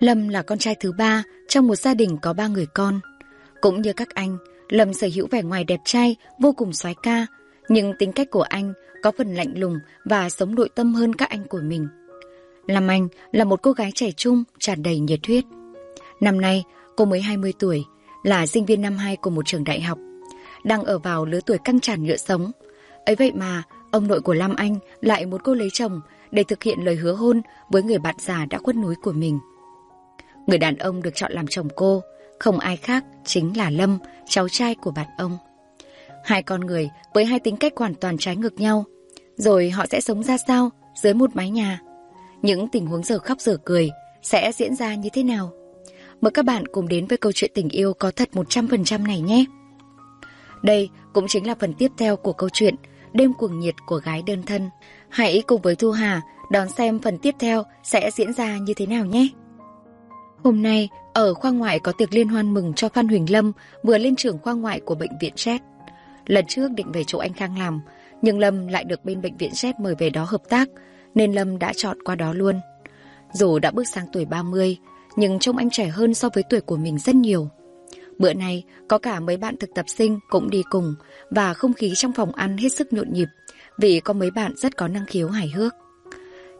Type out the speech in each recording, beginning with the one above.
Lâm là con trai thứ ba trong một gia đình có ba người con. Cũng như các anh, Lâm sở hữu vẻ ngoài đẹp trai, vô cùng soái ca, nhưng tính cách của anh có phần lạnh lùng và sống nội tâm hơn các anh của mình. Lâm Anh là một cô gái trẻ trung, tràn đầy nhiệt huyết. Năm nay, cô mới 20 tuổi, là sinh viên năm 2 của một trường đại học, đang ở vào lứa tuổi căng tràn nhựa sống. Ấy vậy mà, ông nội của Lam Anh lại một cô lấy chồng để thực hiện lời hứa hôn với người bạn già đã khuất núi của mình. Người đàn ông được chọn làm chồng cô, không ai khác chính là Lâm, cháu trai của bạn ông. Hai con người với hai tính cách hoàn toàn trái ngược nhau, rồi họ sẽ sống ra sao dưới một mái nhà? Những tình huống giờ khóc giờ cười sẽ diễn ra như thế nào? Mời các bạn cùng đến với câu chuyện tình yêu có thật 100% này nhé. Đây cũng chính là phần tiếp theo của câu chuyện Đêm cuồng nhiệt của gái đơn thân. Hãy cùng với Thu Hà đón xem phần tiếp theo sẽ diễn ra như thế nào nhé. Hôm nay, ở khoa ngoại có tiệc liên hoan mừng cho Phan Huỳnh Lâm vừa lên trưởng khoa ngoại của bệnh viện xét. Lần trước định về chỗ anh Khang làm, nhưng Lâm lại được bên bệnh viện xét mời về đó hợp tác, nên Lâm đã chọn qua đó luôn. Dù đã bước sang tuổi 30, nhưng trông anh trẻ hơn so với tuổi của mình rất nhiều. Bữa nay, có cả mấy bạn thực tập sinh cũng đi cùng và không khí trong phòng ăn hết sức nhộn nhịp vì có mấy bạn rất có năng khiếu hài hước.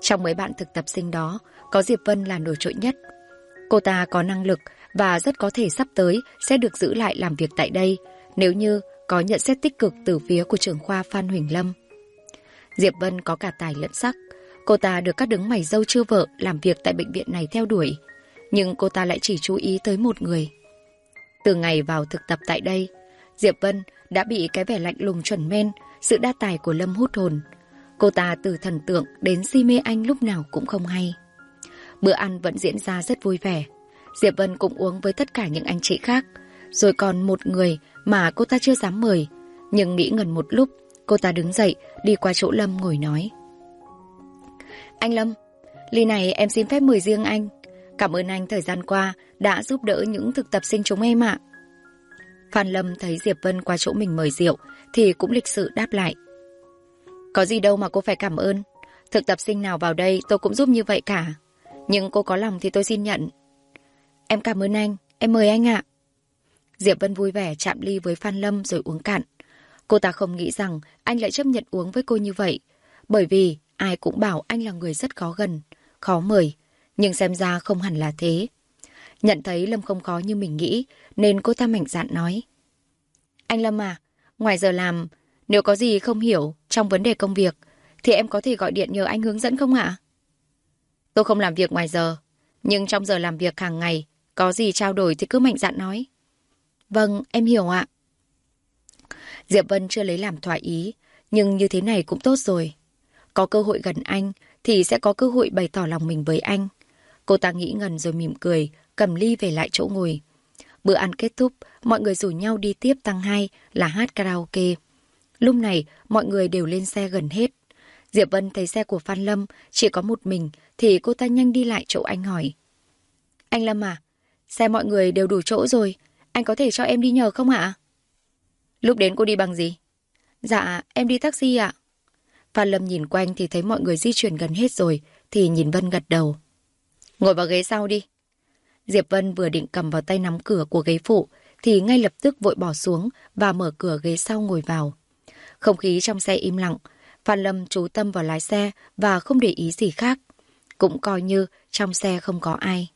Trong mấy bạn thực tập sinh đó, có Diệp Vân là nổi trội nhất. Cô ta có năng lực và rất có thể sắp tới sẽ được giữ lại làm việc tại đây nếu như có nhận xét tích cực từ phía của trưởng khoa Phan Huỳnh Lâm. Diệp Vân có cả tài lẫn sắc. Cô ta được các đứng mày dâu chưa vợ làm việc tại bệnh viện này theo đuổi. Nhưng cô ta lại chỉ chú ý tới một người. Từ ngày vào thực tập tại đây, Diệp Vân đã bị cái vẻ lạnh lùng chuẩn men, sự đa tài của Lâm hút hồn. Cô ta từ thần tượng đến si mê anh lúc nào cũng không hay. Bữa ăn vẫn diễn ra rất vui vẻ. Diệp Vân cũng uống với tất cả những anh chị khác. Rồi còn một người mà cô ta chưa dám mời. Nhưng nghĩ ngần một lúc, cô ta đứng dậy, đi qua chỗ Lâm ngồi nói. Anh Lâm, ly này em xin phép mời riêng anh. Cảm ơn anh thời gian qua đã giúp đỡ những thực tập sinh chúng em ạ. Phan Lâm thấy Diệp Vân qua chỗ mình mời rượu thì cũng lịch sự đáp lại. Có gì đâu mà cô phải cảm ơn. Thực tập sinh nào vào đây tôi cũng giúp như vậy cả. Nhưng cô có lòng thì tôi xin nhận. Em cảm ơn anh, em mời anh ạ. Diệp Vân vui vẻ chạm ly với Phan Lâm rồi uống cạn. Cô ta không nghĩ rằng anh lại chấp nhận uống với cô như vậy. Bởi vì ai cũng bảo anh là người rất khó gần, khó mời. Nhưng xem ra không hẳn là thế. Nhận thấy Lâm không khó như mình nghĩ, nên cô ta mạnh dạn nói. Anh Lâm à, ngoài giờ làm, nếu có gì không hiểu trong vấn đề công việc, thì em có thể gọi điện nhờ anh hướng dẫn không ạ? Tôi không làm việc ngoài giờ, nhưng trong giờ làm việc hàng ngày, có gì trao đổi thì cứ mạnh dạn nói. Vâng, em hiểu ạ. Diệp Vân chưa lấy làm thỏa ý, nhưng như thế này cũng tốt rồi. Có cơ hội gần anh, thì sẽ có cơ hội bày tỏ lòng mình với anh. Cô ta nghĩ ngần rồi mỉm cười, cầm ly về lại chỗ ngồi. Bữa ăn kết thúc, mọi người rủ nhau đi tiếp tăng hai là hát karaoke. Lúc này, mọi người đều lên xe gần hết. Diệp Vân thấy xe của Phan Lâm chỉ có một mình thì cô ta nhanh đi lại chỗ anh hỏi. Anh Lâm à, xe mọi người đều đủ chỗ rồi, anh có thể cho em đi nhờ không ạ? Lúc đến cô đi bằng gì? Dạ, em đi taxi ạ. Phan Lâm nhìn quanh thì thấy mọi người di chuyển gần hết rồi, thì nhìn Vân gật đầu. Ngồi vào ghế sau đi. Diệp Vân vừa định cầm vào tay nắm cửa của ghế phụ, thì ngay lập tức vội bỏ xuống và mở cửa ghế sau ngồi vào. Không khí trong xe im lặng, Phan Lâm chú tâm vào lái xe và không để ý gì khác. Cũng coi như trong xe không có ai.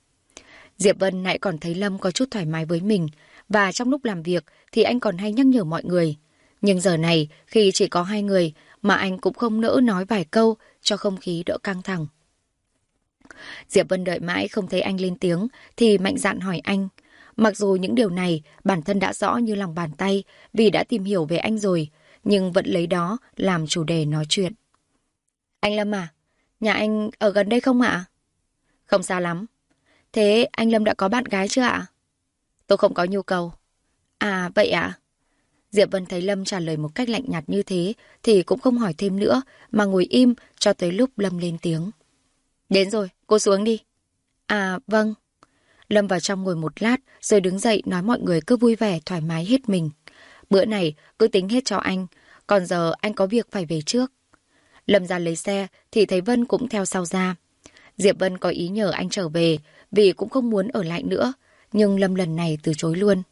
Diệp Vân lại còn thấy Lâm có chút thoải mái với mình và trong lúc làm việc thì anh còn hay nhắc nhở mọi người. Nhưng giờ này khi chỉ có hai người mà anh cũng không nỡ nói vài câu cho không khí đỡ căng thẳng. Diệp Vân đợi mãi không thấy anh lên tiếng thì mạnh dạn hỏi anh. Mặc dù những điều này bản thân đã rõ như lòng bàn tay vì đã tìm hiểu về anh rồi, nhưng vẫn lấy đó làm chủ đề nói chuyện. Anh Lâm à, nhà anh ở gần đây không ạ? Không xa lắm. Thế anh Lâm đã có bạn gái chưa ạ? Tôi không có nhu cầu. À, vậy ạ? Diệp Vân thấy Lâm trả lời một cách lạnh nhạt như thế thì cũng không hỏi thêm nữa mà ngồi im cho tới lúc Lâm lên tiếng. Đến rồi, cô xuống đi. À, vâng. Lâm vào trong ngồi một lát rồi đứng dậy nói mọi người cứ vui vẻ thoải mái hết mình. Bữa này cứ tính hết cho anh, còn giờ anh có việc phải về trước. Lâm ra lấy xe thì thấy Vân cũng theo sau ra. Diệp Vân có ý nhờ anh trở về vì cũng không muốn ở lại nữa. Nhưng Lâm lần này từ chối luôn.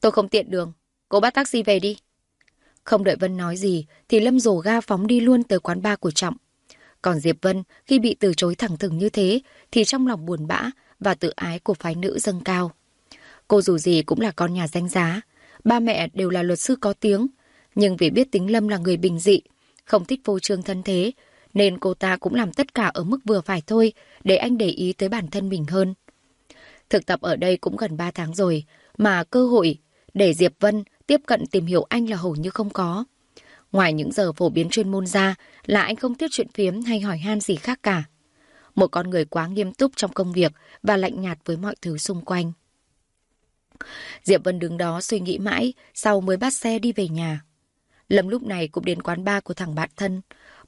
Tôi không tiện đường. Cô bắt taxi về đi. Không đợi Vân nói gì thì Lâm rổ ga phóng đi luôn tới quán bar của Trọng. Còn Diệp Vân khi bị từ chối thẳng thừng như thế thì trong lòng buồn bã và tự ái của phái nữ dâng cao. Cô dù gì cũng là con nhà danh giá. Ba mẹ đều là luật sư có tiếng. Nhưng vì biết tính Lâm là người bình dị, không thích vô trương thân thế, nên cô ta cũng làm tất cả ở mức vừa phải thôi để anh để ý tới bản thân mình hơn. Thực tập ở đây cũng gần 3 tháng rồi, mà cơ hội để Diệp Vân tiếp cận tìm hiểu anh là hầu như không có. Ngoài những giờ phổ biến chuyên môn ra là anh không tiếp chuyện phiếm hay hỏi han gì khác cả. Một con người quá nghiêm túc trong công việc và lạnh nhạt với mọi thứ xung quanh. Diệp Vân đứng đó suy nghĩ mãi, sau mới bắt xe đi về nhà. Lâm lúc này cũng đến quán bar của thằng bạn thân.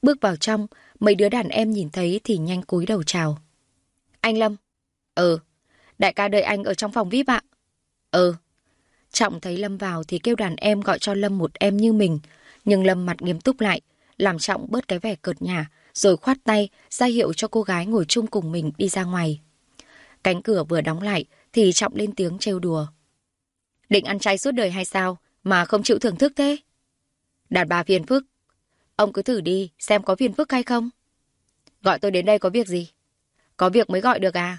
Bước vào trong, mấy đứa đàn em nhìn thấy thì nhanh cúi đầu chào. Anh Lâm. Ừ. Đại ca đợi anh ở trong phòng VIP ạ. Ừ. Trọng thấy Lâm vào thì kêu đàn em gọi cho Lâm một em như mình. Nhưng Lâm mặt nghiêm túc lại, làm Trọng bớt cái vẻ cợt nhả, rồi khoát tay, ra hiệu cho cô gái ngồi chung cùng mình đi ra ngoài. Cánh cửa vừa đóng lại thì Trọng lên tiếng trêu đùa. Định ăn chay suốt đời hay sao mà không chịu thưởng thức thế? Đàn bà phiền phức. Ông cứ thử đi, xem có phiền phức hay không. Gọi tôi đến đây có việc gì? Có việc mới gọi được à?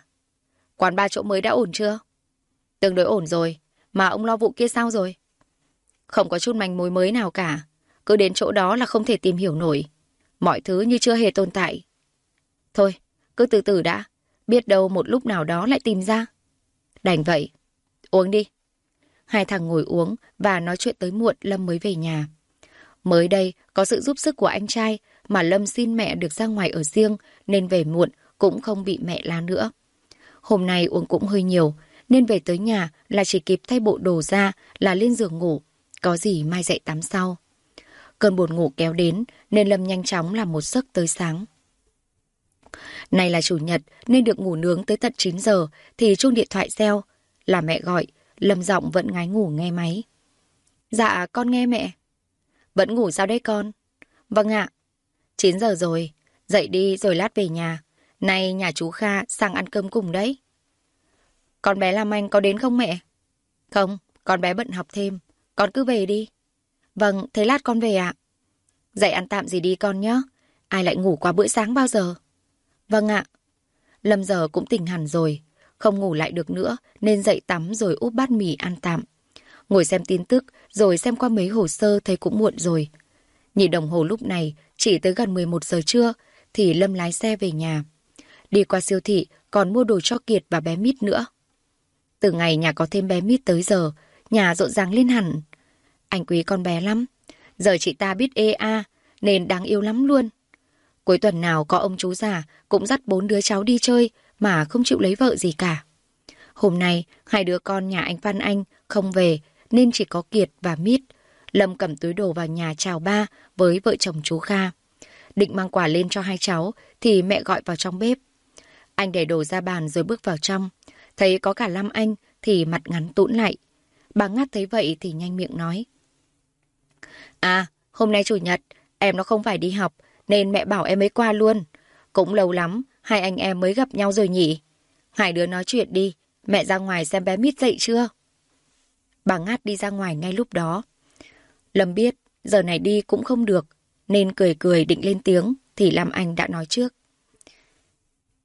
Quán ba chỗ mới đã ổn chưa? Tương đối ổn rồi, mà ông lo vụ kia sao rồi? Không có chút manh mối mới nào cả. Cứ đến chỗ đó là không thể tìm hiểu nổi. Mọi thứ như chưa hề tồn tại. Thôi, cứ từ từ đã. Biết đâu một lúc nào đó lại tìm ra. Đành vậy. Uống đi. Hai thằng ngồi uống và nói chuyện tới muộn Lâm mới về nhà. Mới đây, có sự giúp sức của anh trai mà Lâm xin mẹ được ra ngoài ở riêng nên về muộn cũng không bị mẹ la nữa. Hôm nay uống cũng hơi nhiều nên về tới nhà là chỉ kịp thay bộ đồ ra là lên giường ngủ. Có gì mai dậy tắm sau. Cơn buồn ngủ kéo đến nên Lâm nhanh chóng làm một giấc tới sáng. Này là chủ nhật nên được ngủ nướng tới tận 9 giờ thì chuông điện thoại reo. Là mẹ gọi, Lâm giọng vẫn ngái ngủ nghe máy. Dạ, con nghe mẹ. Vẫn ngủ sao đấy con? Vâng ạ. 9 giờ rồi, dậy đi rồi lát về nhà. Nay nhà chú Kha sang ăn cơm cùng đấy. Con bé Lam anh có đến không mẹ? Không, con bé bận học thêm. Con cứ về đi. Vâng, thế lát con về ạ. Dậy ăn tạm gì đi con nhé. Ai lại ngủ qua bữa sáng bao giờ? Vâng ạ. Lâm giờ cũng tỉnh hẳn rồi. Không ngủ lại được nữa nên dậy tắm rồi úp bát mì ăn tạm. Ngồi xem tin tức rồi xem qua mấy hồ sơ thấy cũng muộn rồi. Nhìn đồng hồ lúc này chỉ tới gần 11 giờ trưa thì Lâm lái xe về nhà. Đi qua siêu thị còn mua đồ cho Kiệt và bé Mít nữa. Từ ngày nhà có thêm bé Mít tới giờ, nhà rộn ràng lên hẳn. Anh quý con bé lắm. Giờ chị ta biết ê a nên đáng yêu lắm luôn. Cuối tuần nào có ông chú già cũng dắt bốn đứa cháu đi chơi mà không chịu lấy vợ gì cả. Hôm nay, hai đứa con nhà anh Phan Anh không về nên chỉ có Kiệt và Mít. Lâm cầm túi đồ vào nhà chào ba với vợ chồng chú Kha. Định mang quà lên cho hai cháu thì mẹ gọi vào trong bếp. Anh để đồ ra bàn rồi bước vào trong. Thấy có cả Lam Anh thì mặt ngắn tũn lại. Bà ngắt thấy vậy thì nhanh miệng nói. À, hôm nay chủ nhật, em nó không phải đi học nên mẹ bảo em ấy qua luôn. Cũng lâu lắm, hai anh em mới gặp nhau rồi nhỉ? Hai đứa nói chuyện đi, mẹ ra ngoài xem bé Mít dậy chưa? Bà Ngát đi ra ngoài ngay lúc đó. Lâm biết, giờ này đi cũng không được, nên cười cười định lên tiếng, thì Lam Anh đã nói trước.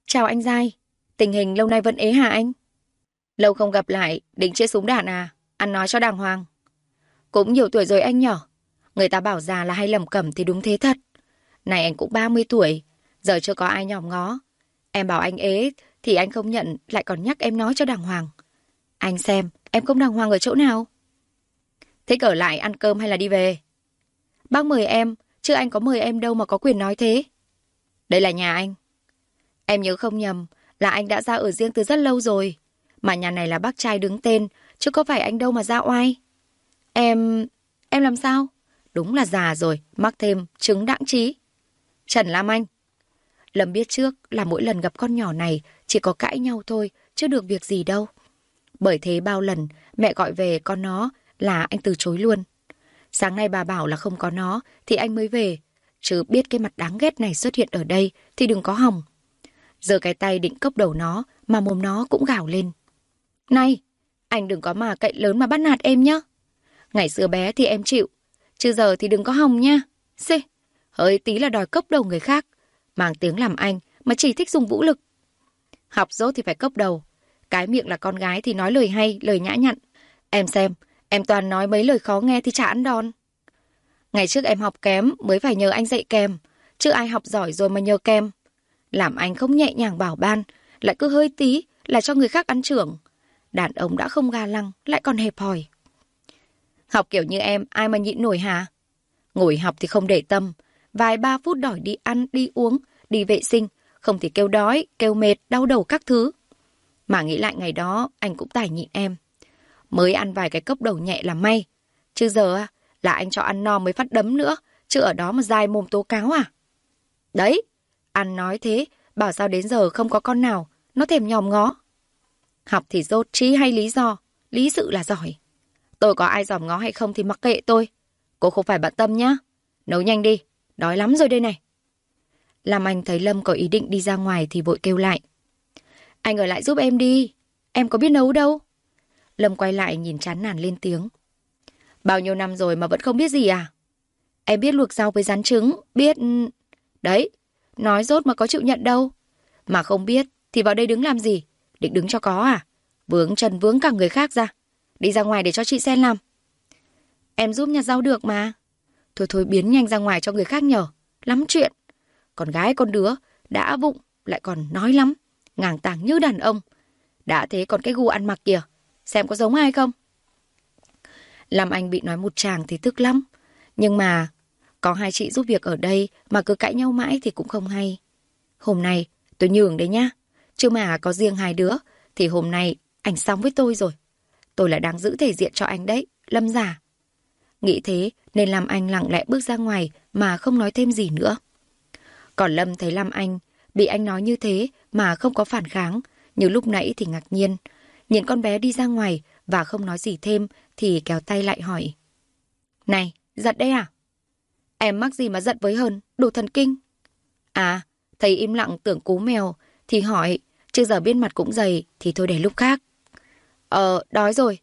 Chào anh Giai, tình hình lâu nay vẫn ế hả anh? Lâu không gặp lại, định chơi súng đạn à? Ăn nói cho đàng hoàng. Cũng nhiều tuổi rồi anh nhỏ. Người ta bảo già là hay lầm cẩm thì đúng thế thật. Này anh cũng 30 tuổi, giờ chưa có ai nhòm ngó. Em bảo anh ế thì anh không nhận, lại còn nhắc em nói cho đàng hoàng. Anh xem, em không đàng hoàng ở chỗ nào? Thích ở lại ăn cơm hay là đi về? Bác mời em, chứ anh có mời em đâu mà có quyền nói thế. Đây là nhà anh. Em nhớ không nhầm, là anh đã ra ở riêng từ rất lâu rồi. Mà nhà này là bác trai đứng tên, chứ có phải anh đâu mà ra oai. Em... em làm sao? Đúng là già rồi, mắc thêm chứng đãng trí. Trần Lam Anh. Lâm biết trước là mỗi lần gặp con nhỏ này chỉ có cãi nhau thôi, chứ được việc gì đâu. Bởi thế bao lần mẹ gọi về con nó là anh từ chối luôn. Sáng nay bà bảo là không có nó thì anh mới về. Chứ biết cái mặt đáng ghét này xuất hiện ở đây thì đừng có hỏng. Giờ cái tay định cốc đầu nó, mà mồm nó cũng gào lên. Này, anh đừng có mà cậy lớn mà bắt nạt em nhá. Ngày xưa bé thì em chịu, chứ giờ thì đừng có hòng nha. Xê, hơi tí là đòi cốc đầu người khác. Mang tiếng làm anh mà chỉ thích dùng vũ lực. Học dốt thì phải cốc đầu. Cái miệng là con gái thì nói lời hay, lời nhã nhặn. Em xem, em toàn nói mấy lời khó nghe thì chả ăn đòn. Ngày trước em học kém mới phải nhờ anh dạy kèm, chứ ai học giỏi rồi mà nhờ kèm. Làm anh không nhẹ nhàng bảo ban, lại cứ hơi tí là cho người khác ăn trưởng. Đàn ông đã không ga lăng, lại còn hẹp hòi. Học kiểu như em, ai mà nhịn nổi hả? Ngồi học thì không để tâm, vài ba phút đòi đi ăn, đi uống, đi vệ sinh, không thì kêu đói, kêu mệt, đau đầu các thứ. Mà nghĩ lại ngày đó, anh cũng tài nhịn em. Mới ăn vài cái cốc đầu nhẹ là may. Chứ giờ là anh cho ăn no mới phát đấm nữa, chứ ở đó mà dài mồm tố cáo à? Đấy, ăn nói thế, bảo sao đến giờ không có con nào, nó thèm nhòm ngó. Học thì dốt trí hay lý do, lý sự là giỏi. Tôi có ai dòm ngó hay không thì mặc kệ tôi. Cô không phải bận tâm nhá. Nấu nhanh đi, đói lắm rồi đây này. Làm anh thấy Lâm có ý định đi ra ngoài thì vội kêu lại. Anh ở lại giúp em đi, em có biết nấu đâu. Lâm quay lại nhìn chán nản lên tiếng. Bao nhiêu năm rồi mà vẫn không biết gì à? Em biết luộc rau với rán trứng, biết... Đấy, nói rốt mà có chịu nhận đâu. Mà không biết thì vào đây đứng làm gì? Định đứng cho có à? Vướng chân vướng cả người khác ra. Đi ra ngoài để cho chị Sen làm. Em giúp nhặt rau được mà. Thôi thôi biến nhanh ra ngoài cho người khác nhờ. Lắm chuyện. Con gái con đứa đã vụng lại còn nói lắm. Ngàng tàng như đàn ông. Đã thế còn cái gu ăn mặc kìa. Xem có giống ai không? Làm anh bị nói một chàng thì tức lắm. Nhưng mà có hai chị giúp việc ở đây mà cứ cãi nhau mãi thì cũng không hay. Hôm nay tôi nhường đấy nhá. Chứ mà có riêng hai đứa thì hôm nay anh xong với tôi rồi. Tôi là đang giữ thể diện cho anh đấy, Lâm giả. Nghĩ thế nên làm anh lặng lẽ bước ra ngoài mà không nói thêm gì nữa. Còn Lâm thấy Lâm Anh bị anh nói như thế mà không có phản kháng, như lúc nãy thì ngạc nhiên. Nhìn con bé đi ra ngoài và không nói gì thêm thì kéo tay lại hỏi. Này, giận đấy à? Em mắc gì mà giận với hơn, đồ thần kinh. À, thấy im lặng tưởng cú mèo thì hỏi, chứ giờ biết mặt cũng dày thì thôi để lúc khác. Ờ, đói rồi.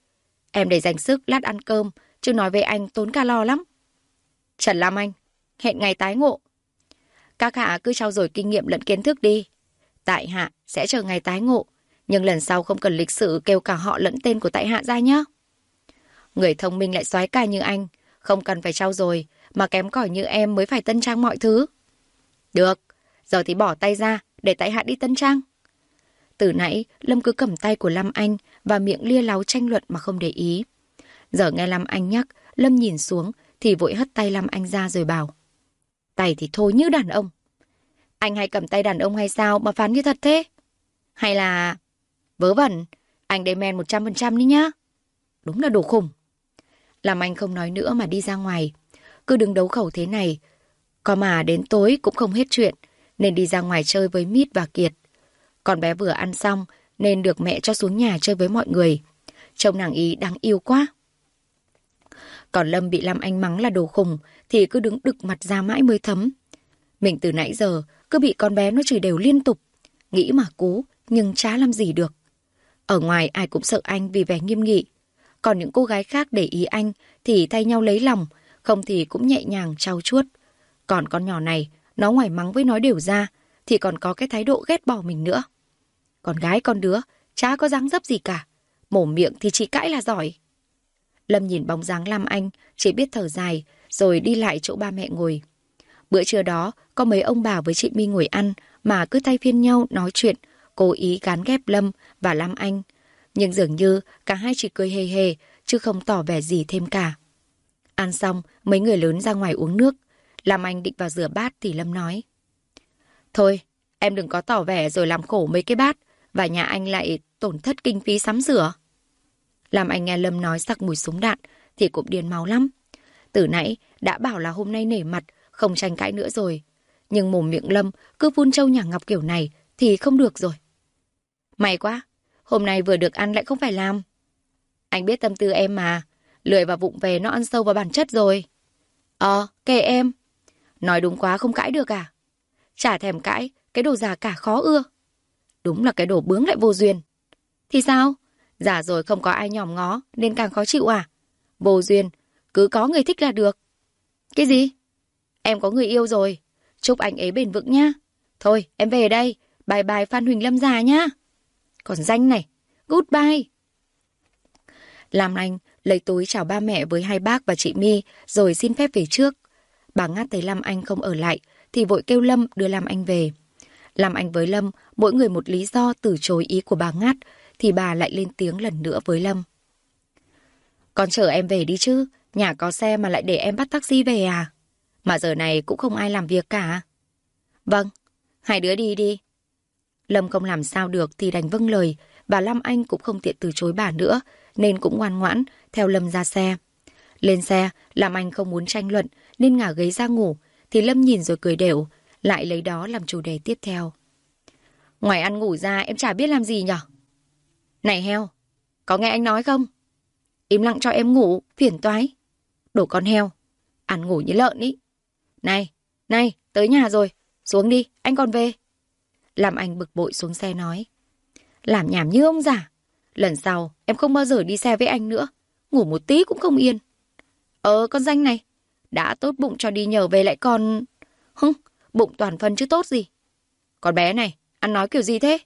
Em để dành sức lát ăn cơm, chứ nói với anh tốn calo lắm. Trần Lam Anh, hẹn ngày tái ngộ. Các hạ cứ trao dồi kinh nghiệm lẫn kiến thức đi. Tại hạ sẽ chờ ngày tái ngộ, nhưng lần sau không cần lịch sự kêu cả họ lẫn tên của tại hạ ra nhé. Người thông minh lại xoái ca như anh, không cần phải trao rồi, mà kém cỏi như em mới phải tân trang mọi thứ. Được, giờ thì bỏ tay ra, để tại hạ đi tân trang. Từ nãy, Lâm cứ cầm tay của Lâm Anh và miệng lia láo tranh luận mà không để ý. Giờ nghe Lâm Anh nhắc, Lâm nhìn xuống thì vội hất tay Lâm Anh ra rồi bảo. Tay thì thôi như đàn ông. Anh hay cầm tay đàn ông hay sao mà phán như thật thế? Hay là... Vớ vẩn, anh đây men 100% đi nhá. Đúng là đồ khủng. Làm anh không nói nữa mà đi ra ngoài. Cứ đứng đấu khẩu thế này. Có mà đến tối cũng không hết chuyện, nên đi ra ngoài chơi với Mít và Kiệt. Con bé vừa ăn xong nên được mẹ cho xuống nhà chơi với mọi người. Trông nàng ý đáng yêu quá. Còn Lâm bị làm Anh mắng là đồ khùng thì cứ đứng đực mặt ra mãi mới thấm. Mình từ nãy giờ cứ bị con bé nó chửi đều liên tục. Nghĩ mà cố nhưng chả làm gì được. Ở ngoài ai cũng sợ anh vì vẻ nghiêm nghị. Còn những cô gái khác để ý anh thì thay nhau lấy lòng, không thì cũng nhẹ nhàng trao chuốt. Còn con nhỏ này, nó ngoài mắng với nói đều ra, thì còn có cái thái độ ghét bỏ mình nữa. Con gái con đứa, chả có dáng dấp gì cả. Mổ miệng thì chỉ cãi là giỏi. Lâm nhìn bóng dáng Lam Anh, chỉ biết thở dài, rồi đi lại chỗ ba mẹ ngồi. Bữa trưa đó, có mấy ông bà với chị My ngồi ăn, mà cứ tay phiên nhau nói chuyện, cố ý gán ghép Lâm và Lam Anh. Nhưng dường như cả hai chỉ cười hề hề, chứ không tỏ vẻ gì thêm cả. Ăn xong, mấy người lớn ra ngoài uống nước. Lam Anh định vào rửa bát thì Lâm nói. Thôi, em đừng có tỏ vẻ rồi làm khổ mấy cái bát, và nhà anh lại tổn thất kinh phí sắm rửa. Làm anh nghe Lâm nói sặc mùi súng đạn, thì cũng điên máu lắm. Từ nãy, đã bảo là hôm nay nể mặt, không tranh cãi nữa rồi. Nhưng mồm miệng Lâm cứ phun trâu nhả ngọc kiểu này thì không được rồi. May quá, hôm nay vừa được ăn lại không phải làm. Anh biết tâm tư em mà, lười và vụng về nó ăn sâu vào bản chất rồi. Ờ, kệ em. Nói đúng quá không cãi được à? Chả thèm cãi, cái đồ già cả khó ưa. Đúng là cái đồ bướng lại vô duyên. Thì sao? Giả rồi không có ai nhòm ngó, nên càng khó chịu à? Vô duyên, cứ có người thích là được. Cái gì? Em có người yêu rồi. Chúc anh ấy bền vững nhá. Thôi, em về đây. Bye bye Phan Huỳnh Lâm già nhá. Còn danh này. Goodbye. Làm anh lấy túi chào ba mẹ với hai bác và chị My rồi xin phép về trước. Bà Ngát thấy Lâm Anh không ở lại thì vội kêu Lâm đưa Lâm Anh về. Làm Anh với Lâm, mỗi người một lý do từ chối ý của bà Ngát thì bà lại lên tiếng lần nữa với Lâm. Con chở em về đi chứ, nhà có xe mà lại để em bắt taxi về à? Mà giờ này cũng không ai làm việc cả. Vâng, hai đứa đi đi. Lâm không làm sao được thì đành vâng lời, bà Lâm Anh cũng không tiện từ chối bà nữa, nên cũng ngoan ngoãn, theo Lâm ra xe. Lên xe, Lam Anh không muốn tranh luận, nên ngả ghế ra ngủ, thì Lâm nhìn rồi cười đều, lại lấy đó làm chủ đề tiếp theo. Ngoài ăn ngủ ra em chả biết làm gì nhở? Này heo, có nghe anh nói không? Im lặng cho em ngủ, phiền toái. Đổ con heo, ăn ngủ như lợn ý. Này, này, tới nhà rồi, xuống đi, anh còn về. Làm anh bực bội xuống xe nói. Làm nhảm như ông già. Lần sau, em không bao giờ đi xe với anh nữa. Ngủ một tí cũng không yên. Ờ, con danh này. Đã tốt bụng cho đi nhờ về lại còn... Hưng, bụng toàn phân chứ tốt gì. Con bé này, ăn nói kiểu gì thế?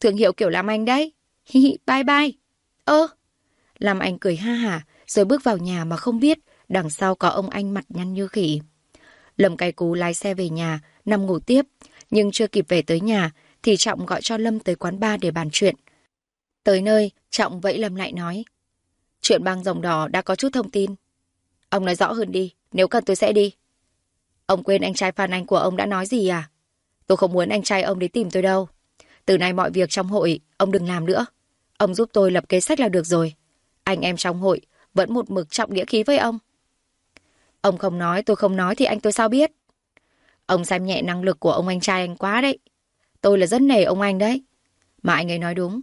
Thương hiệu kiểu làm anh đấy. Hi hi, bye bye. Ơ. Làm anh cười ha hả, rồi bước vào nhà mà không biết đằng sau có ông anh mặt nhăn như khỉ. Lâm cay cú lái xe về nhà, nằm ngủ tiếp. Nhưng chưa kịp về tới nhà, thì Trọng gọi cho Lâm tới quán bar để bàn chuyện. Tới nơi, Trọng vẫy Lâm lại nói. Chuyện băng rồng đỏ đã có chút thông tin. Ông nói rõ hơn đi, nếu cần tôi sẽ đi. Ông quên anh trai Phan Anh của ông đã nói gì à? Tôi không muốn anh trai ông đến tìm tôi đâu. Từ nay mọi việc trong hội, ông đừng làm nữa. Ông giúp tôi lập kế sách là được rồi. Anh em trong hội vẫn một mực trọng nghĩa khí với ông. Ông không nói, tôi không nói thì anh tôi sao biết? Ông xem nhẹ năng lực của ông anh trai anh quá đấy. Tôi là rất nể ông anh đấy. Mà anh ấy nói đúng.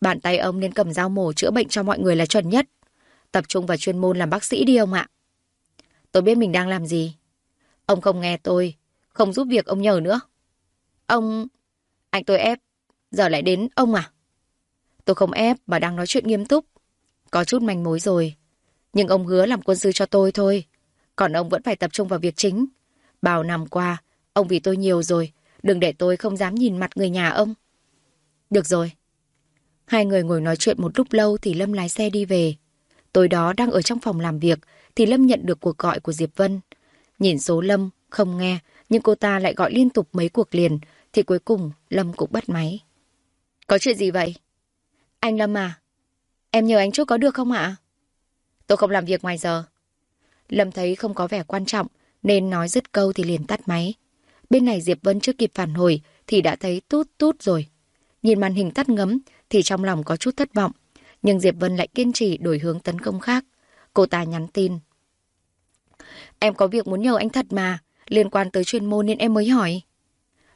Bàn tay ông nên cầm dao mổ chữa bệnh cho mọi người là chuẩn nhất. Tập trung vào chuyên môn làm bác sĩ đi ông ạ. Tôi biết mình đang làm gì. Ông không nghe tôi, không giúp việc ông nhờ nữa. Ông... Anh tôi ép, giờ lại đến ông à? Tôi không ép mà đang nói chuyện nghiêm túc. Có chút manh mối rồi. Nhưng ông hứa làm quân sư cho tôi thôi. Còn ông vẫn phải tập trung vào việc chính. Bao năm qua, ông vì tôi nhiều rồi. Đừng để tôi không dám nhìn mặt người nhà ông. Được rồi. Hai người ngồi nói chuyện một lúc lâu thì Lâm lái xe đi về. Tối đó đang ở trong phòng làm việc thì Lâm nhận được cuộc gọi của Diệp Vân. Nhìn số Lâm, không nghe, nhưng cô ta lại gọi liên tục mấy cuộc liền thì cuối cùng Lâm cũng bắt máy. Có chuyện gì vậy? Anh Lâm à? Em nhờ anh chút có được không ạ? Tôi không làm việc ngoài giờ. Lâm thấy không có vẻ quan trọng nên nói dứt câu thì liền tắt máy. Bên này Diệp Vân chưa kịp phản hồi thì đã thấy tút tút rồi. Nhìn màn hình tắt ngấm thì trong lòng có chút thất vọng. Nhưng Diệp Vân lại kiên trì đổi hướng tấn công khác. Cô ta nhắn tin. Em có việc muốn nhờ anh thật mà. Liên quan tới chuyên môn nên em mới hỏi.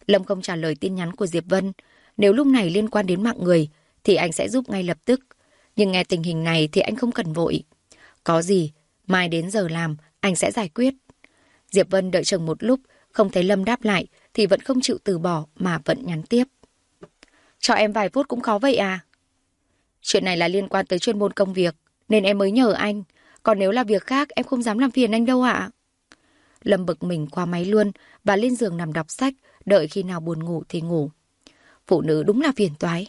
Lâm không trả lời tin nhắn của Diệp Vân. Nếu lúc này liên quan đến mạng người thì anh sẽ giúp ngay lập tức. Nhưng nghe tình hình này thì anh không cần vội. Có gì, mai đến giờ làm, anh sẽ giải quyết. Diệp Vân đợi chừng một lúc, không thấy Lâm đáp lại thì vẫn không chịu từ bỏ mà vẫn nhắn tiếp. Cho em vài phút cũng khó vậy à? Chuyện này là liên quan tới chuyên môn công việc, nên em mới nhờ anh. Còn nếu là việc khác, em không dám làm phiền anh đâu ạ. Lâm bực mình qua máy luôn và lên giường nằm đọc sách, đợi khi nào buồn ngủ thì ngủ. Phụ nữ đúng là phiền toái.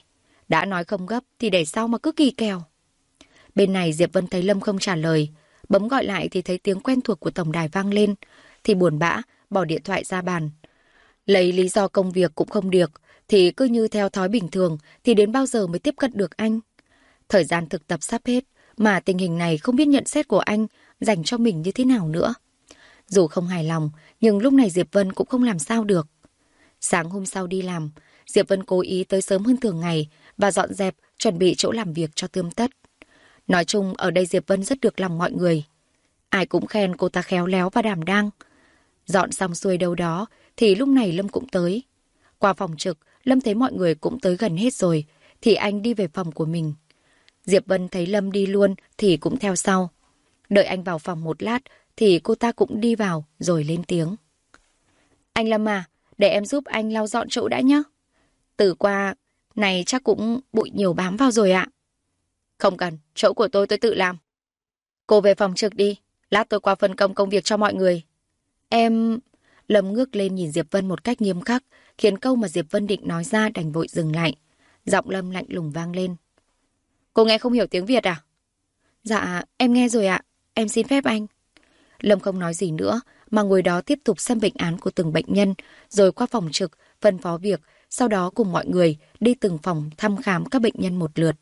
Đã nói không gấp thì để sau mà cứ kỳ kèo. Bên này Diệp Vân thấy Lâm không trả lời. Bấm gọi lại thì thấy tiếng quen thuộc của tổng đài vang lên. Thì buồn bã, bỏ điện thoại ra bàn. Lấy lý do công việc cũng không được, thì cứ như theo thói bình thường thì đến bao giờ mới tiếp cận được anh. Thời gian thực tập sắp hết, mà tình hình này không biết nhận xét của anh dành cho mình như thế nào nữa. Dù không hài lòng, nhưng lúc này Diệp Vân cũng không làm sao được. Sáng hôm sau đi làm, Diệp Vân cố ý tới sớm hơn thường ngày và dọn dẹp, chuẩn bị chỗ làm việc cho tươm tất. Nói chung, ở đây Diệp Vân rất được lòng mọi người. Ai cũng khen cô ta khéo léo và đảm đang. Dọn xong xuôi đâu đó, thì lúc này Lâm cũng tới. Qua phòng trực, Lâm thấy mọi người cũng tới gần hết rồi, thì anh đi về phòng của mình. Diệp Vân thấy Lâm đi luôn thì cũng theo sau. Đợi anh vào phòng một lát thì cô ta cũng đi vào rồi lên tiếng. Anh Lâm à, để em giúp anh lau dọn chỗ đã nhé. Từ qua, này chắc cũng bụi nhiều bám vào rồi ạ. Không cần, chỗ của tôi tôi tự làm. Cô về phòng trực đi, lát tôi qua phân công công việc cho mọi người. Em... Lâm ngước lên nhìn Diệp Vân một cách nghiêm khắc, khiến câu mà Diệp Vân định nói ra đành vội dừng lại. Giọng Lâm lạnh lùng vang lên. Cô nghe không hiểu tiếng Việt à? Dạ, em nghe rồi ạ. Em xin phép anh. Lâm không nói gì nữa, mà ngồi đó tiếp tục xem bệnh án của từng bệnh nhân, rồi qua phòng trực, phân phó việc, sau đó cùng mọi người đi từng phòng thăm khám các bệnh nhân một lượt.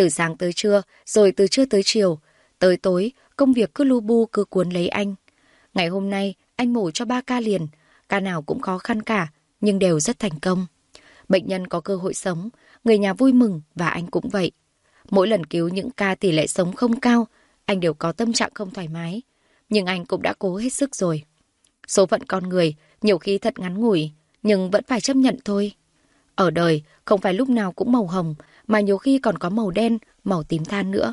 Từ sáng tới trưa, rồi từ trưa tới chiều, tới tối, công việc cứ lu bu cứ cuốn lấy anh. Ngày hôm nay, anh mổ cho ba ca liền, ca nào cũng khó khăn cả, nhưng đều rất thành công. Bệnh nhân có cơ hội sống, người nhà vui mừng và anh cũng vậy. Mỗi lần cứu những ca tỷ lệ sống không cao, anh đều có tâm trạng không thoải mái. Nhưng anh cũng đã cố hết sức rồi. Số phận con người nhiều khi thật ngắn ngủi, nhưng vẫn phải chấp nhận thôi. Ở đời không phải lúc nào cũng màu hồng, mà nhiều khi còn có màu đen, màu tím than nữa.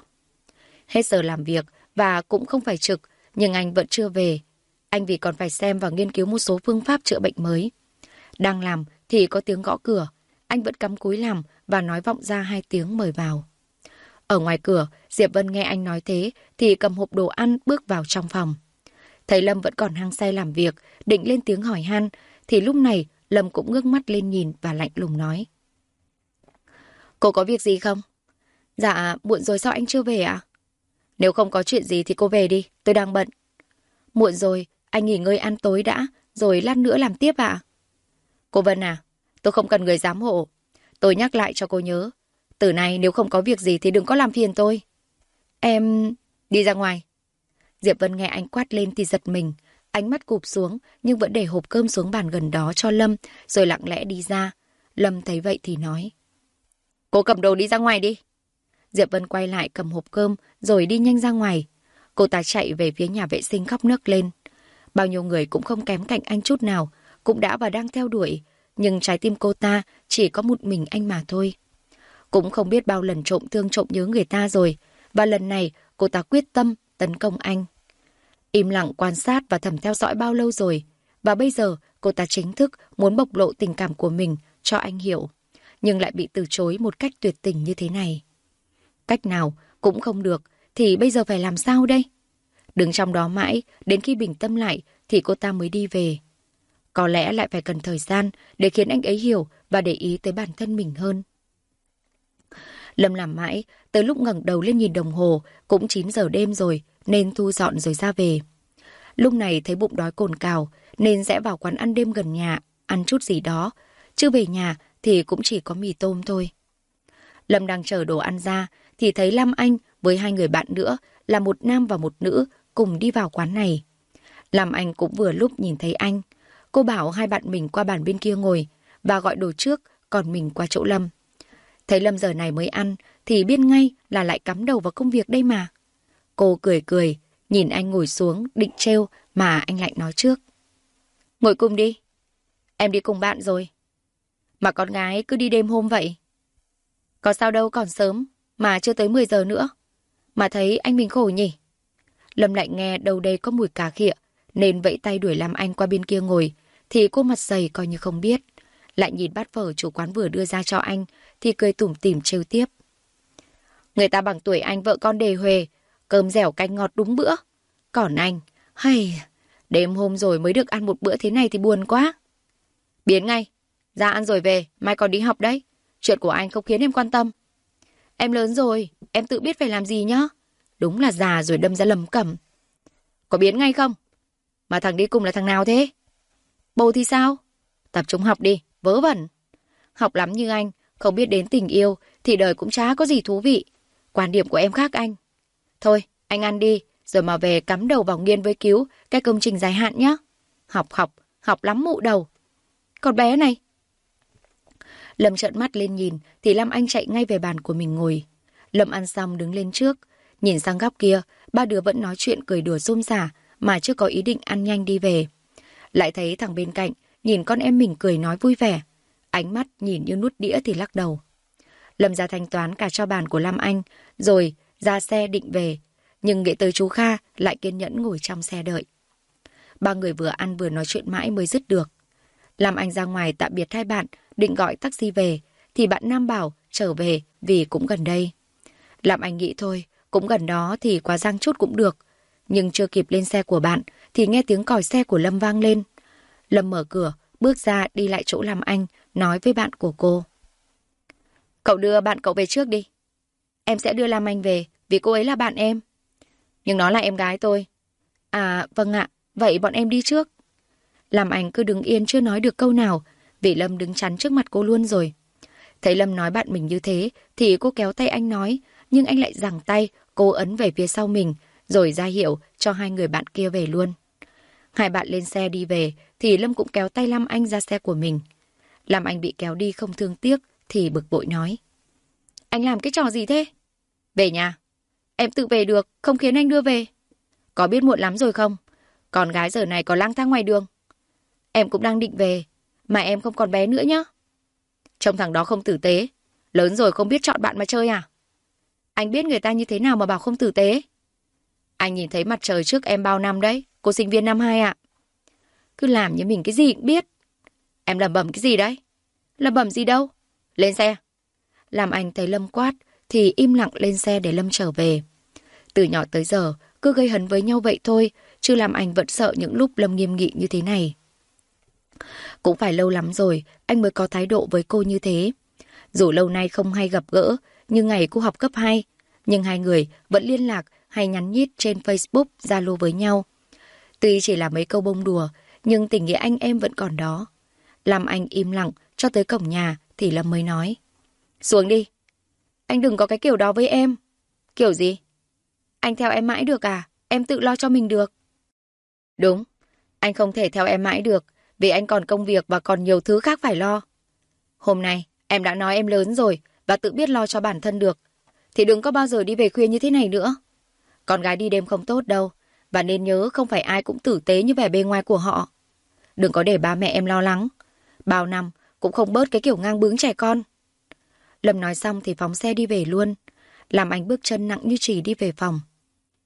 Hết giờ làm việc và cũng không phải trực, nhưng anh vẫn chưa về. Anh vì còn phải xem và nghiên cứu một số phương pháp chữa bệnh mới. Đang làm thì có tiếng gõ cửa. Anh vẫn cắm cúi làm và nói vọng ra hai tiếng mời vào. Ở ngoài cửa, Diệp Vân nghe anh nói thế thì cầm hộp đồ ăn bước vào trong phòng. Thấy Lâm vẫn còn hăng say làm việc, định lên tiếng hỏi han, thì lúc này Lâm cũng ngước mắt lên nhìn và lạnh lùng nói. Cô có việc gì không? Dạ, muộn rồi sao anh chưa về ạ? Nếu không có chuyện gì thì cô về đi, tôi đang bận. Muộn rồi, anh nghỉ ngơi ăn tối đã, rồi lát nữa làm tiếp ạ. Cô Vân à, tôi không cần người giám hộ. Tôi nhắc lại cho cô nhớ. Từ nay nếu không có việc gì thì đừng có làm phiền tôi. Em... đi ra ngoài. Diệp Vân nghe anh quát lên thì giật mình. Ánh mắt cụp xuống nhưng vẫn để hộp cơm xuống bàn gần đó cho Lâm rồi lặng lẽ đi ra. Lâm thấy vậy thì nói. Cô cầm đồ đi ra ngoài đi. Diệp Vân quay lại cầm hộp cơm rồi đi nhanh ra ngoài. Cô ta chạy về phía nhà vệ sinh khóc nước lên. Bao nhiêu người cũng không kém cạnh anh chút nào, cũng đã và đang theo đuổi. Nhưng trái tim cô ta chỉ có một mình anh mà thôi. Cũng không biết bao lần trộm thương trộm nhớ người ta rồi. Và lần này cô ta quyết tâm tấn công anh. Im lặng quan sát và thầm theo dõi bao lâu rồi. Và bây giờ cô ta chính thức muốn bộc lộ tình cảm của mình cho anh hiểu. Nhưng lại bị từ chối một cách tuyệt tình như thế này. Cách nào cũng không được thì bây giờ phải làm sao đây? Đứng trong đó mãi, đến khi bình tâm lại thì cô ta mới đi về. Có lẽ lại phải cần thời gian để khiến anh ấy hiểu và để ý tới bản thân mình hơn. Lâm làm mãi, tới lúc ngẩng đầu lên nhìn đồng hồ, cũng 9 giờ đêm rồi, nên thu dọn rồi ra về. Lúc này thấy bụng đói cồn cào, nên sẽ vào quán ăn đêm gần nhà, ăn chút gì đó. Chưa về nhà thì cũng chỉ có mì tôm thôi. Lâm đang chờ đồ ăn ra, thì thấy Lam Anh với hai người bạn nữa là một nam và một nữ cùng đi vào quán này. Lam Anh cũng vừa lúc nhìn thấy anh. Cô bảo hai bạn mình qua bàn bên kia ngồi và gọi đồ trước, còn mình qua chỗ Lâm. Thấy Lâm giờ này mới ăn thì biết ngay là lại cắm đầu vào công việc đây mà. Cô cười cười, nhìn anh ngồi xuống định treo mà anh lại nói trước. Ngồi cùng đi. Em đi cùng bạn rồi. Mà con gái cứ đi đêm hôm vậy. Có sao đâu còn sớm, mà chưa tới 10 giờ nữa. Mà thấy anh mình khổ nhỉ? Lâm lại nghe đầu đây có mùi cá khịa, nên vẫy tay đuổi làm anh qua bên kia ngồi, thì cô mặt dày coi như không biết. Lại nhìn bát phở chủ quán vừa đưa ra cho anh, thì cười tủm tỉm trêu tiếp. Người ta bằng tuổi anh vợ con đề huề, cơm dẻo canh ngọt đúng bữa. Còn anh, hay, đêm hôm rồi mới được ăn một bữa thế này thì buồn quá. Biến ngay, ra ăn rồi về, mai còn đi học đấy. Chuyện của anh không khiến em quan tâm. Em lớn rồi, em tự biết phải làm gì nhá. Đúng là già rồi đâm ra lầm cẩm. Có biến ngay không? Mà thằng đi cùng là thằng nào thế? Bồ thì sao? Tập trung học đi, vớ vẩn. Học lắm như anh, không biết đến tình yêu thì đời cũng chả có gì thú vị. Quan điểm của em khác anh. Thôi, anh ăn đi, rồi mà về cắm đầu vào nghiên với cứu cái công trình dài hạn nhá. Học học, học lắm mụ đầu. còn bé này, Lâm trợn mắt lên nhìn, thì Lam Anh chạy ngay về bàn của mình ngồi. Lâm ăn xong đứng lên trước, nhìn sang góc kia, ba đứa vẫn nói chuyện cười đùa rôm rả, mà chưa có ý định ăn nhanh đi về. Lại thấy thằng bên cạnh, nhìn con em mình cười nói vui vẻ. Ánh mắt nhìn như nút đĩa thì lắc đầu. Lâm ra thanh toán cả cho bàn của Lam Anh, rồi ra xe định về. Nhưng nghĩ tới chú Kha lại kiên nhẫn ngồi trong xe đợi. Ba người vừa ăn vừa nói chuyện mãi mới dứt được. Lam Anh ra ngoài tạm biệt hai bạn, định gọi taxi về, thì bạn Nam bảo trở về vì cũng gần đây. Làm anh nghĩ thôi, cũng gần đó thì quá giang chút cũng được. Nhưng chưa kịp lên xe của bạn thì nghe tiếng còi xe của Lâm vang lên. Lâm mở cửa, bước ra đi lại chỗ làm anh, nói với bạn của cô. Cậu đưa bạn cậu về trước đi. Em sẽ đưa Lam Anh về, vì cô ấy là bạn em. Nhưng nó là em gái tôi. À, vâng ạ, vậy bọn em đi trước. Làm Anh cứ đứng yên chưa nói được câu nào, vì Lâm đứng chắn trước mặt cô luôn rồi. Thấy Lâm nói bạn mình như thế, thì cô kéo tay anh nói, nhưng anh lại giằng tay, cô ấn về phía sau mình, rồi ra hiệu cho hai người bạn kia về luôn. Hai bạn lên xe đi về, thì Lâm cũng kéo tay Lam Anh ra xe của mình. Làm anh bị kéo đi không thương tiếc, thì bực bội nói. Anh làm cái trò gì thế? Về nhà. Em tự về được, không khiến anh đưa về. Có biết muộn lắm rồi không? Con gái giờ này có lang thang ngoài đường. Em cũng đang định về, mà em không còn bé nữa nhá. Trông thằng đó không tử tế. Lớn rồi không biết chọn bạn mà chơi à? Anh biết người ta như thế nào mà bảo không tử tế? Anh nhìn thấy mặt trời trước em bao năm đấy, cô sinh viên năm hai ạ. Cứ làm như mình cái gì cũng biết. Em làm bẩm cái gì đấy? làm bẩm gì đâu? Lên xe. Làm anh thấy Lâm quát, thì im lặng lên xe để Lâm trở về. Từ nhỏ tới giờ, cứ gây hấn với nhau vậy thôi, chứ làm anh vẫn sợ những lúc Lâm nghiêm nghị như thế này. Cũng phải lâu lắm rồi, anh mới có thái độ với cô như thế. Dù lâu nay không hay gặp gỡ, nhưng ngày cô học cấp 2, nhưng hai người vẫn liên lạc hay nhắn nhít trên Facebook, Zalo với nhau. Tuy chỉ là mấy câu bông đùa, nhưng tình nghĩa anh em vẫn còn đó. Làm anh im lặng cho tới cổng nhà thì Lâm mới nói. Xuống đi. Anh đừng có cái kiểu đó với em. Kiểu gì? Anh theo em mãi được à? Em tự lo cho mình được. Đúng. Anh không thể theo em mãi được vì anh còn công việc và còn nhiều thứ khác phải lo. Hôm nay, em đã nói em lớn rồi và tự biết lo cho bản thân được. Thì đừng có bao giờ đi về khuya như thế này nữa. Con gái đi đêm không tốt đâu. Và nên nhớ không phải ai cũng tử tế như vẻ bề ngoài của họ. Đừng có để ba mẹ em lo lắng. Bao năm cũng không bớt cái kiểu ngang bướng trẻ con. Lâm nói xong thì phóng xe đi về luôn. Làm anh bước chân nặng như chỉ đi về phòng.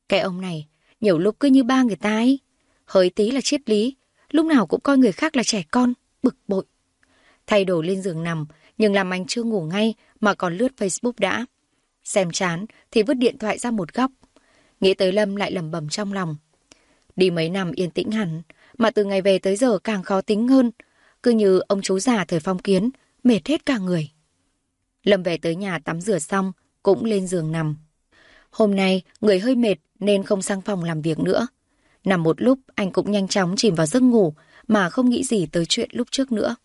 Cái ông này, nhiều lúc cứ như ba người ta ấy. Hơi tí là triết lý, lúc nào cũng coi người khác là trẻ con, bực bội. Thay đồ lên giường nằm, nhưng làm anh chưa ngủ ngay mà còn lướt Facebook đã. Xem chán thì vứt điện thoại ra một góc. Nghĩ tới Lâm lại lẩm bẩm trong lòng. Đi mấy năm yên tĩnh hẳn, mà từ ngày về tới giờ càng khó tính hơn. Cứ như ông chú già thời phong kiến, mệt hết cả người. Lâm về tới nhà tắm rửa xong, cũng lên giường nằm. Hôm nay, người hơi mệt nên không sang phòng làm việc nữa. Nằm một lúc, anh cũng nhanh chóng chìm vào giấc ngủ mà không nghĩ gì tới chuyện lúc trước nữa.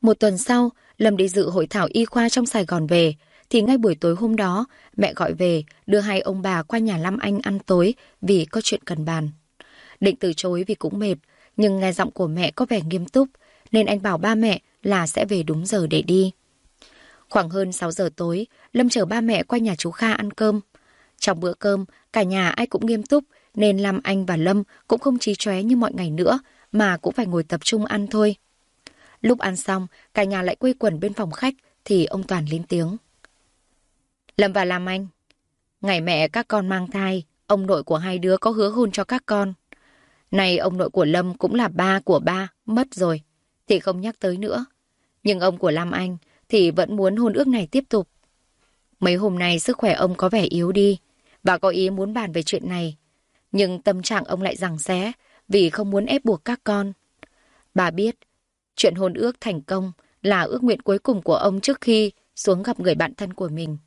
Một tuần sau, Lâm đi dự hội thảo y khoa trong Sài Gòn về, thì ngay buổi tối hôm đó, mẹ gọi về đưa hai ông bà qua nhà Lâm Anh ăn tối vì có chuyện cần bàn. Định từ chối vì cũng mệt, nhưng nghe giọng của mẹ có vẻ nghiêm túc, nên anh bảo ba mẹ là sẽ về đúng giờ để đi. Khoảng hơn 6 giờ tối, Lâm chở ba mẹ qua nhà chú Kha ăn cơm. Trong bữa cơm, cả nhà ai cũng nghiêm túc, nên Lam Anh và Lâm cũng không trí chóe như mọi ngày nữa, mà cũng phải ngồi tập trung ăn thôi. Lúc ăn xong, cả nhà lại quây quần bên phòng khách, thì ông Toàn lên tiếng. Lâm và Lam Anh, ngày mẹ các con mang thai, ông nội của hai đứa có hứa hôn cho các con. Này ông nội của Lâm cũng là ba của ba, mất rồi, thì không nhắc tới nữa. Nhưng ông của Lam Anh thì vẫn muốn hôn ước này tiếp tục. Mấy hôm nay sức khỏe ông có vẻ yếu đi và có ý muốn bàn về chuyện này. Nhưng tâm trạng ông lại rằng xé vì không muốn ép buộc các con. Bà biết, chuyện hôn ước thành công là ước nguyện cuối cùng của ông trước khi xuống gặp người bạn thân của mình.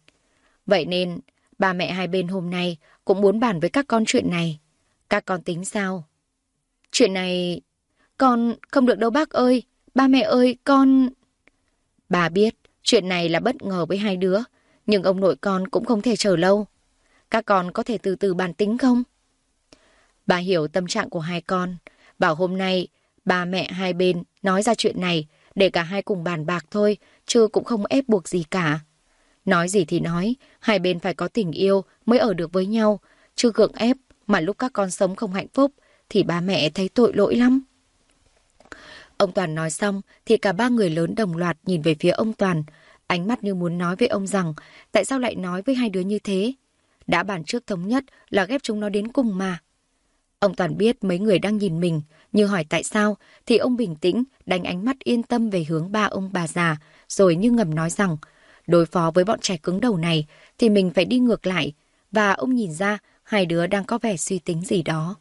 Vậy nên, ba mẹ hai bên hôm nay cũng muốn bàn với các con chuyện này. Các con tính sao? Chuyện này... Con không được đâu bác ơi. Ba mẹ ơi, con... Bà biết chuyện này là bất ngờ với hai đứa, nhưng ông nội con cũng không thể chờ lâu. Các con có thể từ từ bàn tính không? Bà hiểu tâm trạng của hai con, bảo hôm nay bà mẹ hai bên nói ra chuyện này để cả hai cùng bàn bạc thôi, chứ cũng không ép buộc gì cả. Nói gì thì nói, hai bên phải có tình yêu mới ở được với nhau, chứ gượng ép mà lúc các con sống không hạnh phúc thì ba mẹ thấy tội lỗi lắm. Ông Toàn nói xong thì cả ba người lớn đồng loạt nhìn về phía ông Toàn, ánh mắt như muốn nói với ông rằng tại sao lại nói với hai đứa như thế. Đã bàn trước thống nhất là ghép chúng nó đến cùng mà. Ông Toàn biết mấy người đang nhìn mình, như hỏi tại sao, thì ông bình tĩnh, đánh ánh mắt yên tâm về hướng ba ông bà già, rồi như ngầm nói rằng, đối phó với bọn trẻ cứng đầu này, thì mình phải đi ngược lại, và ông nhìn ra hai đứa đang có vẻ suy tính gì đó.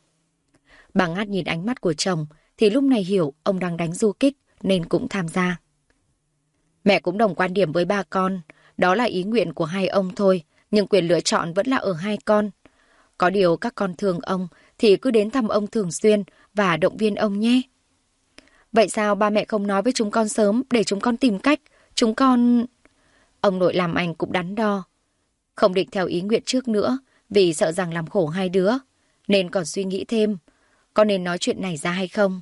Bà ngát nhìn ánh mắt của chồng, thì lúc này hiểu ông đang đánh du kích, nên cũng tham gia. Mẹ cũng đồng quan điểm với ba con, đó là ý nguyện của hai ông thôi, nhưng quyền lựa chọn vẫn là ở hai con. Có điều các con thương ông thì cứ đến thăm ông thường xuyên và động viên ông nhé. Vậy sao ba mẹ không nói với chúng con sớm để chúng con tìm cách? Chúng con... Ông nội làm anh cũng đắn đo. Không định theo ý nguyện trước nữa vì sợ rằng làm khổ hai đứa. Nên còn suy nghĩ thêm. Có nên nói chuyện này ra hay không?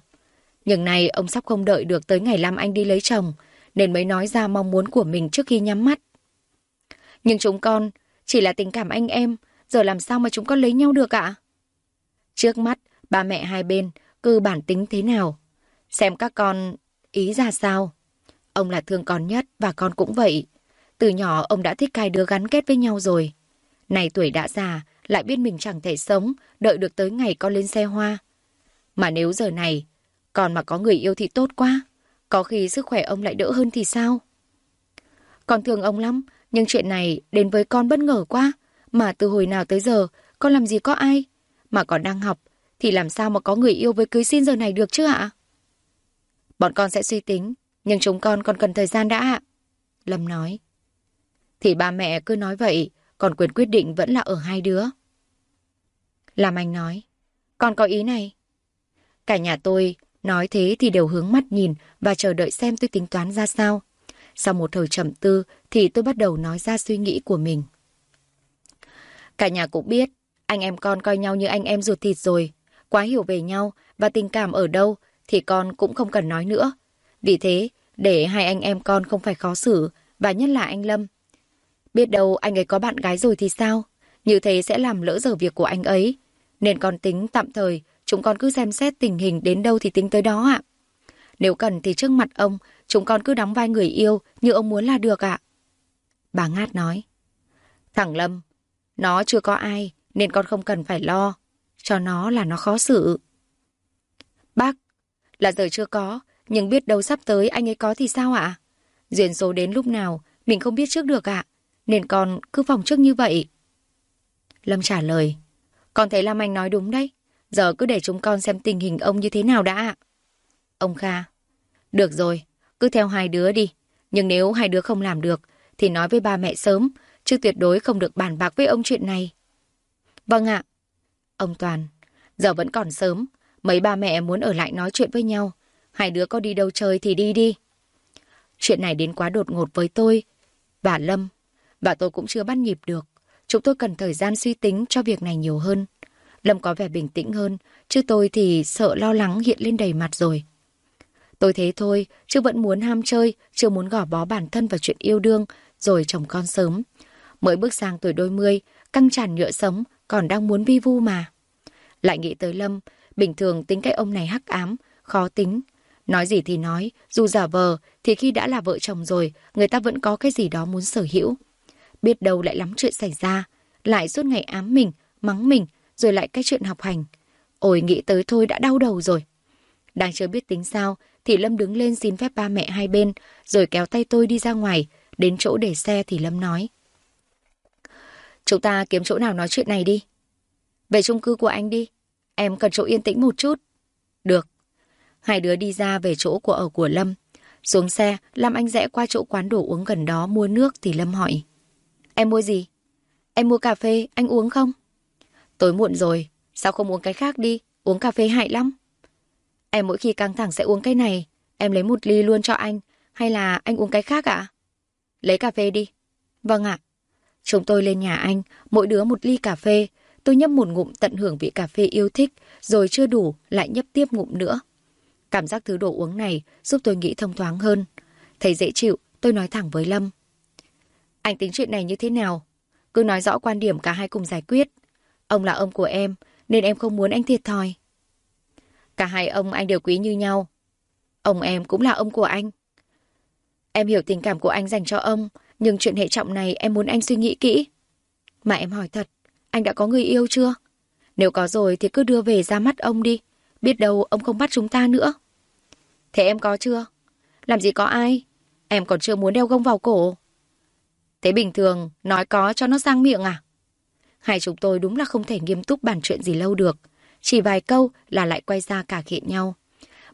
Nhưng này ông sắp không đợi được tới ngày Lam Anh đi lấy chồng nên mới nói ra mong muốn của mình trước khi nhắm mắt. Nhưng chúng con chỉ là tình cảm anh em, giờ làm sao mà chúng con lấy nhau được ạ? Trước mắt, ba mẹ hai bên, cư bản tính thế nào? Xem các con ý ra sao? Ông là thương con nhất và con cũng vậy. Từ nhỏ ông đã thích hai đứa gắn kết với nhau rồi. Này tuổi đã già, lại biết mình chẳng thể sống, đợi được tới ngày con lên xe hoa. Mà nếu giờ này, còn mà có người yêu thì tốt quá. Có khi sức khỏe ông lại đỡ hơn thì sao? Con thương ông lắm, nhưng chuyện này đến với con bất ngờ quá. Mà từ hồi nào tới giờ, con làm gì có ai? Mà còn đang học, thì làm sao mà có người yêu với cưới xin giờ này được chứ ạ? Bọn con sẽ suy tính, nhưng chúng con còn cần thời gian đã ạ. Lâm nói. Thì ba mẹ cứ nói vậy, còn quyền quyết định vẫn là ở hai đứa. Làm anh nói. Con có ý này. Cả nhà tôi nói thế thì đều hướng mắt nhìn và chờ đợi xem tôi tính toán ra sao. Sau một thời trầm tư thì tôi bắt đầu nói ra suy nghĩ của mình. Cả nhà cũng biết, anh em con coi nhau như anh em ruột thịt rồi. Quá hiểu về nhau và tình cảm ở đâu thì con cũng không cần nói nữa. Vì thế, để hai anh em con không phải khó xử và nhất là anh Lâm. Biết đâu anh ấy có bạn gái rồi thì sao? Như thế sẽ làm lỡ giờ việc của anh ấy. Nên con tính tạm thời, chúng con cứ xem xét tình hình đến đâu thì tính tới đó ạ. Nếu cần thì trước mặt ông, chúng con cứ đóng vai người yêu như ông muốn là được ạ. Bà Ngát nói. Thằng Lâm, nó chưa có ai nên con không cần phải lo. Cho nó là nó khó xử. Bác, là giờ chưa có, nhưng biết đâu sắp tới anh ấy có thì sao ạ? Duyên số đến lúc nào, mình không biết trước được ạ. Nên con cứ phòng trước như vậy. Lâm trả lời. Con thấy Lam Anh nói đúng đấy. Giờ cứ để chúng con xem tình hình ông như thế nào đã ạ. Ông Kha. Được rồi, cứ theo hai đứa đi. Nhưng nếu hai đứa không làm được, thì nói với ba mẹ sớm, chứ tuyệt đối không được bàn bạc với ông chuyện này. Vâng ạ. Ông Toàn, giờ vẫn còn sớm, mấy ba mẹ muốn ở lại nói chuyện với nhau. Hai đứa có đi đâu chơi thì đi đi. Chuyện này đến quá đột ngột với tôi bà Lâm, bà tôi cũng chưa bắt nhịp được. Chúng tôi cần thời gian suy tính cho việc này nhiều hơn. Lâm có vẻ bình tĩnh hơn, chứ tôi thì sợ lo lắng hiện lên đầy mặt rồi. Tôi thế thôi, chứ vẫn muốn ham chơi, chưa muốn gò bó bản thân vào chuyện yêu đương, rồi chồng con sớm. Mới bước sang tuổi đôi mươi, căng tràn nhựa sống, còn đang muốn vi vu mà. Lại nghĩ tới Lâm, bình thường tính cách ông này hắc ám, khó tính. Nói gì thì nói, dù giả vờ, thì khi đã là vợ chồng rồi, người ta vẫn có cái gì đó muốn sở hữu. Biết đâu lại lắm chuyện xảy ra, lại suốt ngày ám mình, mắng mình, rồi lại cái chuyện học hành. Ôi nghĩ tới thôi đã đau đầu rồi. Đang chưa biết tính sao, thì Lâm đứng lên xin phép ba mẹ hai bên, rồi kéo tay tôi đi ra ngoài, đến chỗ để xe thì Lâm nói. Chúng ta kiếm chỗ nào nói chuyện này đi. Về chung cư của anh đi. Em cần chỗ yên tĩnh một chút. Được. Hai đứa đi ra về chỗ của ở của Lâm. Xuống xe, Lâm Anh rẽ qua chỗ quán đồ uống gần đó mua nước thì Lâm hỏi. Em mua gì? Em mua cà phê, anh uống không? Tối muộn rồi, sao không uống cái khác đi? Uống cà phê hại lắm. Em mỗi khi căng thẳng sẽ uống cái này. Em lấy một ly luôn cho anh. Hay là anh uống cái khác ạ? Lấy cà phê đi. Vâng ạ. Chúng tôi lên nhà anh, mỗi đứa một ly cà phê. Tôi nhấp một ngụm tận hưởng vị cà phê yêu thích, rồi chưa đủ, lại nhấp tiếp ngụm nữa. Cảm giác thứ đồ uống này giúp tôi nghĩ thông thoáng hơn. Thấy dễ chịu, tôi nói thẳng với Lâm. Anh tính chuyện này như thế nào? Cứ nói rõ quan điểm cả hai cùng giải quyết. Ông là ông của em, nên em không muốn anh thiệt thòi. Cả hai ông anh đều quý như nhau. Ông em cũng là ông của anh. Em hiểu tình cảm của anh dành cho ông, nhưng chuyện hệ trọng này em muốn anh suy nghĩ kỹ. Mà em hỏi thật, anh đã có người yêu chưa? Nếu có rồi thì cứ đưa về ra mắt ông đi. Biết đâu ông không bắt chúng ta nữa. Thế em có chưa? Làm gì có ai? Em còn chưa muốn đeo gông vào cổ. Thế bình thường, nói có cho nó sang miệng à? Hai chúng tôi đúng là không thể nghiêm túc bàn chuyện gì lâu được. Chỉ vài câu là lại quay ra cả khịa nhau.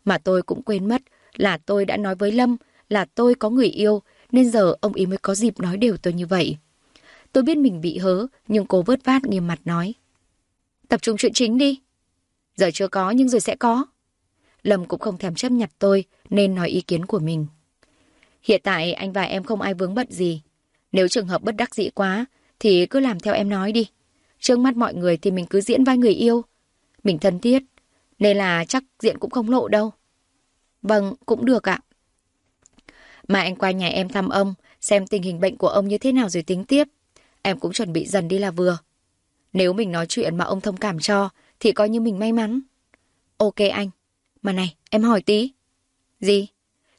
Mà tôi cũng quên mất là tôi đã nói với Lâm là tôi có người yêu, nên giờ ông ý mới có dịp nói đều tôi như vậy. Tôi biết mình bị hớ, nhưng cô vớt vát nghiêm mặt nói. Tập trung chuyện chính đi. Giờ chưa có, nhưng rồi sẽ có. Lâm cũng không thèm chấp nhặt tôi, nên nói ý kiến của mình. Hiện tại anh và em không ai vướng bận gì. Nếu trường hợp bất đắc dĩ quá, thì cứ làm theo em nói đi. Trước mắt mọi người thì mình cứ diễn vai người yêu. Mình thân thiết, nên là chắc diện cũng không lộ đâu. Vâng, cũng được ạ. Mà anh qua nhà em thăm ông, xem tình hình bệnh của ông như thế nào rồi tính tiếp. Em cũng chuẩn bị dần đi là vừa. Nếu mình nói chuyện mà ông thông cảm cho, thì coi như mình may mắn. Ok anh. Mà này, em hỏi tí. Gì?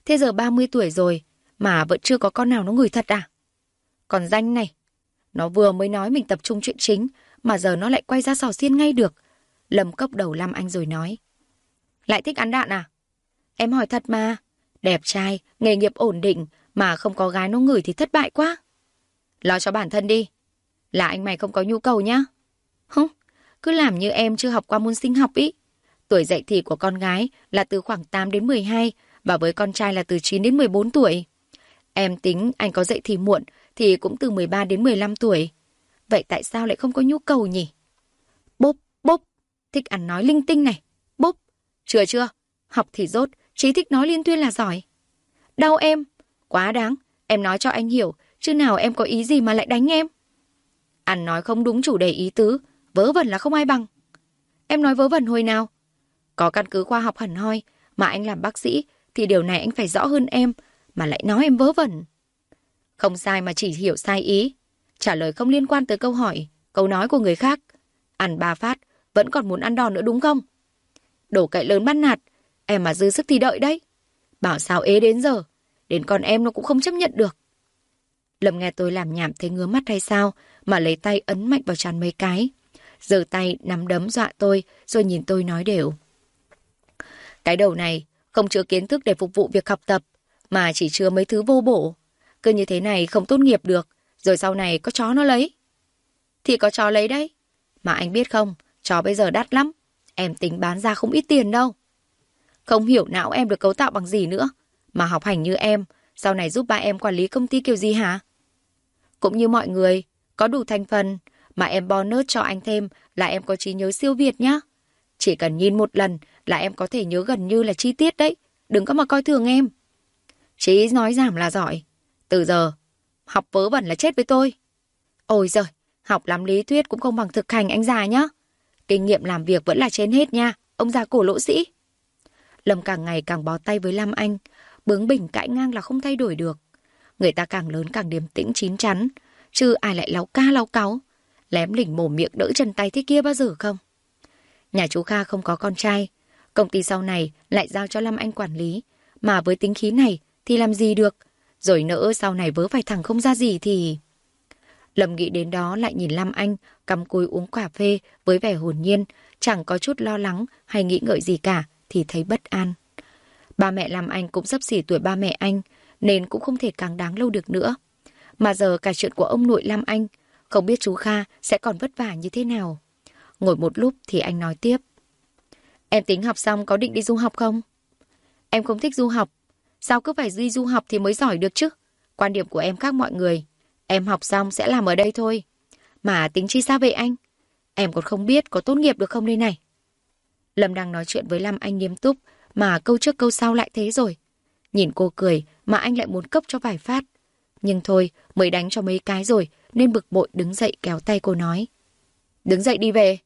Thế giờ 30 tuổi rồi, mà vẫn chưa có con nào nó ngửi thật à? Còn danh này, nó vừa mới nói mình tập trung chuyện chính, mà giờ nó lại quay ra sò xiên ngay được. Lâm cốc đầu Lâm Anh rồi nói. Lại thích ăn đạn à? Em hỏi thật mà. Đẹp trai, nghề nghiệp ổn định, mà không có gái nó ngửi thì thất bại quá. Lo cho bản thân đi. Là anh mày không có nhu cầu nhá. Không, cứ làm như em chưa học qua môn sinh học ý. Tuổi dậy thì của con gái là từ khoảng 8 đến 12 và với con trai là từ 9 đến 14 tuổi. Em tính anh có dậy thì muộn thì cũng từ 13 đến 15 tuổi. Vậy tại sao lại không có nhu cầu nhỉ? Bốp, bốp, thích ăn nói linh tinh này. Bốp, chưa chưa, học thì rốt, trí thích nói liên tuyên là giỏi. Đau em, quá đáng, em nói cho anh hiểu, chứ nào em có ý gì mà lại đánh em. Anh nói không đúng chủ đề ý tứ, vớ vẩn là không ai bằng. Em nói vớ vẩn hồi nào? Có căn cứ khoa học hẳn hoi, mà anh làm bác sĩ, thì điều này anh phải rõ hơn em, mà lại nói em vớ vẩn. Không sai mà chỉ hiểu sai ý. Trả lời không liên quan tới câu hỏi, câu nói của người khác. Ăn ba phát, vẫn còn muốn ăn đòn nữa đúng không? Đổ cậy lớn bắt nạt, em mà dư sức thì đợi đấy. Bảo sao ế đến giờ, đến con em nó cũng không chấp nhận được. Lâm nghe tôi làm nhảm thấy ngứa mắt hay sao, mà lấy tay ấn mạnh vào tràn mấy cái. Giơ tay nắm đấm dọa tôi, rồi nhìn tôi nói đều. Cái đầu này không chứa kiến thức để phục vụ việc học tập, mà chỉ chứa mấy thứ vô bổ. Cứ như thế này không tốt nghiệp được, rồi sau này có chó nó lấy. Thì có chó lấy đấy. Mà anh biết không, chó bây giờ đắt lắm. Em tính bán ra không ít tiền đâu. Không hiểu não em được cấu tạo bằng gì nữa. Mà học hành như em, sau này giúp ba em quản lý công ty kiểu gì hả? Cũng như mọi người, có đủ thành phần, mà em bonus cho anh thêm là em có trí nhớ siêu việt nhá. Chỉ cần nhìn một lần là em có thể nhớ gần như là chi tiết đấy. Đừng có mà coi thường em. Chí nói giảm là giỏi. Từ giờ, học vớ vẩn là chết với tôi. Ôi giời, học lắm lý thuyết cũng không bằng thực hành anh già nhá. Kinh nghiệm làm việc vẫn là trên hết nha, ông già cổ lỗ sĩ. Lâm càng ngày càng bó tay với Lam Anh, bướng bỉnh cãi ngang là không thay đổi được. Người ta càng lớn càng điềm tĩnh chín chắn, chứ ai lại láu ca láu cáu, lém lỉnh mồm miệng đỡ chân tay thế kia bao giờ không? Nhà chú Kha không có con trai, công ty sau này lại giao cho Lâm Anh quản lý, mà với tính khí này thì làm gì được, rồi nỡ sau này vớ phải thằng không ra gì thì... Lâm nghĩ đến đó lại nhìn Lam Anh cắm cúi uống cà phê với vẻ hồn nhiên, chẳng có chút lo lắng hay nghĩ ngợi gì cả thì thấy bất an. Ba mẹ làm Anh cũng sắp xỉ tuổi ba mẹ anh, nên cũng không thể càng đáng lâu được nữa. Mà giờ cả chuyện của ông nội Lam Anh, không biết chú Kha sẽ còn vất vả như thế nào. Ngồi một lúc thì anh nói tiếp. Em tính học xong có định đi du học không? Em không thích du học. Sao cứ phải đi du học thì mới giỏi được chứ? Quan điểm của em khác mọi người. Em học xong sẽ làm ở đây thôi. Mà tính chi sao vậy anh? Em còn không biết có tốt nghiệp được không đây này. Lâm đang nói chuyện với Lam Anh nghiêm túc, mà câu trước câu sau lại thế rồi. Nhìn cô cười, mà anh lại muốn cốc cho vài phát. Nhưng thôi, mới đánh cho mấy cái rồi, nên bực bội đứng dậy kéo tay cô nói. Đứng dậy đi về.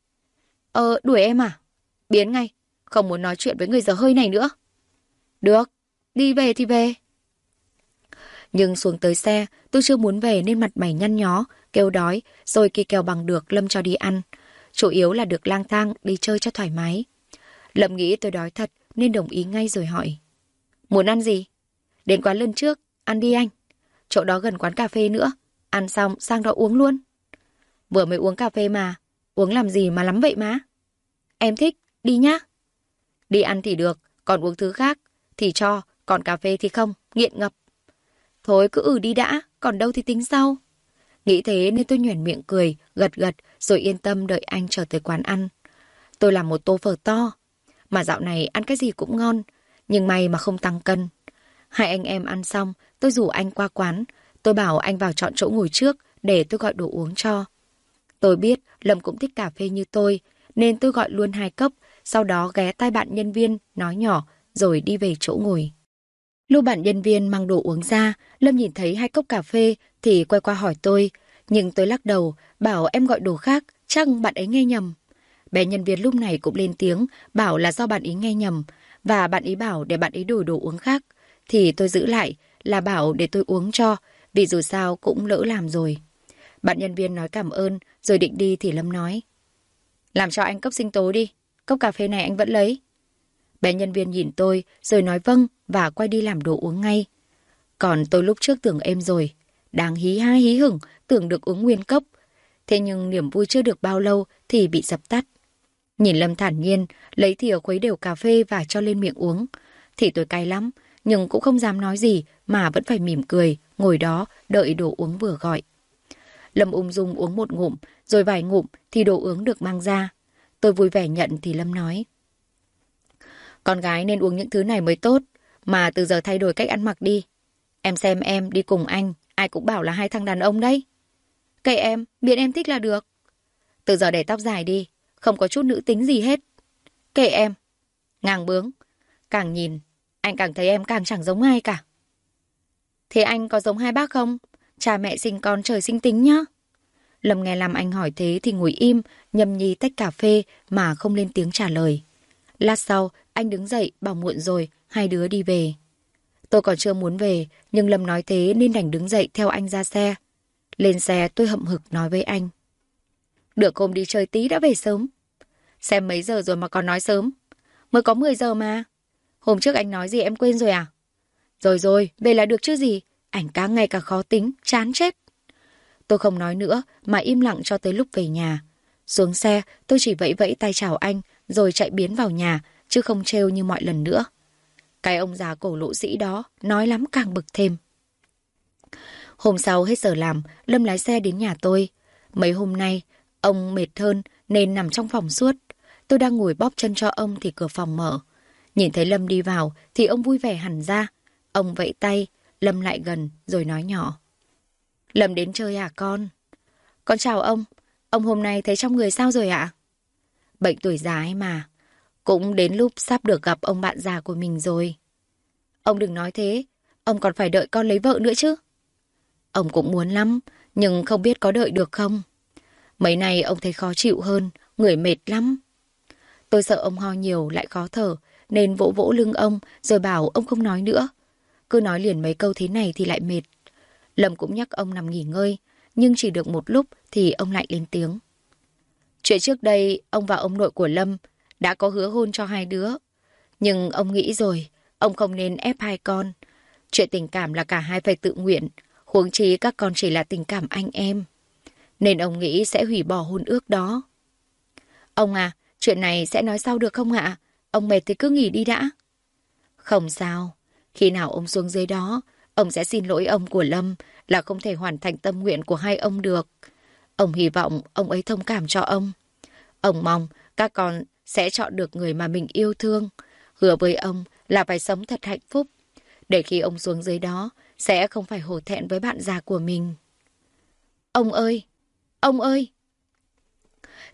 Ờ, đuổi em à? Biến ngay, không muốn nói chuyện với người giờ hơi này nữa. Được, đi về thì về. Nhưng xuống tới xe, tôi chưa muốn về nên mặt mày nhăn nhó, kêu đói, rồi kỳ kèo bằng được Lâm cho đi ăn. Chủ yếu là được lang thang, đi chơi cho thoải mái. Lâm nghĩ tôi đói thật nên đồng ý ngay rồi hỏi. Muốn ăn gì? Đến quán lần trước, ăn đi anh. Chỗ đó gần quán cà phê nữa. Ăn xong sang đó uống luôn. Vừa mới uống cà phê mà. Uống làm gì mà lắm vậy má? em thích, đi nhá. Đi ăn thì được, còn uống thứ khác thì cho, còn cà phê thì không, nghiện ngập. Thôi cứ ử đi đã, còn đâu thì tính sau. Nghĩ thế nên tôi nhoẻn miệng cười, gật gật rồi yên tâm đợi anh trở tới quán ăn. Tôi làm một tô phở to, mà dạo này ăn cái gì cũng ngon, nhưng may mà không tăng cân. Hai anh em ăn xong, tôi rủ anh qua quán, tôi bảo anh vào chọn chỗ ngồi trước để tôi gọi đồ uống cho. Tôi biết Lâm cũng thích cà phê như tôi, nên tôi gọi luôn hai cốc, sau đó ghé tai bạn nhân viên, nói nhỏ, rồi đi về chỗ ngồi. Lúc bạn nhân viên mang đồ uống ra, Lâm nhìn thấy hai cốc cà phê thì quay qua hỏi tôi, nhưng tôi lắc đầu, bảo em gọi đồ khác, chắc bạn ấy nghe nhầm. Bé nhân viên lúc này cũng lên tiếng, bảo là do bạn ý nghe nhầm, và bạn ý bảo để bạn ý đổi đồ uống khác. Thì tôi giữ lại, là bảo để tôi uống cho, vì dù sao cũng lỡ làm rồi. Bạn nhân viên nói cảm ơn, rồi định đi thì Lâm nói. Làm cho anh cốc sinh tố đi, cốc cà phê này anh vẫn lấy. Bé nhân viên nhìn tôi, rồi nói vâng và quay đi làm đồ uống ngay. Còn tôi lúc trước tưởng êm rồi, đang hí ha hí hửng, tưởng được uống nguyên cốc. Thế nhưng niềm vui chưa được bao lâu thì bị dập tắt. Nhìn Lâm thản nhiên, lấy thìa khuấy đều cà phê và cho lên miệng uống. Thì tôi cay lắm, nhưng cũng không dám nói gì mà vẫn phải mỉm cười, ngồi đó đợi đồ uống vừa gọi. Lâm ung dung uống một ngụm, rồi vài ngụm thì đồ uống được mang ra. Tôi vui vẻ nhận thì Lâm nói. Con gái nên uống những thứ này mới tốt, mà từ giờ thay đổi cách ăn mặc đi. Em xem em đi cùng anh, ai cũng bảo là hai thằng đàn ông đấy. Kệ em, miễn em thích là được. Từ giờ để tóc dài đi, không có chút nữ tính gì hết. Kệ em. Ngang bướng. Càng nhìn, anh càng thấy em càng chẳng giống ai cả. Thế anh có giống hai bác không? Cha mẹ sinh con trời sinh tính nhá. Lâm nghe làm anh hỏi thế thì ngồi im, nhầm nhi tách cà phê mà không lên tiếng trả lời. Lát sau, anh đứng dậy, bảo muộn rồi, hai đứa đi về. Tôi còn chưa muốn về, nhưng Lâm nói thế nên đành đứng dậy theo anh ra xe. Lên xe tôi hậm hực nói với anh. Được hôm đi chơi tí đã về sớm. Xem mấy giờ rồi mà còn nói sớm. Mới có 10 giờ mà. Hôm trước anh nói gì em quên rồi à? Rồi rồi, về là được chứ gì. Ảnh càng ngày càng khó tính, chán chết. Tôi không nói nữa, mà im lặng cho tới lúc về nhà. Xuống xe, tôi chỉ vẫy vẫy tay chào anh, rồi chạy biến vào nhà, chứ không trêu như mọi lần nữa. Cái ông già cổ lỗ sĩ đó, nói lắm càng bực thêm. Hôm sau hết giờ làm, Lâm lái xe đến nhà tôi. Mấy hôm nay, ông mệt hơn nên nằm trong phòng suốt. Tôi đang ngồi bóp chân cho ông thì cửa phòng mở. Nhìn thấy Lâm đi vào thì ông vui vẻ hẳn ra. Ông vẫy tay, Lâm lại gần rồi nói nhỏ. Lâm đến chơi à con? Con chào ông. Ông hôm nay thấy trong người sao rồi ạ? Bệnh tuổi già ấy mà. Cũng đến lúc sắp được gặp ông bạn già của mình rồi. Ông đừng nói thế. Ông còn phải đợi con lấy vợ nữa chứ. Ông cũng muốn lắm, nhưng không biết có đợi được không. Mấy này ông thấy khó chịu hơn, người mệt lắm. Tôi sợ ông ho nhiều lại khó thở, nên vỗ vỗ lưng ông rồi bảo ông không nói nữa. Cứ nói liền mấy câu thế này thì lại mệt. Lâm cũng nhắc ông nằm nghỉ ngơi, nhưng chỉ được một lúc thì ông lại lên tiếng. Chuyện trước đây, ông và ông nội của Lâm đã có hứa hôn cho hai đứa. Nhưng ông nghĩ rồi, ông không nên ép hai con. Chuyện tình cảm là cả hai phải tự nguyện, huống chi các con chỉ là tình cảm anh em. Nên ông nghĩ sẽ hủy bỏ hôn ước đó. Ông à, chuyện này sẽ nói sau được không ạ? Ông mệt thì cứ nghỉ đi đã. Không sao. Khi nào ông xuống dưới đó, ông sẽ xin lỗi ông của Lâm là không thể hoàn thành tâm nguyện của hai ông được. Ông hy vọng ông ấy thông cảm cho ông. Ông mong các con sẽ chọn được người mà mình yêu thương. Hứa với ông là phải sống thật hạnh phúc. Để khi ông xuống dưới đó, sẽ không phải hổ thẹn với bạn già của mình. Ông ơi! Ông ơi!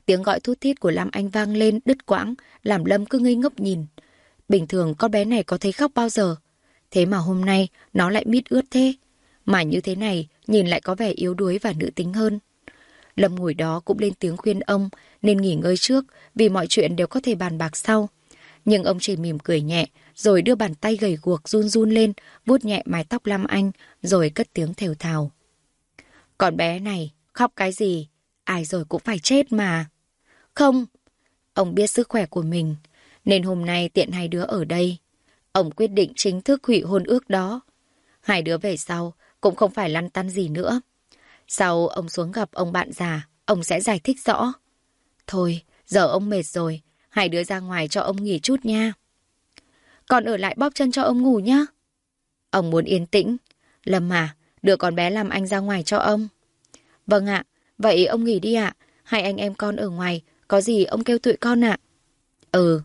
Tiếng gọi thút thít của Lam Anh vang lên đứt quãng, làm Lâm cứ ngây ngốc nhìn. Bình thường con bé này có thấy khóc bao giờ. Thế mà hôm nay nó lại mít ướt thế. Mà như thế này, nhìn lại có vẻ yếu đuối và nữ tính hơn. Lâm ngồi đó cũng lên tiếng khuyên ông nên nghỉ ngơi trước vì mọi chuyện đều có thể bàn bạc sau. Nhưng ông chỉ mỉm cười nhẹ rồi đưa bàn tay gầy guộc run run lên vuốt nhẹ mái tóc Lam Anh rồi cất tiếng thều thào. Còn bé này, khóc cái gì? Ai rồi cũng phải chết mà. Không, ông biết sức khỏe của mình nên hôm nay tiện hai đứa ở đây. Ông quyết định chính thức hủy hôn ước đó. Hai đứa về sau cũng không phải lăn tăn gì nữa. Sau ông xuống gặp ông bạn già, ông sẽ giải thích rõ. Thôi, giờ ông mệt rồi, Hai đứa ra ngoài cho ông nghỉ chút nha. còn ở lại bóp chân cho ông ngủ nhá. Ông muốn yên tĩnh. Lâm à, đưa con bé làm anh ra ngoài cho ông. Vâng ạ, vậy ông nghỉ đi ạ. Hai anh em con ở ngoài, có gì ông kêu tụi con ạ. Ừ.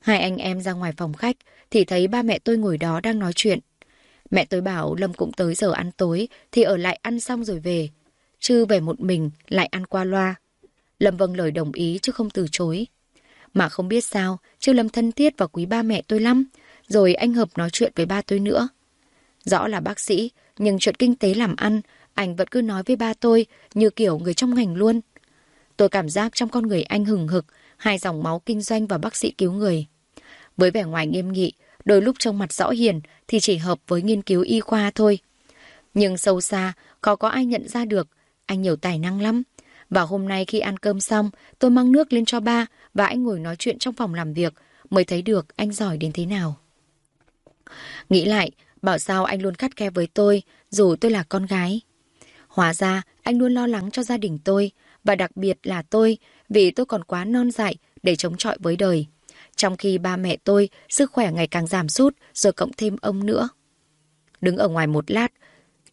Hai anh em ra ngoài phòng khách thì thấy ba mẹ tôi ngồi đó đang nói chuyện. Mẹ tôi bảo Lâm cũng tới giờ ăn tối thì ở lại ăn xong rồi về. Chứ về một mình lại ăn qua loa. Lâm vâng lời đồng ý chứ không từ chối. Mà không biết sao, chứ Lâm thân thiết và quý ba mẹ tôi lắm. Rồi anh Hợp nói chuyện với ba tôi nữa. Rõ là bác sĩ, nhưng chuyện kinh tế làm ăn, anh vẫn cứ nói với ba tôi như kiểu người trong ngành luôn. Tôi cảm giác trong con người anh hừng hực, hai dòng máu kinh doanh và bác sĩ cứu người. Với vẻ ngoài nghiêm nghị, đôi lúc trong mặt rõ hiền thì chỉ hợp với nghiên cứu y khoa thôi. Nhưng sâu xa, khó có ai nhận ra được, anh nhiều tài năng lắm. Và hôm nay khi ăn cơm xong, tôi mang nước lên cho ba và anh ngồi nói chuyện trong phòng làm việc mới thấy được anh giỏi đến thế nào. Nghĩ lại, bảo sao anh luôn khắt khe với tôi dù tôi là con gái. Hóa ra anh luôn lo lắng cho gia đình tôi và đặc biệt là tôi vì tôi còn quá non dại để chống chọi với đời. Trong khi ba mẹ tôi sức khỏe ngày càng giảm sút rồi cộng thêm ông nữa. Đứng ở ngoài một lát,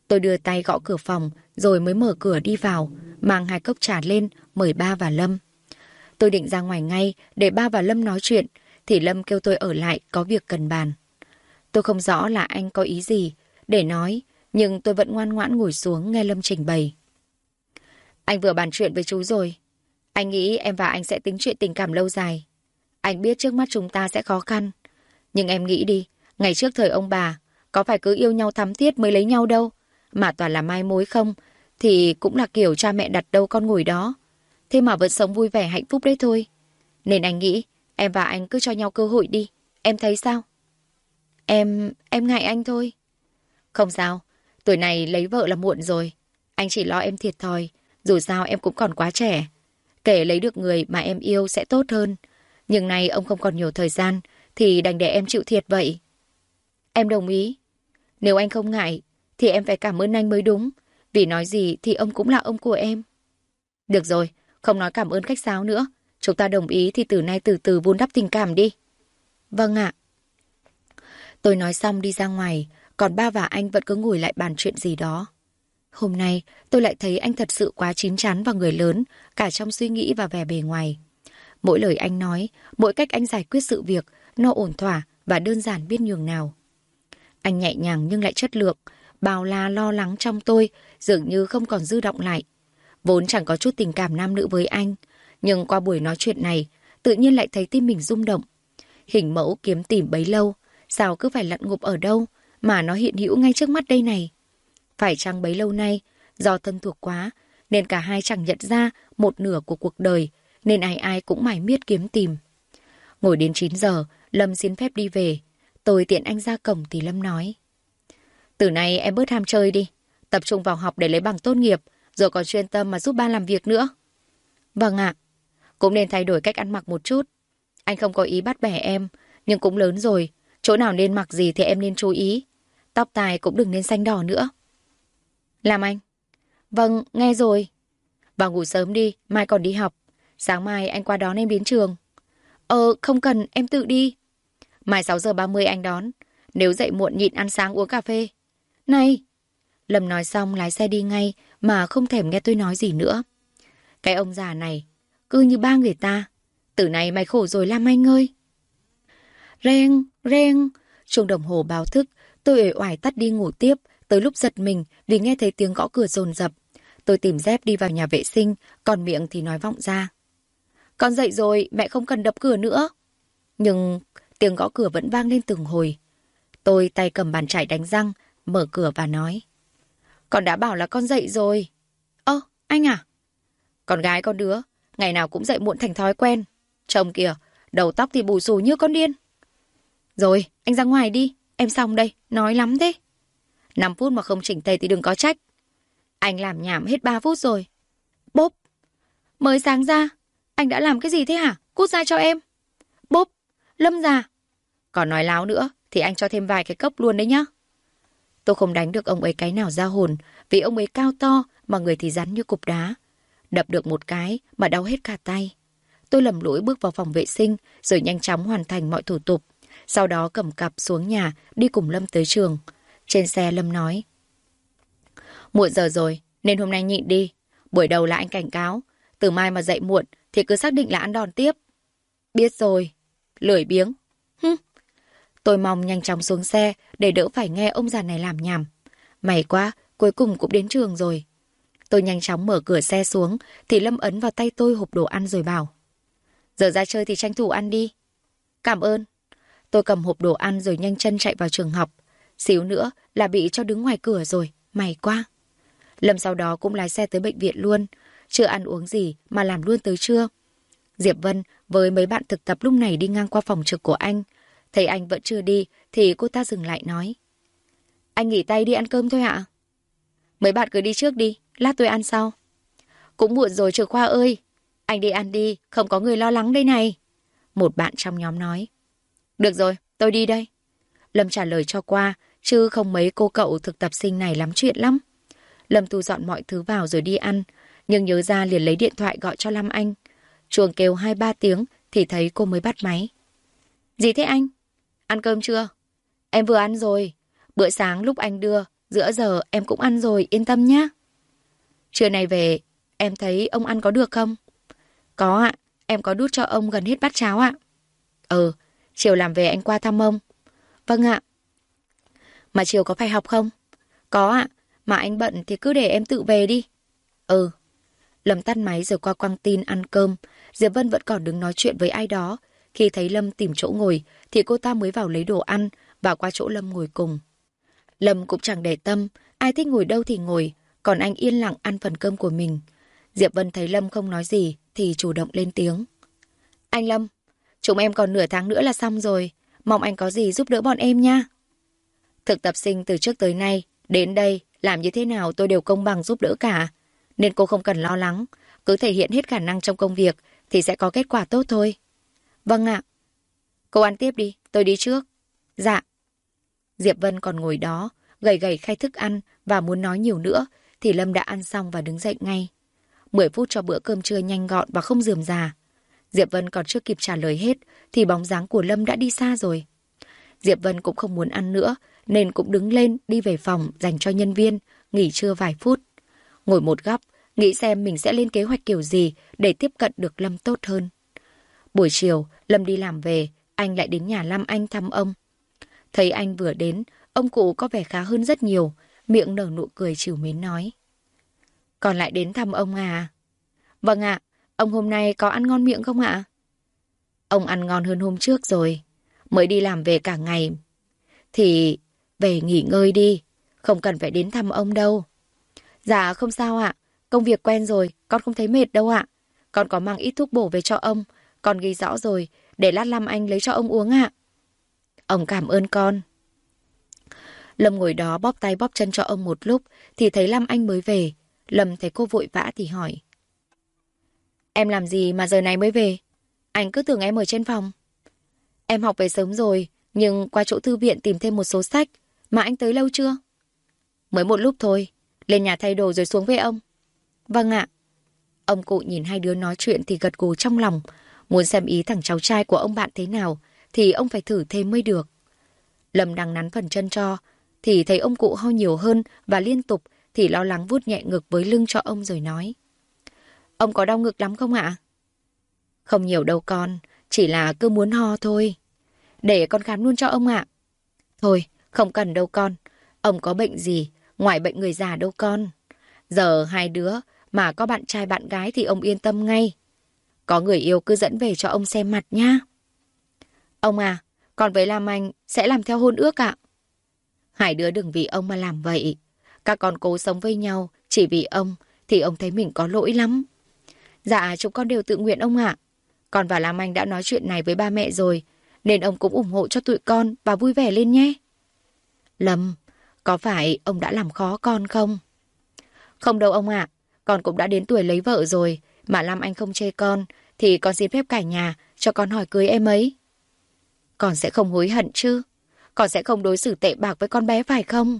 tôi đưa tay gõ cửa phòng rồi mới mở cửa đi vào, mang hai cốc trà lên mời ba và Lâm. Tôi định ra ngoài ngay để ba và Lâm nói chuyện thì Lâm kêu tôi ở lại có việc cần bàn. Tôi không rõ là anh có ý gì để nói nhưng tôi vẫn ngoan ngoãn ngồi xuống nghe Lâm trình bày. Anh vừa bàn chuyện với chú rồi. Anh nghĩ em và anh sẽ tính chuyện tình cảm lâu dài. Anh biết trước mắt chúng ta sẽ khó khăn. Nhưng em nghĩ đi, ngày trước thời ông bà, có phải cứ yêu nhau thắm thiết mới lấy nhau đâu. Mà toàn là mai mối không, thì cũng là kiểu cha mẹ đặt đâu con ngồi đó. Thế mà vẫn sống vui vẻ hạnh phúc đấy thôi. Nên anh nghĩ, em và anh cứ cho nhau cơ hội đi. Em thấy sao? Em, em ngại anh thôi. Không sao, tuổi này lấy vợ là muộn rồi. Anh chỉ lo em thiệt thòi, dù sao em cũng còn quá trẻ. Kể lấy được người mà em yêu sẽ tốt hơn. Nhưng nay ông không còn nhiều thời gian, thì đành để em chịu thiệt vậy. Em đồng ý. Nếu anh không ngại, thì em phải cảm ơn anh mới đúng. Vì nói gì thì ông cũng là ông của em. Được rồi, không nói cảm ơn khách sáo nữa. Chúng ta đồng ý thì từ nay từ từ vun đắp tình cảm đi. Vâng ạ. Tôi nói xong đi ra ngoài, còn ba và anh vẫn cứ ngồi lại bàn chuyện gì đó. Hôm nay, tôi lại thấy anh thật sự quá chín chắn và người lớn, cả trong suy nghĩ và vẻ bề ngoài. Mỗi lời anh nói, mỗi cách anh giải quyết sự việc, nó ổn thỏa và đơn giản biết nhường nào. Anh nhẹ nhàng nhưng lại chất lượng, bao la lo lắng trong tôi, dường như không còn dư động lại. Vốn chẳng có chút tình cảm nam nữ với anh, nhưng qua buổi nói chuyện này, tự nhiên lại thấy tim mình rung động. Hình mẫu kiếm tìm bấy lâu, sao cứ phải lặn ngụp ở đâu, mà nó hiện hữu ngay trước mắt đây này. Phải chăng bấy lâu nay, do thân thuộc quá, nên cả hai chẳng nhận ra một nửa của cuộc đời, nên ai ai cũng mải miết kiếm tìm. Ngồi đến 9 giờ, Lâm xin phép đi về. Tôi tiện anh ra cổng thì Lâm nói. Từ nay em bớt ham chơi đi, tập trung vào học để lấy bằng tốt nghiệp, rồi còn chuyên tâm mà giúp ba làm việc nữa. Vâng ạ, cũng nên thay đổi cách ăn mặc một chút. Anh không có ý bắt bẻ em, nhưng cũng lớn rồi, chỗ nào nên mặc gì thì em nên chú ý. Tóc tài cũng đừng nên xanh đỏ nữa. Làm anh? Vâng, nghe rồi. Vào ngủ sớm đi, mai còn đi học. Sáng mai anh qua đón em đến trường. Ờ, không cần, em tự đi. Mai 6 giờ 30 anh đón. Nếu dậy muộn nhịn ăn sáng uống cà phê. Này! Lâm nói xong lái xe đi ngay mà không thèm nghe tôi nói gì nữa. Cái ông già này, cứ như ba người ta. Từ này mày khổ rồi Lam Anh ơi. Reng, reng. Chuông đồng hồ báo thức, tôi uể oải tắt đi ngủ tiếp, tới lúc giật mình vì nghe thấy tiếng gõ cửa rồn rập. Tôi tìm dép đi vào nhà vệ sinh, còn miệng thì nói vọng ra. Con dậy rồi, mẹ không cần đập cửa nữa. Nhưng tiếng gõ cửa vẫn vang lên từng hồi. Tôi tay cầm bàn chải đánh răng, mở cửa và nói. Con đã bảo là con dậy rồi. Ơ, anh à? Con gái con đứa, ngày nào cũng dậy muộn thành thói quen. Chồng kìa, đầu tóc thì bù xù như con điên. Rồi, anh ra ngoài đi, em xong đây, nói lắm thế. 5 phút mà không chỉnh tề thì đừng có trách. Anh làm nhảm hết 3 phút rồi. Bốp! Mới sáng ra, anh đã làm cái gì thế hả? Cút ra cho em. Bốp! Lâm già! Còn nói láo nữa, thì anh cho thêm vài cái cốc luôn đấy nhá. Tôi không đánh được ông ấy cái nào ra hồn, vì ông ấy cao to mà người thì rắn như cục đá. Đập được một cái mà đau hết cả tay. tôi lầm lũi bước vào phòng vệ sinh rồi nhanh chóng hoàn thành mọi thủ tục. Sau đó cầm cặp xuống nhà đi cùng Lâm tới trường. Trên xe Lâm nói. Muộn giờ rồi nên hôm nay nhịn đi. Buổi đầu là anh cảnh cáo. Từ mai mà dậy muộn thì cứ xác định là ăn đòn tiếp. Biết rồi. Lười biếng. Hừm. Tôi mong nhanh chóng xuống xe để đỡ phải nghe ông già này làm nhảm. May quá, cuối cùng cũng đến trường rồi. Tôi nhanh chóng mở cửa xe xuống thì Lâm ấn vào tay tôi hộp đồ ăn rồi bảo. Giờ ra chơi thì tranh thủ ăn đi. Cảm ơn. Tôi cầm hộp đồ ăn rồi nhanh chân chạy vào trường học. Xíu nữa là bị cho đứng ngoài cửa rồi. May quá. Lâm sau đó cũng lái xe tới bệnh viện luôn. Chưa ăn uống gì mà làm luôn tới trưa. Diệp Vân với mấy bạn thực tập lúc này đi ngang qua phòng trực của anh. Thấy anh vẫn chưa đi thì cô ta dừng lại nói. Anh nghỉ tay đi ăn cơm thôi ạ. Mấy bạn cứ đi trước đi, lát tôi ăn sau. Cũng muộn rồi trường khoa ơi. Anh đi ăn đi, không có người lo lắng đây này. Một bạn trong nhóm nói. Được rồi, tôi đi đây. Lâm trả lời cho qua, chứ không mấy cô cậu thực tập sinh này lắm chuyện lắm. Lâm thu dọn mọi thứ vào rồi đi ăn, nhưng nhớ ra liền lấy điện thoại gọi cho Lâm Anh. Chuồng kêu hai ba tiếng thì thấy cô mới bắt máy. Gì thế anh? Ăn cơm chưa? Em vừa ăn rồi. Bữa sáng lúc anh đưa, giữa giờ em cũng ăn rồi, yên tâm nhé. Trưa này về, em thấy ông ăn có được không? Có ạ, em có đút cho ông gần hết bát cháo ạ. Ừ, chiều làm về anh qua thăm ông. Vâng ạ. Mà chiều có phải học không? Có ạ, mà anh bận thì cứ để em tự về đi. Ừ. Lâm tắt máy rồi qua quăng tin ăn cơm. Diệp Vân vẫn còn đứng nói chuyện với ai đó. Khi thấy Lâm tìm chỗ ngồi thì cô ta mới vào lấy đồ ăn và qua chỗ Lâm ngồi cùng. Lâm cũng chẳng để tâm, ai thích ngồi đâu thì ngồi, còn anh yên lặng ăn phần cơm của mình. Diệp Vân thấy Lâm không nói gì thì chủ động lên tiếng. Anh Lâm, chúng em còn nửa tháng nữa là xong rồi, mong anh có gì giúp đỡ bọn em nha. Thực tập sinh từ trước tới nay, đến đây, làm như thế nào tôi đều công bằng giúp đỡ cả. Nên cô không cần lo lắng, cứ thể hiện hết khả năng trong công việc thì sẽ có kết quả tốt thôi. Vâng ạ. Cô ăn tiếp đi, tôi đi trước. Dạ. Diệp Vân còn ngồi đó, gầy gầy khai thức ăn và muốn nói nhiều nữa thì Lâm đã ăn xong và đứng dậy ngay. 10 phút cho bữa cơm trưa nhanh gọn và không dườm già. Diệp Vân còn chưa kịp trả lời hết thì bóng dáng của Lâm đã đi xa rồi. Diệp Vân cũng không muốn ăn nữa nên cũng đứng lên đi về phòng dành cho nhân viên, nghỉ trưa vài phút. Ngồi một góc, nghĩ xem mình sẽ lên kế hoạch kiểu gì để tiếp cận được Lâm tốt hơn. Buổi chiều, Lâm đi làm về, anh lại đến nhà Lam Anh thăm ông. Thấy anh vừa đến, ông cụ có vẻ khá hơn rất nhiều, miệng nở nụ cười chiều mến nói. Còn lại đến thăm ông à? Vâng ạ, ông hôm nay có ăn ngon miệng không ạ? Ông ăn ngon hơn hôm trước rồi, mới đi làm về cả ngày. Thì về nghỉ ngơi đi, không cần phải đến thăm ông đâu. Dạ không sao ạ, công việc quen rồi, con không thấy mệt đâu ạ. Con có mang ít thuốc bổ về cho ông, con ghi rõ rồi, để lát Lâm Anh lấy cho ông uống ạ. Ông cảm ơn con. Lâm ngồi đó bóp tay bóp chân cho ông một lúc, thì thấy Lam Anh mới về. Lâm thấy cô vội vã thì hỏi. Em làm gì mà giờ này mới về? Anh cứ tưởng em ở trên phòng. Em học về sớm rồi, nhưng qua chỗ thư viện tìm thêm một số sách. Mà anh tới lâu chưa? Mới một lúc thôi. Lên nhà thay đồ rồi xuống với ông. Vâng ạ. Ông cụ nhìn hai đứa nói chuyện thì gật gù trong lòng. Muốn xem ý thằng cháu trai của ông bạn thế nào thì ông phải thử thêm mới được. Lâm đang nắn phần chân cho thì thấy ông cụ ho nhiều hơn và liên tục thì lo lắng vuốt nhẹ ngực với lưng cho ông rồi nói. Ông có đau ngực lắm không ạ? Không nhiều đâu con, chỉ là cứ muốn ho thôi. Để con khám luôn cho ông ạ. Thôi, không cần đâu con. Ông có bệnh gì, ngoài bệnh người già đâu con. Giờ hai đứa mà có bạn trai bạn gái thì ông yên tâm ngay. Có người yêu cứ dẫn về cho ông xem mặt nha. Ông à, còn với Lam Anh sẽ làm theo hôn ước ạ. Hai đứa đừng vì ông mà làm vậy. Các con cố sống với nhau chỉ vì ông thì ông thấy mình có lỗi lắm. Dạ, chúng con đều tự nguyện ông ạ. Con và Lam Anh đã nói chuyện này với ba mẹ rồi, nên ông cũng ủng hộ cho tụi con và vui vẻ lên nhé. Lâm, có phải ông đã làm khó con không? Không đâu ông ạ, con cũng đã đến tuổi lấy vợ rồi, mà Lam Anh không chê con, thì con xin phép cả nhà cho con hỏi cưới em ấy. Con sẽ không hối hận chứ? Con sẽ không đối xử tệ bạc với con bé phải không?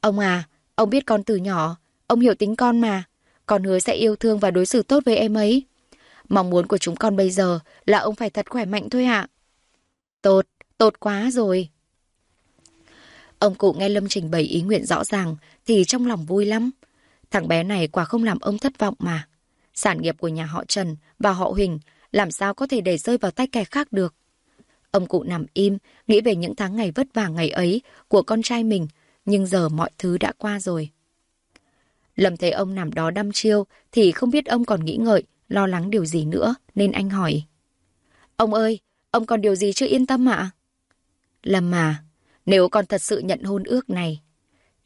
Ông à, ông biết con từ nhỏ, ông hiểu tính con mà. Con hứa sẽ yêu thương và đối xử tốt với em ấy. Mong muốn của chúng con bây giờ là ông phải thật khỏe mạnh thôi ạ. Tốt, tốt quá rồi. Ông cụ nghe Lâm trình bày ý nguyện rõ ràng thì trong lòng vui lắm. Thằng bé này quả không làm ông thất vọng mà. Sản nghiệp của nhà họ Trần và họ Huỳnh làm sao có thể để rơi vào tay kẻ khác được. Ông cụ nằm im, nghĩ về những tháng ngày vất vả ngày ấy của con trai mình, nhưng giờ mọi thứ đã qua rồi. Lâm thấy ông nằm đó đăm chiêu thì không biết ông còn nghĩ ngợi, lo lắng điều gì nữa, nên anh hỏi. Ông ơi, ông còn điều gì chưa yên tâm ạ? Lâm mà, nếu con thật sự nhận hôn ước này,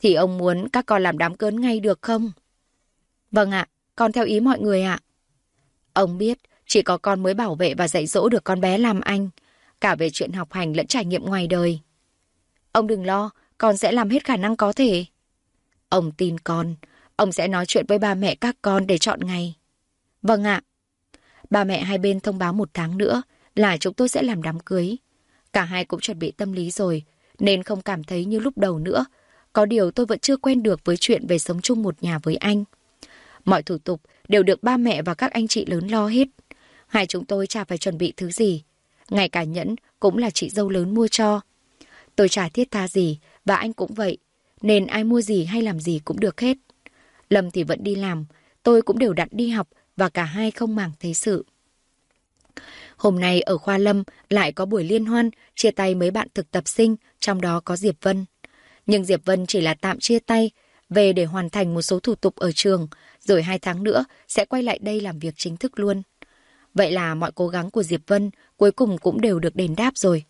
thì ông muốn các con làm đám cưới ngay được không? Vâng ạ, con theo ý mọi người ạ. Ông biết, chỉ có con mới bảo vệ và dạy dỗ được con bé làm anh, cả về chuyện học hành lẫn trải nghiệm ngoài đời. Ông đừng lo, con sẽ làm hết khả năng có thể. Ông tin con, ông sẽ nói chuyện với ba mẹ các con để chọn ngày. Vâng ạ. Ba mẹ hai bên thông báo một tháng nữa là chúng tôi sẽ làm đám cưới. Cả hai cũng chuẩn bị tâm lý rồi, nên không cảm thấy như lúc đầu nữa. Có điều tôi vẫn chưa quen được với chuyện về sống chung một nhà với anh. Mọi thủ tục đều được ba mẹ và các anh chị lớn lo hết. Hai chúng tôi chả phải chuẩn bị thứ gì. Ngay cả nhẫn cũng là chị dâu lớn mua cho. Tôi chả thiết tha gì và anh cũng vậy. Nên ai mua gì hay làm gì cũng được hết. Lâm thì vẫn đi làm, tôi cũng đều đặn đi học và cả hai không màng thế sự. Hôm nay ở khoa Lâm lại có buổi liên hoan chia tay mấy bạn thực tập sinh, trong đó có Diệp Vân. Nhưng Diệp Vân chỉ là tạm chia tay, về để hoàn thành một số thủ tục ở trường, rồi hai tháng nữa sẽ quay lại đây làm việc chính thức luôn. Vậy là mọi cố gắng của Diệp Vân cuối cùng cũng đều được đền đáp rồi.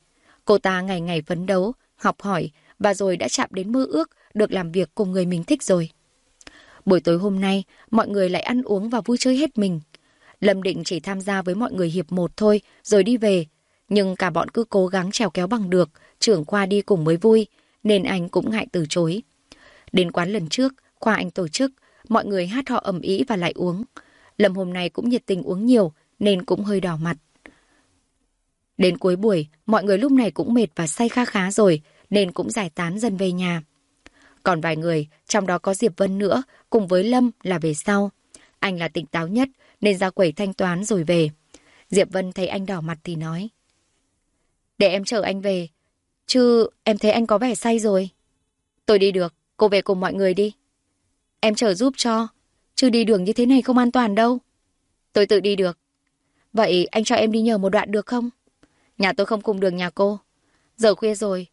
Cô ta ngày ngày phấn đấu, học hỏi và rồi đã chạm đến mơ ước được làm việc cùng người mình thích rồi. Buổi tối hôm nay, mọi người lại ăn uống và vui chơi hết mình. Lâm định chỉ tham gia với mọi người hiệp một thôi, rồi đi về. Nhưng cả bọn cứ cố gắng trèo kéo bằng được, trưởng khoa đi cùng mới vui, nên anh cũng ngại từ chối. Đến quán lần trước, khoa anh tổ chức, mọi người hát họ ầm ĩ và lại uống. Lâm hôm nay cũng nhiệt tình uống nhiều, nên cũng hơi đỏ mặt. Đến cuối buổi, mọi người lúc này cũng mệt và say kha khá rồi, nên cũng giải tán dần về nhà. Còn vài người, trong đó có Diệp Vân nữa, cùng với Lâm là về sau. Anh là tỉnh táo nhất, nên ra quẩy thanh toán rồi về. Diệp Vân thấy anh đỏ mặt thì nói. Để em chờ anh về, chứ em thấy anh có vẻ say rồi. Tôi đi được, cô về cùng mọi người đi. Em chờ giúp cho, chứ đi đường như thế này không an toàn đâu. Tôi tự đi được. Vậy anh cho em đi nhờ một đoạn được không? Nhà tôi không cùng đường nhà cô. Giờ khuya rồi,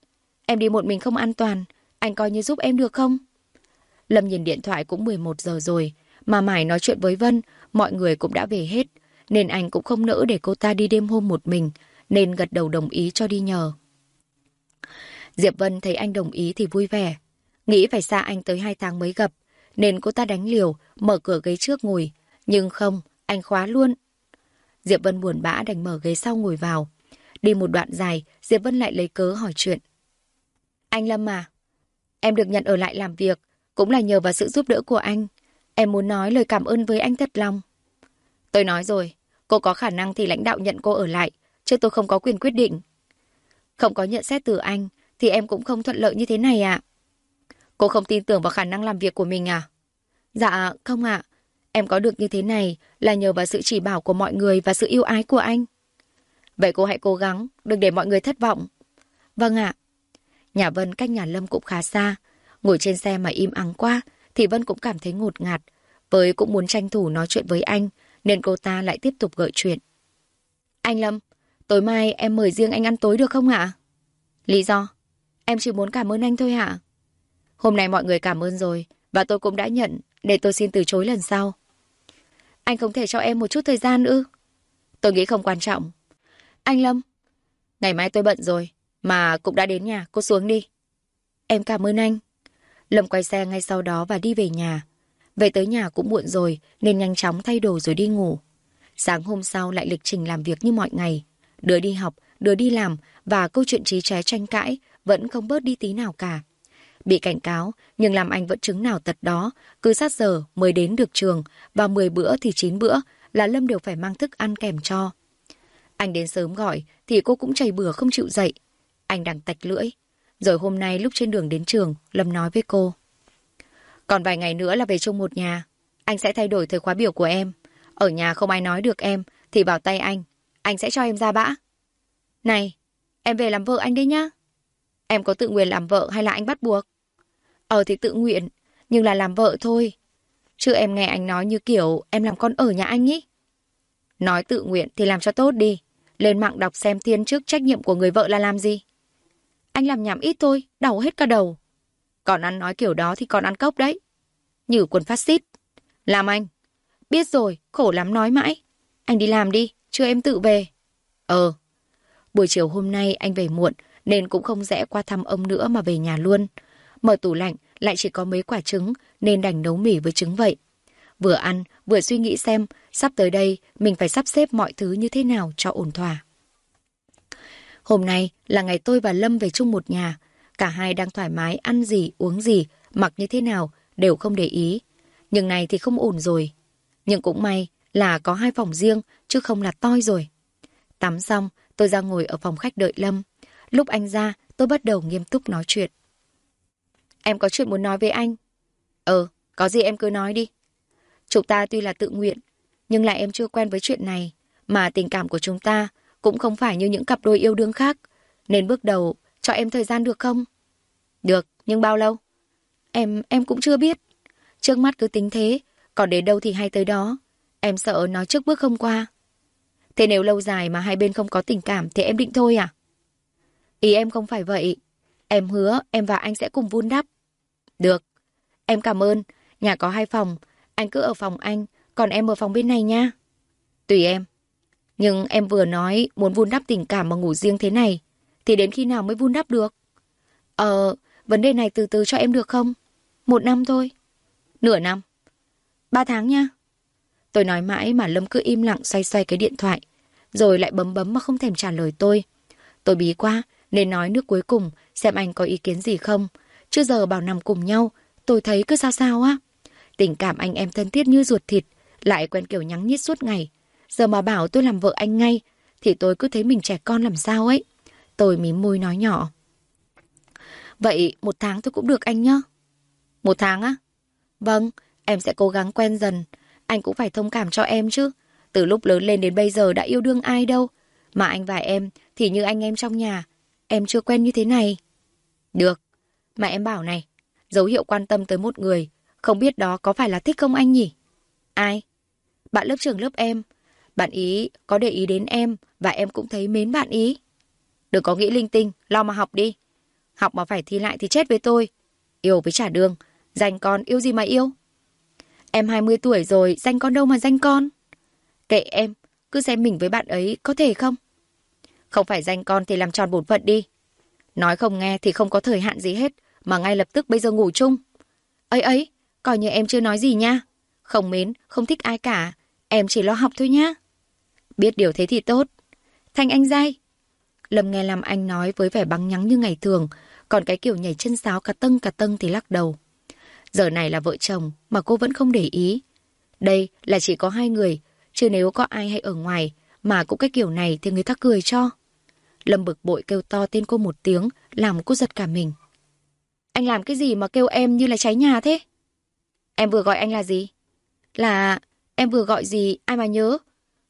em đi một mình không an toàn, anh coi như giúp em được không? Lâm nhìn điện thoại cũng 11 giờ rồi, mà mải nói chuyện với Vân, mọi người cũng đã về hết, nên anh cũng không nỡ để cô ta đi đêm hôm một mình, nên gật đầu đồng ý cho đi nhờ. Diệp Vân thấy anh đồng ý thì vui vẻ, nghĩ phải xa anh tới hai tháng mới gặp, nên cô ta đánh liều, mở cửa ghế trước ngồi, nhưng không, anh khóa luôn. Diệp Vân buồn bã đành mở ghế sau ngồi vào. Đi một đoạn dài, Diệp Vân lại lấy cớ hỏi chuyện. Anh Lâm à, em được nhận ở lại làm việc, cũng là nhờ vào sự giúp đỡ của anh. Em muốn nói lời cảm ơn với anh thật lòng. Tôi nói rồi, cô có khả năng thì lãnh đạo nhận cô ở lại, chứ tôi không có quyền quyết định. Không có nhận xét từ anh, thì em cũng không thuận lợi như thế này ạ. Cô không tin tưởng vào khả năng làm việc của mình à? Dạ, không ạ. Em có được như thế này là nhờ vào sự chỉ bảo của mọi người và sự yêu ái của anh. Vậy cô hãy cố gắng, đừng để mọi người thất vọng. Vâng ạ. Nhà Vân cách nhà Lâm cũng khá xa. Ngồi trên xe mà im ắng quá, thì Vân cũng cảm thấy ngột ngạt. Với cũng muốn tranh thủ nói chuyện với anh, nên cô ta lại tiếp tục gợi chuyện. Anh Lâm, tối mai em mời riêng anh ăn tối được không ạ? Lý do? Em chỉ muốn cảm ơn anh thôi hả? Hôm nay mọi người cảm ơn rồi, và tôi cũng đã nhận, để tôi xin từ chối lần sau. Anh không thể cho em một chút thời gian ư? Tôi nghĩ không quan trọng. Anh Lâm, ngày mai tôi bận rồi, mà cũng đã đến nhà, cô xuống đi. Em cảm ơn anh. Lâm quay xe ngay sau đó và đi về nhà. Về tới nhà cũng muộn rồi nên nhanh chóng thay đồ rồi đi ngủ. Sáng hôm sau lại lịch trình làm việc như mọi ngày. Đứa đi học, đứa đi làm và câu chuyện trí trái tranh cãi vẫn không bớt đi tí nào cả. Bị cảnh cáo, nhưng làm anh vẫn chứng nào tật đó, cứ sát giờ mới đến được trường và 10 bữa thì 9 bữa là Lâm đều phải mang thức ăn kèm cho. Anh đến sớm gọi thì cô cũng chảy bừa không chịu dậy. Anh đang tạch lưỡi, rồi hôm nay lúc trên đường đến trường, Lâm nói với cô. Còn vài ngày nữa là về chung một nhà. Anh sẽ thay đổi thời khóa biểu của em. Ở nhà không ai nói được em, thì vào tay anh, anh sẽ cho em ra bã. Này, em về làm vợ anh đi nhá. Em có tự nguyện làm vợ hay là anh bắt buộc? Ờ thì tự nguyện, nhưng là làm vợ thôi. Chứ em nghe anh nói như kiểu em làm con ở nhà anh ý. Nói tự nguyện thì làm cho tốt đi. Lên mạng đọc xem thiên chức trách nhiệm của người vợ là làm gì. Anh làm nhảm ít thôi, đau hết cả đầu. Còn ăn nói kiểu đó thì còn ăn cốc đấy. nhử quần phát xít. Làm anh. Biết rồi, khổ lắm nói mãi. Anh đi làm đi, chưa em tự về. Ờ. Buổi chiều hôm nay anh về muộn, nên cũng không rẽ qua thăm ông nữa mà về nhà luôn. Mở tủ lạnh, lại chỉ có mấy quả trứng, nên đành nấu mì với trứng vậy. Vừa ăn, vừa suy nghĩ xem, sắp tới đây, mình phải sắp xếp mọi thứ như thế nào cho ổn thỏa. Hôm nay là ngày tôi và Lâm về chung một nhà. Cả hai đang thoải mái ăn gì, uống gì, mặc như thế nào, đều không để ý. Nhưng này thì không ổn rồi. Nhưng cũng may là có hai phòng riêng, chứ không là toi rồi. Tắm xong, tôi ra ngồi ở phòng khách đợi Lâm. Lúc anh ra, tôi bắt đầu nghiêm túc nói chuyện. Em có chuyện muốn nói với anh. Ờ, có gì em cứ nói đi. Chúng ta tuy là tự nguyện, nhưng lại em chưa quen với chuyện này, mà tình cảm của chúng ta cũng không phải như những cặp đôi yêu đương khác. Nên bước đầu, cho em thời gian được không? Được, nhưng bao lâu? Em, em cũng chưa biết. Trước mắt cứ tính thế, còn đến đâu thì hay tới đó. Em sợ nói trước bước không qua. Thế nếu lâu dài mà hai bên không có tình cảm thì em định thôi à? Ý em không phải vậy. Em hứa em và anh sẽ cùng vun đắp. Được. Em cảm ơn. Nhà có hai phòng. Anh cứ ở phòng anh, còn em ở phòng bên này nha. Tùy em. Nhưng em vừa nói muốn vun đắp tình cảm mà ngủ riêng thế này, thì đến khi nào mới vun đắp được? Ờ, vấn đề này từ từ cho em được không? Một năm thôi. Nửa năm. Ba tháng nha. Tôi nói mãi mà Lâm cứ im lặng xoay xoay cái điện thoại, rồi lại bấm bấm mà không thèm trả lời tôi. Tôi bí quá, nên nói nước cuối cùng xem anh có ý kiến gì không. Chứ giờ bảo nằm cùng nhau, tôi thấy cứ sao sao á. Tình cảm anh em thân thiết như ruột thịt, lại quen kiểu nhắn nhít suốt ngày. Giờ mà bảo tôi làm vợ anh ngay, thì tôi cứ thấy mình trẻ con làm sao ấy. Tôi mím môi nói nhỏ. Vậy một tháng tôi cũng được anh nhá. Một tháng á? Vâng, em sẽ cố gắng quen dần. Anh cũng phải thông cảm cho em chứ. Từ lúc lớn lên đến bây giờ đã yêu đương ai đâu. Mà anh và em thì như anh em trong nhà. Em chưa quen như thế này. Được. Mà em bảo này, dấu hiệu quan tâm tới một người, không biết đó có phải là thích không anh nhỉ? Ai? Bạn lớp trưởng lớp em. Bạn ý có để ý đến em và em cũng thấy mến bạn ý. Đừng có nghĩ linh tinh, lo mà học đi. Học mà phải thi lại thì chết với tôi. Yêu với trả đường, dành con yêu gì mà yêu? Em 20 tuổi rồi, danh con đâu mà danh con? Kệ em, cứ xem mình với bạn ấy có thể không? Không phải danh con thì làm tròn bổn phận đi. Nói không nghe thì không có thời hạn gì hết, mà ngay lập tức bây giờ ngủ chung. Ấy ấy, coi như em chưa nói gì nha. Không mến, không thích ai cả, em chỉ lo học thôi nhá. Biết điều thế thì tốt. thành anh dai. Lâm nghe làm anh nói với vẻ băng nhắng như ngày thường, còn cái kiểu nhảy chân sáo cả tâng cả tâng thì lắc đầu. Giờ này là vợ chồng mà cô vẫn không để ý. Đây là chỉ có hai người, chứ nếu có ai hay ở ngoài mà cũng cái kiểu này thì người ta cười cho. Lâm bực bội kêu to tên cô một tiếng, làm cô giật cả mình. Anh làm cái gì mà kêu em như là cháy nhà thế? Em vừa gọi anh là gì? Là... em vừa gọi gì, ai mà nhớ?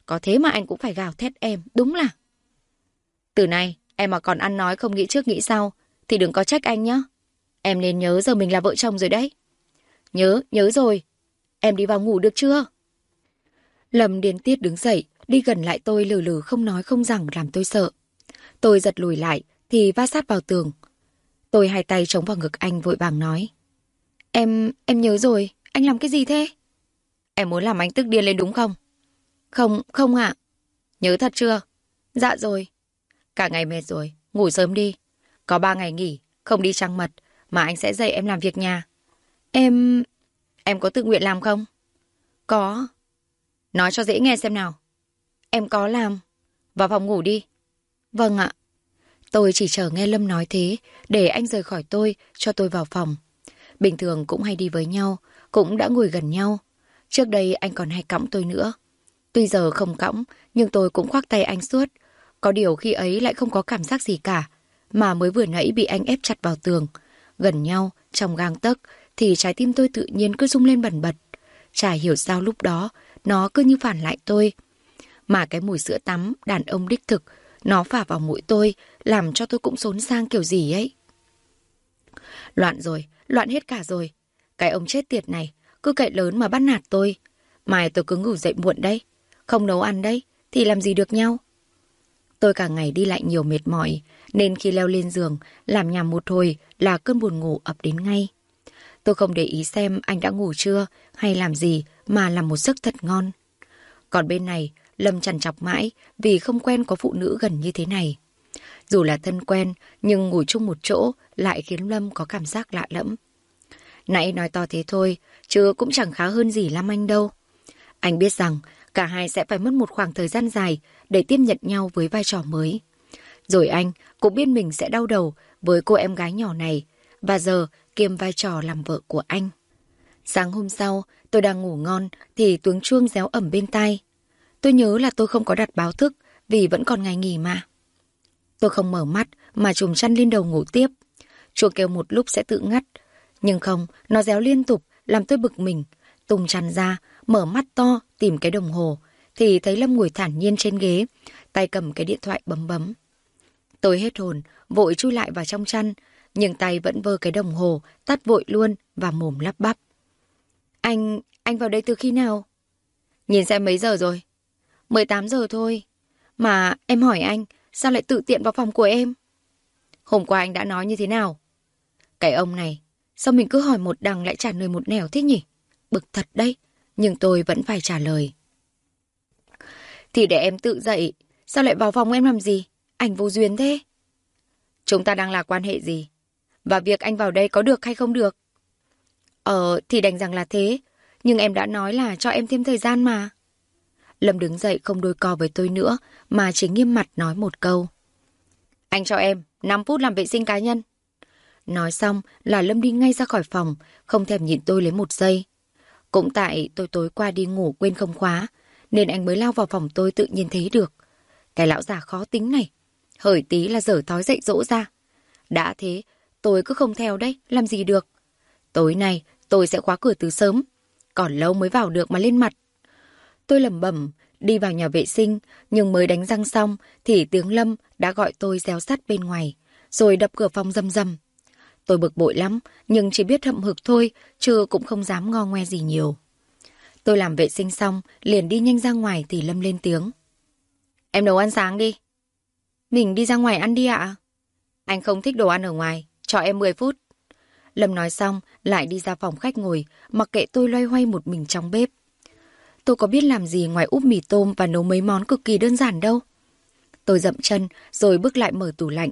Có thế mà anh cũng phải gào thét em, đúng là... Từ nay, em mà còn ăn nói không nghĩ trước nghĩ sau, thì đừng có trách anh nhé. Em nên nhớ giờ mình là vợ chồng rồi đấy. Nhớ, nhớ rồi. Em đi vào ngủ được chưa? Lâm điên tiết đứng dậy, đi gần lại tôi lừ lừ không nói không rằng làm tôi sợ. Tôi giật lùi lại, thì va sát vào tường. Tôi hai tay chống vào ngực anh vội vàng nói. Em, em nhớ rồi, anh làm cái gì thế? Em muốn làm anh tức điên lên đúng không? Không, không ạ. Nhớ thật chưa? Dạ rồi. Cả ngày mệt rồi, ngủ sớm đi. Có ba ngày nghỉ, không đi trăng mật, mà anh sẽ dạy em làm việc nhà. Em... Em có tự nguyện làm không? Có. Nói cho dễ nghe xem nào. Em có làm. Vào phòng ngủ đi. Vâng ạ. Tôi chỉ chờ nghe Lâm nói thế, để anh rời khỏi tôi, cho tôi vào phòng. Bình thường cũng hay đi với nhau, cũng đã ngồi gần nhau. Trước đây anh còn hay cõng tôi nữa. Tuy giờ không cõng, nhưng tôi cũng khoác tay anh suốt. Có điều khi ấy lại không có cảm giác gì cả, mà mới vừa nãy bị anh ép chặt vào tường. Gần nhau, trong gang tấc, thì trái tim tôi tự nhiên cứ rung lên bẩn bật. Chả hiểu sao lúc đó, nó cứ như phản lại tôi. Mà cái mùi sữa tắm, đàn ông đích thực, nó phả vào mũi tôi, làm cho tôi cũng xốn sang kiểu gì ấy. Loạn rồi, loạn hết cả rồi. Cái ông chết tiệt này, cứ cậy lớn mà bắt nạt tôi. Mai tôi cứ ngủ dậy muộn đây. Không nấu ăn đấy, thì làm gì được nhau? Tôi cả ngày đi lại nhiều mệt mỏi, nên khi leo lên giường, làm nhảm một hồi là cơn buồn ngủ ập đến ngay. Tôi không để ý xem anh đã ngủ chưa hay làm gì mà làm một giấc thật ngon. Còn bên này, Lâm chằn chọc mãi vì không quen có phụ nữ gần như thế này. Dù là thân quen, nhưng ngủ chung một chỗ lại khiến Lâm có cảm giác lạ lẫm. Nãy nói to thế thôi, chứ cũng chẳng khá hơn gì Lam Anh đâu. Anh biết rằng cả hai sẽ phải mất một khoảng thời gian dài để tiếp nhận nhau với vai trò mới. Rồi anh cũng biết mình sẽ đau đầu với cô em gái nhỏ này và giờ kiêm vai trò làm vợ của anh. Sáng hôm sau, tôi đang ngủ ngon thì tiếng chuông réo ẩm bên tai. Tôi nhớ là tôi không có đặt báo thức vì vẫn còn ngày nghỉ mà. Tôi không mở mắt mà trùm chăn lên đầu ngủ tiếp. Chuông kêu một lúc sẽ tự ngắt. Nhưng không, nó réo liên tục làm tôi bực mình. tùng chăn ra, mở mắt to tìm cái đồng hồ thì thấy Lâm ngồi thản nhiên trên ghế, tay cầm cái điện thoại bấm bấm. Tôi hết hồn, vội chui lại vào trong chăn, nhưng tay vẫn vơ cái đồng hồ, tắt vội luôn và mồm lắp bắp. Anh, anh vào đây từ khi nào? Nhìn xem mấy giờ rồi? 18 giờ thôi. Mà em hỏi anh, sao lại tự tiện vào phòng của em? Hôm qua anh đã nói như thế nào? Cái ông này, sao mình cứ hỏi một đằng lại trả lời một nẻo thế nhỉ? Bực thật đấy, nhưng tôi vẫn phải trả lời. Thì để em tự dậy, sao lại vào phòng em làm gì? Anh vô duyên thế. Chúng ta đang là quan hệ gì? Và việc anh vào đây có được hay không được? Ờ, thì đành rằng là thế. Nhưng em đã nói là cho em thêm thời gian mà. Lâm đứng dậy không đôi co với tôi nữa, mà chỉ nghiêm mặt nói một câu. Anh cho em 5 phút làm vệ sinh cá nhân. Nói xong là Lâm đi ngay ra khỏi phòng, không thèm nhìn tôi lấy một giây. Cũng tại tôi tối qua đi ngủ quên không khóa, nên anh mới lao vào phòng tôi tự nhiên thấy được. Cái lão già khó tính này, hởi tí là dở thói dậy dỗ ra. Đã thế, tôi cứ không theo đấy, làm gì được. Tối nay, tôi sẽ khóa cửa từ sớm. Còn lâu mới vào được mà lên mặt. Tôi lẩm bẩm, đi vào nhà vệ sinh, nhưng mới đánh răng xong thì tiếng Lâm đã gọi tôi réo sắt bên ngoài, rồi đập cửa phòng rầm rầm. Tôi bực bội lắm, nhưng chỉ biết hậm hực thôi, chứ cũng không dám ngo ngoe gì nhiều. Tôi làm vệ sinh xong, liền đi nhanh ra ngoài thì Lâm lên tiếng. Em nấu ăn sáng đi. Mình đi ra ngoài ăn đi ạ. Anh không thích đồ ăn ở ngoài, cho em 10 phút. Lâm nói xong, lại đi ra phòng khách ngồi, mặc kệ tôi loay hoay một mình trong bếp. Tôi có biết làm gì ngoài úp mì tôm và nấu mấy món cực kỳ đơn giản đâu. Tôi dậm chân, rồi bước lại mở tủ lạnh.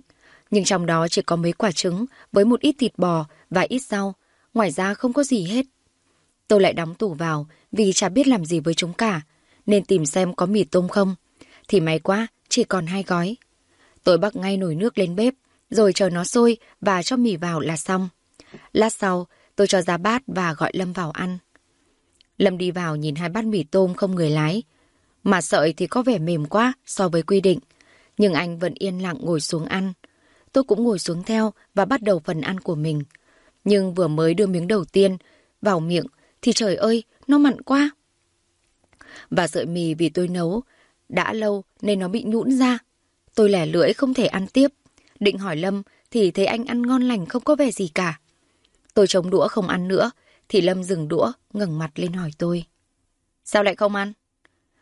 Nhưng trong đó chỉ có mấy quả trứng, với một ít thịt bò và ít rau. Ngoài ra không có gì hết. Tôi lại đóng tủ vào, vì chả biết làm gì với chúng cả. Nên tìm xem có mì tôm không. Thì may quá, chỉ còn hai gói. Tôi bắt ngay nồi nước lên bếp, rồi chờ nó sôi và cho mì vào là xong. Lát sau, tôi cho ra bát và gọi Lâm vào ăn. Lâm đi vào nhìn hai bát mì tôm không người lái. Mà sợi thì có vẻ mềm quá so với quy định. Nhưng anh vẫn yên lặng ngồi xuống ăn. Tôi cũng ngồi xuống theo và bắt đầu phần ăn của mình. Nhưng vừa mới đưa miếng đầu tiên vào miệng thì trời ơi, nó mặn quá. Và sợi mì vì tôi nấu đã lâu nên nó bị nhũn ra. Tôi lẻ lưỡi không thể ăn tiếp. Định hỏi Lâm thì thấy anh ăn ngon lành không có vẻ gì cả. Tôi chống đũa không ăn nữa thì Lâm dừng đũa, ngẩng mặt lên hỏi tôi. Sao lại không ăn?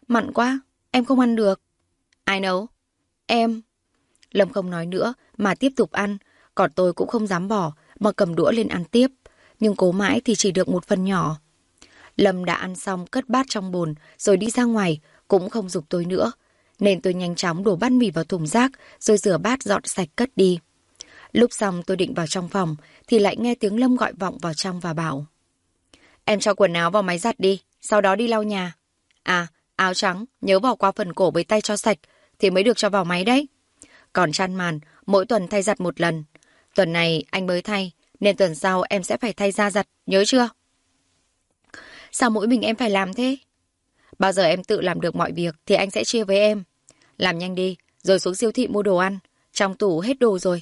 Mặn quá, em không ăn được. Ai nấu? Em. Lâm không nói nữa mà tiếp tục ăn, còn tôi cũng không dám bỏ mà cầm đũa lên ăn tiếp. Nhưng cố mãi thì chỉ được một phần nhỏ. Lâm đã ăn xong cất bát trong bồn rồi đi ra ngoài, cũng không dục tôi nữa. Nên tôi nhanh chóng đổ bát mì vào thùng rác rồi rửa bát dọn sạch cất đi. Lúc xong tôi định vào trong phòng thì lại nghe tiếng Lâm gọi vọng vào trong và bảo. Em cho quần áo vào máy giặt đi, sau đó đi lau nhà. À, áo trắng, nhớ bỏ qua phần cổ với tay cho sạch, thì mới được cho vào máy đấy. Còn chăn màn, mỗi tuần thay giặt một lần. Tuần này anh mới thay, nên tuần sau em sẽ phải thay ra giặt, nhớ chưa? Sao mỗi mình em phải làm thế? Bao giờ em tự làm được mọi việc thì anh sẽ chia với em. Làm nhanh đi, rồi xuống siêu thị mua đồ ăn. Trong tủ hết đồ rồi.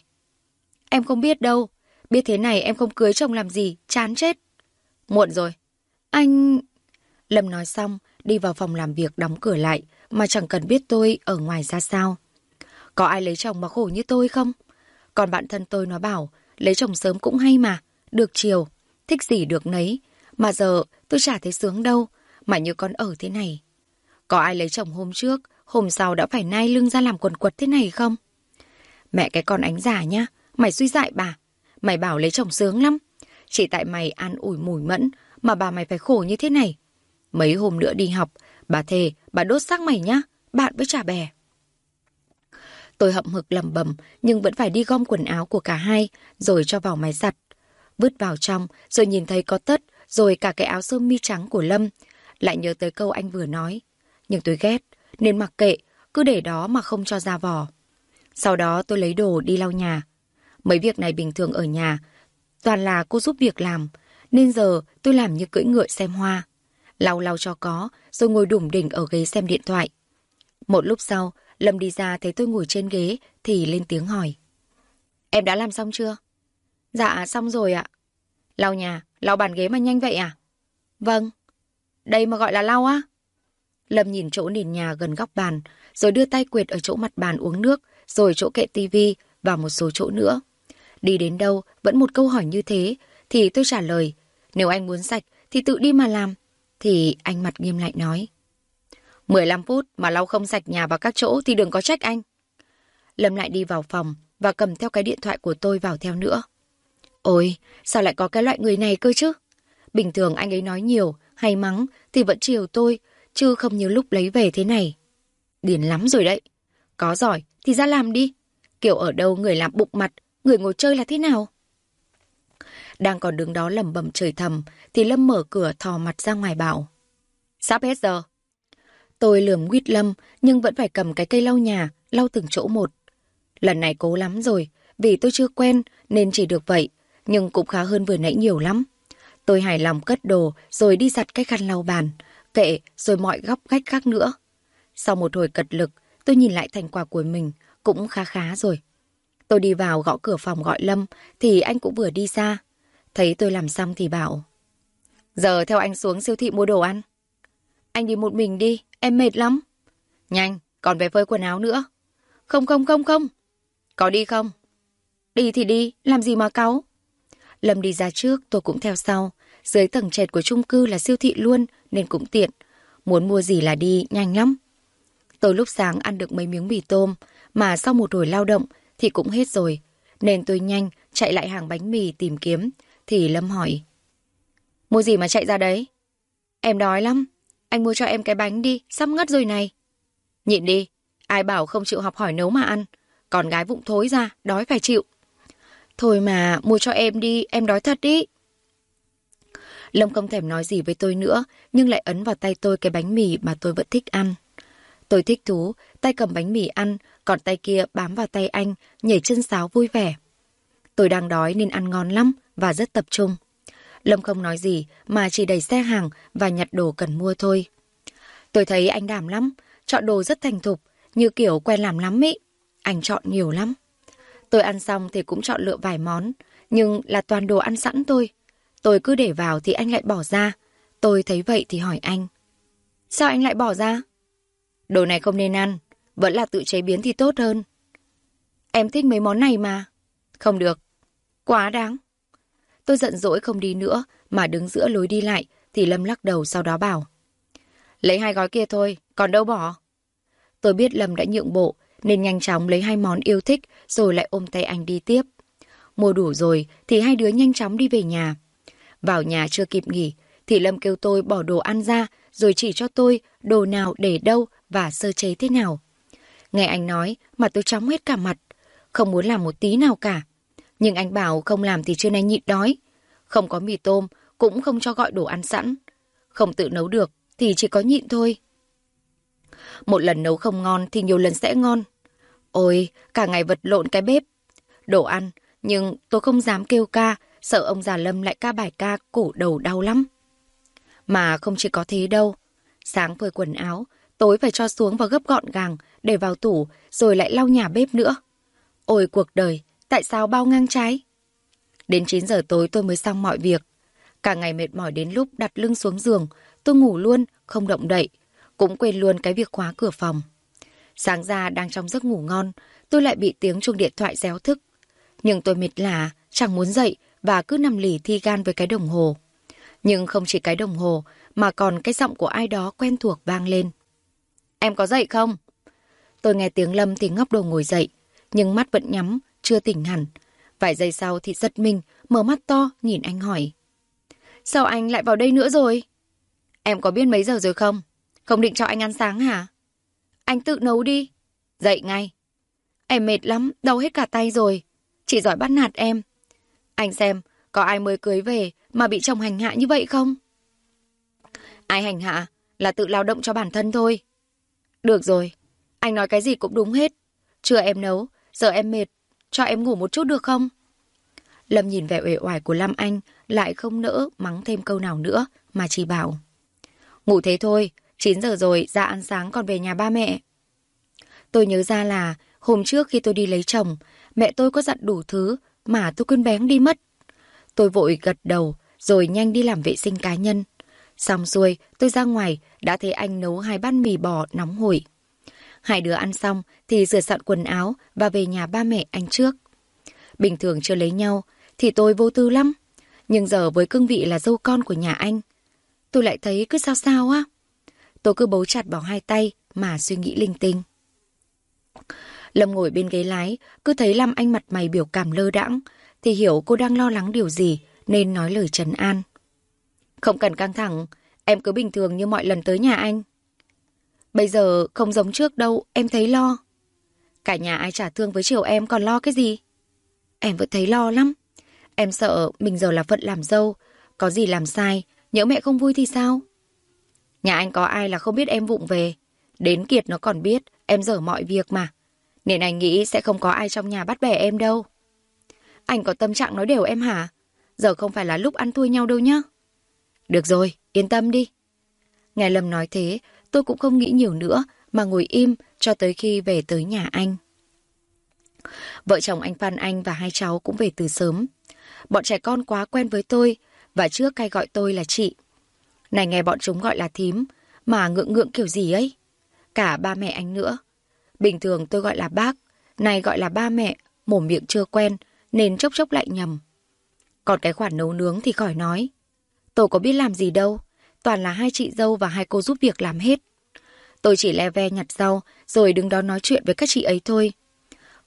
Em không biết đâu. Biết thế này em không cưới chồng làm gì, chán chết. Muộn rồi. Anh... Lâm nói xong, đi vào phòng làm việc đóng cửa lại mà chẳng cần biết tôi ở ngoài ra sao. Có ai lấy chồng mà khổ như tôi không? Còn bạn thân tôi nó bảo lấy chồng sớm cũng hay mà, được chiều, thích gì được nấy. Mà giờ tôi chả thấy sướng đâu, mà như con ở thế này. Có ai lấy chồng hôm trước, hôm sau đã phải nai lưng ra làm quần quật thế này không? Mẹ cái con ánh giả nhá, mày suy dại bà. Mày bảo lấy chồng sướng lắm. Chỉ tại mày ăn ủi mùi mẫn mà bà mày phải khổ như thế này. Mấy hôm nữa đi học, bà thề, bà đốt xác mày nhá, bạn với trả bè. Tôi hậm hực lầm bầm nhưng vẫn phải đi gom quần áo của cả hai, rồi cho vào máy giặt. Vứt vào trong, rồi nhìn thấy có tất, rồi cả cái áo sơ mi trắng của Lâm. Lại nhớ tới câu anh vừa nói. Nhưng tôi ghét, nên mặc kệ, cứ để đó mà không cho ra vỏ. Sau đó tôi lấy đồ đi lau nhà. Mấy việc này bình thường ở nhà, toàn là cô giúp việc làm, nên giờ tôi làm như cưỡi ngựa xem hoa. Lau lau cho có, rồi ngồi đủng đỉnh ở ghế xem điện thoại. Một lúc sau Lâm đi ra thấy tôi ngồi trên ghế thì lên tiếng hỏi. Em đã làm xong chưa? Dạ xong rồi ạ. Lau nhà, lau bàn ghế mà nhanh vậy à? Vâng. Đây mà gọi là lau á? Lâm nhìn chỗ nền nhà gần góc bàn, rồi đưa tay quệt ở chỗ mặt bàn uống nước, rồi chỗ kệ tivi và một số chỗ nữa. Đi đến đâu vẫn một câu hỏi như thế, thì tôi trả lời, nếu anh muốn sạch thì tự đi mà làm. Thì anh mặt nghiêm lại nói. 15 phút mà lau không sạch nhà và các chỗ thì đừng có trách anh. Lâm lại đi vào phòng và cầm theo cái điện thoại của tôi vào theo nữa. Ôi, sao lại có cái loại người này cơ chứ? Bình thường anh ấy nói nhiều, hay mắng thì vẫn chiều tôi, chứ không như lúc lấy về thế này. Điền lắm rồi đấy. Có giỏi thì ra làm đi. Kiểu ở đâu người làm bụng mặt, người ngồi chơi là thế nào? Đang còn đứng đó lẩm bẩm trời thầm, thì Lâm mở cửa thò mặt ra ngoài bảo. Sắp hết giờ, Tôi lườm quýt lâm, nhưng vẫn phải cầm cái cây lau nhà, lau từng chỗ một. Lần này cố lắm rồi, vì tôi chưa quen nên chỉ được vậy, nhưng cũng khá hơn vừa nãy nhiều lắm. Tôi hài lòng cất đồ rồi đi giặt cái khăn lau bàn, kệ rồi mọi góc gách khác nữa. Sau một hồi cật lực, tôi nhìn lại thành quả của mình, cũng khá khá rồi. Tôi đi vào gõ cửa phòng gọi Lâm, thì anh cũng vừa đi ra. Thấy tôi làm xong thì bảo. Giờ theo anh xuống siêu thị mua đồ ăn. Anh đi một mình đi, Em mệt lắm. Nhanh, còn phải phơi quần áo nữa. Không không không không. Có đi không? Đi thì đi, làm gì mà cáu. Lâm đi ra trước, tôi cũng theo sau. Dưới tầng trệt của chung cư là siêu thị luôn, nên cũng tiện. Muốn mua gì là đi, nhanh lắm. Tôi lúc sáng ăn được mấy miếng mì tôm, mà sau một hồi lao động thì cũng hết rồi. Nên tôi nhanh chạy lại hàng bánh mì tìm kiếm, thì Lâm hỏi. Mua gì mà chạy ra đấy? Em đói lắm. Anh mua cho em cái bánh đi, sắp ngất rồi này. Nhịn đi, ai bảo không chịu học hỏi nấu mà ăn. Còn gái vụng thối ra, đói phải chịu. Thôi mà, mua cho em đi, em đói thật đi. Lâm không thèm nói gì với tôi nữa, nhưng lại ấn vào tay tôi cái bánh mì mà tôi vẫn thích ăn. Tôi thích thú, tay cầm bánh mì ăn, còn tay kia bám vào tay anh, nhảy chân sáo vui vẻ. Tôi đang đói nên ăn ngon lắm và rất tập trung. Lâm không nói gì mà chỉ đẩy xe hàng và nhặt đồ cần mua thôi. Tôi thấy anh đảm lắm, chọn đồ rất thành thục, như kiểu quen làm lắm ý. Anh chọn nhiều lắm. Tôi ăn xong thì cũng chọn lựa vài món, nhưng là toàn đồ ăn sẵn thôi. Tôi cứ để vào thì anh lại bỏ ra. Tôi thấy vậy thì hỏi anh. Sao anh lại bỏ ra? Đồ này không nên ăn, vẫn là tự chế biến thì tốt hơn. Em thích mấy món này mà. Không được. Quá đáng. Tôi giận dỗi không đi nữa, mà đứng giữa lối đi lại, thì Lâm lắc đầu sau đó bảo. Lấy hai gói kia thôi, còn đâu bỏ. Tôi biết Lâm đã nhượng bộ, nên nhanh chóng lấy hai món yêu thích, rồi lại ôm tay anh đi tiếp. Mua đủ rồi, thì hai đứa nhanh chóng đi về nhà. Vào nhà chưa kịp nghỉ, thì Lâm kêu tôi bỏ đồ ăn ra, rồi chỉ cho tôi đồ nào để đâu và sơ chế thế nào. Nghe anh nói mà tôi chóng hết cả mặt, không muốn làm một tí nào cả. Nhưng anh bảo không làm thì trưa nay nhịn đói. Không có mì tôm, cũng không cho gọi đồ ăn sẵn. Không tự nấu được thì chỉ có nhịn thôi. Một lần nấu không ngon thì nhiều lần sẽ ngon. Ôi, cả ngày vật lộn cái bếp. Đồ ăn, nhưng tôi không dám kêu ca, sợ ông già Lâm lại ca bài ca cổ đầu đau lắm. Mà không chỉ có thế đâu. Sáng phơi quần áo, tối phải cho xuống và gấp gọn gàng, để vào tủ, rồi lại lau nhà bếp nữa. Ôi cuộc đời, Tại sao bao ngang trái? Đến 9 giờ tối tôi mới xong mọi việc. Cả ngày mệt mỏi đến lúc đặt lưng xuống giường, tôi ngủ luôn, không động đậy, cũng quên luôn cái việc khóa cửa phòng. Sáng ra đang trong giấc ngủ ngon, tôi lại bị tiếng chuông điện thoại réo thức. Nhưng tôi mệt lạ, chẳng muốn dậy và cứ nằm lì thi gan với cái đồng hồ. Nhưng không chỉ cái đồng hồ, mà còn cái giọng của ai đó quen thuộc vang lên. Em có dậy không? Tôi nghe tiếng Lâm thì ngóc đầu ngồi dậy, nhưng mắt vẫn nhắm, chưa tỉnh hẳn. Vài giây sau thì giật mình, mở mắt to, nhìn anh hỏi. Sao anh lại vào đây nữa rồi? Em có biết mấy giờ rồi không? Không định cho anh ăn sáng hả? Anh tự nấu đi. Dậy ngay. Em mệt lắm, đau hết cả tay rồi. Chị giỏi bắt nạt em. Anh xem, có ai mới cưới về mà bị chồng hành hạ như vậy không? Ai hành hạ là tự lao động cho bản thân thôi. Được rồi, anh nói cái gì cũng đúng hết. Chưa em nấu, giờ em mệt, cho em ngủ một chút được không? Lâm nhìn vẻ uể oải của Lâm Anh, lại không nỡ mắng thêm câu nào nữa, mà chỉ bảo. Ngủ thế thôi, 9 giờ rồi, ra ăn sáng còn về nhà ba mẹ. Tôi nhớ ra là hôm trước khi tôi đi lấy chồng, mẹ tôi có dặn đủ thứ mà tôi quên bén đi mất. Tôi vội gật đầu, rồi nhanh đi làm vệ sinh cá nhân. Xong xuôi, tôi ra ngoài, đã thấy anh nấu hai bát mì bò nóng hổi. Hai đứa ăn xong thì rửa soạn quần áo và về nhà ba mẹ anh trước. Bình thường chưa lấy nhau thì tôi vô tư lắm. Nhưng giờ với cương vị là dâu con của nhà anh, tôi lại thấy cứ sao sao á. Tôi cứ bấu chặt vào hai tay mà suy nghĩ linh tinh. Lâm ngồi bên ghế lái, cứ thấy Lâm Anh mặt mày biểu cảm lơ đãng, thì hiểu cô đang lo lắng điều gì nên nói lời trấn an. Không cần căng thẳng, em cứ bình thường như mọi lần tới nhà anh. Bây giờ không giống trước đâu, em thấy lo. Cả nhà ai trả thương với chiều em còn lo cái gì? Em vẫn thấy lo lắm. Em sợ mình giờ là phận làm dâu, có gì làm sai, nhớ mẹ không vui thì sao? Nhà anh có ai là không biết em vụng về. Đến Kiệt nó còn biết, em dở mọi việc mà. Nên anh nghĩ sẽ không có ai trong nhà bắt bẻ em đâu. Anh có tâm trạng nói đều em hả? Giờ không phải là lúc ăn thua nhau đâu nhá. Được rồi, yên tâm đi. Nghe Lâm nói thế, tôi cũng không nghĩ nhiều nữa mà ngồi im cho tới khi về tới nhà anh. Vợ chồng anh Phan Anh và hai cháu cũng về từ sớm. Bọn trẻ con quá quen với tôi và trước cay gọi tôi là chị. Này nghe bọn chúng gọi là thím mà ngượng ngượng kiểu gì ấy. Cả ba mẹ anh nữa. Bình thường tôi gọi là bác, này gọi là ba mẹ, mồm miệng chưa quen nên chốc chốc lại nhầm. Còn cái khoản nấu nướng thì khỏi nói. Tôi có biết làm gì đâu, toàn là hai chị dâu và hai cô giúp việc làm hết. Tôi chỉ le ve nhặt rau rồi đứng đó nói chuyện với các chị ấy thôi.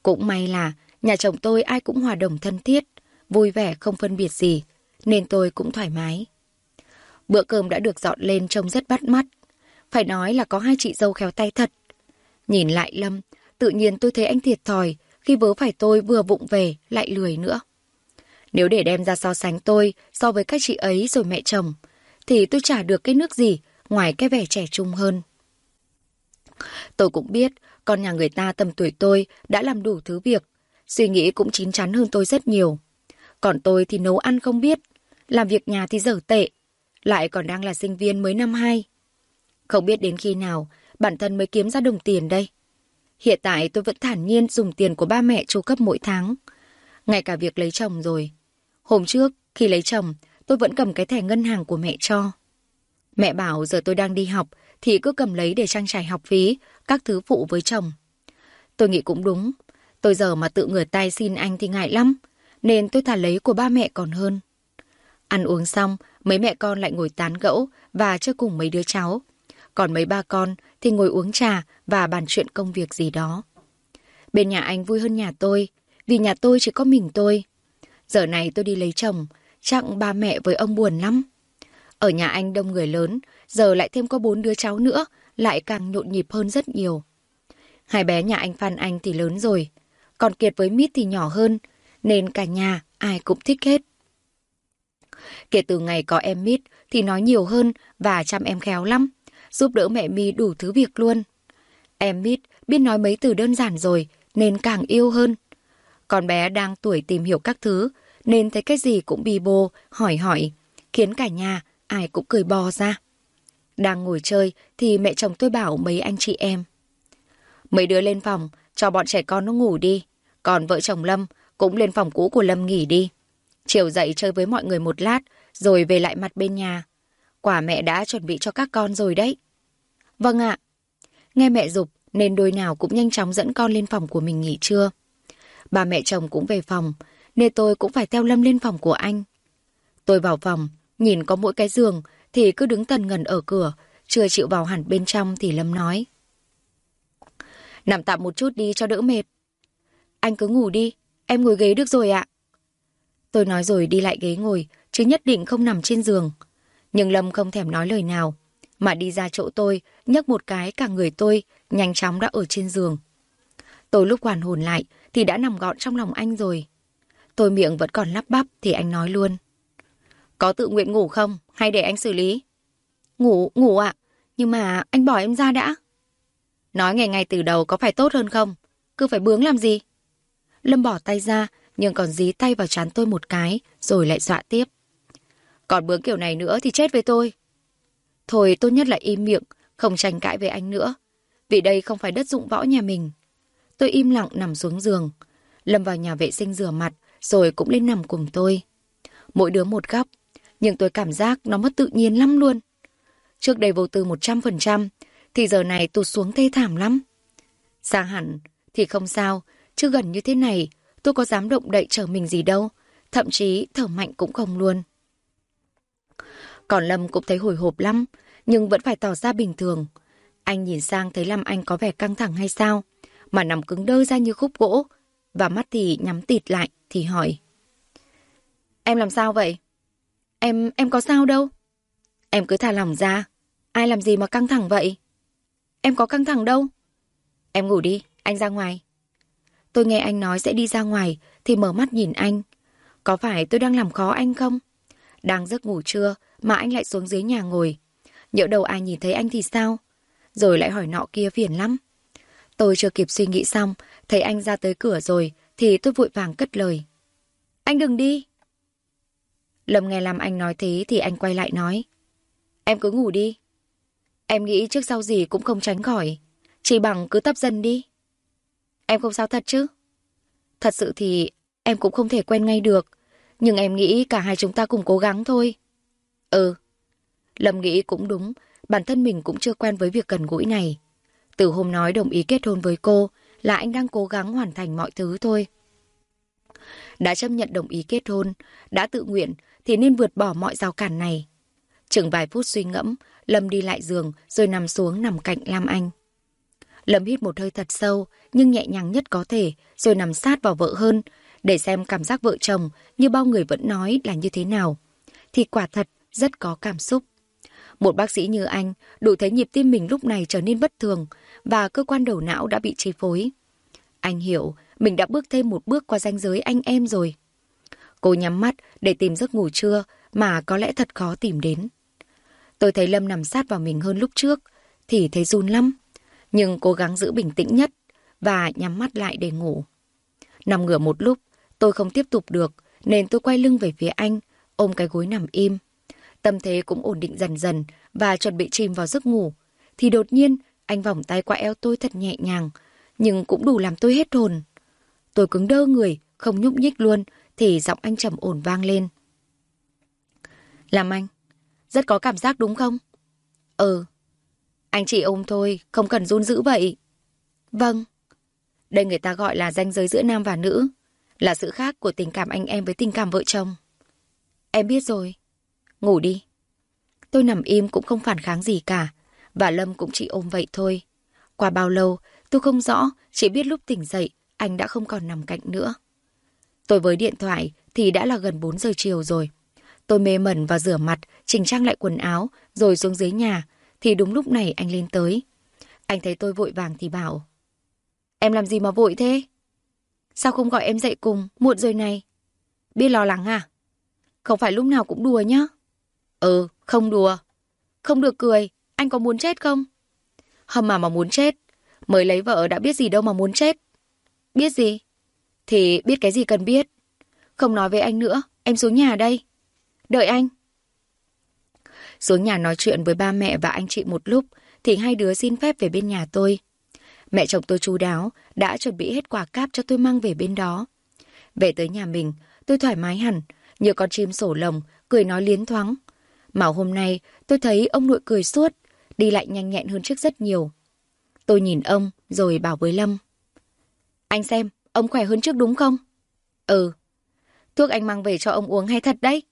Cũng may là nhà chồng tôi ai cũng hòa đồng thân thiết, vui vẻ không phân biệt gì, nên tôi cũng thoải mái. Bữa cơm đã được dọn lên trông rất bắt mắt. Phải nói là có hai chị dâu khéo tay thật. Nhìn lại Lâm, tự nhiên tôi thấy anh thiệt thòi khi vớ phải tôi vừa vụng về lại lười nữa. Nếu để đem ra so sánh tôi so với các chị ấy rồi mẹ chồng, thì tôi chả được cái nước gì ngoài cái vẻ trẻ trung hơn. Tôi cũng biết con nhà người ta tầm tuổi tôi đã làm đủ thứ việc, suy nghĩ cũng chín chắn hơn tôi rất nhiều. Còn tôi thì nấu ăn không biết, làm việc nhà thì dở tệ, lại còn đang là sinh viên mới năm hai. Không biết đến khi nào bản thân mới kiếm ra đồng tiền đây. Hiện tại tôi vẫn thản nhiên dùng tiền của ba mẹ chu cấp mỗi tháng. Ngay cả việc lấy chồng rồi. Hôm trước, khi lấy chồng, tôi vẫn cầm cái thẻ ngân hàng của mẹ cho. Mẹ bảo giờ tôi đang đi học thì cứ cầm lấy để trang trải học phí, các thứ phụ với chồng. Tôi nghĩ cũng đúng. Tôi giờ mà tự ngửa tay xin anh thì ngại lắm, nên tôi thả lấy của ba mẹ còn hơn. Ăn uống xong, mấy mẹ con lại ngồi tán gẫu và chơi cùng mấy đứa cháu. Còn mấy ba con thì ngồi uống trà và bàn chuyện công việc gì đó. Bên nhà anh vui hơn nhà tôi, vì nhà tôi chỉ có mình tôi. Giờ này tôi đi lấy chồng, chắc ba mẹ với ông buồn lắm. Ở nhà anh đông người lớn, giờ lại thêm có bốn đứa cháu nữa, lại càng nhộn nhịp hơn rất nhiều. Hai bé nhà anh Phan Anh thì lớn rồi, còn Kiệt với Mít thì nhỏ hơn, nên cả nhà ai cũng thích hết. Kể từ ngày có em Mít thì nói nhiều hơn và chăm em khéo lắm, giúp đỡ mẹ Mi đủ thứ việc luôn. Em Mít biết nói mấy từ đơn giản rồi nên càng yêu hơn. Con bé đang tuổi tìm hiểu các thứ nên thấy cái gì cũng bì bô, hỏi hỏi, khiến cả nhà ai cũng cười bò ra. Đang ngồi chơi thì mẹ chồng tôi bảo mấy anh chị em. Mấy đứa lên phòng, cho bọn trẻ con nó ngủ đi. Còn vợ chồng Lâm cũng lên phòng cũ của Lâm nghỉ đi. Chiều dậy chơi với mọi người một lát, rồi về lại mặt bên nhà. Quả mẹ đã chuẩn bị cho các con rồi đấy. Vâng ạ. Nghe mẹ dục nên đôi nào cũng nhanh chóng dẫn con lên phòng của mình nghỉ trưa. Bà mẹ chồng cũng về phòng, nên tôi cũng phải theo Lâm lên phòng của anh. Tôi vào phòng, nhìn có mỗi cái giường thì cứ đứng tần ngần ở cửa, chưa chịu vào hẳn bên trong thì Lâm nói. Nằm tạm một chút đi cho đỡ mệt. Anh cứ ngủ đi, em ngồi ghế được rồi ạ. Tôi nói rồi đi lại ghế ngồi, chứ nhất định không nằm trên giường. Nhưng Lâm không thèm nói lời nào, mà đi ra chỗ tôi, nhấc một cái cả người tôi, nhanh chóng đã ở trên giường. Tôi lúc hoàn hồn lại thì đã nằm gọn trong lòng anh rồi. Tôi miệng vẫn còn lắp bắp thì anh nói luôn. Có tự nguyện ngủ không? Hay để anh xử lý? Ngủ, ngủ ạ. Nhưng mà anh bỏ em ra đã. Nói ngày ngày từ đầu có phải tốt hơn không? Cứ phải bướng làm gì? Lâm bỏ tay ra, nhưng còn dí tay vào chán tôi một cái, rồi lại dọa tiếp. Còn bướng kiểu này nữa thì chết với tôi. Thôi tốt nhất là im miệng, không tranh cãi với anh nữa. Vì đây không phải đất dụng võ nhà mình. Tôi im lặng nằm xuống giường. Lâm vào nhà vệ sinh rửa mặt, rồi cũng lên nằm cùng tôi. Mỗi đứa một góc, nhưng tôi cảm giác nó mất tự nhiên lắm luôn. Trước đây vô tư 100%, thì giờ này tụt xuống thê thảm lắm. Xa hẳn, thì không sao, chứ gần như thế này, tôi có dám động đậy trở mình gì đâu, thậm chí thở mạnh cũng không luôn. Còn Lâm cũng thấy hồi hộp lắm, nhưng vẫn phải tỏ ra bình thường. Anh nhìn sang thấy Lâm Anh có vẻ căng thẳng hay sao, mà nằm cứng đơ ra như khúc gỗ, và mắt thì nhắm tịt lại, thì hỏi. Em làm sao vậy? Em, em có sao đâu. Em cứ thả lỏng ra. Ai làm gì mà căng thẳng vậy? Em có căng thẳng đâu. Em ngủ đi, anh ra ngoài. Tôi nghe anh nói sẽ đi ra ngoài, thì mở mắt nhìn anh. Có phải tôi đang làm khó anh không? Đang giấc ngủ trưa, mà anh lại xuống dưới nhà ngồi. Nhỡ đầu ai nhìn thấy anh thì sao? Rồi lại hỏi nọ kia phiền lắm. Tôi chưa kịp suy nghĩ xong, thấy anh ra tới cửa rồi, thì tôi vội vàng cất lời. Anh đừng đi. Lâm nghe làm anh nói thế thì anh quay lại nói. Em cứ ngủ đi. Em nghĩ trước sau gì cũng không tránh khỏi. Chỉ bằng cứ tập dần đi. Em không sao thật chứ? Thật sự thì em cũng không thể quen ngay được. Nhưng em nghĩ cả hai chúng ta cùng cố gắng thôi. Ừ. Lâm nghĩ cũng đúng. Bản thân mình cũng chưa quen với việc gần gũi này. Từ hôm nói đồng ý kết hôn với cô là anh đang cố gắng hoàn thành mọi thứ thôi. Đã chấp nhận đồng ý kết hôn, đã tự nguyện thì nên vượt bỏ mọi rào cản này. Chừng vài phút suy ngẫm, Lâm đi lại giường rồi nằm xuống nằm cạnh Lam Anh. Lâm hít một hơi thật sâu nhưng nhẹ nhàng nhất có thể rồi nằm sát vào vợ hơn để xem cảm giác vợ chồng như bao người vẫn nói là như thế nào. Thì quả thật rất có cảm xúc. Một bác sĩ như anh đủ thấy nhịp tim mình lúc này trở nên bất thường và cơ quan đầu não đã bị chi phối. Anh hiểu mình đã bước thêm một bước qua ranh giới anh em rồi. Cô nhắm mắt để tìm giấc ngủ trưa mà có lẽ thật khó tìm đến. Tôi thấy Lâm nằm sát vào mình hơn lúc trước thì thấy run lắm. Nhưng cố gắng giữ bình tĩnh nhất và nhắm mắt lại để ngủ. Nằm ngửa một lúc, tôi không tiếp tục được nên tôi quay lưng về phía anh, ôm cái gối nằm im. Tâm thế cũng ổn định dần dần và chuẩn bị chìm vào giấc ngủ. Thì đột nhiên, anh vòng tay qua eo tôi thật nhẹ nhàng, nhưng cũng đủ làm tôi hết hồn. Tôi cứng đơ người, không nhúc nhích luôn, thì giọng anh trầm ổn vang lên. Làm anh, rất có cảm giác đúng không? Ừ. Anh chị ôm thôi, không cần run dữ vậy. Vâng. Đây người ta gọi là ranh giới giữa nam và nữ, là sự khác của tình cảm anh em với tình cảm vợ chồng. Em biết rồi. Ngủ đi. Tôi nằm im cũng không phản kháng gì cả, và Lâm cũng chỉ ôm vậy thôi. Qua bao lâu, tôi không rõ, chỉ biết lúc tỉnh dậy, anh đã không còn nằm cạnh nữa. Tôi với điện thoại thì đã là gần 4 giờ chiều rồi. Tôi mê mẩn và rửa mặt, chỉnh trang lại quần áo, rồi xuống dưới nhà, thì đúng lúc này anh lên tới. Anh thấy tôi vội vàng thì bảo. Em làm gì mà vội thế? Sao không gọi em dậy cùng, muộn rồi này? Biết lo lắng à? Không phải lúc nào cũng đùa nhá. Ừ, không đùa. Không được cười, anh có muốn chết không? Hâm mà mà muốn chết. Mới lấy vợ đã biết gì đâu mà muốn chết. Biết gì? Thì biết cái gì cần biết. Không nói với anh nữa, em xuống nhà đây. Đợi anh. Xuống nhà nói chuyện với ba mẹ và anh chị một lúc, thì hai đứa xin phép về bên nhà tôi. Mẹ chồng tôi chú đáo, đã chuẩn bị hết quả cáp cho tôi mang về bên đó. Về tới nhà mình, tôi thoải mái hẳn, như con chim sổ lồng, cười nói liến thoáng. Mà hôm nay tôi thấy ông nội cười suốt, đi lại nhanh nhẹn hơn trước rất nhiều. Tôi nhìn ông rồi bảo với Lâm. Anh xem, ông khỏe hơn trước đúng không? Ừ. Thuốc anh mang về cho ông uống hay thật đấy?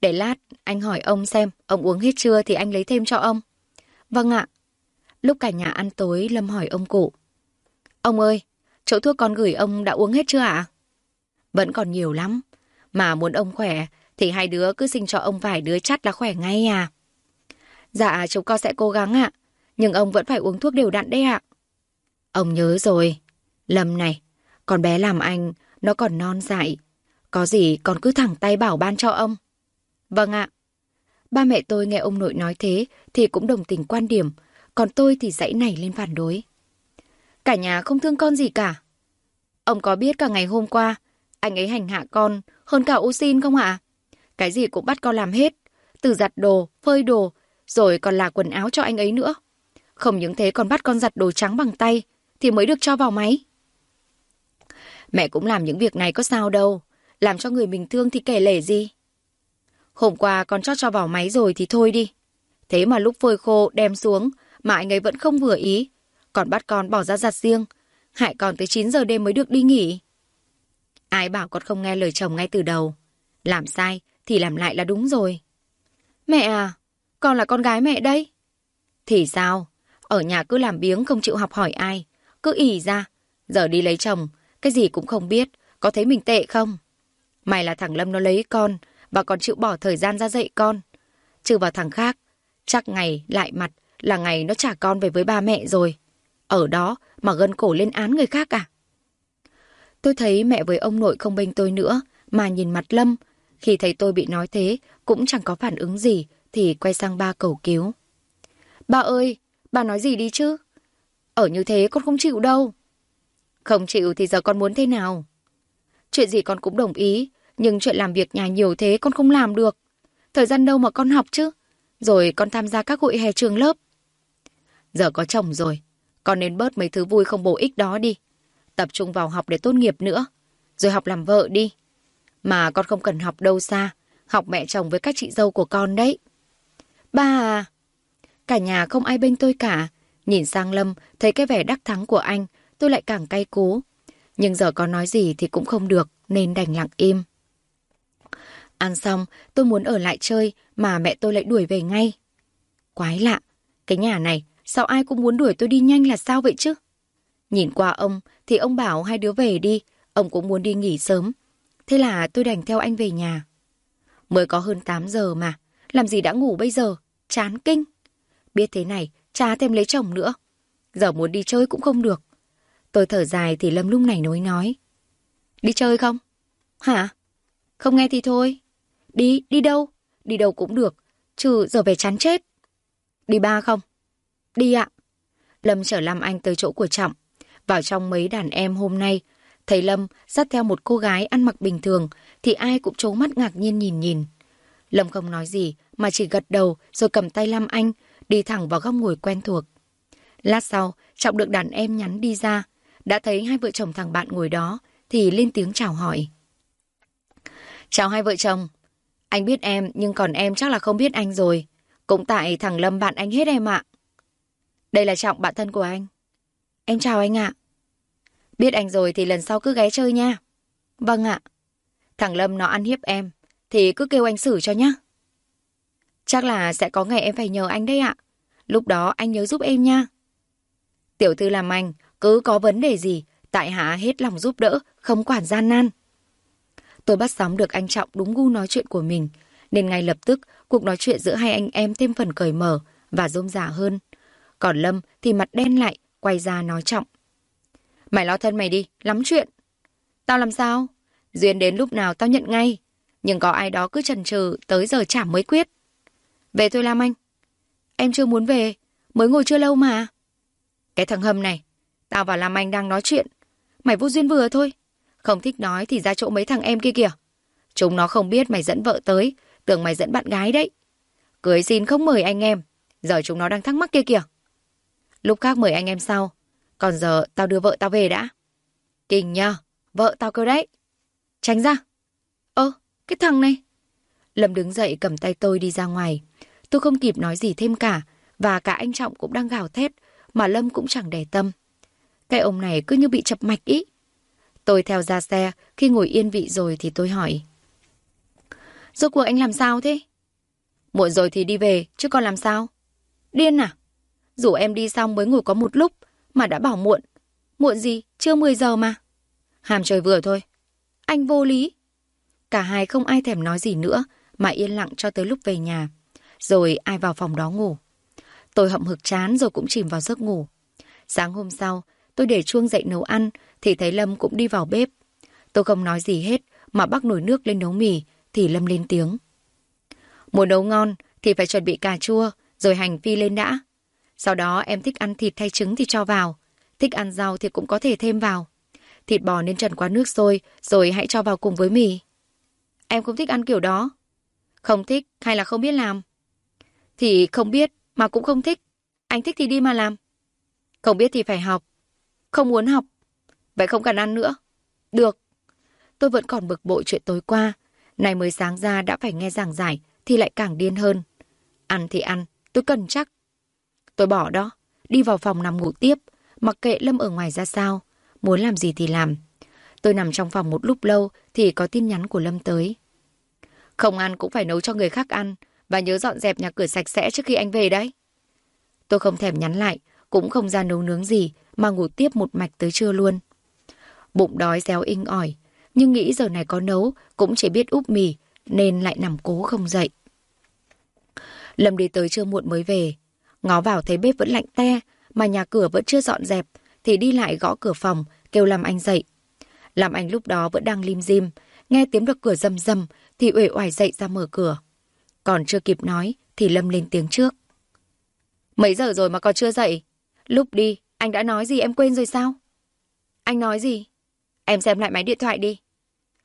Để lát, anh hỏi ông xem ông uống hết chưa thì anh lấy thêm cho ông. Vâng ạ. Lúc cả nhà ăn tối, Lâm hỏi ông cụ. Ông ơi, chỗ thuốc con gửi ông đã uống hết chưa ạ? Vẫn còn nhiều lắm. Mà muốn ông khỏe thì hai đứa cứ sinh cho ông vài đứa chắt là khỏe ngay à. Dạ, chúng con sẽ cố gắng ạ. Nhưng ông vẫn phải uống thuốc đều đặn đấy ạ. Ông nhớ rồi. Lâm này, con bé làm anh, nó còn non dại. Có gì con cứ thẳng tay bảo ban cho ông. Vâng ạ. Ba mẹ tôi nghe ông nội nói thế thì cũng đồng tình quan điểm, còn tôi thì dãy nảy lên phản đối. Cả nhà không thương con gì cả. Ông có biết cả ngày hôm qua, anh ấy hành hạ con hơn cả ô xin không ạ? Cái gì cũng bắt con làm hết, từ giặt đồ, phơi đồ, rồi còn là quần áo cho anh ấy nữa. Không những thế còn bắt con giặt đồ trắng bằng tay, thì mới được cho vào máy. Mẹ cũng làm những việc này có sao đâu, làm cho người mình thương thì kể lể gì. Hôm qua con cho cho vào máy rồi thì thôi đi. Thế mà lúc phơi khô đem xuống mà anh ấy vẫn không vừa ý. Còn bắt con bỏ ra giặt riêng. Hại con tới 9 giờ đêm mới được đi nghỉ. Ai bảo con không nghe lời chồng ngay từ đầu. Làm sai thì làm lại là đúng rồi. Mẹ à, con là con gái mẹ đây. Thì sao? Ở nhà cứ làm biếng không chịu học hỏi ai. Cứ ỉ ra. Giờ đi lấy chồng, cái gì cũng không biết. Có thấy mình tệ không? Mày là thằng Lâm nó lấy con và còn chịu bỏ thời gian ra dạy con. Trừ vào thằng khác, chắc ngày lại mặt là ngày nó trả con về với ba mẹ rồi. Ở đó mà gân cổ lên án người khác à? Tôi thấy mẹ với ông nội không bênh tôi nữa, mà nhìn mặt Lâm. Khi thấy tôi bị nói thế, cũng chẳng có phản ứng gì, thì quay sang ba cầu cứu. Ba ơi, ba nói gì đi chứ? Ở như thế con không chịu đâu. Không chịu thì giờ con muốn thế nào? Chuyện gì con cũng đồng ý, nhưng chuyện làm việc nhà nhiều thế con không làm được. Thời gian đâu mà con học chứ? Rồi con tham gia các hội hè trường lớp. Giờ có chồng rồi, con nên bớt mấy thứ vui không bổ ích đó đi. Tập trung vào học để tốt nghiệp nữa. Rồi học làm vợ đi. Mà con không cần học đâu xa. Học mẹ chồng với các chị dâu của con đấy. Ba à! Cả nhà không ai bên tôi cả. Nhìn sang Lâm, thấy cái vẻ đắc thắng của anh, tôi lại càng cay cú. Nhưng giờ có nói gì thì cũng không được, nên đành lặng im. Ăn xong, tôi muốn ở lại chơi, mà mẹ tôi lại đuổi về ngay. Quái lạ, cái nhà này, sao ai cũng muốn đuổi tôi đi nhanh là sao vậy chứ? Nhìn qua ông, thì ông bảo hai đứa về đi, ông cũng muốn đi nghỉ sớm. Thế là tôi đành theo anh về nhà. Mới có hơn 8 giờ mà, làm gì đã ngủ bây giờ, chán kinh. Biết thế này, chả thêm lấy chồng nữa. Giờ muốn đi chơi cũng không được. Tôi thở dài thì Lâm lúc này nối nói. Đi chơi không? Hả? Không nghe thì thôi. Đi, đi đâu? Đi đâu cũng được, trừ giờ về chán chết. Đi ba không? Đi ạ. Lâm chở Lâm Anh tới chỗ của Trọng. Vào trong mấy đàn em hôm nay, thầy Lâm dắt theo một cô gái ăn mặc bình thường, thì ai cũng trố mắt ngạc nhiên nhìn nhìn. Lâm không nói gì, mà chỉ gật đầu rồi cầm tay Lâm Anh, đi thẳng vào góc ngồi quen thuộc. Lát sau, Trọng được đàn em nhắn đi ra, đã thấy hai vợ chồng thằng bạn ngồi đó, thì lên tiếng chào hỏi. Chào hai vợ chồng, anh biết em, nhưng còn em chắc là không biết anh rồi. Cũng tại thằng Lâm bạn anh hết em ạ. Đây là Trọng, bạn thân của anh. Em chào anh ạ. Biết anh rồi thì lần sau cứ ghé chơi nha. Vâng ạ. Thằng Lâm nó ăn hiếp em, thì cứ kêu anh xử cho nhá. Chắc là sẽ có ngày em phải nhờ anh đấy ạ. Lúc đó anh nhớ giúp em nha. Tiểu thư làm anh, cứ có vấn đề gì, tại hạ hết lòng giúp đỡ, không quản gian nan. Tôi bắt sóng được anh Trọng đúng gu nói chuyện của mình, nên ngay lập tức cuộc nói chuyện giữa hai anh em thêm phần cởi mở và rôm rả hơn. Còn Lâm thì mặt đen lại, quay ra nói Trọng. Mày lo thân mày đi, lắm chuyện. Tao làm sao? Duyên đến lúc nào tao nhận ngay. Nhưng có ai đó cứ chần chừ tới giờ trả mới quyết. Về thôi Lam Anh. Em chưa muốn về, mới ngồi chưa lâu mà. Cái thằng hâm này, tao và Lam Anh đang nói chuyện. Mày vô duyên vừa thôi. Không thích nói thì ra chỗ mấy thằng em kia kìa. Chúng nó không biết mày dẫn vợ tới, tưởng mày dẫn bạn gái đấy. Cưới xin không mời anh em, giờ chúng nó đang thắc mắc kia kìa. Lúc khác mời anh em sau, còn giờ tao đưa vợ tao về đã. Kinh nhờ, vợ tao cơ đấy. Tránh ra. Ơ, cái thằng này. Lâm đứng dậy cầm tay tôi đi ra ngoài. Tôi không kịp nói gì thêm cả, và cả anh Trọng cũng đang gào thét, mà Lâm cũng chẳng để tâm. Cái ông này cứ như bị chập mạch ý. Tôi theo ra xe, khi ngồi yên vị rồi thì tôi hỏi. Rốt cuộc anh làm sao thế? Muộn rồi thì đi về, chứ còn làm sao? Điên à? Dù em đi xong mới ngồi có một lúc, mà đã bảo muộn. Muộn gì? Chưa 10 giờ mà. Hàm trời vừa thôi. Anh vô lý. Cả hai không ai thèm nói gì nữa, mà yên lặng cho tới lúc về nhà. Rồi ai vào phòng đó ngủ. Tôi hậm hực chán rồi cũng chìm vào giấc ngủ. Sáng hôm sau, tôi để chuông dậy nấu ăn, thì thấy Lâm cũng đi vào bếp. Tôi không nói gì hết, mà bắt nồi nước lên nấu mì, thì Lâm lên tiếng. Muốn nấu ngon thì phải chuẩn bị cà chua, rồi hành phi lên đã. Sau đó em thích ăn thịt thay trứng thì cho vào. Thích ăn rau thì cũng có thể thêm vào. Thịt bò nên trần qua nước sôi, rồi hãy cho vào cùng với mì. Em không thích ăn kiểu đó. Không thích hay là không biết làm? Thì không biết mà cũng không thích. Anh thích thì đi mà làm. Không biết thì phải học. Không muốn học. Vậy không cần ăn nữa. Được. Tôi vẫn còn bực bội chuyện tối qua. Này mới sáng ra đã phải nghe giảng giải thì lại càng điên hơn. Ăn thì ăn, tôi cần chắc. Tôi bỏ đó, đi vào phòng nằm ngủ tiếp, mặc kệ Lâm ở ngoài ra sao, muốn làm gì thì làm. Tôi nằm trong phòng một lúc lâu thì có tin nhắn của Lâm tới. Không ăn cũng phải nấu cho người khác ăn và nhớ dọn dẹp nhà cửa sạch sẽ trước khi anh về đấy. Tôi không thèm nhắn lại, cũng không ra nấu nướng gì mà ngủ tiếp một mạch tới trưa luôn. Bụng đói réo inh ỏi, nhưng nghĩ giờ này có nấu cũng chỉ biết úp mì nên lại nằm cố không dậy. Lâm đi tới trưa muộn mới về, ngó vào thấy bếp vẫn lạnh te mà nhà cửa vẫn chưa dọn dẹp thì đi lại gõ cửa phòng kêu làm anh dậy. Làm anh lúc đó vẫn đang lim dim, nghe tiếng đập cửa rầm rầm thì uể oải dậy ra mở cửa. Còn chưa kịp nói thì Lâm lên tiếng trước. Mấy giờ rồi mà còn chưa dậy? Lúc đi, anh đã nói gì em quên rồi sao? Anh nói gì? Em xem lại máy điện thoại đi.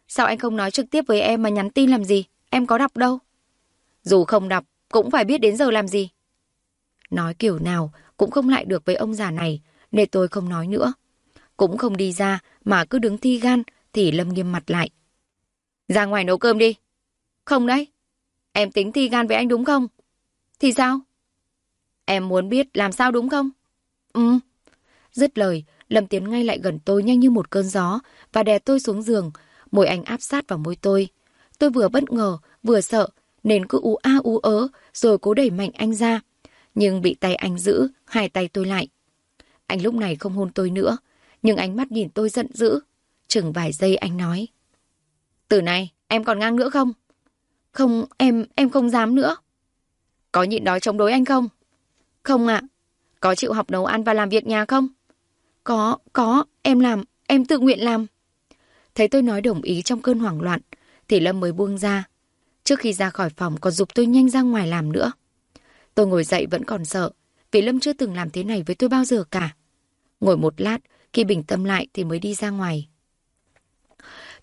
Sao anh không nói trực tiếp với em mà nhắn tin làm gì? Em có đọc đâu. Dù không đọc, cũng phải biết đến giờ làm gì. Nói kiểu nào cũng không lại được với ông già này, nên tôi không nói nữa. Cũng không đi ra mà cứ đứng thi gan thì Lâm nghiêm mặt lại. Ra ngoài nấu cơm đi. Không đấy. Em tính thi gan với anh đúng không? Thì sao? Em muốn biết làm sao đúng không? Ừ. Dứt lời, Lâm tiến ngay lại gần tôi nhanh như một cơn gió và đè tôi xuống giường, môi anh áp sát vào môi tôi. Tôi vừa bất ngờ, vừa sợ, nên cứ ú a ú ớ, rồi cố đẩy mạnh anh ra. Nhưng bị tay anh giữ, hai tay tôi lại. Anh lúc này không hôn tôi nữa, nhưng ánh mắt nhìn tôi giận dữ. Chừng vài giây anh nói. Từ này, em còn ngang nữa không? Không, em, em không dám nữa. Có nhịn đói chống đối anh không? Không ạ. Có chịu học nấu ăn và làm việc nhà không? Có, có, em làm, em tự nguyện làm. Thấy tôi nói đồng ý trong cơn hoảng loạn, thì Lâm mới buông ra. Trước khi ra khỏi phòng còn dục tôi nhanh ra ngoài làm nữa. Tôi ngồi dậy vẫn còn sợ, vì Lâm chưa từng làm thế này với tôi bao giờ cả. Ngồi một lát, khi bình tâm lại thì mới đi ra ngoài.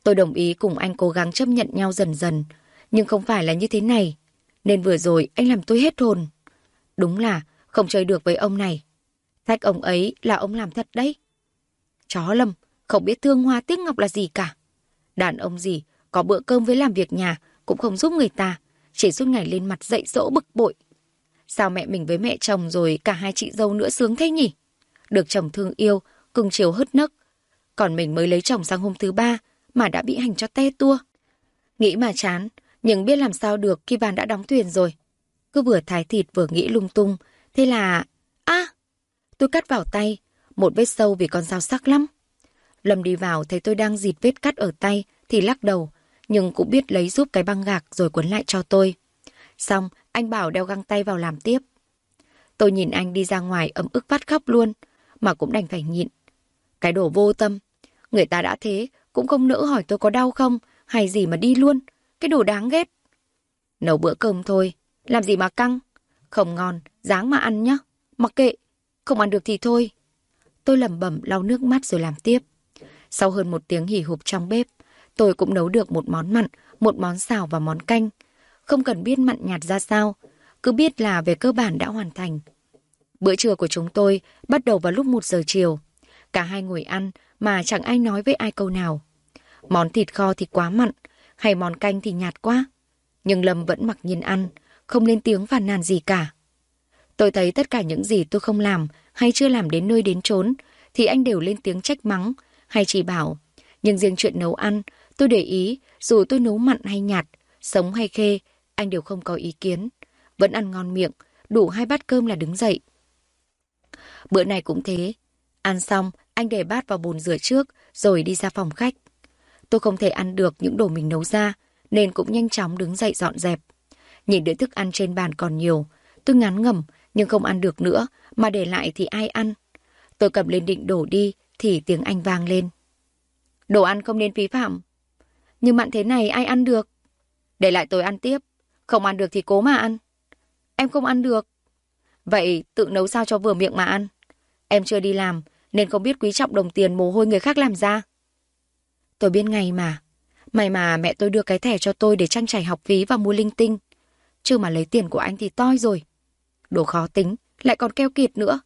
Tôi đồng ý cùng anh cố gắng chấp nhận nhau dần dần, nhưng không phải là như thế này. Nên vừa rồi anh làm tôi hết hồn. Đúng là không chơi được với ông này. Thách ông ấy là ông làm thật đấy. Chó Lâm, không biết thương hoa tiếc ngọc là gì cả. Đàn ông gì, có bữa cơm với làm việc nhà, cũng không giúp người ta, chỉ suốt ngày lên mặt dậy dỗ bực bội. Sao mẹ mình với mẹ chồng rồi cả hai chị dâu nữa sướng thế nhỉ? Được chồng thương yêu, cưng chiều hớt nấc. Còn mình mới lấy chồng sang hôm thứ ba mà đã bị hành cho te tua. Nghĩ mà chán, nhưng biết làm sao được khi vàn đã đóng thuyền rồi. Cứ vừa thái thịt vừa nghĩ lung tung, thế là... À! Tôi cắt vào tay, một vết sâu vì con dao sắc lắm. Lâm đi vào thấy tôi đang dịt vết cắt ở tay thì lắc đầu, nhưng cũng biết lấy giúp cái băng gạc rồi quấn lại cho tôi. Xong, anh bảo đeo găng tay vào làm tiếp. Tôi nhìn anh đi ra ngoài ấm ức phát khóc luôn, mà cũng đành phải nhịn. Cái đồ vô tâm. Người ta đã thế, cũng không nỡ hỏi tôi có đau không, hay gì mà đi luôn. Cái đồ đáng ghét. Nấu bữa cơm thôi, làm gì mà căng. Không ngon, dáng mà ăn nhá. Mặc kệ, không ăn được thì thôi. Tôi lẩm bẩm lau nước mắt rồi làm tiếp. Sau hơn một tiếng hỉ hụp trong bếp, tôi cũng nấu được một món mặn, một món xào và món canh. Không cần biết mặn nhạt ra sao, cứ biết là về cơ bản đã hoàn thành. Bữa trưa của chúng tôi bắt đầu vào lúc 1 giờ chiều. Cả hai ngồi ăn mà chẳng ai nói với ai câu nào. Món thịt kho thì quá mặn, hay món canh thì nhạt quá. Nhưng Lâm vẫn mặc nhiên ăn, không lên tiếng phàn nàn gì cả. Tôi thấy tất cả những gì tôi không làm hay chưa làm đến nơi đến chốn thì anh đều lên tiếng trách mắng hay chỉ bảo. Nhưng riêng chuyện nấu ăn, tôi để ý dù tôi nấu mặn hay nhạt, sống hay khê, anh đều không có ý kiến. Vẫn ăn ngon miệng, đủ hai bát cơm là đứng dậy. Bữa này cũng thế. Ăn xong, anh để bát vào bồn rửa trước, rồi đi ra phòng khách. Tôi không thể ăn được những đồ mình nấu ra, nên cũng nhanh chóng đứng dậy dọn dẹp. Nhìn đĩa thức ăn trên bàn còn nhiều, tôi ngán ngẩm nhưng không ăn được nữa, mà để lại thì ai ăn. Tôi cầm lên định đổ đi, thì tiếng anh vang lên. Đồ ăn không nên phí phạm. Nhưng mặn thế này ai ăn được? Để lại tôi ăn tiếp. Không ăn được thì cố mà ăn. Em không ăn được. Vậy tự nấu sao cho vừa miệng mà ăn. Em chưa đi làm, nên không biết quý trọng đồng tiền mồ hôi người khác làm ra. Tôi biết ngày mà. May mà mẹ tôi đưa cái thẻ cho tôi để trang trải học phí và mua linh tinh. Chứ mà lấy tiền của anh thì toi rồi. Đồ khó tính, lại còn keo kiệt nữa.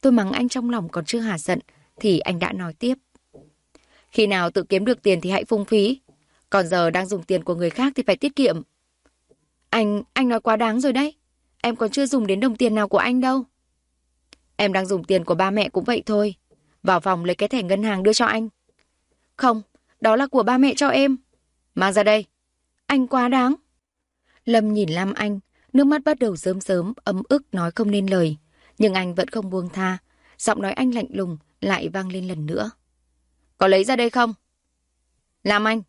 Tôi mắng anh trong lòng còn chưa hả giận, thì anh đã nói tiếp. Khi nào tự kiếm được tiền thì hãy phung phí. Còn giờ đang dùng tiền của người khác thì phải tiết kiệm. Anh, anh nói quá đáng rồi đấy. Em còn chưa dùng đến đồng tiền nào của anh đâu. Em đang dùng tiền của ba mẹ cũng vậy thôi. Vào phòng lấy cái thẻ ngân hàng đưa cho anh. Không, đó là của ba mẹ cho em. Mang ra đây. Anh quá đáng. Lâm nhìn Lam Anh, nước mắt bắt đầu sớm sớm, ấm ức nói không nên lời. Nhưng anh vẫn không buông tha. Giọng nói anh lạnh lùng lại vang lên lần nữa. Có lấy ra đây không? Lam Anh.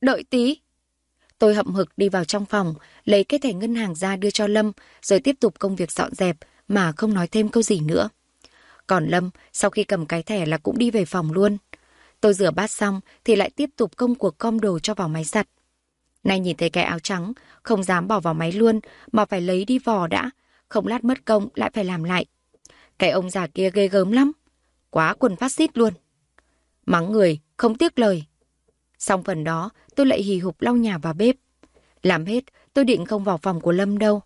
Đợi tí. Tôi hậm hực đi vào trong phòng, lấy cái thẻ ngân hàng ra đưa cho Lâm, rồi tiếp tục công việc dọn dẹp, mà không nói thêm câu gì nữa. Còn Lâm, sau khi cầm cái thẻ là cũng đi về phòng luôn. Tôi rửa bát xong thì lại tiếp tục công cuộc com đồ cho vào máy giặt. Nay nhìn thấy cái áo trắng, không dám bỏ vào máy luôn, mà phải lấy đi vò đã. Không lát mất công lại phải làm lại. Cái ông già kia ghê gớm lắm. Quá quần phát xít luôn. Mắng người, không tiếc lời. Xong phần đó, tôi lại hì hục lau nhà và bếp. Làm hết, tôi định không vào phòng của Lâm đâu.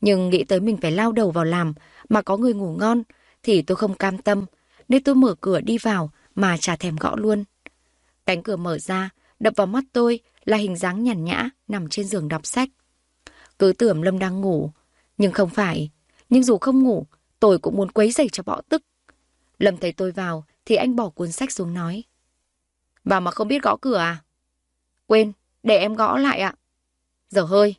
Nhưng nghĩ tới mình phải lao đầu vào làm, mà có người ngủ ngon, thì tôi không cam tâm, nên tôi mở cửa đi vào mà chả thèm gõ luôn. Cánh cửa mở ra, đập vào mắt tôi là hình dáng nhàn nhã nằm trên giường đọc sách. Cứ tưởng Lâm đang ngủ, nhưng không phải. Nhưng dù không ngủ, tôi cũng muốn quấy rầy cho bọ tức. Lâm thấy tôi vào thì anh bỏ cuốn sách xuống nói. Vào mà không biết gõ cửa à? Quên, để em gõ lại ạ. Giờ hơi.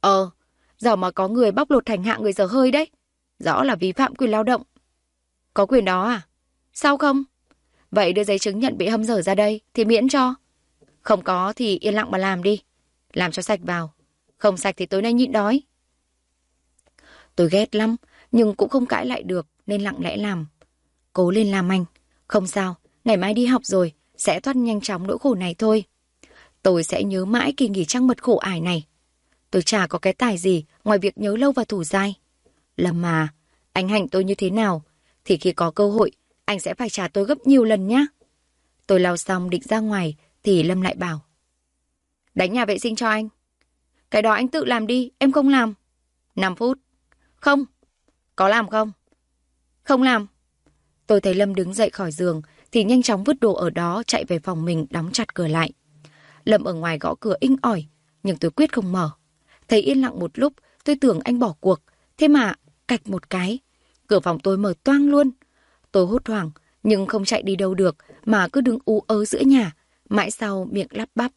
Ờ, giờ mà có người bóc lột thành hạ người giờ hơi đấy. Rõ là vi phạm quyền lao động. Có quyền đó à? Sao không? Vậy đưa giấy chứng nhận bị hâm dở ra đây thì miễn cho. Không có thì yên lặng mà làm đi. Làm cho sạch vào. Không sạch thì tối nay nhịn đói. Tôi ghét lắm, nhưng cũng không cãi lại được nên lặng lẽ làm. Cố lên làm anh. Không sao, ngày mai đi học rồi, sẽ thoát nhanh chóng nỗi khổ này thôi. Tôi sẽ nhớ mãi kỳ nghỉ trăng mật khổ ải này. Tôi chả có cái tài gì ngoài việc nhớ lâu và thủ dai. Lâm mà, anh hành tôi như thế nào, thì khi có cơ hội, anh sẽ phải trả tôi gấp nhiều lần nhá. Tôi lau xong định ra ngoài, thì Lâm lại bảo. Đánh nhà vệ sinh cho anh. Cái đó anh tự làm đi, em không làm. 5 phút. Không. Có làm không? Không làm. Tôi thấy Lâm đứng dậy khỏi giường, thì nhanh chóng vứt đồ ở đó chạy về phòng mình đóng chặt cửa lại. Lâm ở ngoài gõ cửa inh ỏi, nhưng tôi quyết không mở. Thấy yên lặng một lúc, tôi tưởng anh bỏ cuộc, thế mà cạch một cái. Cửa phòng tôi mở toang luôn. Tôi hốt hoảng, nhưng không chạy đi đâu được, mà cứ đứng ú ớ giữa nhà, mãi sau miệng lắp bắp.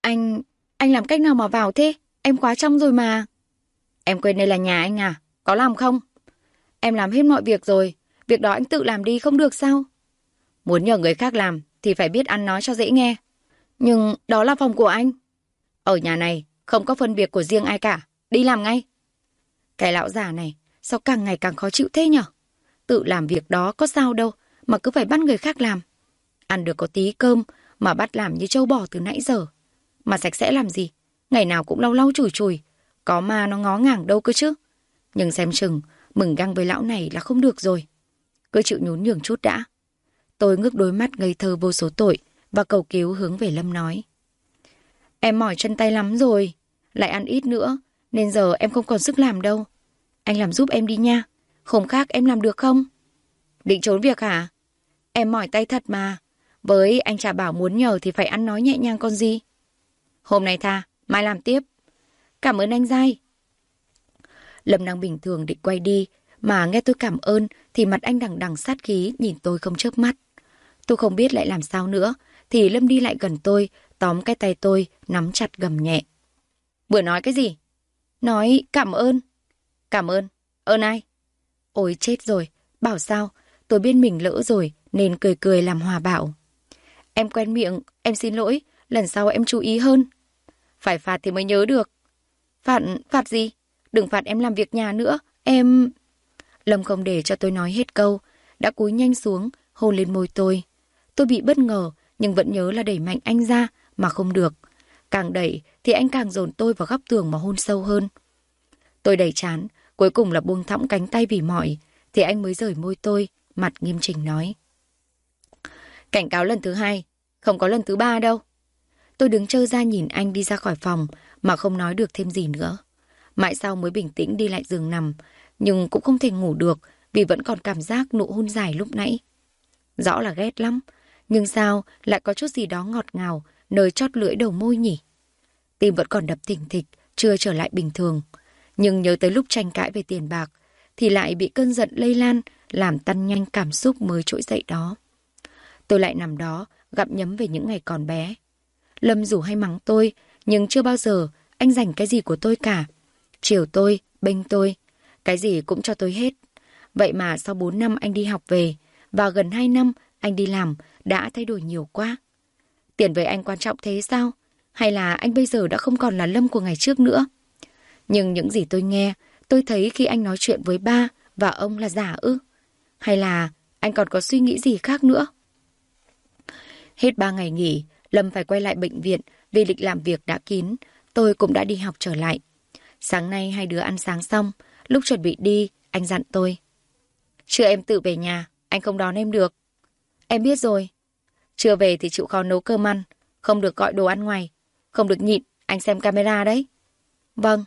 Anh, anh làm cách nào mà vào thế? Em quá trong rồi mà. Em quên đây là nhà anh à? Có làm không? Em làm hết mọi việc rồi. Việc đó anh tự làm đi không được sao? Muốn nhờ người khác làm thì phải biết ăn nói cho dễ nghe. Nhưng đó là phòng của anh. Ở nhà này, không có phân biệt của riêng ai cả. Đi làm ngay. Cái lão già này, sao càng ngày càng khó chịu thế nhở? Tự làm việc đó có sao đâu, mà cứ phải bắt người khác làm. Ăn được có tí cơm mà bắt làm như trâu bò từ nãy giờ. Mà sạch sẽ làm gì? Ngày nào cũng lau lau chùi chùi. Có ma nó ngó ngàng đâu cơ chứ. Nhưng xem chừng, mừng găng với lão này là không được rồi. Cứ chịu nhún nhường chút đã. Tôi ngước đôi mắt ngây thơ vô số tội và cầu cứu hướng về Lâm nói. Em mỏi chân tay lắm rồi, lại ăn ít nữa, nên giờ em không còn sức làm đâu. Anh làm giúp em đi nha, không khác em làm được không? Định trốn việc hả? Em mỏi tay thật mà, với anh chả bảo muốn nhờ thì phải ăn nói nhẹ nhàng con gì. Hôm nay tha, mai làm tiếp. Cảm ơn anh dai. Lâm đang bình thường định quay đi, mà nghe tôi cảm ơn thì mặt anh đằng đằng sát khí nhìn tôi không chớp mắt. Tôi không biết lại làm sao nữa, thì Lâm đi lại gần tôi, tóm cái tay tôi, nắm chặt gầm nhẹ. Vừa nói cái gì? Nói cảm ơn. Cảm ơn. Ơn ai? Ôi chết rồi, bảo sao? Tôi biết mình lỡ rồi, nên cười cười làm hòa bảo. Em quen miệng, em xin lỗi, lần sau em chú ý hơn. Phải phạt thì mới nhớ được. Phạt, phạt gì? Đừng phạt em làm việc nhà nữa, em... Lâm không để cho tôi nói hết câu, đã cúi nhanh xuống, hôn lên môi tôi. Tôi bị bất ngờ, nhưng vẫn nhớ là đẩy mạnh anh ra, mà không được. Càng đẩy thì anh càng dồn tôi vào góc tường mà hôn sâu hơn. Tôi đẩy chán, cuối cùng là buông thõng cánh tay vì mỏi, thì anh mới rời môi tôi, mặt nghiêm chỉnh nói. Cảnh cáo lần thứ hai, không có lần thứ ba đâu. Tôi đứng trơ ra nhìn anh đi ra khỏi phòng mà không nói được thêm gì nữa. Mãi sau mới bình tĩnh đi lại giường nằm, nhưng cũng không thể ngủ được vì vẫn còn cảm giác nụ hôn dài lúc nãy. Rõ là ghét lắm, nhưng sao lại có chút gì đó ngọt ngào nơi chót lưỡi đầu môi nhỉ? Tim vẫn còn đập thình thịch, chưa trở lại bình thường. Nhưng nhớ tới lúc tranh cãi về tiền bạc, thì lại bị cơn giận lây lan, làm tăng nhanh cảm xúc mới trỗi dậy đó. Tôi lại nằm đó, gặp nhấm về những ngày còn bé. Lâm dù hay mắng tôi, nhưng chưa bao giờ anh dành cái gì của tôi cả. Chiều tôi, bênh tôi, cái gì cũng cho tôi hết. Vậy mà sau 4 năm anh đi học về, và gần 2 năm anh đi làm, đã thay đổi nhiều quá. Tiền với anh quan trọng thế sao? Hay là anh bây giờ đã không còn là Lâm của ngày trước nữa? Nhưng những gì tôi nghe, tôi thấy khi anh nói chuyện với ba và ông là giả ư? Hay là anh còn có suy nghĩ gì khác nữa? Hết ba ngày nghỉ, Lâm phải quay lại bệnh viện vì lịch làm việc đã kín. Tôi cũng đã đi học trở lại. Sáng nay hai đứa ăn sáng xong, lúc chuẩn bị đi, anh dặn tôi. Chưa em tự về nhà, anh không đón em được. Em biết rồi. Chưa về thì chịu khó nấu cơm ăn, không được gọi đồ ăn ngoài, không được nhịn, anh xem camera đấy. Vâng.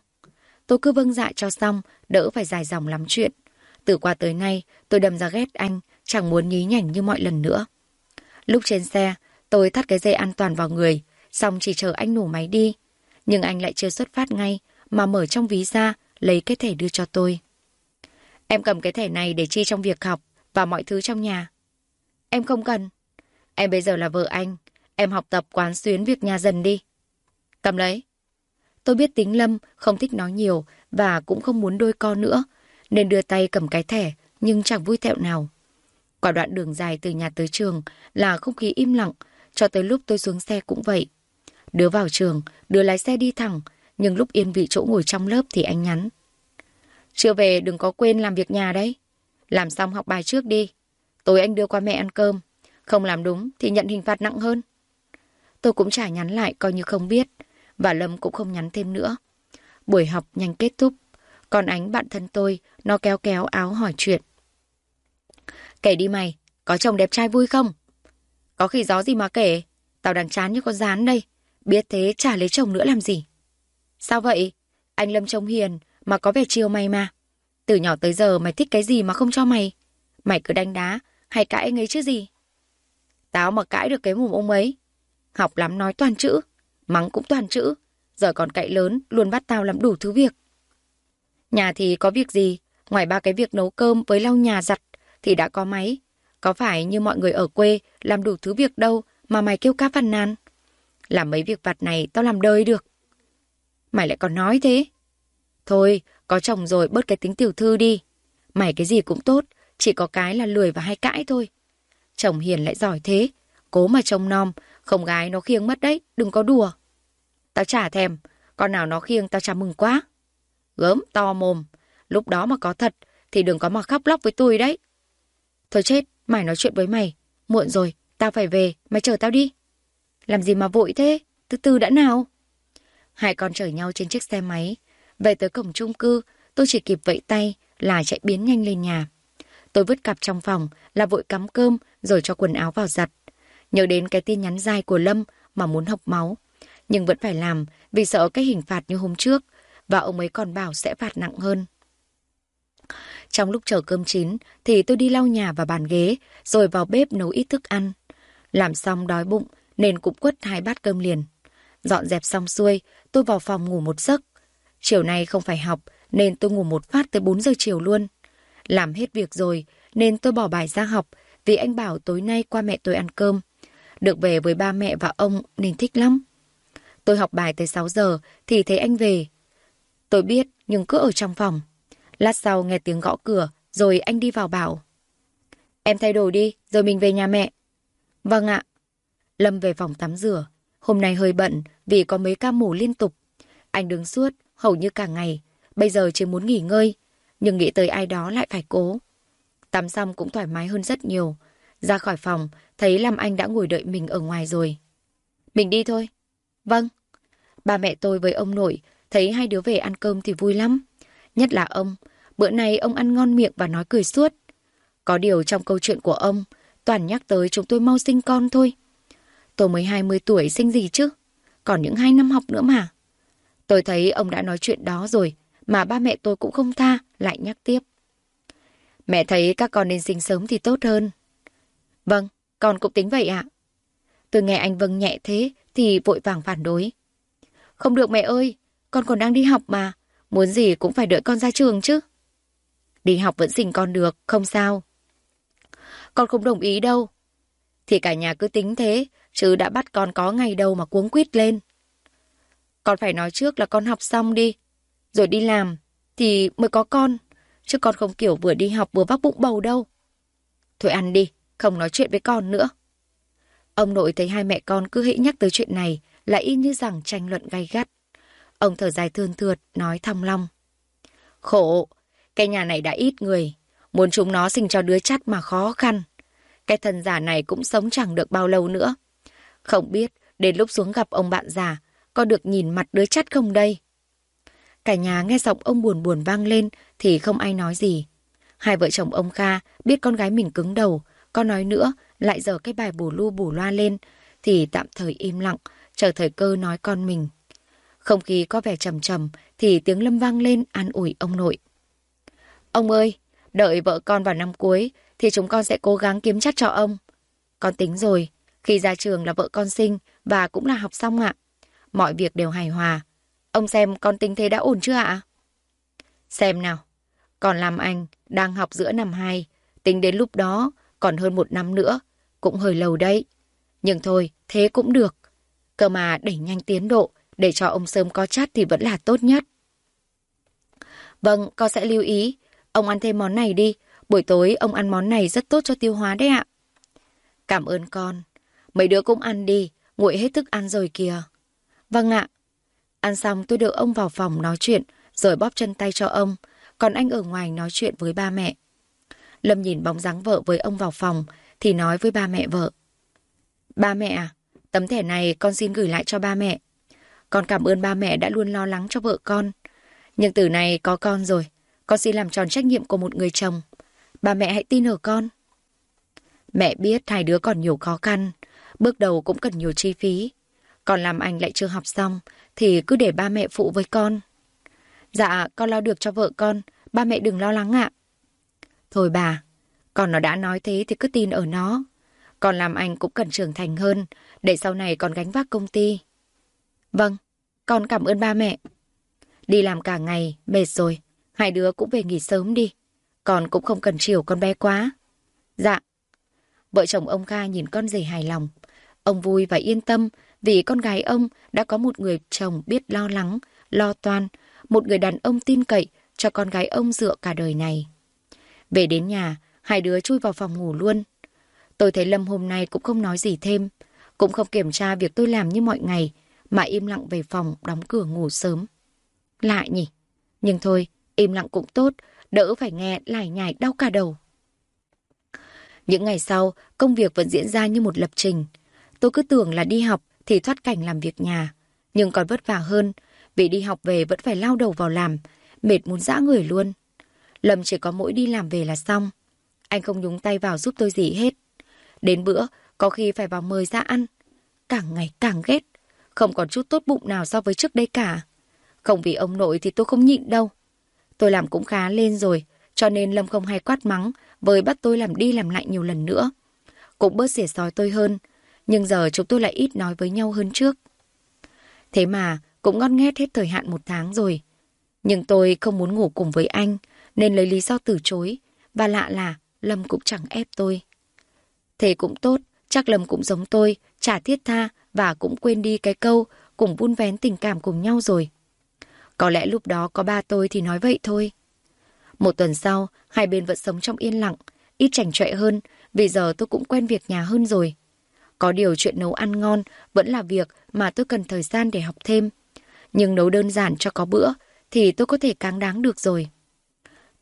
Tôi cứ vâng dạ cho xong, đỡ phải dài dòng lắm chuyện. Từ qua tới nay, tôi đâm ra ghét anh, chẳng muốn nhí nhảnh như mọi lần nữa. Lúc trên xe, tôi thắt cái dây an toàn vào người, xong chỉ chờ anh nổ máy đi. Nhưng anh lại chưa xuất phát ngay, mà mở trong ví ra, lấy cái thẻ đưa cho tôi. Em cầm cái thẻ này để chi trong việc học và mọi thứ trong nhà. Em không cần. Em bây giờ là vợ anh. Em học tập quán xuyến việc nhà dần đi. Cầm lấy. Tôi biết tính Lâm không thích nói nhiều và cũng không muốn đôi co nữa, nên đưa tay cầm cái thẻ nhưng chẳng vui thẹo nào. Quả đoạn đường dài từ nhà tới trường là không khí im lặng, cho tới lúc tôi xuống xe cũng vậy. Đứa vào trường, đứa lái xe đi thẳng, nhưng lúc yên vị chỗ ngồi trong lớp thì anh nhắn. Chưa về đừng có quên làm việc nhà đấy. Làm xong học bài trước đi. Tối anh đưa qua mẹ ăn cơm. Không làm đúng thì nhận hình phạt nặng hơn. Tôi cũng chả nhắn lại coi như không biết. Và Lâm cũng không nhắn thêm nữa. Buổi học nhanh kết thúc. Còn ánh bạn thân tôi, nó kéo kéo áo hỏi chuyện. Kể đi mày, có chồng đẹp trai vui không? Có khi gió gì mà kể, tao đang chán như con rán đây. Biết thế chả lấy chồng nữa làm gì. Sao vậy? Anh Lâm trông hiền, mà có vẻ chiều mày mà. Từ nhỏ tới giờ mày thích cái gì mà không cho mày? Mày cứ đánh đá, hay cãi anh ấy chứ gì? Tao mà cãi được cái mồm ông ấy. Học lắm nói toàn chữ, mắng cũng toàn chữ. Giờ còn cậy lớn, luôn bắt tao làm đủ thứ việc. Nhà thì có việc gì, ngoài ba cái việc nấu cơm với lau nhà giặt thì đã có máy. Có phải như mọi người ở quê làm đủ thứ việc đâu mà mày kêu cá phàn nàn? Làm mấy việc vặt này tao làm đời được. Mày lại còn nói thế. Thôi, có chồng rồi bớt cái tính tiểu thư đi. Mày cái gì cũng tốt, chỉ có cái là lười và hay cãi thôi. Chồng hiền lại giỏi thế, cố mà trông nom, không gái nó khiêng mất đấy, đừng có đùa. Tao chả thèm, con nào nó khiêng tao chả mừng quá. Gớm, to mồm, lúc đó mà có thật thì đừng có mà khóc lóc với tôi đấy. Thôi chết, mày nói chuyện với mày, muộn rồi, tao phải về, mày chờ tao đi. Làm gì mà vội thế, từ từ đã nào. Hai con chở nhau trên chiếc xe máy, về tới cổng chung cư, tôi chỉ kịp vẫy tay là chạy biến nhanh lên nhà. Tôi vứt cặp trong phòng là vội cắm cơm rồi cho quần áo vào giặt. Nhớ đến cái tin nhắn dài của Lâm mà muốn học máu. Nhưng vẫn phải làm vì sợ cái hình phạt như hôm trước và ông ấy còn bảo sẽ phạt nặng hơn. Trong lúc chờ cơm chín thì tôi đi lau nhà và bàn ghế rồi vào bếp nấu ít thức ăn. Làm xong đói bụng nên cũng quất hai bát cơm liền. Dọn dẹp xong xuôi, tôi vào phòng ngủ một giấc. Chiều nay không phải học, nên tôi ngủ một phát tới 4 giờ chiều luôn. Làm hết việc rồi, nên tôi bỏ bài ra học, vì anh bảo tối nay qua mẹ tôi ăn cơm. Được về với ba mẹ và ông nên thích lắm. Tôi học bài tới 6 giờ thì thấy anh về. Tôi biết nhưng cứ ở trong phòng. Lát sau nghe tiếng gõ cửa rồi anh đi vào bảo. Em thay đồ đi rồi mình về nhà mẹ. Vâng ạ. Lâm về phòng tắm rửa. Hôm nay hơi bận vì có mấy ca mổ liên tục. Anh đứng suốt hầu như cả ngày. Bây giờ chỉ muốn nghỉ ngơi. Nhưng nghĩ tới ai đó lại phải cố. Tắm xong cũng thoải mái hơn rất nhiều. Ra khỏi phòng, thấy Lam Anh đã ngồi đợi mình ở ngoài rồi. Mình đi thôi. Vâng. Ba mẹ tôi với ông nội thấy hai đứa về ăn cơm thì vui lắm. Nhất là ông. Bữa nay ông ăn ngon miệng và nói cười suốt. Có điều trong câu chuyện của ông, toàn nhắc tới chúng tôi mau sinh con thôi. Tôi mới 20 tuổi sinh gì chứ? Còn những hai năm học nữa mà. Tôi thấy ông đã nói chuyện đó rồi, mà ba mẹ tôi cũng không tha, lại nhắc tiếp. Mẹ thấy các con nên sinh sớm thì tốt hơn. Vâng, con cũng tính vậy ạ. Tôi nghe anh vâng nhẹ thế thì vội vàng phản đối. Không được mẹ ơi, con còn đang đi học mà. Muốn gì cũng phải đợi con ra trường chứ. Đi học vẫn sinh con được, không sao. Con không đồng ý đâu. Thì cả nhà cứ tính thế, chứ đã bắt con có ngày đâu mà cuống quýt lên. Con phải nói trước là con học xong đi, rồi đi làm, thì mới có con. Chứ con không kiểu vừa đi học vừa vác bụng bầu đâu. Thôi ăn đi, không nói chuyện với con nữa. Ông nội thấy hai mẹ con cứ hễ nhắc tới chuyện này, là y như rằng tranh luận gay gắt. Ông thở dài thương thượt, nói thong long. Khổ, cái nhà này đã ít người, muốn chúng nó sinh cho đứa chắt mà khó khăn. Cái thần giả này cũng sống chẳng được bao lâu nữa. Không biết, đến lúc xuống gặp ông bạn già, có được nhìn mặt đứa chắt không đây? Cả nhà nghe giọng ông buồn buồn vang lên thì không ai nói gì. Hai vợ chồng ông Kha biết con gái mình cứng đầu, con nói nữa lại giờ cái bài bù lu bù loa lên thì tạm thời im lặng, chờ thời cơ nói con mình. Không khí có vẻ trầm trầm thì tiếng lâm vang lên an ủi ông nội. Ông ơi, đợi vợ con vào năm cuối thì chúng con sẽ cố gắng kiếm chắc cho ông. Con tính rồi, khi ra trường là vợ con sinh và cũng là học xong ạ. Mọi việc đều hài hòa. Ông xem con tình thế đã ổn chưa ạ? Xem nào, còn làm anh đang học giữa năm 2, tính đến lúc đó còn hơn một năm nữa, cũng hơi lâu đấy. Nhưng thôi, thế cũng được. Cơ mà đẩy nhanh tiến độ để cho ông sớm có chát thì vẫn là tốt nhất. Vâng, con sẽ lưu ý. Ông ăn thêm món này đi. Buổi tối ông ăn món này rất tốt cho tiêu hóa đấy ạ. Cảm ơn con. Mấy đứa cũng ăn đi. Nguội hết thức ăn rồi kìa. Vâng ạ. Ăn xong tôi đưa ông vào phòng nói chuyện rồi bóp chân tay cho ông. Còn anh ở ngoài nói chuyện với ba mẹ. Lâm nhìn bóng dáng vợ với ông vào phòng thì nói với ba mẹ vợ. Ba mẹ à, tấm thẻ này con xin gửi lại cho ba mẹ. Con cảm ơn ba mẹ đã luôn lo lắng cho vợ con. Nhưng từ này có con rồi, con xin làm tròn trách nhiệm của một người chồng. Ba mẹ hãy tin ở con. Mẹ biết hai đứa còn nhiều khó khăn, bước đầu cũng cần nhiều chi phí. Còn làm anh lại chưa học xong, thì cứ để ba mẹ phụ với con. Dạ, con lo được cho vợ con, ba mẹ đừng lo lắng ạ. Thôi bà, con nó đã nói thế thì cứ tin ở nó. Con làm anh cũng cần trưởng thành hơn, để sau này còn gánh vác công ty. Vâng, con cảm ơn ba mẹ. Đi làm cả ngày, mệt rồi. Hai đứa cũng về nghỉ sớm đi. Con cũng không cần chiều con bé quá. Dạ. Vợ chồng ông Kha nhìn con rể hài lòng. Ông vui và yên tâm vì con gái ông đã có một người chồng biết lo lắng, lo toan, một người đàn ông tin cậy cho con gái ông dựa cả đời này. Về đến nhà, hai đứa chui vào phòng ngủ luôn. Tôi thấy Lâm hôm nay cũng không nói gì thêm, cũng không kiểm tra việc tôi làm như mọi ngày, mà im lặng về phòng đóng cửa ngủ sớm. lạ nhỉ? Nhưng thôi, im lặng cũng tốt, đỡ phải nghe lải nhải đau cả đầu. Những ngày sau, công việc vẫn diễn ra như một lập trình. Tôi cứ tưởng là đi học thì thoát cảnh làm việc nhà. Nhưng còn vất vả hơn, vì đi học về vẫn phải lao đầu vào làm, mệt muốn dã người luôn. Lâm chỉ có mỗi đi làm về là xong. Anh không nhúng tay vào giúp tôi gì hết. Đến bữa, có khi phải vào mời ra ăn. Càng ngày càng ghét. Không còn chút tốt bụng nào so với trước đây cả. Không vì ông nội thì tôi không nhịn đâu. Tôi làm cũng khá lên rồi, cho nên Lâm không hay quát mắng, với bắt tôi làm đi làm lại nhiều lần nữa. Cũng bớt xỉa sói tôi hơn, nhưng giờ chúng tôi lại ít nói với nhau hơn trước. Thế mà, cũng ngon nghét hết thời hạn một tháng rồi. Nhưng tôi không muốn ngủ cùng với anh, nên lấy lý do từ chối. Và lạ là Lâm cũng chẳng ép tôi. Thế cũng tốt, chắc Lâm cũng giống tôi, trả thiết tha và cũng quên đi cái câu cùng vun vén tình cảm cùng nhau rồi. Có lẽ lúc đó có ba tôi thì nói vậy thôi. Một tuần sau, hai bên vẫn sống trong yên lặng, ít chảnh chọe hơn, vì giờ tôi cũng quen việc nhà hơn rồi. Có điều chuyện nấu ăn ngon vẫn là việc mà tôi cần thời gian để học thêm. Nhưng nấu đơn giản cho có bữa thì tôi có thể cáng đáng được rồi.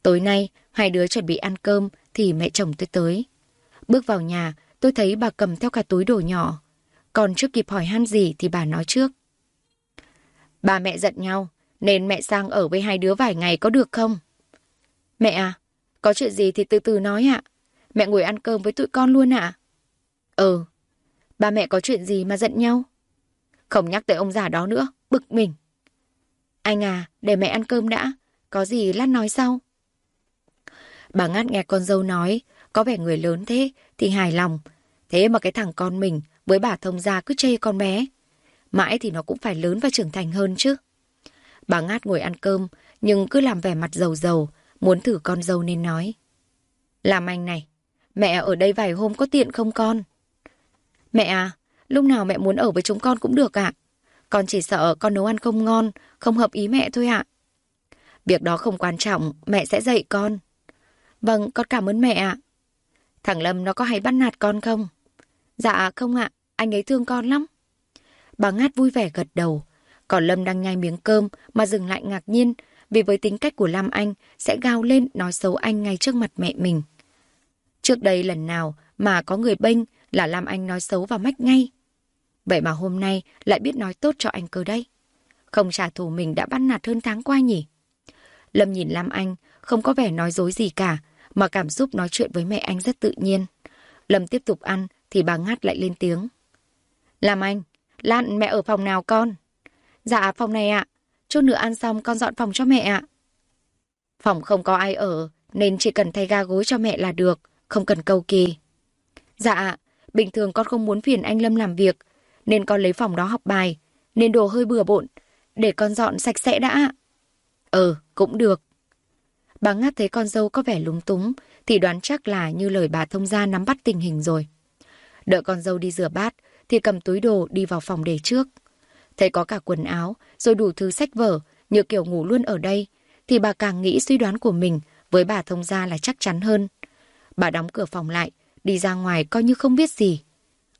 Tối nay, hai đứa chuẩn bị ăn cơm thì mẹ chồng tôi tới. Bước vào nhà, tôi thấy bà cầm theo cả túi đồ nhỏ. Còn chưa kịp hỏi han gì thì bà nói trước. Bà mẹ giận nhau, nên mẹ sang ở với hai đứa vài ngày có được không? Mẹ à, có chuyện gì thì từ từ nói ạ. Mẹ ngồi ăn cơm với tụi con luôn ạ. À? Ừ, ba mẹ có chuyện gì mà giận nhau? Không nhắc tới ông già đó nữa, bực mình. Anh à, để mẹ ăn cơm đã, có gì lát nói sau. Bà ngát nghe con dâu nói, có vẻ người lớn thế, thì hài lòng. Thế mà cái thằng con mình với bà thông gia cứ chê con bé. Mãi thì nó cũng phải lớn và trưởng thành hơn chứ. Bà ngát ngồi ăn cơm, nhưng cứ làm vẻ mặt dầu dầu, muốn thử con dâu nên nói. Làm anh này, mẹ ở đây vài hôm có tiện không con? Mẹ à, lúc nào mẹ muốn ở với chúng con cũng được ạ. Con chỉ sợ con nấu ăn không ngon, không hợp ý mẹ thôi ạ. Việc đó không quan trọng, mẹ sẽ dạy con. Vâng, con cảm ơn mẹ ạ. Thằng Lâm nó có hay bắt nạt con không? Dạ không ạ, anh ấy thương con lắm. Bà Ngát vui vẻ gật đầu. Còn Lâm đang nhai miếng cơm mà dừng lại ngạc nhiên vì với tính cách của Lam Anh sẽ gao lên nói xấu anh ngay trước mặt mẹ mình. Trước đây lần nào mà có người bênh là làm Anh nói xấu vào mách ngay. Vậy mà hôm nay lại biết nói tốt cho anh cơ đây. Không trả thù mình đã bắt nạt hơn tháng qua nhỉ? Lâm nhìn Lam Anh, không có vẻ nói dối gì cả, mà cảm xúc nói chuyện với mẹ anh rất tự nhiên. Lâm tiếp tục ăn, thì bà ngắt lại lên tiếng. Lam Anh, Lan mẹ ở phòng nào con? Dạ, phòng này ạ. Chút nữa ăn xong con dọn phòng cho mẹ ạ. Phòng không có ai ở, nên chỉ cần thay ga gối cho mẹ là được, không cần cầu kỳ. Dạ, bình thường con không muốn phiền anh Lâm làm việc, nên con lấy phòng đó học bài, nên đồ hơi bừa bộn, để con dọn sạch sẽ đã. Ừ, cũng được. Bà ngắt thấy con dâu có vẻ lúng túng, thì đoán chắc là như lời bà thông gia nắm bắt tình hình rồi. Đợi con dâu đi rửa bát, thì cầm túi đồ đi vào phòng để trước. Thấy có cả quần áo, rồi đủ thứ sách vở, như kiểu ngủ luôn ở đây, thì bà càng nghĩ suy đoán của mình với bà thông gia là chắc chắn hơn. Bà đóng cửa phòng lại, đi ra ngoài coi như không biết gì.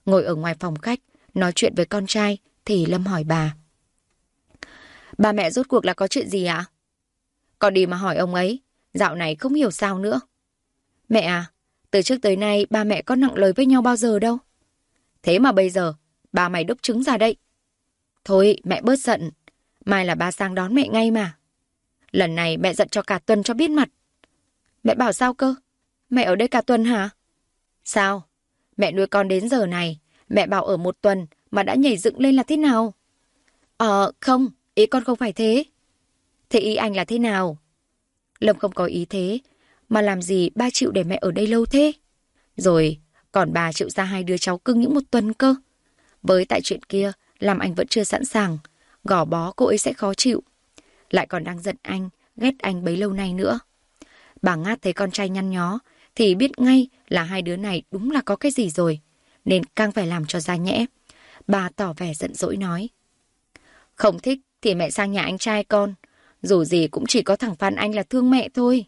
Ngồi ở ngoài phòng khách, nói chuyện với con trai, thì Lâm hỏi bà. Bà mẹ rốt cuộc là có chuyện gì ạ? Con đi mà hỏi ông ấy, dạo này không hiểu sao nữa. Mẹ à, từ trước tới nay ba mẹ có nặng lời với nhau bao giờ đâu. Thế mà bây giờ, ba mày đúc trứng ra đây. Thôi, mẹ bớt giận. Mai là ba sang đón mẹ ngay mà. Lần này mẹ giận cho cả tuần cho biết mặt. Mẹ bảo sao cơ? Mẹ ở đây cả tuần hả? Sao? Mẹ nuôi con đến giờ này, mẹ bảo ở một tuần mà đã nhảy dựng lên là thế nào? Ờ, không, ý con không phải thế. Thế ý anh là thế nào? Lâm không có ý thế, mà làm gì ba chịu để mẹ ở đây lâu thế? Rồi, còn bà chịu ra hai đứa cháu cưng những một tuần cơ. Với tại chuyện kia, làm anh vẫn chưa sẵn sàng, gò bó cô ấy sẽ khó chịu. Lại còn đang giận anh, ghét anh bấy lâu nay nữa. Bà ngát thấy con trai nhăn nhó, thì biết ngay là hai đứa này đúng là có cái gì rồi, nên càng phải làm cho ra nhẽ. Bà tỏ vẻ giận dỗi nói. Không thích thì mẹ sang nhà anh trai con, dù gì cũng chỉ có thằng Phan Anh là thương mẹ thôi.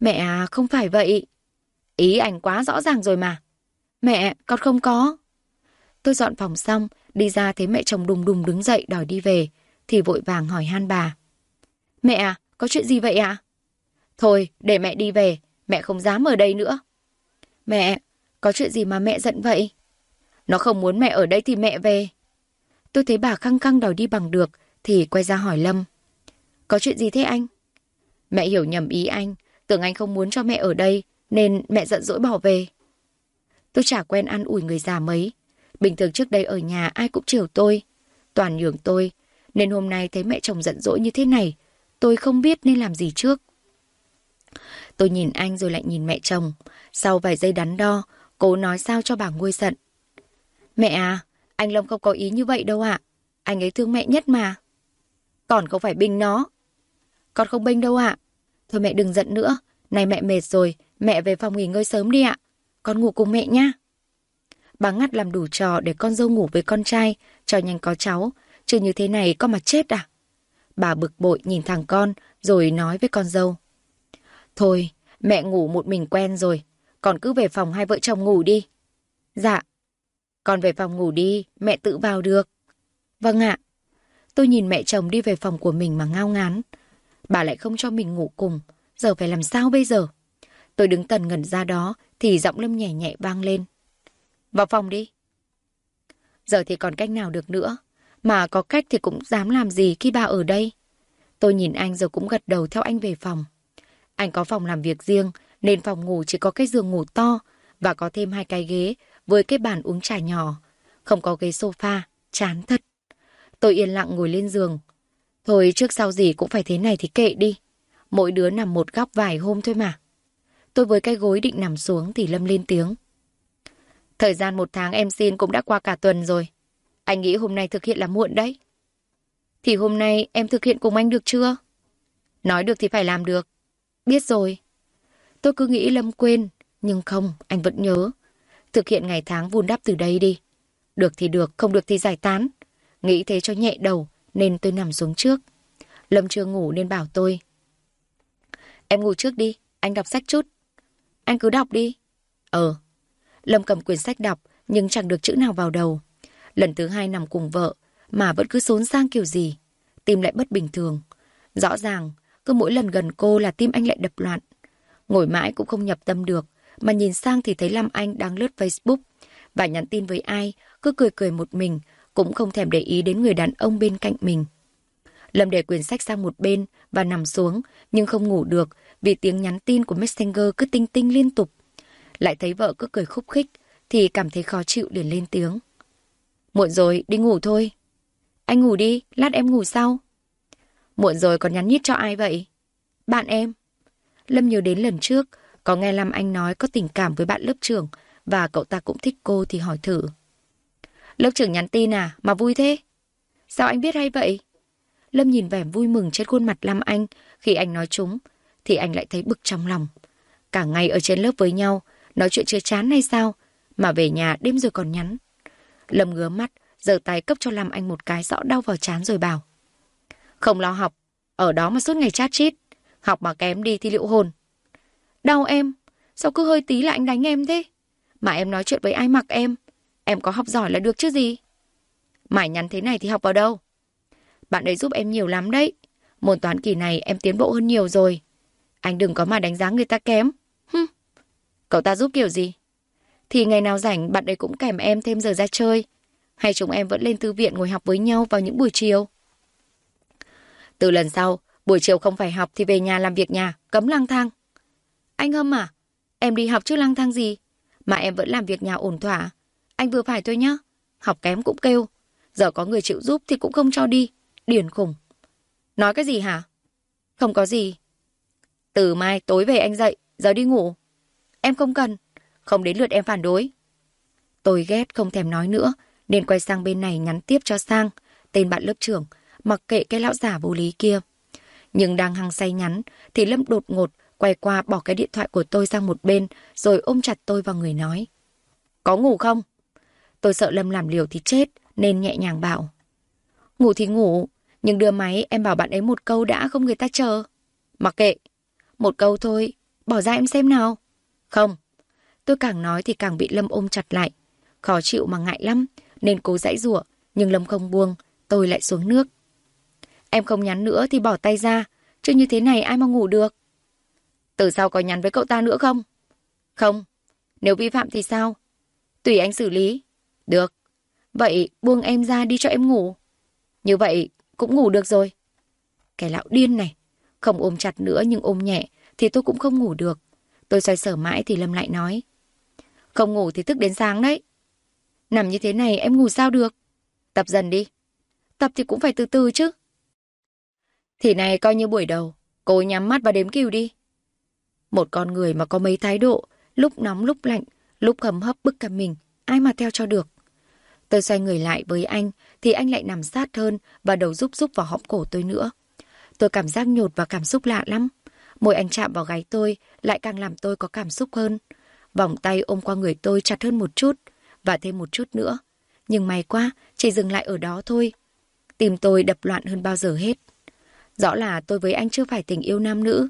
Mẹ à, không phải vậy. Ý anh quá rõ ràng rồi mà. Mẹ, con không có. Tôi dọn phòng xong, đi ra thấy mẹ chồng đùng đùng đứng dậy đòi đi về, thì vội vàng hỏi han bà. Mẹ à, có chuyện gì vậy ạ? À? Thôi, để mẹ đi về, mẹ không dám ở đây nữa. Mẹ, có chuyện gì mà mẹ giận vậy? Nó không muốn mẹ ở đây thì mẹ về. Tôi thấy bà khăng khăng đòi đi bằng được, thì quay ra hỏi Lâm. Có chuyện gì thế anh? Mẹ hiểu nhầm ý anh, tưởng anh không muốn cho mẹ ở đây, nên mẹ giận dỗi bỏ về. Tôi chả quen ăn ủi người già mấy. Bình thường trước đây ở nhà ai cũng chiều tôi, toàn nhường tôi. Nên hôm nay thấy mẹ chồng giận dỗi như thế này, tôi không biết nên làm gì trước. Tôi nhìn anh rồi lại nhìn mẹ chồng. Sau vài giây đắn đo, cố nói sao cho bà nguôi giận. Mẹ à, anh Long không có ý như vậy đâu ạ. Anh ấy thương mẹ nhất mà. Còn không phải binh nó. Con không binh đâu ạ. Thôi mẹ đừng giận nữa. Này mẹ mệt rồi, mẹ về phòng nghỉ ngơi sớm đi ạ. Con ngủ cùng mẹ nha. Bà ngắt làm đủ trò để con dâu ngủ với con trai, cho nhanh có cháu. Chứ như thế này con mà chết à? Bà bực bội nhìn thằng con, rồi nói với con dâu. Thôi, mẹ ngủ một mình quen rồi. Con cứ về phòng hai vợ chồng ngủ đi. Dạ. Con về phòng ngủ đi, mẹ tự vào được. Vâng ạ. Tôi nhìn mẹ chồng đi về phòng của mình mà ngao ngán. Bà lại không cho mình ngủ cùng. Giờ phải làm sao bây giờ? Tôi đứng tần ngẩn ra đó thì giọng Lâm nhẹ nhẹ vang lên. Vào phòng đi. Giờ thì còn cách nào được nữa. Mà có cách thì cũng dám làm gì khi bà ở đây. Tôi nhìn anh rồi cũng gật đầu theo anh về phòng. Anh có phòng làm việc riêng nên phòng ngủ chỉ có cái giường ngủ to và có thêm hai cái ghế với cái bàn uống trà nhỏ. Không có ghế sofa, chán thật. Tôi yên lặng ngồi lên giường. Thôi trước sau gì cũng phải thế này thì kệ đi. Mỗi đứa nằm một góc vài hôm thôi mà. Tôi với cái gối định nằm xuống thì Lâm lên tiếng. Thời gian một tháng em xin cũng đã qua cả tuần rồi. Anh nghĩ hôm nay thực hiện là muộn đấy. Thì hôm nay em thực hiện cùng anh được chưa? Nói được thì phải làm được. Biết rồi. Tôi cứ nghĩ Lâm quên, nhưng không, anh vẫn nhớ. Thực hiện ngày tháng vun đắp từ đây đi. Được thì được, không được thì giải tán. Nghĩ thế cho nhẹ đầu, nên tôi nằm xuống trước. Lâm chưa ngủ nên bảo tôi. Em ngủ trước đi, anh đọc sách chút. Anh cứ đọc đi. Ờ. Lâm cầm quyển sách đọc, nhưng chẳng được chữ nào vào đầu. Lần thứ hai nằm cùng vợ, mà vẫn cứ xốn sang kiểu gì. Tim lại bất bình thường. Rõ ràng, cứ mỗi lần gần cô là tim anh lại đập loạn. Ngồi mãi cũng không nhập tâm được, mà nhìn sang thì thấy Lam Anh đang lướt Facebook và nhắn tin với ai, cứ cười cười một mình, cũng không thèm để ý đến người đàn ông bên cạnh mình. Lâm để quyển sách sang một bên và nằm xuống, nhưng không ngủ được vì tiếng nhắn tin của Messenger cứ tinh tinh liên tục. Lại thấy vợ cứ cười khúc khích, thì cảm thấy khó chịu liền lên tiếng. Muộn rồi, đi ngủ thôi. Anh ngủ đi, lát em ngủ sau. Muộn rồi còn nhắn nhít cho ai vậy? Bạn em. Lâm nhớ đến lần trước, có nghe Lam Anh nói có tình cảm với bạn lớp trưởng và cậu ta cũng thích cô thì hỏi thử. Lớp trưởng nhắn tin à, mà vui thế? Sao anh biết hay vậy? Lâm nhìn vẻ vui mừng trên khuôn mặt Lam Anh khi anh nói chúng, thì anh lại thấy bực trong lòng. Cả ngày ở trên lớp với nhau, nói chuyện chưa chán hay sao, mà về nhà đêm rồi còn nhắn. Lâm ngứa mắt, giơ tay cấp cho Lam Anh một cái rõ đau vào chán rồi bảo. Không lo học, ở đó mà suốt ngày chát chít, học mà kém đi thì liệu hồn. Đau em, sao cứ hơi tí là anh đánh em thế? Mà em nói chuyện với ai mặc em, em có học giỏi là được chứ gì? Mãi nhắn thế này thì học vào đâu? Bạn ấy giúp em nhiều lắm đấy. Môn toán kỳ này em tiến bộ hơn nhiều rồi. Anh đừng có mà đánh giá người ta kém. Hừm. Cậu ta giúp kiểu gì? Thì ngày nào rảnh bạn ấy cũng kèm em thêm giờ ra chơi. Hay chúng em vẫn lên thư viện ngồi học với nhau vào những buổi chiều. Từ lần sau, buổi chiều không phải học thì về nhà làm việc nhà, cấm lang thang. Anh Hâm à? Em đi học chứ lang thang gì? Mà em vẫn làm việc nhà ổn thỏa. Anh vừa phải thôi nhá. Học kém cũng kêu. Giờ có người chịu giúp thì cũng không cho đi. Điển khủng. Nói cái gì hả? Không có gì. Từ mai tối về anh dậy, giờ đi ngủ. Em không cần. Không đến lượt em phản đối. Tôi ghét không thèm nói nữa, nên quay sang bên này nhắn tiếp cho Sang, tên bạn lớp trưởng, mặc kệ cái lão giả vô lý kia. Nhưng đang hăng say nhắn, thì Lâm đột ngột quay qua bỏ cái điện thoại của tôi sang một bên, rồi ôm chặt tôi vào người nói. Có ngủ không? Tôi sợ Lâm làm liều thì chết, nên nhẹ nhàng bảo. Ngủ thì ngủ, nhưng đưa máy em bảo bạn ấy một câu đã không người ta chờ. Mặc kệ, một câu thôi, bỏ ra em xem nào. Không, tôi càng nói thì càng bị Lâm ôm chặt lại. Khó chịu mà ngại lắm, nên cố dãy rủa nhưng Lâm không buông, tôi lại xuống nước. Em không nhắn nữa thì bỏ tay ra, chứ như thế này ai mà ngủ được. Từ sau có nhắn với cậu ta nữa không? Không. Nếu vi phạm thì sao? Tùy anh xử lý. Được. Vậy buông em ra đi cho em ngủ. Như vậy cũng ngủ được rồi. Kẻ lão điên này. Không ôm chặt nữa nhưng ôm nhẹ thì tôi cũng không ngủ được. Tôi xoay sở mãi thì Lâm lại nói. Không ngủ thì thức đến sáng đấy. Nằm như thế này em ngủ sao được? Tập dần đi. Tập thì cũng phải từ từ chứ. Thì này coi như buổi đầu. Cô nhắm mắt và đếm cừu đi. Một con người mà có mấy thái độ, lúc nóng lúc lạnh, lúc hầm hấp bức cả mình, ai mà theo cho được. Tôi xoay người lại với anh, thì anh lại nằm sát hơn và đầu rúc rúc vào hõm cổ tôi nữa. Tôi cảm giác nhột và cảm xúc lạ lắm. Môi anh chạm vào gáy tôi lại càng làm tôi có cảm xúc hơn. Vòng tay ôm qua người tôi chặt hơn một chút và thêm một chút nữa. Nhưng may quá, chỉ dừng lại ở đó thôi. Tim tôi đập loạn hơn bao giờ hết. Rõ là tôi với anh chưa phải tình yêu nam nữ.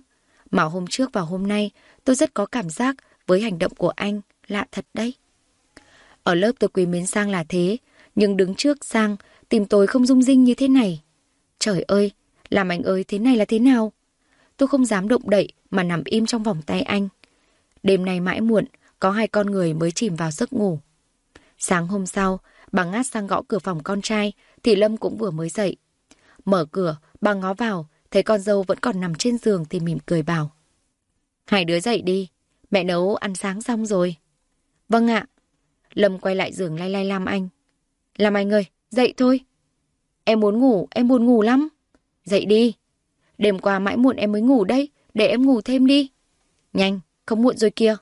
Mà hôm trước và hôm nay tôi rất có cảm giác với hành động của anh. Lạ thật đấy. Ở lớp tôi quý mến Sang là thế. Nhưng đứng trước Sang, tìm tôi không rung rinh như thế này. Trời ơi, làm anh ơi thế này là thế nào? Tôi không dám động đậy mà nằm im trong vòng tay anh. Đêm nay mãi muộn, có hai con người mới chìm vào giấc ngủ. Sáng hôm sau, bà ngát sang gõ cửa phòng con trai, thì Lâm cũng vừa mới dậy. Mở cửa, bà ngó vào, thấy con dâu vẫn còn nằm trên giường thì mỉm cười bảo. Hai đứa dậy đi, mẹ nấu ăn sáng xong rồi. Vâng ạ. Lâm quay lại giường lay lay Lam Anh. Lam Anh ơi, dậy thôi. Em muốn ngủ, em buồn ngủ lắm. Dậy đi. Đêm qua mãi muộn em mới ngủ đây, để em ngủ thêm đi. Nhanh, không muộn rồi kia.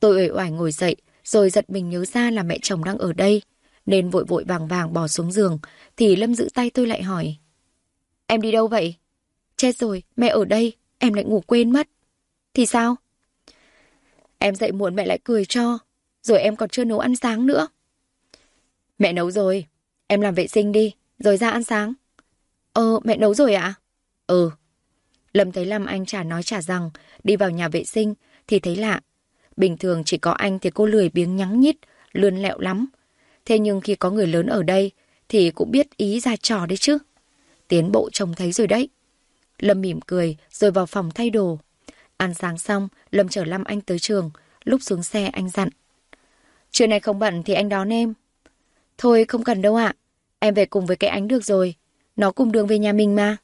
Tôi uể oải ngồi dậy, rồi giật mình nhớ ra là mẹ chồng đang ở đây, nên vội vội vàng vàng bỏ xuống giường, thì Lâm giữ tay tôi lại hỏi. Em đi đâu vậy? Chết rồi, mẹ ở đây, em lại ngủ quên mất. Thì sao? Em dậy muộn mẹ lại cười cho, rồi em còn chưa nấu ăn sáng nữa. Mẹ nấu rồi, em làm vệ sinh đi, rồi ra ăn sáng. Ờ, mẹ nấu rồi ạ? À? Ừ. Lâm thấy Lâm Anh chả nói chả rằng, đi vào nhà vệ sinh thì thấy lạ. Bình thường chỉ có anh thì cô lười biếng nhắng nhít, lươn lẹo lắm. Thế nhưng khi có người lớn ở đây thì cũng biết ý ra trò đấy chứ. Tiến bộ trông thấy rồi đấy. Lâm mỉm cười rồi vào phòng thay đồ. Ăn sáng xong, Lâm chở Lâm Anh tới trường. Lúc xuống xe anh dặn. Trưa này không bận thì anh đón em. Thôi không cần đâu ạ. Em về cùng với cái ánh được rồi. Nó cùng đường về nhà mình mà.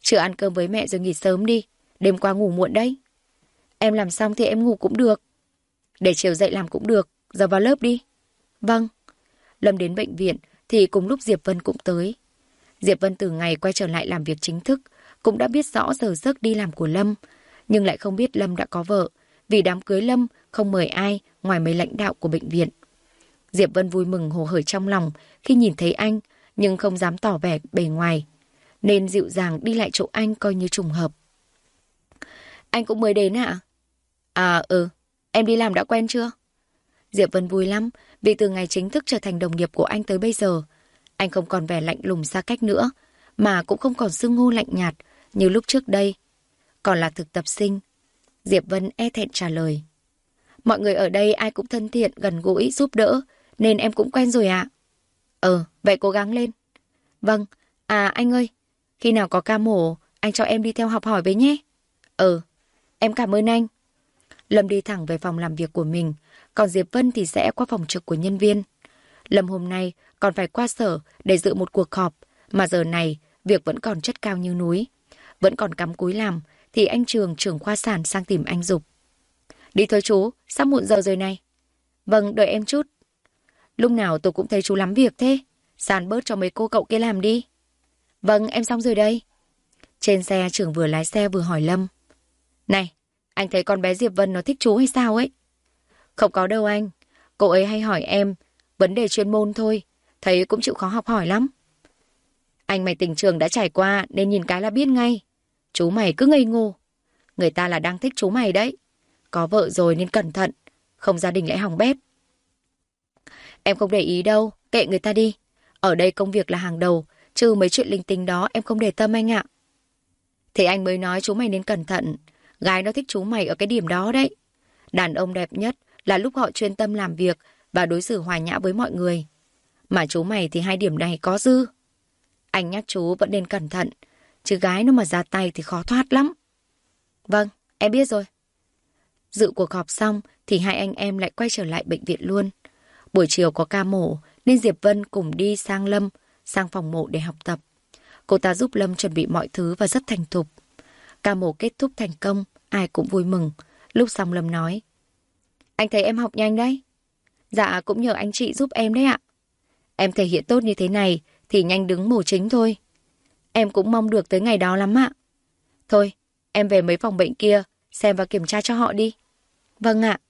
Chưa ăn cơm với mẹ rồi nghỉ sớm đi. Đêm qua ngủ muộn đấy. Em làm xong thì em ngủ cũng được. Để chiều dậy làm cũng được. Giờ vào lớp đi. Vâng. Lâm đến bệnh viện thì cùng lúc Diệp Vân cũng tới. Diệp Vân từ ngày quay trở lại làm việc chính thức cũng đã biết rõ giờ giấc đi làm của Lâm. Nhưng lại không biết Lâm đã có vợ vì đám cưới Lâm không mời ai ngoài mấy lãnh đạo của bệnh viện. Diệp Vân vui mừng hồ hởi trong lòng khi nhìn thấy anh nhưng không dám tỏ vẻ bề ngoài, nên dịu dàng đi lại chỗ anh coi như trùng hợp. Anh cũng mới đến ạ? À? ừ, em đi làm đã quen chưa? Diệp Vân vui lắm vì từ ngày chính thức trở thành đồng nghiệp của anh tới bây giờ, anh không còn vẻ lạnh lùng xa cách nữa, mà cũng không còn sưng ngu lạnh nhạt như lúc trước đây. Còn là thực tập sinh. Diệp Vân e thẹn trả lời. Mọi người ở đây ai cũng thân thiện, gần gũi, giúp đỡ, nên em cũng quen rồi ạ. Ờ, vậy cố gắng lên. Vâng, à anh ơi, khi nào có ca mổ, anh cho em đi theo học hỏi với nhé. ờ em cảm ơn anh. Lâm đi thẳng về phòng làm việc của mình, còn Diệp Vân thì sẽ qua phòng trực của nhân viên. Lâm hôm nay còn phải qua sở để dự một cuộc họp, mà giờ này việc vẫn còn chất cao như núi. Vẫn còn cắm cúi làm, thì anh Trường trưởng khoa sản sang tìm anh Dục. Đi thôi chú, sắp muộn giờ rồi này. Vâng, đợi em chút. Lúc nào tôi cũng thấy chú lắm việc thế. Sàn bớt cho mấy cô cậu kia làm đi. Vâng, em xong rồi đây. Trên xe trưởng vừa lái xe vừa hỏi Lâm. Này, anh thấy con bé Diệp Vân nó thích chú hay sao ấy? Không có đâu anh. Cô ấy hay hỏi em. Vấn đề chuyên môn thôi. Thấy cũng chịu khó học hỏi lắm. Anh mày tình trường đã trải qua nên nhìn cái là biết ngay. Chú mày cứ ngây ngô. Người ta là đang thích chú mày đấy. Có vợ rồi nên cẩn thận. Không gia đình lại hỏng bét. Em không để ý đâu, kệ người ta đi. Ở đây công việc là hàng đầu, trừ mấy chuyện linh tinh đó em không để tâm anh ạ. Thì anh mới nói chú mày nên cẩn thận. Gái nó thích chú mày ở cái điểm đó đấy. Đàn ông đẹp nhất là lúc họ chuyên tâm làm việc và đối xử hòa nhã với mọi người. Mà chú mày thì hai điểm này có dư. Anh nhắc chú vẫn nên cẩn thận, chứ gái nó mà ra tay thì khó thoát lắm. Vâng, em biết rồi. Dự cuộc họp xong thì hai anh em lại quay trở lại bệnh viện luôn. Buổi chiều có ca mổ nên Diệp Vân cùng đi sang Lâm, sang phòng mổ để học tập. Cô ta giúp Lâm chuẩn bị mọi thứ và rất thành thục. Ca mổ kết thúc thành công, ai cũng vui mừng. Lúc xong Lâm nói. Anh thấy em học nhanh đấy. Dạ cũng nhờ anh chị giúp em đấy ạ. Em thể hiện tốt như thế này thì nhanh đứng mổ chính thôi. Em cũng mong được tới ngày đó lắm ạ. Thôi, em về mấy phòng bệnh kia xem và kiểm tra cho họ đi. Vâng ạ.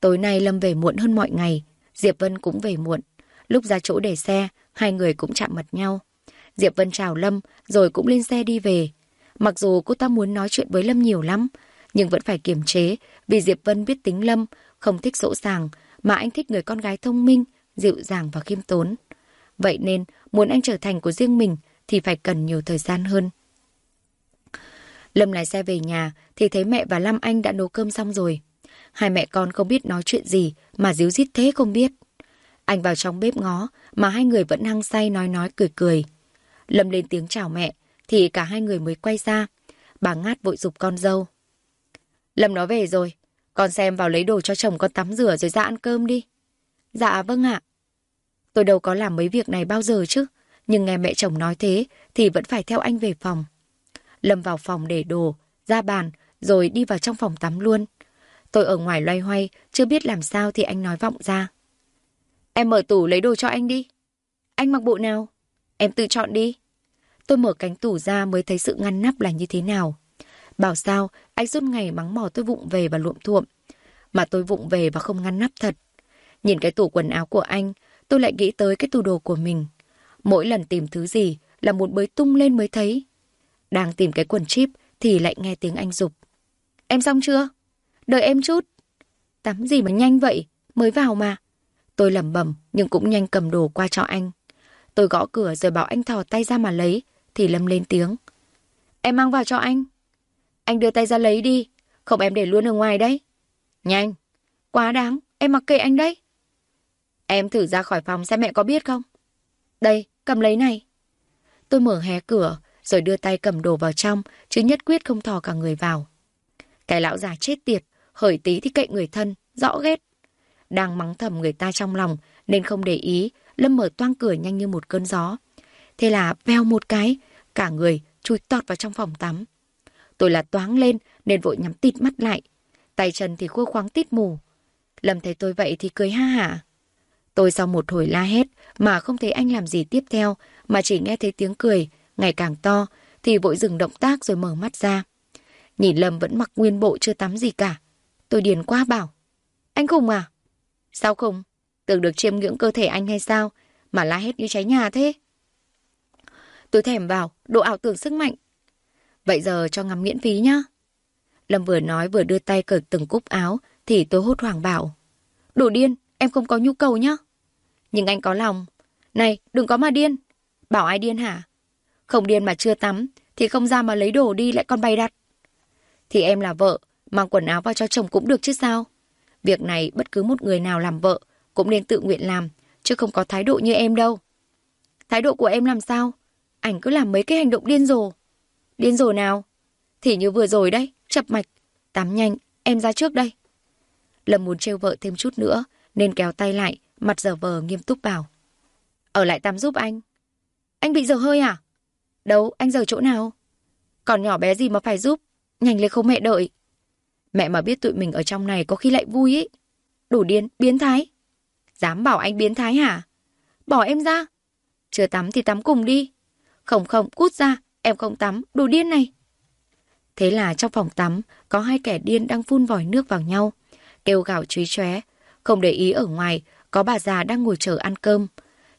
Tối nay Lâm về muộn hơn mọi ngày Diệp Vân cũng về muộn. Lúc ra chỗ để xe, hai người cũng chạm mặt nhau. Diệp Vân chào Lâm, rồi cũng lên xe đi về. Mặc dù cô ta muốn nói chuyện với Lâm nhiều lắm, nhưng vẫn phải kiềm chế, vì Diệp Vân biết tính Lâm, không thích sỗ sàng, mà anh thích người con gái thông minh, dịu dàng và khiêm tốn. Vậy nên, muốn anh trở thành của riêng mình thì phải cần nhiều thời gian hơn. Lâm lái xe về nhà thì thấy mẹ và Lâm Anh đã nấu cơm xong rồi. Hai mẹ con không biết nói chuyện gì mà díu dít thế không biết. Anh vào trong bếp ngó mà hai người vẫn hăng say nói nói cười cười. Lâm lên tiếng chào mẹ thì cả hai người mới quay ra. Bà Ngát vội dục con dâu. Lâm nó về rồi. Con xem vào lấy đồ cho chồng con tắm rửa rồi ra ăn cơm đi. Dạ vâng ạ. Tôi đâu có làm mấy việc này bao giờ chứ. Nhưng nghe mẹ chồng nói thế thì vẫn phải theo anh về phòng. Lâm vào phòng để đồ, ra bàn, rồi đi vào trong phòng tắm luôn. Tôi ở ngoài loay hoay, chưa biết làm sao thì anh nói vọng ra. Em mở tủ lấy đồ cho anh đi. Anh mặc bộ nào? Em tự chọn đi. Tôi mở cánh tủ ra mới thấy sự ngăn nắp là như thế nào. Bảo sao, anh suốt ngày mắng mỏ tôi vụng về và luộm thuộm. Mà tôi vụng về và không ngăn nắp thật. Nhìn cái tủ quần áo của anh, tôi lại nghĩ tới cái tủ đồ của mình. Mỗi lần tìm thứ gì là muốn bới tung lên mới thấy. Đang tìm cái quần chip thì lại nghe tiếng anh dục. Em xong chưa? Đợi em chút. Tắm gì mà nhanh vậy? Mới vào mà. Tôi lẩm bẩm nhưng cũng nhanh cầm đồ qua cho anh. Tôi gõ cửa rồi bảo anh thò tay ra mà lấy, thì Lâm lên tiếng. Em mang vào cho anh. Anh đưa tay ra lấy đi, không em để luôn ở ngoài đấy. Nhanh, quá đáng, em mặc kệ anh đấy. Em thử ra khỏi phòng xem mẹ có biết không. Đây, cầm lấy này. Tôi mở hé cửa, rồi đưa tay cầm đồ vào trong, chứ nhất quyết không thò cả người vào. Cái lão già chết tiệt, hởi tí thì cậy người thân, rõ ghét. Đang mắng thầm người ta trong lòng, nên không để ý, Lâm mở toang cửa nhanh như một cơn gió. Thế là veo một cái, cả người chui tọt vào trong phòng tắm. Tôi là toáng lên nên vội nhắm tịt mắt lại. Tay chân thì khô khoáng tít mù. Lâm thấy tôi vậy thì cười ha hả. Tôi sau một hồi la hét mà không thấy anh làm gì tiếp theo mà chỉ nghe thấy tiếng cười ngày càng to thì vội dừng động tác rồi mở mắt ra. Nhìn Lâm vẫn mặc nguyên bộ chưa tắm gì cả. Tôi điền quá bảo. Anh khùng à? Sao không? Tưởng được chiêm ngưỡng cơ thể anh hay sao? Mà la hét như cháy nhà thế. Tôi thèm vào, độ ảo tưởng sức mạnh. Vậy giờ cho ngắm miễn phí nhá. Lâm vừa nói vừa đưa tay cởi từng cúc áo, thì tôi hốt hoảng bảo. Đồ điên, em không có nhu cầu nhá. Nhưng anh có lòng. Này, đừng có mà điên. Bảo ai điên hả? Không điên mà chưa tắm, thì không ra mà lấy đồ đi lại còn bày đặt. Thì em là vợ, mang quần áo vào cho chồng cũng được chứ sao? Việc này bất cứ một người nào làm vợ cũng nên tự nguyện làm, chứ không có thái độ như em đâu. Thái độ của em làm sao? Ảnh cứ làm mấy cái hành động điên rồ. Điên rồi nào? Thì như vừa rồi đấy, chập mạch. Tắm nhanh, em ra trước đây. Lâm muốn trêu vợ thêm chút nữa, nên kéo tay lại, mặt giờ vờ nghiêm túc bảo. Ở lại tắm giúp anh. Anh bị dở hơi à? Đâu, anh giờ chỗ nào? Còn nhỏ bé gì mà phải giúp? Nhanh lên không mẹ đợi. Mẹ mà biết tụi mình ở trong này có khi lại vui ý. Đủ điên, biến thái. Dám bảo anh biến thái hả? Bỏ em ra. Chưa tắm thì tắm cùng đi. Không không, cút ra, em không tắm, đồ điên này. Thế là trong phòng tắm, có hai kẻ điên đang phun vòi nước vào nhau. Kêu gào chúy chóe, không để ý ở ngoài, có bà già đang ngồi chờ ăn cơm.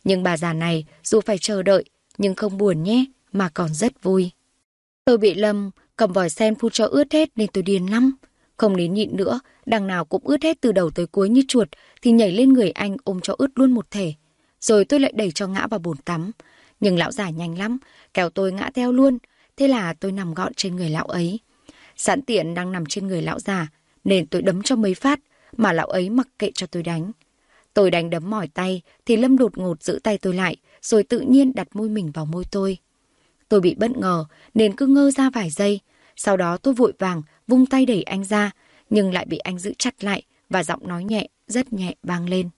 Nhưng bà già này, dù phải chờ đợi, nhưng không buồn nhé, mà còn rất vui. Tôi bị Lâm cầm vòi sen phun cho ướt hết nên tôi điên lắm. Không đến nhịn nữa, đằng nào cũng ướt hết từ đầu tới cuối như chuột, thì nhảy lên người anh ôm cho ướt luôn một thể. Rồi tôi lại đẩy cho ngã vào bồn tắm. Nhưng lão già nhanh lắm, kéo tôi ngã theo luôn. Thế là tôi nằm gọn trên người lão ấy. Sẵn tiện đang nằm trên người lão già, nên tôi đấm cho mấy phát, mà lão ấy mặc kệ cho tôi đánh. Tôi đánh đấm mỏi tay, thì Lâm đột ngột giữ tay tôi lại, rồi tự nhiên đặt môi mình vào môi tôi. Tôi bị bất ngờ, nên cứ ngơ ra vài giây. Sau đó tôi vội vàng, vung tay đẩy anh ra, nhưng lại bị anh giữ chặt lại và giọng nói nhẹ, rất nhẹ vang lên.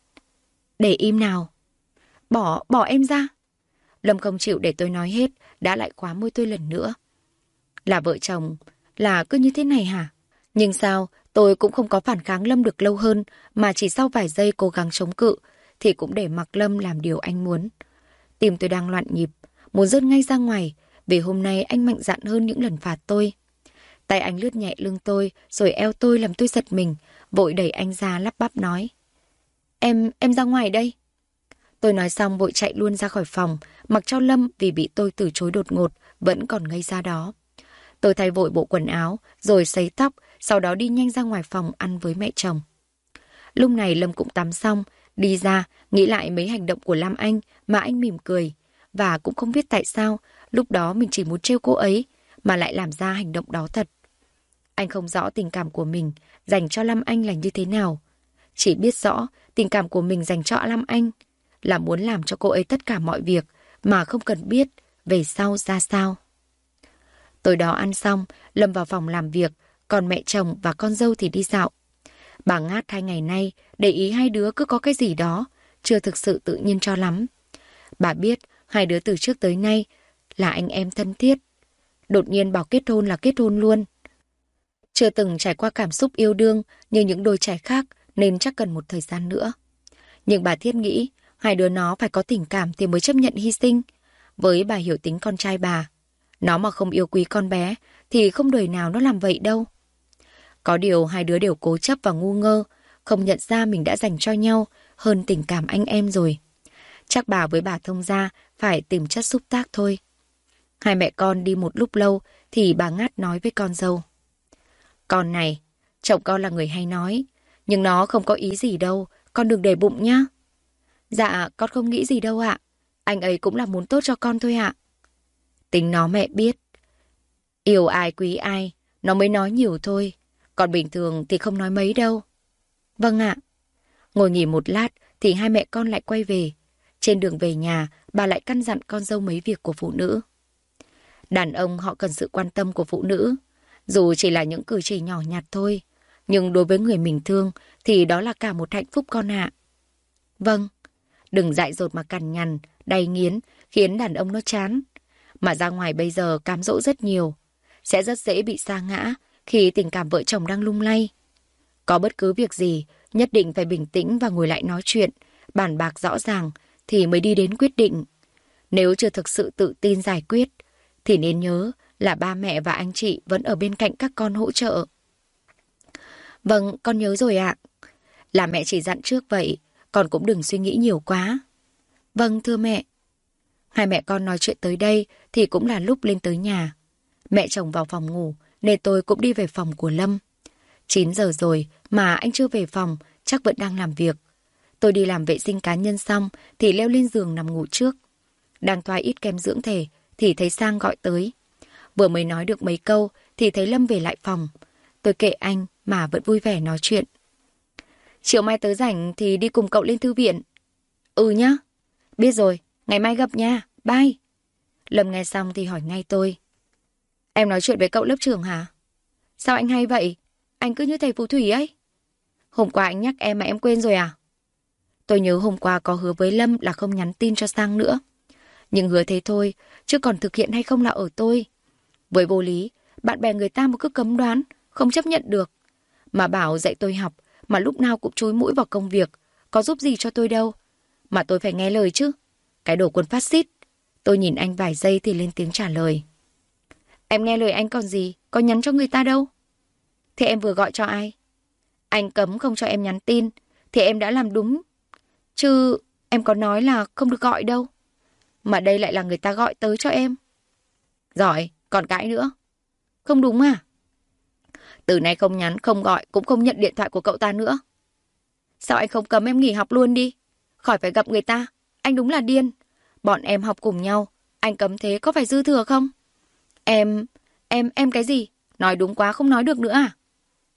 Để im nào. Bỏ, bỏ em ra. Lâm không chịu để tôi nói hết, đã lại khóa môi tôi lần nữa. Là vợ chồng, là cứ như thế này hả? Nhưng sao, tôi cũng không có phản kháng Lâm được lâu hơn, mà chỉ sau vài giây cố gắng chống cự, thì cũng để mặc Lâm làm điều anh muốn. Tim tôi đang loạn nhịp, muốn rớt ngay ra ngoài, vì hôm nay anh mạnh dạn hơn những lần phạt tôi. Tay anh lướt nhẹ lưng tôi, rồi eo tôi làm tôi giật mình, vội đẩy anh ra lắp bắp nói. Em, em ra ngoài đây. Tôi nói xong vội chạy luôn ra khỏi phòng, mặc cho Lâm vì bị tôi từ chối đột ngột, vẫn còn ngây ra đó. Tôi thay vội bộ quần áo, rồi sấy tóc, sau đó đi nhanh ra ngoài phòng ăn với mẹ chồng. Lúc này Lâm cũng tắm xong, đi ra, nghĩ lại mấy hành động của Lam Anh mà anh mỉm cười. Và cũng không biết tại sao, lúc đó mình chỉ muốn trêu cô ấy, mà lại làm ra hành động đó thật. Anh không rõ tình cảm của mình dành cho Lam Anh là như thế nào. Chỉ biết rõ tình cảm của mình dành cho Lam Anh là muốn làm cho cô ấy tất cả mọi việc mà không cần biết về sau ra sao. Tối đó ăn xong, Lâm vào phòng làm việc, còn mẹ chồng và con dâu thì đi dạo. Bà Ngát hai ngày nay để ý hai đứa cứ có cái gì đó, chưa thực sự tự nhiên cho lắm. Bà biết hai đứa từ trước tới nay là anh em thân thiết. Đột nhiên bảo kết hôn là kết hôn luôn. Chưa từng trải qua cảm xúc yêu đương như những đôi trẻ khác nên chắc cần một thời gian nữa. Nhưng bà Thiết nghĩ hai đứa nó phải có tình cảm thì mới chấp nhận hy sinh. Với bà hiểu tính con trai bà, nó mà không yêu quý con bé thì không đời nào nó làm vậy đâu. Có điều hai đứa đều cố chấp và ngu ngơ, không nhận ra mình đã dành cho nhau hơn tình cảm anh em rồi. Chắc bà với bà thông gia phải tìm chất xúc tác thôi. Hai mẹ con đi một lúc lâu thì bà ngát nói với con dâu. Con này, chồng con là người hay nói, nhưng nó không có ý gì đâu, con đừng để bụng nhá. Dạ, con không nghĩ gì đâu ạ. Anh ấy cũng là muốn tốt cho con thôi ạ. Tính nó mẹ biết. Yêu ai quý ai, nó mới nói nhiều thôi. Còn bình thường thì không nói mấy đâu. Vâng ạ. Ngồi nghỉ một lát thì hai mẹ con lại quay về. Trên đường về nhà, bà lại căn dặn con dâu mấy việc của phụ nữ. Đàn ông họ cần sự quan tâm của phụ nữ. Dù chỉ là những cử chỉ nhỏ nhặt thôi. Nhưng đối với người mình thương thì đó là cả một hạnh phúc con ạ. Vâng. Đừng dại dột mà cằn nhằn, đầy nghiến, khiến đàn ông nó chán. Mà ra ngoài bây giờ cám dỗ rất nhiều. Sẽ rất dễ bị sa ngã khi tình cảm vợ chồng đang lung lay. Có bất cứ việc gì, nhất định phải bình tĩnh và ngồi lại nói chuyện, bàn bạc rõ ràng thì mới đi đến quyết định. Nếu chưa thực sự tự tin giải quyết, thì nên nhớ là ba mẹ và anh chị vẫn ở bên cạnh các con hỗ trợ. Vâng, con nhớ rồi ạ. Là mẹ chỉ dặn trước vậy, con cũng đừng suy nghĩ nhiều quá. Vâng, thưa mẹ. Hai mẹ con nói chuyện tới đây thì cũng là lúc lên tới nhà. Mẹ chồng vào phòng ngủ, nên tôi cũng đi về phòng của Lâm. 9 giờ rồi mà anh chưa về phòng, chắc vẫn đang làm việc. Tôi đi làm vệ sinh cá nhân xong thì leo lên giường nằm ngủ trước. Đang thoai ít kem dưỡng thể thì thấy Sang gọi tới. Vừa mới nói được mấy câu thì thấy Lâm về lại phòng. Tôi kệ anh mà vẫn vui vẻ nói chuyện. Chiều mai tới rảnh thì đi cùng cậu lên thư viện. Ừ nhá. Biết rồi, ngày mai gặp nha. Bye. Lâm nghe xong thì hỏi ngay tôi. Em nói chuyện với cậu lớp trưởng hả? Sao anh hay vậy? Anh cứ như thầy phù thủy ấy. Hôm qua anh nhắc em mà em quên rồi à? Tôi nhớ hôm qua có hứa với Lâm là không nhắn tin cho Sang nữa. Nhưng hứa thế thôi, chứ còn thực hiện hay không là ở tôi. Với vô lý, bạn bè người ta mà cứ cấm đoán, không chấp nhận được. Mà bảo dạy tôi học, mà lúc nào cũng chúi mũi vào công việc, có giúp gì cho tôi đâu. Mà tôi phải nghe lời chứ. Cái đồ quân phát xít. Tôi nhìn anh vài giây thì lên tiếng trả lời. Em nghe lời anh còn gì, có nhắn cho người ta đâu. Thế em vừa gọi cho ai? Anh cấm không cho em nhắn tin, thì em đã làm đúng. Chứ em có nói là không được gọi đâu. Mà đây lại là người ta gọi tới cho em. Giỏi, còn cãi nữa. Không đúng à? Từ nay không nhắn, không gọi, cũng không nhận điện thoại của cậu ta nữa. Sao anh không cấm em nghỉ học luôn đi? Khỏi phải gặp người ta. Anh đúng là điên. Bọn em học cùng nhau. Anh cấm thế có phải dư thừa không? Em... em... em cái gì? Nói đúng quá không nói được nữa à?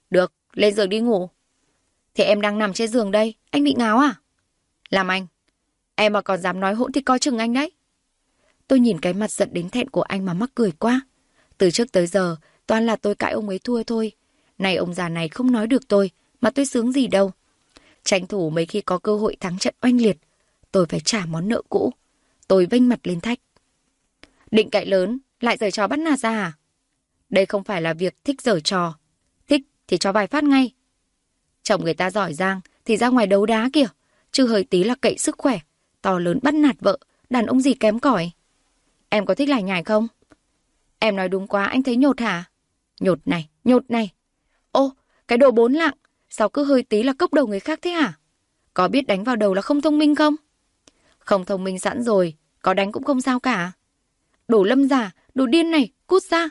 Được, lên giường đi ngủ. Thì em đang nằm trên giường đây, anh bị ngáo à? Làm anh. Em mà còn dám nói hỗn thì coi chừng anh đấy. Tôi nhìn cái mặt giận đến thẹn của anh mà mắc cười quá. Từ trước tới giờ, toàn là tôi cãi ông ấy thua thôi. Này ông già này không nói được tôi, mà tôi sướng gì đâu. Tranh thủ mấy khi có cơ hội thắng trận oanh liệt, tôi phải trả món nợ cũ. Tôi vênh mặt lên thách. Định cãi lớn, lại giở trò bắt nạt ra à? Đây không phải là việc thích giở trò. Thích thì cho vài phát ngay. Chồng người ta giỏi giang thì ra ngoài đấu đá kìa. Chứ hơi tí là cậy sức khỏe. To lớn bắt nạt vợ. Đàn ông gì kém cỏi. Em có thích lải nhải không? Em nói đúng quá anh thấy nhột hả? Nhột này, nhột này. Ô, cái đồ bốn lạng. Sao cứ hơi tí là cốc đầu người khác thế hả? có biết đánh vào đầu là không thông minh không? Không thông minh sẵn rồi, có đánh cũng không sao cả. Đồ lâm giả, đồ điên này, cút ra.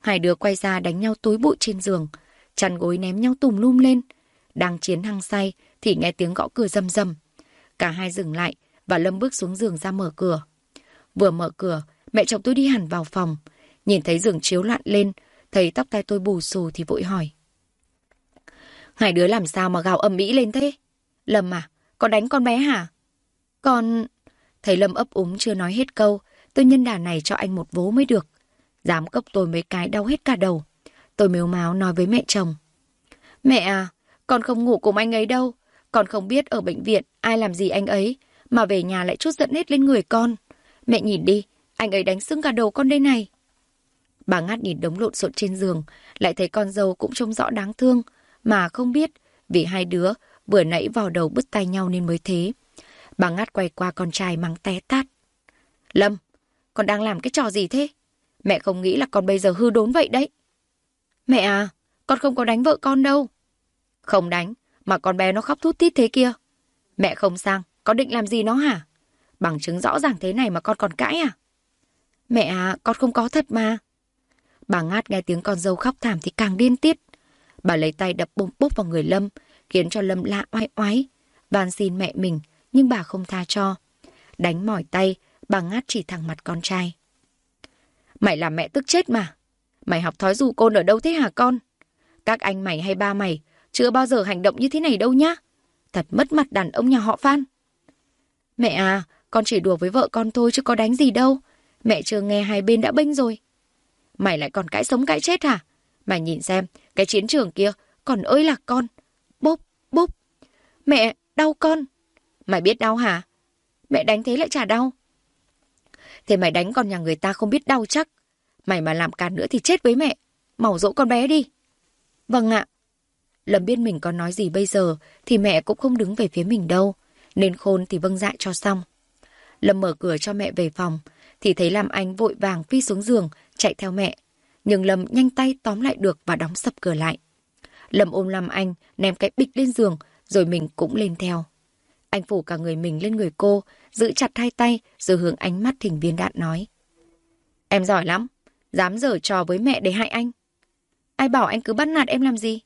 Hai đứa quay ra đánh nhau tối bụi trên giường, chăn gối ném nhau tùm lum lên. Đang chiến hăng say thì nghe tiếng gõ cửa rầm rầm. Cả hai dừng lại và Lâm bước xuống giường ra mở cửa. Vừa mở cửa, mẹ chồng tôi đi hẳn vào phòng. Nhìn thấy giường chiếu loạn lên, thấy tóc tai tôi bù xù thì vội hỏi. Hai đứa làm sao mà gào ầm ĩ lên thế? Lâm à, con đánh con bé hả? Con... Thấy Lâm ấp úng chưa nói hết câu, tôi nhân đà này cho anh một vố mới được. Dám cốc tôi mấy cái đau hết cả đầu. Tôi mếu máo nói với mẹ chồng. Mẹ à, con không ngủ cùng anh ấy đâu. Con không biết ở bệnh viện ai làm gì anh ấy, mà về nhà lại chút giận hết lên người con. Mẹ nhìn đi, anh ấy đánh sưng cả đầu con đây này. Bà ngát nhìn đống lộn xộn trên giường, lại thấy con dâu cũng trông rõ đáng thương, mà không biết vì hai đứa vừa nãy vào đầu bứt tay nhau nên mới thế. Bà ngát quay qua con trai mắng té tát. Lâm, con đang làm cái trò gì thế? Mẹ không nghĩ là con bây giờ hư đốn vậy đấy. Mẹ à, con không có đánh vợ con đâu. Không đánh, mà con bé nó khóc thút tít thế kia. Mẹ không sang, có định làm gì nó hả? Bằng chứng rõ ràng thế này mà con còn cãi à? Mẹ à, con không có thật mà. Bà ngát nghe tiếng con dâu khóc thảm thì càng điên tiết. Bà lấy tay đập bông bốc vào người Lâm, khiến cho Lâm lạ oai oái. Van xin mẹ mình, nhưng bà không tha cho. Đánh mỏi tay, bà ngát chỉ thẳng mặt con trai. Mày làm mẹ tức chết mà. Mày học thói dù côn ở đâu thế hả con? Các anh mày hay ba mày chưa bao giờ hành động như thế này đâu nhá. Thật mất mặt đàn ông nhà họ Phan. Mẹ à, con chỉ đùa với vợ con thôi chứ có đánh gì đâu. Mẹ chưa nghe hai bên đã bênh rồi. Mày lại còn cãi sống cãi chết hả? Mày nhìn xem, cái chiến trường kia, còn ơi là con. Bốp, bốp. Mẹ, đau con. Mày biết đau hả? Mẹ đánh thế lại chả đau. Thế mày đánh con nhà người ta không biết đau chắc. Mày mà làm càn nữa thì chết với mẹ. Màu dỗ con bé đi. Vâng ạ. Lâm biết mình có nói gì bây giờ thì mẹ cũng không đứng về phía mình đâu. Nên khôn thì vâng dại cho xong. Lâm mở cửa cho mẹ về phòng thì thấy làm Anh vội vàng phi xuống giường chạy theo mẹ. Nhưng Lâm nhanh tay tóm lại được và đóng sập cửa lại. Lâm ôm Lam Anh ném cái bịch lên giường rồi mình cũng lên theo. Anh phủ cả người mình lên người cô, giữ chặt hai tay rồi hướng ánh mắt thỉnh viên đạn nói. Em giỏi lắm, dám giở trò với mẹ để hại anh. Ai bảo anh cứ bắt nạt em làm gì?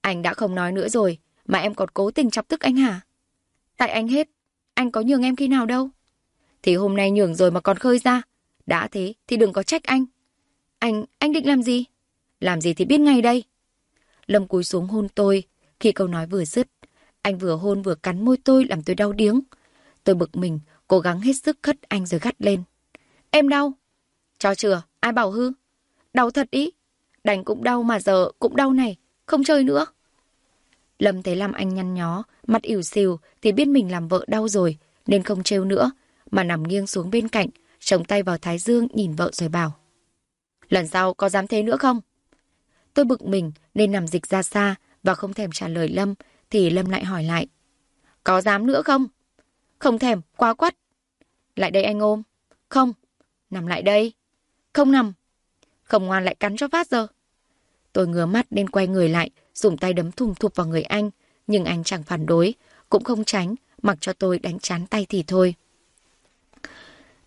Anh đã không nói nữa rồi, mà em còn cố tình chọc tức anh hả? Tại anh hết, anh có nhường em khi nào đâu. Thì hôm nay nhường rồi mà còn khơi ra. Đã thế thì đừng có trách anh. Anh, anh định làm gì? Làm gì thì biết ngay đây. Lâm cúi xuống hôn tôi. Khi câu nói vừa dứt, anh vừa hôn vừa cắn môi tôi làm tôi đau điếng. Tôi bực mình, cố gắng hết sức khất anh rồi gắt lên. Em đau. Cho chừa, ai bảo hư? Đau thật ý. Đành cũng đau mà giờ cũng đau này. Không chơi nữa. Lâm thấy làm anh nhăn nhó, mặt ỉu xìu thì biết mình làm vợ đau rồi, nên không trêu nữa, mà nằm nghiêng xuống bên cạnh, chống tay vào thái dương nhìn vợ rồi bảo. Lần sau có dám thế nữa không? Tôi bực mình nên nằm dịch ra xa và không thèm trả lời Lâm, thì Lâm lại hỏi lại. Có dám nữa không? Không thèm, quá quắt. Lại đây anh ôm. Không. Nằm lại đây. Không nằm. Không ngoan lại cắn cho phát giờ. Tôi ngứa mắt nên quay người lại, dùng tay đấm thùng thụp vào người anh. Nhưng anh chẳng phản đối, cũng không tránh, mặc cho tôi đánh chán tay thì thôi.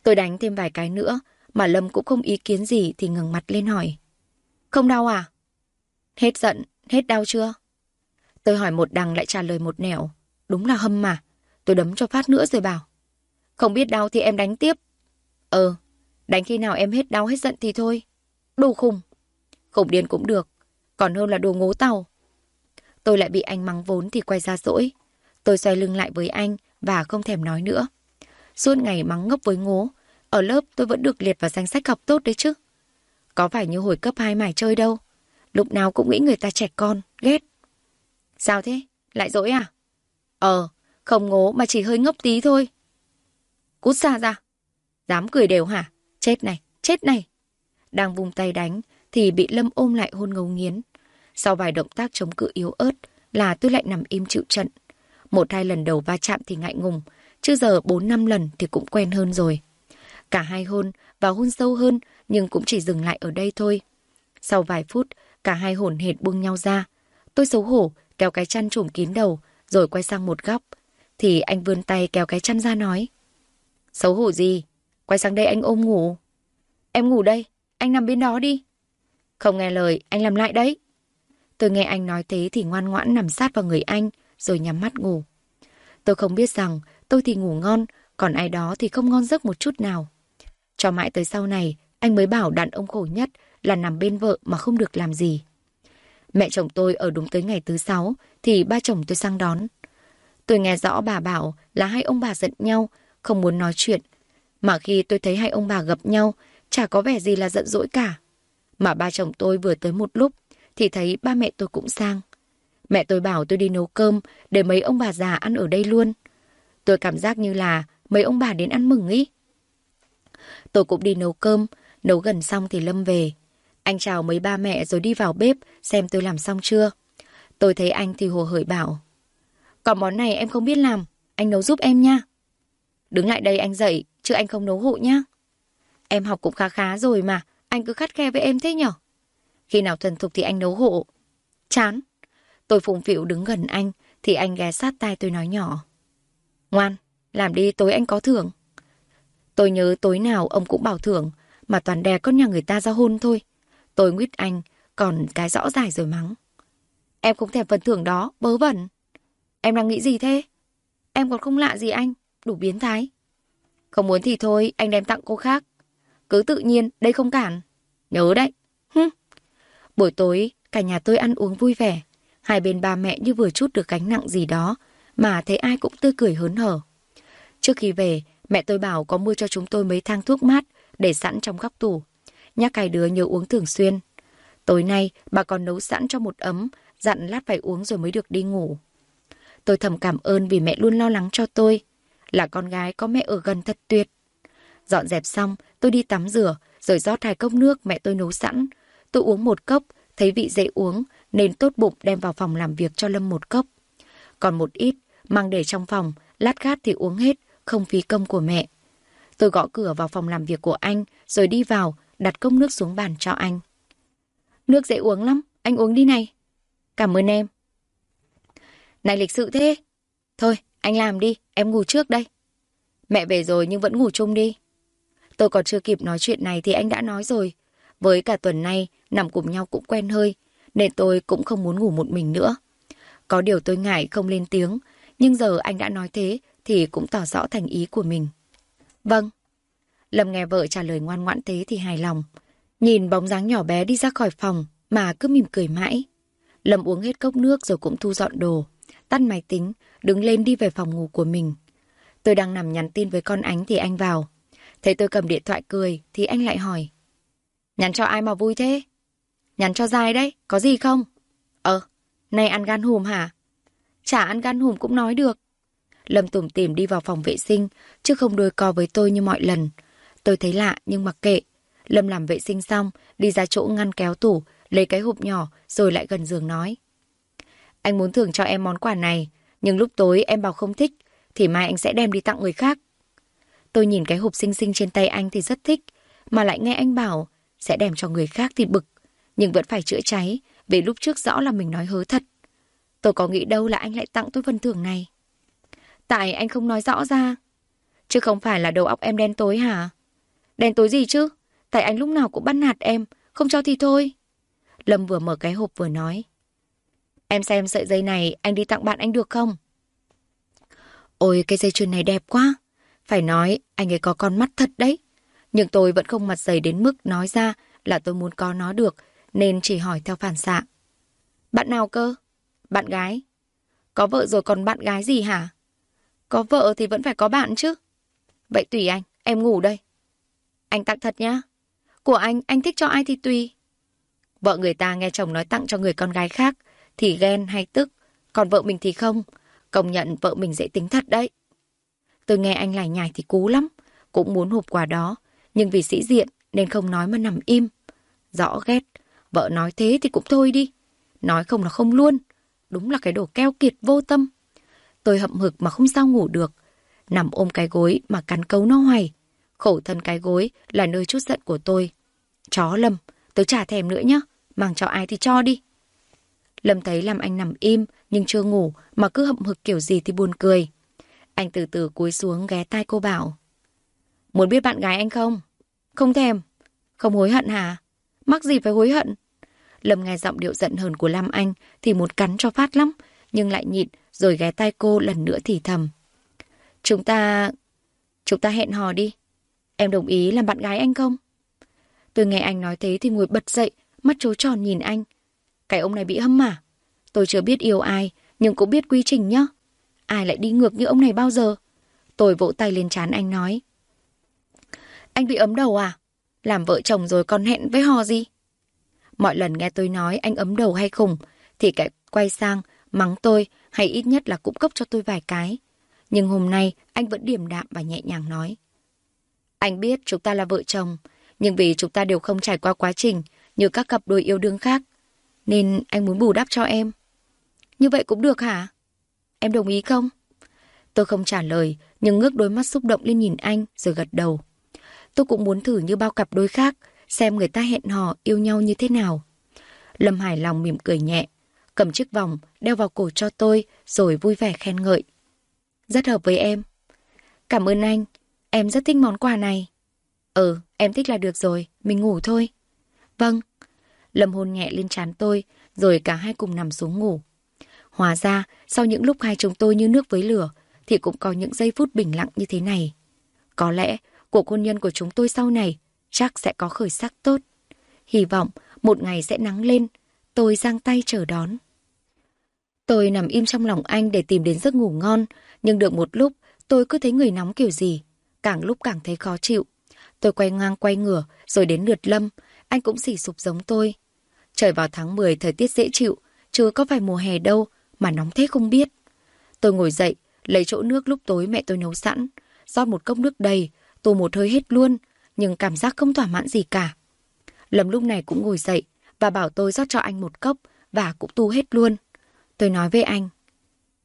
Tôi đánh thêm vài cái nữa, mà Lâm cũng không ý kiến gì thì ngừng mặt lên hỏi. Không đau à? Hết giận, hết đau chưa? Tôi hỏi một đằng lại trả lời một nẻo. Đúng là hâm mà. Tôi đấm cho phát nữa rồi bảo. Không biết đau thì em đánh tiếp. Ờ, đánh khi nào em hết đau hết giận thì thôi. Đồ khùng. Khủng điên cũng được. Còn hơn là đồ ngố tàu. Tôi lại bị anh mắng vốn thì quay ra dỗi. Tôi xoay lưng lại với anh và không thèm nói nữa. Suốt ngày mắng ngốc với ngố. Ở lớp tôi vẫn được liệt vào danh sách học tốt đấy chứ. Có phải như hồi cấp 2 mải chơi đâu. Lúc nào cũng nghĩ người ta trẻ con, ghét. Sao thế? Lại dỗi à? Ờ, không ngố mà chỉ hơi ngốc tí thôi. Cút xa ra. Dám cười đều hả? Chết này, chết này. Đang vùng tay đánh thì bị Lâm ôm lại hôn ngấu nghiến. Sau vài động tác chống cự yếu ớt là tôi lại nằm im chịu trận. Một hai lần đầu va chạm thì ngại ngùng, chứ giờ bốn năm lần thì cũng quen hơn rồi. Cả hai hôn và hôn sâu hơn nhưng cũng chỉ dừng lại ở đây thôi. Sau vài phút, cả hai hồn hệt buông nhau ra. Tôi xấu hổ kéo cái chăn trùm kín đầu rồi quay sang một góc, thì anh vươn tay kéo cái chăn ra nói. Xấu hổ gì? Quay sang đây anh ôm ngủ. Em ngủ đây, anh nằm bên đó đi. Không nghe lời, anh làm lại đấy. Tôi nghe anh nói thế thì ngoan ngoãn nằm sát vào người anh, rồi nhắm mắt ngủ. Tôi không biết rằng tôi thì ngủ ngon, còn ai đó thì không ngon giấc một chút nào. Cho mãi tới sau này, anh mới bảo đàn ông khổ nhất là nằm bên vợ mà không được làm gì. Mẹ chồng tôi ở đúng tới ngày thứ sáu thì ba chồng tôi sang đón. Tôi nghe rõ bà bảo là hai ông bà giận nhau, không muốn nói chuyện. Mà khi tôi thấy hai ông bà gặp nhau, chả có vẻ gì là giận dỗi cả. Mà ba chồng tôi vừa tới một lúc thì thấy ba mẹ tôi cũng sang. Mẹ tôi bảo tôi đi nấu cơm để mấy ông bà già ăn ở đây luôn. Tôi cảm giác như là mấy ông bà đến ăn mừng ý. Tôi cũng đi nấu cơm, nấu gần xong thì Lâm về. Anh chào mấy ba mẹ rồi đi vào bếp xem tôi làm xong chưa. Tôi thấy anh thì hồ hởi bảo. Còn món này em không biết làm, anh nấu giúp em nha. Đứng lại đây anh dậy, chứ anh không nấu hộ nhá. Em học cũng khá khá rồi mà, anh cứ khắt khe với em thế nhở? Khi nào thuần thục thì anh nấu hộ. Chán. Tôi phụng phịu đứng gần anh, thì anh ghé sát tai tôi nói nhỏ. Ngoan, làm đi tối anh có thưởng. Tôi nhớ tối nào ông cũng bảo thưởng, mà toàn đè con nhà người ta ra hôn thôi. Tôi nguyết anh, còn cái rõ dài rồi mắng. Em không thèm phần thưởng đó, bớ vẩn. Em đang nghĩ gì thế? Em còn không lạ gì anh, đủ biến thái. Không muốn thì thôi, anh đem tặng cô khác. Cứ tự nhiên, đây không cản. Nhớ đấy. Hứ. Buổi tối, cả nhà tôi ăn uống vui vẻ. Hai bên ba mẹ như vừa chút được gánh nặng gì đó, mà thấy ai cũng tươi cười hớn hở. Trước khi về, mẹ tôi bảo có mua cho chúng tôi mấy thang thuốc mát để sẵn trong góc tủ. Nhắc cài đứa nhớ uống thường xuyên. Tối nay, bà còn nấu sẵn cho một ấm, dặn lát phải uống rồi mới được đi ngủ. Tôi thầm cảm ơn vì mẹ luôn lo lắng cho tôi. Là con gái có mẹ ở gần thật tuyệt. Dọn dẹp xong, tôi đi tắm rửa, rồi rót hai cốc nước mẹ tôi nấu sẵn. Tôi uống một cốc, thấy vị dễ uống, nên tốt bụng đem vào phòng làm việc cho Lâm một cốc. Còn một ít, mang để trong phòng, lát gát thì uống hết, không phí công của mẹ. Tôi gõ cửa vào phòng làm việc của anh, rồi đi vào, đặt cốc nước xuống bàn cho anh. Nước dễ uống lắm, anh uống đi này. Cảm ơn em. Này lịch sự thế. Thôi, anh làm đi, em ngủ trước đây. Mẹ về rồi nhưng vẫn ngủ chung đi. Tôi còn chưa kịp nói chuyện này thì anh đã nói rồi. Với cả tuần nay, nằm cùng nhau cũng quen hơi, nên tôi cũng không muốn ngủ một mình nữa. Có điều tôi ngại không lên tiếng, nhưng giờ anh đã nói thế thì cũng tỏ rõ thành ý của mình. Vâng. Lâm nghe vợ trả lời ngoan ngoãn thế thì hài lòng. Nhìn bóng dáng nhỏ bé đi ra khỏi phòng mà cứ mỉm cười mãi. Lâm uống hết cốc nước rồi cũng thu dọn đồ, tắt máy tính, đứng lên đi về phòng ngủ của mình. Tôi đang nằm nhắn tin với con ánh thì anh vào. Thấy tôi cầm điện thoại cười thì anh lại hỏi. Nhắn cho ai mà vui thế? Nhắn cho dài đấy, có gì không? Ờ, nay ăn gan hùm hả? Chả ăn gan hùm cũng nói được. Lâm tủm tìm đi vào phòng vệ sinh, chứ không đôi co với tôi như mọi lần. Tôi thấy lạ nhưng mặc kệ. Lâm làm vệ sinh xong, đi ra chỗ ngăn kéo tủ, lấy cái hộp nhỏ rồi lại gần giường nói. Anh muốn thưởng cho em món quà này, nhưng lúc tối em bảo không thích, thì mai anh sẽ đem đi tặng người khác. Tôi nhìn cái hộp xinh xinh trên tay anh thì rất thích, mà lại nghe anh bảo sẽ đem cho người khác thì bực, nhưng vẫn phải chữa cháy, vì lúc trước rõ là mình nói hớ thật. Tôi có nghĩ đâu là anh lại tặng tôi phần thưởng này. Tại anh không nói rõ ra. Chứ không phải là đầu óc em đen tối hả? Đen tối gì chứ? Tại anh lúc nào cũng bắt nạt em, không cho thì thôi. Lâm vừa mở cái hộp vừa nói. Em xem sợi dây này anh đi tặng bạn anh được không? Ôi cái dây chuyền này đẹp quá. Phải nói anh ấy có con mắt thật đấy. Nhưng tôi vẫn không mặt dày đến mức nói ra là tôi muốn có nó được nên chỉ hỏi theo phản xạ. Bạn nào cơ? Bạn gái. Có vợ rồi còn bạn gái gì hả? Có vợ thì vẫn phải có bạn chứ. Vậy tùy anh, em ngủ đây. Anh tặng thật nhá. Của anh, anh thích cho ai thì tùy. Vợ người ta nghe chồng nói tặng cho người con gái khác thì ghen hay tức, còn vợ mình thì không. Công nhận vợ mình dễ tính thật đấy. Tôi nghe anh lải nhải thì cú lắm, cũng muốn hộp quà đó, nhưng vì sĩ diện nên không nói mà nằm im. Rõ ghét, vợ nói thế thì cũng thôi đi. Nói không là không luôn. Đúng là cái đồ keo kiệt vô tâm. Tôi hậm hực mà không sao ngủ được. Nằm ôm cái gối mà cắn cấu nó hoài. Khổ thân cái gối là nơi chút giận của tôi. Chó Lâm, tôi trả thèm nữa nhá. Mang cho ai thì cho đi. Lâm thấy làm anh nằm im nhưng chưa ngủ mà cứ hậm hực kiểu gì thì buồn cười. Anh từ từ cúi xuống ghé tai cô bảo. Muốn biết bạn gái anh không? Không thèm. Không hối hận hả? Mắc gì phải hối hận? Lâm nghe giọng điệu giận hờn của Lam Anh thì muốn cắn cho phát lắm, nhưng lại nhịn rồi ghé tai cô lần nữa thì thầm. Chúng ta... Chúng ta hẹn hò đi. Em đồng ý làm bạn gái anh không? Tôi nghe anh nói thế thì ngồi bật dậy, mắt trố tròn nhìn anh. Cái ông này bị hâm mà. Tôi chưa biết yêu ai, nhưng cũng biết quy trình nhá. Ai lại đi ngược như ông này bao giờ? Tôi vỗ tay lên chán anh nói. Anh bị ấm đầu à? Làm vợ chồng rồi còn hẹn với hò gì? Mọi lần nghe tôi nói anh ấm đầu hay khùng, thì cái quay sang, mắng tôi hay ít nhất là cũng cấp cho tôi vài cái. Nhưng hôm nay anh vẫn điềm đạm và nhẹ nhàng nói. Anh biết chúng ta là vợ chồng, nhưng vì chúng ta đều không trải qua quá trình như các cặp đôi yêu đương khác, nên anh muốn bù đắp cho em. Như vậy cũng được hả? Em đồng ý không? Tôi không trả lời, nhưng ngước đôi mắt xúc động lên nhìn anh rồi gật đầu. Tôi cũng muốn thử như bao cặp đôi khác, xem người ta hẹn hò yêu nhau như thế nào. Lâm Hải lòng mỉm cười nhẹ, cầm chiếc vòng đeo vào cổ cho tôi rồi vui vẻ khen ngợi. Rất hợp với em. Cảm ơn anh, em rất thích món quà này. Ừ, em thích là được rồi, mình ngủ thôi. Vâng. Lâm hôn nhẹ lên trán tôi, rồi cả hai cùng nằm xuống ngủ. Hóa ra, sau những lúc hai chúng tôi như nước với lửa, thì cũng có những giây phút bình lặng như thế này. Có lẽ, cuộc hôn nhân của chúng tôi sau này chắc sẽ có khởi sắc tốt. Hy vọng một ngày sẽ nắng lên, tôi giang tay chờ đón. Tôi nằm im trong lòng anh để tìm đến giấc ngủ ngon, nhưng được một lúc tôi cứ thấy người nóng kiểu gì, càng lúc càng thấy khó chịu. Tôi quay ngang quay ngửa, rồi đến lượt lâm, anh cũng xỉ sụp giống tôi. Trời vào tháng 10 thời tiết dễ chịu, chứ có phải mùa hè đâu mà nóng thế không biết. Tôi ngồi dậy, lấy chỗ nước lúc tối mẹ tôi nấu sẵn, rót một cốc nước đầy, tôi một hơi hết luôn, nhưng cảm giác không thỏa mãn gì cả. Lâm lúc này cũng ngồi dậy và bảo tôi rót cho anh một cốc và cũng tu hết luôn. Tôi nói với anh,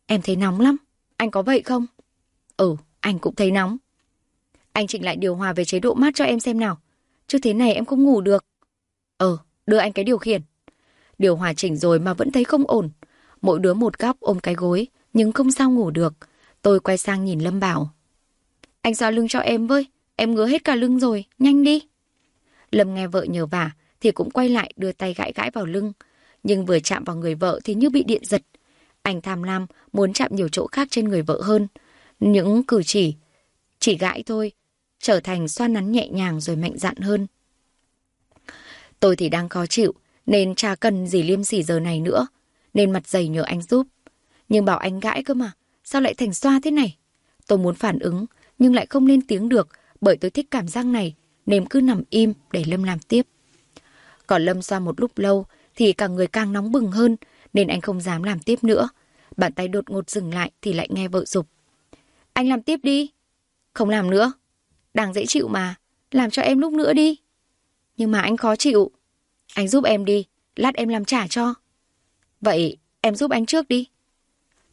em thấy nóng lắm, anh có vậy không? Ừ, anh cũng thấy nóng. Anh chỉnh lại điều hòa về chế độ mát cho em xem nào. Chứ thế này em không ngủ được. Ờ, đưa anh cái điều khiển. Điều hòa chỉnh rồi mà vẫn thấy không ổn. Mỗi đứa một góc ôm cái gối, nhưng không sao ngủ được. Tôi quay sang nhìn Lâm bảo. Anh xoa lưng cho em với, em ngứa hết cả lưng rồi, nhanh đi. Lâm nghe vợ nhờ vả, thì cũng quay lại đưa tay gãi gãi vào lưng. Nhưng vừa chạm vào người vợ thì như bị điện giật. Anh tham lam, muốn chạm nhiều chỗ khác trên người vợ hơn. Những cử chỉ, chỉ gãi thôi, trở thành xoa nắn nhẹ nhàng rồi mạnh dạn hơn. Tôi thì đang khó chịu, nên chả cần gì liêm sỉ giờ này nữa, nên mặt dày nhờ anh giúp. Nhưng bảo anh gãi cơ mà, sao lại thành xoa thế này? Tôi muốn phản ứng, nhưng lại không lên tiếng được, bởi tôi thích cảm giác này, nên cứ nằm im để Lâm làm tiếp. Còn Lâm xoa một lúc lâu, thì cả người càng nóng bừng hơn, nên anh không dám làm tiếp nữa. Bàn tay đột ngột dừng lại thì lại nghe vợ dục. Anh làm tiếp đi. Không làm nữa. Đang dễ chịu mà, làm cho em lúc nữa đi. Nhưng mà anh khó chịu. Anh giúp em đi, lát em làm trả cho. Vậy em giúp anh trước đi.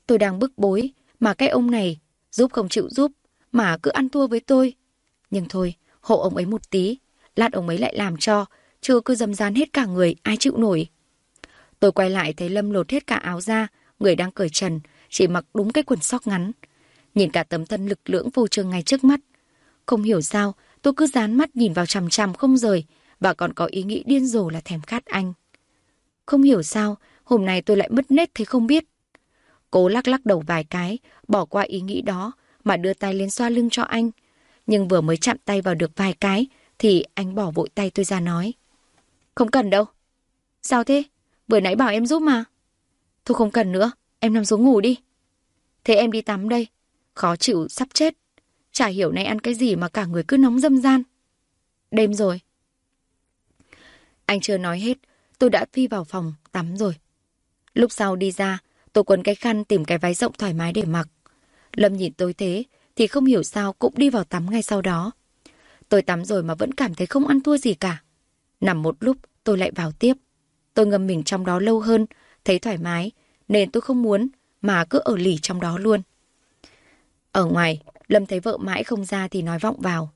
Tôi đang bức bối, mà cái ông này giúp không chịu giúp, mà cứ ăn thua với tôi. Nhưng thôi, hộ ông ấy một tí, lát ông ấy lại làm cho, chưa cứ dâm gian hết cả người, ai chịu nổi. Tôi quay lại thấy Lâm lột hết cả áo ra, người đang cởi trần, chỉ mặc đúng cái quần sóc ngắn. Nhìn cả tấm thân lực lưỡng vô trường ngay trước mắt. Không hiểu sao, tôi cứ dán mắt nhìn vào chằm chằm không rời, và còn có ý nghĩ điên rồ là thèm khát anh. Không hiểu sao, hôm nay tôi lại mất nết thế không biết. Cố lắc lắc đầu vài cái, bỏ qua ý nghĩ đó, mà đưa tay lên xoa lưng cho anh. Nhưng vừa mới chạm tay vào được vài cái, thì anh bỏ vội tay tôi ra nói. Không cần đâu. Sao thế? Vừa nãy bảo em giúp mà. Thôi không cần nữa, em nằm xuống ngủ đi. Thế em đi tắm đây. Khó chịu sắp chết. Chả hiểu nay ăn cái gì mà cả người cứ nóng dâm gian. Đêm rồi. Anh chưa nói hết, tôi đã phi vào phòng tắm rồi. Lúc sau đi ra, tôi quấn cái khăn tìm cái váy rộng thoải mái để mặc. Lâm nhìn tôi thế, thì không hiểu sao cũng đi vào tắm ngay sau đó. Tôi tắm rồi mà vẫn cảm thấy không ăn thua gì cả. Nằm một lúc, tôi lại vào tiếp. Tôi ngâm mình trong đó lâu hơn, thấy thoải mái, nên tôi không muốn, mà cứ ở lì trong đó luôn. Ở ngoài, Lâm thấy vợ mãi không ra thì nói vọng vào.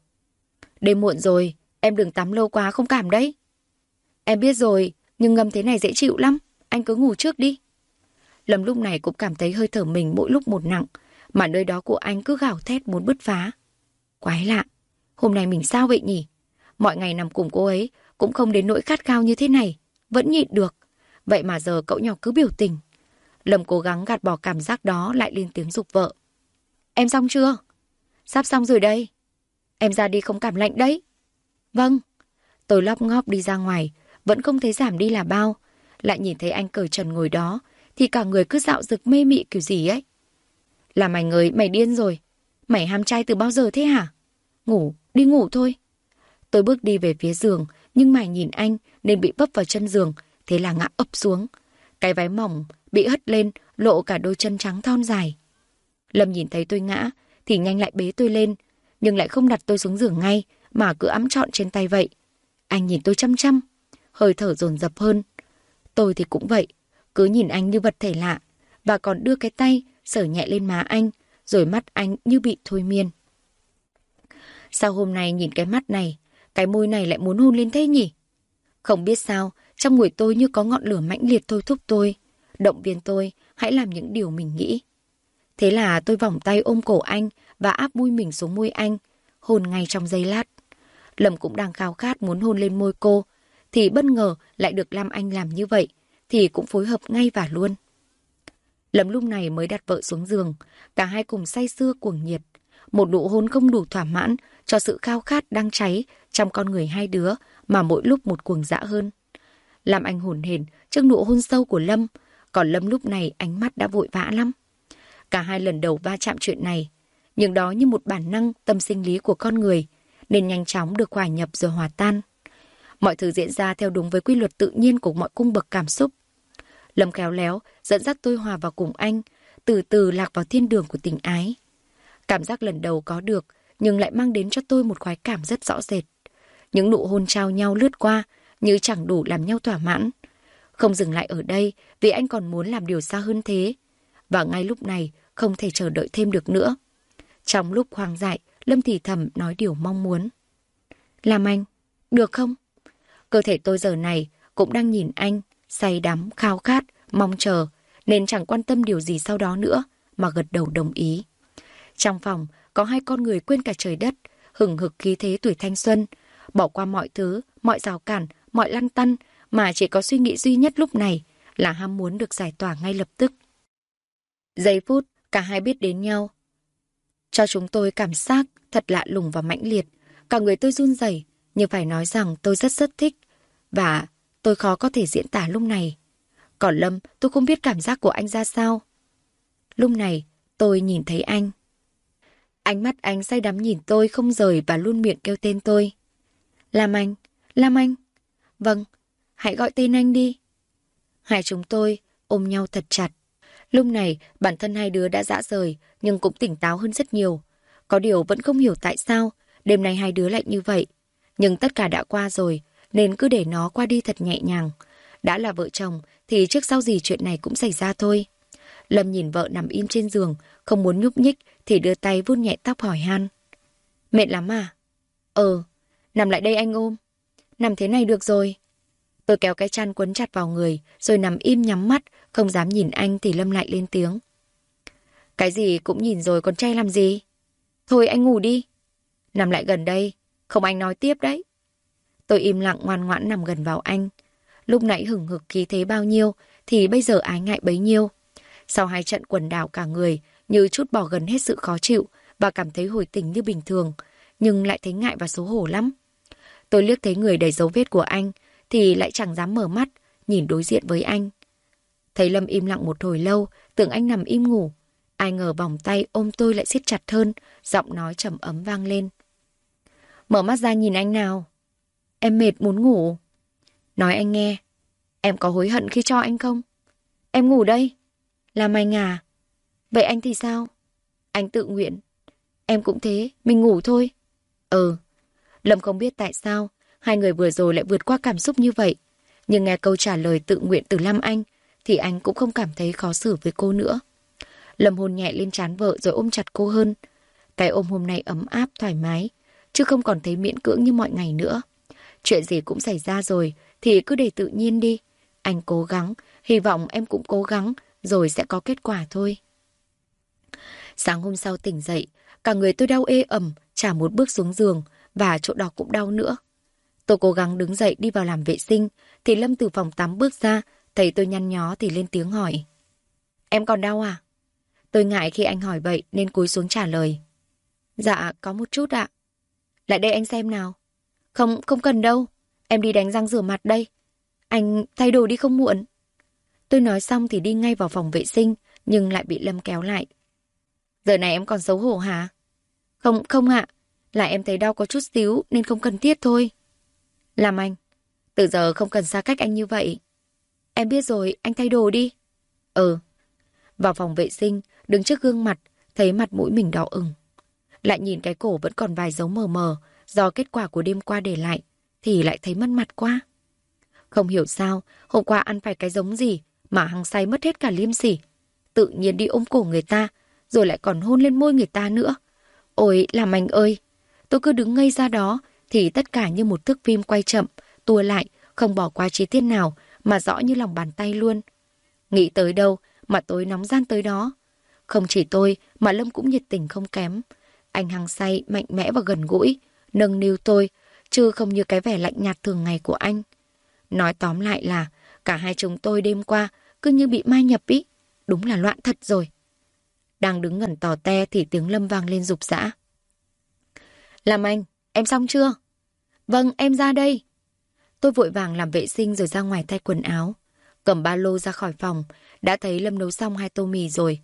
Đêm muộn rồi, em đừng tắm lâu quá không cảm đấy. Em biết rồi, nhưng ngâm thế này dễ chịu lắm. anh cứ ngủ trước đi. Lâm lúc này cũng cảm thấy hơi thở mình mỗi lúc một nặng, mà nơi đó của anh cứ gào thét muốn bứt phá. Quái lạ, hôm nay mình sao vậy nhỉ? Mọi ngày nằm cùng cô ấy cũng không đến nỗi khát khao như thế này, vẫn nhịn được. Vậy mà giờ cậu nhỏ cứ biểu tình. Lâm cố gắng gạt bỏ cảm giác đó lại lên tiếng dục vợ. Em xong chưa? Sắp xong rồi đây. Em ra đi không cảm lạnh đấy. Vâng. Tôi lóc ngóp đi ra ngoài, vẫn không thấy giảm đi là bao. Lại nhìn thấy anh cởi trần ngồi đó, thì cả người cứ dạo rực mê mị kiểu gì ấy. Là mày người, mày điên rồi. Mày ham trai từ bao giờ thế hả? Ngủ, đi ngủ thôi. Tôi bước đi về phía giường, nhưng mày nhìn anh nên bị bấp vào chân giường, thế là ngã ấp xuống. Cái váy mỏng bị hất lên, lộ cả đôi chân trắng thon dài. Lâm nhìn thấy tôi ngã, thì nhanh lại bế tôi lên, nhưng lại không đặt tôi xuống giường ngay, mà cứ ấm trọn trên tay vậy. Anh nhìn tôi chăm chăm, hơi thở dồn dập hơn. Tôi thì cũng vậy, cứ nhìn anh như vật thể lạ, và còn đưa cái tay sờ nhẹ lên má anh, rồi mắt anh như bị thôi miên. Sao hôm nay nhìn cái mắt này, cái môi này lại muốn hôn lên thế nhỉ? Không biết sao, trong người tôi như có ngọn lửa mãnh liệt thôi thúc tôi, động viên tôi hãy làm những điều mình nghĩ. Thế là tôi vòng tay ôm cổ anh và áp môi mình xuống môi anh, hôn ngay trong giây lát. Lâm cũng đang khao khát muốn hôn lên môi cô, thì bất ngờ lại được Lam Anh làm như vậy, thì cũng phối hợp ngay và luôn. Lâm lúc này mới đặt vợ xuống giường, cả hai cùng say sưa cuồng nhiệt. Một nụ hôn không đủ thỏa mãn cho sự khao khát đang cháy trong con người hai đứa mà mỗi lúc một cuồng dã hơn. Làm anh hồn hển trước nụ hôn sâu của Lâm, còn Lâm lúc này ánh mắt đã vội vã lắm. Cả hai lần đầu va chạm chuyện này, nhưng đó như một bản năng tâm sinh lý của con người, nên nhanh chóng được hòa nhập rồi hòa tan. Mọi thứ diễn ra theo đúng với quy luật tự nhiên của mọi cung bậc cảm xúc. Lâm khéo léo dẫn dắt tôi hòa vào cùng anh, từ từ lạc vào thiên đường của tình ái. Cảm giác lần đầu có được, nhưng lại mang đến cho tôi một khoái cảm rất rõ rệt. Những nụ hôn trao nhau lướt qua, như chẳng đủ làm nhau thỏa mãn. Không dừng lại ở đây, vì anh còn muốn làm điều xa hơn thế. Và ngay lúc này, không thể chờ đợi thêm được nữa. Trong lúc hoang dại, Lâm thì thầm nói điều mong muốn. Làm anh, được không? Cơ thể tôi giờ này cũng đang nhìn anh, say đắm, khao khát, mong chờ, nên chẳng quan tâm điều gì sau đó nữa, mà gật đầu đồng ý. Trong phòng, có hai con người quên cả trời đất, hừng hực khí thế tuổi thanh xuân, bỏ qua mọi thứ, mọi rào cản, mọi lăn tăn, mà chỉ có suy nghĩ duy nhất lúc này là ham muốn được giải tỏa ngay lập tức. Giây phút, cả hai biết đến nhau. Cho chúng tôi cảm giác thật lạ lùng và mãnh liệt. Cả người tôi run rẩy, nhưng phải nói rằng tôi rất rất thích. Và tôi khó có thể diễn tả lúc này. Còn Lâm, tôi không biết cảm giác của anh ra sao. Lúc này, tôi nhìn thấy anh. Ánh mắt anh say đắm nhìn tôi không rời và luôn miệng kêu tên tôi. Lam Anh, Lam Anh. Vâng, hãy gọi tên anh đi. Hai chúng tôi ôm nhau thật chặt. Lúc này, bản thân hai đứa đã dã rời, nhưng cũng tỉnh táo hơn rất nhiều. Có điều vẫn không hiểu tại sao, đêm nay hai đứa lại như vậy. Nhưng tất cả đã qua rồi, nên cứ để nó qua đi thật nhẹ nhàng. Đã là vợ chồng, thì trước sau gì chuyện này cũng xảy ra thôi. Lâm nhìn vợ nằm im trên giường, không muốn nhúc nhích, thì đưa tay vuốt nhẹ tóc hỏi han. Mệt lắm à? Ờ, nằm lại đây anh ôm. Nằm thế này được rồi. Tôi kéo cái chăn quấn chặt vào người, rồi nằm im nhắm mắt, không dám nhìn anh thì Lâm lại lên tiếng. Cái gì cũng nhìn rồi còn chay làm gì? Thôi anh ngủ đi. Nằm lại gần đây, không anh nói tiếp đấy. Tôi im lặng ngoan ngoãn nằm gần vào anh. Lúc nãy hừng hực khí thế bao nhiêu, thì bây giờ ái ngại bấy nhiêu. Sau hai trận quần đảo cả người, như chút bỏ gần hết sự khó chịu và cảm thấy hồi tình như bình thường, nhưng lại thấy ngại và xấu hổ lắm. Tôi liếc thấy người đầy dấu vết của anh, thì lại chẳng dám mở mắt, nhìn đối diện với anh. Thấy Lâm im lặng một hồi lâu, tưởng anh nằm im ngủ. Ai ngờ vòng tay ôm tôi lại siết chặt hơn, giọng nói trầm ấm vang lên. Mở mắt ra nhìn anh nào. Em mệt muốn ngủ. Nói anh nghe, em có hối hận khi cho anh không? Em ngủ đây. Làm anh à? Vậy anh thì sao? Anh tự nguyện. Em cũng thế, mình ngủ thôi. Ừ. Lâm không biết tại sao hai người vừa rồi lại vượt qua cảm xúc như vậy. Nhưng nghe câu trả lời tự nguyện từ Lam Anh thì anh cũng không cảm thấy khó xử với cô nữa. Lâm hôn nhẹ lên trán vợ rồi ôm chặt cô hơn. Cái ôm hôm nay ấm áp, thoải mái, chứ không còn thấy miễn cưỡng như mọi ngày nữa. Chuyện gì cũng xảy ra rồi thì cứ để tự nhiên đi. Anh cố gắng Hy vọng em cũng cố gắng, rồi sẽ có kết quả thôi. Sáng hôm sau tỉnh dậy, cả người tôi đau ê ẩm, chả một bước xuống giường, và chỗ đó cũng đau nữa. Tôi cố gắng đứng dậy đi vào làm vệ sinh, thì Lâm từ phòng tắm bước ra, thấy tôi nhăn nhó thì lên tiếng hỏi. Em còn đau à? Tôi ngại khi anh hỏi vậy nên cúi xuống trả lời. Dạ, có một chút ạ. Lại đây anh xem nào. Không, không cần đâu. Em đi đánh răng rửa mặt đây. Anh thay đồ đi không muộn. Tôi nói xong thì đi ngay vào phòng vệ sinh, nhưng lại bị Lâm kéo lại. Giờ này em còn xấu hổ hả? Không, không ạ. Là em thấy đau có chút xíu nên không cần thiết thôi. Làm anh. Từ giờ không cần xa cách anh như vậy. Em biết rồi, anh thay đồ đi. Ừ. Vào phòng vệ sinh, đứng trước gương mặt, thấy mặt mũi mình đỏ ửng. Lại nhìn cái cổ vẫn còn vài dấu mờ mờ do kết quả của đêm qua để lại, thì lại thấy mất mặt quá. Không hiểu sao, hôm qua ăn phải cái giống gì mà hăng say mất hết cả liêm sỉ. Tự nhiên đi ôm cổ người ta, rồi lại còn hôn lên môi người ta nữa. Ôi, làm anh ơi! Tôi cứ đứng ngây ra đó, thì tất cả như một thước phim quay chậm, tua lại, không bỏ qua chi tiết nào, mà rõ như lòng bàn tay luôn. Nghĩ tới đâu mà tôi nóng gian tới đó. Không chỉ tôi mà Lâm cũng nhiệt tình không kém. Anh hăng say, mạnh mẽ và gần gũi, nâng niu tôi, chứ không như cái vẻ lạnh nhạt thường ngày của anh. Nói tóm lại là cả hai chúng tôi đêm qua cứ như bị mai nhập ý. Đúng là loạn thật rồi. Đang đứng ngẩn tò te thì tiếng Lâm vang lên rục rã. Làm anh, em xong chưa? Vâng, em ra đây. Tôi vội vàng làm vệ sinh rồi ra ngoài thay quần áo. Cầm ba lô ra khỏi phòng, đã thấy Lâm nấu xong hai tô mì rồi.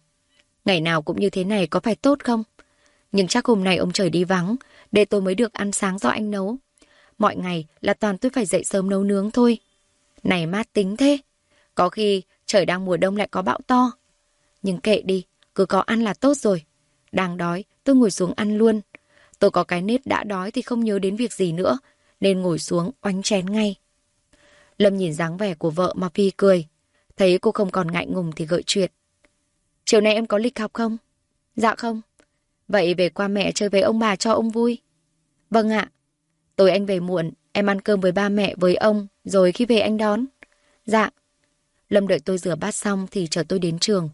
Ngày nào cũng như thế này có phải tốt không? Nhưng chắc hôm nay ông trời đi vắng, để tôi mới được ăn sáng do anh nấu. Mọi ngày là toàn tôi phải dậy sớm nấu nướng thôi. Này mát tính thế. Có khi trời đang mùa đông lại có bão to. Nhưng kệ đi, cứ có ăn là tốt rồi. Đang đói, tôi ngồi xuống ăn luôn. Tôi có cái nết đã đói thì không nhớ đến việc gì nữa, nên ngồi xuống oánh chén ngay. Lâm nhìn dáng vẻ của vợ mà Phi cười. Thấy cô không còn ngại ngùng thì gợi chuyện. Chiều nay em có lịch học không? Dạ không. Vậy về qua mẹ chơi với ông bà cho ông vui. Vâng ạ. Tối anh về muộn, em ăn cơm với ba mẹ với ông, rồi khi về anh đón. Dạ. Lâm đợi tôi rửa bát xong thì chở tôi đến trường.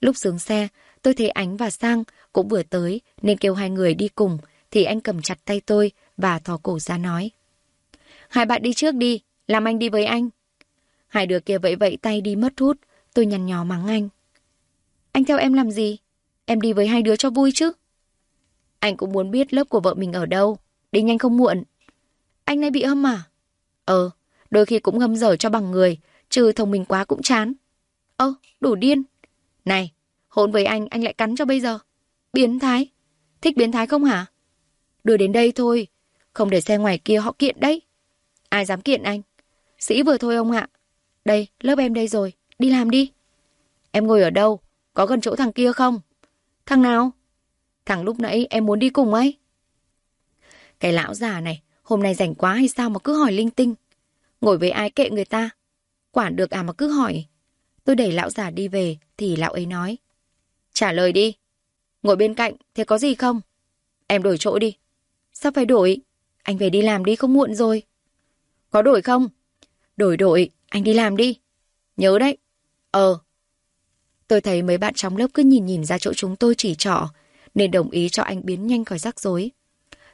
Lúc xuống xe, tôi thấy Ánh và Sang cũng vừa tới nên kêu hai người đi cùng thì anh cầm chặt tay tôi và thò cổ ra nói. Hai bạn đi trước đi, làm anh đi với anh. Hai đứa kia vẫy vẫy tay đi mất hút, tôi nhằn nhò mắng anh. Anh theo em làm gì? Em đi với hai đứa cho vui chứ. Anh cũng muốn biết lớp của vợ mình ở đâu, đi nhanh không muộn. Anh này bị hâm à? Ờ, đôi khi cũng ngâm dở cho bằng người, trừ thông minh quá cũng chán. Ơ, đủ điên. Này, hôn với anh, anh lại cắn cho bây giờ. Biến thái. Thích biến thái không hả? Đưa đến đây thôi, không để xe ngoài kia họ kiện đấy. Ai dám kiện anh? Sĩ vừa thôi ông ạ. Đây, lớp em đây rồi, đi làm đi. Em ngồi ở đâu? Có gần chỗ thằng kia không? Thằng nào? Thằng lúc nãy em muốn đi cùng ấy. Cái lão già này, hôm nay rảnh quá hay sao mà cứ hỏi linh tinh. Ngồi với ai kệ người ta. Quản được à mà cứ hỏi. Tôi đẩy lão già đi về, thì lão ấy nói. Trả lời đi. Ngồi bên cạnh, thế có gì không? Em đổi chỗ đi. Sao phải đổi? Anh về đi làm đi, không muộn rồi. Có đổi không? Đổi đổi, anh đi làm đi. Nhớ đấy. Ờ. Tôi thấy mấy bạn trong lớp cứ nhìn nhìn ra chỗ chúng tôi chỉ trỏ, nên đồng ý cho anh biến nhanh khỏi rắc rối.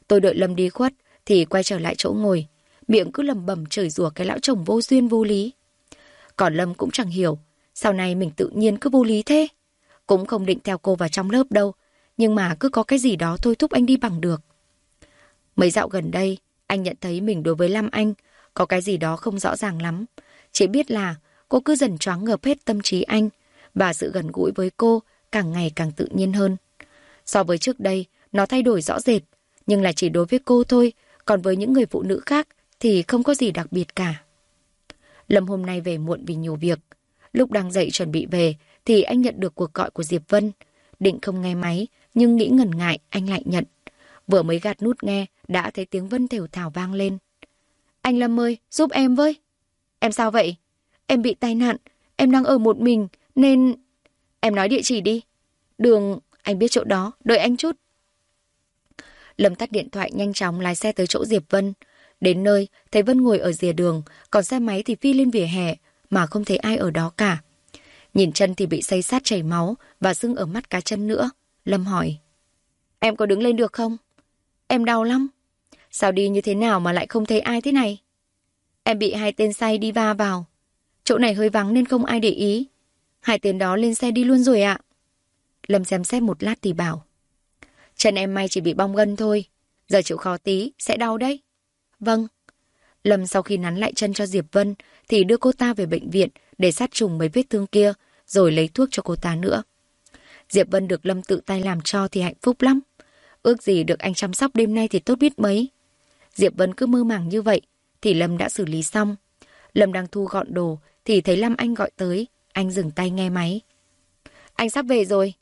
Tôi đợi Lâm đi khuất, thì quay trở lại chỗ ngồi, miệng cứ lầm bầm chửi rủa cái lão chồng vô duyên vô lý. Còn Lâm cũng chẳng hiểu, sau này mình tự nhiên cứ vô lý thế. Cũng không định theo cô vào trong lớp đâu, nhưng mà cứ có cái gì đó thôi thúc anh đi bằng được. Mấy dạo gần đây, anh nhận thấy mình đối với Lâm Anh có cái gì đó không rõ ràng lắm. Chỉ biết là cô cứ dần choáng ngợp hết tâm trí anh và sự gần gũi với cô càng ngày càng tự nhiên hơn. So với trước đây, nó thay đổi rõ rệt, nhưng là chỉ đối với cô thôi, còn với những người phụ nữ khác thì không có gì đặc biệt cả. Lâm hôm nay về muộn vì nhiều việc. Lúc đang dậy chuẩn bị về thì anh nhận được cuộc gọi của Diệp Vân. Định không nghe máy, nhưng nghĩ ngần ngại anh lại nhận. Vừa mới gạt nút nghe, đã thấy tiếng Vân thều thảo vang lên. Anh Lâm ơi, giúp em với. Em sao vậy? Em bị tai nạn, em đang ở một mình, nên... Em nói địa chỉ đi. Đường, anh biết chỗ đó, đợi anh chút. Lâm tắt điện thoại nhanh chóng lái xe tới chỗ Diệp Vân. Đến nơi, thấy Vân ngồi ở rìa đường, còn xe máy thì phi lên vỉa hè, mà không thấy ai ở đó cả. Nhìn chân thì bị xây sát chảy máu và sưng ở mắt cá chân nữa. Lâm hỏi. Em có đứng lên được không? Em đau lắm. Sao đi như thế nào mà lại không thấy ai thế này? Em bị hai tên say đi va vào. Chỗ này hơi vắng nên không ai để ý. Hai tên đó lên xe đi luôn rồi ạ. Lâm xem xét một lát thì bảo. Chân em may chỉ bị bong gân thôi. Giờ chịu khó tí, sẽ đau đấy. Vâng. Lâm sau khi nắn lại chân cho Diệp Vân thì đưa cô ta về bệnh viện để sát trùng mấy vết thương kia rồi lấy thuốc cho cô ta nữa. Diệp Vân được Lâm tự tay làm cho thì hạnh phúc lắm. Ước gì được anh chăm sóc đêm nay thì tốt biết mấy. Diệp Vân cứ mơ màng như vậy thì Lâm đã xử lý xong. Lâm đang thu gọn đồ thì thấy Lâm Anh gọi tới. Anh dừng tay nghe máy. Anh sắp về rồi.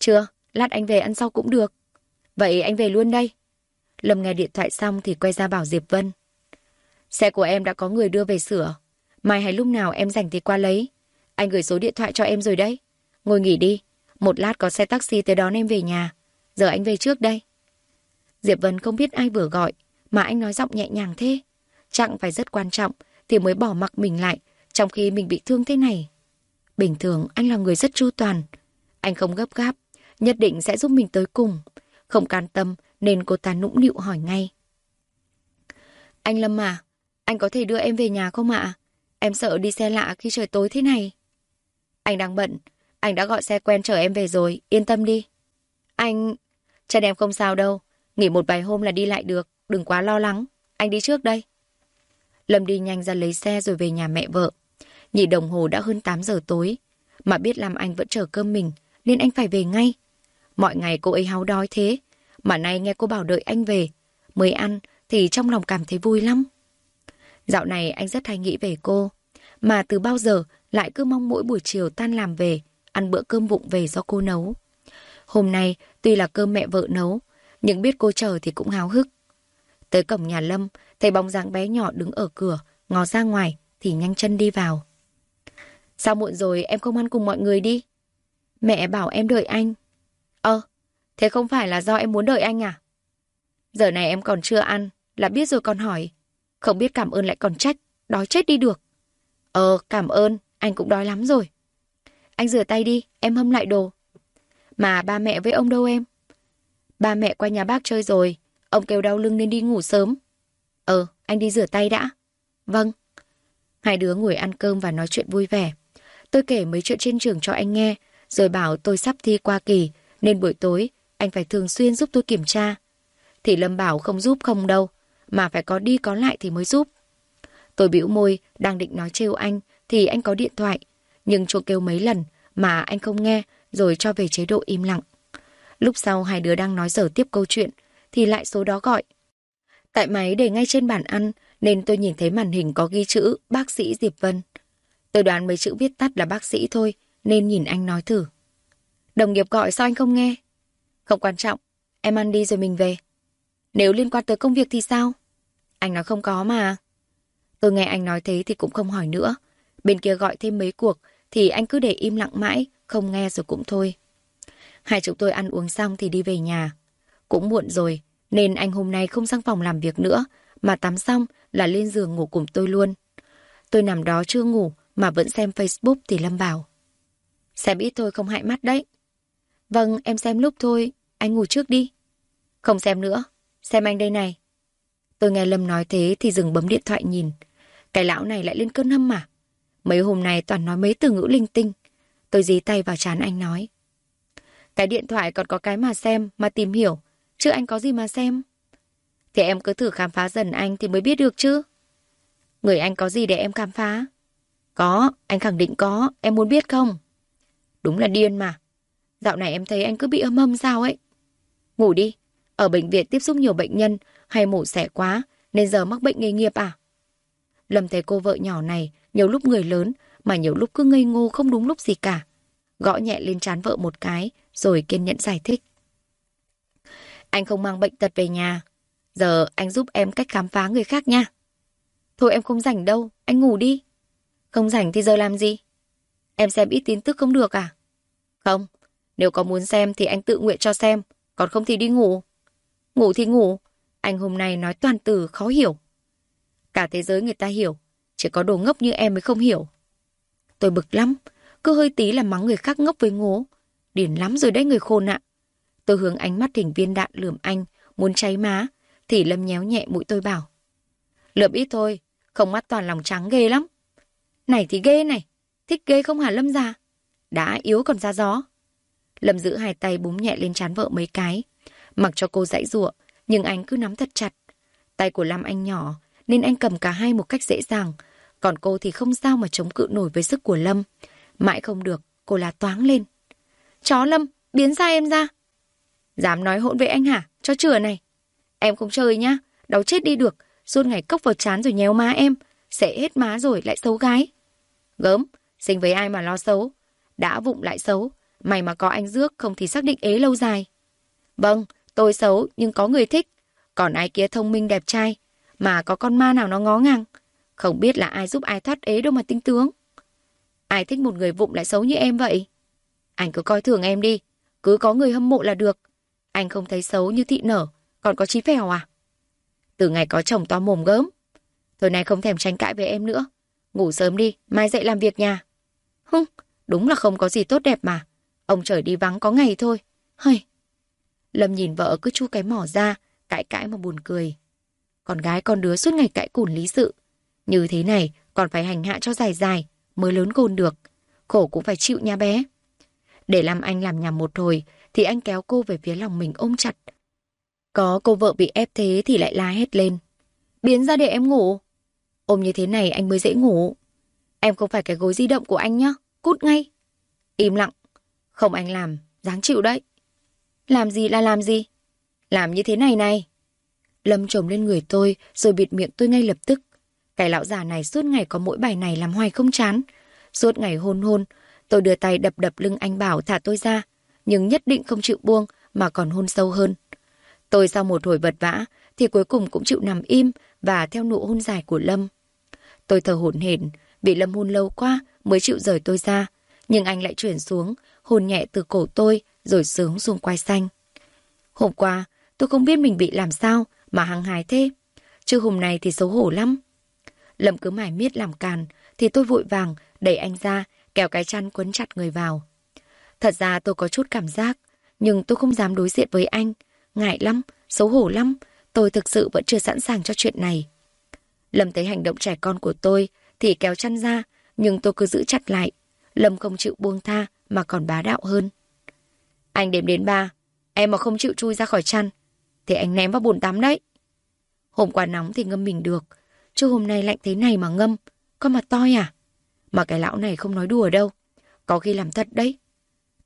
Chưa, lát anh về ăn sau cũng được. Vậy anh về luôn đây. Lâm nghe điện thoại xong thì quay ra bảo Diệp Vân. Xe của em đã có người đưa về sửa. Mai hay lúc nào em rảnh thì qua lấy. Anh gửi số điện thoại cho em rồi đấy. Ngồi nghỉ đi. Một lát có xe taxi tới đón em về nhà. Giờ anh về trước đây. Diệp Vân không biết ai vừa gọi, mà anh nói giọng nhẹ nhàng thế. Chẳng phải rất quan trọng, thì mới bỏ mặc mình lại, trong khi mình bị thương thế này. Bình thường anh là người rất chu toàn. Anh không gấp gáp, nhất định sẽ giúp mình tới cùng. Không can tâm nên cô ta nũng nịu hỏi ngay. Anh Lâm à, anh có thể đưa em về nhà không ạ? Em sợ đi xe lạ khi trời tối thế này. Anh đang bận, anh đã gọi xe quen chở em về rồi, yên tâm đi. Anh... Chân em không sao đâu, nghỉ một vài hôm là đi lại được, đừng quá lo lắng. Anh đi trước đây. Lâm đi nhanh ra lấy xe rồi về nhà mẹ vợ. Nhị đồng hồ đã hơn 8 giờ tối, mà biết làm anh vẫn chờ cơm mình, nên anh phải về ngay. Mọi ngày cô ấy háo đói thế, mà nay nghe cô bảo đợi anh về, mới ăn thì trong lòng cảm thấy vui lắm. Dạo này anh rất hay nghĩ về cô, mà từ bao giờ lại cứ mong mỗi buổi chiều tan làm về, ăn bữa cơm vụng về do cô nấu. Hôm nay, tuy là cơm mẹ vợ nấu, nhưng biết cô chờ thì cũng háo hức. Tới cổng nhà Lâm, thấy bóng dáng bé nhỏ đứng ở cửa, ngó ra ngoài, thì nhanh chân đi vào. Sao muộn rồi em không ăn cùng mọi người đi? Mẹ bảo em đợi anh. Ơ, thế không phải là do em muốn đợi anh à? Giờ này em còn chưa ăn, là biết rồi còn hỏi. Không biết cảm ơn lại còn trách, đói chết đi được. Ờ, cảm ơn, anh cũng đói lắm rồi. Anh rửa tay đi, em hâm lại đồ. Mà ba mẹ với ông đâu em? Ba mẹ qua nhà bác chơi rồi, ông kêu đau lưng nên đi ngủ sớm. Ờ, anh đi rửa tay đã. Vâng. Hai đứa ngồi ăn cơm và nói chuyện vui vẻ. Tôi kể mấy chuyện trên trường cho anh nghe, rồi bảo tôi sắp thi qua kỳ, nên buổi tối anh phải thường xuyên giúp tôi kiểm tra. Thì Lâm bảo không giúp không đâu, mà phải có đi có lại thì mới giúp. Tôi bĩu môi, đang định nói trêu anh, thì anh có điện thoại. Nhưng chuông kêu mấy lần mà anh không nghe, rồi cho về chế độ im lặng. Lúc sau hai đứa đang nói dở tiếp câu chuyện, thì lại số đó gọi. Tại máy để ngay trên bàn ăn, nên tôi nhìn thấy màn hình có ghi chữ bác sĩ Diệp Vân. Tôi đoán mấy chữ viết tắt là bác sĩ thôi, nên nhìn anh nói thử. Đồng nghiệp gọi sao anh không nghe? Không quan trọng, em ăn đi rồi mình về. Nếu liên quan tới công việc thì sao? Anh nói không có mà. Tôi nghe anh nói thế thì cũng không hỏi nữa. Bên kia gọi thêm mấy cuộc thì anh cứ để im lặng mãi, không nghe rồi cũng thôi. Hai chúng tôi ăn uống xong thì đi về nhà. Cũng muộn rồi, nên anh hôm nay không sang phòng làm việc nữa, mà tắm xong là lên giường ngủ cùng tôi luôn. Tôi nằm đó chưa ngủ mà vẫn xem Facebook thì Lâm bảo. Xem ít thôi không hại mắt đấy. Vâng, em xem lúc thôi, anh ngủ trước đi. Không xem nữa, xem anh đây này. Tôi nghe Lâm nói thế thì dừng bấm điện thoại nhìn. Cái lão này lại lên cơn hâm mà. Mấy hôm nay toàn nói mấy từ ngữ linh tinh. Tôi dí tay vào chán anh nói. Cái điện thoại còn có cái mà xem, mà tìm hiểu. Chứ anh có gì mà xem? Thì em cứ thử khám phá dần anh thì mới biết được chứ. Người anh có gì để em khám phá? Có, anh khẳng định có. Em muốn biết không? Đúng là điên mà. Dạo này em thấy anh cứ bị âm âm sao ấy. Ngủ đi. Ở bệnh viện tiếp xúc nhiều bệnh nhân hay mổ xẻ quá nên giờ mắc bệnh nghề nghiệp à? Lâm thấy cô vợ nhỏ này nhiều lúc người lớn mà nhiều lúc cứ ngây ngô không đúng lúc gì cả. Gõ nhẹ lên trán vợ một cái rồi kiên nhẫn giải thích. Anh không mang bệnh tật về nhà. Giờ anh giúp em cách khám phá người khác nha. Thôi em không rảnh đâu, anh ngủ đi. Không rảnh thì giờ làm gì? Em xem ít tin tức không được à? Không, nếu có muốn xem thì anh tự nguyện cho xem, còn không thì đi ngủ. Ngủ thì ngủ, anh hôm nay nói toàn từ khó hiểu. Cả thế giới người ta hiểu, chỉ có đồ ngốc như em mới không hiểu. Tôi bực lắm, cứ hơi tí là mắng người khác ngốc với ngố. Điển lắm rồi đấy người khôn ạ. Tôi hướng ánh mắt hình viên đạn lườm anh, muốn cháy má, thì Lâm nhéo nhẹ mũi tôi bảo. Lượm ít thôi, không mắt toàn lòng trắng ghê lắm. Này thì ghê này, thích ghê không hả Lâm già? Đã yếu còn ra gió. Lâm giữ hai tay búng nhẹ lên trán vợ mấy cái. Mặc cho cô dãy ruộng, nhưng anh cứ nắm thật chặt. Tay của Lam anh nhỏ, nên anh cầm cả hai một cách dễ dàng. Còn cô thì không sao mà chống cự nổi với sức của Lâm. Mãi không được, cô là toáng lên. Chó Lâm, biến ra em ra. Dám nói hỗn với anh hả? Cho chừa này. Em không chơi nhá, đau chết đi được. Suốt ngày cốc vào chán rồi nhéo má em. Sẽ hết má rồi lại xấu gái. Gớm, sinh với ai mà lo xấu. Đã vụng lại xấu. Mày mà có anh rước không thì xác định ế lâu dài. Vâng, tôi xấu nhưng có người thích. Còn ai kia thông minh đẹp trai. Mà có con ma nào nó ngó ngang. Không biết là ai giúp ai thoát ế đâu mà tinh tướng. Ai thích một người vụng lại xấu như em vậy? Anh cứ coi thường em đi. Cứ có người hâm mộ là được. Anh không thấy xấu như thị nở. Còn có trí phèo à? Từ ngày có chồng to mồm gớm. Thời này không thèm tranh cãi với em nữa. Ngủ sớm đi, mai dậy làm việc nhà. Hưng, đúng là không có gì tốt đẹp mà. Ông trời đi vắng có ngày thôi. Hơi. Lâm nhìn vợ cứ chu cái mỏ ra, cãi cãi mà buồn cười. Con gái con đứa suốt ngày cãi cùn lý sự. Như thế này, còn phải hành hạ cho dài dài, mới lớn khôn được. Khổ cũng phải chịu nha bé. Để làm anh làm nhầm một hồi, thì anh kéo cô về phía lòng mình ôm chặt. Có cô vợ bị ép thế thì lại la hét lên. Biến ra để em ngủ. Ôm như thế này anh mới dễ ngủ. Em không phải cái gối di động của anh nhá. Cút ngay. Im lặng. Không anh làm, dáng chịu đấy. Làm gì là làm gì? Làm như thế này này. Lâm trồm lên người tôi rồi bịt miệng tôi ngay lập tức. Cái lão già này suốt ngày có mỗi bài này làm hoài không chán. Suốt ngày hôn hôn, tôi đưa tay đập đập lưng anh bảo thả tôi ra, nhưng nhất định không chịu buông mà còn hôn sâu hơn. Tôi sau một hồi vật vã thì cuối cùng cũng chịu nằm im và theo nụ hôn dài của Lâm. Tôi thở hổn hển, bị Lâm hôn lâu quá mới chịu rời tôi ra, nhưng anh lại chuyển xuống, hôn nhẹ từ cổ tôi rồi sướng xuống quai xanh. Hôm qua, tôi không biết mình bị làm sao mà hăng hái thế. Chứ hôm nay thì xấu hổ lắm. Lâm cứ mải miết làm càn, thì tôi vội vàng đẩy anh ra, kéo cái chăn quấn chặt người vào. Thật ra tôi có chút cảm giác, nhưng tôi không dám đối diện với anh. Ngại lắm, xấu hổ lắm, tôi thực sự vẫn chưa sẵn sàng cho chuyện này. Lâm thấy hành động trẻ con của tôi thì kéo chăn ra, nhưng tôi cứ giữ chặt lại. Lâm không chịu buông tha mà còn bá đạo hơn. Anh đếm đến ba, em mà không chịu chui ra khỏi chăn, thì anh ném vào bồn tắm đấy. Hôm qua nóng thì ngâm mình được, chứ hôm nay lạnh thế này mà ngâm, con mặt toi à? Mà cái lão này không nói đùa đâu, có khi làm thật đấy.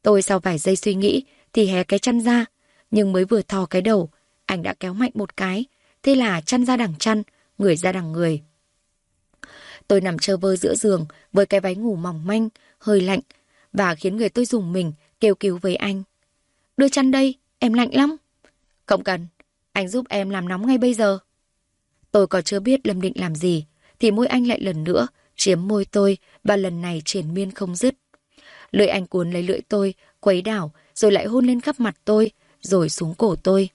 Tôi sau vài giây suy nghĩ thì hé cái chăn ra, nhưng mới vừa thò cái đầu, anh đã kéo mạnh một cái, thế là chăn ra đằng chăn, người ra đằng người. Tôi nằm trơ vơ giữa giường với cái váy ngủ mỏng manh, hơi lạnh và khiến người tôi dùng mình kêu cứu với anh. Đưa chăn đây, em lạnh lắm. Không cần, anh giúp em làm nóng ngay bây giờ. Tôi còn chưa biết Lâm định làm gì, thì môi anh lại lần nữa chiếm môi tôi và lần này triển miên không dứt. Lưỡi anh cuốn lấy lưỡi tôi, quấy đảo, rồi lại hôn lên khắp mặt tôi, rồi xuống cổ tôi.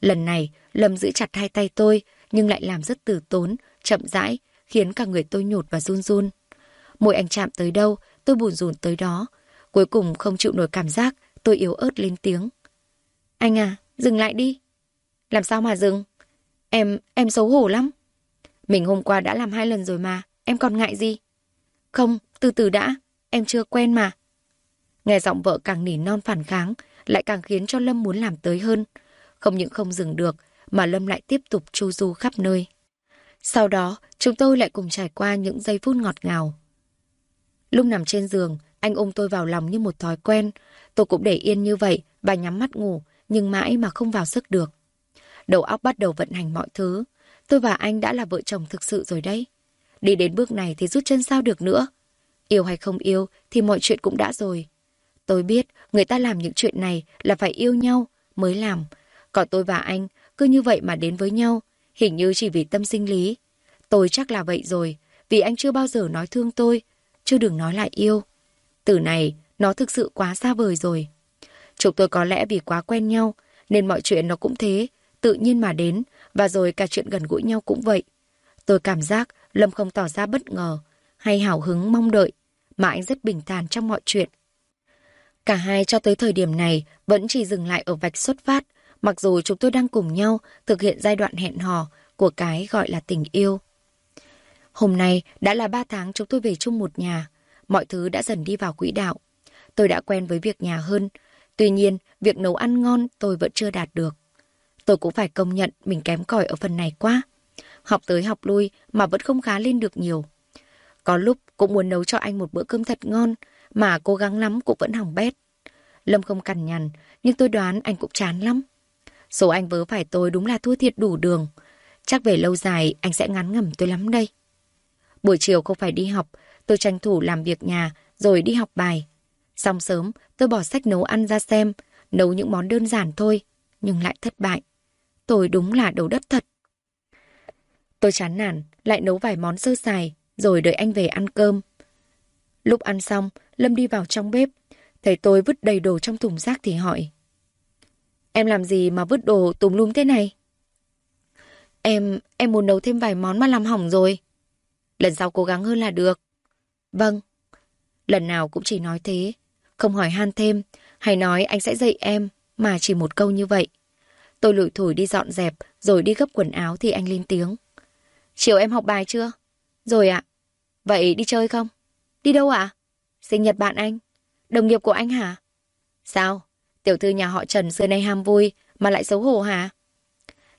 Lần này, Lâm giữ chặt hai tay tôi, nhưng lại làm rất từ tốn, chậm rãi, khiến cả người tôi nhột và run run. Môi anh chạm tới đâu, tôi buồn rùn tới đó. Cuối cùng không chịu nổi cảm giác, tôi yếu ớt lên tiếng. Anh à, dừng lại đi. Làm sao mà dừng? Em, em xấu hổ lắm. Mình hôm qua đã làm hai lần rồi mà, em còn ngại gì? Không, từ từ đã, em chưa quen mà. Nghe giọng vợ càng nỉ non phản kháng, lại càng khiến cho Lâm muốn làm tới hơn. Không những không dừng được, mà Lâm lại tiếp tục chu du khắp nơi. Sau đó, chúng tôi lại cùng trải qua những giây phút ngọt ngào. Lúc nằm trên giường, anh ôm tôi vào lòng như một thói quen. Tôi cũng để yên như vậy và nhắm mắt ngủ, nhưng mãi mà không vào sức được. Đầu óc bắt đầu vận hành mọi thứ. Tôi và anh đã là vợ chồng thực sự rồi đấy. Đi đến bước này thì rút chân sao được nữa. Yêu hay không yêu thì mọi chuyện cũng đã rồi. Tôi biết người ta làm những chuyện này là phải yêu nhau mới làm. Còn tôi và anh cứ như vậy mà đến với nhau, hình như chỉ vì tâm sinh lý. Tôi chắc là vậy rồi, vì anh chưa bao giờ nói thương tôi, chưa đừng nói lại yêu. Từ này, nó thực sự quá xa vời rồi. Chúng tôi có lẽ vì quá quen nhau, nên mọi chuyện nó cũng thế, tự nhiên mà đến, và rồi cả chuyện gần gũi nhau cũng vậy. Tôi cảm giác Lâm không tỏ ra bất ngờ, hay hào hứng mong đợi, mà anh rất bình thản trong mọi chuyện. Cả hai cho tới thời điểm này vẫn chỉ dừng lại ở vạch xuất phát, mặc dù chúng tôi đang cùng nhau thực hiện giai đoạn hẹn hò của cái gọi là tình yêu. Hôm nay đã là ba tháng chúng tôi về chung một nhà, mọi thứ đã dần đi vào quỹ đạo. Tôi đã quen với việc nhà hơn, tuy nhiên việc nấu ăn ngon tôi vẫn chưa đạt được. Tôi cũng phải công nhận mình kém cỏi ở phần này quá. Học tới học lui mà vẫn không khá lên được nhiều. Có lúc cũng muốn nấu cho anh một bữa cơm thật ngon, mà cố gắng lắm cũng vẫn hỏng bét. Lâm không cằn nhằn, nhưng tôi đoán anh cũng chán lắm. Số anh vớ phải tôi đúng là thua thiệt đủ đường. Chắc về lâu dài anh sẽ ngắn ngẩm tôi lắm đây. Buổi chiều không phải đi học, tôi tranh thủ làm việc nhà rồi đi học bài. Xong sớm, tôi bỏ sách nấu ăn ra xem, nấu những món đơn giản thôi, nhưng lại thất bại. Tôi đúng là đầu đất thật. Tôi chán nản, lại nấu vài món sơ sài, rồi đợi anh về ăn cơm. Lúc ăn xong, Lâm đi vào trong bếp, thấy tôi vứt đầy đồ trong thùng rác thì hỏi. Em làm gì mà vứt đồ tùm lum thế này? Em, em muốn nấu thêm vài món mà làm hỏng rồi. Lần sau cố gắng hơn là được. Vâng. Lần nào cũng chỉ nói thế, không hỏi han thêm, hay nói anh sẽ dạy em, mà chỉ một câu như vậy. Tôi lủi thủi đi dọn dẹp, rồi đi gấp quần áo thì anh lên tiếng. Chiều em học bài chưa? Rồi ạ. Vậy đi chơi không? Đi đâu ạ? Sinh nhật bạn anh. Đồng nghiệp của anh hả? Sao? Tiểu thư nhà họ Trần xưa nay ham vui mà lại xấu hổ hả?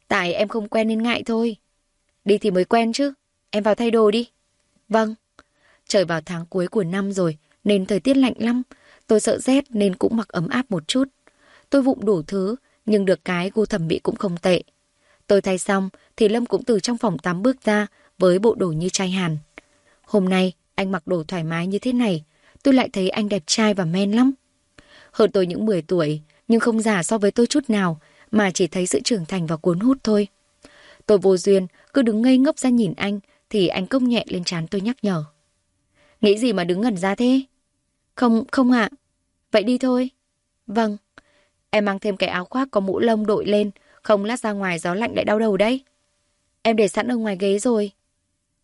Tại em không quen nên ngại thôi. Đi thì mới quen chứ. Em vào thay đồ đi. Vâng. Trời vào tháng cuối của năm rồi nên thời tiết lạnh lắm. Tôi sợ rét nên cũng mặc ấm áp một chút. Tôi vụng đủ thứ nhưng được cái gu thẩm mỹ cũng không tệ. Tôi thay xong thì Lâm cũng từ trong phòng tắm bước ra với bộ đồ như trai Hàn. Hôm nay anh mặc đồ thoải mái như thế này, tôi lại thấy anh đẹp trai và men lắm. Hơn tôi những 10 tuổi, nhưng không già so với tôi chút nào, mà chỉ thấy sự trưởng thành và cuốn hút thôi. Tôi vô duyên, cứ đứng ngây ngốc ra nhìn anh, thì anh công nhẹ lên trán tôi nhắc nhở. Nghĩ gì mà đứng ngẩn ra thế? Không, không ạ. Vậy đi thôi. Vâng. Em mang thêm cái áo khoác có mũ lông đội lên, không lát ra ngoài gió lạnh lại đau đầu đấy. Em để sẵn ở ngoài ghế rồi.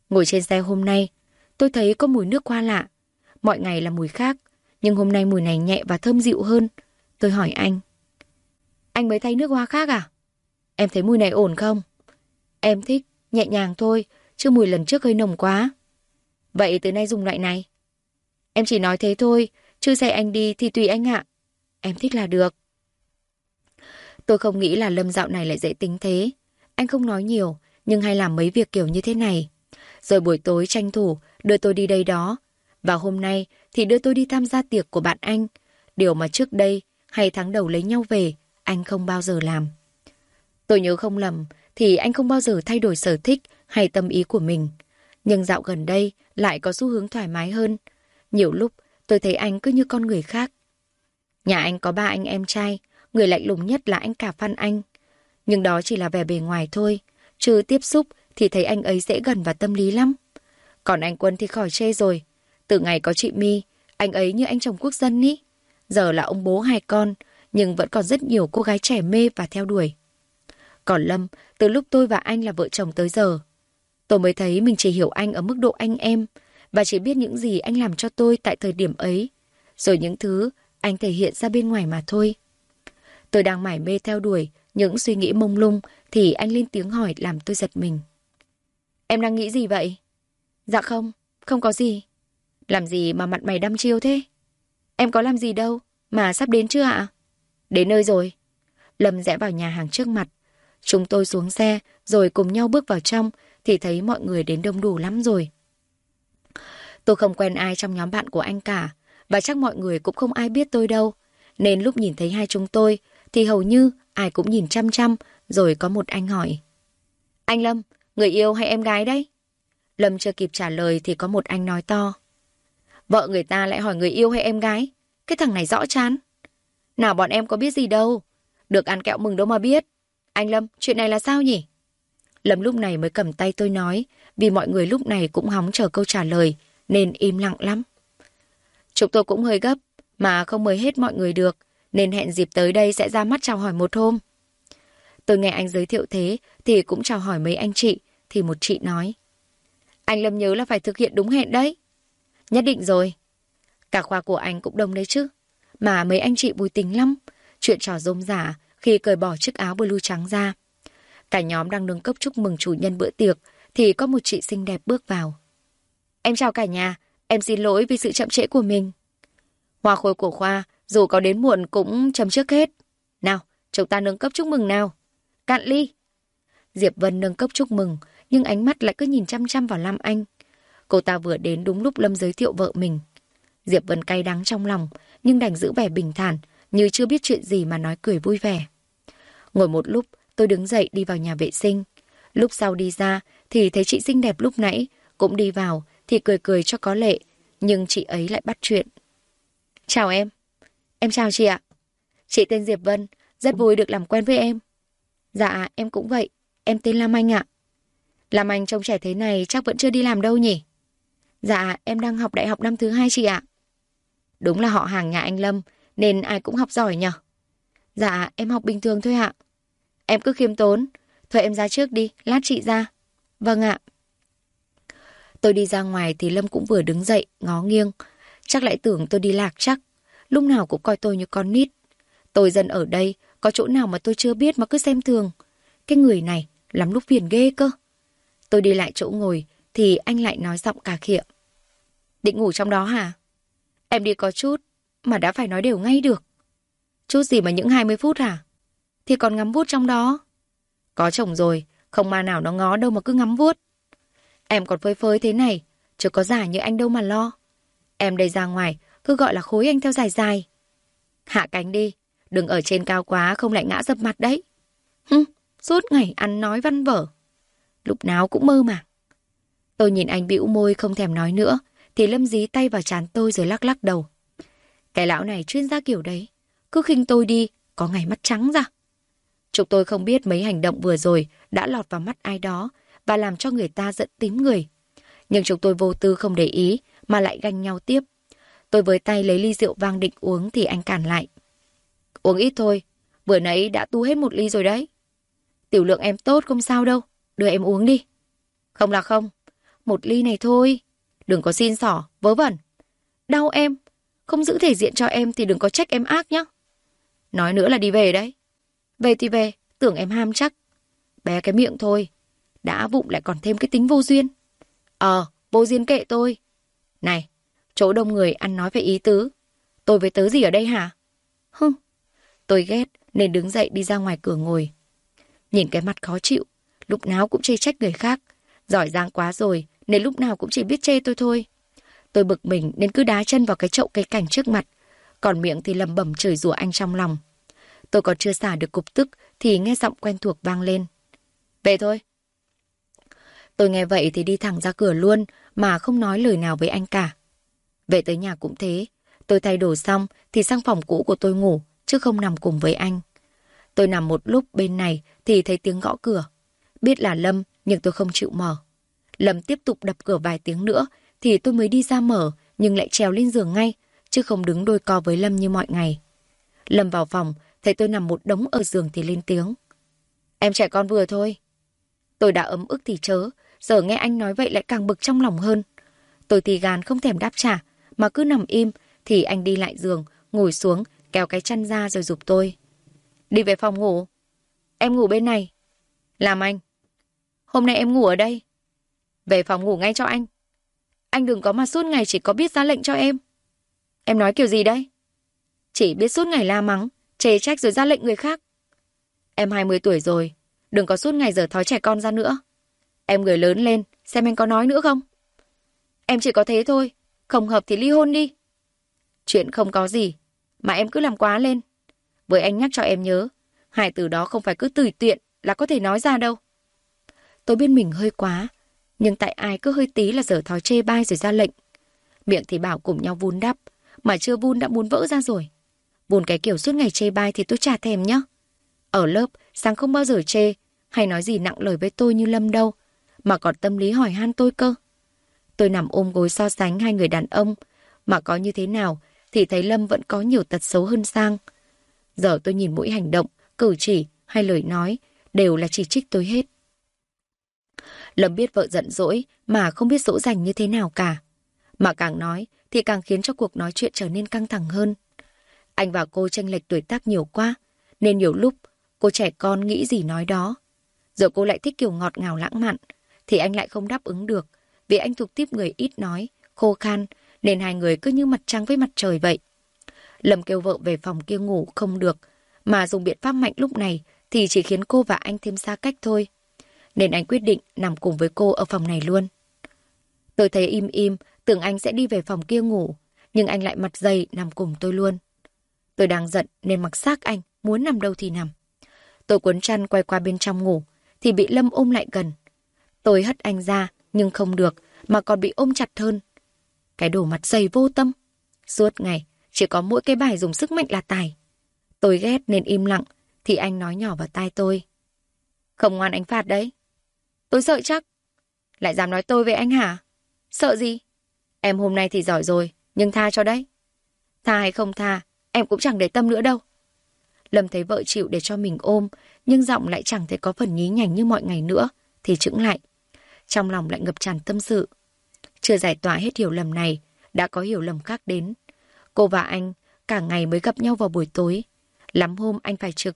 Ngồi trên xe hôm nay, tôi thấy có mùi nước hoa lạ. Mọi ngày là mùi khác, nhưng hôm nay mùi này nhẹ và thơm dịu hơn. Tôi hỏi anh. Anh mới thay nước hoa khác à? Em thấy mùi này ổn không? Em thích, nhẹ nhàng thôi, chứ mùi lần trước hơi nồng quá. Vậy từ nay dùng loại này. Em chỉ nói thế thôi, chứ xe anh đi thì tùy anh ạ. Em thích là được. Tôi không nghĩ là Lâm dạo này lại dễ tính thế. Anh không nói nhiều, nhưng hay làm mấy việc kiểu như thế này. Rồi buổi tối tranh thủ, đưa tôi đi đây đó. Và hôm nay thì đưa tôi đi tham gia tiệc của bạn anh. Điều mà trước đây, hay tháng đầu lấy nhau về, anh không bao giờ làm. Tôi nhớ không lầm, thì anh không bao giờ thay đổi sở thích hay tâm ý của mình. Nhưng dạo gần đây lại có xu hướng thoải mái hơn. Nhiều lúc tôi thấy anh cứ như con người khác. Nhà anh có ba anh em trai, người lạnh lùng nhất là anh cả Phan Anh. Nhưng đó chỉ là vẻ bề ngoài thôi, chứ tiếp xúc thì thấy anh ấy dễ gần và tâm lý lắm. Còn anh Quân thì khỏi chê rồi. Từ ngày có chị My, anh ấy như anh chồng quốc dân ý. Giờ là ông bố hai con, nhưng vẫn còn rất nhiều cô gái trẻ mê và theo đuổi. Còn Lâm, từ lúc tôi và anh là vợ chồng tới giờ, tôi mới thấy mình chỉ hiểu anh ở mức độ anh em và chỉ biết những gì anh làm cho tôi tại thời điểm ấy, rồi những thứ anh thể hiện ra bên ngoài mà thôi. Tôi đang mải mê theo đuổi những suy nghĩ mông lung thì anh lên tiếng hỏi làm tôi giật mình. Em đang nghĩ gì vậy? Dạ không, không có gì. Làm gì mà mặt mày đăm chiêu thế? Em có làm gì đâu, mà sắp đến chưa ạ? Đến nơi rồi. Lâm rẽ vào nhà hàng trước mặt. Chúng tôi xuống xe, rồi cùng nhau bước vào trong, thì thấy mọi người đến đông đủ lắm rồi. Tôi không quen ai trong nhóm bạn của anh cả, và chắc mọi người cũng không ai biết tôi đâu. Nên lúc nhìn thấy hai chúng tôi, thì hầu như ai cũng nhìn chăm chăm, rồi có một anh hỏi. Anh Lâm, người yêu hay em gái đấy? Lâm chưa kịp trả lời thì có một anh nói to. Vợ người ta lại hỏi người yêu hay em gái? Cái thằng này rõ chán. Nào bọn em có biết gì đâu. Được ăn kẹo mừng đâu mà biết. Anh Lâm, chuyện này là sao nhỉ? Lâm lúc này mới cầm tay tôi nói, vì mọi người lúc này cũng hóng chờ câu trả lời, nên im lặng lắm. Chúng tôi cũng hơi gấp, mà không mời hết mọi người được, nên hẹn dịp tới đây sẽ ra mắt chào hỏi một hôm. Tôi nghe anh giới thiệu thế, thì cũng chào hỏi mấy anh chị, thì một chị nói. Anh Lâm nhớ là phải thực hiện đúng hẹn đấy. Nhất định rồi. Cả khoa của anh cũng đông đấy chứ. Mà mấy anh chị vui tính lắm. Chuyện trò rôm giả khi cởi bỏ chiếc áo blue trắng ra. Cả nhóm đang nâng cốc chúc mừng chủ nhân bữa tiệc thì có một chị xinh đẹp bước vào. Em chào cả nhà, em xin lỗi vì sự chậm trễ của mình. Hoa khôi của khoa, dù có đến muộn cũng chấm trước hết. Nào, chúng ta nâng cốc chúc mừng nào. Cạn ly. Diệp Vân nâng cốc chúc mừng, nhưng ánh mắt lại cứ nhìn chăm chăm vào Lam Anh. Cô ta vừa đến đúng lúc Lâm giới thiệu vợ mình. Diệp Vân cay đắng trong lòng, nhưng đành giữ vẻ bình thản, như chưa biết chuyện gì mà nói cười vui vẻ. Ngồi một lúc, tôi đứng dậy đi vào nhà vệ sinh. Lúc sau đi ra, thì thấy chị xinh đẹp lúc nãy, cũng đi vào, thì cười cười cho có lệ, nhưng chị ấy lại bắt chuyện. Chào em. Em chào chị ạ. Chị tên Diệp Vân, rất vui được làm quen với em. Dạ, em cũng vậy. Em tên Lam Anh ạ. Lam Anh trông trẻ thế này chắc vẫn chưa đi làm đâu nhỉ? Dạ, em đang học đại học năm thứ hai chị ạ. Đúng là họ hàng nhà anh Lâm, nên ai cũng học giỏi nhở? Dạ, em học bình thường thôi ạ. Em cứ khiêm tốn. Thôi em ra trước đi, lát chị ra. Vâng ạ. Tôi đi ra ngoài thì Lâm cũng vừa đứng dậy, ngó nghiêng. Chắc lại tưởng tôi đi lạc chắc. Lúc nào cũng coi tôi như con nít. Tôi dân ở đây, có chỗ nào mà tôi chưa biết mà cứ xem thường. Cái người này, lắm lúc phiền ghê cơ. Tôi đi lại chỗ ngồi, thì anh lại nói giọng cà khịa. Định ngủ trong đó hả? Em đi có chút, mà đã phải nói đều ngay được. Chút gì mà những 20 phút hả? Thì còn ngắm vuốt trong đó. Có chồng rồi, không ma nào nó ngó đâu mà cứ ngắm vuốt. Em còn phơi phới thế này, chưa có giả như anh đâu mà lo. Em đây ra ngoài, cứ gọi là khối anh theo dài dài. Hạ cánh đi, đừng ở trên cao quá không lại ngã dập mặt đấy. Hưng, suốt ngày ăn nói văn vở. Lúc nào cũng mơ mà. Tôi nhìn anh bĩu môi không thèm nói nữa, thì Lâm dí tay vào chán tôi rồi lắc lắc đầu. Cái lão này chuyên gia kiểu đấy, cứ khinh tôi đi, có ngày mắt trắng ra. Chúng tôi không biết mấy hành động vừa rồi đã lọt vào mắt ai đó và làm cho người ta giận tím người. Nhưng chúng tôi vô tư không để ý mà lại ganh nhau tiếp. Tôi với tay lấy ly rượu vang định uống thì anh cản lại. Uống ít thôi, vừa nãy đã tu hết một ly rồi đấy. Tiểu lượng em tốt không sao đâu, đưa em uống đi. Không là không, một ly này thôi. Đừng có xin sỏ, vớ vẩn. Đau em, không giữ thể diện cho em thì đừng có trách em ác nhé. Nói nữa là đi về đấy. Về thì về, tưởng em ham chắc. Bé cái miệng thôi. Đã vụng lại còn thêm cái tính vô duyên. Ờ, vô duyên kệ tôi. Này, chỗ đông người ăn nói về ý tứ. Tôi với tớ gì ở đây hả? Hưng, tôi ghét nên đứng dậy đi ra ngoài cửa ngồi. Nhìn cái mặt khó chịu, lúc nào cũng chê trách người khác. Giỏi giang quá rồi, nên lúc nào cũng chỉ biết chê tôi thôi. Tôi bực mình nên cứ đá chân vào cái chậu cây cảnh trước mặt, còn miệng thì lầm bẩm chửi rủa anh trong lòng. Tôi còn chưa xả được cục tức thì nghe giọng quen thuộc vang lên. Về thôi. Tôi nghe vậy thì đi thẳng ra cửa luôn, mà không nói lời nào với anh cả. Về tới nhà cũng thế. Tôi thay đồ xong thì sang phòng cũ của tôi ngủ, chứ không nằm cùng với anh. Tôi nằm một lúc bên này thì thấy tiếng gõ cửa. Biết là Lâm, nhưng tôi không chịu mở. Lâm tiếp tục đập cửa vài tiếng nữa thì tôi mới đi ra mở, nhưng lại trèo lên giường ngay, chứ không đứng đôi co với Lâm như mọi ngày. Lâm vào phòng thấy tôi nằm một đống ở giường thì lên tiếng. Em trẻ con vừa thôi. Tôi đã ấm ức thì chớ, giờ nghe anh nói vậy lại càng bực trong lòng hơn. Tôi thì gàn không thèm đáp trả, mà cứ nằm im thì anh đi lại giường, ngồi xuống, kéo cái chăn ra rồi giúp tôi. Đi về phòng ngủ. Em ngủ bên này. Làm anh. Hôm nay em ngủ ở đây. Về phòng ngủ ngay cho anh. Anh đừng có mà suốt ngày chỉ có biết ra lệnh cho em. Em nói kiểu gì đấy? Chỉ biết suốt ngày la mắng, chê trách rồi ra lệnh người khác. Em 20 tuổi rồi, đừng có suốt ngày giờ thói trẻ con ra nữa. Em người lớn lên, xem anh có nói nữa không? Em chỉ có thế thôi, không hợp thì ly hôn đi. Chuyện không có gì, mà em cứ làm quá lên. Với anh nhắc cho em nhớ, hai từ đó không phải cứ tùy tiện là có thể nói ra đâu. Tôi biết mình hơi quá, nhưng tại ai cứ hơi tí là giờ thói chê bai rồi ra lệnh. Miệng thì bảo cùng nhau vun đắp, mà chưa vun đã muốn vỡ ra rồi buồn cái kiểu suốt ngày chê bai thì tôi chả thèm nhá. Ở lớp, sáng không bao giờ chê, hay nói gì nặng lời với tôi như Lâm đâu, mà còn tâm lý hỏi han tôi cơ. Tôi nằm ôm gối so sánh hai người đàn ông, mà có như thế nào thì thấy Lâm vẫn có nhiều tật xấu hơn Sang. Giờ tôi nhìn mỗi hành động, cử chỉ hay lời nói đều là chỉ trích tôi hết. Lâm biết vợ giận dỗi mà không biết dỗ dành như thế nào cả. Mà càng nói thì càng khiến cho cuộc nói chuyện trở nên căng thẳng hơn. Anh và cô tranh lệch tuổi tác nhiều quá, nên nhiều lúc cô trẻ con nghĩ gì nói đó. Giờ cô lại thích kiểu ngọt ngào lãng mạn, thì anh lại không đáp ứng được, vì anh thuộc tiếp người ít nói, khô khan, nên hai người cứ như mặt trăng với mặt trời vậy. Lâm kêu vợ về phòng kia ngủ không được, mà dùng biện pháp mạnh lúc này thì chỉ khiến cô và anh thêm xa cách thôi. Nên anh quyết định nằm cùng với cô ở phòng này luôn. Tôi thấy im im, tưởng anh sẽ đi về phòng kia ngủ, nhưng anh lại mặt dày nằm cùng tôi luôn. Tôi đang giận nên mặc xác anh, muốn nằm đâu thì nằm. Tôi cuốn chăn quay qua bên trong ngủ, thì bị Lâm ôm lại gần. Tôi hất anh ra, nhưng không được, mà còn bị ôm chặt hơn. Cái đồ mặt dày vô tâm. Suốt ngày, chỉ có mỗi cái bài dùng sức mạnh là tài. Tôi ghét nên im lặng, thì anh nói nhỏ vào tai tôi. Không ngoan anh phạt đấy. Tôi sợ chắc. Lại dám nói tôi với anh hả? Sợ gì? Em hôm nay thì giỏi rồi, nhưng tha cho đấy. Tha hay không tha, em cũng chẳng để tâm nữa đâu. Lâm thấy vợ chịu để cho mình ôm, nhưng giọng lại chẳng thấy có phần nhí nhảnh như mọi ngày nữa, thì chững lại. Trong lòng lại ngập tràn tâm sự. Chưa giải tỏa hết hiểu lầm này, đã có hiểu lầm khác đến. Cô và anh cả ngày mới gặp nhau vào buổi tối. Lắm hôm anh phải trực,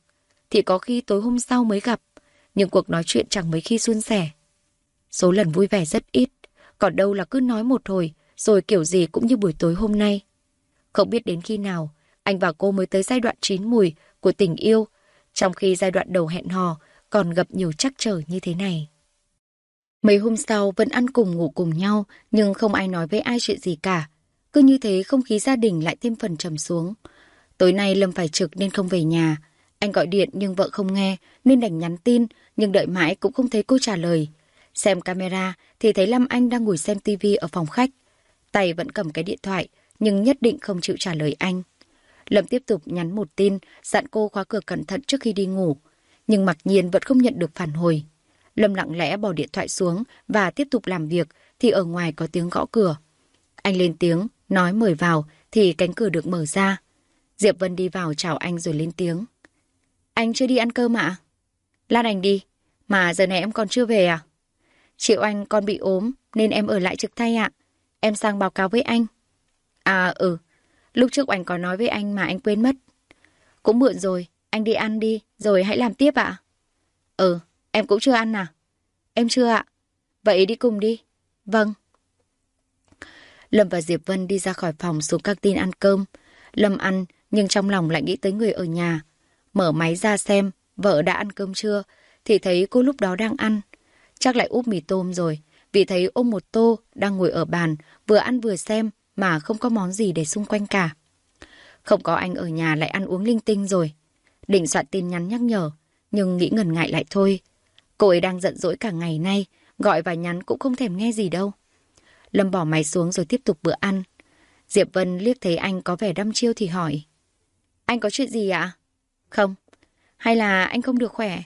thì có khi tối hôm sau mới gặp. Nhưng cuộc nói chuyện chẳng mấy khi suôn sẻ. Số lần vui vẻ rất ít, còn đâu là cứ nói một hồi, rồi kiểu gì cũng như buổi tối hôm nay. Không biết đến khi nào, anh và cô mới tới giai đoạn chín mùi của tình yêu, trong khi giai đoạn đầu hẹn hò còn gặp nhiều trắc trở như thế này. Mấy hôm sau vẫn ăn cùng ngủ cùng nhau, nhưng không ai nói với ai chuyện gì cả. Cứ như thế không khí gia đình lại thêm phần trầm xuống. Tối nay Lâm phải trực nên không về nhà. Anh gọi điện nhưng vợ không nghe nên đành nhắn tin, nhưng đợi mãi cũng không thấy cô trả lời. Xem camera thì thấy Lâm Anh đang ngồi xem tivi ở phòng khách. Tay vẫn cầm cái điện thoại, nhưng nhất định không chịu trả lời anh. Lâm tiếp tục nhắn một tin, dặn cô khóa cửa cẩn thận trước khi đi ngủ. Nhưng mặc nhiên vẫn không nhận được phản hồi. Lâm lặng lẽ bỏ điện thoại xuống và tiếp tục làm việc, thì ở ngoài có tiếng gõ cửa. Anh lên tiếng, nói mời vào, thì cánh cửa được mở ra. Diệp Vân đi vào chào anh rồi lên tiếng. Anh chưa đi ăn cơm ạ? Lan anh đi, mà giờ này em còn chưa về à? Chịu anh con bị ốm nên em ở lại trực thay ạ. Em sang báo cáo với anh. À ừ, lúc trước oanh có nói với anh mà anh quên mất. Cũng mượn rồi, anh đi ăn đi, rồi hãy làm tiếp ạ. Ừ, em cũng chưa ăn à? Em chưa ạ. Vậy đi cùng đi. Vâng. Lâm và Diệp Vân đi ra khỏi phòng xuống các tin ăn cơm. Lâm ăn, nhưng trong lòng lại nghĩ tới người ở nhà. Mở máy ra xem, vợ đã ăn cơm chưa, thì thấy cô lúc đó đang ăn. Chắc lại úp mì tôm rồi, vì thấy ôm một tô đang ngồi ở bàn, vừa ăn vừa xem mà không có món gì để xung quanh cả. Không có anh ở nhà lại ăn uống linh tinh rồi. Định soạn tin nhắn nhắc nhở, nhưng nghĩ ngần ngại lại thôi. Cô ấy đang giận dỗi cả ngày nay, gọi và nhắn cũng không thèm nghe gì đâu. Lâm bỏ máy xuống rồi tiếp tục bữa ăn. Diệp Vân liếc thấy anh có vẻ đăm chiêu thì hỏi. Anh có chuyện gì ạ? Không. Hay là anh không được khỏe?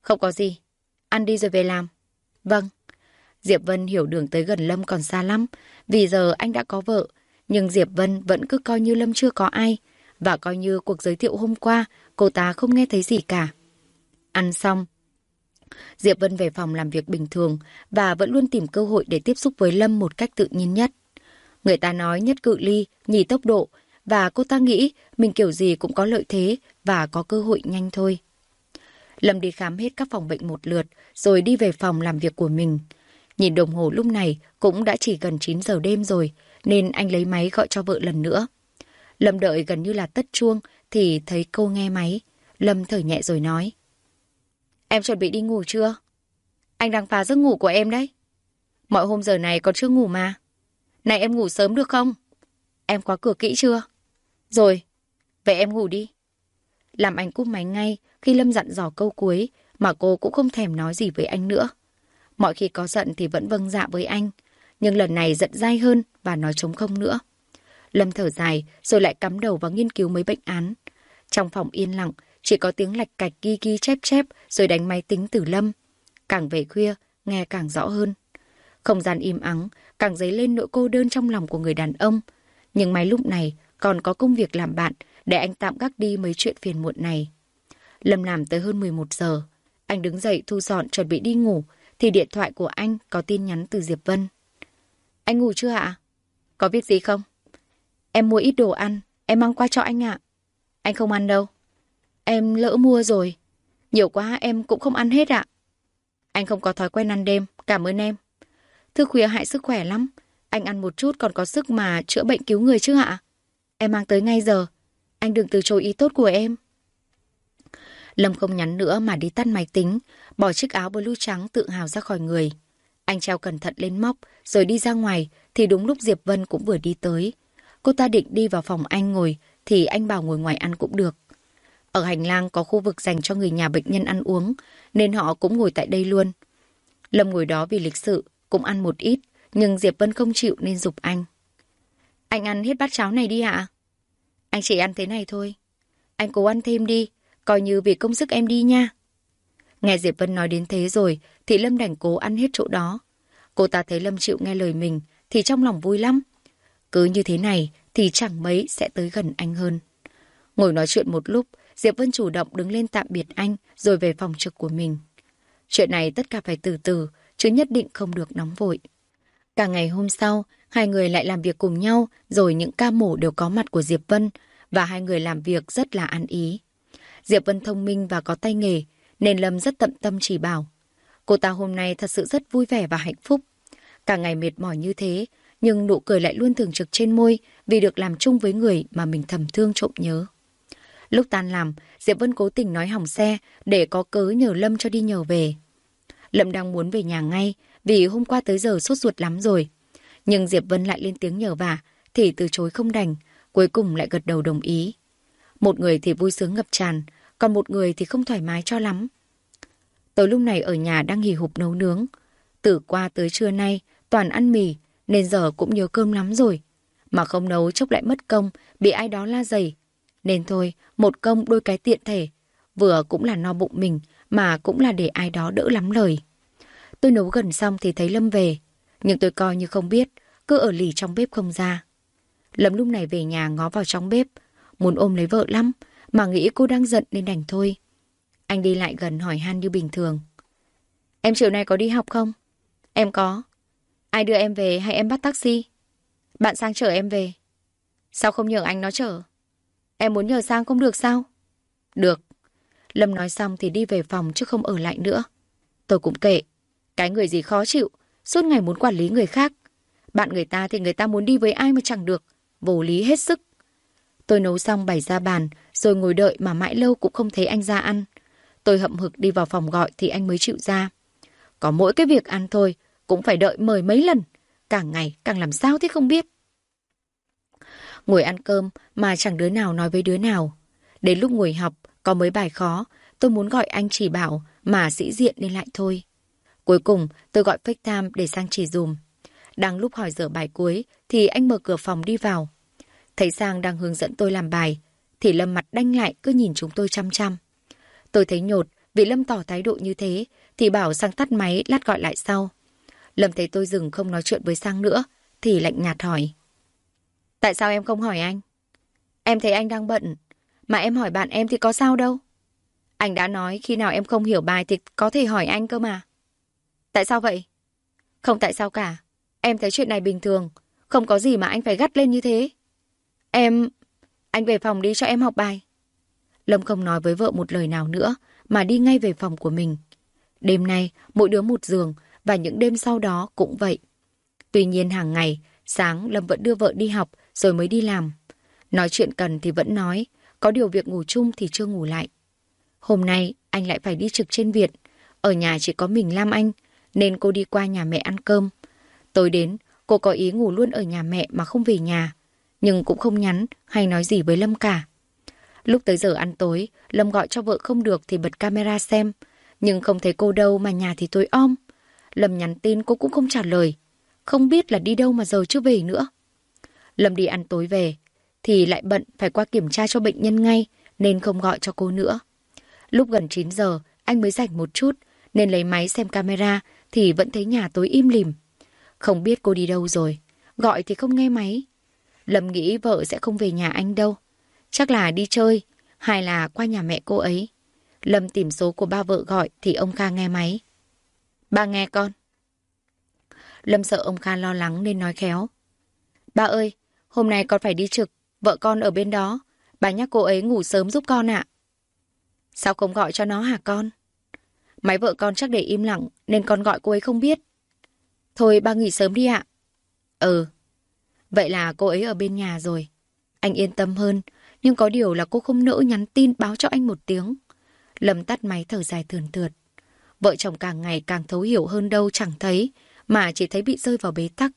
Không có gì. Ăn đi rồi về làm. Vâng. Diệp Vân hiểu đường tới gần Lâm còn xa lắm, vì giờ anh đã có vợ, nhưng Diệp Vân vẫn cứ coi như Lâm chưa có ai, và coi như cuộc giới thiệu hôm qua cô ta không nghe thấy gì cả. Ăn xong, Diệp Vân về phòng làm việc bình thường và vẫn luôn tìm cơ hội để tiếp xúc với Lâm một cách tự nhiên nhất. Người ta nói nhất cự ly, nhì tốc độ, và cô ta nghĩ mình kiểu gì cũng có lợi thế và có cơ hội nhanh thôi. Lâm đi khám hết các phòng bệnh một lượt, rồi đi về phòng làm việc của mình. Nhìn đồng hồ lúc này cũng đã chỉ gần 9 giờ đêm rồi, nên anh lấy máy gọi cho vợ lần nữa. Lâm đợi gần như là tất chuông, thì thấy cô nghe máy. Lâm thở nhẹ rồi nói. Em chuẩn bị đi ngủ chưa? Anh đang phá giấc ngủ của em đấy. Mọi hôm giờ này còn chưa ngủ mà. Này em ngủ sớm được không? Em khóa cửa kỹ chưa? Rồi, vậy em ngủ đi. Làm anh cúp máy ngay khi Lâm dặn dò câu cuối mà cô cũng không thèm nói gì với anh nữa. Mọi khi có giận thì vẫn vâng dạ với anh, nhưng lần này giận dai hơn và nói trống không nữa. Lâm thở dài rồi lại cắm đầu vào nghiên cứu mấy bệnh án. Trong phòng yên lặng, chỉ có tiếng lạch cạch ghi ghi chép chép rồi đánh máy tính từ Lâm. Càng về khuya, nghe càng rõ hơn. Không gian im ắng, càng dấy lên nỗi cô đơn trong lòng của người đàn ông. Nhưng may lúc này còn có công việc làm bạn để anh tạm gác đi mấy chuyện phiền muộn này. Lâm làm tới hơn 11 giờ. Anh đứng dậy thu dọn chuẩn bị đi ngủ thì điện thoại của anh có tin nhắn từ Diệp Vân. Anh ngủ chưa ạ? Có việc gì không? Em mua ít đồ ăn, em mang qua cho anh ạ. Anh không ăn đâu. Em lỡ mua rồi. Nhiều quá em cũng không ăn hết ạ. Anh không có thói quen ăn đêm, cảm ơn em. Thưa khuya hại sức khỏe lắm. Anh ăn một chút còn có sức mà chữa bệnh cứu người chứ ạ. Em mang tới ngay giờ. Anh đừng từ chối ý tốt của em. Lâm không nhắn nữa mà đi tắt máy tính, bỏ chiếc áo blue trắng tự hào ra khỏi người. Anh treo cẩn thận lên móc, rồi đi ra ngoài, thì đúng lúc Diệp Vân cũng vừa đi tới. Cô ta định đi vào phòng anh ngồi, thì anh bảo ngồi ngoài ăn cũng được. Ở hành lang có khu vực dành cho người nhà bệnh nhân ăn uống, nên họ cũng ngồi tại đây luôn. Lâm ngồi đó vì lịch sự, cũng ăn một ít, nhưng Diệp Vân không chịu nên dục anh. Anh ăn hết bát cháo này đi ạ. Anh chỉ ăn thế này thôi. Anh cố ăn thêm đi, coi như vì công sức em đi nha. Nghe Diệp Vân nói đến thế rồi, thì Lâm đành cố ăn hết chỗ đó. Cô ta thấy Lâm chịu nghe lời mình, thì trong lòng vui lắm. Cứ như thế này, thì chẳng mấy sẽ tới gần anh hơn. Ngồi nói chuyện một lúc, Diệp Vân chủ động đứng lên tạm biệt anh, rồi về phòng trực của mình. Chuyện này tất cả phải từ từ, chứ nhất định không được nóng vội. Cả ngày hôm sau, hai người lại làm việc cùng nhau, rồi những ca mổ đều có mặt của Diệp Vân, và hai người làm việc rất là ăn ý. Diệp Vân thông minh và có tay nghề, nên Lâm rất tận tâm chỉ bảo. Cô ta hôm nay thật sự rất vui vẻ và hạnh phúc. Cả ngày mệt mỏi như thế, nhưng nụ cười lại luôn thường trực trên môi vì được làm chung với người mà mình thầm thương trộm nhớ. Lúc tan làm, Diệp Vân cố tình nói hỏng xe để có cớ nhờ Lâm cho đi nhờ về. Lâm đang muốn về nhà ngay vì hôm qua tới giờ sốt ruột lắm rồi. Nhưng Diệp Vân lại lên tiếng nhờ vả thì từ chối không đành, cuối cùng lại gật đầu đồng ý. Một người thì vui sướng ngập tràn, còn một người thì không thoải mái cho lắm. Tới lúc này ở nhà đang hì hụp nấu nướng. Từ qua tới trưa nay, toàn ăn mì, nên giờ cũng nhớ cơm lắm rồi. Mà không nấu chốc lại mất công, bị ai đó la dày. Nên thôi, một công đôi cái tiện thể. Vừa cũng là no bụng mình, mà cũng là để ai đó đỡ lắm lời. Tôi nấu gần xong thì thấy Lâm về. Nhưng tôi coi như không biết, cứ ở lì trong bếp không ra. Lâm lúc này về nhà ngó vào trong bếp, muốn ôm lấy vợ lắm, mà nghĩ cô đang giận nên đành thôi. Anh đi lại gần hỏi han như bình thường. Em chiều nay có đi học không? Em có. Ai đưa em về hay em bắt taxi? Bạn sang chở em về. Sao không nhờ anh nó chở? Em muốn nhờ sang không được sao? Được. Lâm nói xong thì đi về phòng chứ không ở lại nữa. Tôi cũng kệ. Cái người gì khó chịu, suốt ngày muốn quản lý người khác. Bạn người ta thì người ta muốn đi với ai mà chẳng được. Vô lý hết sức. Tôi nấu xong bày ra bàn, rồi ngồi đợi mà mãi lâu cũng không thấy anh ra ăn. Tôi hậm hực đi vào phòng gọi thì anh mới chịu ra. Có mỗi cái việc ăn thôi, cũng phải đợi mời mấy lần. Càng ngày càng làm sao thế không biết. Ngồi ăn cơm mà chẳng đứa nào nói với đứa nào. Đến lúc ngồi học, có mấy bài khó, tôi muốn gọi anh chỉ bảo mà sĩ diện nên lại thôi. Cuối cùng, tôi gọi FaceTime để sang chỉ dùm. Đang lúc hỏi giờ bài cuối, thì anh mở cửa phòng đi vào. Thấy Sang đang hướng dẫn tôi làm bài, thì Lâm mặt đanh lại cứ nhìn chúng tôi chăm chăm. Tôi thấy nhột vì Lâm tỏ thái độ như thế, thì bảo Sang tắt máy lát gọi lại sau. Lâm thấy tôi dừng không nói chuyện với Sang nữa, thì lạnh nhạt hỏi. Tại sao em không hỏi anh? Em thấy anh đang bận, mà em hỏi bạn em thì có sao đâu. Anh đã nói khi nào em không hiểu bài thì có thể hỏi anh cơ mà. Tại sao vậy? Không tại sao cả. Em thấy chuyện này bình thường. Không có gì mà anh phải gắt lên như thế. Em... Anh về phòng đi cho em học bài. Lâm không nói với vợ một lời nào nữa, mà đi ngay về phòng của mình. Đêm nay, mỗi đứa một giường, và những đêm sau đó cũng vậy. Tuy nhiên hàng ngày, sáng Lâm vẫn đưa vợ đi học, rồi mới đi làm. Nói chuyện cần thì vẫn nói, có điều việc ngủ chung thì chưa ngủ lại. Hôm nay, anh lại phải đi trực trên viện. Ở nhà chỉ có mình Lam Anh, nên cô đi qua nhà mẹ ăn cơm. Tối đến, cô có ý ngủ luôn ở nhà mẹ mà không về nhà nhưng cũng không nhắn hay nói gì với Lâm cả. Lúc tới giờ ăn tối, Lâm gọi cho vợ không được thì bật camera xem, nhưng không thấy cô đâu mà nhà thì tối om. Lâm nhắn tin cô cũng không trả lời, không biết là đi đâu mà giờ chưa về nữa. Lâm đi ăn tối về, thì lại bận phải qua kiểm tra cho bệnh nhân ngay, nên không gọi cho cô nữa. Lúc gần 9 giờ, anh mới rảnh một chút, nên lấy máy xem camera thì vẫn thấy nhà tối im lìm. Không biết cô đi đâu rồi, gọi thì không nghe máy, Lâm nghĩ vợ sẽ không về nhà anh đâu. Chắc là đi chơi, hay là qua nhà mẹ cô ấy. Lâm tìm số của ba vợ gọi thì ông Kha nghe máy. Ba nghe con. Lâm sợ ông Kha lo lắng nên nói khéo. Ba ơi, hôm nay con phải đi trực, vợ con ở bên đó. Bà nhắc cô ấy ngủ sớm giúp con ạ. Sao không gọi cho nó hả con? Máy vợ con chắc để im lặng nên con gọi cô ấy không biết. Thôi ba nghỉ sớm đi ạ. Ừ. Vậy là cô ấy ở bên nhà rồi. Anh yên tâm hơn, nhưng có điều là cô không nỡ nhắn tin báo cho anh một tiếng. Lâm tắt máy thở dài thườn thượt. Vợ chồng càng ngày càng thấu hiểu hơn đâu chẳng thấy, mà chỉ thấy bị rơi vào bế tắc.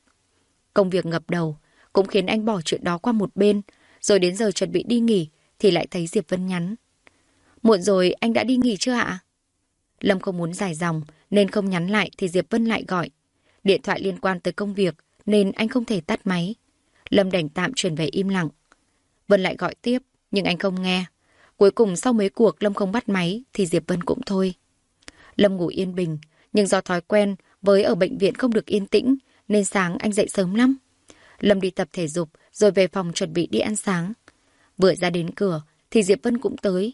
Công việc ngập đầu, cũng khiến anh bỏ chuyện đó qua một bên, rồi đến giờ chuẩn bị đi nghỉ, thì lại thấy Diệp Vân nhắn. Muộn rồi, anh đã đi nghỉ chưa ạ? Lâm không muốn dài dòng, nên không nhắn lại thì Diệp Vân lại gọi. Điện thoại liên quan tới công việc, nên anh không thể tắt máy. Lâm đành tạm chuyển về im lặng. Vân lại gọi tiếp, nhưng anh không nghe. Cuối cùng sau mấy cuộc Lâm không bắt máy, thì Diệp Vân cũng thôi. Lâm ngủ yên bình, nhưng do thói quen với ở bệnh viện không được yên tĩnh, nên sáng anh dậy sớm lắm. Lâm đi tập thể dục, rồi về phòng chuẩn bị đi ăn sáng. Vừa ra đến cửa, thì Diệp Vân cũng tới.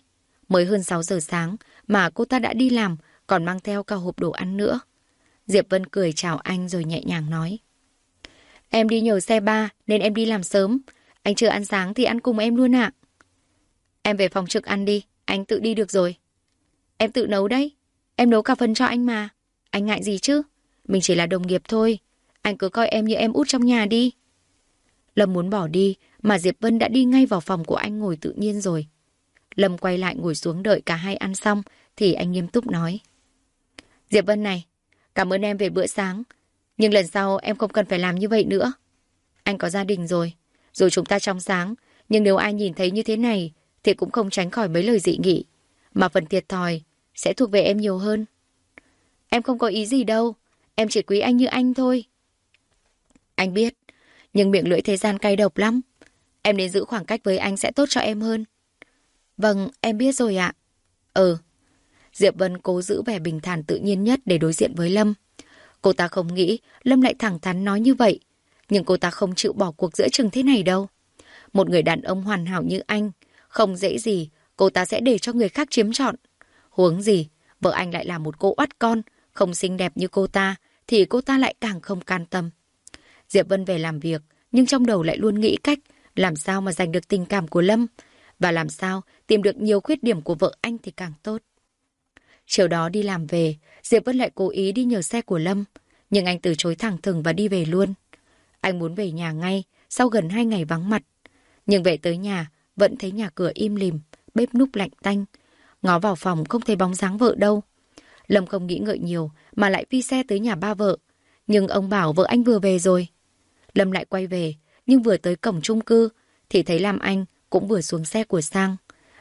Mới hơn 6 giờ sáng mà cô ta đã đi làm, còn mang theo cả hộp đồ ăn nữa. Diệp Vân cười chào anh rồi nhẹ nhàng nói. Em đi nhờ xe ba nên em đi làm sớm. Anh chưa ăn sáng thì ăn cùng em luôn ạ. Em về phòng trực ăn đi, anh tự đi được rồi. Em tự nấu đấy. Em nấu cả phần cho anh mà. Anh ngại gì chứ? Mình chỉ là đồng nghiệp thôi. Anh cứ coi em như em út trong nhà đi. Lâm muốn bỏ đi, mà Diệp Vân đã đi ngay vào phòng của anh ngồi tự nhiên rồi. Lâm quay lại ngồi xuống đợi cả hai ăn xong, thì anh nghiêm túc nói. Diệp Vân này, cảm ơn em về bữa sáng. Nhưng lần sau em không cần phải làm như vậy nữa. Anh có gia đình rồi, dù chúng ta trong sáng, nhưng nếu ai nhìn thấy như thế này, thì cũng không tránh khỏi mấy lời dị nghị. Mà phần thiệt thòi sẽ thuộc về em nhiều hơn. Em không có ý gì đâu, em chỉ quý anh như anh thôi. Anh biết, nhưng miệng lưỡi thế gian cay độc lắm. Em nên giữ khoảng cách với anh sẽ tốt cho em hơn. Vâng, em biết rồi ạ. Ừ. Diệp Vân cố giữ vẻ bình thản tự nhiên nhất để đối diện với Lâm. Cô ta không nghĩ Lâm lại thẳng thắn nói như vậy. Nhưng cô ta không chịu bỏ cuộc giữa chừng thế này đâu. Một người đàn ông hoàn hảo như anh, không dễ gì, cô ta sẽ để cho người khác chiếm trọn. Huống gì, vợ anh lại là một cô oắt con, không xinh đẹp như cô ta, thì cô ta lại càng không can tâm. Diệp Vân về làm việc, nhưng trong đầu lại luôn nghĩ cách làm sao mà giành được tình cảm của Lâm và làm sao tìm được nhiều khuyết điểm của vợ anh thì càng tốt. Chiều đó đi làm về, Diệp Vân lại cố ý đi nhờ xe của Lâm, nhưng anh từ chối thẳng thừng và đi về luôn. Anh muốn về nhà ngay, sau gần hai ngày vắng mặt. Nhưng về tới nhà, vẫn thấy nhà cửa im lìm, bếp núc lạnh tanh. Ngó vào phòng không thấy bóng dáng vợ đâu. Lâm không nghĩ ngợi nhiều, mà lại phi xe tới nhà ba vợ. Nhưng ông bảo vợ anh vừa về rồi. Lâm lại quay về, nhưng vừa tới cổng chung cư, thì thấy Lam Anh cũng vừa xuống xe của Sang.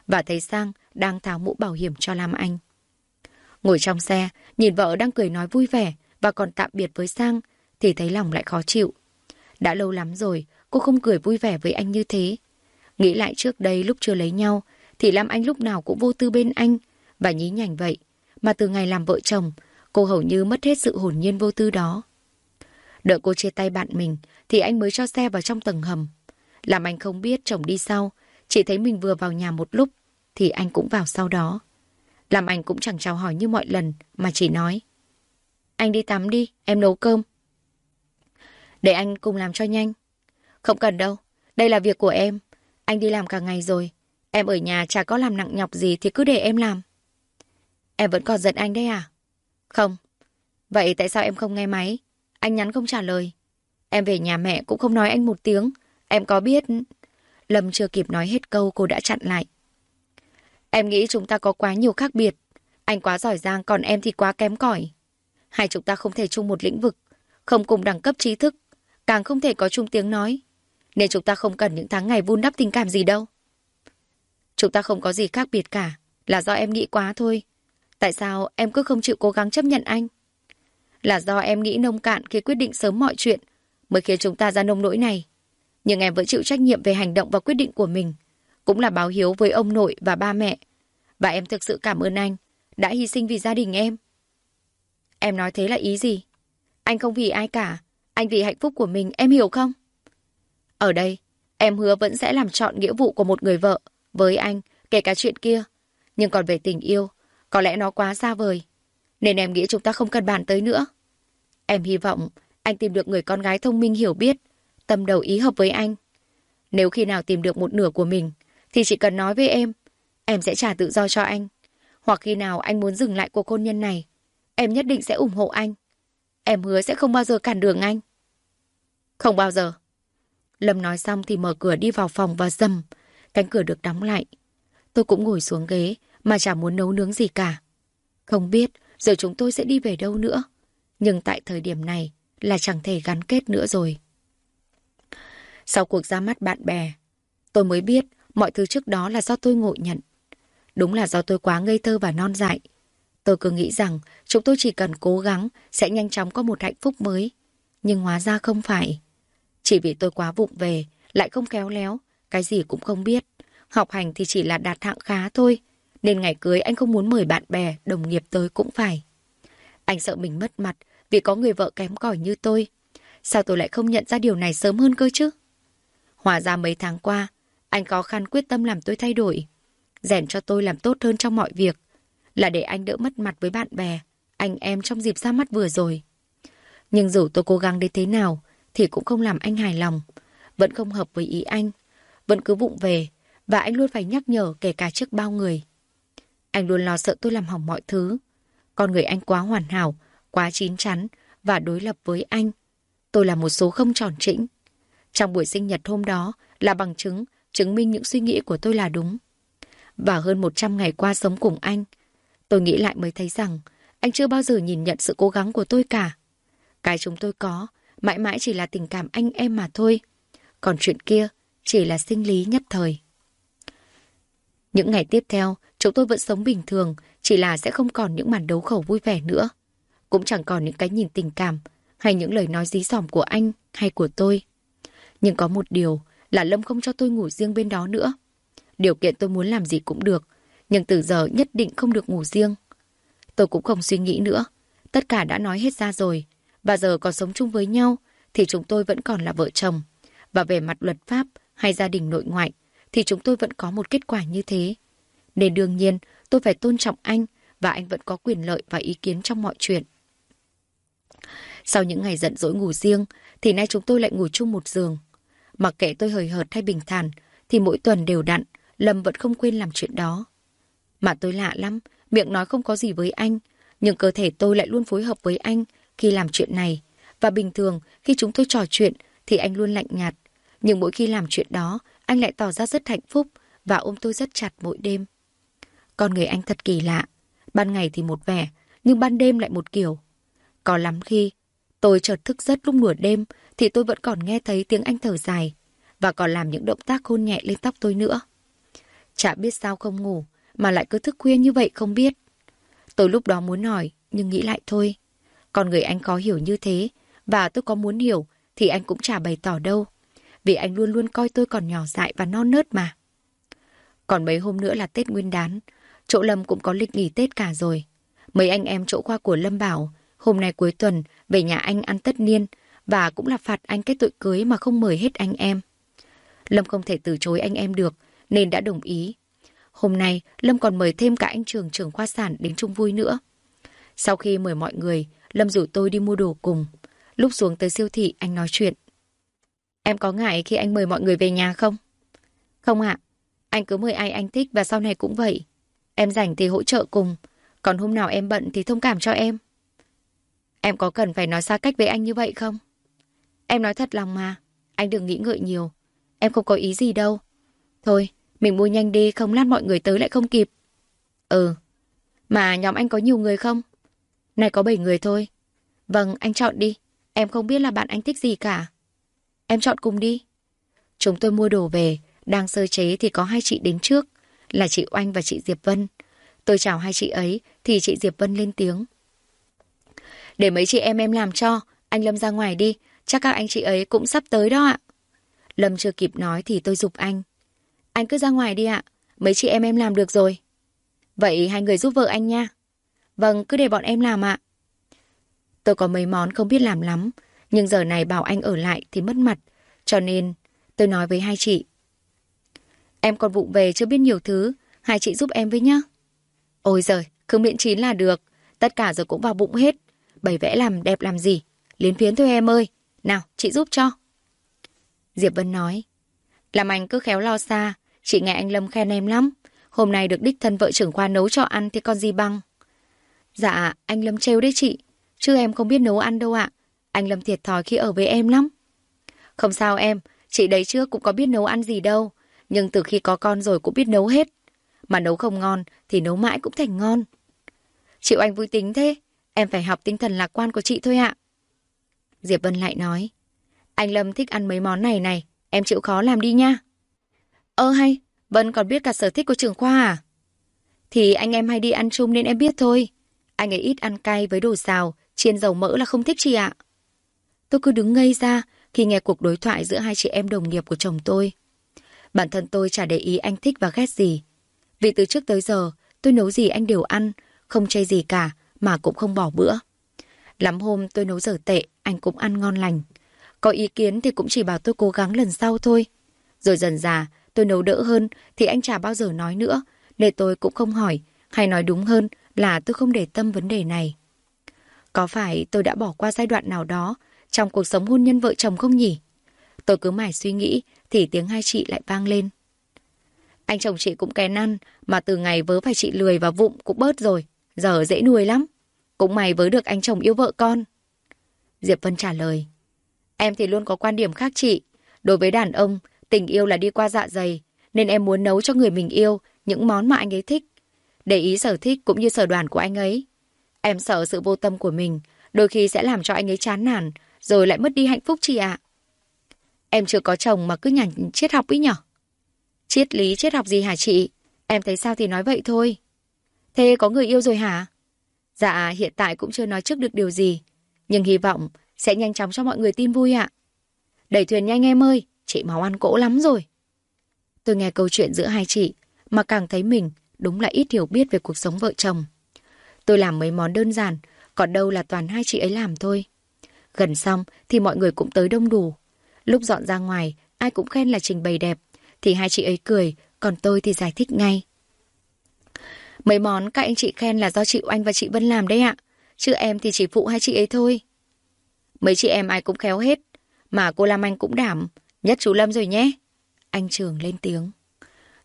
Và thấy Sang đang tháo mũ bảo hiểm cho Lam Anh. Ngồi trong xe, nhìn vợ đang cười nói vui vẻ và còn tạm biệt với Sang, thì thấy lòng lại khó chịu. Đã lâu lắm rồi, cô không cười vui vẻ với anh như thế. Nghĩ lại trước đây lúc chưa lấy nhau, thì Lam Anh lúc nào cũng vô tư bên anh, và nhí nhảnh vậy. Mà từ ngày làm vợ chồng, cô hầu như mất hết sự hồn nhiên vô tư đó. Đợi cô chia tay bạn mình, thì anh mới cho xe vào trong tầng hầm. Làm anh không biết chồng đi sau, chỉ thấy mình vừa vào nhà một lúc, thì anh cũng vào sau đó. Làm anh cũng chẳng chào hỏi như mọi lần, mà chỉ nói. Anh đi tắm đi, em nấu cơm. Để anh cùng làm cho nhanh. Không cần đâu, đây là việc của em. Anh đi làm cả ngày rồi. Em ở nhà chả có làm nặng nhọc gì thì cứ để em làm. Em vẫn còn giận anh đấy à? Không. Vậy tại sao em không nghe máy? Anh nhắn không trả lời. Em về nhà mẹ cũng không nói anh một tiếng. Em có biết... Lâm chưa kịp nói hết câu cô đã chặn lại. Em nghĩ chúng ta có quá nhiều khác biệt. Anh quá giỏi giang còn em thì quá kém cỏi. Hai chúng ta không thể chung một lĩnh vực, không cùng đẳng cấp trí thức, càng không thể có chung tiếng nói. Nên chúng ta không cần những tháng ngày vun đắp tình cảm gì đâu. Chúng ta không có gì khác biệt cả, là do em nghĩ quá thôi. Tại sao em cứ không chịu cố gắng chấp nhận anh? Là do em nghĩ nông cạn khi quyết định sớm mọi chuyện mới khiến chúng ta ra nông nỗi này. Nhưng em vẫn chịu trách nhiệm về hành động và quyết định của mình. Cũng là báo hiếu với ông nội và ba mẹ. Và em thực sự cảm ơn anh đã hy sinh vì gia đình em. Em nói thế là ý gì? Anh không vì ai cả. Anh vì hạnh phúc của mình, em hiểu không? Ở đây, em hứa vẫn sẽ làm chọn nghĩa vụ của một người vợ với anh, kể cả chuyện kia. Nhưng còn về tình yêu, có lẽ nó quá xa vời. Nên em nghĩ chúng ta không cần bàn tới nữa. Em hy vọng anh tìm được người con gái thông minh hiểu biết, tâm đầu ý hợp với anh. Nếu khi nào tìm được một nửa của mình, thì chỉ cần nói với em, em sẽ trả tự do cho anh. Hoặc khi nào anh muốn dừng lại cuộc hôn nhân này, em nhất định sẽ ủng hộ anh. Em hứa sẽ không bao giờ cản đường anh. Không bao giờ. Lâm nói xong thì mở cửa đi vào phòng và dầm. Cánh cửa được đóng lại. Tôi cũng ngồi xuống ghế mà chả muốn nấu nướng gì cả. Không biết giờ chúng tôi sẽ đi về đâu nữa. Nhưng tại thời điểm này là chẳng thể gắn kết nữa rồi. Sau cuộc ra mắt bạn bè, tôi mới biết mọi thứ trước đó là do tôi ngộ nhận. Đúng là do tôi quá ngây thơ và non dại. Tôi cứ nghĩ rằng chúng tôi chỉ cần cố gắng sẽ nhanh chóng có một hạnh phúc mới. Nhưng hóa ra không phải. Chỉ vì tôi quá vụng về, lại không khéo léo, cái gì cũng không biết. Học hành thì chỉ là đạt hạng khá thôi. Nên ngày cưới anh không muốn mời bạn bè, đồng nghiệp tới cũng phải. Anh sợ mình mất mặt vì có người vợ kém cỏi như tôi. Sao tôi lại không nhận ra điều này sớm hơn cơ chứ? Hóa ra mấy tháng qua, anh khó khăn quyết tâm làm tôi thay đổi. Rèn cho tôi làm tốt hơn trong mọi việc. Là để anh đỡ mất mặt với bạn bè, anh em trong dịp ra mắt vừa rồi. Nhưng dù tôi cố gắng đến thế nào, thì cũng không làm anh hài lòng. Vẫn không hợp với ý anh. Vẫn cứ vụng về, và anh luôn phải nhắc nhở kể cả trước bao người. Anh luôn lo sợ tôi làm hỏng mọi thứ. Con người anh quá hoàn hảo, quá chín chắn và đối lập với anh. Tôi là một số không tròn trĩnh. Trong buổi sinh nhật hôm đó là bằng chứng, chứng minh những suy nghĩ của tôi là đúng. Và hơn 100 ngày qua sống cùng anh, tôi nghĩ lại mới thấy rằng anh chưa bao giờ nhìn nhận sự cố gắng của tôi cả. Cái chúng tôi có, mãi mãi chỉ là tình cảm anh em mà thôi. Còn chuyện kia chỉ là sinh lý nhất thời. Những ngày tiếp theo, chúng tôi vẫn sống bình thường, chỉ là sẽ không còn những màn đấu khẩu vui vẻ nữa. Cũng chẳng còn những cái nhìn tình cảm hay những lời nói dí dỏm của anh hay của tôi. Nhưng có một điều là Lâm không cho tôi ngủ riêng bên đó nữa. Điều kiện tôi muốn làm gì cũng được, nhưng từ giờ nhất định không được ngủ riêng. Tôi cũng không suy nghĩ nữa. Tất cả đã nói hết ra rồi. Và giờ còn sống chung với nhau thì chúng tôi vẫn còn là vợ chồng. Và về mặt luật pháp hay gia đình nội ngoại thì chúng tôi vẫn có một kết quả như thế. Nên đương nhiên tôi phải tôn trọng anh và anh vẫn có quyền lợi và ý kiến trong mọi chuyện. Sau những ngày giận dỗi ngủ riêng thì nay chúng tôi lại ngủ chung một giường. Mặc kệ tôi hời hợt hay bình thản thì mỗi tuần đều đặn Lâm vẫn không quên làm chuyện đó. Mà tôi lạ lắm, miệng nói không có gì với anh, nhưng cơ thể tôi lại luôn phối hợp với anh khi làm chuyện này. Và bình thường, khi chúng tôi trò chuyện thì anh luôn lạnh nhạt. Nhưng mỗi khi làm chuyện đó, anh lại tỏ ra rất hạnh phúc và ôm tôi rất chặt mỗi đêm. Con người anh thật kỳ lạ. Ban ngày thì một vẻ, nhưng ban đêm lại một kiểu. Có lắm khi, tôi chợt thức giấc lúc nửa đêm thì tôi vẫn còn nghe thấy tiếng anh thở dài và còn làm những động tác hôn nhẹ lên tóc tôi nữa. Chả biết sao không ngủ, mà lại cứ thức khuya như vậy không biết. Tôi lúc đó muốn hỏi, nhưng nghĩ lại thôi. Còn người anh khó hiểu như thế, và tôi có muốn hiểu, thì anh cũng chả bày tỏ đâu. Vì anh luôn luôn coi tôi còn nhỏ dại và non nớt mà. Còn mấy hôm nữa là Tết Nguyên đán, chỗ Lâm cũng có lịch nghỉ Tết cả rồi. Mấy anh em chỗ khoa của Lâm bảo, hôm nay cuối tuần về nhà anh ăn tất niên, và cũng là phạt anh cái tội cưới mà không mời hết anh em. Lâm không thể từ chối anh em được, nên đã đồng ý. Hôm nay, Lâm còn mời thêm cả anh trường trưởng khoa sản đến chung vui nữa. Sau khi mời mọi người, Lâm rủ tôi đi mua đồ cùng. Lúc xuống tới siêu thị, anh nói chuyện. Em có ngại khi anh mời mọi người về nhà không? Không ạ. Anh cứ mời ai anh thích và sau này cũng vậy. Em rảnh thì hỗ trợ cùng. Còn hôm nào em bận thì thông cảm cho em. Em có cần phải nói xa cách với anh như vậy không? Em nói thật lòng mà. Anh đừng nghĩ ngợi nhiều. Em không có ý gì đâu. Thôi, mình mua nhanh đi, không lát mọi người tới lại không kịp. Ừ, mà nhóm anh có nhiều người không? Này có 7 người thôi. Vâng, anh chọn đi. Em không biết là bạn anh thích gì cả. Em chọn cùng đi. Chúng tôi mua đồ về, đang sơ chế thì có hai chị đến trước, là chị Oanh và chị Diệp Vân. Tôi chào hai chị ấy, thì chị Diệp Vân lên tiếng. Để mấy chị em em làm cho, anh Lâm ra ngoài đi, chắc các anh chị ấy cũng sắp tới đó ạ. Lâm chưa kịp nói thì tôi dục anh. Anh cứ ra ngoài đi ạ. Mấy chị em em làm được rồi. Vậy hai người giúp vợ anh nha. Vâng, cứ để bọn em làm ạ. Tôi có mấy món không biết làm lắm, nhưng giờ này bảo anh ở lại thì mất mặt. Cho nên tôi nói với hai chị. Em còn vụng về chưa biết nhiều thứ, hai chị giúp em với nhá. Ôi giời, cứ miễn chín là được. Tất cả giờ cũng vào bụng hết. Bày vẽ làm đẹp làm gì. Liến phiến thôi em ơi. Nào, chị giúp cho. Diệp Vân nói. Làm anh cứ khéo lo xa, chị nghe anh Lâm khen em lắm. Hôm nay được đích thân vợ trưởng khoa nấu cho ăn thì con gì bằng. Dạ, anh Lâm trêu đấy chị. Chứ em không biết nấu ăn đâu ạ. Anh Lâm thiệt thòi khi ở với em lắm. Không sao em, chị đấy trước cũng có biết nấu ăn gì đâu. Nhưng từ khi có con rồi cũng biết nấu hết. Mà nấu không ngon thì nấu mãi cũng thành ngon. Chịu anh vui tính thế, em phải học tinh thần lạc quan của chị thôi ạ. Diệp Vân lại nói, anh Lâm thích ăn mấy món này này, em chịu khó làm đi nha. Ơ hay, Vân còn biết cả sở thích của trường khoa à? Thì anh em hay đi ăn chung nên em biết thôi. Anh ấy ít ăn cay với đồ xào, chiên dầu mỡ là không thích chị ạ. Tôi cứ đứng ngây ra khi nghe cuộc đối thoại giữa hai chị em đồng nghiệp của chồng tôi. Bản thân tôi chả để ý anh thích và ghét gì. Vì từ trước tới giờ, tôi nấu gì anh đều ăn, không chê gì cả, mà cũng không bỏ bữa. Lắm hôm tôi nấu dở tệ, anh cũng ăn ngon lành. Có ý kiến thì cũng chỉ bảo tôi cố gắng lần sau thôi. Rồi dần già, tôi nấu đỡ hơn thì anh chả bao giờ nói nữa, để tôi cũng không hỏi, hay nói đúng hơn là tôi không để tâm vấn đề này. Có phải tôi đã bỏ qua giai đoạn nào đó trong cuộc sống hôn nhân vợ chồng không nhỉ? Tôi cứ mải suy nghĩ thì tiếng hai chị lại vang lên. Anh chồng chị cũng kén ăn, mà từ ngày vớ phải chị lười và vụng cũng bớt rồi. Giờ dễ nuôi lắm. Cũng mày vớ được anh chồng yêu vợ con. Diệp Vân trả lời. Em thì luôn có quan điểm khác chị. Đối với đàn ông, tình yêu là đi qua dạ dày. Nên em muốn nấu cho người mình yêu những món mà anh ấy thích. Để ý sở thích cũng như sở đoàn của anh ấy. Em sợ sự vô tâm của mình đôi khi sẽ làm cho anh ấy chán nản rồi lại mất đi hạnh phúc chị ạ. Em chưa có chồng mà cứ nhằn triết học ý nhở? Triết lý triết học gì hả chị? Em thấy sao thì nói vậy thôi. Thế có người yêu rồi hả? Dạ, hiện tại cũng chưa nói trước được điều gì. Nhưng hy vọng sẽ nhanh chóng cho mọi người tin vui ạ. Đẩy thuyền nhanh em ơi, chị máu ăn cỗ lắm rồi. Tôi nghe câu chuyện giữa hai chị, mà càng thấy mình đúng là ít hiểu biết về cuộc sống vợ chồng. Tôi làm mấy món đơn giản, còn đâu là toàn hai chị ấy làm thôi. Gần xong thì mọi người cũng tới đông đủ. Lúc dọn ra ngoài, ai cũng khen là trình bày đẹp, thì hai chị ấy cười, còn tôi thì giải thích ngay. Mấy món các anh chị khen là do chị Oanh và chị Vân làm đấy ạ. Chứ em thì chỉ phụ hai chị ấy thôi. Mấy chị em ai cũng khéo hết. Mà cô Lam Anh cũng đảm. Nhất chú Lâm rồi nhé. Anh Trường lên tiếng.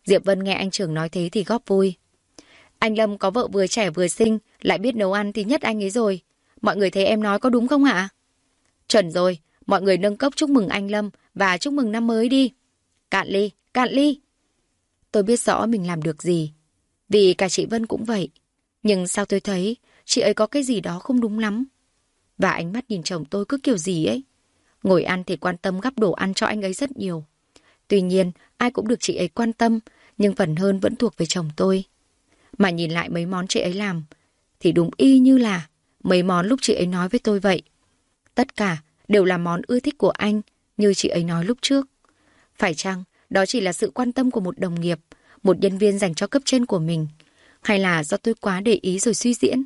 Diệp Vân nghe anh Trường nói thế thì góp vui. Anh Lâm có vợ vừa trẻ vừa xinh, lại biết nấu ăn thì nhất anh ấy rồi. Mọi người thấy em nói có đúng không ạ? Chuẩn rồi, mọi người nâng cốc chúc mừng anh Lâm và chúc mừng năm mới đi. Cạn ly, cạn ly. Tôi biết rõ mình làm được gì. Vì cả chị Vân cũng vậy. Nhưng sao tôi thấy chị ấy có cái gì đó không đúng lắm. Và ánh mắt nhìn chồng tôi cứ kiểu gì ấy. Ngồi ăn thì quan tâm gắp đồ ăn cho anh ấy rất nhiều. Tuy nhiên, ai cũng được chị ấy quan tâm, nhưng phần hơn vẫn thuộc về chồng tôi. Mà nhìn lại mấy món chị ấy làm, thì đúng y như là mấy món lúc chị ấy nói với tôi vậy. Tất cả đều là món ưa thích của anh, như chị ấy nói lúc trước. Phải chăng đó chỉ là sự quan tâm của một đồng nghiệp, một nhân viên dành cho cấp trên của mình, hay là do tôi quá để ý rồi suy diễn?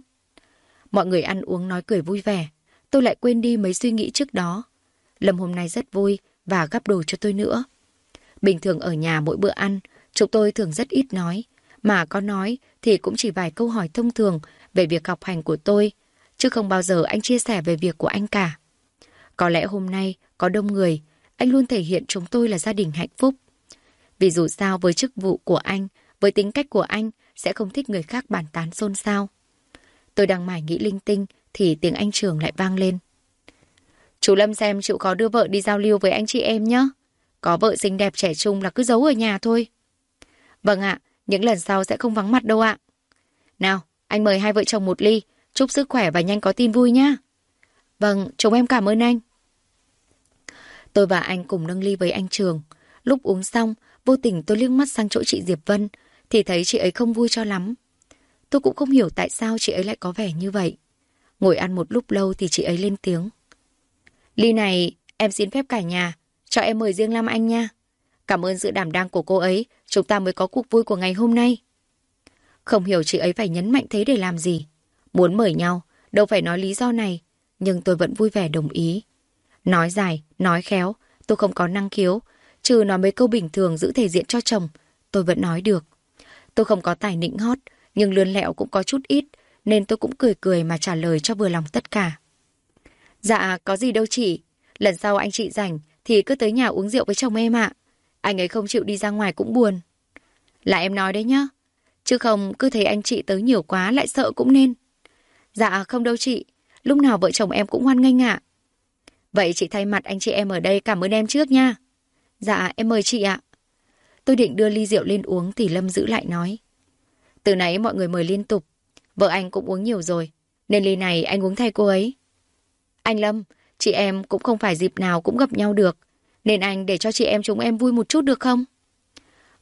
Mọi người ăn uống nói cười vui vẻ, tôi lại quên đi mấy suy nghĩ trước đó. Lâm hôm nay rất vui và gắp đồ cho tôi nữa. Bình thường ở nhà mỗi bữa ăn, chúng tôi thường rất ít nói, mà có nói thì cũng chỉ vài câu hỏi thông thường về việc học hành của tôi, chứ không bao giờ anh chia sẻ về việc của anh cả. Có lẽ hôm nay có đông người, anh luôn thể hiện chúng tôi là gia đình hạnh phúc. Vì dù sao với chức vụ của anh, với tính cách của anh, sẽ không thích người khác bàn tán xôn xao. Tôi đang mải nghĩ linh tinh, thì tiếng anh trường lại vang lên. Chú Lâm xem chịu khó đưa vợ đi giao lưu với anh chị em nhé. Có vợ xinh đẹp trẻ trung là cứ giấu ở nhà thôi. Vâng ạ, những lần sau sẽ không vắng mặt đâu ạ. Nào, anh mời hai vợ chồng một ly, chúc sức khỏe và nhanh có tin vui nhá. Vâng, chúng em cảm ơn anh. Tôi và anh cùng nâng ly với anh Trường. Lúc uống xong, vô tình tôi liếc mắt sang chỗ chị Diệp Vân, thì thấy chị ấy không vui cho lắm. Tôi cũng không hiểu tại sao chị ấy lại có vẻ như vậy. Ngồi ăn một lúc lâu thì chị ấy lên tiếng. Ly này, em xin phép cả nhà, cho em mời riêng Lam Anh nha. Cảm ơn sự đảm đang của cô ấy, chúng ta mới có cuộc vui của ngày hôm nay. Không hiểu chị ấy phải nhấn mạnh thế để làm gì. Muốn mời nhau, đâu phải nói lý do này, nhưng tôi vẫn vui vẻ đồng ý. Nói dài, nói khéo, tôi không có năng khiếu, trừ nói mấy câu bình thường giữ thể diện cho chồng, tôi vẫn nói được. Tôi không có tài nịnh hót, nhưng lươn lẹo cũng có chút ít, nên tôi cũng cười cười mà trả lời cho vừa lòng tất cả. Dạ, có gì đâu chị. Lần sau anh chị rảnh thì cứ tới nhà uống rượu với chồng em ạ. Anh ấy không chịu đi ra ngoài cũng buồn. Là em nói đấy nhá. Chứ không cứ thấy anh chị tới nhiều quá lại sợ cũng nên. Dạ không đâu chị. Lúc nào vợ chồng em cũng hoan nghênh ạ. Vậy chị thay mặt anh chị em ở đây cảm ơn em trước nha. Dạ em mời chị ạ. Tôi định đưa ly rượu lên uống thì Lâm giữ lại nói. Từ nãy mọi người mời liên tục. Vợ anh cũng uống nhiều rồi. Nên ly này anh uống thay cô ấy. Anh Lâm, chị em cũng không phải dịp nào cũng gặp nhau được. Nên anh để cho chị em chúng em vui một chút được không?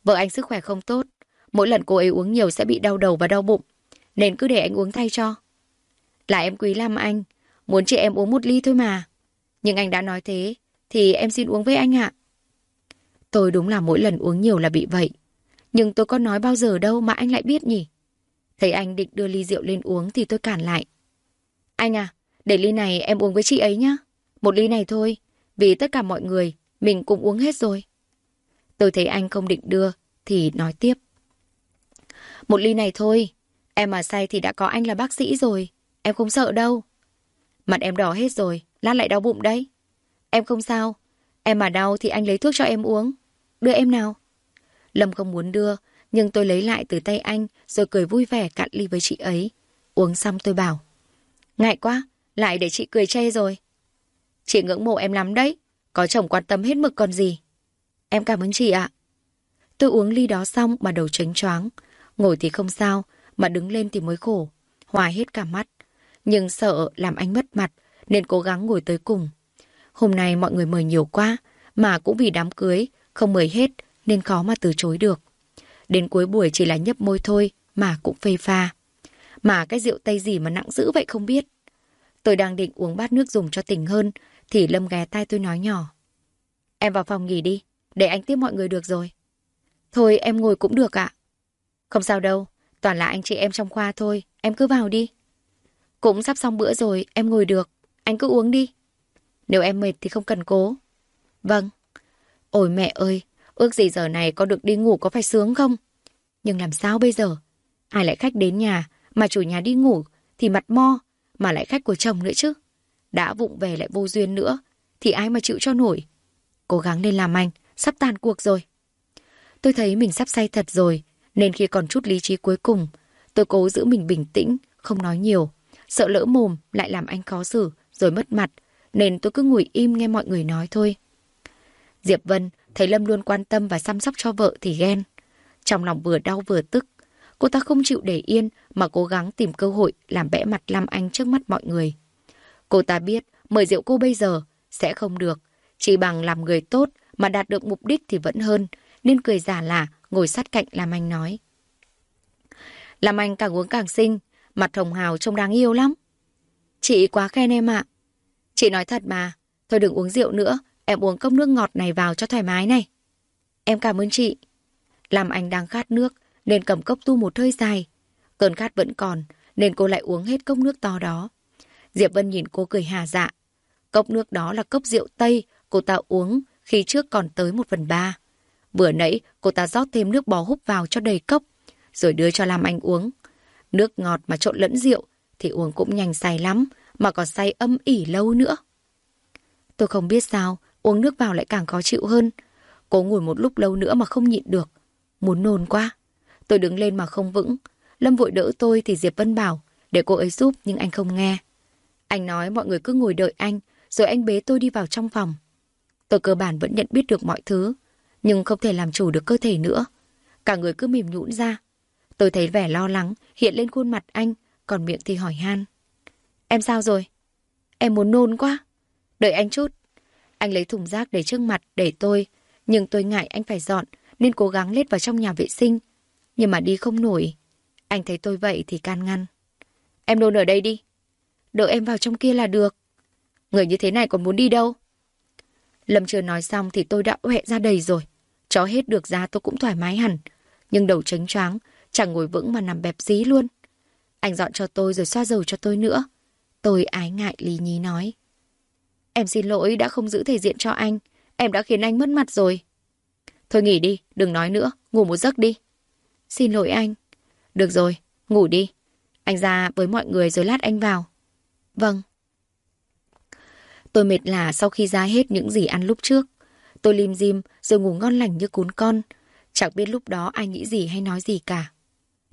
Vợ anh sức khỏe không tốt. Mỗi lần cô ấy uống nhiều sẽ bị đau đầu và đau bụng. Nên cứ để anh uống thay cho. Là em quý lắm anh. Muốn chị em uống một ly thôi mà. Nhưng anh đã nói thế. Thì em xin uống với anh ạ. Tôi đúng là mỗi lần uống nhiều là bị vậy. Nhưng tôi có nói bao giờ đâu mà anh lại biết nhỉ? Thấy anh định đưa ly rượu lên uống thì tôi cản lại. Anh à, để ly này em uống với chị ấy nhá. Một ly này thôi, vì tất cả mọi người, mình cũng uống hết rồi. Tôi thấy anh không định đưa, thì nói tiếp. Một ly này thôi, em mà say thì đã có anh là bác sĩ rồi, em không sợ đâu. Mặt em đỏ hết rồi, lát lại đau bụng đấy. Em không sao, em mà đau thì anh lấy thuốc cho em uống. Đưa em nào. Lâm không muốn đưa, nhưng tôi lấy lại từ tay anh rồi cười vui vẻ cạn ly với chị ấy. Uống xong tôi bảo. Ngại quá, lại để chị cười chê rồi. Chị ngưỡng mộ em lắm đấy, có chồng quan tâm hết mực còn gì. Em cảm ơn chị ạ. Tôi uống ly đó xong mà đầu tránh choáng. Ngồi thì không sao, mà đứng lên thì mới khổ. Hòa hết cả mắt. Nhưng sợ làm anh mất mặt, nên cố gắng ngồi tới cùng. Hôm nay mọi người mời nhiều quá, mà cũng vì đám cưới, không mời hết, nên khó mà từ chối được. Đến cuối buổi chỉ là nhấp môi thôi, mà cũng phê pha. Mà cái rượu tây gì mà nặng dữ vậy không biết. Tôi đang định uống bát nước dùng cho tỉnh hơn, thì Lâm ghé tai tôi nói nhỏ. Em vào phòng nghỉ đi, để anh tiếp mọi người được rồi. Thôi em ngồi cũng được ạ. Không sao đâu, toàn là anh chị em trong khoa thôi, em cứ vào đi. Cũng sắp xong bữa rồi, em ngồi được, anh cứ uống đi. Nếu em mệt thì không cần cố. Vâng. Ôi mẹ ơi, ước gì giờ này có được đi ngủ có phải sướng không? Nhưng làm sao bây giờ? Ai lại khách đến nhà, mà chủ nhà đi ngủ thì mặt mo, mà lại khách của chồng nữa chứ. Đã vụng về lại vô duyên nữa, thì ai mà chịu cho nổi. Cố gắng lên làm anh, sắp tàn cuộc rồi. Tôi thấy mình sắp say thật rồi, nên khi còn chút lý trí cuối cùng, tôi cố giữ mình bình tĩnh, không nói nhiều. Sợ lỡ mồm lại làm anh khó xử, rồi mất mặt, nên tôi cứ ngồi im nghe mọi người nói thôi. Diệp Vân thấy Lâm luôn quan tâm và chăm sóc cho vợ thì ghen. Trong lòng vừa đau vừa tức, cô ta không chịu để yên mà cố gắng tìm cơ hội làm bẽ mặt Lam Anh trước mắt mọi người. Cô ta biết mời rượu cô bây giờ sẽ không được, chỉ bằng làm người tốt mà đạt được mục đích thì vẫn hơn, nên cười giả lả ngồi sát cạnh Lam Anh nói. Lam Anh càng uống càng xinh, mặt hồng hào trông đáng yêu lắm. Chị quá khen em ạ. Chị nói thật mà, thôi đừng uống rượu nữa, em uống cốc nước ngọt này vào cho thoải mái này. Em cảm ơn chị. Làm anh đang khát nước, nên cầm cốc tu một hơi dài. Cơn khát vẫn còn, nên cô lại uống hết cốc nước to đó. Diệp Vân nhìn cô cười hà dạ. Cốc nước đó là cốc rượu Tây, cô ta uống khi trước còn tới một phần ba. Vừa nãy, cô ta rót thêm nước bò húp vào cho đầy cốc, rồi đưa cho Lam Anh uống. Nước ngọt mà trộn lẫn rượu thì uống cũng nhanh say lắm, mà còn say âm ỉ lâu nữa. Tôi không biết sao, uống nước vào lại càng khó chịu hơn. Cố ngồi một lúc lâu nữa mà không nhịn được. Muốn nôn quá. Tôi đứng lên mà không vững. Lâm vội đỡ tôi thì Diệp Vân bảo để cô ấy giúp nhưng anh không nghe. Anh nói mọi người cứ ngồi đợi anh, rồi anh bế tôi đi vào trong phòng. Tôi cơ bản vẫn nhận biết được mọi thứ, nhưng không thể làm chủ được cơ thể nữa. Cả người cứ mềm nhũn ra. Tôi thấy vẻ lo lắng hiện lên khuôn mặt anh, còn miệng thì hỏi han. Em sao rồi? Em muốn nôn quá. Đợi anh chút. Anh lấy thùng rác để trước mặt để tôi, nhưng tôi ngại anh phải dọn, nên cố gắng lết vào trong nhà vệ sinh. Nhưng mà đi không nổi. Anh thấy tôi vậy thì can ngăn. Em nôn ở đây đi. Đợi em vào trong kia là được. Người như thế này còn muốn đi đâu? Lâm chưa nói xong thì tôi đã huệ ra đầy rồi. Chó hết được ra tôi cũng thoải mái hẳn. Nhưng đầu tránh choáng, chẳng ngồi vững mà nằm bẹp dí luôn. Anh dọn cho tôi rồi xoa dầu cho tôi nữa. Tôi ái ngại lý nhí nói. Em xin lỗi đã không giữ thể diện cho anh. Em đã khiến anh mất mặt rồi. Thôi nghỉ đi, đừng nói nữa, ngủ một giấc đi. Xin lỗi anh. Được rồi, ngủ đi. Anh ra với mọi người rồi lát anh vào. Vâng. Tôi mệt là sau khi ra hết những gì ăn lúc trước. Tôi lim dim rồi ngủ ngon lành như cún con. Chẳng biết lúc đó ai nghĩ gì hay nói gì cả.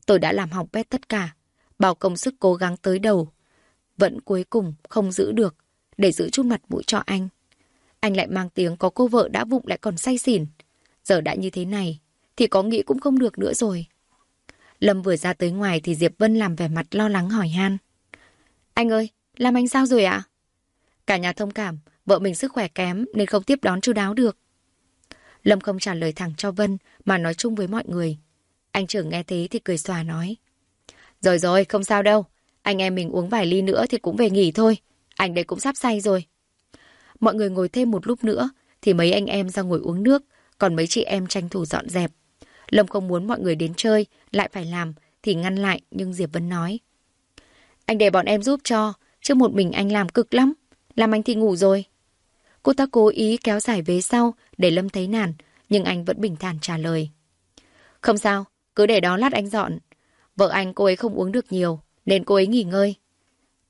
Tôi đã làm hỏng bét tất cả. Bảo công sức cố gắng tới đầu. Vẫn cuối cùng không giữ được để giữ chút mặt mũi cho anh. Anh lại mang tiếng có cô vợ đã vụng lại còn say xỉn. Giờ đã như thế này thì có nghĩ cũng không được nữa rồi. Lâm vừa ra tới ngoài thì Diệp Vân làm vẻ mặt lo lắng hỏi han. Anh ơi, làm anh sao rồi ạ? Cả nhà thông cảm, vợ mình sức khỏe kém nên không tiếp đón chú đáo được. Lâm không trả lời thẳng cho Vân mà nói chung với mọi người. Anh trưởng nghe thế thì cười xòa nói. Rồi rồi, không sao đâu. Anh em mình uống vài ly nữa thì cũng về nghỉ thôi. Anh đây cũng sắp say rồi. Mọi người ngồi thêm một lúc nữa thì mấy anh em ra ngồi uống nước, còn mấy chị em tranh thủ dọn dẹp. Lâm không muốn mọi người đến chơi, lại phải làm, thì ngăn lại, nhưng Diệp Vân nói. Anh để bọn em giúp cho, chứ một mình anh làm cực lắm. Làm anh thì ngủ rồi. Cô ta cố ý kéo dài vế sau để Lâm thấy nản, nhưng anh vẫn bình thản trả lời. Không sao, cứ để đó lát anh dọn. Vợ anh cô ấy không uống được nhiều, nên cô ấy nghỉ ngơi.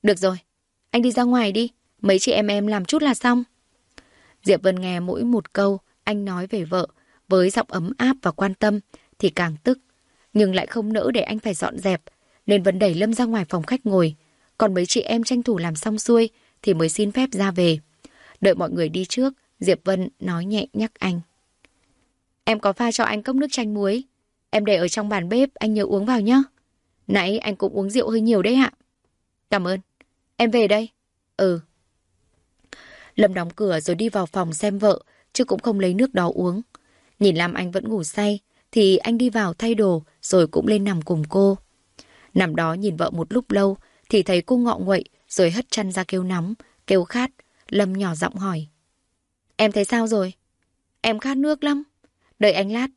Được rồi, anh đi ra ngoài đi, mấy chị em em làm chút là xong. Diệp Vân nghe mỗi một câu anh nói về vợ, với giọng ấm áp và quan tâm, thì càng tức. Nhưng lại không nỡ để anh phải dọn dẹp, nên vẫn đẩy Lâm ra ngoài phòng khách ngồi. Còn mấy chị em tranh thủ làm xong xuôi, thì mới xin phép ra về. Đợi mọi người đi trước, Diệp Vân nói nhẹ nhắc anh. Em có pha cho anh cốc nước chanh muối. Em để ở trong bàn bếp, anh nhớ uống vào nhé. Nãy anh cũng uống rượu hơi nhiều đấy ạ. Cảm ơn. Em về đây. Ừ. Lâm đóng cửa rồi đi vào phòng xem vợ, chứ cũng không lấy nước đó uống. Nhìn Lam Anh vẫn ngủ say, thì anh đi vào thay đồ rồi cũng lên nằm cùng cô. Nằm đó nhìn vợ một lúc lâu, thì thấy cô ngọ nguậy rồi hất chăn ra kêu nóng, kêu khát. Lâm nhỏ giọng hỏi. Em thấy sao rồi? Em khát nước lắm. Đợi anh lát.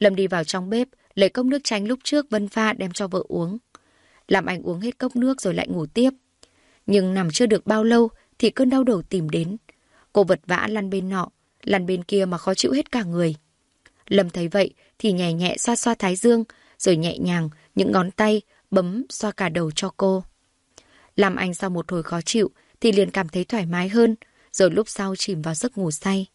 Lâm đi vào trong bếp, lấy cốc nước chanh lúc trước Vân pha đem cho vợ uống. Làm anh uống hết cốc nước rồi lại ngủ tiếp. Nhưng nằm chưa được bao lâu thì cơn đau đầu tìm đến. Cô vật vã lăn bên nọ, lăn bên kia mà khó chịu hết cả người. Lâm thấy vậy thì nhẹ nhẹ xoa xoa thái dương, rồi nhẹ nhàng những ngón tay bấm xoa cả đầu cho cô. Làm anh sau một hồi khó chịu thì liền cảm thấy thoải mái hơn, rồi lúc sau chìm vào giấc ngủ say.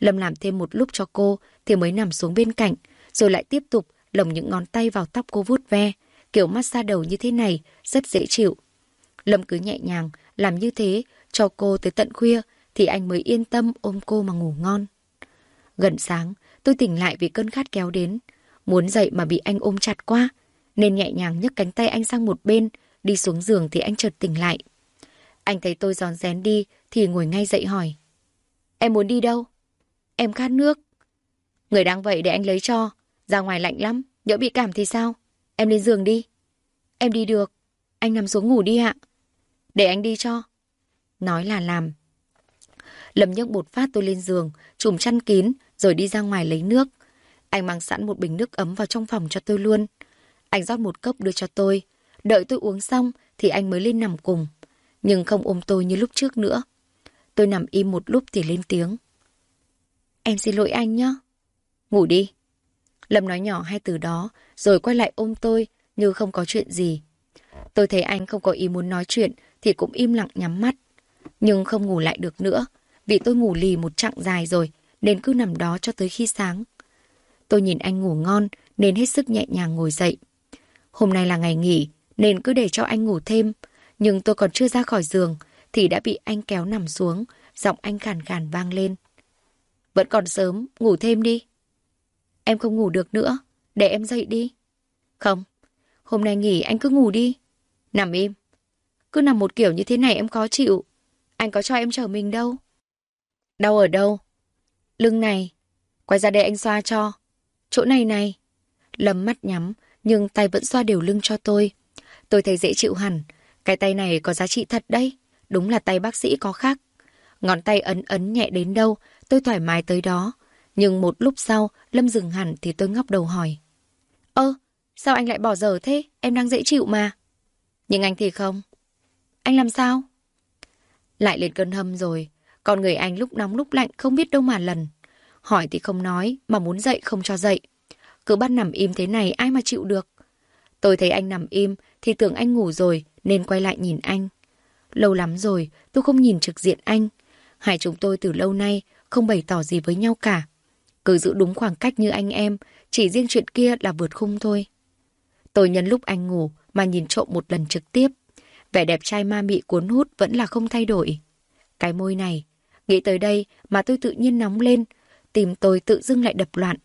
Lâm làm thêm một lúc cho cô thì mới nằm xuống bên cạnh, rồi lại tiếp tục lồng những ngón tay vào tóc cô vuốt ve, kiểu massage đầu như thế này, rất dễ chịu. Lâm cứ nhẹ nhàng làm như thế cho cô tới tận khuya thì anh mới yên tâm ôm cô mà ngủ ngon. Gần sáng, tôi tỉnh lại vì cơn khát kéo đến. Muốn dậy mà bị anh ôm chặt quá, nên nhẹ nhàng nhấc cánh tay anh sang một bên, đi xuống giường thì anh chợt tỉnh lại. Anh thấy tôi giòn rén đi thì ngồi ngay dậy hỏi. Em muốn đi đâu? Em khát nước. Người đang vậy để anh lấy cho. Ra ngoài lạnh lắm, nhỡ bị cảm thì sao? Em lên giường đi. Em đi được. Anh nằm xuống ngủ đi ạ. Để anh đi cho. Nói là làm. Lâm nhấc bột phát tôi lên giường, trùm chăn kín, rồi đi ra ngoài lấy nước. Anh mang sẵn một bình nước ấm vào trong phòng cho tôi luôn. Anh rót một cốc đưa cho tôi. Đợi tôi uống xong thì anh mới lên nằm cùng. Nhưng không ôm tôi như lúc trước nữa. Tôi nằm im một lúc thì lên tiếng. Em xin lỗi anh nhé. Ngủ đi. Lâm nói nhỏ hai từ đó, rồi quay lại ôm tôi như không có chuyện gì. Tôi thấy anh không có ý muốn nói chuyện thì cũng im lặng nhắm mắt. Nhưng không ngủ lại được nữa, vì tôi ngủ lì một chặng dài rồi, nên cứ nằm đó cho tới khi sáng. Tôi nhìn anh ngủ ngon, nên hết sức nhẹ nhàng ngồi dậy. Hôm nay là ngày nghỉ, nên cứ để cho anh ngủ thêm. Nhưng tôi còn chưa ra khỏi giường, thì đã bị anh kéo nằm xuống, giọng anh khàn khàn vang lên. Vẫn còn sớm, ngủ thêm đi. Em không ngủ được nữa, để em dậy đi. Không, hôm nay nghỉ anh cứ ngủ đi. Nằm im. Cứ nằm một kiểu như thế này em khó chịu. Anh có cho em chở mình đâu. Đau ở đâu? Lưng này. Quay ra đây anh xoa cho. Chỗ này này. Lâm mắt nhắm, nhưng tay vẫn xoa đều lưng cho tôi. Tôi thấy dễ chịu hẳn. Cái tay này có giá trị thật đấy. Đúng là tay bác sĩ có khác. Ngón tay ấn ấn nhẹ đến đâu, tôi thoải mái tới đó. Nhưng một lúc sau, Lâm dừng hẳn thì tôi ngóc đầu hỏi. Ơ, sao anh lại bỏ dở thế? Em đang dễ chịu mà. Nhưng anh thì không. Anh làm sao? Lại lên cơn hâm rồi. Con người anh lúc nóng lúc lạnh không biết đâu mà lần. Hỏi thì không nói, mà muốn dậy không cho dậy. Cứ bắt nằm im thế này ai mà chịu được. Tôi thấy anh nằm im thì tưởng anh ngủ rồi nên quay lại nhìn anh. Lâu lắm rồi tôi không nhìn trực diện anh. Hai chúng tôi từ lâu nay không bày tỏ gì với nhau cả. Cứ giữ đúng khoảng cách như anh em, chỉ riêng chuyện kia là vượt khung thôi. Tôi nhân lúc anh ngủ mà nhìn trộm một lần trực tiếp. Vẻ đẹp trai ma mị cuốn hút vẫn là không thay đổi. Cái môi này, nghĩ tới đây mà tôi tự nhiên nóng lên, tìm tôi tự dưng lại đập loạn.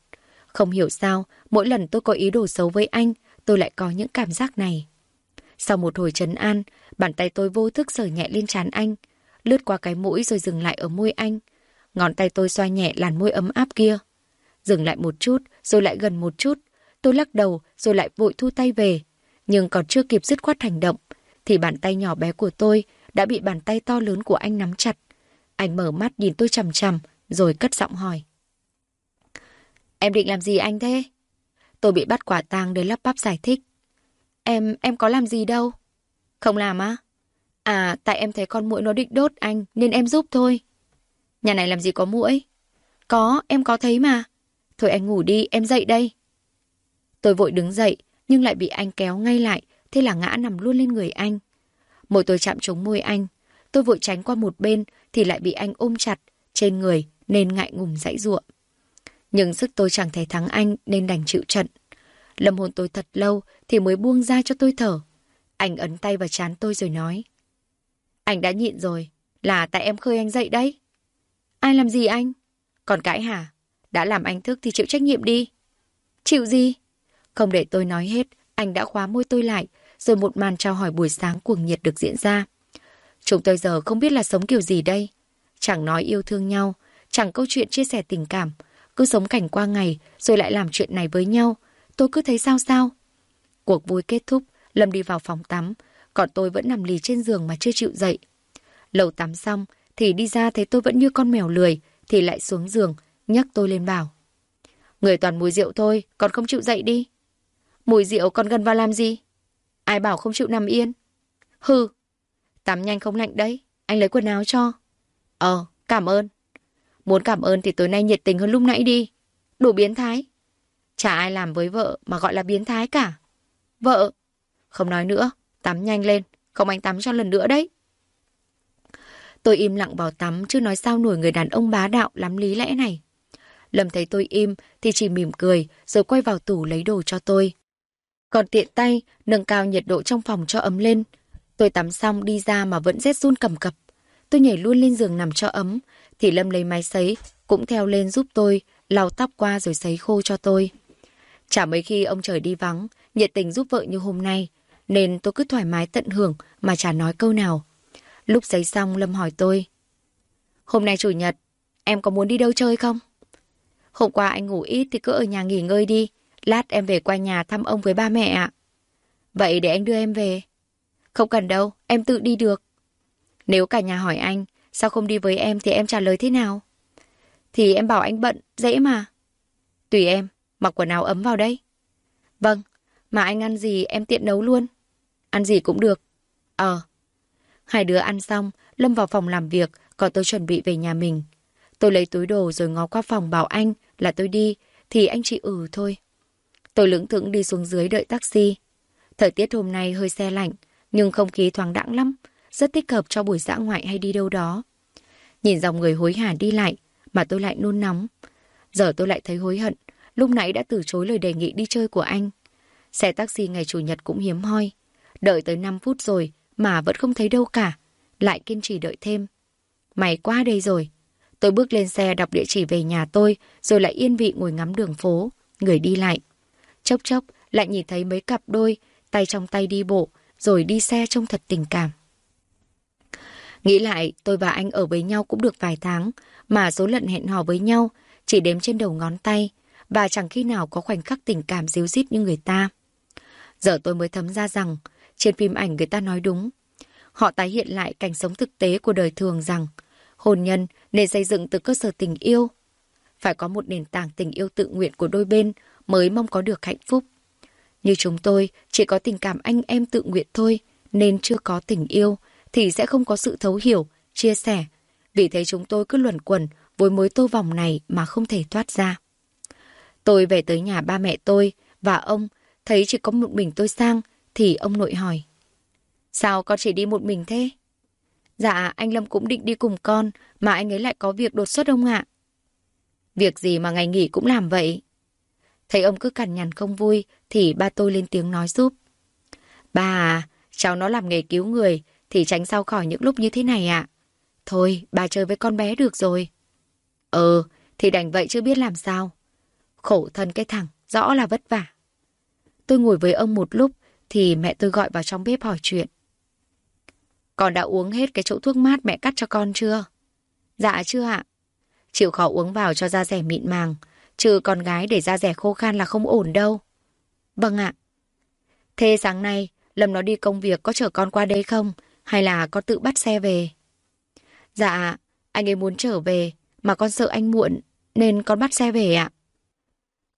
Không hiểu sao, mỗi lần tôi có ý đồ xấu với anh, tôi lại có những cảm giác này. Sau một hồi trấn an, bàn tay tôi vô thức sờ nhẹ lên trán anh, lướt qua cái mũi rồi dừng lại ở môi anh. Ngón tay tôi xoa nhẹ làn môi ấm áp kia. Dừng lại một chút, rồi lại gần một chút. Tôi lắc đầu, rồi lại vội thu tay về. Nhưng còn chưa kịp dứt khoát hành động, thì bàn tay nhỏ bé của tôi đã bị bàn tay to lớn của anh nắm chặt. Anh mở mắt nhìn tôi chằm chằm, rồi cất giọng hỏi. Em định làm gì anh thế? Tôi bị bắt quả tang để lắp bắp giải thích. Em, em có làm gì đâu. Không làm á? À, tại em thấy con muỗi nó định đốt anh, nên em giúp thôi. Nhà này làm gì có muỗi? Có, em có thấy mà. Thôi anh ngủ đi, em dậy đây. Tôi vội đứng dậy, nhưng lại bị anh kéo ngay lại, thế là ngã nằm luôn lên người anh. mỗi tôi chạm trúng môi anh. Tôi vội tránh qua một bên, thì lại bị anh ôm chặt, trên người, nên ngại ngùng dãy ruộng. Nhưng sức tôi chẳng thể thắng anh, nên đành chịu trận. Lâm hồn tôi thật lâu, thì mới buông ra cho tôi thở. Anh ấn tay vào chán tôi rồi nói. Anh đã nhịn rồi, là tại em khơi anh dậy đấy. Ai làm gì anh? Còn cãi hả? Đã làm anh thức thì chịu trách nhiệm đi. Chịu gì? Không để tôi nói hết, anh đã khóa môi tôi lại, rồi một màn trao hỏi buổi sáng cuồng nhiệt được diễn ra. Chúng tôi giờ không biết là sống kiểu gì đây. Chẳng nói yêu thương nhau, chẳng câu chuyện chia sẻ tình cảm, cứ sống cảnh qua ngày rồi lại làm chuyện này với nhau. Tôi cứ thấy sao sao. Cuộc vui kết thúc, Lâm đi vào phòng tắm, còn tôi vẫn nằm lì trên giường mà chưa chịu dậy. Lầu tắm xong, thì đi ra thấy tôi vẫn như con mèo lười, thì lại xuống giường, nhắc tôi lên bảo. Người toàn mùi rượu thôi, còn không chịu dậy đi. Mùi rượu còn gần vào làm gì? Ai bảo không chịu nằm yên? Hừ, tắm nhanh không lạnh đấy, anh lấy quần áo cho. Ờ, cảm ơn. Muốn cảm ơn thì tối nay nhiệt tình hơn lúc nãy đi. Đủ biến thái. Chả ai làm với vợ mà gọi là biến thái cả. Vợ. Không nói nữa, tắm nhanh lên, không anh tắm cho lần nữa đấy. Tôi im lặng vào tắm, chứ nói sao nổi người đàn ông bá đạo lắm lý lẽ này. Lâm thấy tôi im thì chỉ mỉm cười rồi quay vào tủ lấy đồ cho tôi. Còn tiện tay nâng cao nhiệt độ trong phòng cho ấm lên. Tôi tắm xong đi ra mà vẫn rét run cầm cập. Tôi nhảy luôn lên giường nằm cho ấm thì Lâm lấy máy sấy cũng theo lên giúp tôi lau tóc qua rồi sấy khô cho tôi. Chả mấy khi ông trời đi vắng, nhiệt tình giúp vợ như hôm nay, nên tôi cứ thoải mái tận hưởng mà chả nói câu nào. Lúc sấy xong Lâm hỏi tôi. Hôm nay chủ nhật, em có muốn đi đâu chơi không? Hôm qua anh ngủ ít thì cứ ở nhà nghỉ ngơi đi. Lát em về qua nhà thăm ông với ba mẹ ạ. Vậy để anh đưa em về. Không cần đâu, em tự đi được. Nếu cả nhà hỏi anh, sao không đi với em thì em trả lời thế nào? Thì em bảo anh bận, dễ mà. Tùy em, mặc quần áo ấm vào đây. Vâng, mà anh ăn gì em tiện nấu luôn. Ăn gì cũng được. Ờ, Hai đứa ăn xong, Lâm vào phòng làm việc, còn tôi chuẩn bị về nhà mình. Tôi lấy túi đồ rồi ngó qua phòng bảo anh là tôi đi, thì anh chỉ ừ thôi. Tôi lưỡng thững đi xuống dưới đợi taxi. Thời tiết hôm nay hơi xe lạnh, nhưng không khí thoáng đãng lắm, rất thích hợp cho buổi dã ngoại hay đi đâu đó. Nhìn dòng người hối hả đi lại, mà tôi lại nôn nóng. Giờ tôi lại thấy hối hận, lúc nãy đã từ chối lời đề nghị đi chơi của anh. Xe taxi ngày Chủ nhật cũng hiếm hoi. Đợi tới 5 phút rồi, mà vẫn không thấy đâu cả. Lại kiên trì đợi thêm. Mày qua đây rồi. Tôi bước lên xe đọc địa chỉ về nhà tôi, rồi lại yên vị ngồi ngắm đường phố, người đi lại. Chốc chốc, lại nhìn thấy mấy cặp đôi, tay trong tay đi bộ, rồi đi xe trông thật tình cảm. Nghĩ lại, tôi và anh ở với nhau cũng được vài tháng, mà số lần hẹn hò với nhau chỉ đếm trên đầu ngón tay, và chẳng khi nào có khoảnh khắc tình cảm díu dít như người ta. Giờ tôi mới thấm ra rằng, trên phim ảnh người ta nói đúng. Họ tái hiện lại cảnh sống thực tế của đời thường rằng hôn nhân nên xây dựng từ cơ sở tình yêu. Phải có một nền tảng tình yêu tự nguyện của đôi bên mới mong có được hạnh phúc. Như chúng tôi chỉ có tình cảm anh em tự nguyện thôi nên chưa có tình yêu thì sẽ không có sự thấu hiểu, chia sẻ. Vì thế chúng tôi cứ luẩn quẩn với mối tô vòng này mà không thể thoát ra. Tôi về tới nhà ba mẹ tôi và ông thấy chỉ có một mình tôi sang thì ông nội hỏi. Sao con chỉ đi một mình thế? Dạ, anh Lâm cũng định đi cùng con, mà anh ấy lại có việc đột xuất ông ạ. Việc gì mà ngày nghỉ cũng làm vậy? Thấy ông cứ cằn nhằn không vui, thì ba tôi lên tiếng nói giúp. Ba à, cháu nó làm nghề cứu người, thì tránh sao khỏi những lúc như thế này ạ. Thôi, bà chơi với con bé được rồi. Ừ, thì đành vậy chứ biết làm sao. Khổ thân cái thằng, rõ là vất vả. Tôi ngồi với ông một lúc, thì mẹ tôi gọi vào trong bếp hỏi chuyện. Con đã uống hết cái chỗ thuốc mát mẹ cắt cho con chưa? Dạ chưa ạ. Chịu khó uống vào cho da rẻ mịn màng, chứ con gái để da rẻ khô khan là không ổn đâu. Vâng ạ. Thế sáng nay, Lâm nó đi công việc có chở con qua đây không? Hay là con tự bắt xe về? Dạ, anh ấy muốn trở về, mà con sợ anh muộn, nên con bắt xe về ạ.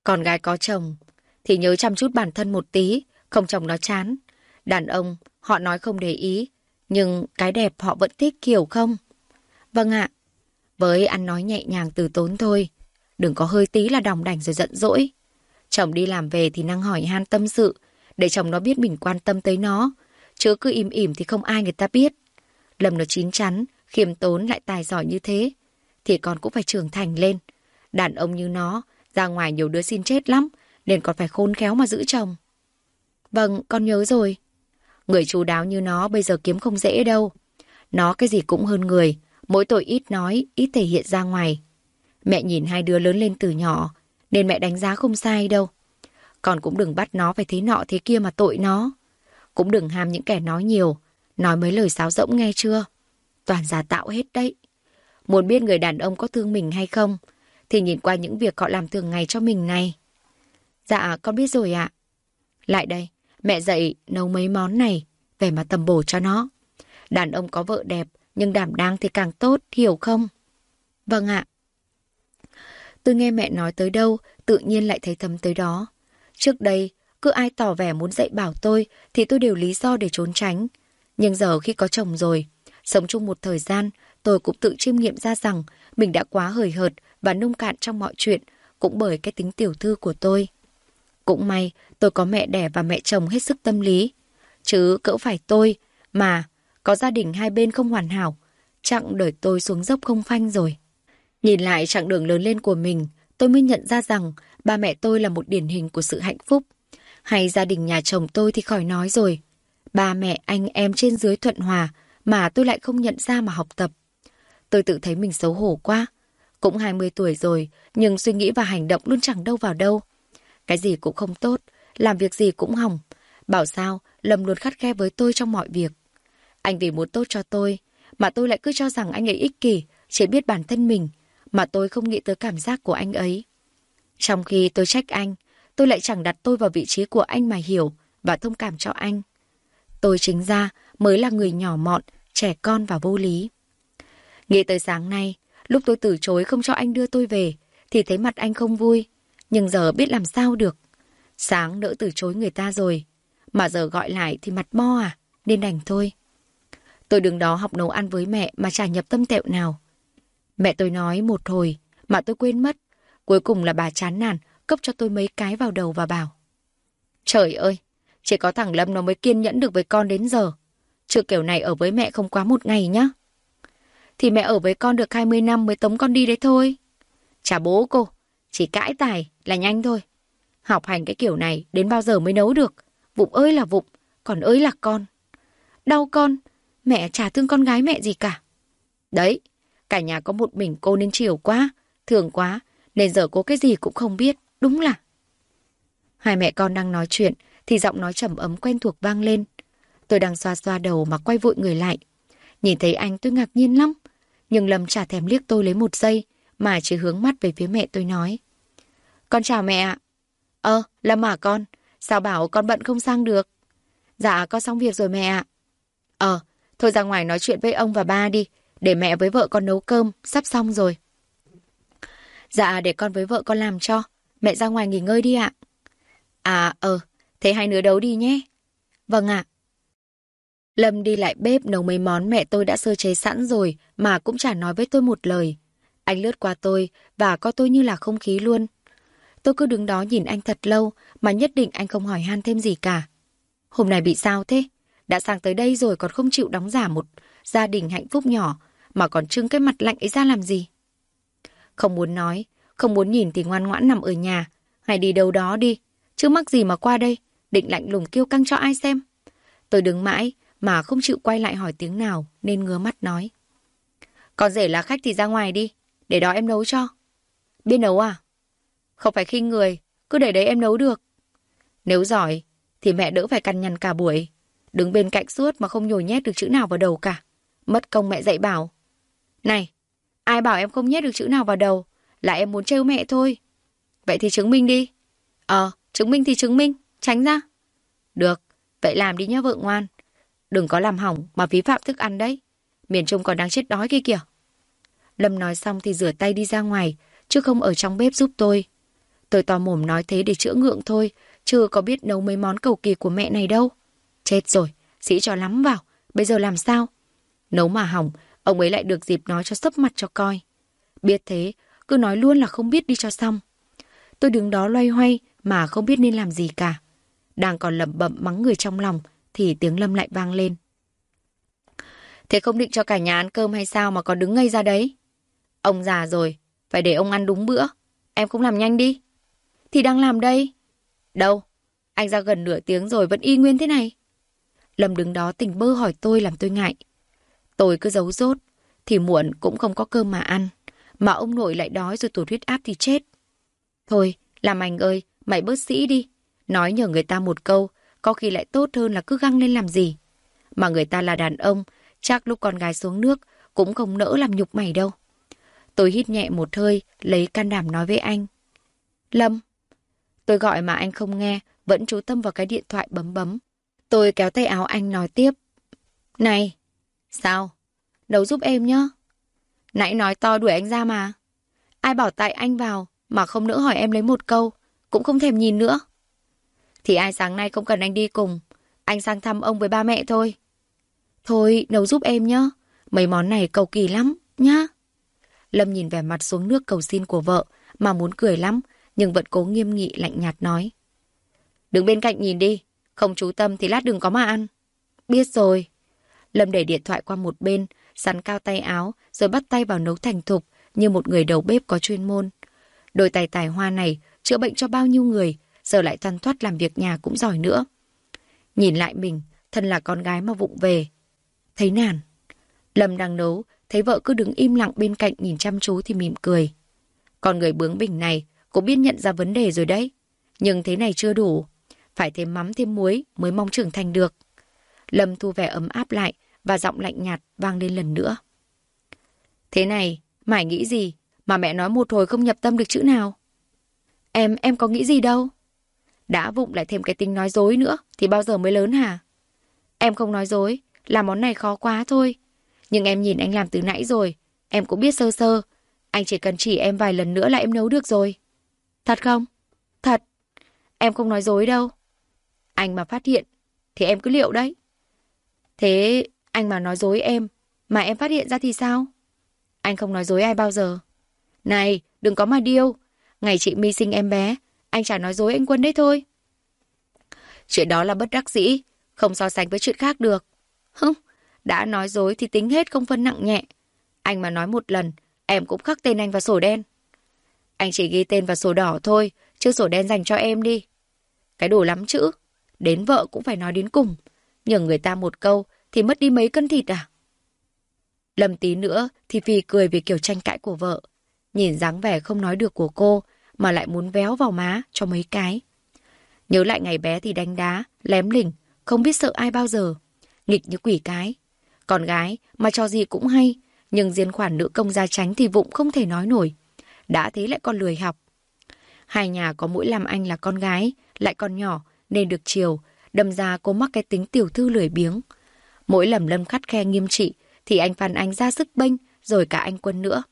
Con gái có chồng, thì nhớ chăm chút bản thân một tí, không chồng nó chán. Đàn ông, họ nói không để ý, nhưng cái đẹp họ vẫn thích kiểu không? Vâng ạ. Với ăn nói nhẹ nhàng từ tốn thôi. Đừng có hơi tí là đồng đảnh rồi giận dỗi. Chồng đi làm về thì năng hỏi han tâm sự, để chồng nó biết mình quan tâm tới nó. Chứ cứ im ỉm thì không ai người ta biết. Lâm nó chín chắn, khiêm tốn lại tài giỏi như thế. Thì con cũng phải trưởng thành lên. Đàn ông như nó, ra ngoài nhiều đứa xin chết lắm, nên còn phải khôn khéo mà giữ chồng. Vâng, con nhớ rồi. Người chú đáo như nó bây giờ kiếm không dễ đâu. Nó cái gì cũng hơn người, mỗi tội ít nói, ít thể hiện ra ngoài. Mẹ nhìn hai đứa lớn lên từ nhỏ, nên mẹ đánh giá không sai đâu. Con cũng đừng bắt nó phải thế nọ thế kia mà tội nó. Cũng đừng ham những kẻ nói nhiều, nói mấy lời sáo rỗng nghe chưa? Toàn giả tạo hết đấy. Muốn biết người đàn ông có thương mình hay không, thì nhìn qua những việc họ làm thường ngày cho mình này. Dạ, con biết rồi ạ. Lại đây, mẹ dạy nấu mấy món này, về mà tầm bổ cho nó. Đàn ông có vợ đẹp, nhưng đảm đang thì càng tốt, hiểu không? Vâng ạ. Tôi nghe mẹ nói tới đâu, tự nhiên lại thấy thấm tới đó. Trước đây, cứ ai tỏ vẻ muốn dạy bảo tôi thì tôi đều lý do để trốn tránh. Nhưng giờ khi có chồng rồi, sống chung một thời gian, tôi cũng tự chiêm nghiệm ra rằng mình đã quá hời hợt và nông cạn trong mọi chuyện, cũng bởi cái tính tiểu thư của tôi. Cũng may, tôi có mẹ đẻ và mẹ chồng hết sức tâm lý. Chứ cỡ phải tôi, mà có gia đình hai bên không hoàn hảo, chặng đời tôi xuống dốc không phanh rồi. Nhìn lại chặng đường lớn lên của mình, tôi mới nhận ra rằng ba mẹ tôi là một điển hình của sự hạnh phúc. Hay gia đình nhà chồng tôi thì khỏi nói rồi. Ba mẹ anh em trên dưới thuận hòa mà tôi lại không nhận ra mà học tập. Tôi tự thấy mình xấu hổ quá. Cũng 20 tuổi rồi, nhưng suy nghĩ và hành động luôn chẳng đâu vào đâu. Cái gì cũng không tốt, làm việc gì cũng hỏng. Bảo sao, Lâm luôn khắt khe với tôi trong mọi việc. Anh vì muốn tốt cho tôi, mà tôi lại cứ cho rằng anh ấy ích kỷ, chỉ biết bản thân mình, mà tôi không nghĩ tới cảm giác của anh ấy. Trong khi tôi trách anh, tôi lại chẳng đặt tôi vào vị trí của anh mà hiểu và thông cảm cho anh. Tôi chính ra mới là người nhỏ mọn, trẻ con và vô lý. Nghĩ tới sáng nay, lúc tôi từ chối không cho anh đưa tôi về, thì thấy mặt anh không vui. Nhưng giờ biết làm sao được. Sáng đỡ từ chối người ta rồi. Mà giờ gọi lại thì mặt bo à, nên đành thôi. Tôi đứng đó học nấu ăn với mẹ mà chả nhập tâm tẹo nào. Mẹ tôi nói một hồi mà tôi quên mất. Cuối cùng là bà chán nản, cấp cho tôi mấy cái vào đầu và bảo. Trời ơi, chỉ có thằng Lâm nó mới kiên nhẫn được với con đến giờ. Chưa kiểu này ở với mẹ không quá một ngày nhá. Thì mẹ ở với con được 20 năm mới tống con đi đấy thôi. Chả bố cô, chỉ cãi tài là nhanh thôi. Học hành cái kiểu này đến bao giờ mới nấu được. Vụng ơi là vụng, còn ơi là con. Đau con, mẹ chả thương con gái mẹ gì cả. Đấy, cả nhà có một mình cô nên chiều quá, thường quá, nên giờ cô cái gì cũng không biết, đúng là. Hai mẹ con đang nói chuyện, thì giọng nói trầm ấm quen thuộc vang lên. Tôi đang xoa xoa đầu mà quay vội người lại. Nhìn thấy anh tôi ngạc nhiên lắm, nhưng Lâm chả thèm liếc tôi lấy một giây, mà chỉ hướng mắt về phía mẹ tôi nói. Con chào mẹ ạ. Ơ, Lâm à con, sao bảo con bận không sang được? Dạ, con xong việc rồi mẹ ạ. Ờ, thôi ra ngoài nói chuyện với ông và ba đi, để mẹ với vợ con nấu cơm, sắp xong rồi. Dạ, để con với vợ con làm cho. Mẹ ra ngoài nghỉ ngơi đi ạ. À, ờ, thế hai đứa đấu đi nhé. Vâng ạ. Lâm đi lại bếp nấu mấy món mẹ tôi đã sơ chế sẵn rồi mà cũng chả nói với tôi một lời. Anh lướt qua tôi và coi tôi như là không khí luôn. Tôi cứ đứng đó nhìn anh thật lâu mà nhất định anh không hỏi han thêm gì cả. Hôm nay bị sao thế? Đã sang tới đây rồi còn không chịu đóng giả một gia đình hạnh phúc nhỏ mà còn trưng cái mặt lạnh ấy ra làm gì? Không muốn nói, Không muốn nhìn thì ngoan ngoãn nằm ở nhà. Hay đi đâu đó đi. Chứ mắc gì mà qua đây. Định lạnh lùng kêu căng cho ai xem. Tôi đứng mãi mà không chịu quay lại hỏi tiếng nào nên ngứa mắt nói. Còn rể là khách thì ra ngoài đi. Để đó em nấu cho. Biết nấu à? Không phải khinh người. Cứ để đấy em nấu được. Nếu giỏi thì mẹ đỡ phải cằn nhằn cả buổi. Đứng bên cạnh suốt mà không nhồi nhét được chữ nào vào đầu cả. Mất công mẹ dạy bảo. Này, ai bảo em không nhét được chữ nào vào đầu? Là em muốn trêu mẹ thôi. Vậy thì chứng minh đi. Ờ, chứng minh thì chứng minh. Tránh ra. Được, vậy làm đi nhá vợ ngoan. Đừng có làm hỏng mà vi phạm thức ăn đấy. Miền Trung còn đang chết đói kia kìa. Lâm nói xong thì rửa tay đi ra ngoài, chứ không ở trong bếp giúp tôi. Tôi to mồm nói thế để chữa ngượng thôi, chưa có biết nấu mấy món cầu kỳ của mẹ này đâu. Chết rồi, sĩ cho lắm vào, bây giờ làm sao? Nấu mà hỏng, ông ấy lại được dịp nói cho sấp mặt cho coi. Biết thế, cứ nói luôn là không biết đi cho xong. Tôi đứng đó loay hoay mà không biết nên làm gì cả. Đang còn lẩm bẩm mắng người trong lòng thì tiếng Lâm lại vang lên. Thế không định cho cả nhà ăn cơm hay sao mà còn đứng ngay ra đấy? Ông già rồi, phải để ông ăn đúng bữa. Em cũng làm nhanh đi. Thì đang làm đây. Đâu? Anh ra gần nửa tiếng rồi vẫn y nguyên thế này. Lâm đứng đó tỉnh bơ hỏi tôi làm tôi ngại. Tôi cứ giấu rốt, thì muộn cũng không có cơm mà ăn. Mà ông nội lại đói rồi tụt huyết áp thì chết. Thôi, làm anh ơi, mày bớt sĩ đi. Nói nhờ người ta một câu, có khi lại tốt hơn là cứ găng lên làm gì. Mà người ta là đàn ông, chắc lúc con gái xuống nước cũng không nỡ làm nhục mày đâu. Tôi hít nhẹ một hơi, lấy can đảm nói với anh. Lâm. Tôi gọi mà anh không nghe, vẫn chú tâm vào cái điện thoại bấm bấm. Tôi kéo tay áo anh nói tiếp. Này. Sao? Đấu giúp em nhá. Nãy nói to đuổi anh ra mà. Ai bảo tại anh vào mà không nỡ hỏi em lấy một câu, cũng không thèm nhìn nữa. Thì ai sáng nay không cần anh đi cùng, anh sang thăm ông với ba mẹ thôi. Thôi, nấu giúp em nhá. Mấy món này cầu kỳ lắm, nhá. Lâm nhìn vẻ mặt xuống nước cầu xin của vợ, mà muốn cười lắm, nhưng vẫn cố nghiêm nghị lạnh nhạt nói. Đứng bên cạnh nhìn đi, không chú tâm thì lát đừng có mà ăn. Biết rồi. Lâm để điện thoại qua một bên, sắn cao tay áo, rồi bắt tay vào nấu thành thục như một người đầu bếp có chuyên môn. Đôi tài tài hoa này chữa bệnh cho bao nhiêu người, giờ lại toàn thoát làm việc nhà cũng giỏi nữa. Nhìn lại mình, thân là con gái mà vụng về. Thấy nản. Lâm đang nấu, thấy vợ cứ đứng im lặng bên cạnh nhìn chăm chú thì mỉm cười. Con người bướng bỉnh này cũng biết nhận ra vấn đề rồi đấy. Nhưng thế này chưa đủ. Phải thêm mắm thêm muối mới mong trưởng thành được. Lâm thu vẻ ấm áp lại và giọng lạnh nhạt vang lên lần nữa. Thế này, mải nghĩ gì mà mẹ nói một hồi không nhập tâm được chữ nào? Em, em có nghĩ gì đâu. Đã vụng lại thêm cái tính nói dối nữa thì bao giờ mới lớn hả? Em không nói dối, làm món này khó quá thôi. Nhưng em nhìn anh làm từ nãy rồi, em cũng biết sơ sơ. Anh chỉ cần chỉ em vài lần nữa là em nấu được rồi. Thật không? Thật. Em không nói dối đâu. Anh mà phát hiện, thì em cứ liệu đấy. Thế anh mà nói dối em, mà em phát hiện ra thì sao? Anh không nói dối ai bao giờ. Này, đừng có mà điêu. Ngày chị My sinh em bé, anh chả nói dối anh Quân đấy thôi. Chuyện đó là bất đắc dĩ, không so sánh với chuyện khác được. Hưng, đã nói dối thì tính hết không phân nặng nhẹ. Anh mà nói một lần, em cũng khắc tên anh vào sổ đen. Anh chỉ ghi tên vào sổ đỏ thôi, chứ sổ đen dành cho em đi. Cái đủ lắm chữ, đến vợ cũng phải nói đến cùng. Nhường người ta một câu thì mất đi mấy cân thịt à? lầm tí nữa thì vì cười vì kiểu tranh cãi của vợ. Nhìn dáng vẻ không nói được của cô mà lại muốn véo vào má cho mấy cái. Nhớ lại ngày bé thì đánh đá, lém lỉnh, không biết sợ ai bao giờ. Nghịch như quỷ cái. Con gái mà cho gì cũng hay, nhưng diên khoản nữ công gia tránh thì vụng không thể nói nổi. Đã thế lại còn lười học. Hai nhà có mỗi làm anh là con gái, lại còn nhỏ nên được chiều, đâm ra cô mắc cái tính tiểu thư lười biếng. Mỗi lầm lâm khắt khe nghiêm trị thì anh Phan Anh ra sức bênh, rồi cả anh Quân nữa.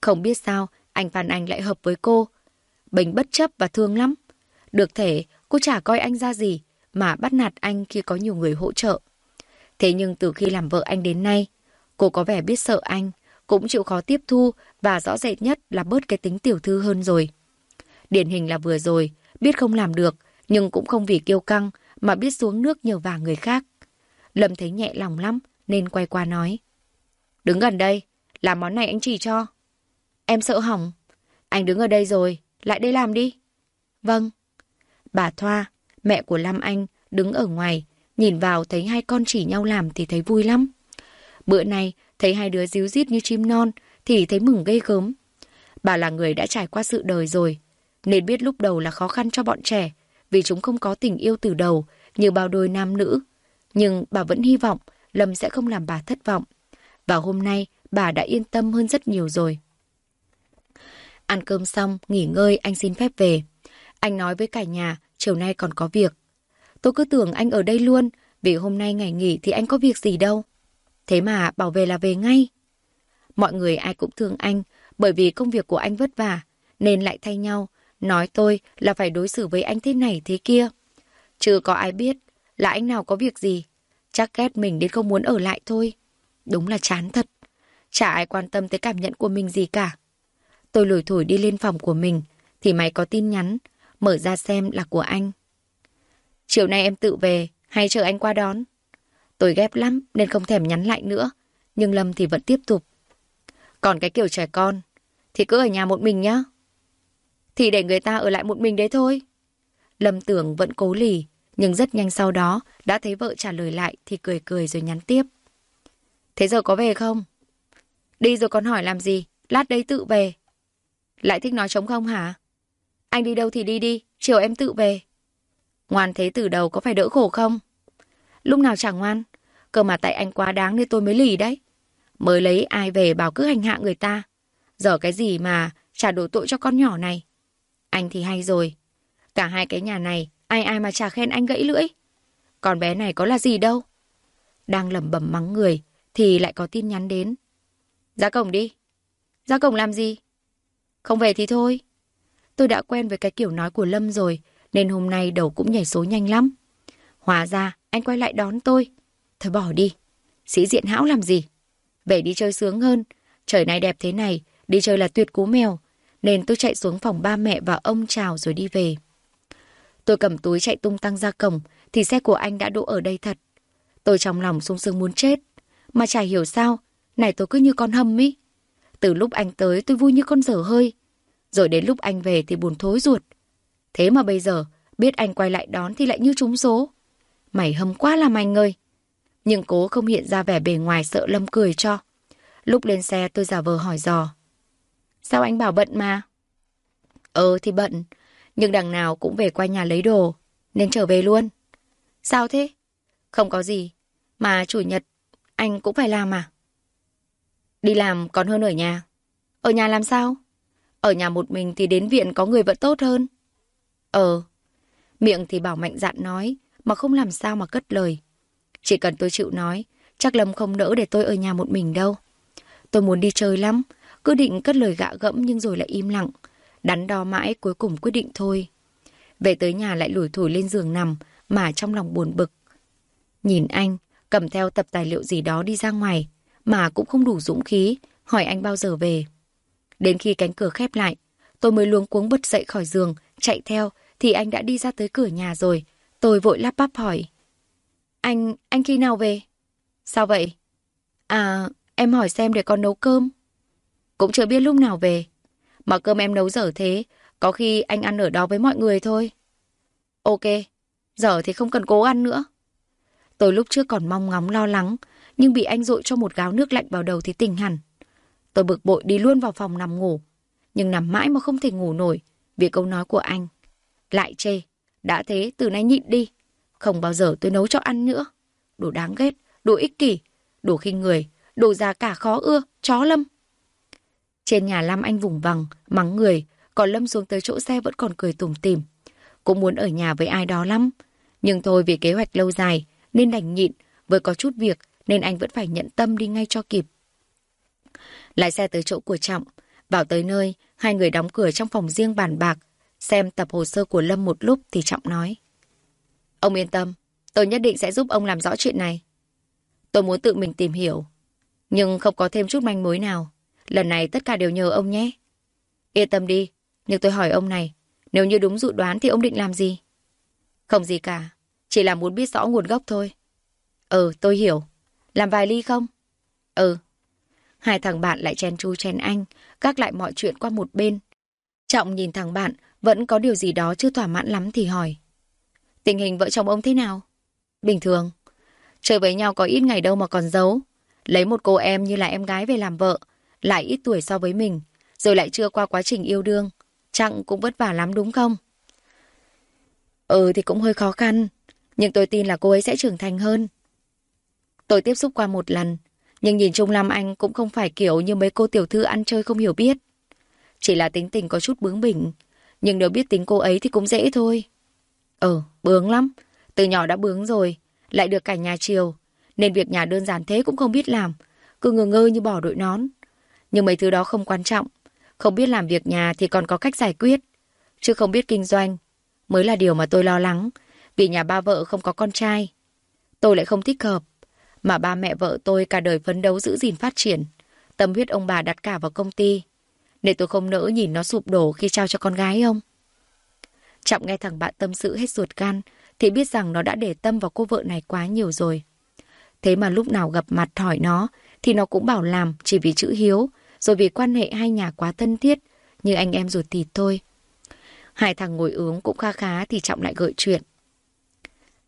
Không biết sao, anh Phan Anh lại hợp với cô. Bình bất chấp và thương lắm. Được thể, cô chả coi anh ra gì, mà bắt nạt anh khi có nhiều người hỗ trợ. Thế nhưng từ khi làm vợ anh đến nay, cô có vẻ biết sợ anh, cũng chịu khó tiếp thu và rõ rệt nhất là bớt cái tính tiểu thư hơn rồi. Điển hình là vừa rồi, biết không làm được, nhưng cũng không vì kiêu căng mà biết xuống nước nhờ vả người khác. Lâm thấy nhẹ lòng lắm, nên quay qua nói. Đứng gần đây, làm món này anh chỉ cho. Em sợ hỏng. Anh đứng ở đây rồi, lại đây làm đi. Vâng. Bà Thoa, mẹ của Lâm Anh, đứng ở ngoài, nhìn vào thấy hai con chỉ nhau làm thì thấy vui lắm. Bữa nay, thấy hai đứa díu dít như chim non, thì thấy mừng gây gớm. Bà là người đã trải qua sự đời rồi, nên biết lúc đầu là khó khăn cho bọn trẻ, vì chúng không có tình yêu từ đầu, như bao đôi nam nữ. Nhưng bà vẫn hy vọng Lâm sẽ không làm bà thất vọng. Và hôm nay, bà đã yên tâm hơn rất nhiều rồi. Ăn cơm xong, nghỉ ngơi, anh xin phép về. Anh nói với cả nhà, chiều nay còn có việc. Tôi cứ tưởng anh ở đây luôn, vì hôm nay ngày nghỉ thì anh có việc gì đâu. Thế mà bảo về là về ngay. Mọi người ai cũng thương anh, bởi vì công việc của anh vất vả, nên lại thay nhau, nói tôi là phải đối xử với anh thế này thế kia. Chứ có ai biết là anh nào có việc gì. Chắc ghét mình đến không muốn ở lại thôi. Đúng là chán thật. Chả ai quan tâm tới cảm nhận của mình gì cả. Tôi lủi thủi đi lên phòng của mình, thì mày có tin nhắn, mở ra xem là của anh. Chiều nay em tự về, hay chờ anh qua đón? Tôi ghép lắm nên không thèm nhắn lại nữa, nhưng Lâm thì vẫn tiếp tục. Còn cái kiểu trẻ con, thì cứ ở nhà một mình nhá. Thì để người ta ở lại một mình đấy thôi. Lâm tưởng vẫn cố lì, nhưng rất nhanh sau đó đã thấy vợ trả lời lại thì cười cười rồi nhắn tiếp. Thế giờ có về không? Đi rồi còn hỏi làm gì? Lát đấy tự về. Lại thích nói trống không hả? Anh đi đâu thì đi đi, chiều em tự về. Ngoan thế từ đầu có phải đỡ khổ không? Lúc nào chẳng ngoan, cơ mà tại anh quá đáng nên tôi mới lì đấy. Mới lấy ai về bảo cứ hành hạ người ta. Giờ cái gì mà trả đổ tội cho con nhỏ này. Anh thì hay rồi. Cả hai cái nhà này, ai ai mà chả khen anh gãy lưỡi. Còn bé này có là gì đâu. Đang lẩm bẩm mắng người, thì lại có tin nhắn đến. Ra cổng đi. Ra cổng làm gì? Không về thì thôi. Tôi đã quen với cái kiểu nói của Lâm rồi, nên hôm nay đầu cũng nhảy số nhanh lắm. Hóa ra, anh quay lại đón tôi. Thôi bỏ đi. Sĩ diện hão làm gì? Về đi chơi sướng hơn. Trời này đẹp thế này, đi chơi là tuyệt cú mèo. Nên tôi chạy xuống phòng ba mẹ và ông chào rồi đi về. Tôi cầm túi chạy tung tăng ra cổng, thì xe của anh đã đỗ ở đây thật. Tôi trong lòng sung sướng muốn chết. Mà chả hiểu sao, này tôi cứ như con hâm ý. Từ lúc anh tới tôi vui như con dở hơi. Rồi đến lúc anh về thì buồn thối ruột. Thế mà bây giờ, biết anh quay lại đón thì lại như trúng số. Mày hâm quá làm anh ơi. Nhưng cố không hiện ra vẻ bề ngoài sợ Lâm cười cho. Lúc lên xe tôi giả vờ hỏi dò. Sao anh bảo bận mà? Ờ thì bận, nhưng đằng nào cũng về qua nhà lấy đồ, nên trở về luôn. Sao thế? Không có gì, mà chủ nhật anh cũng phải làm à? Đi làm còn hơn ở nhà. Ở nhà làm sao? Ở nhà một mình thì đến viện có người vẫn tốt hơn. Ờ, miệng thì bảo mạnh dạn nói, mà không làm sao mà cất lời. Chỉ cần tôi chịu nói, chắc Lâm không nỡ để tôi ở nhà một mình đâu. Tôi muốn đi chơi lắm, cứ định cất lời gạ gẫm nhưng rồi lại im lặng. Đắn đo mãi cuối cùng quyết định thôi. Về tới nhà lại lủi thủi lên giường nằm mà trong lòng buồn bực. Nhìn anh, cầm theo tập tài liệu gì đó đi ra ngoài, mà cũng không đủ dũng khí, hỏi anh bao giờ về. Đến khi cánh cửa khép lại, tôi mới luống cuống bật dậy khỏi giường, chạy theo, thì anh đã đi ra tới cửa nhà rồi. Tôi vội lắp bắp hỏi. Anh, anh khi nào về? Sao vậy? À, em hỏi xem để con nấu cơm. Cũng chưa biết lúc nào về. Mà cơm em nấu dở thế, có khi anh ăn ở đó với mọi người thôi. Ok, giờ thì không cần cố ăn nữa. Tôi lúc trước còn mong ngóng lo lắng, nhưng bị anh dội cho một gáo nước lạnh vào đầu thì tỉnh hẳn. Tôi bực bội đi luôn vào phòng nằm ngủ, nhưng nằm mãi mà không thể ngủ nổi vì câu nói của anh. Lại chê, đã thế từ nay nhịn đi, không bao giờ tôi nấu cho ăn nữa. Đồ đáng ghét, đồ ích kỷ, đồ khinh người, đồ già cả khó ưa, chó lâm. Trên nhà Lam Anh vùng vằng, mắng người, còn Lâm xuống tới chỗ xe vẫn còn cười tủm tỉm. Cũng muốn ở nhà với ai đó lắm. Nhưng thôi vì kế hoạch lâu dài, nên đành nhịn, với có chút việc, nên anh vẫn phải nhận tâm đi ngay cho kịp. Lái xe tới chỗ của Trọng, vào tới nơi, hai người đóng cửa trong phòng riêng bàn bạc, xem tập hồ sơ của Lâm một lúc thì Trọng nói. Ông yên tâm, tôi nhất định sẽ giúp ông làm rõ chuyện này. Tôi muốn tự mình tìm hiểu, nhưng không có thêm chút manh mối nào. Lần này tất cả đều nhờ ông nhé. Yên tâm đi, nhưng tôi hỏi ông này, nếu như đúng dự đoán thì ông định làm gì? Không gì cả, chỉ là muốn biết rõ nguồn gốc thôi. Ừ, tôi hiểu. Làm vài ly không? Ừ. Hai thằng bạn lại chen chu chen anh, gác lại mọi chuyện qua một bên. Trọng nhìn thằng bạn, vẫn có điều gì đó chưa thỏa mãn lắm thì hỏi. Tình hình vợ chồng ông thế nào? Bình thường. Chơi với nhau có ít ngày đâu mà còn giấu. Lấy một cô em như là em gái về làm vợ, lại ít tuổi so với mình, rồi lại chưa qua quá trình yêu đương. chẳng cũng vất vả lắm đúng không? Ừ thì cũng hơi khó khăn, nhưng tôi tin là cô ấy sẽ trưởng thành hơn. Tôi tiếp xúc qua một lần, nhưng nhìn chung Lam Anh cũng không phải kiểu như mấy cô tiểu thư ăn chơi không hiểu biết. Chỉ là tính tình có chút bướng bỉnh, nhưng nếu biết tính cô ấy thì cũng dễ thôi. Ừ, bướng lắm. Từ nhỏ đã bướng rồi, lại được cả nhà chiều, nên việc nhà đơn giản thế cũng không biết làm, cứ ngơ ngơ như bỏ đội nón. Nhưng mấy thứ đó không quan trọng, không biết làm việc nhà thì còn có cách giải quyết, chứ không biết kinh doanh mới là điều mà tôi lo lắng, vì nhà ba vợ không có con trai. Tôi lại không thích hợp, mà ba mẹ vợ tôi cả đời phấn đấu giữ gìn phát triển, tâm huyết ông bà đặt cả vào công ty. Để tôi không nỡ nhìn nó sụp đổ khi trao cho con gái ông. Trọng nghe thằng bạn tâm sự hết ruột gan, thì biết rằng nó đã để tâm vào cô vợ này quá nhiều rồi. Thế mà lúc nào gặp mặt hỏi nó, thì nó cũng bảo làm chỉ vì chữ hiếu, rồi vì quan hệ hai nhà quá thân thiết, như anh em ruột thịt thôi. Hai thằng ngồi uống cũng kha khá thì Trọng lại gợi chuyện.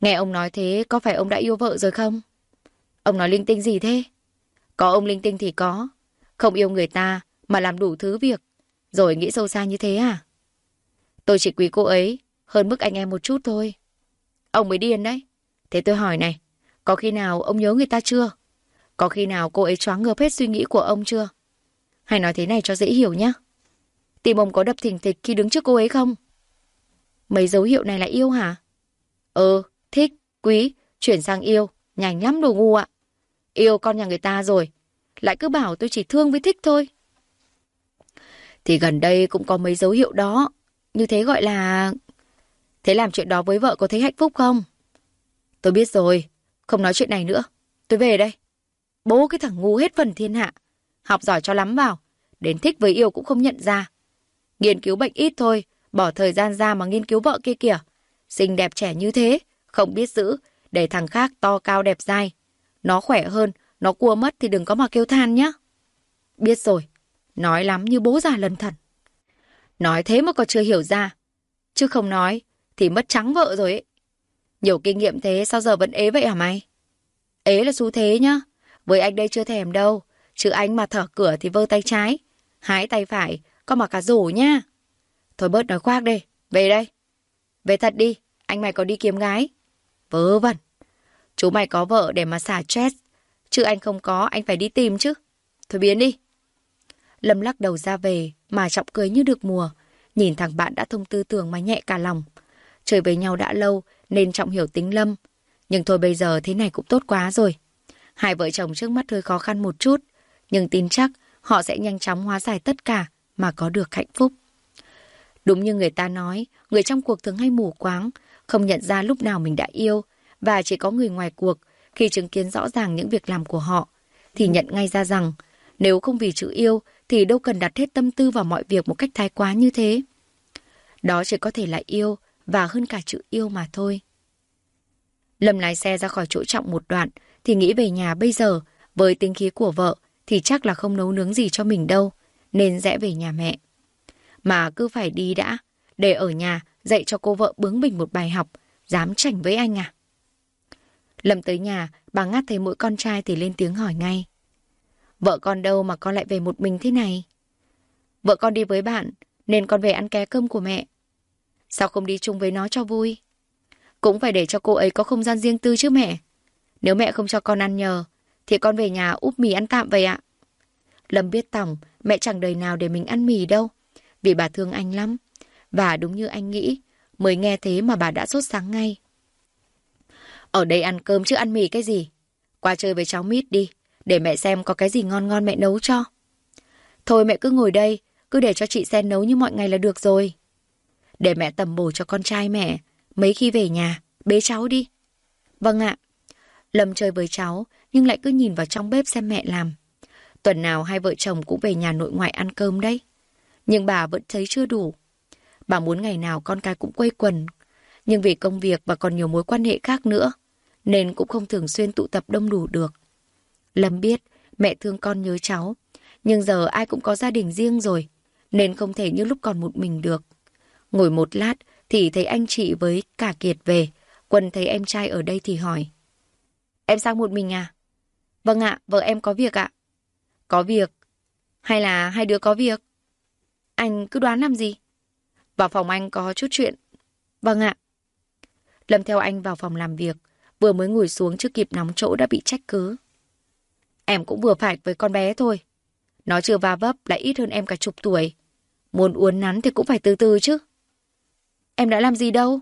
Nghe ông nói thế, có phải ông đã yêu vợ rồi không? Ông nói linh tinh gì thế? Có ông linh tinh thì có. Không yêu người ta mà làm đủ thứ việc. Rồi nghĩ sâu xa như thế à? Tôi chỉ quý cô ấy hơn mức anh em một chút thôi. Ông mới điên đấy. Thế tôi hỏi này, có khi nào ông nhớ người ta chưa? Có khi nào cô ấy choáng ngợp hết suy nghĩ của ông chưa? Hay nói thế này cho dễ hiểu nhé. Tim ông có đập thình thịch khi đứng trước cô ấy không? Mấy dấu hiệu này là yêu hả? Ừ, thích, quý, chuyển sang yêu, nhanh lắm đồ ngu ạ. Yêu con nhà người ta rồi, lại cứ bảo tôi chỉ thương với thích thôi. Thì gần đây cũng có mấy dấu hiệu đó, như thế gọi là... Thế làm chuyện đó với vợ có thấy hạnh phúc không? Tôi biết rồi, không nói chuyện này nữa. Tôi về đây. Bố cái thằng ngu hết phần thiên hạ. Học giỏi cho lắm vào. Đến thích với yêu cũng không nhận ra. Nghiên cứu bệnh ít thôi, bỏ thời gian ra mà nghiên cứu vợ kia kìa. Xinh đẹp trẻ như thế, không biết giữ, để thằng khác to cao đẹp dai. Nó khỏe hơn, nó cua mất thì đừng có mà kêu than nhá. Biết rồi, nói lắm như bố già lần thần. Nói thế mà còn chưa hiểu ra. Chứ không nói, thì mất trắng vợ rồi ấy. Nhiều kinh nghiệm thế sao giờ vẫn ế vậy hả mày? Ế là xu thế nhá. Với anh đây chưa thèm đâu. Chứ anh mà thở cửa thì vơ tay trái. Hái tay phải, con mà cả rủ nha. Thôi bớt nói khoác đi, về đây. Về thật đi, anh mày có đi kiếm gái. Vớ vẩn. Chú mày có vợ để mà xả stress. Chứ anh không có, anh phải đi tìm chứ. Thôi biến đi. Lâm lắc đầu ra về, mà trọng cười như được mùa. Nhìn thằng bạn đã thông tư tưởng mà nhẹ cả lòng. Chơi với nhau đã lâu, nên trọng hiểu tính Lâm. Nhưng thôi bây giờ thế này cũng tốt quá rồi. Hai vợ chồng trước mắt hơi khó khăn một chút. Nhưng tin chắc họ sẽ nhanh chóng hóa giải tất cả mà có được hạnh phúc. Đúng như người ta nói, người trong cuộc thường hay mù quáng, không nhận ra lúc nào mình đã yêu, và chỉ có người ngoài cuộc, khi chứng kiến rõ ràng những việc làm của họ, thì nhận ngay ra rằng, nếu không vì chữ yêu, thì đâu cần đặt hết tâm tư vào mọi việc một cách thái quá như thế. Đó chỉ có thể là yêu, và hơn cả chữ yêu mà thôi. Lâm lái xe ra khỏi chỗ trọng một đoạn, thì nghĩ về nhà bây giờ, với tính khí của vợ, thì chắc là không nấu nướng gì cho mình đâu nên rẽ về nhà mẹ. Mà cứ phải đi đã, để ở nhà dạy cho cô vợ bướng bỉnh một bài học, dám chảnh với anh à. Lâm tới nhà, bà ngắt thấy mũi con trai thì lên tiếng hỏi ngay. Vợ con đâu mà con lại về một mình thế này? Vợ con đi với bạn, nên con về ăn ké cơm của mẹ. Sao không đi chung với nó cho vui? Cũng phải để cho cô ấy có không gian riêng tư chứ mẹ. Nếu mẹ không cho con ăn nhờ, thì con về nhà úp mì ăn tạm vậy ạ. Lâm biết tỏng, mẹ chẳng đời nào để mình ăn mì đâu. Vì bà thương anh lắm. Và đúng như anh nghĩ, mới nghe thế mà bà đã sốt sáng ngay. Ở đây ăn cơm chứ ăn mì cái gì? Qua chơi với cháu Mít đi, để mẹ xem có cái gì ngon ngon mẹ nấu cho. Thôi mẹ cứ ngồi đây, cứ để cho chị Sen nấu như mọi ngày là được rồi. Để mẹ tầm bổ cho con trai mẹ, mấy khi về nhà, bế cháu đi. Vâng ạ. Lâm chơi với cháu, nhưng lại cứ nhìn vào trong bếp xem mẹ làm. Tuần nào hai vợ chồng cũng về nhà nội ngoại ăn cơm đấy. Nhưng bà vẫn thấy chưa đủ. Bà muốn ngày nào con cái cũng quây quần. Nhưng vì công việc và còn nhiều mối quan hệ khác nữa, nên cũng không thường xuyên tụ tập đông đủ được. Lâm biết mẹ thương con nhớ cháu, nhưng giờ ai cũng có gia đình riêng rồi, nên không thể như lúc còn một mình được. Ngồi một lát thì thấy anh chị với cả Kiệt về. Quân thấy em trai ở đây thì hỏi. Em sang một mình à? Vâng ạ, vợ em có việc ạ. Có việc? Hay là hai đứa có việc? Anh cứ đoán làm gì? Vào phòng anh có chút chuyện. Vâng ạ. Lâm theo anh vào phòng làm việc. Vừa mới ngồi xuống chưa kịp nóng chỗ đã bị trách cứ. Em cũng vừa phải với con bé thôi. Nó chưa va vấp lại ít hơn em cả chục tuổi. Muốn uốn nắn thì cũng phải từ từ chứ. Em đã làm gì đâu?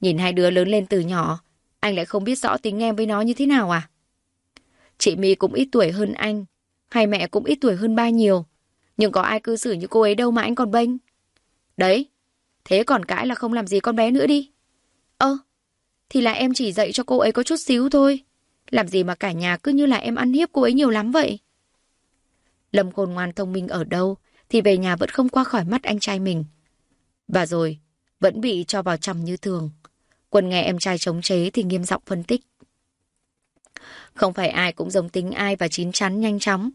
Nhìn hai đứa lớn lên từ nhỏ, anh lại không biết rõ tính em với nó như thế nào à? Chị My cũng ít tuổi hơn anh, hay mẹ cũng ít tuổi hơn ba nhiều. Nhưng có ai cư xử như cô ấy đâu mà anh còn bênh. Đấy, thế còn cãi là không làm gì con bé nữa đi. Ơ, thì là em chỉ dạy cho cô ấy có chút xíu thôi. Làm gì mà cả nhà cứ như là em ăn hiếp cô ấy nhiều lắm vậy? Lâm khôn ngoan thông minh ở đâu thì về nhà vẫn không qua khỏi mắt anh trai mình. Và rồi, vẫn bị cho vào chầm như thường. Quân nghe em trai chống chế thì nghiêm giọng phân tích. Không phải ai cũng giống tính ai và chín chắn nhanh chóng.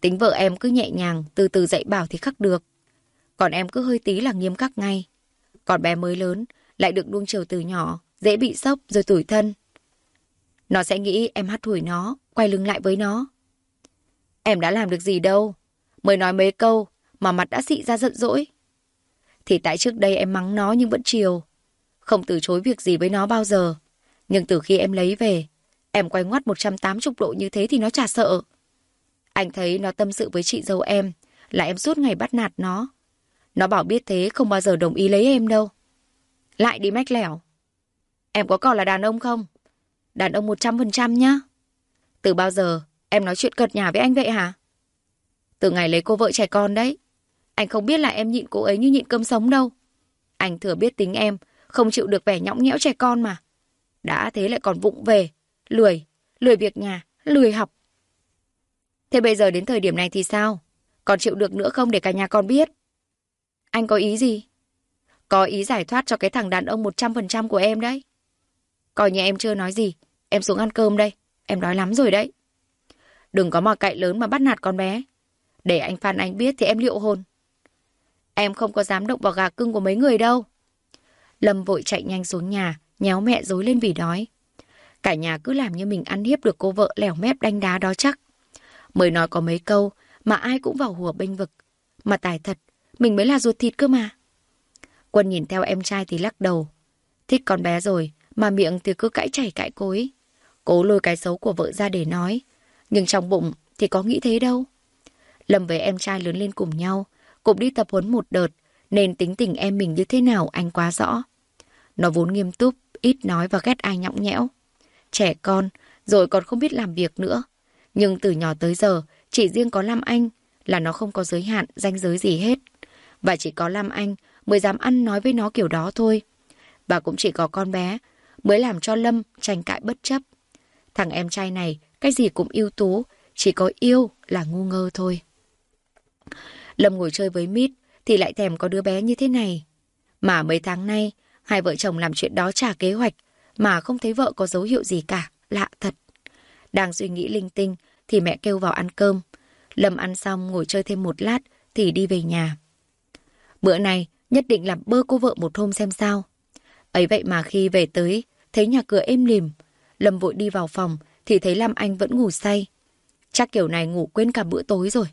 Tính vợ em cứ nhẹ nhàng, từ từ dạy bảo thì khắc được. Còn em cứ hơi tí là nghiêm khắc ngay. Còn bé mới lớn, lại được nuông chiều từ nhỏ, dễ bị sốc rồi tủi thân. Nó sẽ nghĩ em hắt hủi nó, quay lưng lại với nó. Em đã làm được gì đâu. Mới nói mấy câu mà mặt đã xị ra giận dỗi. Thì tại trước đây em mắng nó nhưng vẫn chiều. Không từ chối việc gì với nó bao giờ. Nhưng từ khi em lấy về, em quay ngoắt 180 độ như thế thì nó chả sợ. Anh thấy nó tâm sự với chị dâu em, là em suốt ngày bắt nạt nó. Nó bảo biết thế không bao giờ đồng ý lấy em đâu. Lại đi mách lẻo. Em có còn là đàn ông không? Đàn ông 100% nhá. Từ bao giờ em nói chuyện cợt nhà với anh vậy hả? Từ ngày lấy cô vợ trẻ con đấy. Anh không biết là em nhịn cô ấy như nhịn cơm sống đâu. Anh thừa biết tính em, không chịu được vẻ nhõng nhẽo trẻ con mà. Đã thế lại còn vụng về, lười, lười việc nhà, lười học. Thế bây giờ đến thời điểm này thì sao? Còn chịu được nữa không để cả nhà con biết? Anh có ý gì? Có ý giải thoát cho cái thằng đàn ông 100% của em đấy. Coi như em chưa nói gì. Em xuống ăn cơm đây. Em đói lắm rồi đấy. Đừng có mò cậy lớn mà bắt nạt con bé. Để anh Phan Anh biết thì em liệu hồn. Em không có dám động vào gà cưng của mấy người đâu. Lâm vội chạy nhanh xuống nhà, nhéo mẹ dối lên vì đói. Cả nhà cứ làm như mình ăn hiếp được cô vợ lẻo mép đánh đá đó chắc. Mới nói có mấy câu mà ai cũng vào hùa bênh vực. Mà tài thật, mình mới là ruột thịt cơ mà. Quân nhìn theo em trai thì lắc đầu. Thích con bé rồi, mà miệng thì cứ cãi chảy cãi cối. Cố lôi cái xấu của vợ ra để nói. Nhưng trong bụng thì có nghĩ thế đâu. Lâm với em trai lớn lên cùng nhau, cũng đi tập huấn một đợt, nên tính tình em mình như thế nào anh quá rõ. Nó vốn nghiêm túc, ít nói và ghét ai nhõng nhẽo. Trẻ con, rồi còn không biết làm việc nữa. Nhưng từ nhỏ tới giờ, chỉ riêng có Lam Anh là nó không có giới hạn, danh giới gì hết. Và chỉ có Lam Anh mới dám ăn nói với nó kiểu đó thôi. Và cũng chỉ có con bé mới làm cho Lâm tranh cãi bất chấp. Thằng em trai này, cái gì cũng yêu tú, chỉ có yêu là ngu ngơ thôi. Lâm ngồi chơi với Mít thì lại thèm có đứa bé như thế này. Mà mấy tháng nay, hai vợ chồng làm chuyện đó trả kế hoạch mà không thấy vợ có dấu hiệu gì cả, lạ thật. Đang suy nghĩ linh tinh thì mẹ kêu vào ăn cơm. Lâm ăn xong ngồi chơi thêm một lát thì đi về nhà. Bữa này nhất định làm bơ cô vợ một hôm xem sao. Ấy vậy mà khi về tới, thấy nhà cửa êm lìm. Lâm vội đi vào phòng thì thấy Lam Anh vẫn ngủ say. Chắc kiểu này ngủ quên cả bữa tối rồi.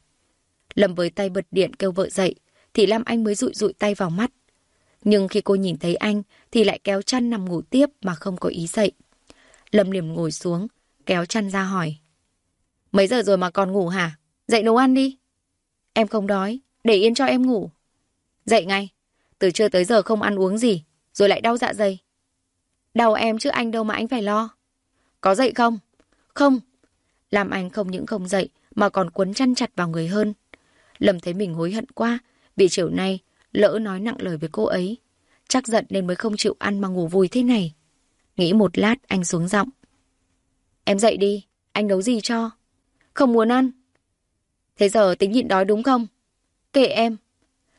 Lâm với tay bật điện kêu vợ dậy, thì Lam Anh mới rụi rụi tay vào mắt. Nhưng khi cô nhìn thấy anh, thì lại kéo chăn nằm ngủ tiếp mà không có ý dậy. Lâm liềm ngồi xuống, kéo chăn ra hỏi. Mấy giờ rồi mà còn ngủ hả? Dậy nấu ăn đi. Em không đói, để yên cho em ngủ. Dậy ngay, từ trưa tới giờ không ăn uống gì, rồi lại đau dạ dày. Đau em chứ anh đâu mà anh phải lo. Có dậy không? Không. Làm anh không những không dậy mà còn quấn chăn chặt vào người hơn. Lâm thấy mình hối hận quá vì chiều nay lỡ nói nặng lời với cô ấy. Chắc giận nên mới không chịu ăn mà ngủ vùi thế này. Nghĩ một lát anh xuống giọng. Em dậy đi, anh nấu gì cho? Không muốn ăn. Thế giờ tính nhịn đói đúng không? Kệ em.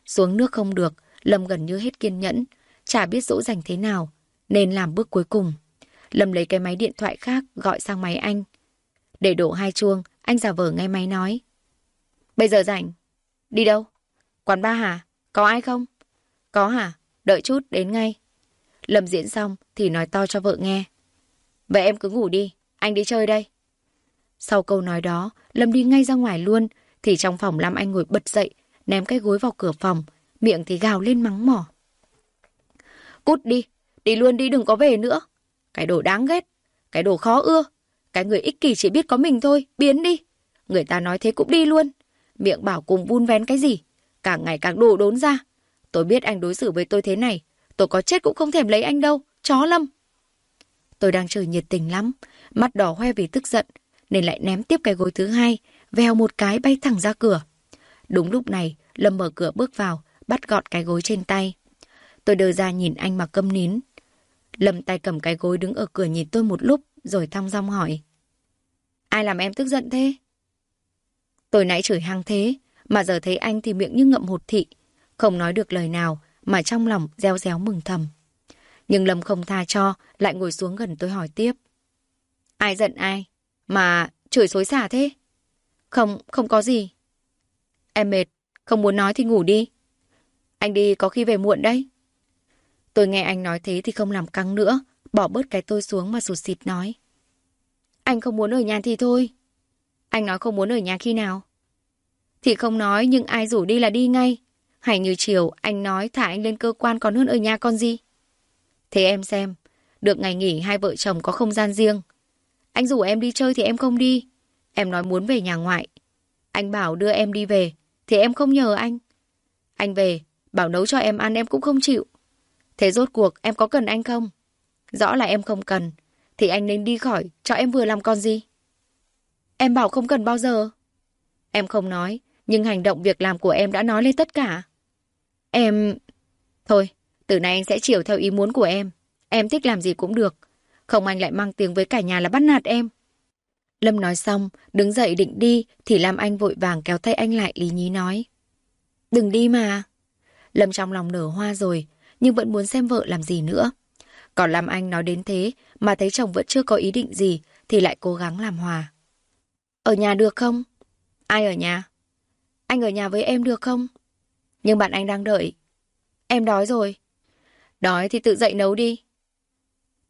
Xuống nước không được, Lâm gần như hết kiên nhẫn. Chả biết dỗ dành thế nào, nên làm bước cuối cùng. Lâm lấy cái máy điện thoại khác gọi sang máy anh. Để đổ hai chuông, anh giả vờ nghe máy nói. Bây giờ rảnh. Đi đâu? Quán ba hả? Có ai không? Có hả? Đợi chút, đến ngay. Lâm diễn xong thì nói to cho vợ nghe. Vậy em cứ ngủ đi, anh đi chơi đây. Sau câu nói đó, Lâm đi ngay ra ngoài luôn, thì trong phòng Lam Anh ngồi bật dậy, ném cái gối vào cửa phòng, miệng thì gào lên mắng mỏ. Cút đi, đi luôn đi đừng có về nữa. Cái đồ đáng ghét, cái đồ khó ưa, cái người ích kỷ chỉ biết có mình thôi, biến đi. Người ta nói thế cũng đi luôn. Miệng bảo cùng vun vén cái gì, càng ngày càng đổ đốn ra. Tôi biết anh đối xử với tôi thế này, tôi có chết cũng không thèm lấy anh đâu, chó Lâm. Tôi đang chơi nhiệt tình lắm, mắt đỏ hoe vì tức giận, nên lại ném tiếp cái gối thứ hai, vèo một cái bay thẳng ra cửa. Đúng lúc này, Lâm mở cửa bước vào, bắt gọn cái gối trên tay. Tôi đờ ra nhìn anh mà câm nín. Lâm tay cầm cái gối đứng ở cửa nhìn tôi một lúc, rồi thong dong hỏi. Ai làm em tức giận thế? Tôi nãy chửi hăng thế, mà giờ thấy anh thì miệng như ngậm hột thị, không nói được lời nào, mà trong lòng reo réo mừng thầm. Nhưng Lâm không tha cho, lại ngồi xuống gần tôi hỏi tiếp. Ai giận ai? Mà chửi xối xả thế? Không, không có gì. Em mệt, không muốn nói thì ngủ đi. Anh đi có khi về muộn đấy. Tôi nghe anh nói thế thì không làm căng nữa, bỏ bớt cái tôi xuống mà sụt xịt nói. Anh không muốn ở nhà thì thôi. Anh nói không muốn ở nhà khi nào? Thì không nói nhưng ai rủ đi là đi ngay. Hay như chiều anh nói thả anh lên cơ quan còn hơn ở nhà con gì? Thế em xem, được ngày nghỉ hai vợ chồng có không gian riêng. Anh rủ em đi chơi thì em không đi. Em nói muốn về nhà ngoại. Anh bảo đưa em đi về, thì em không nhờ anh. Anh về, bảo nấu cho em ăn em cũng không chịu. Thế rốt cuộc em có cần anh không? Rõ là em không cần, thì anh nên đi khỏi, cho em vừa làm con gì? Em bảo không cần bao giờ. Em không nói, nhưng hành động việc làm của em đã nói lên tất cả. Em... Thôi, từ nay anh sẽ chiều theo ý muốn của em. Em thích làm gì cũng được. Không anh lại mang tiếng với cả nhà là bắt nạt em. Lâm nói xong, đứng dậy định đi, thì Lam Anh vội vàng kéo tay anh lại lý nhí nói. Đừng đi mà. Lâm trong lòng nở hoa rồi, nhưng vẫn muốn xem vợ làm gì nữa. Còn Lam Anh nói đến thế, mà thấy chồng vẫn chưa có ý định gì, thì lại cố gắng làm hòa. Ở nhà được không? Ai ở nhà? Anh ở nhà với em được không? Nhưng bạn anh đang đợi. Em đói rồi. Đói thì tự dậy nấu đi.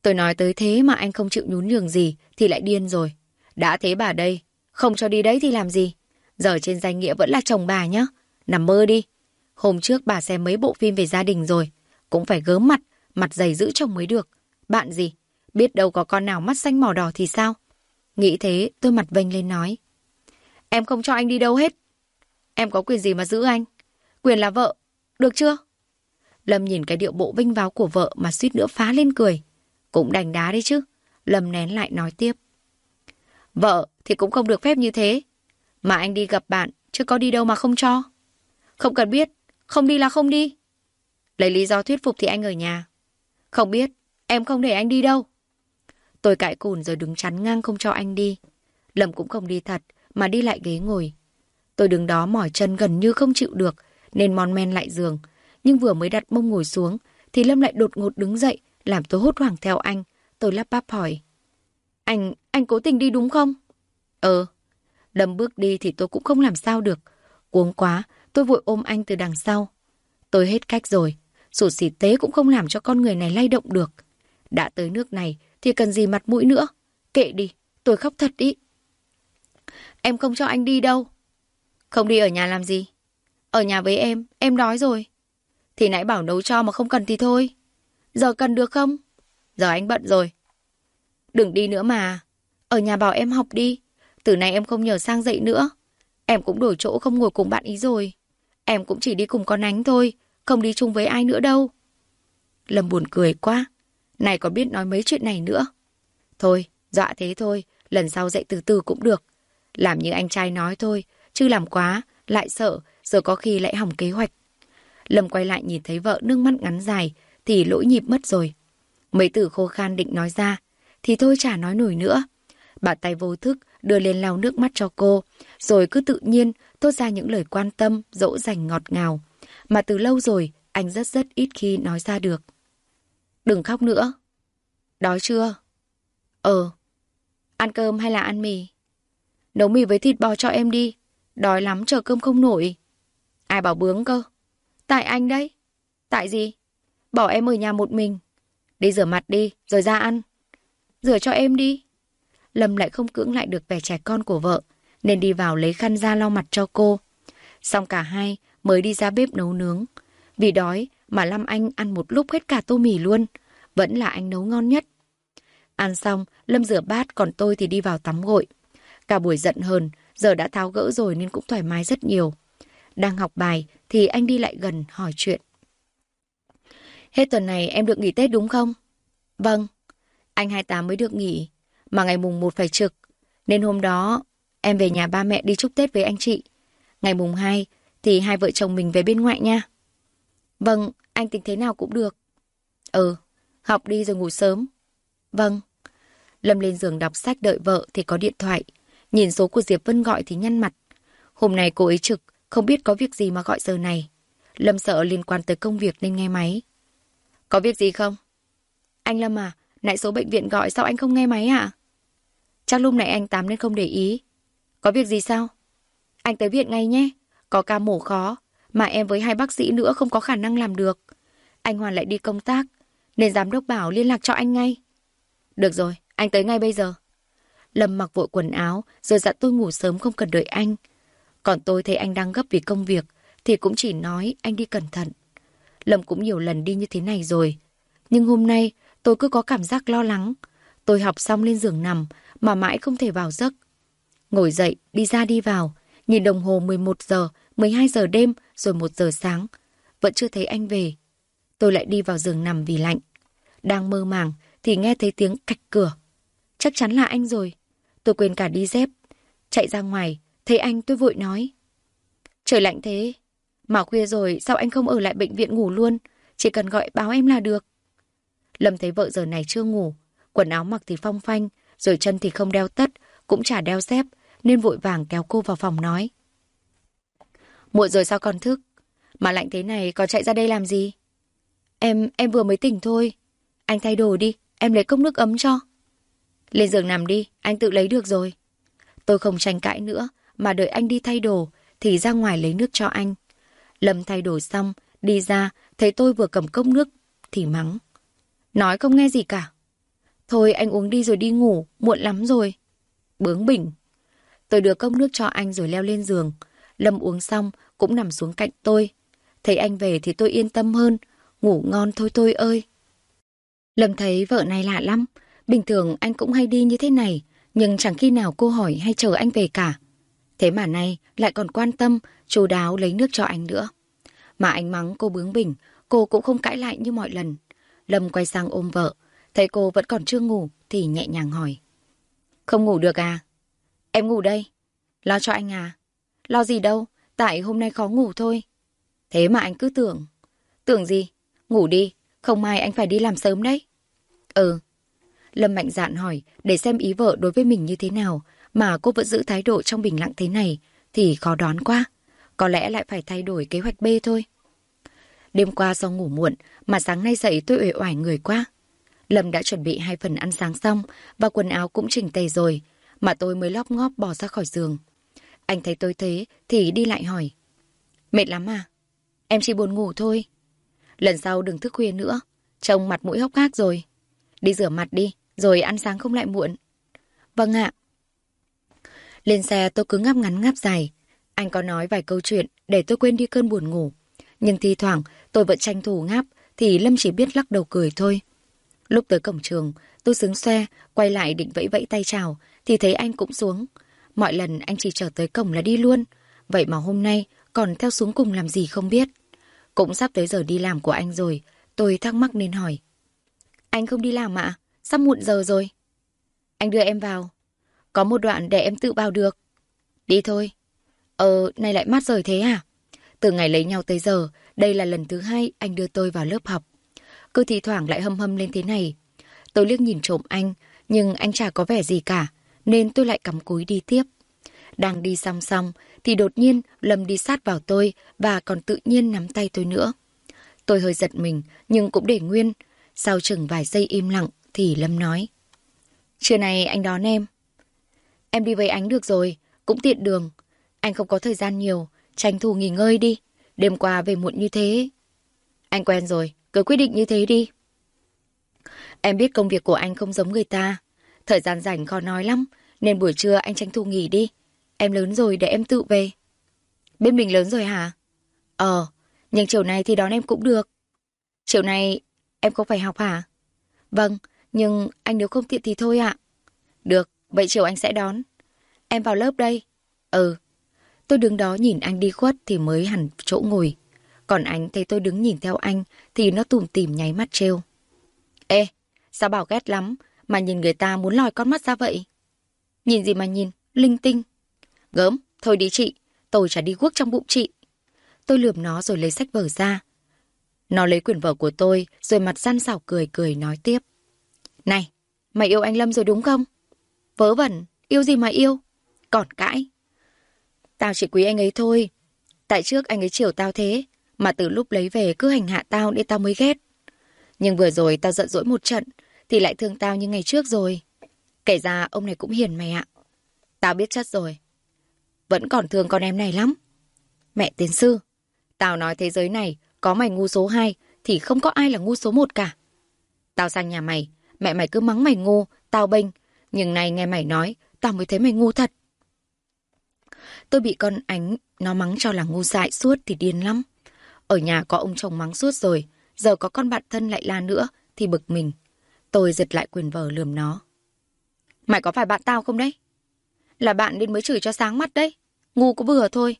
Tôi nói tới thế mà anh không chịu nhún nhường gì thì lại điên rồi. Đã thế bà đây, không cho đi đấy thì làm gì? Giờ trên danh nghĩa vẫn là chồng bà nhá. Nằm mơ đi. Hôm trước bà xem mấy bộ phim về gia đình rồi. Cũng phải gớm mặt, mặt dày giữ chồng mới được. Bạn gì? Biết đâu có con nào mắt xanh mỏ đỏ thì sao? Nghĩ thế, tôi mặt vênh lên nói. Em không cho anh đi đâu hết. Em có quyền gì mà giữ anh? Quyền là vợ. Được chưa? Lâm nhìn cái điệu bộ vinh váo của vợ mà suýt nữa phá lên cười. Cũng đành đá đi chứ. Lâm nén lại nói tiếp. Vợ thì cũng không được phép như thế. Mà anh đi gặp bạn, chứ có đi đâu mà không cho. Không cần biết, không đi là không đi. Lấy lý do thuyết phục thì anh ở nhà. Không biết, em không để anh đi đâu. Tôi cãi cùn rồi đứng chắn ngang không cho anh đi. Lâm cũng không đi thật, mà đi lại ghế ngồi. Tôi đứng đó mỏi chân gần như không chịu được, nên mon men lại giường. Nhưng vừa mới đặt mông ngồi xuống, thì Lâm lại đột ngột đứng dậy, làm tôi hốt hoảng theo anh. Tôi lắp bắp hỏi. Anh, anh cố tình đi đúng không? Ờ. Lâm bước đi thì tôi cũng không làm sao được. Cuống quá, tôi vội ôm anh từ đằng sau. Tôi hết cách rồi. Sụt xỉ tế cũng không làm cho con người này lay động được. Đã tới nước này thì cần gì mặt mũi nữa. Kệ đi, tôi khóc thật ý. Em không cho anh đi đâu. Không đi ở nhà làm gì? Ở nhà với em, em đói rồi. Thì nãy bảo nấu cho mà không cần thì thôi. Giờ cần được không? Giờ anh bận rồi. Đừng đi nữa mà. Ở nhà bảo em học đi. Từ nay em không nhờ sang dậy nữa. Em cũng đổi chỗ không ngồi cùng bạn ý rồi. Em cũng chỉ đi cùng con ánh thôi. Không đi chung với ai nữa đâu. Lâm buồn cười quá. Này có biết nói mấy chuyện này nữa. Thôi, dọa thế thôi. Lần sau dậy từ từ cũng được. Làm như anh trai nói thôi. Chứ làm quá, lại sợ. Giờ có khi lại hỏng kế hoạch. Lâm quay lại nhìn thấy vợ nước mắt ngắn dài. Thì lỗi nhịp mất rồi. Mấy từ khô khan định nói ra. Thì thôi chả nói nổi nữa. Bà tay vô thức đưa lên lau nước mắt cho cô. Rồi cứ tự nhiên thốt ra những lời quan tâm, dỗ dành ngọt ngào. Mà từ lâu rồi anh rất rất ít khi nói ra được. Đừng khóc nữa. Đói chưa? Ờ. Ăn cơm hay là ăn mì? Nấu mì với thịt bò cho em đi. Đói lắm chờ cơm không nổi. Ai bảo bướng cơ? Tại anh đấy. Tại gì? Bỏ em ở nhà một mình. Đi rửa mặt đi, rồi ra ăn. Rửa cho em đi. Lâm lại không cưỡng lại được vẻ trẻ con của vợ, nên đi vào lấy khăn ra lau mặt cho cô. Xong cả hai mới đi ra bếp nấu nướng. Vì đói mà Lâm Anh ăn một lúc hết cả tô mì luôn. Vẫn là anh nấu ngon nhất. Ăn xong, Lâm rửa bát còn tôi thì đi vào tắm gội. Cả buổi giận hờn, giờ đã tháo gỡ rồi nên cũng thoải mái rất nhiều. Đang học bài thì anh đi lại gần hỏi chuyện. Hết tuần này em được nghỉ Tết đúng không? Vâng. Anh 28 mới được nghỉ, mà ngày mùng 1 phải trực. Nên hôm đó em về nhà ba mẹ đi chúc Tết với anh chị. Ngày mùng 2 thì hai vợ chồng mình về bên ngoại nha. Vâng, anh tính thế nào cũng được. Ừ, học đi rồi ngủ sớm. Vâng. Lâm lên giường đọc sách đợi vợ thì có điện thoại. Nhìn số của Diệp Vân gọi thì nhăn mặt. Hôm nay cô ấy trực, không biết có việc gì mà gọi giờ này. Lâm sợ liên quan tới công việc nên nghe máy. Có việc gì không? Anh Lâm à, nãy số bệnh viện gọi sao anh không nghe máy à? Chắc lúc nãy anh tắm nên không để ý. Có việc gì sao? Anh tới viện ngay nhé. Có ca mổ khó, mà em với hai bác sĩ nữa không có khả năng làm được. Anh Hoàn lại đi công tác, nên giám đốc bảo liên lạc cho anh ngay. Được rồi, anh tới ngay bây giờ. Lâm mặc vội quần áo, rồi dặn dạ tôi ngủ sớm không cần đợi anh. Còn tôi thấy anh đang gấp vì công việc, thì cũng chỉ nói anh đi cẩn thận. Lâm cũng nhiều lần đi như thế này rồi. Nhưng hôm nay tôi cứ có cảm giác lo lắng. Tôi học xong lên giường nằm mà mãi không thể vào giấc. Ngồi dậy, đi ra đi vào, nhìn đồng hồ 11 giờ, 12 giờ đêm rồi 1 giờ sáng. Vẫn chưa thấy anh về. Tôi lại đi vào giường nằm vì lạnh. Đang mơ màng thì nghe thấy tiếng cạch cửa. Chắc chắn là anh rồi. Tôi quên cả đi dép. Chạy ra ngoài, thấy anh tôi vội nói. Trời lạnh thế, mà khuya rồi sao anh không ở lại bệnh viện ngủ luôn? Chỉ cần gọi báo em là được. Lâm thấy vợ giờ này chưa ngủ. Quần áo mặc thì phong phanh, rồi chân thì không đeo tất, cũng chả đeo dép, nên vội vàng kéo cô vào phòng nói. Muộn rồi sao còn thức? Mà lạnh thế này có chạy ra đây làm gì? Em, em vừa mới tỉnh thôi. Anh thay đồ đi, em lấy cốc nước ấm cho. Lên giường nằm đi, anh tự lấy được rồi. Tôi không tranh cãi nữa, mà đợi anh đi thay đồ, thì ra ngoài lấy nước cho anh. Lâm thay đổi xong, đi ra, thấy tôi vừa cầm cốc nước, thì mắng. Nói không nghe gì cả. Thôi anh uống đi rồi đi ngủ, muộn lắm rồi. Bướng bỉnh. Tôi đưa cốc nước cho anh rồi leo lên giường. Lâm uống xong, cũng nằm xuống cạnh tôi. Thấy anh về thì tôi yên tâm hơn. Ngủ ngon thôi tôi ơi. Lâm thấy vợ này lạ lắm. Bình thường anh cũng hay đi như thế này, nhưng chẳng khi nào cô hỏi hay chờ anh về cả. Thế mà nay lại còn quan tâm, chú đáo lấy nước cho anh nữa. Mà anh mắng cô bướng bỉnh, cô cũng không cãi lại như mọi lần. Lâm quay sang ôm vợ, thấy cô vẫn còn chưa ngủ thì nhẹ nhàng hỏi. Không ngủ được à? Em ngủ đây. Lo cho anh à? Lo gì đâu, tại hôm nay khó ngủ thôi. Thế mà anh cứ tưởng. Tưởng gì? Ngủ đi, không mai anh phải đi làm sớm đấy. Ừ. Lâm mạnh dạn hỏi để xem ý vợ đối với mình như thế nào mà cô vẫn giữ thái độ trong bình lặng thế này thì khó đoán quá. Có lẽ lại phải thay đổi kế hoạch B thôi. Đêm qua do ngủ muộn mà sáng nay dậy tôi uể oải người quá. Lâm đã chuẩn bị hai phần ăn sáng xong và quần áo cũng chỉnh tề rồi mà tôi mới lóp ngóp bỏ ra khỏi giường. Anh thấy tôi thế thì đi lại hỏi. Mệt lắm à? Em chỉ buồn ngủ thôi. Lần sau đừng thức khuya nữa. Trông mặt mũi hốc hác rồi. Đi rửa mặt đi, rồi ăn sáng không lại muộn. Vâng ạ. Lên xe tôi cứ ngáp ngắn ngáp dài. Anh có nói vài câu chuyện để tôi quên đi cơn buồn ngủ. Nhưng thi thoảng tôi vẫn tranh thủ ngáp thì Lâm chỉ biết lắc đầu cười thôi. Lúc tới cổng trường, tôi sướng xe quay lại định vẫy vẫy tay chào thì thấy anh cũng xuống. Mọi lần anh chỉ chờ tới cổng là đi luôn. Vậy mà hôm nay còn theo xuống cùng làm gì không biết. Cũng sắp tới giờ đi làm của anh rồi, tôi thắc mắc nên hỏi. Anh không đi làm ạ? Sắp muộn giờ rồi. Anh đưa em vào. Có một đoạn để em tự vào được. Đi thôi. Ờ, này lại mát rời thế à? Từ ngày lấy nhau tới giờ, đây là lần thứ hai anh đưa tôi vào lớp học. Cứ thì thoảng lại hâm hâm lên thế này. Tôi liếc nhìn trộm anh, nhưng anh chả có vẻ gì cả, nên tôi lại cắm cúi đi tiếp. Đang đi song song, thì đột nhiên Lâm đi sát vào tôi và còn tự nhiên nắm tay tôi nữa. Tôi hơi giật mình, nhưng cũng để nguyên. Sau chừng vài giây im lặng, thì Lâm nói. Trưa nay anh đón em. Em đi với anh được rồi, cũng tiện đường. Anh không có thời gian nhiều, tranh thủ nghỉ ngơi đi. đêm qua về muộn như thế. Anh quen rồi, cứ quyết định như thế đi. Em biết công việc của anh không giống người ta. Thời gian rảnh khó nói lắm, nên buổi trưa anh tranh thủ nghỉ đi. Em lớn rồi để em tự về. Bên mình lớn rồi hả? Ờ, nhưng chiều nay thì đón em cũng được. Chiều nay em không phải học hả? Vâng, nhưng anh nếu không tiện thì thôi ạ. Được, vậy chiều anh sẽ đón. Em vào lớp đây. Ừ. Tôi đứng đó nhìn anh đi khuất thì mới hẳn chỗ ngồi. Còn anh thấy tôi đứng nhìn theo anh thì nó tùm tìm nháy mắt trêu. Ê, sao bảo ghét lắm mà nhìn người ta muốn lòi con mắt ra vậy? Nhìn gì mà nhìn, linh tinh. Gớm, thôi đi chị, tôi chả đi guốc trong bụng chị. Tôi lườm nó rồi lấy sách vở ra. Nó lấy quyển vở của tôi rồi mặt răn xảo cười cười nói tiếp. Này, mày yêu anh Lâm rồi đúng không? Vớ vẩn, yêu gì mà yêu? Còn cãi. Tao chỉ quý anh ấy thôi. Tại trước anh ấy chiều tao thế, mà từ lúc lấy về cứ hành hạ tao để tao mới ghét. Nhưng vừa rồi tao giận dỗi một trận, thì lại thương tao như ngày trước rồi. Kể ra ông này cũng hiền mày ạ. Tao biết chất rồi. Vẫn còn thương con em này lắm. Mẹ tiến sư, tao nói thế giới này có mày ngu số 2 thì không có ai là ngu số 1 cả. Tao sang nhà mày, mẹ mày cứ mắng mày ngu, tao bênh. Nhưng này nghe mày nói, tao mới thấy mày ngu thật. Tôi bị con ánh nó mắng cho là ngu dại suốt thì điên lắm. Ở nhà có ông chồng mắng suốt rồi, giờ có con bạn thân lại la nữa thì bực mình. Tôi giật lại quyền vở lườm nó. Mày có phải bạn tao không đấy? Là bạn nên mới chửi cho sáng mắt đấy. Ngu có vừa thôi.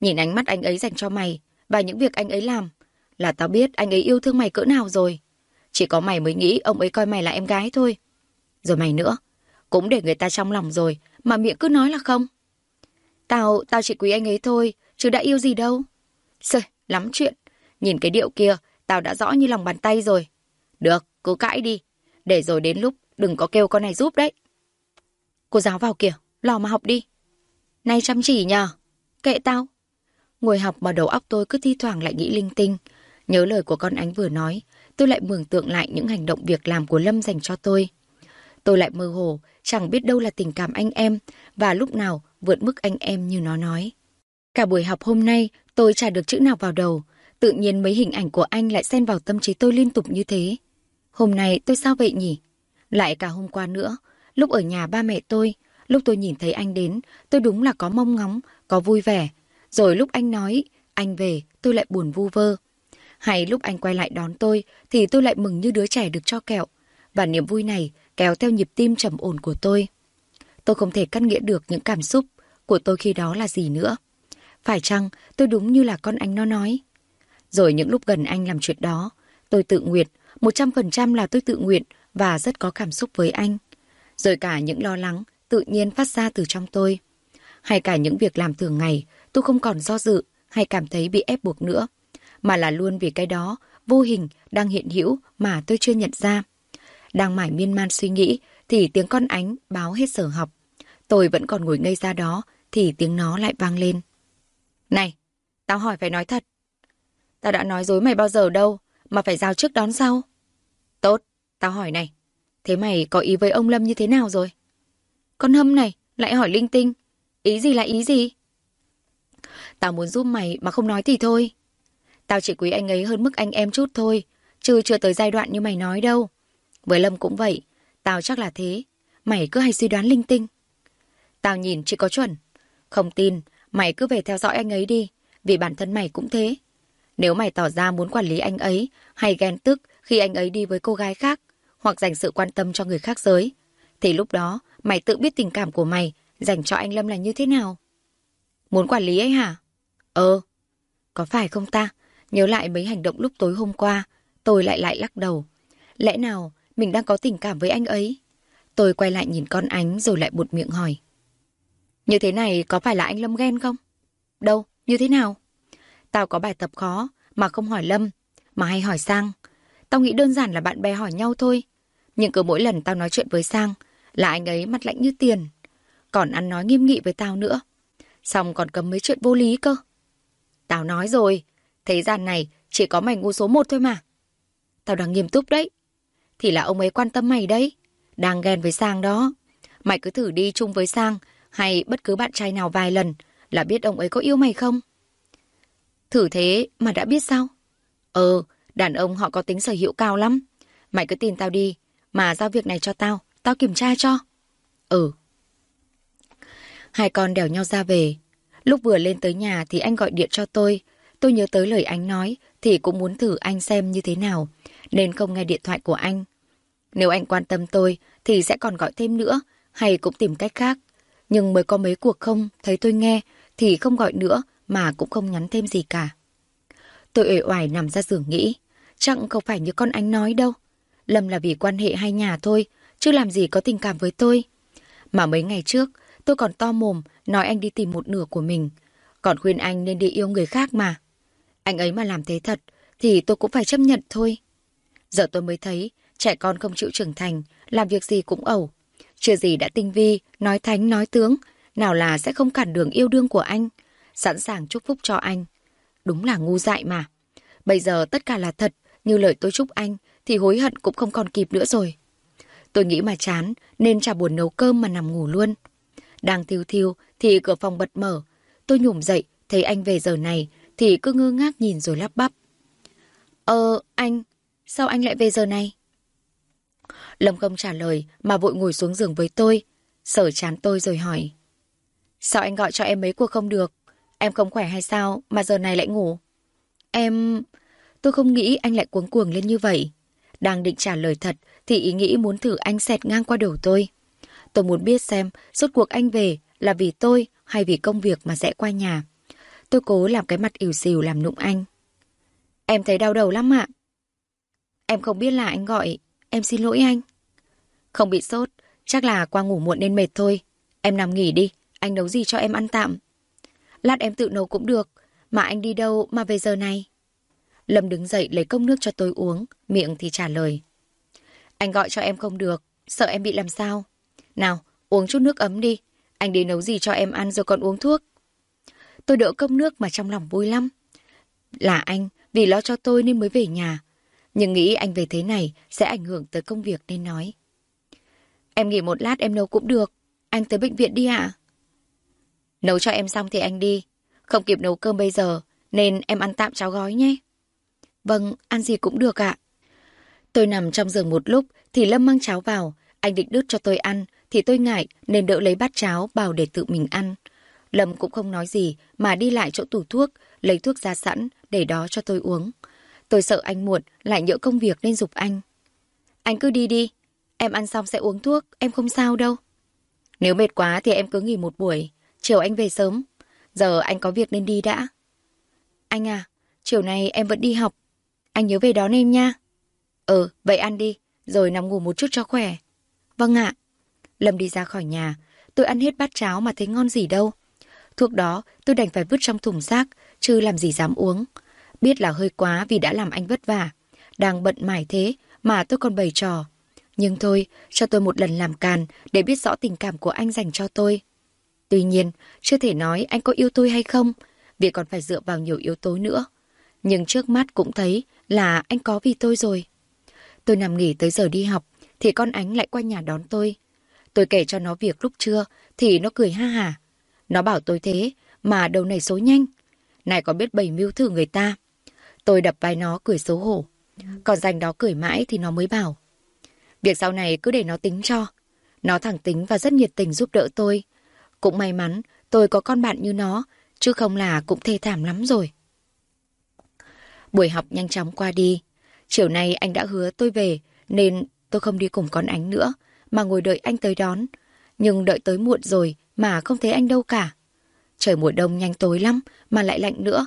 Nhìn ánh mắt anh ấy dành cho mày và những việc anh ấy làm là tao biết anh ấy yêu thương mày cỡ nào rồi. Chỉ có mày mới nghĩ ông ấy coi mày là em gái thôi. Rồi mày nữa, cũng để người ta trong lòng rồi mà miệng cứ nói là không. Tao, tao chỉ quý anh ấy thôi, chứ đã yêu gì đâu. Sời, lắm chuyện. Nhìn cái điệu kia, tao đã rõ như lòng bàn tay rồi. Được, cứ cãi đi. Để rồi đến lúc đừng có kêu con này giúp đấy. Cô giáo vào kìa, lò mà học đi. Nay chăm chỉ nhờ. Kệ tao. Ngồi học mà đầu óc tôi cứ thi thoảng lại nghĩ linh tinh. Nhớ lời của con ánh vừa nói, tôi lại mường tượng lại những hành động việc làm của Lâm dành cho tôi. Tôi lại mơ hồ, chẳng biết đâu là tình cảm anh em và lúc nào vượt mức anh em như nó nói. Cả buổi học hôm nay, tôi chả được chữ nào vào đầu. Tự nhiên mấy hình ảnh của anh lại xen vào tâm trí tôi liên tục như thế. Hôm nay tôi sao vậy nhỉ? Lại cả hôm qua nữa, lúc ở nhà ba mẹ tôi, lúc tôi nhìn thấy anh đến, tôi đúng là có mong ngóng, có vui vẻ. Rồi lúc anh nói, anh về, tôi lại buồn vu vơ. Hay lúc anh quay lại đón tôi, thì tôi lại mừng như đứa trẻ được cho kẹo. Và niềm vui này kéo theo nhịp tim trầm ổn của tôi. Tôi không thể cắt nghĩa được những cảm xúc của tôi khi đó là gì nữa. Phải chăng tôi đúng như là con anh nó nói? Rồi những lúc gần anh làm chuyện đó, tôi tự nguyện, 100% là tôi tự nguyện và rất có cảm xúc với anh. Rồi cả những lo lắng tự nhiên phát ra từ trong tôi. Hay cả những việc làm thường ngày, tôi không còn do dự hay cảm thấy bị ép buộc nữa. Mà là luôn vì cái đó, vô hình, đang hiện hữu mà tôi chưa nhận ra. Đang mải miên man suy nghĩ, thì tiếng con ánh báo hết sở học. Tôi vẫn còn ngồi ngây ra đó, thì tiếng nó lại vang lên. Này, tao hỏi phải nói thật. Tao đã nói dối mày bao giờ đâu, mà phải giao trước đón sau. Tốt, tao hỏi này. Thế mày có ý với ông Lâm như thế nào rồi? Con hâm này, lại hỏi linh tinh. Ý gì là ý gì? Tao muốn giúp mày mà không nói thì thôi. Tao chỉ quý anh ấy hơn mức anh em chút thôi, chứ chưa tới giai đoạn như mày nói đâu. Với Lâm cũng vậy, tao chắc là thế. Mày cứ hay suy đoán linh tinh. Tao nhìn chỉ có chuẩn. Không tin, mày cứ về theo dõi anh ấy đi, vì bản thân mày cũng thế. Nếu mày tỏ ra muốn quản lý anh ấy, hay ghen tức khi anh ấy đi với cô gái khác, hoặc dành sự quan tâm cho người khác giới, thì lúc đó mày tự biết tình cảm của mày dành cho anh Lâm là như thế nào. Muốn quản lý ấy hả? Ờ. Có phải không ta? Nhớ lại mấy hành động lúc tối hôm qua, tôi lại lại lắc đầu. Lẽ nào mình đang có tình cảm với anh ấy? Tôi quay lại nhìn con ánh rồi lại buột miệng hỏi. Như thế này có phải là anh Lâm ghen không? Đâu, như thế nào? Tao có bài tập khó mà không hỏi Lâm, mà hay hỏi Sang. Tao nghĩ đơn giản là bạn bè hỏi nhau thôi. Nhưng cứ mỗi lần tao nói chuyện với Sang là anh ấy mặt lạnh như tiền. Còn ăn nói nghiêm nghị với tao nữa. Xong còn cấm mấy chuyện vô lý cơ. Tao nói rồi, thế gian này chỉ có mày ngu số một thôi mà. Tao đang nghiêm túc đấy. Thì là ông ấy quan tâm mày đấy. Đang ghen với Sang đó. Mày cứ thử đi chung với Sang hay bất cứ bạn trai nào vài lần là biết ông ấy có yêu mày không. Thử thế mà đã biết sao? Ờ, đàn ông họ có tính sở hữu cao lắm. Mày cứ tin tao đi, mà giao việc này cho tao, tao kiểm tra cho. Ừ. Hai con đèo nhau ra về. Lúc vừa lên tới nhà thì anh gọi điện cho tôi. Tôi nhớ tới lời anh nói thì cũng muốn thử anh xem như thế nào, nên không nghe điện thoại của anh. Nếu anh quan tâm tôi thì sẽ còn gọi thêm nữa, hay cũng tìm cách khác. Nhưng mới có mấy cuộc không thấy tôi nghe thì không gọi nữa mà cũng không nhắn thêm gì cả. Tôi uể oải nằm ra giường nghĩ, chẳng không phải như con anh nói đâu. Lâm là vì quan hệ hai nhà thôi, chứ làm gì có tình cảm với tôi. Mà mấy ngày trước, tôi còn to mồm nói anh đi tìm một nửa của mình, còn khuyên anh nên đi yêu người khác mà. Anh ấy mà làm thế thật, thì tôi cũng phải chấp nhận thôi. Giờ tôi mới thấy, trẻ con không chịu trưởng thành, làm việc gì cũng ẩu. Chưa gì đã tinh vi, nói thánh nói tướng, nào là sẽ không cản đường yêu đương của anh, sẵn sàng chúc phúc cho anh. Đúng là ngu dại mà. Bây giờ tất cả là thật, như lời tôi chúc anh, thì hối hận cũng không còn kịp nữa rồi. Tôi nghĩ mà chán, nên chả buồn nấu cơm mà nằm ngủ luôn. Đang thiêu thiêu, thì cửa phòng bật mở. Tôi nhủm dậy, thấy anh về giờ này, thì cứ ngơ ngác nhìn rồi lắp bắp. Ờ, anh, sao anh lại về giờ này? Lâm không trả lời, mà vội ngồi xuống giường với tôi. Sở chán tôi rồi hỏi. Sao anh gọi cho em mấy cuộc không được? Em không khỏe hay sao mà giờ này lại ngủ? Em... Tôi không nghĩ anh lại cuống cuồng lên như vậy. Đang định trả lời thật thì ý nghĩ muốn thử anh xẹt ngang qua đầu tôi. Tôi muốn biết xem suốt cuộc anh về là vì tôi hay vì công việc mà sẽ qua nhà. Tôi cố làm cái mặt ỉu xìu làm nụng anh. Em thấy đau đầu lắm ạ. Em không biết là anh gọi. Em xin lỗi anh. Không bị sốt. Chắc là qua ngủ muộn nên mệt thôi. Em nằm nghỉ đi. Anh nấu gì cho em ăn tạm. Lát em tự nấu cũng được. Mà anh đi đâu mà về giờ này? Lâm đứng dậy lấy cốc nước cho tôi uống. Miệng thì trả lời. Anh gọi cho em không được. Sợ em bị làm sao? Nào, uống chút nước ấm đi. Anh đi nấu gì cho em ăn rồi còn uống thuốc. Tôi đỡ cốc nước mà trong lòng vui lắm. Là anh, vì lo cho tôi nên mới về nhà. Nhưng nghĩ anh về thế này sẽ ảnh hưởng tới công việc nên nói. Em nghỉ một lát em nấu cũng được. Anh tới bệnh viện đi ạ. Nấu cho em xong thì anh đi. Không kịp nấu cơm bây giờ, nên em ăn tạm cháo gói nhé. Vâng, ăn gì cũng được ạ. Tôi nằm trong giường một lúc thì Lâm mang cháo vào. Anh định đút cho tôi ăn thì tôi ngại nên đỡ lấy bát cháo bảo để tự mình ăn. Lâm cũng không nói gì mà đi lại chỗ tủ thuốc, lấy thuốc ra sẵn để đó cho tôi uống. Tôi sợ anh muộn, lại nhỡ công việc nên dục anh. Anh cứ đi đi, em ăn xong sẽ uống thuốc, em không sao đâu. Nếu mệt quá thì em cứ nghỉ một buổi, chiều anh về sớm. Giờ anh có việc nên đi đã. Anh à, chiều nay em vẫn đi học. Anh nhớ về đón em nha. Ừ, vậy ăn đi, rồi nằm ngủ một chút cho khỏe. Vâng ạ. Lâm đi ra khỏi nhà, tôi ăn hết bát cháo mà thấy ngon gì đâu. Thuốc đó tôi đành phải vứt trong thùng rác, chứ làm gì dám uống. Biết là hơi quá vì đã làm anh vất vả. Đang bận mải thế mà tôi còn bày trò. Nhưng thôi, cho tôi một lần làm càn để biết rõ tình cảm của anh dành cho tôi. Tuy nhiên, chưa thể nói anh có yêu tôi hay không, vì còn phải dựa vào nhiều yếu tố nữa. Nhưng trước mắt cũng thấy là anh có vì tôi rồi. Tôi nằm nghỉ tới giờ đi học, thì con ánh lại qua nhà đón tôi. Tôi kể cho nó việc lúc trưa, thì nó cười ha hả. Nó bảo tôi thế, mà đầu này số nhanh. Này có biết bày mưu thử người ta. Tôi đập vai nó cười xấu hổ. Còn dành đó cười mãi thì nó mới bảo. Việc sau này cứ để nó tính cho. Nó thẳng tính và rất nhiệt tình giúp đỡ tôi. Cũng may mắn tôi có con bạn như nó, chứ không là cũng thê thảm lắm rồi. Buổi học nhanh chóng qua đi. Chiều nay anh đã hứa tôi về, nên tôi không đi cùng con ánh nữa, mà ngồi đợi anh tới đón. Nhưng đợi tới muộn rồi mà không thấy anh đâu cả. Trời mùa đông nhanh tối lắm, mà lại lạnh nữa.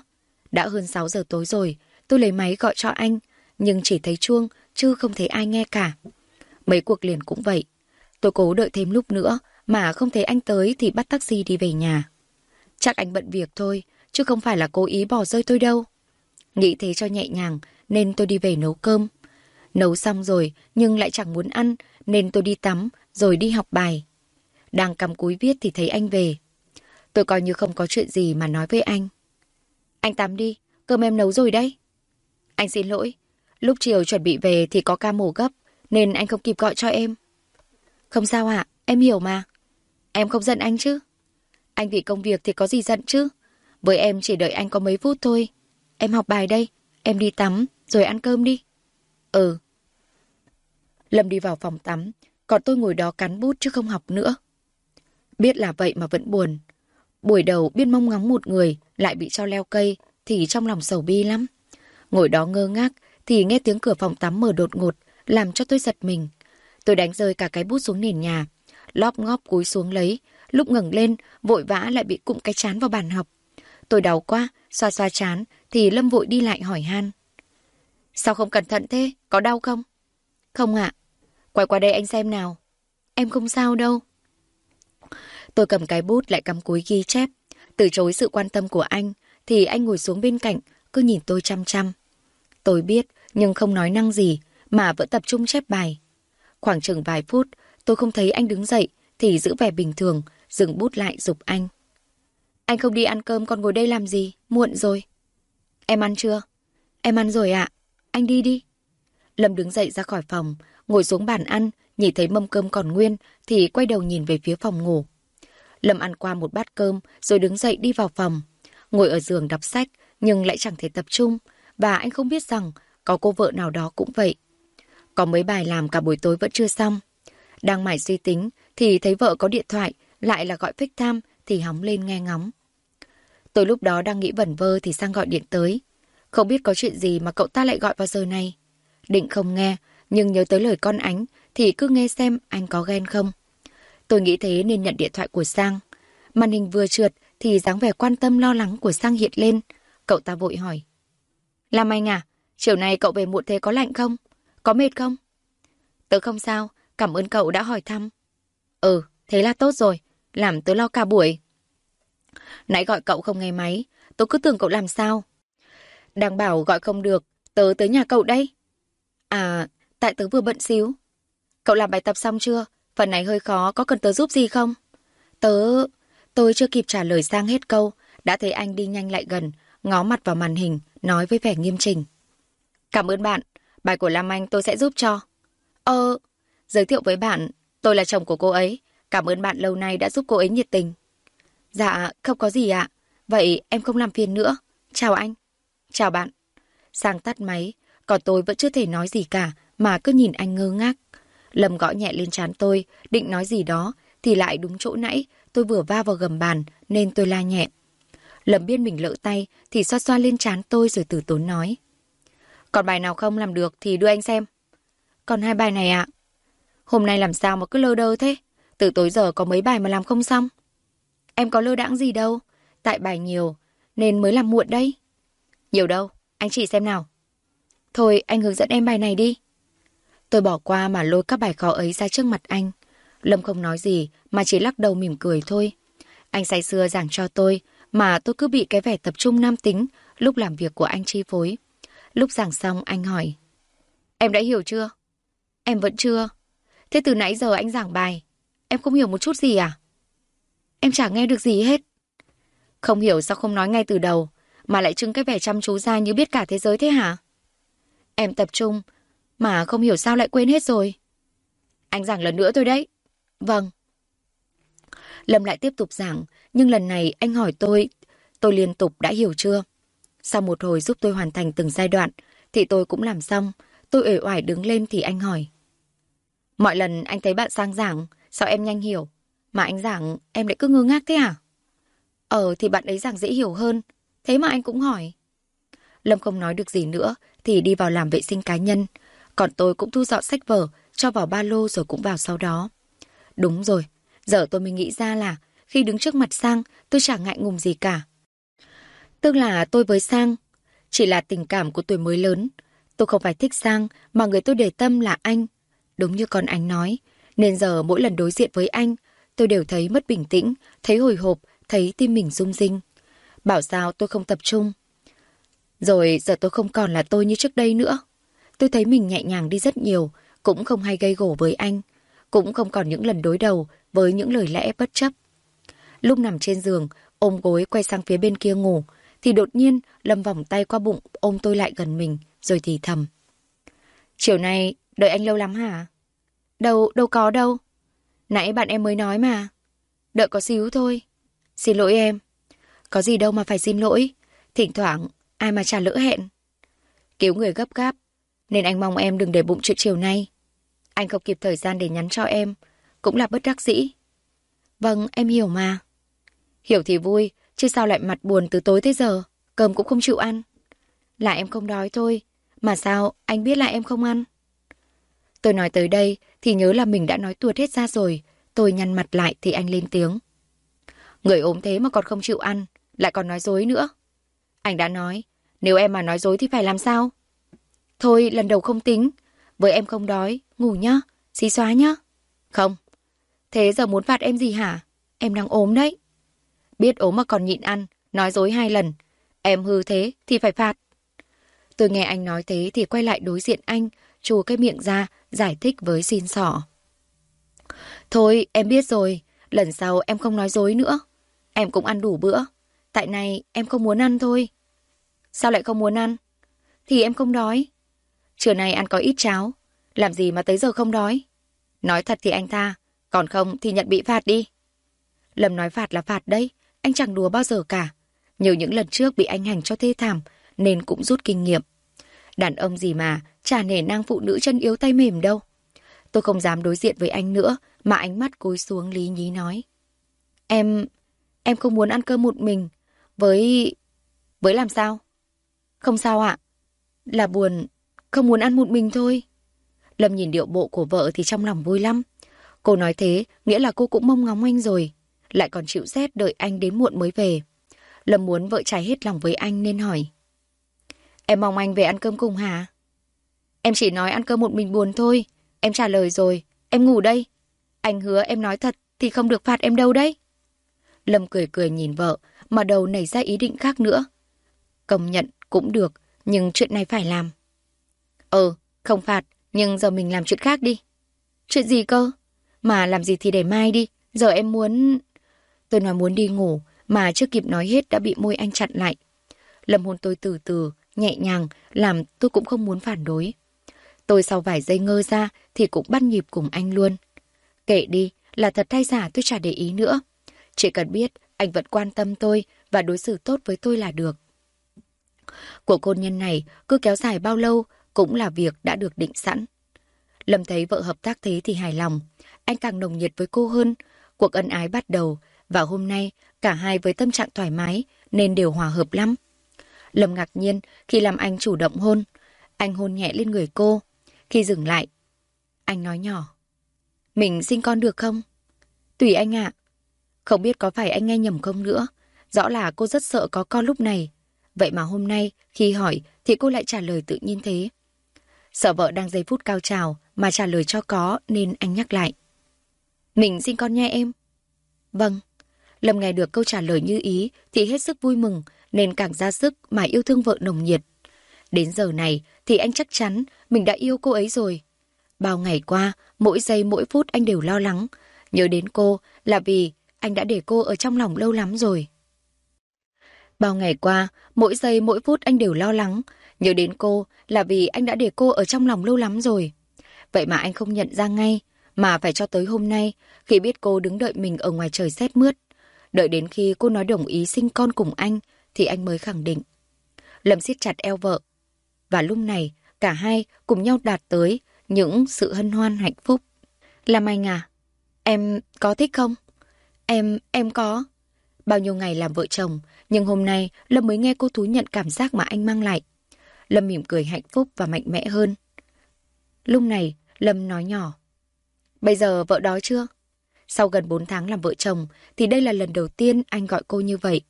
Đã hơn 6 giờ tối rồi, tôi lấy máy gọi cho anh, nhưng chỉ thấy chuông, chứ không thấy ai nghe cả. Mấy cuộc liền cũng vậy. Tôi cố đợi thêm lúc nữa, mà không thấy anh tới thì bắt taxi đi về nhà. Chắc anh bận việc thôi, chứ không phải là cố ý bỏ rơi tôi đâu. Nghĩ thế cho nhẹ nhàng, nên tôi đi về nấu cơm. Nấu xong rồi, nhưng lại chẳng muốn ăn, nên tôi đi tắm, rồi đi học bài. Đang cầm cúi viết thì thấy anh về. Tôi coi như không có chuyện gì mà nói với anh. Anh tắm đi, cơm em nấu rồi đấy. Anh xin lỗi, lúc chiều chuẩn bị về thì có ca mổ gấp, nên anh không kịp gọi cho em. Không sao ạ, em hiểu mà. Em không giận anh chứ? Anh vì công việc thì có gì giận chứ? Với em chỉ đợi anh có mấy phút thôi. em học bài đây. Em đi tắm, rồi ăn cơm đi. Ừ. Lâm đi vào phòng tắm, còn tôi ngồi đó cắn bút chứ không học nữa. Biết là vậy mà vẫn buồn. Buổi đầu biết mong ngóng một người lại bị cho leo cây thì trong lòng sầu bi lắm. Ngồi đó ngơ ngác thì nghe tiếng cửa phòng tắm mở đột ngột làm cho tôi giật mình. Tôi đánh rơi cả cái bút xuống nền nhà, lóp ngóp cúi xuống lấy, lúc ngẩng lên vội vã lại bị cụm cái chán vào bàn học. Tôi đau quá, xoa xoa chán thì Lâm vội đi lại hỏi han. Sao không cẩn thận thế? Có đau không? Không ạ. Quay qua đây anh xem nào. Em không sao đâu. Tôi cầm cái bút lại cắm cúi ghi chép. Từ chối sự quan tâm của anh, thì anh ngồi xuống bên cạnh, cứ nhìn tôi chăm chăm. Tôi biết, nhưng không nói năng gì, mà vẫn tập trung chép bài. Khoảng chừng vài phút, tôi không thấy anh đứng dậy, thì giữ vẻ bình thường, dừng bút lại dục anh. Anh không đi ăn cơm còn ngồi đây làm gì? Muộn rồi. Em ăn chưa? Em ăn rồi ạ. Anh đi đi. Lâm đứng dậy ra khỏi phòng, ngồi xuống bàn ăn, nhìn thấy mâm cơm còn nguyên, thì quay đầu nhìn về phía phòng ngủ. Lâm ăn qua một bát cơm, rồi đứng dậy đi vào phòng. Ngồi ở giường đọc sách, nhưng lại chẳng thể tập trung. Và anh không biết rằng, có cô vợ nào đó cũng vậy. Có mấy bài làm cả buổi tối vẫn chưa xong. Đang mải suy tính, thì thấy vợ có điện thoại, lại là gọi phích tham thì hóng lên nghe ngóng. Tôi lúc đó đang nghĩ vẩn vơ thì sang gọi điện tới. Không biết có chuyện gì mà cậu ta lại gọi vào giờ này. Định không nghe, nhưng nhớ tới lời con ánh thì cứ nghe xem anh có ghen không. Tôi nghĩ thế nên nhận điện thoại của Sang. Màn hình vừa trượt thì dáng vẻ quan tâm lo lắng của Sang hiện lên. Cậu ta vội hỏi. Làm anh à? Chiều nay cậu về muộn thế có lạnh không? Có mệt không? Tớ không sao, cảm ơn cậu đã hỏi thăm. Ừ, thế là tốt rồi. Làm tớ lo cả buổi. Nãy gọi cậu không nghe máy, tớ cứ tưởng cậu làm sao. Đang bảo gọi không được, tớ tới nhà cậu đây. À, tại tớ vừa bận xíu. Cậu làm bài tập xong chưa? Phần này hơi khó, có cần tớ giúp gì không? Tớ... Tôi chưa kịp trả lời sang hết câu, đã thấy anh đi nhanh lại gần, ngó mặt vào màn hình, nói với vẻ nghiêm trình. Cảm ơn bạn, bài của Lam Anh tôi sẽ giúp cho. Ờ, giới thiệu với bạn, tôi là chồng của cô ấy, cảm ơn bạn lâu nay đã giúp cô ấy nhiệt tình. Dạ, không có gì ạ. Vậy em không làm phiền nữa. Chào anh. Chào bạn. Sang tắt máy, còn tôi vẫn chưa thể nói gì cả, mà cứ nhìn anh ngơ ngác. Lâm gõ nhẹ lên trán tôi, định nói gì đó, thì lại đúng chỗ nãy, tôi vừa va vào gầm bàn, nên tôi la nhẹ. Lâm biết mình lỡ tay, thì xoa xoa lên trán tôi rồi từ tốn nói. Còn bài nào không làm được thì đưa anh xem. Còn hai bài này ạ. Hôm nay làm sao mà cứ lơ đơ thế? Từ tối giờ có mấy bài mà làm không xong. Em có lơ đãng gì đâu. Tại bài nhiều, nên mới làm muộn đây. Nhiều đâu, anh chỉ xem nào. Thôi, anh hướng dẫn em bài này đi. Tôi bỏ qua mà lôi các bài khó ấy ra trước mặt anh. Lâm không nói gì, mà chỉ lắc đầu mỉm cười thôi. Anh say xưa giảng cho tôi, mà tôi cứ bị cái vẻ tập trung nam tính lúc làm việc của anh chi phối. Lúc giảng xong, anh hỏi. Em đã hiểu chưa? Em vẫn chưa. Thế từ nãy giờ anh giảng bài, em không hiểu một chút gì à? Em chẳng nghe được gì hết. Không hiểu sao không nói ngay từ đầu, mà lại trưng cái vẻ chăm chú ra như biết cả thế giới thế hả? Em tập trung, mà không hiểu sao lại quên hết rồi. Anh giảng lần nữa thôi đấy. Vâng. Lâm lại tiếp tục giảng, nhưng lần này anh hỏi tôi, tôi liên tục đã hiểu chưa? Sau một hồi giúp tôi hoàn thành từng giai đoạn, thì tôi cũng làm xong. Tôi uể oải đứng lên thì anh hỏi. Mọi lần anh thấy bạn sang giảng, sao em nhanh hiểu? Mà anh giảng, em lại cứ ngơ ngác thế à? Ờ, thì bạn ấy giảng dễ hiểu hơn. Thế mà anh cũng hỏi. Lâm không nói được gì nữa, thì đi vào làm vệ sinh cá nhân. Còn tôi cũng thu dọn sách vở, cho vào ba lô rồi cũng vào sau đó. Đúng rồi, giờ tôi mới nghĩ ra là khi đứng trước mặt Sang, tôi chẳng ngại ngùng gì cả. Tức là tôi với Sang, chỉ là tình cảm của tuổi mới lớn. Tôi không phải thích Sang, mà người tôi để tâm là anh. Đúng như con anh nói, nên giờ mỗi lần đối diện với anh, tôi đều thấy mất bình tĩnh, thấy hồi hộp, thấy tim mình rung rinh. Bảo sao tôi không tập trung. Rồi giờ tôi không còn là tôi như trước đây nữa. Tôi thấy mình nhẹ nhàng đi rất nhiều, cũng không hay gây gổ với anh, cũng không còn những lần đối đầu với những lời lẽ bất chấp. Lúc nằm trên giường, ôm gối quay sang phía bên kia ngủ, thì đột nhiên Lâm vòng tay qua bụng ôm tôi lại gần mình, rồi thì thầm. Chiều nay đợi anh lâu lắm hả? Đâu, đâu có đâu. Nãy bạn em mới nói mà. Đợi có xíu thôi. Xin lỗi em. Có gì đâu mà phải xin lỗi. Thỉnh thoảng ai mà trả lỡ hẹn. Cứu người gấp gáp, nên anh mong em đừng để bụng chuyện chiều nay. Anh không kịp thời gian để nhắn cho em, cũng là bất đắc dĩ. Vâng, em hiểu mà. Hiểu thì vui, chứ sao lại mặt buồn từ tối tới giờ, cơm cũng không chịu ăn. Là em không đói thôi, mà sao anh biết là em không ăn? Tôi nói tới đây thì nhớ là mình đã nói tuột hết ra rồi, tôi nhăn mặt lại thì anh lên tiếng. Người ốm thế mà còn không chịu ăn, lại còn nói dối nữa. Anh đã nói, nếu em mà nói dối thì phải làm sao? Thôi, lần đầu không tính. Với em không đói, ngủ nhá, xí xóa nhá. Không. Thế giờ muốn phạt em gì hả? Em đang ốm đấy. Biết ốm mà còn nhịn ăn, nói dối hai lần. Em hư thế thì phải phạt. Tôi nghe anh nói thế thì quay lại đối diện anh, chù cái miệng ra, giải thích với xin sỏ. Thôi, em biết rồi, lần sau em không nói dối nữa. Em cũng ăn đủ bữa. Tại này em không muốn ăn thôi. Sao lại không muốn ăn? Thì em không đói. Trưa nay ăn có ít cháo. Làm gì mà tới giờ không đói? Nói thật thì anh tha. Còn không thì nhận bị phạt đi. Lâm nói phạt là phạt đấy. Anh chẳng đùa bao giờ cả. Nhiều những lần trước bị anh hành cho thê thảm nên cũng rút kinh nghiệm. Đàn ông gì mà chả nể nang phụ nữ chân yếu tay mềm đâu. Tôi không dám đối diện với anh nữa mà ánh mắt cúi xuống lý nhí nói. Em... em không muốn ăn cơm một mình. Với... với làm sao? Không sao ạ. Là buồn, không muốn ăn một mình thôi. Lâm nhìn điệu bộ của vợ thì trong lòng vui lắm. Cô nói thế, nghĩa là cô cũng mong ngóng anh rồi. Lại còn chịu rét đợi anh đến muộn mới về. Lâm muốn vợ trái hết lòng với anh nên hỏi. Em mong anh về ăn cơm cùng hả? Em chỉ nói ăn cơm một mình buồn thôi. Em trả lời rồi, em ngủ đây. Anh hứa em nói thật thì không được phạt em đâu đấy. Lâm cười cười nhìn vợ, mà đầu nảy ra ý định khác nữa. Công nhận cũng được, nhưng chuyện này phải làm ờ không phạt, nhưng giờ mình làm chuyện khác đi. Chuyện gì cơ? Mà làm gì thì để mai đi, giờ em muốn... Tôi nói muốn đi ngủ, mà chưa kịp nói hết đã bị môi anh chặn lại. Lâm hôn tôi từ từ, nhẹ nhàng, làm tôi cũng không muốn phản đối. Tôi sau vài giây ngơ ra thì cũng bắt nhịp cùng anh luôn. Kệ đi, là thật hay giả tôi chả để ý nữa. Chỉ cần biết anh vẫn quan tâm tôi và đối xử tốt với tôi là được. Cuộc hôn nhân này cứ kéo dài bao lâu cũng là việc đã được định sẵn. Lâm thấy vợ hợp tác thế thì hài lòng. Anh càng nồng nhiệt với cô hơn. Cuộc ân ái bắt đầu và hôm nay cả hai với tâm trạng thoải mái nên đều hòa hợp lắm. Lâm ngạc nhiên khi làm anh chủ động hôn. Anh hôn nhẹ lên người cô. Khi dừng lại, anh nói nhỏ. Mình sinh con được không? Tùy anh ạ. Không biết có phải anh nghe nhầm không nữa. Rõ là cô rất sợ có con lúc này. Vậy mà hôm nay, khi hỏi, thì cô lại trả lời tự nhiên thế. Sợ vợ đang giây phút cao trào mà trả lời cho có nên anh nhắc lại. Mình sinh con nha em. Vâng. Lâm nghe được câu trả lời như ý thì hết sức vui mừng nên càng ra sức mà yêu thương vợ nồng nhiệt. Đến giờ này thì anh chắc chắn mình đã yêu cô ấy rồi. Bao ngày qua, mỗi giây mỗi phút anh đều lo lắng. Nhớ đến cô là vì anh đã để cô ở trong lòng lâu lắm rồi. Bao ngày qua, mỗi giây mỗi phút anh đều lo lắng. Nhớ đến cô là vì anh đã để cô ở trong lòng lâu lắm rồi. Vậy mà anh không nhận ra ngay, mà phải cho tới hôm nay, khi biết cô đứng đợi mình ở ngoài trời rét mướt. Đợi đến khi cô nói đồng ý sinh con cùng anh, thì anh mới khẳng định. Lâm siết chặt eo vợ. Và lúc này, cả hai cùng nhau đạt tới những sự hân hoan hạnh phúc. Làm anh à? Em có thích không? Em, em có. Bao nhiêu ngày làm vợ chồng, nhưng hôm nay Lâm mới nghe cô thú nhận cảm giác mà anh mang lại. Lâm mỉm cười hạnh phúc và mạnh mẽ hơn. Lúc này, Lâm nói nhỏ. Bây giờ vợ đói chưa? Sau gần 4 tháng làm vợ chồng, thì đây là lần đầu tiên anh gọi cô như vậy.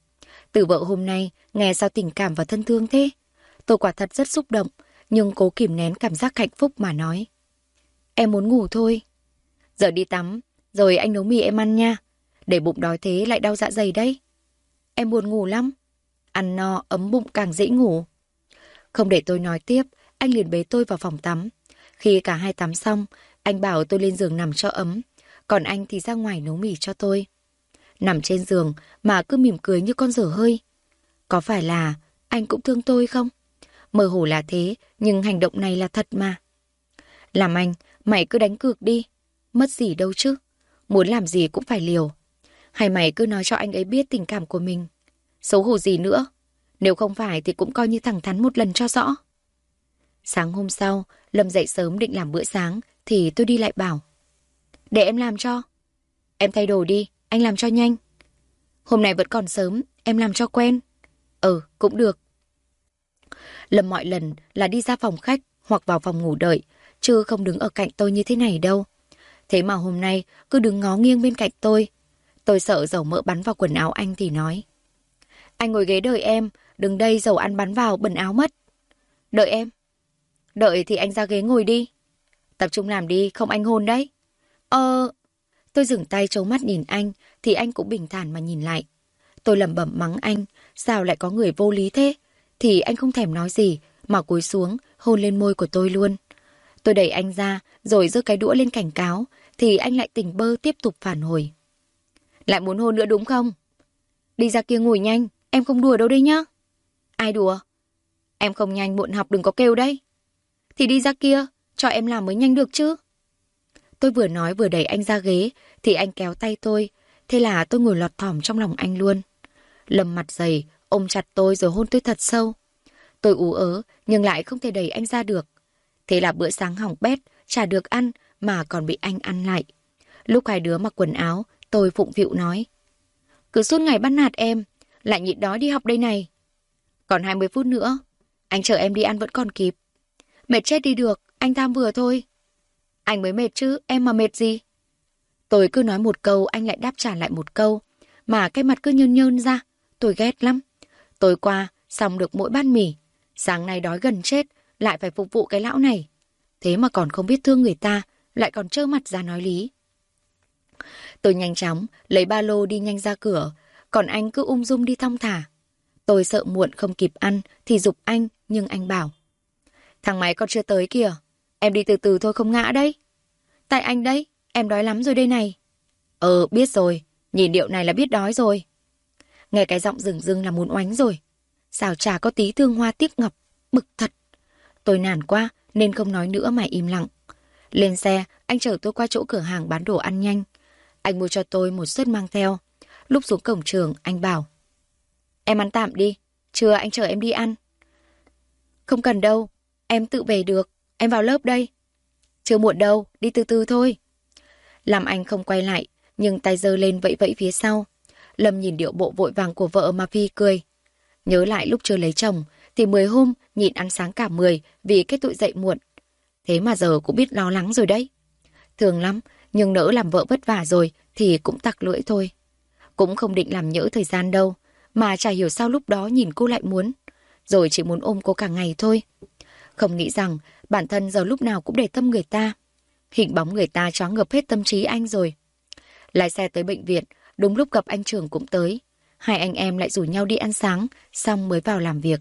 Từ vợ hôm nay, nghe sao tình cảm và thân thương thế? Tôi quả thật rất xúc động, nhưng cố kìm nén cảm giác hạnh phúc mà nói. Em muốn ngủ thôi. Giờ đi tắm, rồi anh nấu mì em ăn nha. Để bụng đói thế lại đau dạ dày đấy. Em buồn ngủ lắm. Ăn no, ấm bụng càng dễ ngủ. Không để tôi nói tiếp, anh liền bế tôi vào phòng tắm. Khi cả hai tắm xong, anh bảo tôi lên giường nằm cho ấm. Còn anh thì ra ngoài nấu mì cho tôi. Nằm trên giường mà cứ mỉm cười như con dở hơi. Có phải là anh cũng thương tôi không? Mơ hồ là thế, nhưng hành động này là thật mà. Làm anh, mày cứ đánh cược đi. Mất gì đâu chứ. Muốn làm gì cũng phải liều. Hay mày cứ nói cho anh ấy biết tình cảm của mình. Xấu hổ gì nữa. Nếu không phải thì cũng coi như thẳng thắn một lần cho rõ. Sáng hôm sau, Lâm dậy sớm định làm bữa sáng, thì tôi đi lại bảo. Để em làm cho. Em thay đồ đi, anh làm cho nhanh. Hôm nay vẫn còn sớm, em làm cho quen. Ừ, cũng được. Lâm mọi lần là đi ra phòng khách hoặc vào phòng ngủ đợi, chứ không đứng ở cạnh tôi như thế này đâu. Thế mà hôm nay cứ đứng ngó nghiêng bên cạnh tôi. Tôi sợ dầu mỡ bắn vào quần áo anh thì nói. Anh ngồi ghế đợi em, đừng đây dầu ăn bắn vào bẩn áo mất. Đợi em. Đợi thì anh ra ghế ngồi đi. Tập trung làm đi, không anh hôn đấy. Ờ... Tôi dừng tay trấu mắt nhìn anh, thì anh cũng bình thản mà nhìn lại. Tôi lẩm bẩm mắng anh, sao lại có người vô lý thế? Thì anh không thèm nói gì, mà cúi xuống, hôn lên môi của tôi luôn. Tôi đẩy anh ra, rồi giơ cái đũa lên cảnh cáo, thì anh lại tỉnh bơ tiếp tục phản hồi. Lại muốn hôn nữa đúng không? Đi ra kia ngồi nhanh, em không đùa đâu đấy nhá. Ai đùa? Em không nhanh muộn học đừng có kêu đấy. Thì đi ra kia, cho em làm mới nhanh được chứ. Tôi vừa nói vừa đẩy anh ra ghế, thì anh kéo tay tôi. Thế là tôi ngồi lọt thỏm trong lòng anh luôn. Lầm mặt dày, ôm chặt tôi rồi hôn tôi thật sâu. Tôi ú ớ, nhưng lại không thể đẩy anh ra được. Thế là bữa sáng hỏng bét, chả được ăn, mà còn bị anh ăn lại. Lúc hai đứa mặc quần áo, tôi phụng phịu nói. Cứ suốt ngày bắt nạt em, lại nhịn đói đi học đây này. Còn 20 phút nữa, anh chờ em đi ăn vẫn còn kịp. Mệt chết đi được, anh tham vừa thôi. Anh mới mệt chứ, em mà mệt gì? Tôi cứ nói một câu, anh lại đáp trả lại một câu. Mà cái mặt cứ nhơn nhơn ra, tôi ghét lắm. Tối qua, xong được mỗi bát mì. Sáng nay đói gần chết, lại phải phục vụ cái lão này. Thế mà còn không biết thương người ta, lại còn trơ mặt ra nói lý. Tôi nhanh chóng, lấy ba lô đi nhanh ra cửa, còn anh cứ ung dung đi thong thả. Tôi sợ muộn không kịp ăn, thì dục anh, nhưng anh bảo. Thằng máy còn chưa tới kìa, em đi từ từ thôi không ngã đấy. Tại anh đấy, em đói lắm rồi đây này. Ờ, biết rồi, nhìn điệu này là biết đói rồi. Nghe cái giọng rừng rưng là muốn oánh rồi. xào trà có tí thương hoa tiếc ngọc bực thật. Tôi nản quá, nên không nói nữa mà im lặng. Lên xe, anh chở tôi qua chỗ cửa hàng bán đồ ăn nhanh. Anh mua cho tôi một suất mang theo. Lúc xuống cổng trường, anh bảo. Em ăn tạm đi, trưa anh chở em đi ăn. Không cần đâu, em tự về được, em vào lớp đây. Chưa muộn đâu, đi từ từ thôi. Làm anh không quay lại, nhưng tay giơ lên vẫy vẫy phía sau. Lâm nhìn điệu bộ vội vàng của vợ mà Phi cười. Nhớ lại lúc chưa lấy chồng, thì 10 hôm nhịn ăn sáng cả 10 vì cái tụi dậy muộn. Thế mà giờ cũng biết lo lắng rồi đấy. Thường lắm, nhưng nỡ làm vợ vất vả rồi thì cũng tặc lưỡi thôi. Cũng không định làm nhỡ thời gian đâu, mà chả hiểu sao lúc đó nhìn cô lại muốn. Rồi chỉ muốn ôm cô cả ngày thôi. Không nghĩ rằng bản thân giờ lúc nào cũng để tâm người ta. Hình bóng người ta choáng ngập hết tâm trí anh rồi. Lái xe tới bệnh viện, đúng lúc gặp anh trưởng cũng tới. Hai anh em lại rủ nhau đi ăn sáng, xong mới vào làm việc.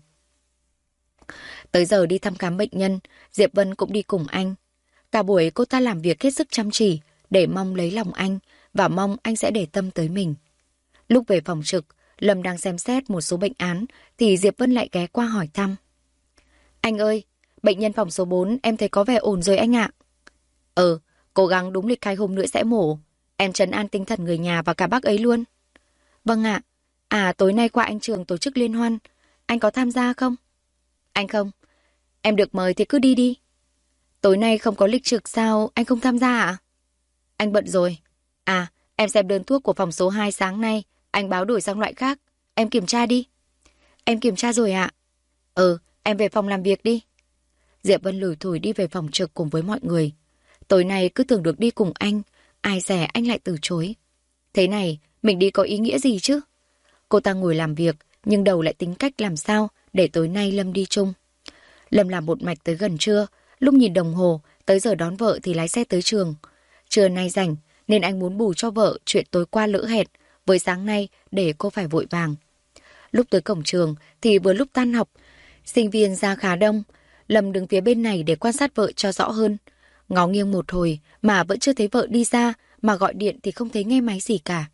Tới giờ đi thăm khám bệnh nhân, Diệp Vân cũng đi cùng anh. Cả buổi cô ta làm việc hết sức chăm chỉ, để mong lấy lòng anh, và mong anh sẽ để tâm tới mình. Lúc về phòng trực, Lâm đang xem xét một số bệnh án, thì Diệp Vân lại ghé qua hỏi thăm. Anh ơi, bệnh nhân phòng số 4 em thấy có vẻ ổn rồi anh ạ. Ừ, cố gắng đúng lịch khai hôm nữa sẽ mổ. Em trấn an tinh thần người nhà và cả bác ấy luôn. Vâng ạ. À, tối nay qua anh trường tổ chức liên hoan. Anh có tham gia không? Anh không. Em được mời thì cứ đi đi. Tối nay không có lịch trực sao anh không tham gia ạ? Anh bận rồi. À, em xem đơn thuốc của phòng số 2 sáng nay. Anh báo đổi sang loại khác. Em kiểm tra đi. Em kiểm tra rồi ạ. Ừ, em về phòng làm việc đi. Diệp Vân lủi thủi đi về phòng trực cùng với mọi người. Tối nay cứ tưởng được đi cùng anh. Ai rẻ anh lại từ chối. Thế này, mình đi có ý nghĩa gì chứ? Cô ta ngồi làm việc, nhưng đầu lại tính cách làm sao để tối nay Lâm đi chung. Lâm làm một mạch tới gần trưa, lúc nhìn đồng hồ, tới giờ đón vợ thì lái xe tới trường. Trưa nay rảnh, nên anh muốn bù cho vợ chuyện tối qua lỡ hẹt, với sáng nay để cô phải vội vàng. Lúc tới cổng trường thì vừa lúc tan học, sinh viên ra khá đông. Lâm đứng phía bên này để quan sát vợ cho rõ hơn. Ngó nghiêng một hồi mà vẫn chưa thấy vợ đi ra, mà gọi điện thì không thấy nghe máy gì cả.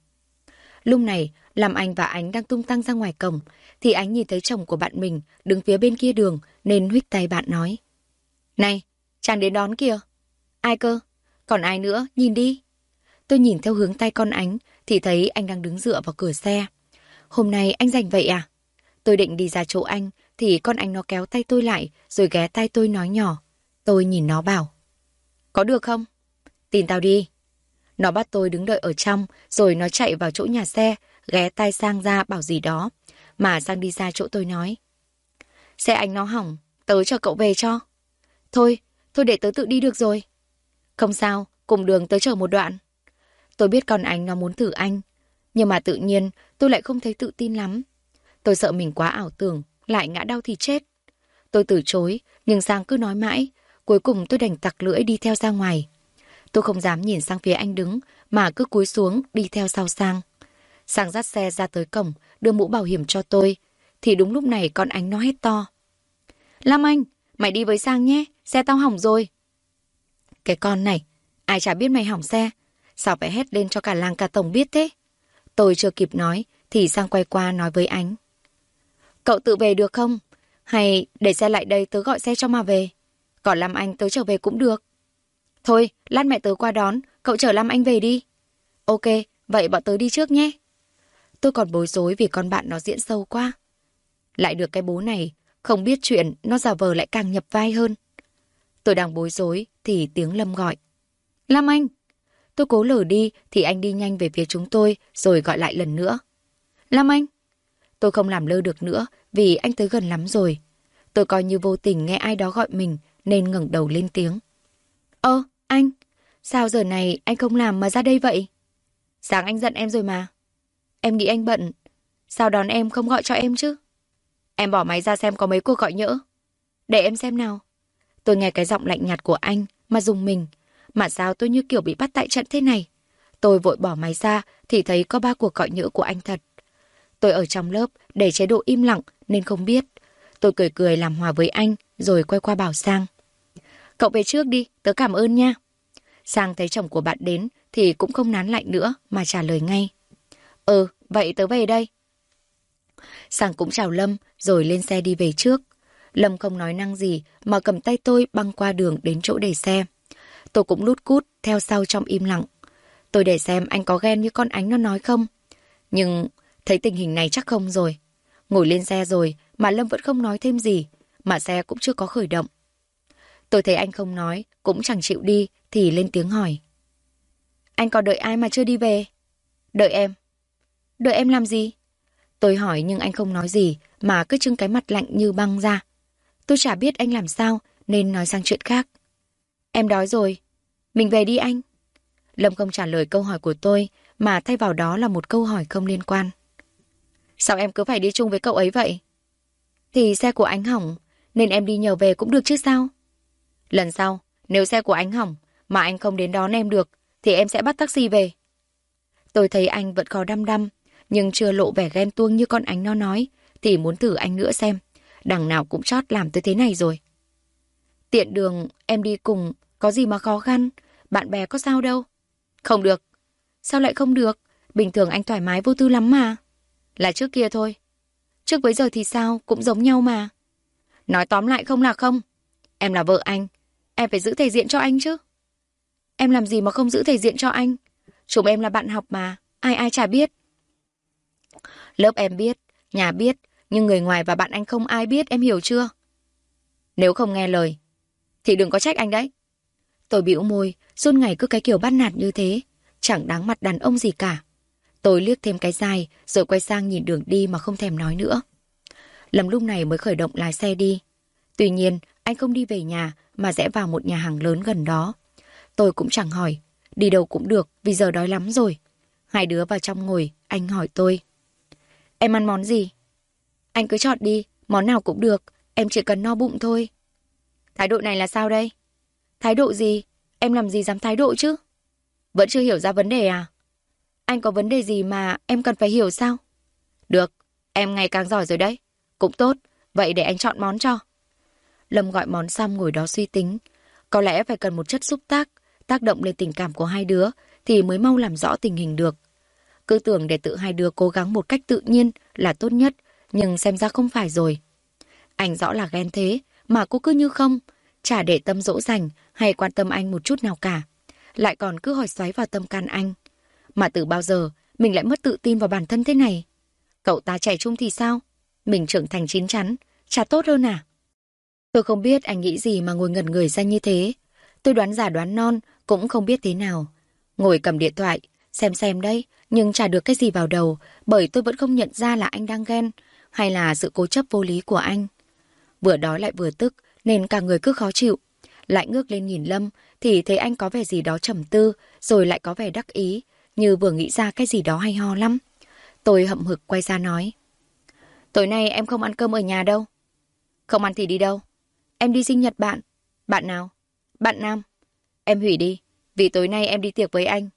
Lúc này, làm anh và ánh đang tung tăng ra ngoài cổng, thì ánh nhìn thấy chồng của bạn mình đứng phía bên kia đường nên huých tay bạn nói. Này, chàng đến đón kìa. Ai cơ? Còn ai nữa, nhìn đi. Tôi nhìn theo hướng tay con ánh thì thấy anh đang đứng dựa vào cửa xe. Hôm nay anh rảnh vậy à? Tôi định đi ra chỗ anh, thì con anh nó kéo tay tôi lại, rồi ghé tay tôi nói nhỏ. Tôi nhìn nó bảo. Có được không? Tin tao đi. Nó bắt tôi đứng đợi ở trong, rồi nó chạy vào chỗ nhà xe, ghé tay sang ra bảo gì đó. Mà sang đi ra chỗ tôi nói. Xe anh nó hỏng, tớ cho cậu về cho. Thôi, thôi để tớ tự đi được rồi. Không sao, cùng đường tớ chở một đoạn. Tôi biết con anh nó muốn thử anh, nhưng mà tự nhiên tôi lại không thấy tự tin lắm. Tôi sợ mình quá ảo tưởng, lại ngã đau thì chết. Tôi từ chối, nhưng Sang cứ nói mãi. Cuối cùng tôi đành tặc lưỡi đi theo ra ngoài. Tôi không dám nhìn sang phía anh đứng, mà cứ cúi xuống đi theo sau Sang. Sang dắt xe ra tới cổng, đưa mũ bảo hiểm cho tôi. Thì đúng lúc này con anh nó hét to. Lam Anh, mày đi với Sang nhé, xe tao hỏng rồi. Cái con này, ai chả biết mày hỏng xe. Sao phải hét lên cho cả làng cả tổng biết thế? Tôi chưa kịp nói, thì Sang quay qua nói với anh. Cậu tự về được không? Hay để xe lại đây tớ gọi xe cho mà về. Còn làm Anh tớ trở về cũng được. Thôi, lát mẹ tớ qua đón, cậu chở làm Anh về đi. Ok, vậy bọn tớ đi trước nhé. Tôi còn bối rối vì con bạn nó diễn sâu quá. Lại được cái bố này, không biết chuyện, nó giả vờ lại càng nhập vai hơn. Tôi đang bối rối, thì tiếng Lâm gọi. lâm Anh! Tôi cố lờ đi, thì anh đi nhanh về phía chúng tôi, rồi gọi lại lần nữa. Lam Anh! Tôi không làm lơ được nữa, vì anh tới gần lắm rồi. Tôi coi như vô tình nghe ai đó gọi mình, nên ngẩng đầu lên tiếng. Ơ, anh! Sao giờ này anh không làm mà ra đây vậy? Sáng anh giận em rồi mà. Em nghĩ anh bận. Sao đón em không gọi cho em chứ? Em bỏ máy ra xem có mấy cuộc gọi nhỡ. Để em xem nào. Tôi nghe cái giọng lạnh nhạt của anh mà dùng mình. Mà sao tôi như kiểu bị bắt tại trận thế này? Tôi vội bỏ máy ra thì thấy có ba cuộc gọi nhỡ của anh thật. Tôi ở trong lớp để chế độ im lặng nên không biết. Tôi cười cười làm hòa với anh rồi quay qua bảo Sang. Cậu về trước đi, tớ cảm ơn nha. Sang thấy chồng của bạn đến thì cũng không nán lại nữa mà trả lời ngay. Ừ, vậy tớ về đây. Sang cũng chào Lâm rồi lên xe đi về trước. Lâm không nói năng gì mà cầm tay tôi băng qua đường đến chỗ để xe. Tôi cũng lút cút theo sau trong im lặng. Tôi để xem anh có ghen như con ánh nó nói không. Nhưng thấy tình hình này chắc không rồi. Ngồi lên xe rồi mà Lâm vẫn không nói thêm gì, mà xe cũng chưa có khởi động. Tôi thấy anh không nói, cũng chẳng chịu đi, thì lên tiếng hỏi. Anh còn đợi ai mà chưa đi về? Đợi em. Đợi em làm gì? Tôi hỏi nhưng anh không nói gì, mà cứ trưng cái mặt lạnh như băng ra. Tôi chả biết anh làm sao, nên nói sang chuyện khác. Em đói rồi. Mình về đi anh. Lâm không trả lời câu hỏi của tôi, mà thay vào đó là một câu hỏi không liên quan. Sao em cứ phải đi chung với cậu ấy vậy? Thì xe của anh hỏng, nên em đi nhờ về cũng được chứ sao? Lần sau, nếu xe của anh hỏng, mà anh không đến đón em được, thì em sẽ bắt taxi về. Tôi thấy anh vẫn có đăm đăm, nhưng chưa lộ vẻ ghen tuông như con ánh nó nói, thì muốn thử anh nữa xem. Đằng nào cũng chót làm tới thế này rồi. Tiện đường, em đi cùng, có gì mà khó khăn, bạn bè có sao đâu. Không được. Sao lại không được? Bình thường anh thoải mái vô tư lắm mà. Là trước kia thôi. Trước với giờ thì sao, cũng giống nhau mà. Nói tóm lại không là không. Em là vợ anh, em phải giữ thể diện cho anh chứ. Em làm gì mà không giữ thể diện cho anh? Chúng em là bạn học mà, ai ai chả biết. Lớp em biết, nhà biết, nhưng người ngoài và bạn anh không ai biết, em hiểu chưa? Nếu không nghe lời, thì đừng có trách anh đấy. Tôi bĩu môi, suốt ngày cứ cái kiểu bắt nạt như thế, chẳng đáng mặt đàn ông gì cả. Tôi liếc thêm cái dài, rồi quay sang nhìn đường đi mà không thèm nói nữa. Lâm lúc này mới khởi động lái xe đi. Tuy nhiên, anh không đi về nhà mà rẽ vào một nhà hàng lớn gần đó. Tôi cũng chẳng hỏi, đi đâu cũng được vì giờ đói lắm rồi. Hai đứa vào trong ngồi, anh hỏi tôi. Em ăn món gì? Anh cứ chọn đi, món nào cũng được, em chỉ cần no bụng thôi. Thái độ này là sao đây? Thái độ gì? Em làm gì dám thái độ chứ? Vẫn chưa hiểu ra vấn đề à? Anh có vấn đề gì mà em cần phải hiểu sao? Được, em ngày càng giỏi rồi đấy. Cũng tốt, vậy để anh chọn món cho. Lâm gọi món xong ngồi đó suy tính. Có lẽ phải cần một chất xúc tác, tác động lên tình cảm của hai đứa, thì mới mau làm rõ tình hình được. Cứ tưởng để tự hai đứa cố gắng một cách tự nhiên là tốt nhất, nhưng xem ra không phải rồi. Anh rõ là ghen thế, mà cô cứ như không, chả để tâm dỗ dành hay quan tâm anh một chút nào cả. Lại còn cứ hỏi xoáy vào tâm can anh. Mà từ bao giờ mình lại mất tự tin vào bản thân thế này? Cậu ta trẻ trung thì sao? Mình trưởng thành chín chắn, chả tốt hơn à? Tôi không biết anh nghĩ gì mà ngồi ngẩn người ra như thế. Tôi đoán giả đoán non, cũng không biết thế nào. Ngồi cầm điện thoại, xem xem đây, nhưng chả được cái gì vào đầu, bởi tôi vẫn không nhận ra là anh đang ghen, hay là sự cố chấp vô lý của anh. Vừa đói lại vừa tức, nên cả người cứ khó chịu. Lại ngước lên nhìn Lâm, thì thấy anh có vẻ gì đó trầm tư, rồi lại có vẻ đắc ý, như vừa nghĩ ra cái gì đó hay ho lắm. Tôi hậm hực quay ra nói. Tối nay em không ăn cơm ở nhà đâu. Không ăn thì đi đâu? Em đi sinh nhật bạn. Bạn nào? Bạn nam. Em hủy đi, vì tối nay em đi tiệc với anh.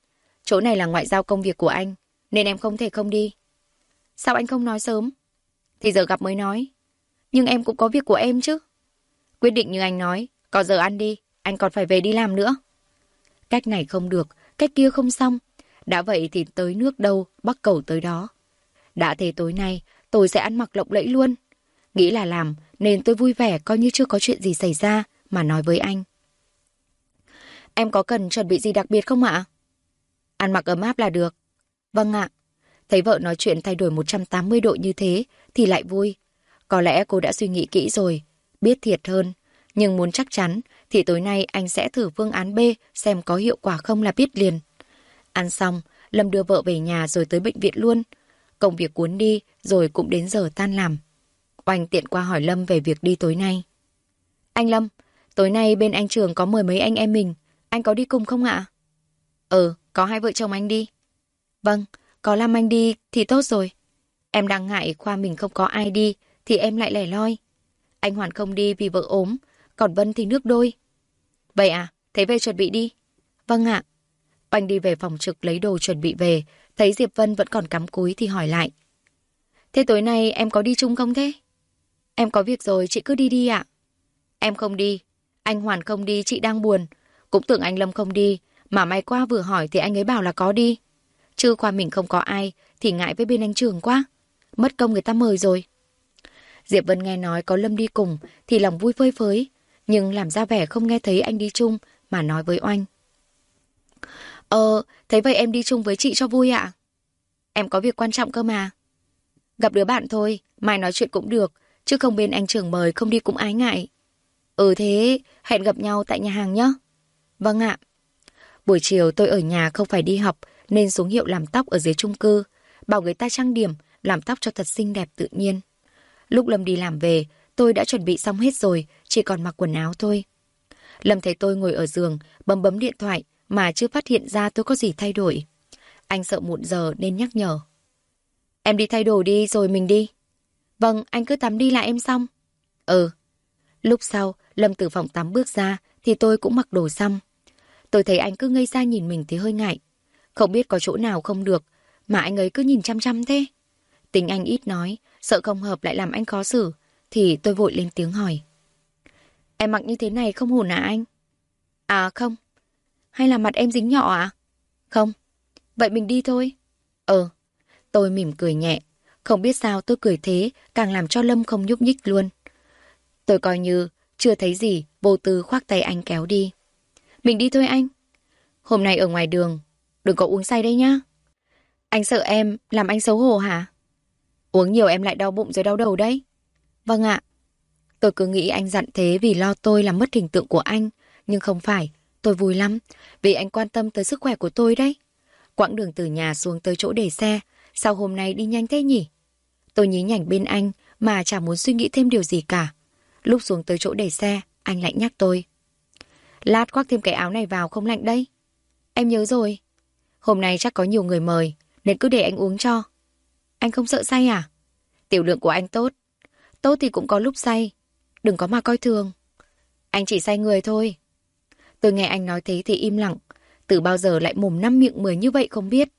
Chỗ này là ngoại giao công việc của anh, nên em không thể không đi. Sao anh không nói sớm? Thì giờ gặp mới nói. Nhưng em cũng có việc của em chứ. Quyết định như anh nói, có giờ ăn đi, anh còn phải về đi làm nữa. Cách này không được, cách kia không xong. Đã vậy thì tới nước đâu, bắt cầu tới đó. Đã thế tối nay, tôi sẽ ăn mặc lộng lẫy luôn. Nghĩ là làm, nên tôi vui vẻ coi như chưa có chuyện gì xảy ra, mà nói với anh. Em có cần chuẩn bị gì đặc biệt không ạ? Ăn mặc ấm áp là được. Vâng ạ. Thấy vợ nói chuyện thay đổi 180 độ như thế, thì lại vui. Có lẽ cô đã suy nghĩ kỹ rồi, biết thiệt hơn. Nhưng muốn chắc chắn, thì tối nay anh sẽ thử phương án B xem có hiệu quả không là biết liền. Ăn xong, Lâm đưa vợ về nhà rồi tới bệnh viện luôn. Công việc cuốn đi, rồi cũng đến giờ tan làm. Oanh tiện qua hỏi Lâm về việc đi tối nay. Anh Lâm, tối nay bên anh trường có mời mấy anh em mình. Anh có đi cùng không ạ? Ừ, có hai vợ chồng anh đi. Vâng, có Lâm anh đi thì tốt rồi. Em đang ngại khoa mình không có ai đi thì em lại lẻ loi. Anh Hoàn không đi vì vợ ốm, còn Vân thì nước đôi. Vậy à, thế về chuẩn bị đi. Vâng ạ. Oanh đi về phòng trực lấy đồ chuẩn bị về, thấy Diệp Vân vẫn còn cắm cúi thì hỏi lại. Thế tối nay em có đi chung không thế? Em có việc rồi, chị cứ đi đi ạ. Em không đi, anh Hoàn không đi, chị đang buồn. Cũng tưởng anh Lâm không đi, mà may qua vừa hỏi thì anh ấy bảo là có đi. Chứ qua mình không có ai, thì ngại với bên anh trường quá. Mất công người ta mời rồi. Diệp Vân nghe nói có Lâm đi cùng, thì lòng vui phơi phới. Nhưng làm ra vẻ không nghe thấy anh đi chung, mà nói với Oanh. Ờ, thấy vậy em đi chung với chị cho vui ạ. Em có việc quan trọng cơ mà. Gặp đứa bạn thôi, mai nói chuyện cũng được, chứ không bên anh trưởng mời không đi cũng ái ngại. Ừ thế, hẹn gặp nhau tại nhà hàng nhé. Vâng ạ. Buổi chiều tôi ở nhà không phải đi học nên xuống hiệu làm tóc ở dưới chung cư. Bảo người ta trang điểm, làm tóc cho thật xinh đẹp tự nhiên. Lúc Lâm đi làm về, tôi đã chuẩn bị xong hết rồi, chỉ còn mặc quần áo thôi. Lâm thấy tôi ngồi ở giường, bấm bấm điện thoại mà chưa phát hiện ra tôi có gì thay đổi. Anh sợ muộn giờ nên nhắc nhở. Em đi thay đồ đi rồi mình đi. Vâng, anh cứ tắm đi lại em xong. Ừ. Lúc sau, Lâm từ phòng tắm bước ra thì tôi cũng mặc đồ xong. Tôi thấy anh cứ ngây ra nhìn mình thì hơi ngại. Không biết có chỗ nào không được, mà anh ấy cứ nhìn chăm chăm thế. Tính anh ít nói, sợ không hợp lại làm anh khó xử, thì tôi vội lên tiếng hỏi. Em mặc như thế này không hồn à anh? À không. Hay là mặt em dính nhỏ à? Không. Vậy mình đi thôi. Ờ. Tôi mỉm cười nhẹ. Không biết sao tôi cười thế, càng làm cho Lâm không nhúc nhích luôn. Tôi coi như chưa thấy gì, vô tư khoác tay anh kéo đi. Mình đi thôi anh. Hôm nay ở ngoài đường, đừng có uống say đây nhá. Anh sợ em, làm anh xấu hổ hả? Uống nhiều em lại đau bụng rồi đau đầu đấy. Vâng ạ. Tôi cứ nghĩ anh dặn thế vì lo tôi làm mất hình tượng của anh. Nhưng không phải, tôi vui lắm, vì anh quan tâm tới sức khỏe của tôi đấy. Quãng đường từ nhà xuống tới chỗ để xe, sao hôm nay đi nhanh thế nhỉ? Tôi nhí nhảnh bên anh mà chả muốn suy nghĩ thêm điều gì cả. Lúc xuống tới chỗ để xe, anh lại nhắc tôi. Lát khoác thêm cái áo này vào không lạnh đây. Em nhớ rồi. Hôm nay chắc có nhiều người mời, nên cứ để anh uống cho. Anh không sợ say à? Tiểu lượng của anh tốt. Tốt thì cũng có lúc say. Đừng có mà coi thường. Anh chỉ say người thôi. Tôi nghe anh nói thế thì im lặng. Từ bao giờ lại mồm năm miệng mười như vậy không biết.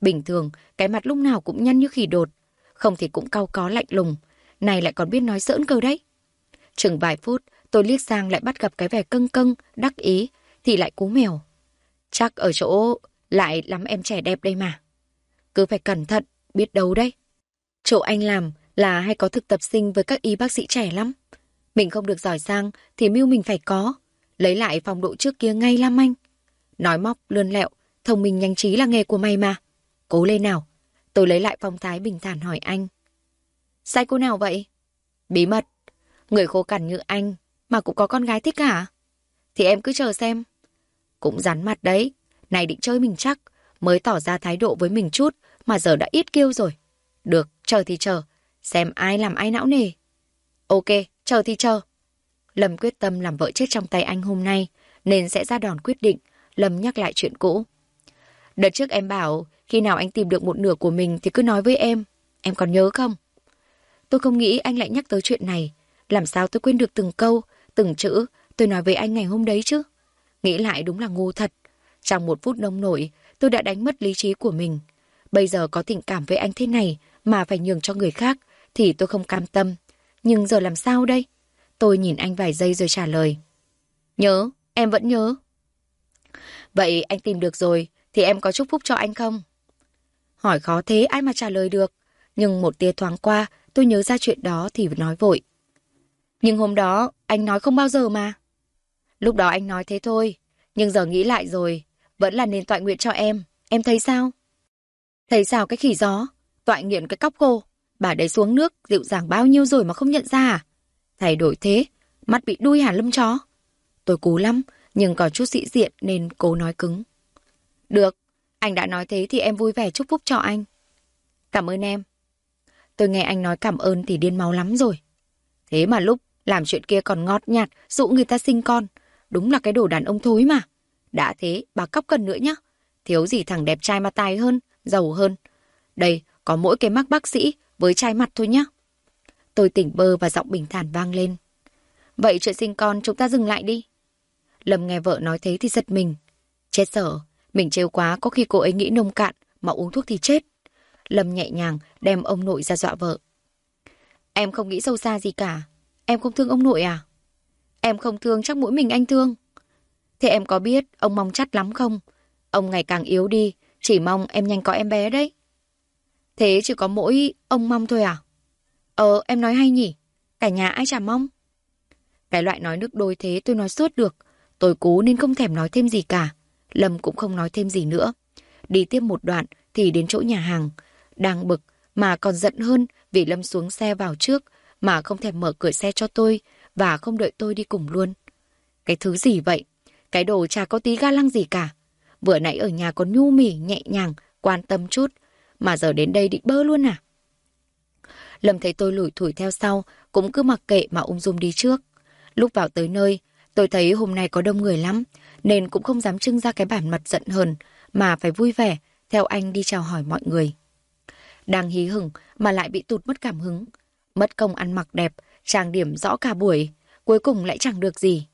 Bình thường, cái mặt lúc nào cũng nhăn như khỉ đột. Không thì cũng cau có lạnh lùng. Này lại còn biết nói giỡn cơ đấy. Chừng vài phút, tôi liếc sang lại bắt gặp cái vẻ cưng cưng, đắc ý, thì lại cú mèo. Chắc ở chỗ lại lắm em trẻ đẹp đây mà. Cứ phải cẩn thận, biết đâu đấy. Chỗ anh làm là hay có thực tập sinh với các y bác sĩ trẻ lắm. Mình không được giỏi giang thì mưu mình phải có. Lấy lại phong độ trước kia ngay lắm anh. Nói móc, lươn lẹo, thông minh nhanh trí là nghề của mày mà. Cố lên nào. Tôi lấy lại phong thái bình thản hỏi anh. Sai cô nào vậy? Bí mật. Người khô cằn như anh mà cũng có con gái thích cả. Thì em cứ chờ xem. Cũng rắn mặt đấy. Này định chơi mình chắc. Mới tỏ ra thái độ với mình chút mà giờ đã ít kêu rồi. Được, chờ thì chờ. Xem ai làm ai não nề. Ok, chờ thì chờ. Lâm quyết tâm làm vợ chết trong tay anh hôm nay, nên sẽ ra đòn quyết định. Lâm nhắc lại chuyện cũ. Đợt trước em bảo, khi nào anh tìm được một nửa của mình thì cứ nói với em. Em còn nhớ không? Tôi không nghĩ anh lại nhắc tới chuyện này. Làm sao tôi quên được từng câu, từng chữ tôi nói với anh ngày hôm đấy chứ? Nghĩ lại đúng là ngu thật. Trong một phút nông nổi, tôi đã đánh mất lý trí của mình. Bây giờ có tình cảm với anh thế này mà phải nhường cho người khác thì tôi không cam tâm. Nhưng giờ làm sao đây? Tôi nhìn anh vài giây rồi trả lời. Nhớ, em vẫn nhớ. Vậy anh tìm được rồi, thì em có chúc phúc cho anh không? Hỏi khó thế ai mà trả lời được. Nhưng một tia thoáng qua, tôi nhớ ra chuyện đó thì nói vội. Nhưng hôm đó, anh nói không bao giờ mà. Lúc đó anh nói thế thôi, nhưng giờ nghĩ lại rồi, vẫn là nên tọa nguyện cho em. Em thấy sao? Thấy sao cái khỉ gió? Tọa nghiện cái cóc khô. Bà đấy xuống nước, dịu dàng bao nhiêu rồi mà không nhận ra à? Thay đổi thế, mắt bị đuôi hả lâm chó. Tôi cú lắm, nhưng có chút sĩ diện nên cố nói cứng. Được, anh đã nói thế thì em vui vẻ chúc phúc cho anh. Cảm ơn em. Tôi nghe anh nói cảm ơn thì điên máu lắm rồi. Thế mà lúc làm chuyện kia còn ngọt nhạt, dụ người ta sinh con. Đúng là cái đồ đàn ông thối mà. Đã thế, bà cóc cần nữa nhá. Thiếu gì thằng đẹp trai mà tài hơn, giàu hơn. Đây, có mỗi cái mắc bác sĩ với trai mặt thôi nhá. Tôi tỉnh bơ và giọng bình thản vang lên. Vậy chuyện sinh con chúng ta dừng lại đi. Lâm nghe vợ nói thế thì giật mình. Chết sở, mình trêu quá có khi cô ấy nghĩ nông cạn mà uống thuốc thì chết. Lâm nhẹ nhàng đem ông nội ra dọa vợ. Em không nghĩ sâu xa gì cả. Em không thương ông nội à? Em không thương chắc mỗi mình anh thương. Thế em có biết ông mong chắt lắm không? Ông ngày càng yếu đi, chỉ mong em nhanh có em bé đấy. Thế chỉ có mỗi ông mong thôi à? Ờ, em nói hay nhỉ? Cả nhà ai chả mong? Cái loại nói nước đôi thế tôi nói suốt được. Tôi cố nên không thèm nói thêm gì cả. Lâm cũng không nói thêm gì nữa. Đi tiếp một đoạn thì đến chỗ nhà hàng. Đang bực mà còn giận hơn vì Lâm xuống xe vào trước mà không thèm mở cửa xe cho tôi và không đợi tôi đi cùng luôn. Cái thứ gì vậy? Cái đồ chả có tí ga lăng gì cả. Vừa nãy ở nhà còn nhu mỉ, nhẹ nhàng, quan tâm chút. Mà giờ đến đây định bơ luôn à? Lâm thấy tôi lủi thủi theo sau, cũng cứ mặc kệ mà ung dung đi trước. Lúc vào tới nơi, tôi thấy hôm nay có đông người lắm, nên cũng không dám trưng ra cái bản mặt giận hờn, mà phải vui vẻ, theo anh đi chào hỏi mọi người. Đang hí hửng mà lại bị tụt mất cảm hứng. Mất công ăn mặc đẹp, trang điểm rõ cả buổi, cuối cùng lại chẳng được gì.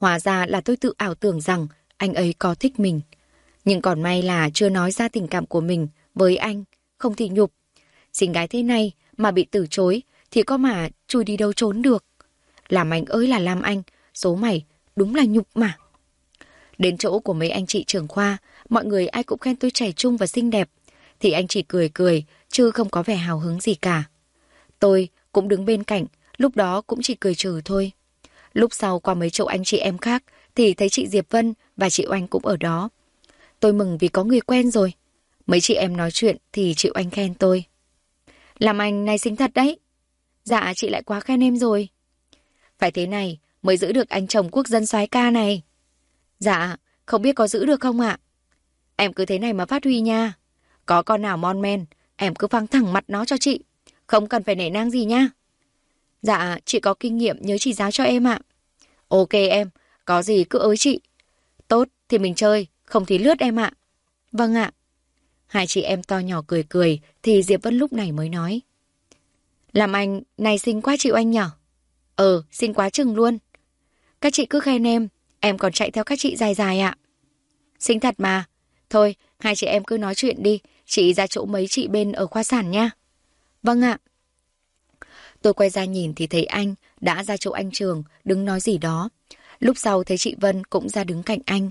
Hóa ra là tôi tự ảo tưởng rằng anh ấy có thích mình. Nhưng còn may là chưa nói ra tình cảm của mình với anh, không thì nhục. Xinh gái thế này mà bị từ chối thì có mà chui đi đâu trốn được. Làm anh ơi là làm anh, số mày đúng là nhục mà. Đến chỗ của mấy anh chị trưởng khoa, mọi người ai cũng khen tôi trẻ trung và xinh đẹp. Thì anh chỉ cười cười, chứ không có vẻ hào hứng gì cả. Tôi cũng đứng bên cạnh, lúc đó cũng chỉ cười trừ thôi. Lúc sau qua mấy chỗ anh chị em khác thì thấy chị Diệp Vân và chị Oanh cũng ở đó. Tôi mừng vì có người quen rồi. Mấy chị em nói chuyện thì chịu anh khen tôi. Làm anh này xinh thật đấy. Dạ chị lại quá khen em rồi. Phải thế này mới giữ được anh chồng quốc dân soái ca này. Dạ, không biết có giữ được không ạ? Em cứ thế này mà phát huy nha. Có con nào mon men, em cứ phăng thẳng mặt nó cho chị. Không cần phải nể nang gì nha. Dạ, chị có kinh nghiệm nhớ chỉ giáo cho em ạ. Ok em, có gì cứ ới chị. Tốt thì mình chơi, không thì lướt em ạ. Vâng ạ. Hai chị em to nhỏ cười cười thì Diệp Vân lúc này mới nói. Làm anh, này xinh quá chịu anh nhở? Ờ, xinh quá chừng luôn. Các chị cứ khen em, em còn chạy theo các chị dài dài ạ. Xinh thật mà. Thôi, hai chị em cứ nói chuyện đi, chị ra chỗ mấy chị bên ở khoa sản nha. Vâng ạ. Tôi quay ra nhìn thì thấy anh đã ra chỗ anh Trường, đứng nói gì đó. Lúc sau thấy chị Vân cũng ra đứng cạnh anh.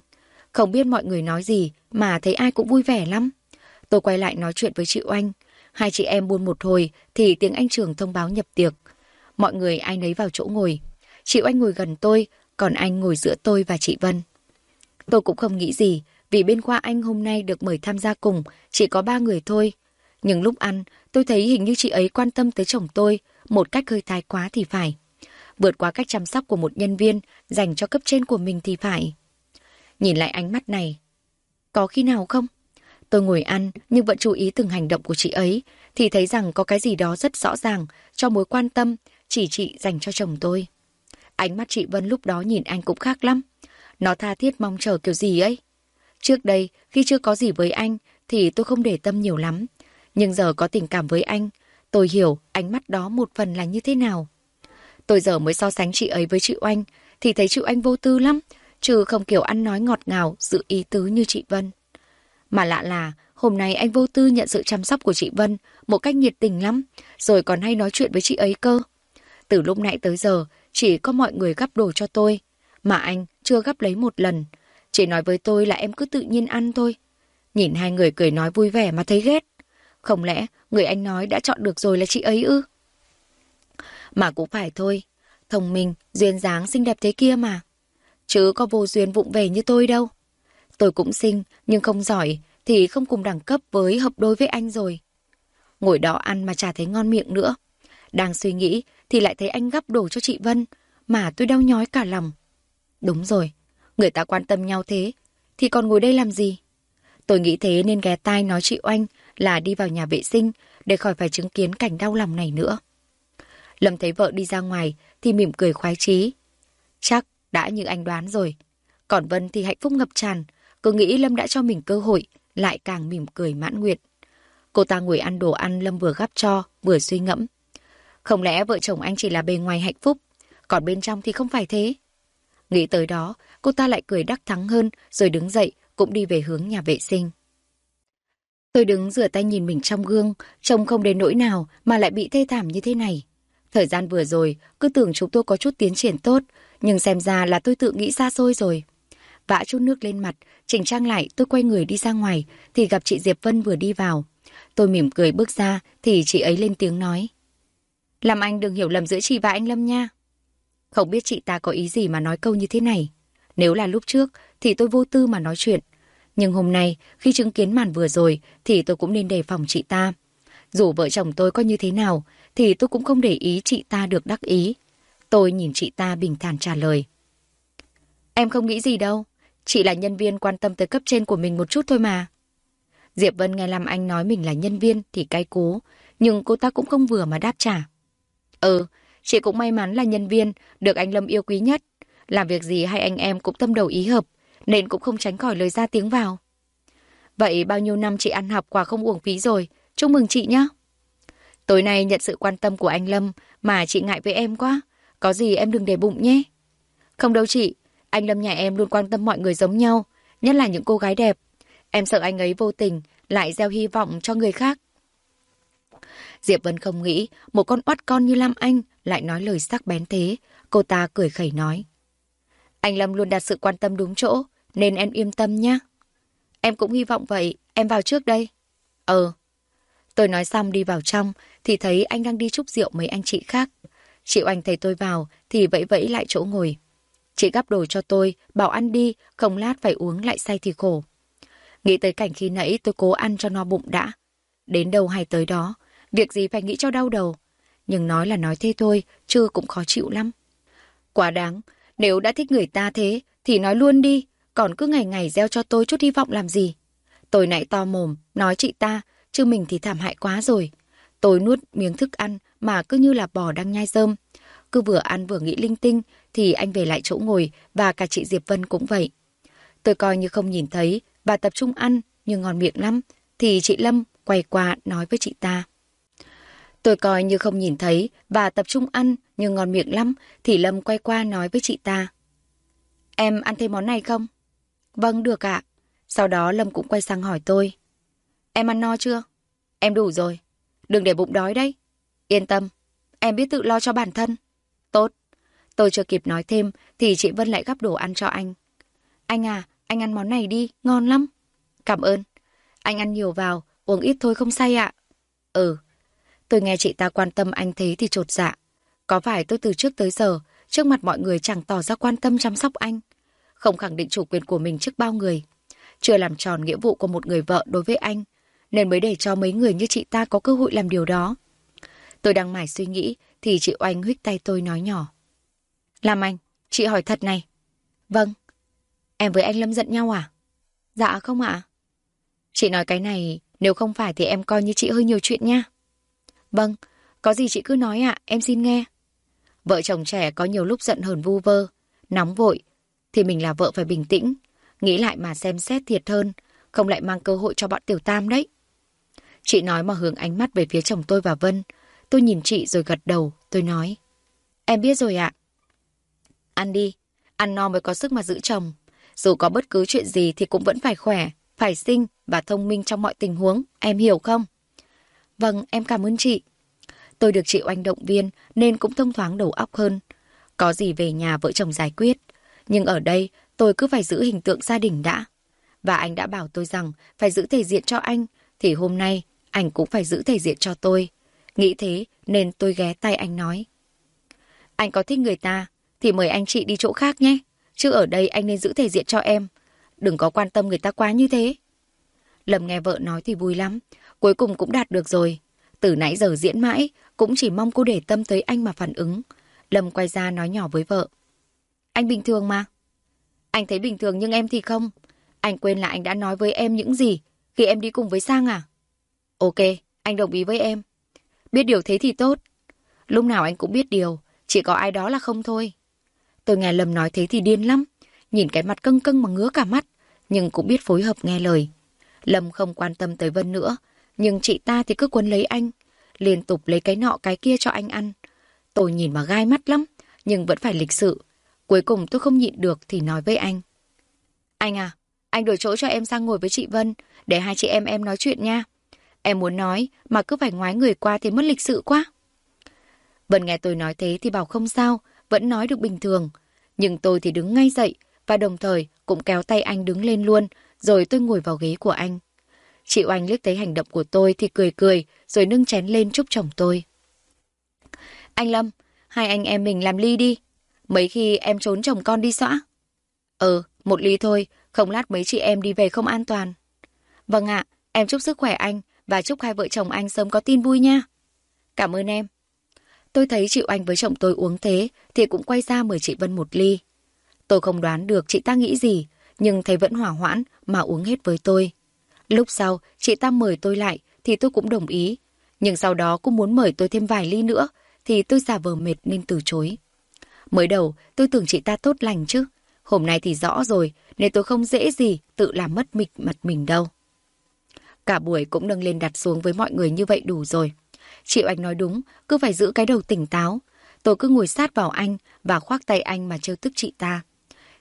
Không biết mọi người nói gì mà thấy ai cũng vui vẻ lắm. Tôi quay lại nói chuyện với chị Oanh. Hai chị em buôn một hồi thì tiếng anh Trường thông báo nhập tiệc. Mọi người ai nấy vào chỗ ngồi. Chị Oanh ngồi gần tôi, còn anh ngồi giữa tôi và chị Vân. Tôi cũng không nghĩ gì, vì bên khoa anh hôm nay được mời tham gia cùng, chỉ có ba người thôi. Nhưng lúc ăn, tôi thấy hình như chị ấy quan tâm tới chồng tôi, một cách hơi thái quá thì phải. Vượt qua cách chăm sóc của một nhân viên dành cho cấp trên của mình thì phải. Nhìn lại ánh mắt này, có khi nào không? Tôi ngồi ăn nhưng vẫn chú ý từng hành động của chị ấy, thì thấy rằng có cái gì đó rất rõ ràng cho mối quan tâm chỉ chị dành cho chồng tôi. Ánh mắt chị Vân lúc đó nhìn anh cũng khác lắm. Nó tha thiết mong chờ kiểu gì ấy. Trước đây, khi chưa có gì với anh, thì tôi không để tâm nhiều lắm. Nhưng giờ có tình cảm với anh, tôi hiểu ánh mắt đó một phần là như thế nào. Tôi giờ mới so sánh chị ấy với chị Oanh, thì thấy chị Oanh vô tư lắm, chứ không kiểu ăn nói ngọt ngào, giữ ý tứ như chị Vân. Mà lạ là, hôm nay anh vô tư nhận sự chăm sóc của chị Vân một cách nhiệt tình lắm, rồi còn hay nói chuyện với chị ấy cơ. Từ lúc nãy tới giờ, chỉ có mọi người gắp đồ cho tôi, mà anh chưa gắp lấy một lần. Chỉ nói với tôi là em cứ tự nhiên ăn thôi. Nhìn hai người cười nói vui vẻ mà thấy ghét. Không lẽ người anh nói đã chọn được rồi là chị ấy ư? Mà cũng phải thôi. Thông minh, duyên dáng xinh đẹp thế kia mà. Chứ có vô duyên vụng về như tôi đâu. Tôi cũng xinh, nhưng không giỏi, thì không cùng đẳng cấp với hợp đôi với anh rồi. Ngồi đó ăn mà chả thấy ngon miệng nữa. Đang suy nghĩ thì lại thấy anh gắp đồ cho chị Vân, mà tôi đau nhói cả lòng. Đúng rồi, người ta quan tâm nhau thế, thì còn ngồi đây làm gì? Tôi nghĩ thế nên ghé tai nói chị Oanh là đi vào nhà vệ sinh để khỏi phải chứng kiến cảnh đau lòng này nữa. Lâm thấy vợ đi ra ngoài thì mỉm cười khoái chí. Chắc đã như anh đoán rồi. Còn Vân thì hạnh phúc ngập tràn, cứ nghĩ Lâm đã cho mình cơ hội, lại càng mỉm cười mãn nguyện. Cô ta ngồi ăn đồ ăn Lâm vừa gắp cho, vừa suy ngẫm. Không lẽ vợ chồng anh chỉ là bề ngoài hạnh phúc, còn bên trong thì không phải thế? Nghĩ tới đó, cô ta lại cười đắc thắng hơn, rồi đứng dậy, cũng đi về hướng nhà vệ sinh. Tôi đứng rửa tay nhìn mình trong gương, trông không đến nỗi nào mà lại bị thê thảm như thế này. Thời gian vừa rồi, cứ tưởng chúng tôi có chút tiến triển tốt, nhưng xem ra là tôi tự nghĩ xa xôi rồi. Vã chút nước lên mặt, chỉnh trang lại tôi quay người đi ra ngoài, thì gặp chị Diệp Vân vừa đi vào. Tôi mỉm cười bước ra, thì chị ấy lên tiếng nói. Làm anh đừng hiểu lầm giữa chị và anh Lâm nha. Không biết chị ta có ý gì mà nói câu như thế này. Nếu là lúc trước, thì tôi vô tư mà nói chuyện. Nhưng hôm nay, khi chứng kiến màn vừa rồi, thì tôi cũng nên đề phòng chị ta. Dù vợ chồng tôi có như thế nào, thì tôi cũng không để ý chị ta được đắc ý. Tôi nhìn chị ta bình thản trả lời. Em không nghĩ gì đâu. Chị là nhân viên quan tâm tới cấp trên của mình một chút thôi mà. Diệp Vân nghe làm anh nói mình là nhân viên thì cay cú, nhưng cô ta cũng không vừa mà đáp trả. Ừ, chị cũng may mắn là nhân viên, được anh Lâm yêu quý nhất. Làm việc gì hai anh em cũng tâm đầu ý hợp, nên cũng không tránh khỏi lời ra tiếng vào. Vậy bao nhiêu năm chị ăn học quả không uổng phí rồi, chúc mừng chị nhé. Tối nay nhận sự quan tâm của anh Lâm mà chị ngại với em quá. Có gì em đừng để bụng nhé. Không đâu chị, anh Lâm nhà em luôn quan tâm mọi người giống nhau, nhất là những cô gái đẹp. Em sợ anh ấy vô tình lại gieo hy vọng cho người khác. Diệp Vân không nghĩ một con oắt con như Lam Anh lại nói lời sắc bén thế. Cô ta cười khẩy nói. Anh Lâm luôn đặt sự quan tâm đúng chỗ, nên em yên tâm nhé. Em cũng hy vọng vậy, em vào trước đây. Ờ. Tôi nói xong đi vào trong, thì thấy anh đang đi chúc rượu mấy anh chị khác. Chị Oanh thấy tôi vào, thì vẫy vẫy lại chỗ ngồi. Chị gắp đồ cho tôi, bảo ăn đi, không lát phải uống lại say thì khổ. Nghĩ tới cảnh khi nãy tôi cố ăn cho no bụng đã. Đến đâu hay tới đó, việc gì phải nghĩ cho đau đầu. Nhưng nói là nói thế thôi, chứ cũng khó chịu lắm. Quá đáng, nếu đã thích người ta thế, thì nói luôn đi, còn cứ ngày ngày gieo cho tôi chút hy vọng làm gì. Tôi nãy to mồm, nói chị ta, chứ mình thì thảm hại quá rồi. Tôi nuốt miếng thức ăn mà cứ như là bò đang nhai rơm. Cứ vừa ăn vừa nghĩ linh tinh, thì anh về lại chỗ ngồi và cả chị Diệp Vân cũng vậy. Tôi coi như không nhìn thấy và tập trung ăn, nhưng ngon miệng lắm, thì chị Lâm quay qua nói với chị ta. Tôi coi như không nhìn thấy và tập trung ăn nhưng ngon miệng lắm thì Lâm quay qua nói với chị ta. Em ăn thêm món này không? Vâng, được ạ. Sau đó Lâm cũng quay sang hỏi tôi. Em ăn no chưa? Em đủ rồi. Đừng để bụng đói đấy. Yên tâm, em biết tự lo cho bản thân. Tốt. Tôi chưa kịp nói thêm thì chị Vân lại gắp đồ ăn cho anh. Anh à, anh ăn món này đi, ngon lắm. Cảm ơn. Anh ăn nhiều vào, uống ít thôi không say ạ. Ừ. Tôi nghe chị ta quan tâm anh thế thì trột dạ. Có phải tôi từ trước tới giờ, trước mặt mọi người chẳng tỏ ra quan tâm chăm sóc anh, không khẳng định chủ quyền của mình trước bao người, chưa làm tròn nghĩa vụ của một người vợ đối với anh, nên mới để cho mấy người như chị ta có cơ hội làm điều đó. Tôi đang mải suy nghĩ thì chị Oanh huých tay tôi nói nhỏ. Làm anh, chị hỏi thật này. Vâng. Em với anh Lâm giận nhau à? Dạ không ạ. Chị nói cái này, nếu không phải thì em coi như chị hơi nhiều chuyện nha. Vâng, có gì chị cứ nói ạ, em xin nghe. Vợ chồng trẻ có nhiều lúc giận hờn vu vơ, nóng vội, thì mình là vợ phải bình tĩnh, nghĩ lại mà xem xét thiệt hơn, không lại mang cơ hội cho bọn tiểu tam đấy. Chị nói mà hướng ánh mắt về phía chồng tôi và Vân. Tôi nhìn chị rồi gật đầu, tôi nói. Em biết rồi ạ. Ăn đi, ăn no mới có sức mà giữ chồng. Dù có bất cứ chuyện gì thì cũng vẫn phải khỏe, phải xinh và thông minh trong mọi tình huống, em hiểu không? Vâng, em cảm ơn chị. Tôi được chị oanh động viên nên cũng thông thoáng đầu óc hơn. Có gì về nhà vợ chồng giải quyết. Nhưng ở đây tôi cứ phải giữ hình tượng gia đình đã. Và anh đã bảo tôi rằng phải giữ thể diện cho anh thì hôm nay anh cũng phải giữ thể diện cho tôi. Nghĩ thế nên tôi ghé tay anh nói. Anh có thích người ta thì mời anh chị đi chỗ khác nhé. Chứ ở đây anh nên giữ thể diện cho em. Đừng có quan tâm người ta quá như thế. Lâm nghe vợ nói thì vui lắm. Cuối cùng cũng đạt được rồi. Từ nãy giờ diễn mãi, cũng chỉ mong cô để tâm tới anh mà phản ứng. Lâm quay ra nói nhỏ với vợ. Anh bình thường mà. Anh thấy bình thường nhưng em thì không. Anh quên là anh đã nói với em những gì khi em đi cùng với Sang à? Ok, anh đồng ý với em. Biết điều thế thì tốt. Lúc nào anh cũng biết điều, chỉ có ai đó là không thôi. Tôi nghe Lâm nói thế thì điên lắm. Nhìn cái mặt căng căng mà ngứa cả mắt, nhưng cũng biết phối hợp nghe lời. Lâm không quan tâm tới Vân nữa, nhưng chị ta thì cứ quấn lấy anh, liên tục lấy cái nọ cái kia cho anh ăn. Tôi nhìn mà gai mắt lắm, nhưng vẫn phải lịch sự. Cuối cùng tôi không nhịn được thì nói với anh. Anh à, anh đổi chỗ cho em sang ngồi với chị Vân, để hai chị em em nói chuyện nha. Em muốn nói, mà cứ phải ngoái người qua thì mất lịch sự quá. Vân nghe tôi nói thế thì bảo không sao, vẫn nói được bình thường. Nhưng tôi thì đứng ngay dậy, và đồng thời cũng kéo tay anh đứng lên luôn, rồi tôi ngồi vào ghế của anh. Chị Oanh liếc thấy hành động của tôi thì cười cười, rồi nâng chén lên chúc chồng tôi. Anh Lâm, hai anh em mình làm ly đi. Mấy khi em trốn chồng con đi xõa. Ừ, ờ, một ly thôi, không lát mấy chị em đi về không an toàn. Vâng ạ, em chúc sức khỏe anh và chúc hai vợ chồng anh sớm có tin vui nha. Cảm ơn em. Tôi thấy chị Oanh với chồng tôi uống thế thì cũng quay ra mời chị Vân một ly. Tôi không đoán được chị ta nghĩ gì, nhưng thấy vẫn hỏa hoãn mà uống hết với tôi. Lúc sau, chị ta mời tôi lại thì tôi cũng đồng ý. Nhưng sau đó cũng muốn mời tôi thêm vài ly nữa thì tôi giả vờ mệt nên từ chối. Mới đầu, tôi tưởng chị ta tốt lành chứ. Hôm nay thì rõ rồi, nên tôi không dễ gì tự làm mất mịch mặt mình đâu. Cả buổi cũng nâng lên đặt xuống với mọi người như vậy đủ rồi. Chị Oanh nói đúng, cứ phải giữ cái đầu tỉnh táo. Tôi cứ ngồi sát vào anh và khoác tay anh mà trêu tức chị ta.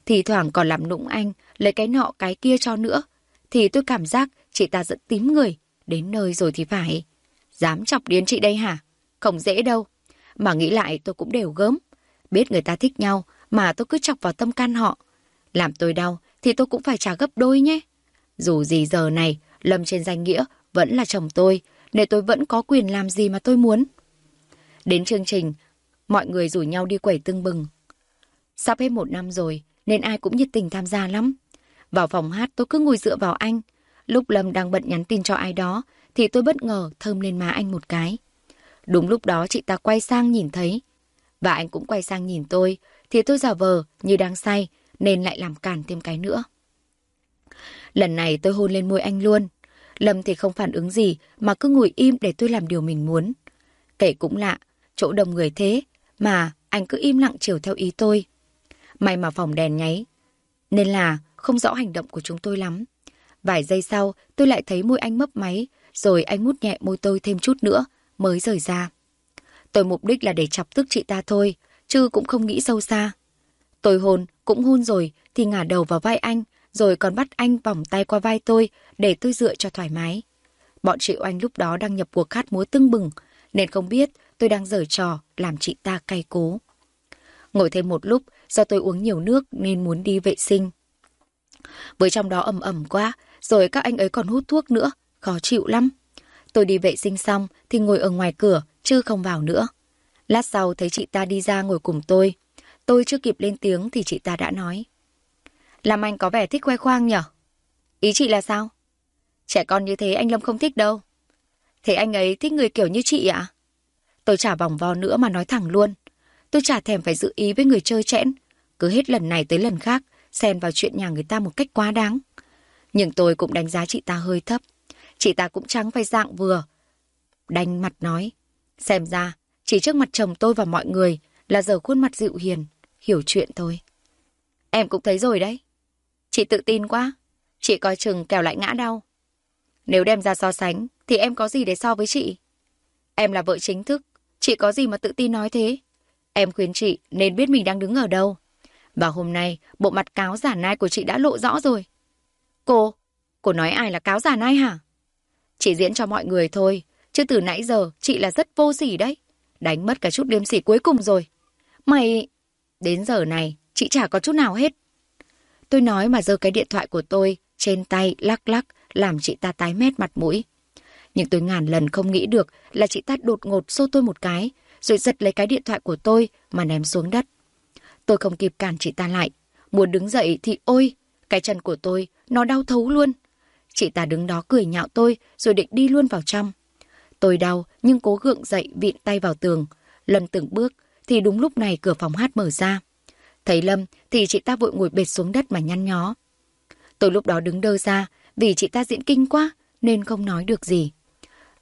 Thì thoảng còn làm nũng anh, lấy cái nọ cái kia cho nữa. Thì tôi cảm giác chị ta giận tím người. Đến nơi rồi thì phải. Dám chọc điên chị đây hả? Không dễ đâu. Mà nghĩ lại tôi cũng đều gớm. Biết người ta thích nhau mà tôi cứ chọc vào tâm can họ. Làm tôi đau thì tôi cũng phải trả gấp đôi nhé. Dù gì giờ này, Lâm trên danh nghĩa vẫn là chồng tôi, để tôi vẫn có quyền làm gì mà tôi muốn. Đến chương trình, mọi người rủ nhau đi quẩy tưng bừng. Sắp hết một năm rồi, nên ai cũng nhiệt tình tham gia lắm. Vào phòng hát tôi cứ ngồi dựa vào anh. Lúc Lâm đang bận nhắn tin cho ai đó, thì tôi bất ngờ thơm lên má anh một cái. Đúng lúc đó chị ta quay sang nhìn thấy. Và anh cũng quay sang nhìn tôi, thì tôi giả vờ như đang say, nên lại làm cản thêm cái nữa. Lần này tôi hôn lên môi anh luôn. Lâm thì không phản ứng gì mà cứ ngồi im để tôi làm điều mình muốn. Kể cũng lạ, chỗ đông người thế mà anh cứ im lặng chiều theo ý tôi. May mà phòng đèn nháy, nên là không rõ hành động của chúng tôi lắm. Vài giây sau, tôi lại thấy môi anh mấp máy, rồi anh mút nhẹ môi tôi thêm chút nữa, mới rời ra. Tôi mục đích là để chọc tức chị ta thôi, chứ cũng không nghĩ sâu xa. Tôi hôn, cũng hôn rồi, thì ngả đầu vào vai anh, rồi còn bắt anh vòng tay qua vai tôi để tôi dựa cho thoải mái. Bọn chị Oanh lúc đó đang nhập cuộc hát múa tưng bừng, nên không biết tôi đang giở trò làm chị ta cay cố. Ngồi thêm một lúc, do tôi uống nhiều nước nên muốn đi vệ sinh. Với trong đó ẩm ẩm quá, rồi các anh ấy còn hút thuốc nữa, khó chịu lắm. Tôi đi vệ sinh xong thì ngồi ở ngoài cửa, chứ không vào nữa. Lát sau thấy chị ta đi ra ngồi cùng tôi. Tôi chưa kịp lên tiếng thì chị ta đã nói. Làm anh có vẻ thích khoe khoang nhở? Ý chị là sao? Trẻ con như thế anh Lâm không thích đâu. Thế anh ấy thích người kiểu như chị ạ? Tôi chả vòng vo nữa mà nói thẳng luôn. Tôi chả thèm phải dự ý với người chơi chẽn. Cứ hết lần này tới lần khác, xen vào chuyện nhà người ta một cách quá đáng. Nhưng tôi cũng đánh giá chị ta hơi thấp. Chị ta cũng trắng phải dạng vừa. Đành mặt nói. Xem ra, chỉ trước mặt chồng tôi và mọi người là giờ khuôn mặt dịu hiền, hiểu chuyện thôi. Em cũng thấy rồi đấy. Chị tự tin quá. Chị coi chừng kẻo lại ngã đau. Nếu đem ra so sánh, thì em có gì để so với chị? Em là vợ chính thức, chị có gì mà tự tin nói thế? Em khuyên chị nên biết mình đang đứng ở đâu. Và hôm nay, bộ mặt cáo giả nai của chị đã lộ rõ rồi. Cô, cô nói ai là cáo giả nai hả? Chị diễn cho mọi người thôi, chứ từ nãy giờ chị là rất vô sỉ đấy. Đánh mất cả chút liêm sỉ cuối cùng rồi. Mày... Đến giờ này, chị chả có chút nào hết. Tôi nói mà giơ cái điện thoại của tôi trên tay lắc lắc làm chị ta tái mét mặt mũi. Nhưng tôi ngàn lần không nghĩ được là chị ta đột ngột xô tôi một cái, rồi giật lấy cái điện thoại của tôi mà ném xuống đất. Tôi không kịp cản chị ta lại. Muốn đứng dậy thì ôi, cái chân của tôi, nó đau thấu luôn. Chị ta đứng đó cười nhạo tôi rồi định đi luôn vào trong. Tôi đau nhưng cố gượng dậy vịn tay vào tường. Lần từng bước thì đúng lúc này cửa phòng hát mở ra. Thấy Lâm thì chị ta vội ngồi bệt xuống đất mà nhăn nhó. Tôi lúc đó đứng đơ ra vì chị ta diễn kinh quá nên không nói được gì.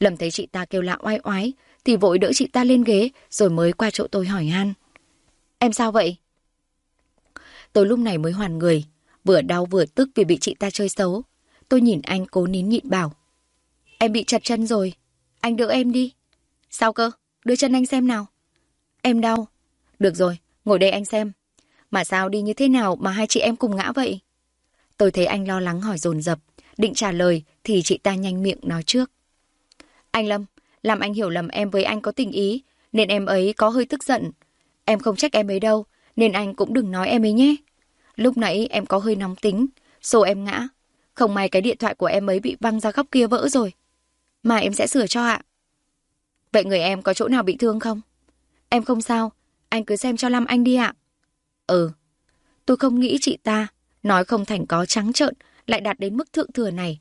Lâm thấy chị ta kêu lạ oai oái thì vội đỡ chị ta lên ghế rồi mới qua chỗ tôi hỏi han. Em sao vậy? Tôi lúc này mới hoàn người, vừa đau vừa tức vì bị chị ta chơi xấu. Tôi nhìn anh cố nín nhịn bảo. Em bị chặt chân rồi, anh đỡ em đi. Sao cơ? Đưa chân anh xem nào. Em đau. Được rồi, ngồi đây anh xem. Mà sao đi như thế nào mà hai chị em cùng ngã vậy? Tôi thấy anh lo lắng hỏi dồn dập định trả lời thì chị ta nhanh miệng nói trước. Anh Lâm, làm anh hiểu lầm em với anh có tình ý, nên em ấy có hơi tức giận. Em không trách em ấy đâu, nên anh cũng đừng nói em ấy nhé. Lúc nãy em có hơi nóng tính, xô em ngã. Không may cái điện thoại của em ấy bị văng ra góc kia vỡ rồi. Mà em sẽ sửa cho ạ. Vậy người em có chỗ nào bị thương không? Em không sao, anh cứ xem cho Lâm anh đi ạ. Ừ, tôi không nghĩ chị ta, nói không thành có trắng trợn, lại đạt đến mức thượng thừa này.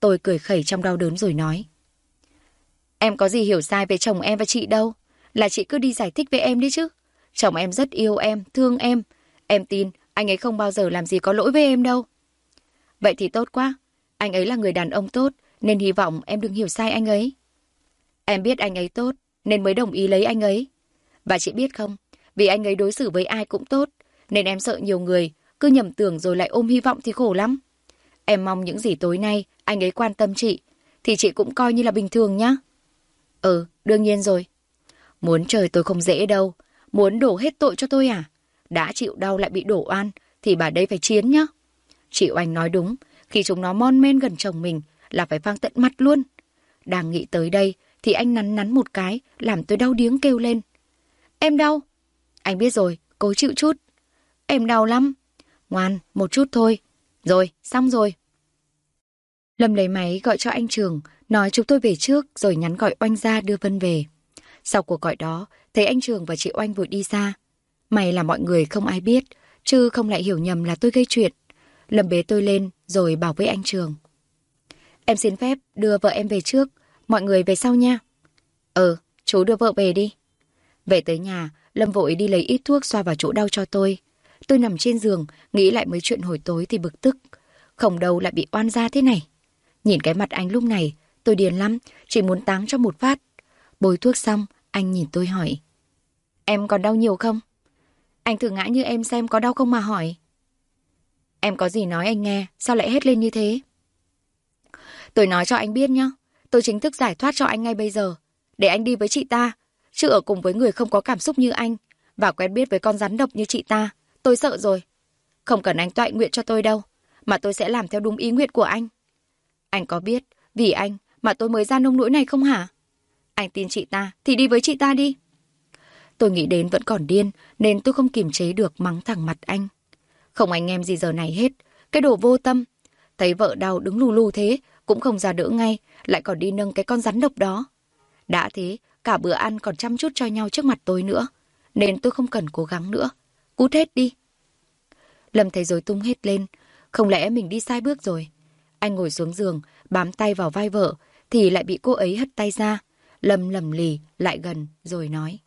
Tôi cười khẩy trong đau đớn rồi nói. Em có gì hiểu sai về chồng em và chị đâu. Là chị cứ đi giải thích với em đi chứ. Chồng em rất yêu em, thương em. Em tin anh ấy không bao giờ làm gì có lỗi với em đâu. Vậy thì tốt quá. Anh ấy là người đàn ông tốt, nên hy vọng em đừng hiểu sai anh ấy. Em biết anh ấy tốt, nên mới đồng ý lấy anh ấy. Và chị biết không, vì anh ấy đối xử với ai cũng tốt, nên em sợ nhiều người cứ nhầm tưởng rồi lại ôm hy vọng thì khổ lắm. Em mong những gì tối nay anh ấy quan tâm chị, thì chị cũng coi như là bình thường nhá. Ừ, đương nhiên rồi. Muốn trời tôi không dễ đâu. Muốn đổ hết tội cho tôi à? Đã chịu đau lại bị đổ oan, thì bà đây phải chiến nhá. Chị Oanh nói đúng, khi chúng nó mon men gần chồng mình là phải vang tận mặt luôn. Đang nghĩ tới đây thì anh nắn nắn một cái, làm tôi đau điếng kêu lên. Em đau. Anh biết rồi, cố chịu chút. Em đau lắm. Ngoan, một chút thôi. Rồi, xong rồi. Lâm lấy máy gọi cho anh Trường, nói chúng tôi về trước rồi nhắn gọi Oanh ra đưa Vân về. Sau cuộc gọi đó, thấy anh Trường và chị Oanh vội đi xa. May là mọi người không ai biết, chứ không lại hiểu nhầm là tôi gây chuyện. Lâm bế tôi lên rồi bảo với anh Trường. Em xin phép đưa vợ em về trước, mọi người về sau nha. Ừ, chú đưa vợ về đi. Về tới nhà, Lâm vội đi lấy ít thuốc xoa vào chỗ đau cho tôi. Tôi nằm trên giường, nghĩ lại mấy chuyện hồi tối thì bực tức. Không đâu lại bị oan ra thế này. Nhìn cái mặt anh lúc này, tôi điền lắm, chỉ muốn táng cho một phát. Bôi thuốc xong, anh nhìn tôi hỏi. Em còn đau nhiều không? Anh thử ngã như em xem có đau không mà hỏi. Em có gì nói anh nghe, sao lại hết lên như thế? Tôi nói cho anh biết nhá, tôi chính thức giải thoát cho anh ngay bây giờ, để anh đi với chị ta, chứ ở cùng với người không có cảm xúc như anh, và quen biết với con rắn độc như chị ta, tôi sợ rồi. Không cần anh toại nguyện cho tôi đâu, mà tôi sẽ làm theo đúng ý nguyện của anh. Anh có biết, vì anh mà tôi mới ra nông nỗi này không hả? Anh tin chị ta, thì đi với chị ta đi. Tôi nghĩ đến vẫn còn điên, nên tôi không kiềm chế được mắng thẳng mặt anh. Không anh em gì giờ này hết, cái đồ vô tâm. Thấy vợ đau đứng lù lù thế, cũng không ra đỡ ngay, lại còn đi nâng cái con rắn độc đó. Đã thế, cả bữa ăn còn chăm chút cho nhau trước mặt tôi nữa, nên tôi không cần cố gắng nữa. Cút hết đi. Lâm thấy rồi tung hết lên, không lẽ mình đi sai bước rồi. Anh ngồi xuống giường, bám tay vào vai vợ, thì lại bị cô ấy hất tay ra. Lâm lầm lì, lại gần, rồi nói.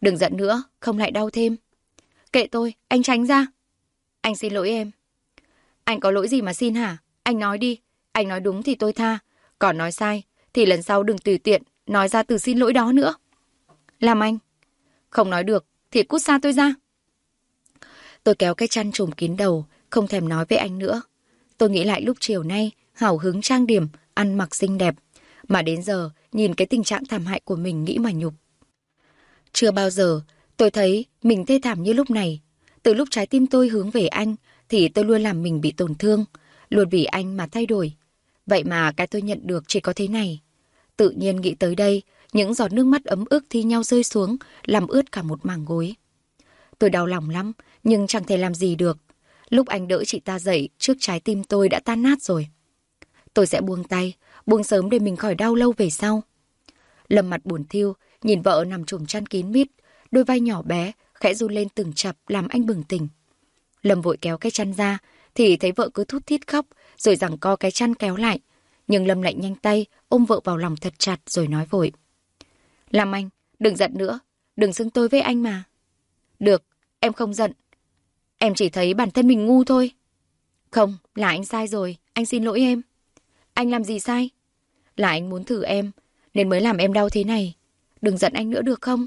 Đừng giận nữa, không lại đau thêm. Kệ tôi, anh tránh ra. Anh xin lỗi em. Anh có lỗi gì mà xin hả? Anh nói đi. Anh nói đúng thì tôi tha. Còn nói sai, thì lần sau đừng tùy tiện, nói ra từ xin lỗi đó nữa. Làm anh. Không nói được, thì cút xa tôi ra. Tôi kéo cái chăn trùm kín đầu, không thèm nói với anh nữa. Tôi nghĩ lại lúc chiều nay, hào hứng trang điểm, ăn mặc xinh đẹp. Mà đến giờ, nhìn cái tình trạng thảm hại của mình nghĩ mà nhục. Chưa bao giờ, tôi thấy mình thê thảm như lúc này. Từ lúc trái tim tôi hướng về anh, thì tôi luôn làm mình bị tổn thương, luôn vì anh mà thay đổi. Vậy mà cái tôi nhận được chỉ có thế này. Tự nhiên nghĩ tới đây, những giọt nước mắt ấm ức thi nhau rơi xuống, làm ướt cả một mảng gối. Tôi đau lòng lắm, nhưng chẳng thể làm gì được. Lúc anh đỡ chị ta dậy, trước trái tim tôi đã tan nát rồi. Tôi sẽ buông tay, buông sớm để mình khỏi đau lâu về sau. Lâm mặt buồn thiêu, nhìn vợ nằm trùm chăn kín mít, đôi vai nhỏ bé, khẽ run lên từng chập làm anh bừng tỉnh. Lâm vội kéo cái chăn ra, thì thấy vợ cứ thút thít khóc, rồi rằng co cái chăn kéo lại. Nhưng Lâm lại nhanh tay, ôm vợ vào lòng thật chặt rồi nói vội. Làm anh, đừng giận nữa, đừng xưng tôi với anh mà. Được, em không giận. Em chỉ thấy bản thân mình ngu thôi. Không, là anh sai rồi, anh xin lỗi em. Anh làm gì sai? Là anh muốn thử em, nên mới làm em đau thế này. Đừng giận anh nữa được không?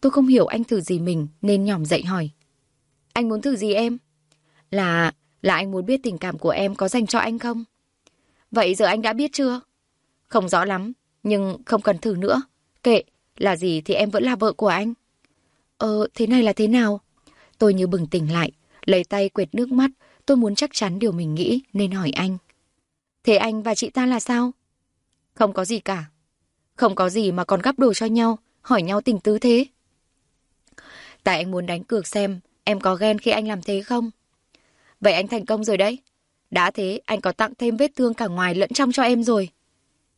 Tôi không hiểu anh thử gì mình nên nhỏm dậy hỏi. Anh muốn thử gì em? Là... là anh muốn biết tình cảm của em có dành cho anh không? Vậy giờ anh đã biết chưa? Không rõ lắm, nhưng không cần thử nữa. Kệ, là gì thì em vẫn là vợ của anh. Ờ, thế này là thế nào? Tôi như bừng tỉnh lại, lấy tay quệt nước mắt, tôi muốn chắc chắn điều mình nghĩ nên hỏi anh. Thế anh và chị ta là sao? Không có gì cả. Không có gì mà còn gắp đồ cho nhau, hỏi nhau tình tứ thế. Tại anh muốn đánh cược xem em có ghen khi anh làm thế không? Vậy anh thành công rồi đấy. Đã thế, anh có tặng thêm vết thương cả ngoài lẫn trong cho em rồi.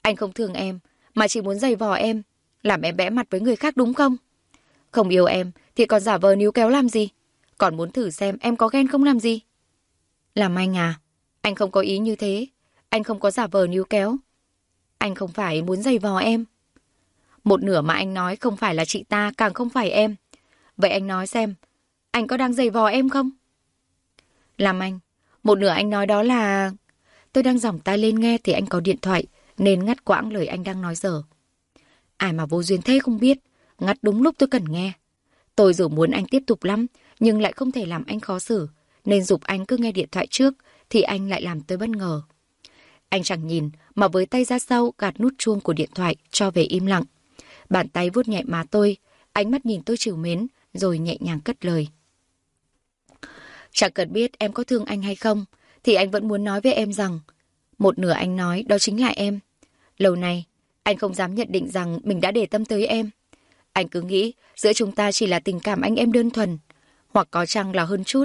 Anh không thương em, mà chỉ muốn giày vò em, làm em bẽ mặt với người khác đúng không? Không yêu em, thì còn giả vờ níu kéo làm gì? Còn muốn thử xem em có ghen không làm gì? Làm anh à? Anh không có ý như thế. Anh không có giả vờ níu kéo. Anh không phải muốn giày vò em. Một nửa mà anh nói không phải là chị ta, càng không phải em. Vậy anh nói xem, anh có đang giày vò em không? Làm anh, một nửa anh nói đó là... Tôi đang dòng tay lên nghe thì anh có điện thoại, nên ngắt quãng lời anh đang nói dở. Ai mà vô duyên thế không biết, ngắt đúng lúc tôi cần nghe. Tôi dù muốn anh tiếp tục lắm, nhưng lại không thể làm anh khó xử, nên dục anh cứ nghe điện thoại trước, thì anh lại làm tôi bất ngờ. Anh chẳng nhìn, mà với tay ra sau gạt nút chuông của điện thoại cho về im lặng. Bàn tay vuốt nhẹ má tôi, ánh mắt nhìn tôi trìu mến, rồi nhẹ nhàng cất lời. Chẳng cần biết em có thương anh hay không, thì anh vẫn muốn nói với em rằng, một nửa anh nói đó chính là em. Lâu nay, anh không dám nhận định rằng mình đã để tâm tới em. Anh cứ nghĩ giữa chúng ta chỉ là tình cảm anh em đơn thuần, hoặc có chăng là hơn chút.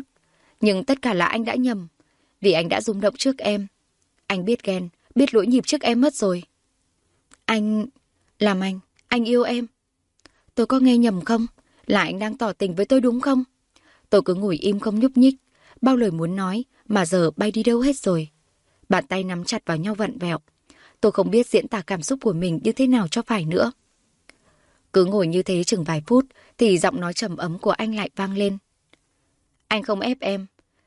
Nhưng tất cả là anh đã nhầm, vì anh đã rung động trước em. Anh biết ghen, biết lỗi nhịp trước em mất rồi. Anh... làm anh, anh yêu em. Tôi có nghe nhầm không? Là anh đang tỏ tình với tôi đúng không? Tôi cứ ngồi im không nhúc nhích, bao lời muốn nói mà giờ bay đi đâu hết rồi. Bàn tay nắm chặt vào nhau vặn vẹo. Tôi không biết diễn tả cảm xúc của mình như thế nào cho phải nữa. Cứ ngồi như thế chừng vài phút thì giọng nói trầm ấm của anh lại vang lên. Anh không ép em,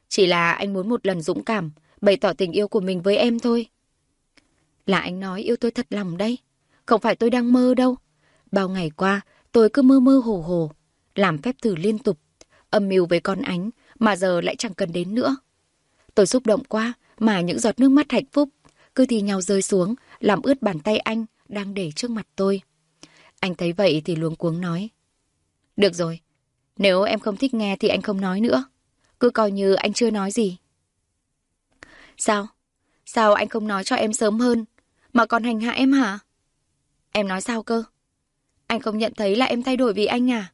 chỉ là anh muốn một lần dũng cảm bày tỏ tình yêu của mình với em thôi. Là anh nói yêu tôi thật lòng đây, không phải tôi đang mơ đâu. Bao ngày qua tôi cứ mơ mơ hồ hồ, làm phép thử liên tục, âm mưu với con ánh mà giờ lại chẳng cần đến nữa. Tôi xúc động quá mà những giọt nước mắt hạnh phúc cứ thì nhau rơi xuống làm ướt bàn tay anh đang để trước mặt tôi. Anh thấy vậy thì luống cuống nói. Được rồi, nếu em không thích nghe thì anh không nói nữa. Cứ coi như anh chưa nói gì. Sao? Sao anh không nói cho em sớm hơn, mà còn hành hạ em hả? Em nói sao cơ? Anh không nhận thấy là em thay đổi vì anh à?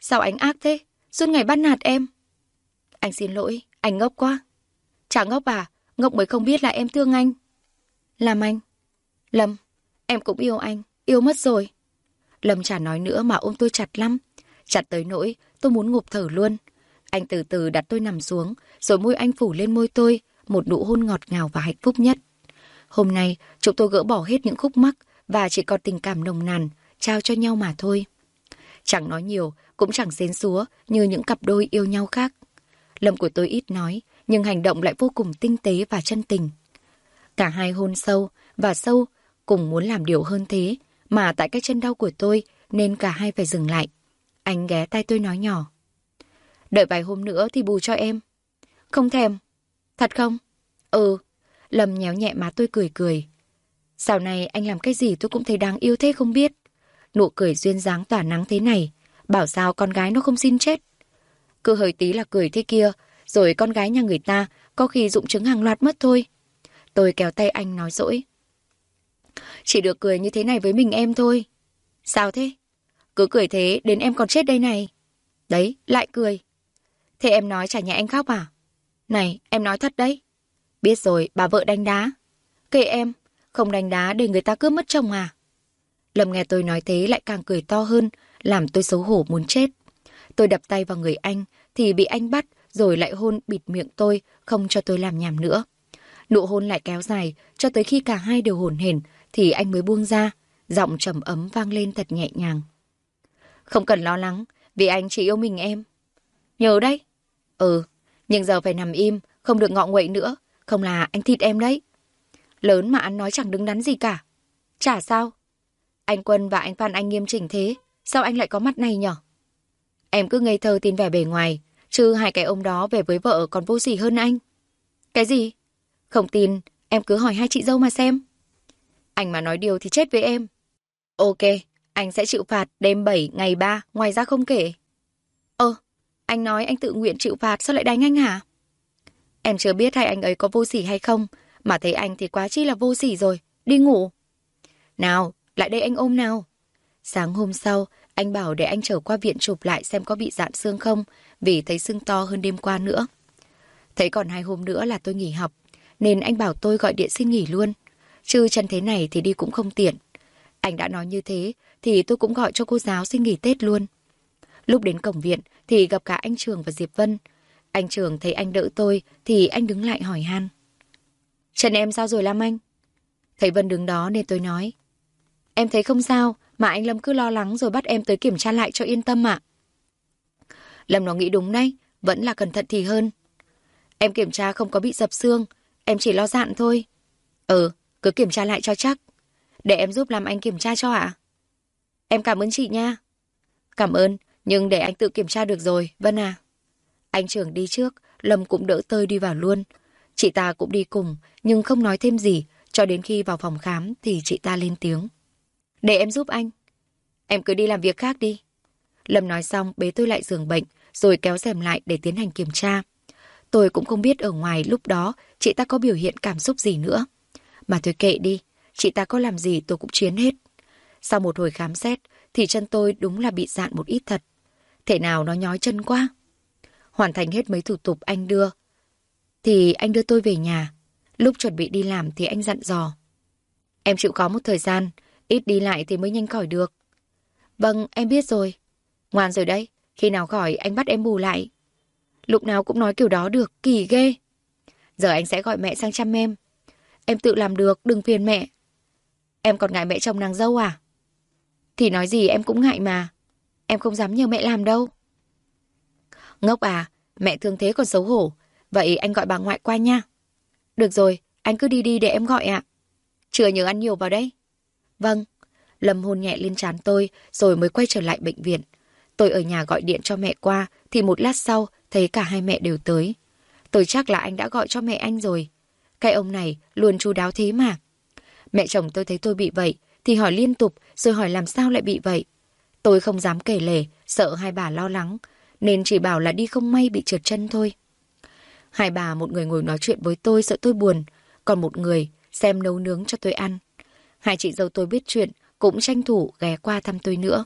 Sao anh ác thế? Suốt ngày bắt nạt em. Anh xin lỗi, anh ngốc quá. Chả ngốc à, ngốc mới không biết là em thương anh. Làm anh. Lâm, em cũng yêu anh, yêu mất rồi. Lâm chả nói nữa mà ôm tôi chặt lắm. Chặt tới nỗi tôi muốn ngụp thở luôn. Anh từ từ đặt tôi nằm xuống, rồi môi anh phủ lên môi tôi, một nụ hôn ngọt ngào và hạnh phúc nhất. Hôm nay, chúng tôi gỡ bỏ hết những khúc mắc và chỉ còn tình cảm nồng nàn, trao cho nhau mà thôi. Chẳng nói nhiều, cũng chẳng xến xúa như những cặp đôi yêu nhau khác. Lâm của tôi ít nói, nhưng hành động lại vô cùng tinh tế và chân tình. Cả hai hôn sâu và sâu cùng muốn làm điều hơn thế, mà tại cái chân đau của tôi nên cả hai phải dừng lại. Anh ghé tay tôi nói nhỏ. Đợi vài hôm nữa thì bù cho em. Không thèm. Thật không? Ừ. Lâm nhéo nhẹ má tôi cười cười. Sau này anh làm cái gì tôi cũng thấy đáng yêu thế không biết. Nụ cười duyên dáng tỏa nắng thế này. Bảo sao con gái nó không xin chết. Cứ hơi tí là cười thế kia. Rồi con gái nhà người ta có khi dụng chứng hàng loạt mất thôi. Tôi kéo tay anh nói dỗi. Chỉ được cười như thế này với mình em thôi. Sao thế? Cứ cười thế đến em còn chết đây này. Đấy, lại cười. Thế em nói chả nhẹ anh khóc à? Này, em nói thật đấy. Biết rồi, bà vợ đánh đá. Kệ em, không đánh đá để người ta cướp mất chồng à? Lâm nghe tôi nói thế lại càng cười to hơn, làm tôi xấu hổ muốn chết. Tôi đập tay vào người anh, thì bị anh bắt, rồi lại hôn bịt miệng tôi, không cho tôi làm nhảm nữa. Nụ hôn lại kéo dài, cho tới khi cả hai đều hồn hển, thì anh mới buông ra, giọng trầm ấm vang lên thật nhẹ nhàng. Không cần lo lắng, vì anh chỉ yêu mình em. Nhớ đấy. Ừ, nhưng giờ phải nằm im, không được ngọ nguậy nữa, không là anh thịt em đấy. Lớn mà anh nói chẳng đứng đắn gì cả. Chả sao. Anh Quân và anh Phan Anh nghiêm chỉnh thế, sao anh lại có mặt này nhở? Em cứ ngây thơ tin vẻ bề ngoài, chứ hai cái ông đó về với vợ còn vô gì hơn anh. Cái gì? Không tin, em cứ hỏi hai chị dâu mà xem. Anh mà nói điều thì chết với em. Ok, anh sẽ chịu phạt đêm 7 ngày 3, ngoài ra không kể. Ơ, anh nói anh tự nguyện chịu phạt sao lại đánh anh hả? Em chưa biết hai anh ấy có vô sỉ hay không, mà thấy anh thì quá chi là vô sỉ rồi. Đi ngủ. Nào, lại đây anh ôm nào. Sáng hôm sau, anh bảo để anh trở qua viện chụp lại xem có bị dạn xương không, vì thấy xương to hơn đêm qua nữa. Thấy còn hai hôm nữa là tôi nghỉ học, nên anh bảo tôi gọi điện xin nghỉ luôn. Chứ chân thế này thì đi cũng không tiện. Anh đã nói như thế, thì tôi cũng gọi cho cô giáo xin nghỉ Tết luôn. Lúc đến cổng viện thì gặp cả anh Trường và Diệp Vân. Anh Trường thấy anh đỡ tôi thì anh đứng lại hỏi han. Chân em sao rồi Lam Anh? Thấy Vân đứng đó nên tôi nói. Em thấy không sao, mà anh Lâm cứ lo lắng rồi bắt em tới kiểm tra lại cho yên tâm ạ. Lâm nó nghĩ đúng đấy, vẫn là cẩn thận thì hơn. Em kiểm tra không có bị dập xương, em chỉ lo dạn thôi. Ừ, cứ kiểm tra lại cho chắc. Để em giúp làm anh kiểm tra cho ạ. Em cảm ơn chị nha. Cảm ơn, nhưng để anh tự kiểm tra được rồi, Vân à. Anh trưởng đi trước, Lâm cũng đỡ tơi đi vào luôn. Chị ta cũng đi cùng, nhưng không nói thêm gì, cho đến khi vào phòng khám thì chị ta lên tiếng. Để em giúp anh. Em cứ đi làm việc khác đi. Lâm nói xong bế tôi lại giường bệnh, rồi kéo rèm lại để tiến hành kiểm tra. Tôi cũng không biết ở ngoài lúc đó chị ta có biểu hiện cảm xúc gì nữa. Mà thôi kệ đi, chị ta có làm gì tôi cũng chiến hết. Sau một hồi khám xét, thì chân tôi đúng là bị dạn một ít thật. Thể nào nó nhói chân quá. Hoàn thành hết mấy thủ tục anh đưa. Thì anh đưa tôi về nhà. Lúc chuẩn bị đi làm thì anh dặn dò. Em chịu có một thời gian, ít đi lại thì mới nhanh khỏi được. Vâng, em biết rồi. Ngoan rồi đấy, khi nào khỏi anh bắt em bù lại. Lúc nào cũng nói kiểu đó được, kỳ ghê. Giờ anh sẽ gọi mẹ sang chăm em. Em tự làm được, đừng phiền mẹ. Em còn ngại mẹ chồng nàng dâu à? Thì nói gì em cũng ngại mà. Em không dám nhờ mẹ làm đâu. Ngốc à, mẹ thương thế còn xấu hổ. Vậy anh gọi bà ngoại qua nha. Được rồi, anh cứ đi đi để em gọi ạ. Chưa nhớ ăn nhiều vào đây. Vâng. Lâm hôn nhẹ lên trán tôi rồi mới quay trở lại bệnh viện. Tôi ở nhà gọi điện cho mẹ qua thì một lát sau thấy cả hai mẹ đều tới. Tôi chắc là anh đã gọi cho mẹ anh rồi. Cái ông này luôn chu đáo thế mà. Mẹ chồng tôi thấy tôi bị vậy thì hỏi liên tục rồi hỏi làm sao lại bị vậy. Tôi không dám kể lể, sợ hai bà lo lắng, nên chỉ bảo là đi không may bị trượt chân thôi. Hai bà một người ngồi nói chuyện với tôi sợ tôi buồn, còn một người xem nấu nướng cho tôi ăn. Hai chị dâu tôi biết chuyện, cũng tranh thủ ghé qua thăm tôi nữa.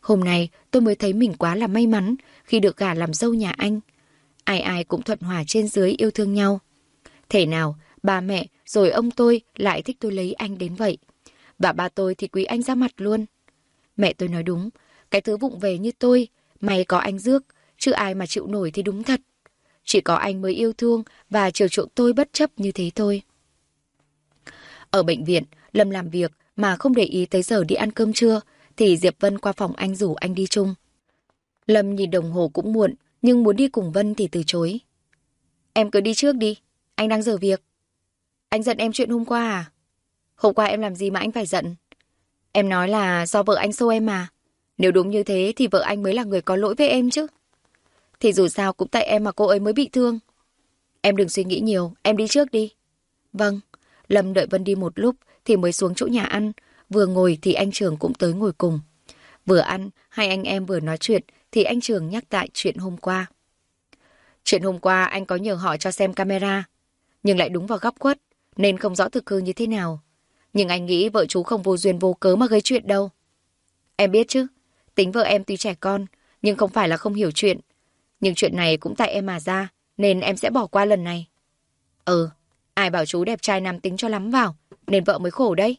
Hôm nay tôi mới thấy mình quá là may mắn khi được gả làm dâu nhà anh. Ai ai cũng thuận hòa trên dưới yêu thương nhau. Thể nào, bà mẹ rồi ông tôi lại thích tôi lấy anh đến vậy. Và ba tôi thì quý anh ra mặt luôn. Mẹ tôi nói đúng, cái thứ vụng về như tôi, mày có anh rước, chứ ai mà chịu nổi thì đúng thật. Chỉ có anh mới yêu thương và chiều chuộng tôi bất chấp như thế thôi. Ở bệnh viện, Lâm làm việc mà không để ý tới giờ đi ăn cơm trưa, thì Diệp Vân qua phòng anh rủ anh đi chung. Lâm nhìn đồng hồ cũng muộn, nhưng muốn đi cùng Vân thì từ chối. Em cứ đi trước đi, anh đang giờ việc. Anh giận em chuyện hôm qua à? Hôm qua em làm gì mà anh phải giận? Em nói là do vợ anh xô em mà. Nếu đúng như thế thì vợ anh mới là người có lỗi với em chứ. Thì dù sao cũng tại em mà cô ấy mới bị thương. Em đừng suy nghĩ nhiều, em đi trước đi. Vâng, Lâm đợi Vân đi một lúc thì mới xuống chỗ nhà ăn. Vừa ngồi thì anh Trường cũng tới ngồi cùng. Vừa ăn, hai anh em vừa nói chuyện thì anh Trường nhắc lại chuyện hôm qua. Chuyện hôm qua anh có nhờ họ cho xem camera, nhưng lại đúng vào góc quất, nên không rõ thực hư như thế nào. Nhưng anh nghĩ vợ chú không vô duyên vô cớ mà gây chuyện đâu. Em biết chứ, tính vợ em tuy trẻ con, nhưng không phải là không hiểu chuyện. Nhưng chuyện này cũng tại em mà ra, nên em sẽ bỏ qua lần này. Ừ, ai bảo chú đẹp trai nam tính cho lắm vào, nên vợ mới khổ đấy.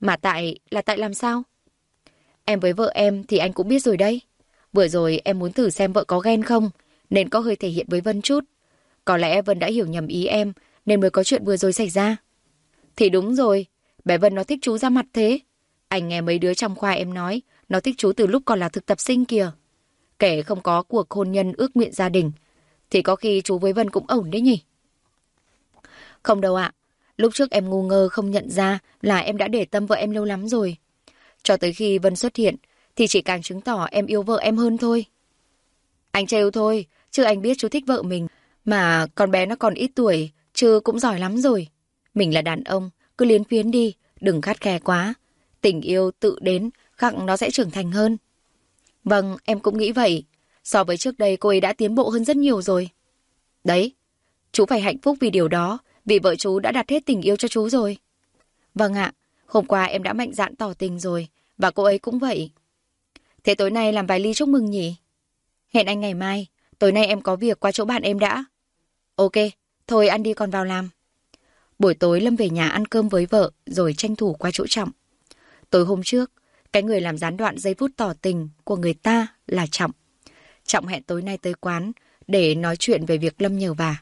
Mà tại, là tại làm sao? Em với vợ em thì anh cũng biết rồi đấy. Vừa rồi em muốn thử xem vợ có ghen không, nên có hơi thể hiện với Vân chút. Có lẽ Vân đã hiểu nhầm ý em, nên mới có chuyện vừa rồi xảy ra. Thì đúng rồi, bé Vân nó thích chú ra mặt thế. Anh nghe mấy đứa trong khoa em nói, nó thích chú từ lúc còn là thực tập sinh kìa. Kể không có cuộc hôn nhân ước nguyện gia đình, thì có khi chú với Vân cũng ổn đấy nhỉ? Không đâu ạ. Lúc trước em ngu ngơ không nhận ra là em đã để tâm vợ em lâu lắm rồi. Cho tới khi Vân xuất hiện, thì chỉ càng chứng tỏ em yêu vợ em hơn thôi. Anh trêu thôi, chứ anh biết chú thích vợ mình. Mà con bé nó còn ít tuổi, chứ cũng giỏi lắm rồi. Mình là đàn ông, cứ liến phiến đi, đừng khát khe quá. Tình yêu tự đến, khắc nó sẽ trưởng thành hơn. Vâng, em cũng nghĩ vậy. So với trước đây cô ấy đã tiến bộ hơn rất nhiều rồi. Đấy, chú phải hạnh phúc vì điều đó, vì vợ chú đã đặt hết tình yêu cho chú rồi. Vâng ạ, hôm qua em đã mạnh dạn tỏ tình rồi, và cô ấy cũng vậy. Thế tối nay làm vài ly chúc mừng nhỉ? Hẹn anh ngày mai, tối nay em có việc qua chỗ bạn em đã. Ok, thôi ăn đi còn vào làm. Buổi tối Lâm về nhà ăn cơm với vợ rồi tranh thủ qua chỗ Trọng. Tối hôm trước, cái người làm gián đoạn giây phút tỏ tình của người ta là Trọng. Trọng hẹn tối nay tới quán để nói chuyện về việc Lâm nhờ vả.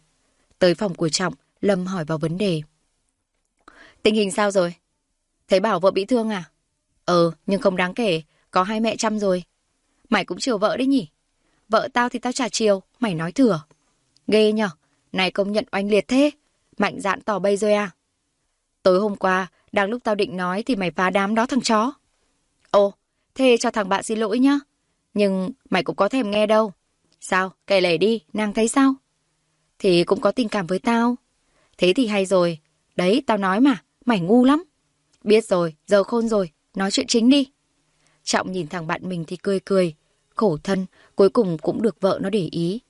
Tới phòng của Trọng, Lâm hỏi vào vấn đề. Tình hình sao rồi? Thấy bảo vợ bị thương à? Ờ, nhưng không đáng kể, có hai mẹ chăm rồi. Mày cũng chiều vợ đấy nhỉ? Vợ tao thì tao trả chiều, mày nói thừa. Ghê nhở, này công nhận oanh liệt thế. Mạnh dạn tỏ bây rồi à? Tối hôm qua, đang lúc tao định nói thì mày phá đám đó thằng chó. Ồ, thế cho thằng bạn xin lỗi nhá. Nhưng mày cũng có thèm nghe đâu. Sao, kể lể đi, nàng thấy sao? Thì cũng có tình cảm với tao. Thế thì hay rồi. Đấy, tao nói mà, mày ngu lắm. Biết rồi, giờ khôn rồi, nói chuyện chính đi. Trọng nhìn thằng bạn mình thì cười cười. Khổ thân, cuối cùng cũng được vợ nó để ý.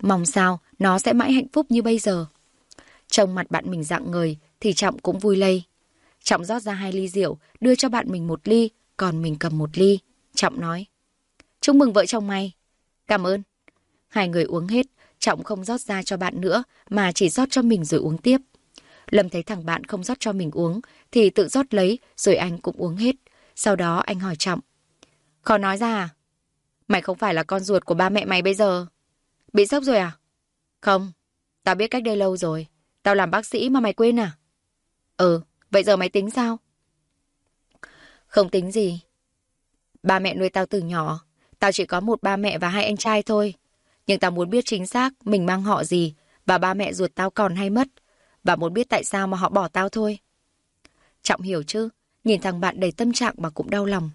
Mong sao nó sẽ mãi hạnh phúc như bây giờ. Trong mặt bạn mình dạng người thì Trọng cũng vui lây. Trọng rót ra hai ly rượu, đưa cho bạn mình một ly, còn mình cầm một ly. Trọng nói. Chúc mừng vợ chồng mày. Cảm ơn. Hai người uống hết, Trọng không rót ra cho bạn nữa, mà chỉ rót cho mình rồi uống tiếp. Lâm thấy thằng bạn không rót cho mình uống, thì tự rót lấy, rồi anh cũng uống hết. Sau đó anh hỏi Trọng. Khó nói ra à? Mày không phải là con ruột của ba mẹ mày bây giờ. Bị sốc rồi à? Không, tao biết cách đây lâu rồi. Tao làm bác sĩ mà mày quên à? Ừ, vậy giờ mày tính sao? Không tính gì. Ba mẹ nuôi tao từ nhỏ. Tao chỉ có một ba mẹ và hai anh trai thôi. Nhưng tao muốn biết chính xác mình mang họ gì và ba mẹ ruột tao còn hay mất. Và muốn biết tại sao mà họ bỏ tao thôi. Trọng hiểu chứ? Nhìn thằng bạn đầy tâm trạng mà cũng đau lòng.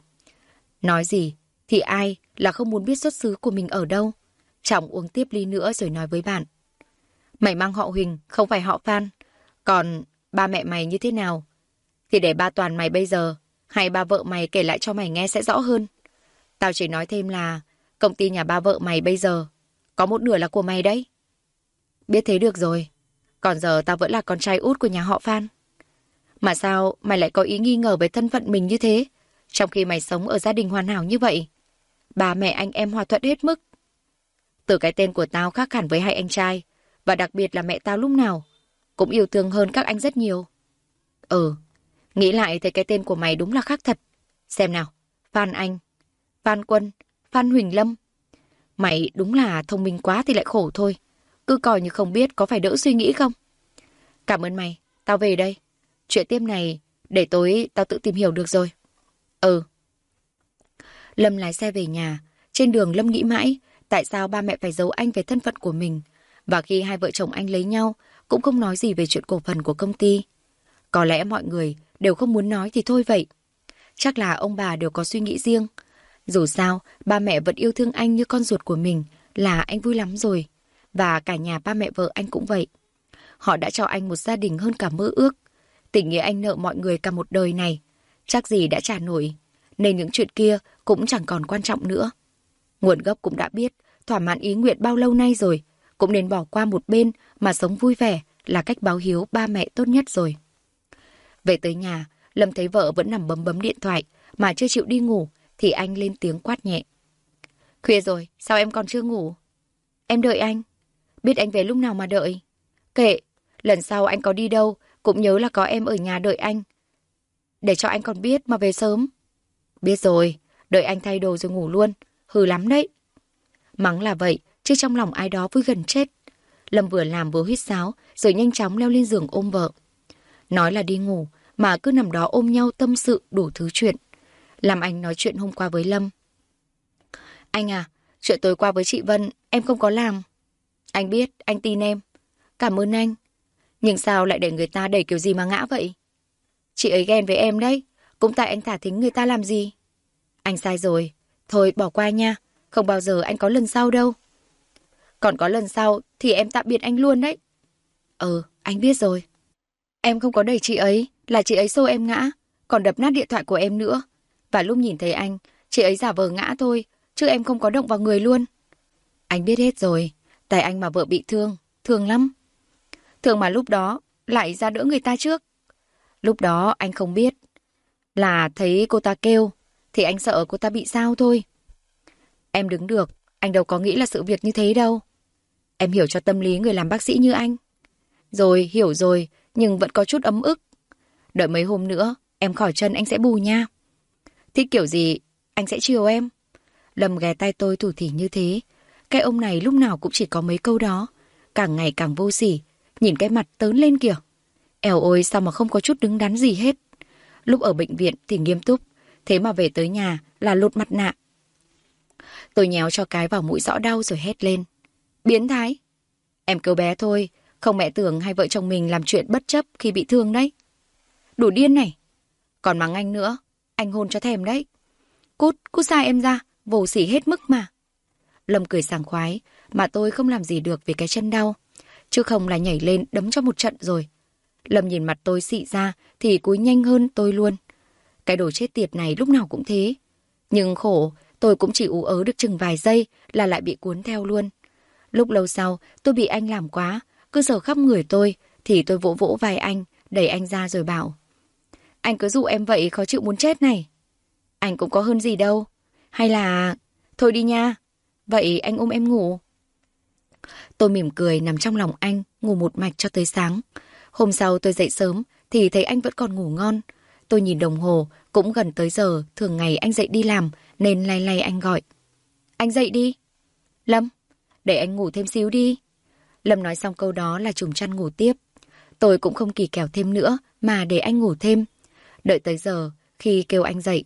Nói gì thì ai là không muốn biết xuất xứ của mình ở đâu. Trọng uống tiếp ly nữa rồi nói với bạn. Mày mang họ Huỳnh, không phải họ Phan. Còn ba mẹ mày như thế nào? Thì để ba toàn mày bây giờ, hay ba vợ mày kể lại cho mày nghe sẽ rõ hơn. Tao chỉ nói thêm là công ty nhà ba vợ mày bây giờ có một nửa là của mày đấy. Biết thế được rồi. Còn giờ tao vẫn là con trai út của nhà họ Phan. Mà sao mày lại có ý nghi ngờ về thân phận mình như thế? Trong khi mày sống ở gia đình hoàn hảo như vậy. Bà mẹ anh em hòa thuận hết mức. Từ cái tên của tao khác hẳn với hai anh trai. Và đặc biệt là mẹ tao lúc nào. Cũng yêu thương hơn các anh rất nhiều. Ừ, nghĩ lại thì cái tên của mày đúng là khác thật. Xem nào, Phan Anh, Phan Quân, Phan Huỳnh Lâm. Mày đúng là thông minh quá thì lại khổ thôi. Cứ coi như không biết có phải đỡ suy nghĩ không? Cảm ơn mày, tao về đây. Chuyện tiếp này Để tối tao tự tìm hiểu được rồi. Ừ. Lâm lái xe về nhà. Trên đường Lâm nghĩ mãi, tại sao ba mẹ phải giấu anh về thân phận của mình. Và khi hai vợ chồng anh lấy nhau, cũng không nói gì về chuyện cổ phần của công ty. Có lẽ mọi người đều không muốn nói thì thôi vậy. Chắc là ông bà đều có suy nghĩ riêng. Dù sao, ba mẹ vẫn yêu thương anh như con ruột của mình, là anh vui lắm rồi. Và cả nhà ba mẹ vợ anh cũng vậy. Họ đã cho anh một gia đình hơn cả mơ ước. Tình nghĩa anh nợ mọi người cả một đời này. Chắc gì đã trả nổi. Nên những chuyện kia cũng chẳng còn quan trọng nữa. Nguồn gốc cũng đã biết, thỏa mãn ý nguyện bao lâu nay rồi. Cũng nên bỏ qua một bên mà sống vui vẻ là cách báo hiếu ba mẹ tốt nhất rồi. Về tới nhà, Lâm thấy vợ vẫn nằm bấm bấm điện thoại mà chưa chịu đi ngủ thì anh lên tiếng quát nhẹ. Khuya rồi, sao em còn chưa ngủ? Em đợi anh. Biết anh về lúc nào mà đợi. Kệ, lần sau anh có đi đâu cũng nhớ là có em ở nhà đợi anh. Để cho anh còn biết mà về sớm. Biết rồi, đợi anh thay đồ rồi ngủ luôn. Hừ lắm đấy. Mắng là vậy, chứ trong lòng ai đó vui gần chết. Lâm vừa làm vừa hít sáo, rồi nhanh chóng leo lên giường ôm vợ. Nói là đi ngủ, mà cứ nằm đó ôm nhau tâm sự đủ thứ chuyện. Làm anh nói chuyện hôm qua với Lâm. Anh à, chuyện tối qua với chị Vân, em không có làm. Anh biết, anh tin em. Cảm ơn anh. Nhưng sao lại để người ta đẩy kiểu gì mà ngã vậy? Chị ấy ghen với em đấy. Cũng tại anh thả thính người ta làm gì? Anh sai rồi. Thôi bỏ qua nha. Không bao giờ anh có lần sau đâu. Còn có lần sau thì em tạm biệt anh luôn đấy. Ừ, anh biết rồi. Em không có đẩy chị ấy, là chị ấy xô em ngã, còn đập nát điện thoại của em nữa. Và lúc nhìn thấy anh, chị ấy giả vờ ngã thôi, chứ em không có động vào người luôn. Anh biết hết rồi, tại anh mà vợ bị thương, thương lắm. Thường mà lúc đó lại ra đỡ người ta trước. Lúc đó anh không biết. Là thấy cô ta kêu, thì anh sợ cô ta bị sao thôi. Em đứng được, anh đâu có nghĩ là sự việc như thế đâu. Em hiểu cho tâm lý người làm bác sĩ như anh. Rồi, hiểu rồi, nhưng vẫn có chút ấm ức. Đợi mấy hôm nữa, em khỏi chân anh sẽ bù nha. Thích kiểu gì, anh sẽ chiều em. Lâm ghé tay tôi thủ thỉ như thế. Cái ông này lúc nào cũng chỉ có mấy câu đó. Càng ngày càng vô sỉ. Nhìn cái mặt tớn lên kìa. Eo ôi sao mà không có chút đứng đắn gì hết. Lúc ở bệnh viện thì nghiêm túc. Thế mà về tới nhà là lột mặt nạ. Tôi nhéo cho cái vào mũi rõ đau rồi hét lên. Biến thái. Em cứu bé thôi. Không mẹ tưởng hai vợ chồng mình làm chuyện bất chấp khi bị thương đấy. Đủ điên này. Còn mắng anh nữa. Anh hôn cho thèm đấy. Cút, cút xa em ra. Vồ xỉ hết mức mà. Lâm cười sảng khoái. Mà tôi không làm gì được vì cái chân đau. Chứ không là nhảy lên đấm cho một trận rồi. Lâm nhìn mặt tôi xị ra thì cúi nhanh hơn tôi luôn. Cái đồ chết tiệt này lúc nào cũng thế. Nhưng khổ, tôi cũng chỉ ú ớ được chừng vài giây là lại bị cuốn theo luôn. Lúc lâu sau, tôi bị anh làm quá, cứ sờ khắp người tôi, thì tôi vỗ vỗ vai anh, đẩy anh ra rồi bảo. Anh cứ dụ em vậy khó chịu muốn chết này. Anh cũng có hơn gì đâu. Hay là... Thôi đi nha. Vậy anh ôm em ngủ. Tôi mỉm cười nằm trong lòng anh, ngủ một mạch cho tới sáng. Hôm sau tôi dậy sớm, thì thấy anh vẫn còn ngủ ngon. Tôi nhìn đồng hồ, cũng gần tới giờ, thường ngày anh dậy đi làm, nên lay lay anh gọi. Anh dậy đi. Lâm, để anh ngủ thêm xíu đi. Lâm nói xong câu đó là trùm chăn ngủ tiếp. Tôi cũng không kỳ kèo thêm nữa, mà để anh ngủ thêm. Đợi tới giờ, khi kêu anh dậy.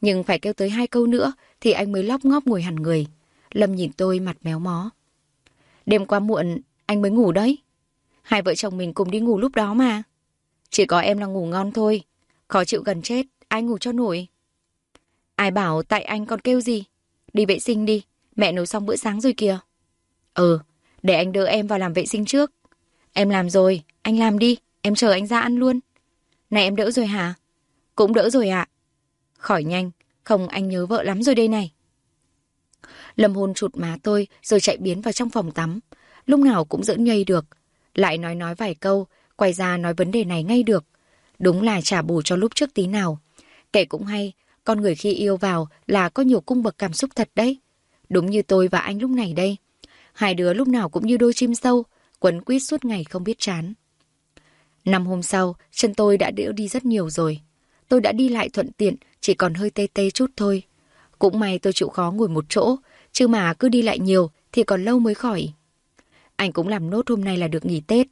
Nhưng phải kêu tới hai câu nữa, thì anh mới lóc ngóp ngồi hẳn người. Lâm nhìn tôi mặt méo mó. Đêm qua muộn, anh mới ngủ đấy. Hai vợ chồng mình cùng đi ngủ lúc đó mà. Chỉ có em là ngủ ngon thôi. Khó chịu gần chết, ai ngủ cho nổi. Ai bảo tại anh còn kêu gì? Đi vệ sinh đi, mẹ nấu xong bữa sáng rồi kìa. Ừ, để anh đỡ em vào làm vệ sinh trước. Em làm rồi, anh làm đi, em chờ anh ra ăn luôn. Này em đỡ rồi hả? Cũng đỡ rồi ạ. Khỏi nhanh, không anh nhớ vợ lắm rồi đây này. Lâm hôn chụt má tôi rồi chạy biến vào trong phòng tắm. Lúc nào cũng giỡn nhây được. Lại nói nói vài câu, quay ra nói vấn đề này ngay được. Đúng là trả bù cho lúc trước tí nào. Kể cũng hay, con người khi yêu vào là có nhiều cung bậc cảm xúc thật đấy. Đúng như tôi và anh lúc này đây. Hai đứa lúc nào cũng như đôi chim sâu, quấn quýt suốt ngày không biết chán. Năm hôm sau, chân tôi đã đỡ đi rất nhiều rồi. Tôi đã đi lại thuận tiện, chỉ còn hơi tê tê chút thôi. Cũng may tôi chịu khó ngồi một chỗ, chứ mà cứ đi lại nhiều thì còn lâu mới khỏi. Anh cũng làm nốt hôm nay là được nghỉ Tết,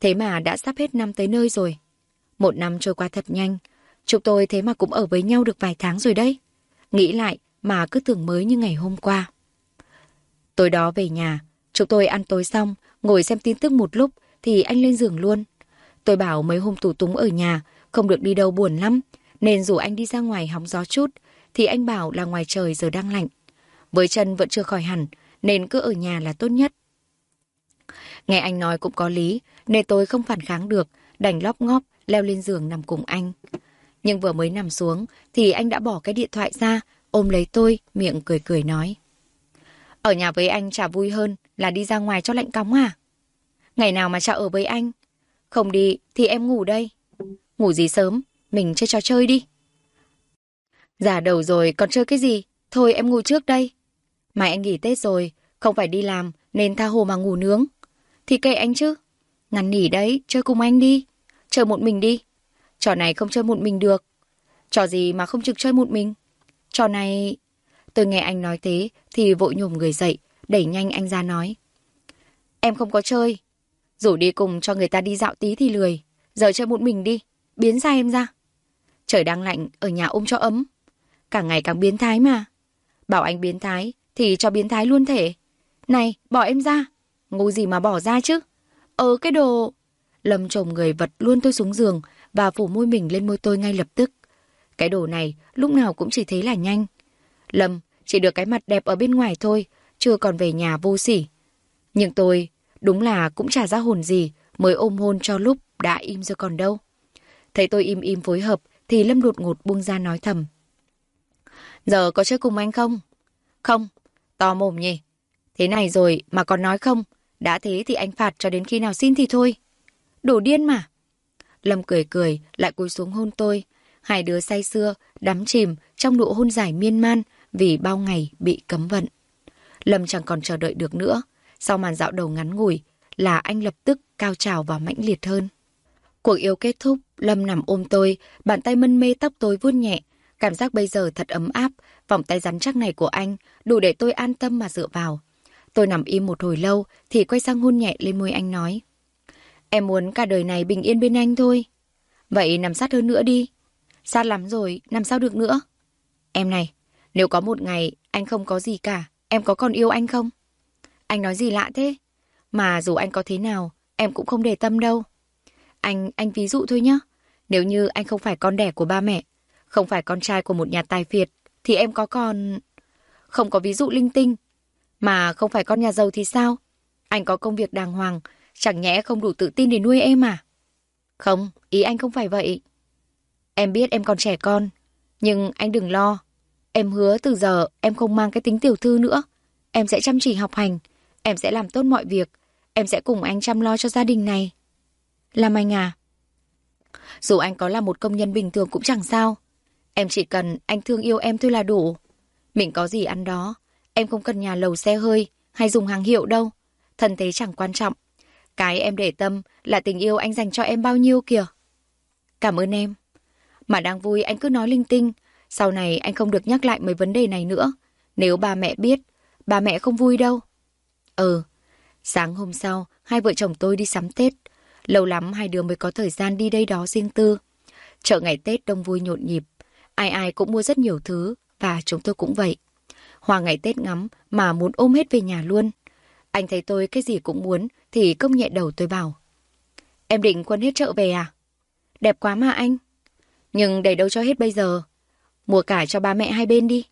thế mà đã sắp hết năm tới nơi rồi. Một năm trôi qua thật nhanh, chúng tôi thế mà cũng ở với nhau được vài tháng rồi đấy. Nghĩ lại mà cứ tưởng mới như ngày hôm qua. Tối đó về nhà, chúng tôi ăn tối xong, ngồi xem tin tức một lúc thì anh lên giường luôn. Tôi bảo mấy hôm tủ túng ở nhà, không được đi đâu buồn lắm, nên dù anh đi ra ngoài hóng gió chút, thì anh bảo là ngoài trời giờ đang lạnh. Với chân vẫn chưa khỏi hẳn, nên cứ ở nhà là tốt nhất. Nghe anh nói cũng có lý, nên tôi không phản kháng được, đành lóp ngóp, leo lên giường nằm cùng anh. Nhưng vừa mới nằm xuống, thì anh đã bỏ cái điện thoại ra, ôm lấy tôi, miệng cười cười nói. Ở nhà với anh chả vui hơn là đi ra ngoài cho lạnh cóng à? Ngày nào mà chả ở với anh? Không đi thì em ngủ đây. Ngủ gì sớm, mình chơi trò chơi đi. Giả đầu rồi còn chơi cái gì? Thôi em ngủ trước đây. Mai anh nghỉ Tết rồi, không phải đi làm nên tha hồ mà ngủ nướng. Thì kệ anh chứ. Ngắn nỉ đấy, chơi cùng anh đi. Chơi một mình đi. Trò này không chơi một mình được. Trò gì mà không trực chơi một mình? Trò này... Tôi nghe anh nói thế thì vội nhổm người dậy, đẩy nhanh anh ra nói. Em không có chơi. Rủ đi cùng cho người ta đi dạo tí thì lười. Giờ chơi một mình đi. Biến ra em ra. Trời đang lạnh, ở nhà ôm cho ấm. Càng ngày càng biến thái mà. Bảo anh biến thái thì cho biến thái luôn thể. Này, bỏ em ra. Ngu gì mà bỏ ra chứ? Ờ cái đồ... Lâm chồng người vật luôn tôi xuống giường và phủ môi mình lên môi tôi ngay lập tức. Cái đồ này lúc nào cũng chỉ thấy là nhanh. Lâm chỉ được cái mặt đẹp ở bên ngoài thôi, chưa còn về nhà vô sỉ. Nhưng tôi đúng là cũng chả ra hồn gì mới ôm hôn cho lúc đã im rồi còn đâu. Thấy tôi im im phối hợp thì Lâm đột ngột buông ra nói thầm. Giờ có chơi cùng anh không? Không, to mồm nhỉ. Thế này rồi mà còn nói không, đã thế thì anh phạt cho đến khi nào xin thì thôi. Đủ điên mà. Lâm cười cười, lại cúi xuống hôn tôi. Hai đứa say xưa đắm chìm trong nụ hôn giải miên man vì bao ngày bị cấm vận. Lâm chẳng còn chờ đợi được nữa. Sau màn dạo đầu ngắn ngủi là anh lập tức cao trào và mãnh liệt hơn. Cuộc yêu kết thúc, Lâm nằm ôm tôi, bàn tay mân mê tóc tôi vuốt nhẹ. Cảm giác bây giờ thật ấm áp, vòng tay rắn chắc này của anh đủ để tôi an tâm mà dựa vào. Tôi nằm im một hồi lâu thì quay sang hôn nhẹ lên môi anh nói. Em muốn cả đời này bình yên bên anh thôi. Vậy nằm sát hơn nữa đi. Sát lắm rồi, nằm sao được nữa. Em này, nếu có một ngày anh không có gì cả, em có còn yêu anh không? Anh nói gì lạ thế? Mà dù anh có thế nào, em cũng không để tâm đâu. Anh, anh ví dụ thôi nhá. Nếu như anh không phải con đẻ của ba mẹ, không phải con trai của một nhà tài phiệt, thì em có còn... Không có ví dụ linh tinh. Mà không phải con nhà giàu thì sao? Anh có công việc đàng hoàng, chẳng nhẽ không đủ tự tin để nuôi em à? Không, ý anh không phải vậy. Em biết em còn trẻ con, nhưng anh đừng lo. Em hứa từ giờ em không mang cái tính tiểu thư nữa. Em sẽ chăm chỉ học hành, em sẽ làm tốt mọi việc, em sẽ cùng anh chăm lo cho gia đình này. Làm anh à? Dù anh có là một công nhân bình thường cũng chẳng sao. Em chỉ cần anh thương yêu em thôi là đủ. Mình có gì ăn đó. Em không cần nhà lầu xe hơi hay dùng hàng hiệu đâu. Thân thế chẳng quan trọng. Cái em để tâm là tình yêu anh dành cho em bao nhiêu kìa. Cảm ơn em. Mà đang vui anh cứ nói linh tinh. Sau này anh không được nhắc lại mấy vấn đề này nữa. Nếu ba mẹ biết, ba mẹ không vui đâu. Ừ. Sáng hôm sau, hai vợ chồng tôi đi sắm Tết. Lâu lắm hai đứa mới có thời gian đi đây đó riêng tư. Chợ ngày Tết đông vui nhộn nhịp. Ai ai cũng mua rất nhiều thứ, và chúng tôi cũng vậy. hòa ngày Tết ngắm mà muốn ôm hết về nhà luôn. Anh thấy tôi cái gì cũng muốn, thì công nhẹ đầu tôi bảo. Em định quân hết chợ về à? Đẹp quá mà anh. Nhưng để đâu cho hết bây giờ. Mua cả cho ba mẹ hai bên đi.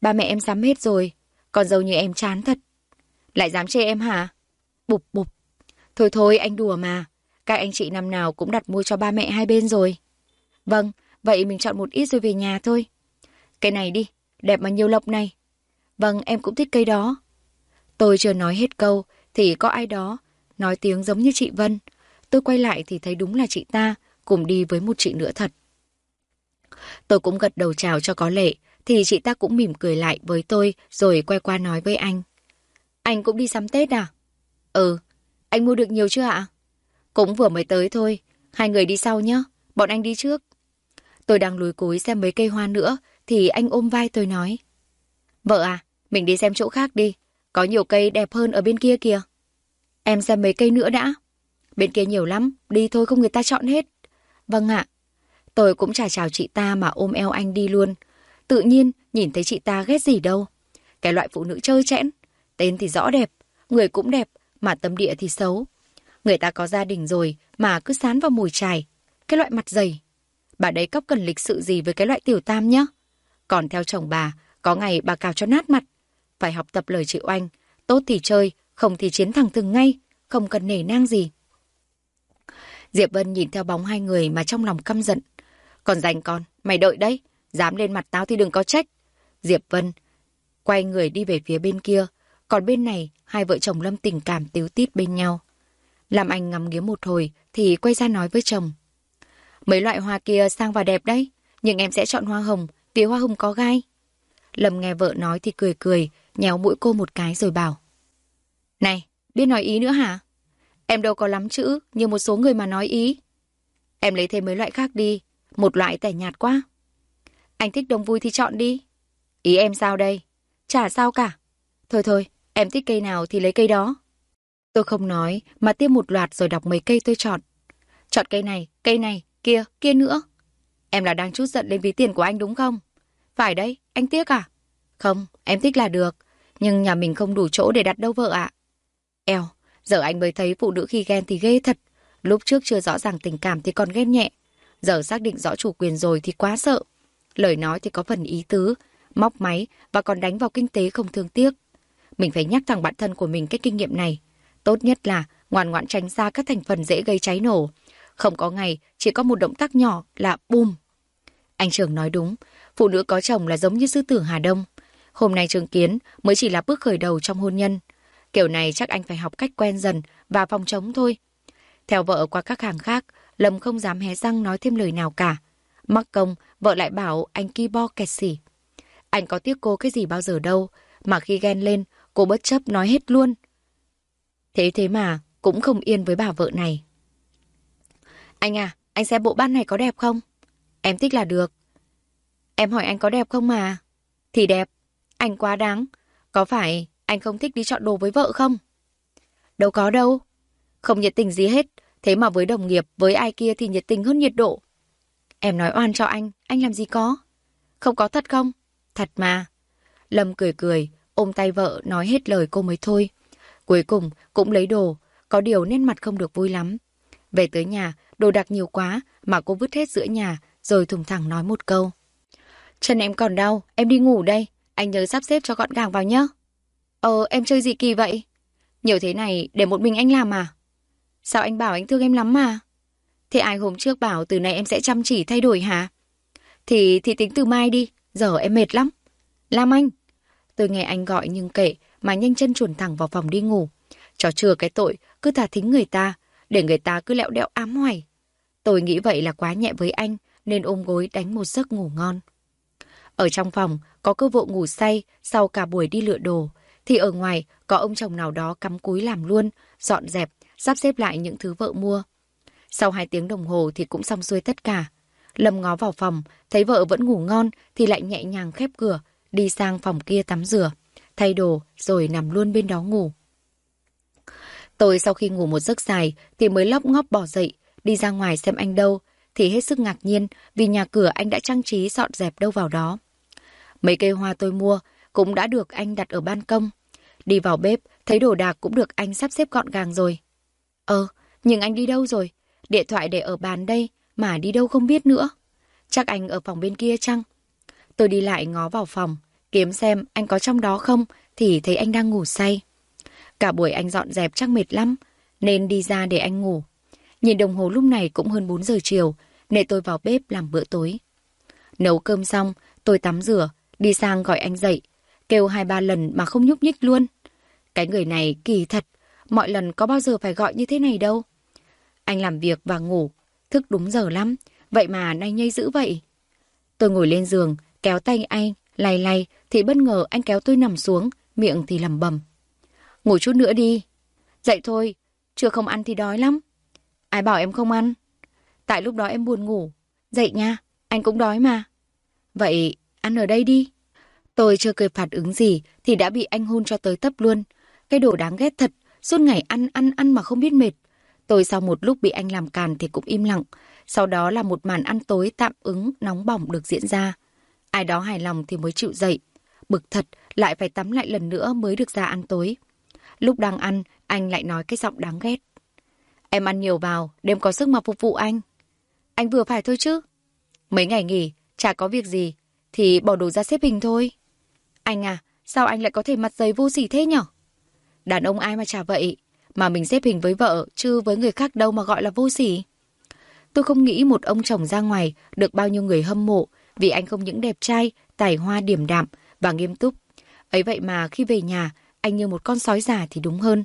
Ba mẹ em sắm hết rồi, còn dâu như em chán thật. Lại dám chê em hả? Bụp bụp. Thôi thôi, anh đùa mà. Các anh chị năm nào cũng đặt mua cho ba mẹ hai bên rồi. Vâng, vậy mình chọn một ít rồi về nhà thôi. Cây này đi, đẹp mà nhiều lộc này. Vâng, em cũng thích cây đó. Tôi chưa nói hết câu, thì có ai đó nói tiếng giống như chị Vân. Tôi quay lại thì thấy đúng là chị ta, cùng đi với một chị nữa thật. Tôi cũng gật đầu chào cho có lệ, thì chị ta cũng mỉm cười lại với tôi rồi quay qua nói với anh. Anh cũng đi sắm Tết à? Ừ, anh mua được nhiều chưa ạ? Cũng vừa mới tới thôi, hai người đi sau nhé, bọn anh đi trước. Tôi đang lùi cúi xem mấy cây hoa nữa, thì anh ôm vai tôi nói. Vợ à, mình đi xem chỗ khác đi, có nhiều cây đẹp hơn ở bên kia kìa. Em xem mấy cây nữa đã. Bên kia nhiều lắm, đi thôi không người ta chọn hết. Vâng ạ. Tôi cũng chả chào chị ta mà ôm eo anh đi luôn. Tự nhiên, nhìn thấy chị ta ghét gì đâu. Cái loại phụ nữ chơi chẽn. Tên thì rõ đẹp, người cũng đẹp, mà tâm địa thì xấu. Người ta có gia đình rồi mà cứ sán vào mùi trài. Cái loại mặt dày. Bà đấy cóc cần lịch sự gì với cái loại tiểu tam nhá. Còn theo chồng bà, có ngày bà cào cho nát mặt. Phải học tập lời chị Oanh. Tốt thì chơi, không thì chiến thẳng từng ngay. Không cần nể nang gì. Diệp Vân nhìn theo bóng hai người mà trong lòng căm giận. Còn dành con, mày đợi đấy. Dám lên mặt tao thì đừng có trách. Diệp Vân quay người đi về phía bên kia. Còn bên này, hai vợ chồng Lâm tình cảm tiếu tít bên nhau. Làm anh ngắm nghía một hồi thì quay ra nói với chồng. Mấy loại hoa kia sang và đẹp đấy, nhưng em sẽ chọn hoa hồng vì hoa hồng có gai. Lâm nghe vợ nói thì cười cười, nhéo mũi cô một cái rồi bảo. Này, biết nói ý nữa hả? Em đâu có lắm chữ như một số người mà nói ý. Em lấy thêm mấy loại khác đi, một loại tẻ nhạt quá. Anh thích đông vui thì chọn đi. Ý em sao đây? Chả sao cả. Thôi thôi, em thích cây nào thì lấy cây đó. Tôi không nói, mà tiếp một loạt rồi đọc mấy cây tôi chọn. Chọn cây này, cây này, kia, kia nữa. Em là đang chút giận lên ví tiền của anh đúng không? Phải đấy, anh tiếc à? Không, em thích là được. Nhưng nhà mình không đủ chỗ để đặt đâu vợ ạ. Eo, giờ anh mới thấy phụ nữ khi ghen thì ghê thật. Lúc trước chưa rõ ràng tình cảm thì còn ghen nhẹ. Giờ xác định rõ chủ quyền rồi thì quá sợ. Lời nói thì có phần ý tứ, móc máy và còn đánh vào kinh tế không thương tiếc. Mình phải nhắc thằng bạn thân của mình cái kinh nghiệm này. Tốt nhất là ngoan ngoãn tránh xa các thành phần dễ gây cháy nổ. Không có ngày, chỉ có một động tác nhỏ là bùm. Anh Trường nói đúng, phụ nữ có chồng là giống như sư tử Hà Đông. Hôm nay Trường Kiến mới chỉ là bước khởi đầu trong hôn nhân. Kiểu này chắc anh phải học cách quen dần và phòng chống thôi. Theo vợ qua các hàng khác, Lâm không dám hé răng nói thêm lời nào cả. Mắc công, vợ lại bảo anh ki bo kẹt xỉ. Anh có tiếc cô cái gì bao giờ đâu, mà khi ghen lên, cô bất chấp nói hết luôn. Thế thế mà, cũng không yên với bà vợ này. Anh à, anh xem bộ ban này có đẹp không? Em thích là được. Em hỏi anh có đẹp không mà? Thì đẹp. Anh quá đáng. Có phải anh không thích đi chọn đồ với vợ không? Đâu có đâu. Không nhiệt tình gì hết. Thế mà với đồng nghiệp, với ai kia thì nhiệt tình hơn nhiệt độ. Em nói oan cho anh, anh làm gì có? Không có thật không? Thật mà. Lâm cười cười, ôm tay vợ nói hết lời cô mới thôi. Cuối cùng cũng lấy đồ, có điều nên mặt không được vui lắm. Về tới nhà, đồ đặc nhiều quá mà cô vứt hết giữa nhà rồi thùng thẳng nói một câu. Chân em còn đau, em đi ngủ đây. Anh nhớ sắp xếp cho gọn gàng vào nhé. Ờ, em chơi gì kỳ vậy? Nhiều thế này để một mình anh làm à? Sao anh bảo anh thương em lắm mà? Thế ai hôm trước bảo từ nay em sẽ chăm chỉ thay đổi hả? Thì thì tính từ mai đi, giờ em mệt lắm. Lam Anh. Tôi nghe anh gọi nhưng kệ mà nhanh chân chuồn thẳng vào phòng đi ngủ. Cho chừa cái tội, cứ thả thính người ta, để người ta cứ lẹo đẹo ám hoài. Tôi nghĩ vậy là quá nhẹ với anh, nên ôm gối đánh một giấc ngủ ngon. Ở trong phòng, có cơ vụ ngủ say sau cả buổi đi lựa đồ, thì ở ngoài có ông chồng nào đó cắm cúi làm luôn, dọn dẹp, sắp xếp lại những thứ vợ mua. Sau hai tiếng đồng hồ thì cũng xong xuôi tất cả. Lâm ngó vào phòng, thấy vợ vẫn ngủ ngon thì lại nhẹ nhàng khép cửa, đi sang phòng kia tắm rửa, thay đồ rồi nằm luôn bên đó ngủ. Tôi sau khi ngủ một giấc dài thì mới lóc ngóp bỏ dậy, đi ra ngoài xem anh đâu, thì hết sức ngạc nhiên vì nhà cửa anh đã trang trí dọn dẹp đâu vào đó. Mấy cây hoa tôi mua cũng đã được anh đặt ở ban công. Đi vào bếp, thấy đồ đạc cũng được anh sắp xếp gọn gàng rồi. Ờ, nhưng anh đi đâu rồi? Điện thoại để ở bàn đây, mà đi đâu không biết nữa. Chắc anh ở phòng bên kia chăng? Tôi đi lại ngó vào phòng, kiếm xem anh có trong đó không, thì thấy anh đang ngủ say. Cả buổi anh dọn dẹp chắc mệt lắm, nên đi ra để anh ngủ. Nhìn đồng hồ lúc này cũng hơn 4 giờ chiều, nên tôi vào bếp làm bữa tối. Nấu cơm xong, tôi tắm rửa, đi sang gọi anh dậy, kêu hai ba lần mà không nhúc nhích luôn. Cái người này kỳ thật, mọi lần có bao giờ phải gọi như thế này đâu. Anh làm việc và ngủ, thức đúng giờ lắm, vậy mà nay nhây dữ vậy. Tôi ngồi lên giường, kéo tay anh, lay lay, thì bất ngờ anh kéo tôi nằm xuống, miệng thì lầm bầm. Ngủ chút nữa đi. Dậy thôi, chưa không ăn thì đói lắm. Ai bảo em không ăn? Tại lúc đó em buồn ngủ. Dậy nha, anh cũng đói mà. Vậy, ăn ở đây đi. Tôi chưa kịp phản ứng gì thì đã bị anh hôn cho tới tấp luôn. Cái đồ đáng ghét thật, suốt ngày ăn ăn ăn mà không biết mệt. Tôi sau một lúc bị anh làm càn thì cũng im lặng. Sau đó là một màn ăn tối tạm ứng nóng bỏng được diễn ra. Ai đó hài lòng thì mới chịu dậy. Bực thật, lại phải tắm lại lần nữa mới được ra ăn tối. Lúc đang ăn, anh lại nói cái giọng đáng ghét. Em ăn nhiều vào, đêm có sức mà phục vụ anh. Anh vừa phải thôi chứ. Mấy ngày nghỉ, chả có việc gì, thì bỏ đồ ra xếp hình thôi. Anh à, sao anh lại có thể mặt dày vô sỉ thế nhở? Đàn ông ai mà chả vậy, mà mình xếp hình với vợ, chứ với người khác đâu mà gọi là vô sỉ. Tôi không nghĩ một ông chồng ra ngoài được bao nhiêu người hâm mộ vì anh không những đẹp trai, tài hoa điểm đạm và nghiêm túc. Ấy vậy mà khi về nhà, anh như một con sói già thì đúng hơn.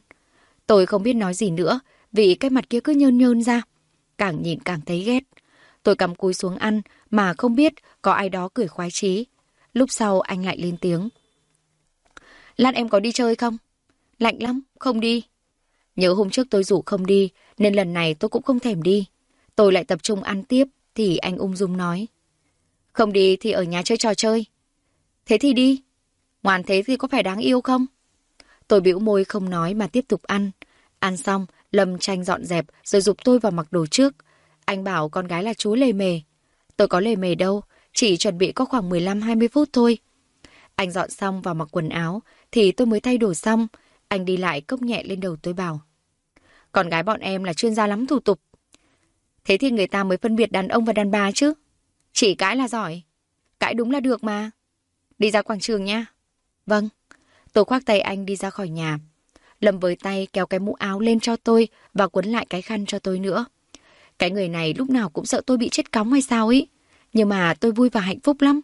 Tôi không biết nói gì nữa vì cái mặt kia cứ nhơn nhơn ra. Càng nhìn càng thấy ghét. Tôi cắm cúi xuống ăn mà không biết có ai đó cười khoái chí. Lúc sau anh lại lên tiếng. Lan em có đi chơi không? Lạnh lắm, không đi. Nhớ hôm trước tôi rủ không đi, nên lần này tôi cũng không thèm đi. Tôi lại tập trung ăn tiếp, thì anh ung dung nói. Không đi thì ở nhà chơi trò chơi. Thế thì đi. Ngoan thế thì có phải đáng yêu không? Tôi bĩu môi không nói mà tiếp tục ăn. Ăn xong, Lâm tranh dọn dẹp rồi dục tôi vào mặc đồ trước. Anh bảo con gái là chú lề mề. Tôi có lề mề đâu, chỉ chuẩn bị có khoảng 15-20 phút thôi. Anh dọn xong vào mặc quần áo, thì tôi mới thay đổi xong. Anh đi lại cốc nhẹ lên đầu tôi bảo. Con gái bọn em là chuyên gia lắm thủ tục. Thế thì người ta mới phân biệt đàn ông và đàn bà chứ. Chỉ cãi là giỏi. Cãi đúng là được mà. Đi ra quảng trường nha. Vâng. Tôi khoác tay anh đi ra khỏi nhà. Lâm với tay kéo cái mũ áo lên cho tôi và quấn lại cái khăn cho tôi nữa. Cái người này lúc nào cũng sợ tôi bị chết cóng hay sao ý. Nhưng mà tôi vui và hạnh phúc lắm.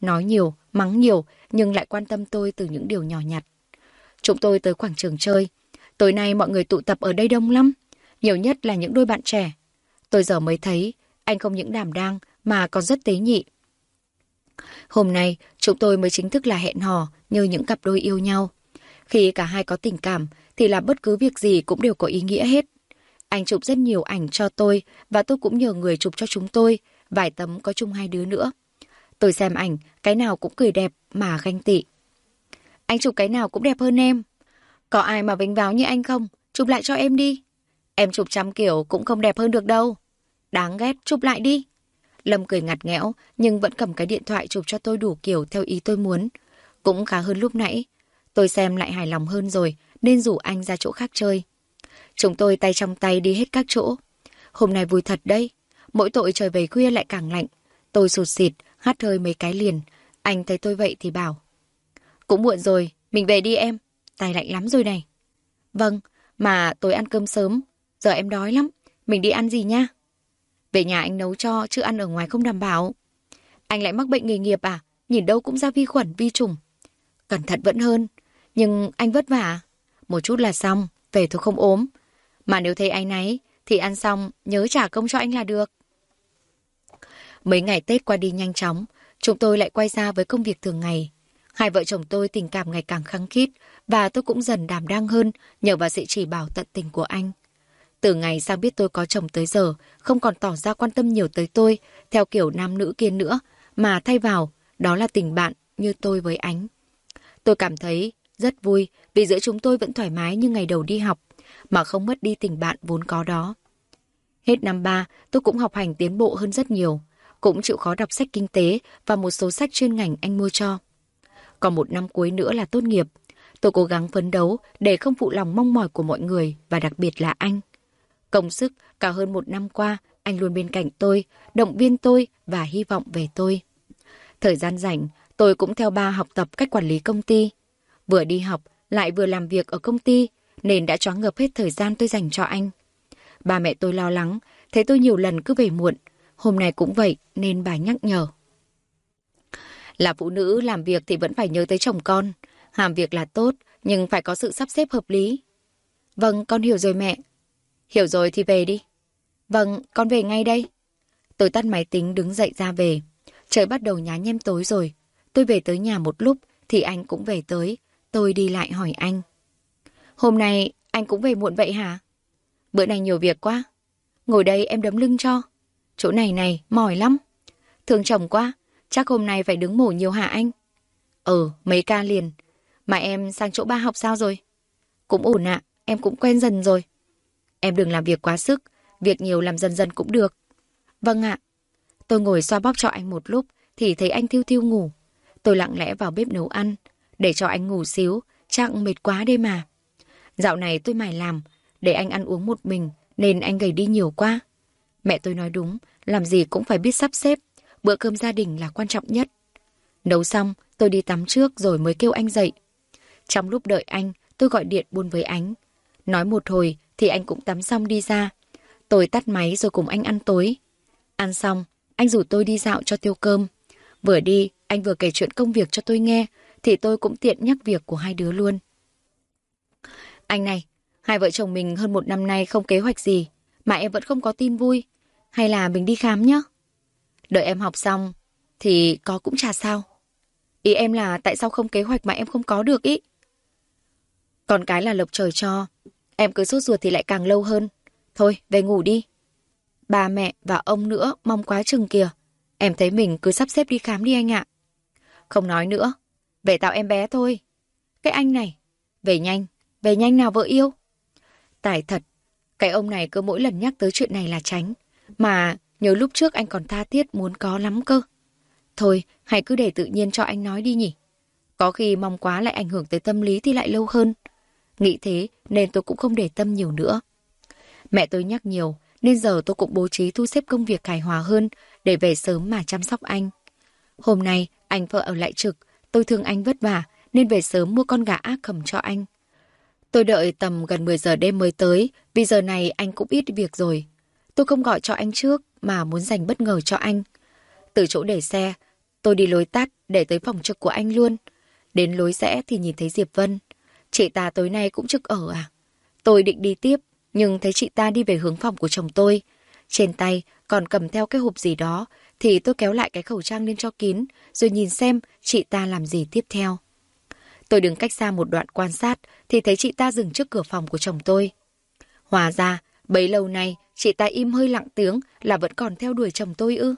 Nói nhiều, mắng nhiều, nhưng lại quan tâm tôi từ những điều nhỏ nhặt. Chúng tôi tới quảng trường chơi. Tối nay mọi người tụ tập ở đây đông lắm. Nhiều nhất là những đôi bạn trẻ. Tôi giờ mới thấy, anh không những đảm đang mà còn rất tế nhị. Hôm nay, chúng tôi mới chính thức là hẹn hò như những cặp đôi yêu nhau. Khi cả hai có tình cảm, thì làm bất cứ việc gì cũng đều có ý nghĩa hết. Anh chụp rất nhiều ảnh cho tôi và tôi cũng nhờ người chụp cho chúng tôi, vài tấm có chung hai đứa nữa. Tôi xem ảnh, cái nào cũng cười đẹp mà ganh tị. Anh chụp cái nào cũng đẹp hơn em. Có ai mà vinh váo như anh không? Chụp lại cho em đi. Em chụp trăm kiểu cũng không đẹp hơn được đâu. Đáng ghét, chụp lại đi. Lâm cười ngặt nghẽo, nhưng vẫn cầm cái điện thoại chụp cho tôi đủ kiểu theo ý tôi muốn. Cũng khá hơn lúc nãy. Tôi xem lại hài lòng hơn rồi, nên rủ anh ra chỗ khác chơi. Chúng tôi tay trong tay đi hết các chỗ. Hôm nay vui thật đấy. Mỗi tội trời về khuya lại càng lạnh. Tôi sụt xịt, hát hơi mấy cái liền. Anh thấy tôi vậy thì bảo. Cũng muộn rồi, mình về đi em. Tay lạnh lắm rồi này. Vâng, mà tôi ăn cơm sớm. Giờ em đói lắm. Mình đi ăn gì nha? Về nhà anh nấu cho, chứ ăn ở ngoài không đảm bảo. Anh lại mắc bệnh nghề nghiệp à? Nhìn đâu cũng ra vi khuẩn, vi trùng. Cẩn thận vẫn hơn. Nhưng anh vất vả. Một chút là xong, về thôi không ốm. Mà nếu thấy anh ấy, thì ăn xong nhớ trả công cho anh là được. Mấy ngày Tết qua đi nhanh chóng, chúng tôi lại quay ra với công việc thường ngày. Hai vợ chồng tôi tình cảm ngày càng khăng khít và tôi cũng dần đảm đang hơn nhờ vào sự chỉ bảo tận tình của anh. Từ ngày sang biết tôi có chồng tới giờ, không còn tỏ ra quan tâm nhiều tới tôi, theo kiểu nam nữ kia nữa, mà thay vào, đó là tình bạn như tôi với ánh. Tôi cảm thấy rất vui vì giữa chúng tôi vẫn thoải mái như ngày đầu đi học, mà không mất đi tình bạn vốn có đó. Hết năm ba, tôi cũng học hành tiến bộ hơn rất nhiều, cũng chịu khó đọc sách kinh tế và một số sách chuyên ngành anh mua cho. Còn một năm cuối nữa là tốt nghiệp, tôi cố gắng phấn đấu để không phụ lòng mong mỏi của mọi người và đặc biệt là anh. Công sức cả hơn một năm qua, anh luôn bên cạnh tôi, động viên tôi và hy vọng về tôi. Thời gian rảnh, tôi cũng theo ba học tập cách quản lý công ty. Vừa đi học, lại vừa làm việc ở công ty, nên đã choáng ngợp hết thời gian tôi dành cho anh. Ba mẹ tôi lo lắng, thấy tôi nhiều lần cứ về muộn. Hôm nay cũng vậy, nên bà nhắc nhở. Là phụ nữ làm việc thì vẫn phải nhớ tới chồng con. Làm việc là tốt, nhưng phải có sự sắp xếp hợp lý. Vâng, con hiểu rồi mẹ. Hiểu rồi thì về đi. Vâng, con về ngay đây. Tôi tắt máy tính đứng dậy ra về. Trời bắt đầu nhá nhem tối rồi. Tôi về tới nhà một lúc thì anh cũng về tới. Tôi đi lại hỏi anh. Hôm nay anh cũng về muộn vậy hả? Bữa nay nhiều việc quá. Ngồi đây em đấm lưng cho. Chỗ này này, mỏi lắm. Thương chồng quá, chắc hôm nay phải đứng mổ nhiều hả anh? Ừ, mấy ca liền. Mà em sang chỗ ba học sao rồi? Cũng ổn ạ, em cũng quen dần rồi. Em đừng làm việc quá sức, việc nhiều làm dần dần cũng được. Vâng ạ. Tôi ngồi xoa bóp cho anh một lúc, thì thấy anh thiêu thiêu ngủ. Tôi lặng lẽ vào bếp nấu ăn, để cho anh ngủ xíu, chắc mệt quá đây mà. Dạo này tôi mải làm, để anh ăn uống một mình, nên anh gầy đi nhiều quá. Mẹ tôi nói đúng, làm gì cũng phải biết sắp xếp, bữa cơm gia đình là quan trọng nhất. Nấu xong, tôi đi tắm trước rồi mới kêu anh dậy. Trong lúc đợi anh, tôi gọi điện buôn với anh. Nói một hồi thì anh cũng tắm xong đi ra. Tôi tắt máy rồi cùng anh ăn tối. Ăn xong, anh rủ tôi đi dạo cho tiêu cơm. Vừa đi, anh vừa kể chuyện công việc cho tôi nghe, thì tôi cũng tiện nhắc việc của hai đứa luôn. Anh này, hai vợ chồng mình hơn một năm nay không kế hoạch gì, mà em vẫn không có tin vui. Hay là mình đi khám nhé? Đợi em học xong, thì có cũng chả sao. Ý em là tại sao không kế hoạch mà em không có được ý? Còn cái là lộc trời cho. Em cứ sốt ruột thì lại càng lâu hơn. Thôi, về ngủ đi. Bà mẹ và ông nữa mong quá chừng kìa. Em thấy mình cứ sắp xếp đi khám đi anh ạ. Không nói nữa. Về tạo em bé thôi. Cái anh này. Về nhanh. Về nhanh nào vợ yêu. Tài thật. Cái ông này cứ mỗi lần nhắc tới chuyện này là tránh. Mà nhớ lúc trước anh còn tha thiết muốn có lắm cơ. Thôi, hãy cứ để tự nhiên cho anh nói đi nhỉ. Có khi mong quá lại ảnh hưởng tới tâm lý thì lại lâu hơn. Nghĩ thế nên tôi cũng không để tâm nhiều nữa. Mẹ tôi nhắc nhiều, nên giờ tôi cũng bố trí thu xếp công việc hài hòa hơn để về sớm mà chăm sóc anh. Hôm nay, anh vợ ở lại trực, tôi thương anh vất vả nên về sớm mua con gà ác cầm cho anh. Tôi đợi tầm gần 10 giờ đêm mới tới, vì giờ này anh cũng ít việc rồi. Tôi không gọi cho anh trước mà muốn dành bất ngờ cho anh. Từ chỗ để xe, tôi đi lối tắt để tới phòng trực của anh luôn. Đến lối rẽ thì nhìn thấy Diệp Vân. Chị ta tối nay cũng trực ở à? Tôi định đi tiếp, nhưng thấy chị ta đi về hướng phòng của chồng tôi. Trên tay còn cầm theo cái hộp gì đó, thì tôi kéo lại cái khẩu trang lên cho kín, rồi nhìn xem chị ta làm gì tiếp theo. Tôi đứng cách xa một đoạn quan sát, thì thấy chị ta dừng trước cửa phòng của chồng tôi. Hòa ra, bấy lâu nay, chị ta im hơi lặng tiếng là vẫn còn theo đuổi chồng tôi ư.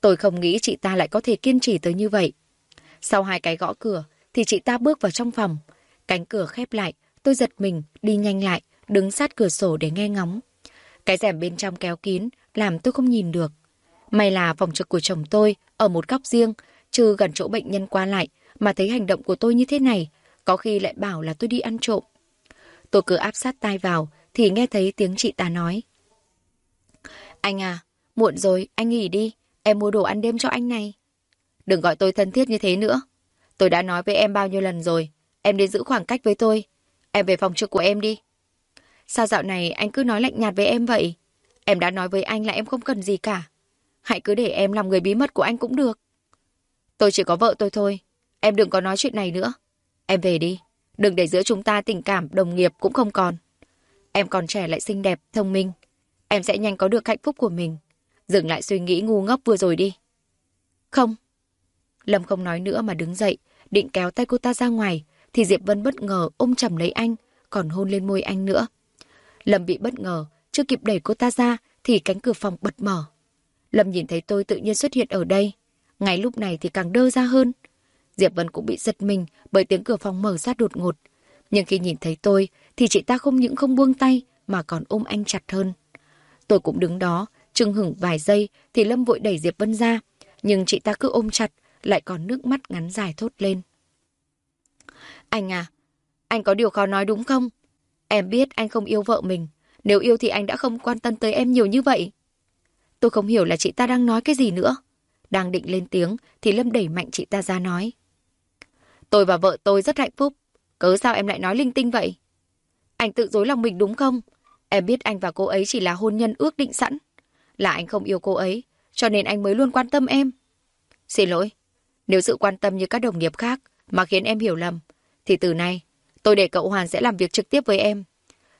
Tôi không nghĩ chị ta lại có thể kiên trì tới như vậy. Sau hai cái gõ cửa, thì chị ta bước vào trong phòng. Cánh cửa khép lại, tôi giật mình, đi nhanh lại, đứng sát cửa sổ để nghe ngóng. Cái rèm bên trong kéo kín, làm tôi không nhìn được. May là phòng trực của chồng tôi ở một góc riêng, trừ gần chỗ bệnh nhân qua lại, mà thấy hành động của tôi như thế này, có khi lại bảo là tôi đi ăn trộm. Tôi cứ áp sát tai vào, thì nghe thấy tiếng chị ta nói. Anh à, muộn rồi, anh nghỉ đi, em mua đồ ăn đêm cho anh này. Đừng gọi tôi thân thiết như thế nữa. Tôi đã nói với em bao nhiêu lần rồi, em nên giữ khoảng cách với tôi. Em về phòng trực của em đi. Sao dạo này anh cứ nói lạnh nhạt với em vậy? Em đã nói với anh là em không cần gì cả. Hãy cứ để em làm người bí mật của anh cũng được. Tôi chỉ có vợ tôi thôi. Em đừng có nói chuyện này nữa. Em về đi. Đừng để giữa chúng ta tình cảm, đồng nghiệp cũng không còn. Em còn trẻ lại xinh đẹp, thông minh. Em sẽ nhanh có được hạnh phúc của mình. Dừng lại suy nghĩ ngu ngốc vừa rồi đi. Không. Lâm không nói nữa mà đứng dậy, định kéo tay cô ta ra ngoài, thì Diệp Vân bất ngờ ôm chầm lấy anh, còn hôn lên môi anh nữa. Lâm bị bất ngờ, chưa kịp đẩy cô ta ra thì cánh cửa phòng bật mở. Lâm nhìn thấy tôi tự nhiên xuất hiện ở đây. Ngay lúc này thì càng đơ ra hơn. Diệp Vân cũng bị giật mình bởi tiếng cửa phòng mở ra đột ngột. Nhưng khi nhìn thấy tôi thì chị ta không những không buông tay mà còn ôm anh chặt hơn. Tôi cũng đứng đó, chừng hửng vài giây thì Lâm vội đẩy Diệp Vân ra. Nhưng chị ta cứ ôm chặt, lại còn nước mắt ngắn dài thốt lên. Anh à, anh có điều khó nói đúng không? Em biết anh không yêu vợ mình. Nếu yêu thì anh đã không quan tâm tới em nhiều như vậy. Tôi không hiểu là chị ta đang nói cái gì nữa. Đang định lên tiếng thì Lâm đẩy mạnh chị ta ra nói. Tôi và vợ tôi rất hạnh phúc. Cớ sao em lại nói linh tinh vậy? Anh tự dối lòng mình đúng không? Em biết anh và cô ấy chỉ là hôn nhân ước định sẵn. Là anh không yêu cô ấy, cho nên anh mới luôn quan tâm em. Xin lỗi, nếu sự quan tâm như các đồng nghiệp khác mà khiến em hiểu lầm, thì từ nay tôi để cậu Hoàn sẽ làm việc trực tiếp với em.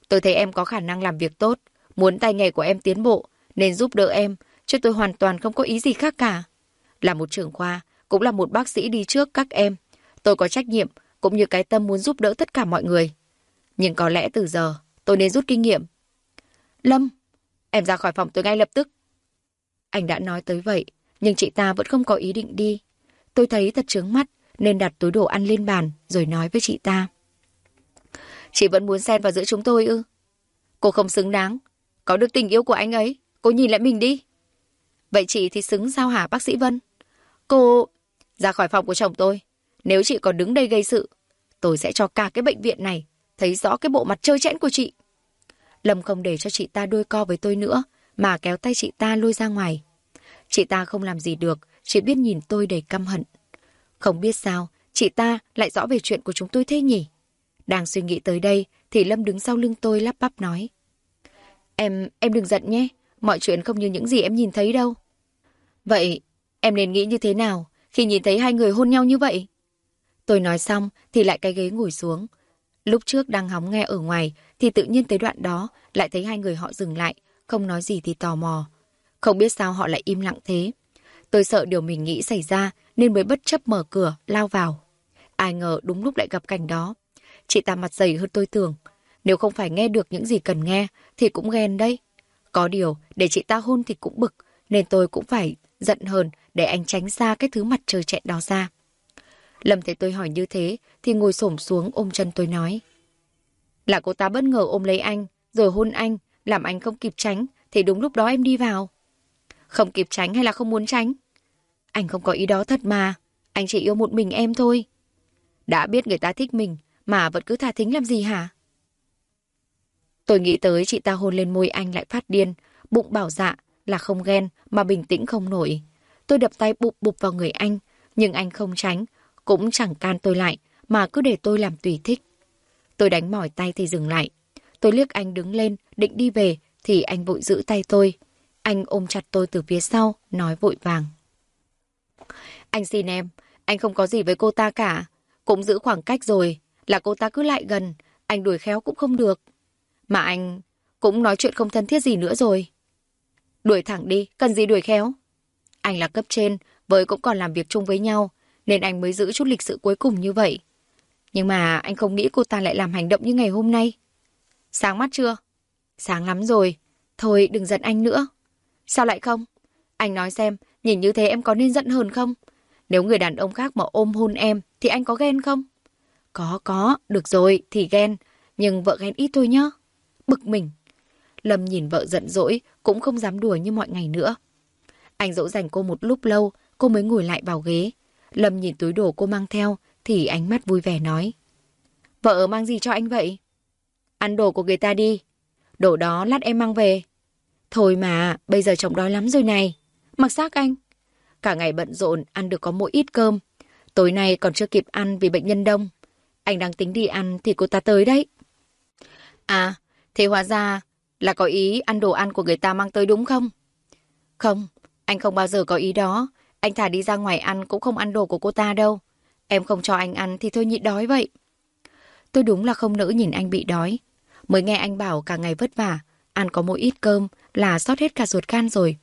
Tôi thấy em có khả năng làm việc tốt, muốn tay nghề của em tiến bộ, nên giúp đỡ em, chứ tôi hoàn toàn không có ý gì khác cả. Là một trưởng khoa, cũng là một bác sĩ đi trước các em. Tôi có trách nhiệm, cũng như cái tâm muốn giúp đỡ tất cả mọi người. Nhưng có lẽ từ giờ, tôi nên rút kinh nghiệm. Lâm, em ra khỏi phòng tôi ngay lập tức. Anh đã nói tới vậy, nhưng chị ta vẫn không có ý định đi. Tôi thấy thật trướng mắt, nên đặt túi đồ ăn lên bàn, rồi nói với chị ta. Chị vẫn muốn xen vào giữa chúng tôi ư? Cô không xứng đáng. Có được tình yêu của anh ấy, cô nhìn lại mình đi. Vậy chị thì xứng sao hả bác sĩ Vân? Cô... Ra khỏi phòng của chồng tôi. Nếu chị còn đứng đây gây sự, tôi sẽ cho cả cái bệnh viện này thấy rõ cái bộ mặt chơi chẽn của chị. Lâm không để cho chị ta đôi co với tôi nữa, mà kéo tay chị ta lôi ra ngoài. Chị ta không làm gì được, chỉ biết nhìn tôi đầy căm hận. Không biết sao, chị ta lại rõ về chuyện của chúng tôi thế nhỉ? Đang suy nghĩ tới đây, thì Lâm đứng sau lưng tôi lắp bắp nói. Em, em đừng giận nhé, mọi chuyện không như những gì em nhìn thấy đâu. Vậy, em nên nghĩ như thế nào khi nhìn thấy hai người hôn nhau như vậy? Tôi nói xong thì lại cái ghế ngồi xuống. Lúc trước đang hóng nghe ở ngoài thì tự nhiên tới đoạn đó lại thấy hai người họ dừng lại, không nói gì thì tò mò. Không biết sao họ lại im lặng thế. Tôi sợ điều mình nghĩ xảy ra nên mới bất chấp mở cửa, lao vào. Ai ngờ đúng lúc lại gặp cảnh đó. Chị ta mặt dày hơn tôi tưởng. Nếu không phải nghe được những gì cần nghe thì cũng ghen đấy. Có điều, để chị ta hôn thì cũng bực, nên tôi cũng phải giận hơn để anh tránh xa cái thứ mặt trời chạy đó ra. Lâm thấy tôi hỏi như thế thì ngồi xổm xuống ôm chân tôi nói. Là cô ta bất ngờ ôm lấy anh, rồi hôn anh, làm anh không kịp tránh, thì đúng lúc đó em đi vào. Không kịp tránh hay là không muốn tránh? Anh không có ý đó thật mà, anh chỉ yêu một mình em thôi. Đã biết người ta thích mình, mà vẫn cứ tha thính làm gì hả? Tôi nghĩ tới chị ta hôn lên môi anh lại phát điên, bụng bảo dạ là không ghen mà bình tĩnh không nổi. Tôi đập tay bụp bụp vào người anh, nhưng anh không tránh, cũng chẳng can tôi lại, mà cứ để tôi làm tùy thích. Tôi đánh mỏi tay thì dừng lại. Tôi liếc anh đứng lên, định đi về, thì anh vội giữ tay tôi. Anh ôm chặt tôi từ phía sau, nói vội vàng. Anh xin em, anh không có gì với cô ta cả. Cũng giữ khoảng cách rồi, là cô ta cứ lại gần, anh đuổi khéo cũng không được. Mà anh cũng nói chuyện không thân thiết gì nữa rồi. Đuổi thẳng đi, cần gì đuổi khéo? Anh là cấp trên, với cũng còn làm việc chung với nhau, nên anh mới giữ chút lịch sự cuối cùng như vậy. Nhưng mà anh không nghĩ cô ta lại làm hành động như ngày hôm nay. Sáng mắt chưa? Sáng lắm rồi. Thôi đừng giận anh nữa. Sao lại không? Anh nói xem, nhìn như thế em có nên giận hơn không? Nếu người đàn ông khác mà ôm hôn em, thì anh có ghen không? Có, có, được rồi, thì ghen. Nhưng vợ ghen ít thôi nhá. Bực mình. Lâm nhìn vợ giận dỗi, cũng không dám đùa như mọi ngày nữa. Anh dỗ dành cô một lúc lâu, cô mới ngồi lại vào ghế. Lâm nhìn túi đồ cô mang theo, thì ánh mắt vui vẻ nói. Vợ mang gì cho anh vậy? Ăn đồ của người ta đi. Đồ đó lát em mang về. Thôi mà, bây giờ chồng đói lắm rồi này. Mặc xác anh. Cả ngày bận rộn, ăn được có mỗi ít cơm. Tối nay còn chưa kịp ăn vì bệnh nhân đông. Anh đang tính đi ăn thì cô ta tới đấy. À, thế hóa ra là có ý ăn đồ ăn của người ta mang tới đúng không? Không, anh không bao giờ có ý đó. Anh thả đi ra ngoài ăn cũng không ăn đồ của cô ta đâu. Em không cho anh ăn thì thôi nhịn đói vậy. Tôi đúng là không nỡ nhìn anh bị đói. Mới nghe anh bảo cả ngày vất vả, ăn có mỗi ít cơm là sót hết cả ruột gan rồi.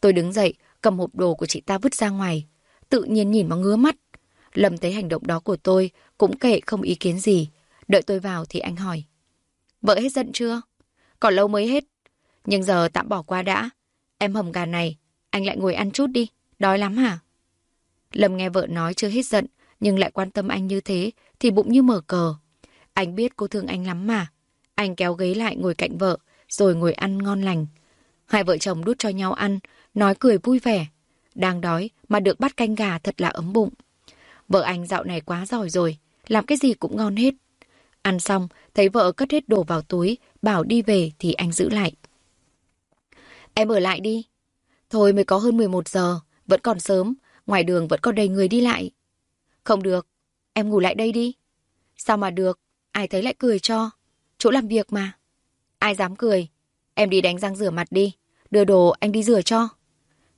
Tôi đứng dậy, cầm hộp đồ của chị ta vứt ra ngoài. Tự nhiên nhìn mà ngứa mắt. Lâm thấy hành động đó của tôi, cũng kệ không ý kiến gì. Đợi tôi vào thì anh hỏi. Vợ hết giận chưa? Còn lâu mới hết. Nhưng giờ tạm bỏ qua đã. Em hầm gà này, anh lại ngồi ăn chút đi. Đói lắm hả? Lâm nghe vợ nói chưa hết giận, nhưng lại quan tâm anh như thế, thì bụng như mở cờ. Anh biết cô thương anh lắm mà. Anh kéo ghế lại ngồi cạnh vợ, rồi ngồi ăn ngon lành. Hai vợ chồng đút cho nhau ăn, nói cười vui vẻ. Đang đói mà được bắt canh gà thật là ấm bụng. Vợ anh dạo này quá giỏi rồi, làm cái gì cũng ngon hết. Ăn xong, thấy vợ cất hết đồ vào túi, bảo đi về thì anh giữ lại. Em ở lại đi. Thôi mới có hơn 11 giờ, vẫn còn sớm, ngoài đường vẫn còn đầy người đi lại. Không được, em ngủ lại đây đi. Sao mà được, ai thấy lại cười cho. Chỗ làm việc mà. Ai dám cười, em đi đánh răng rửa mặt đi, đưa đồ anh đi rửa cho.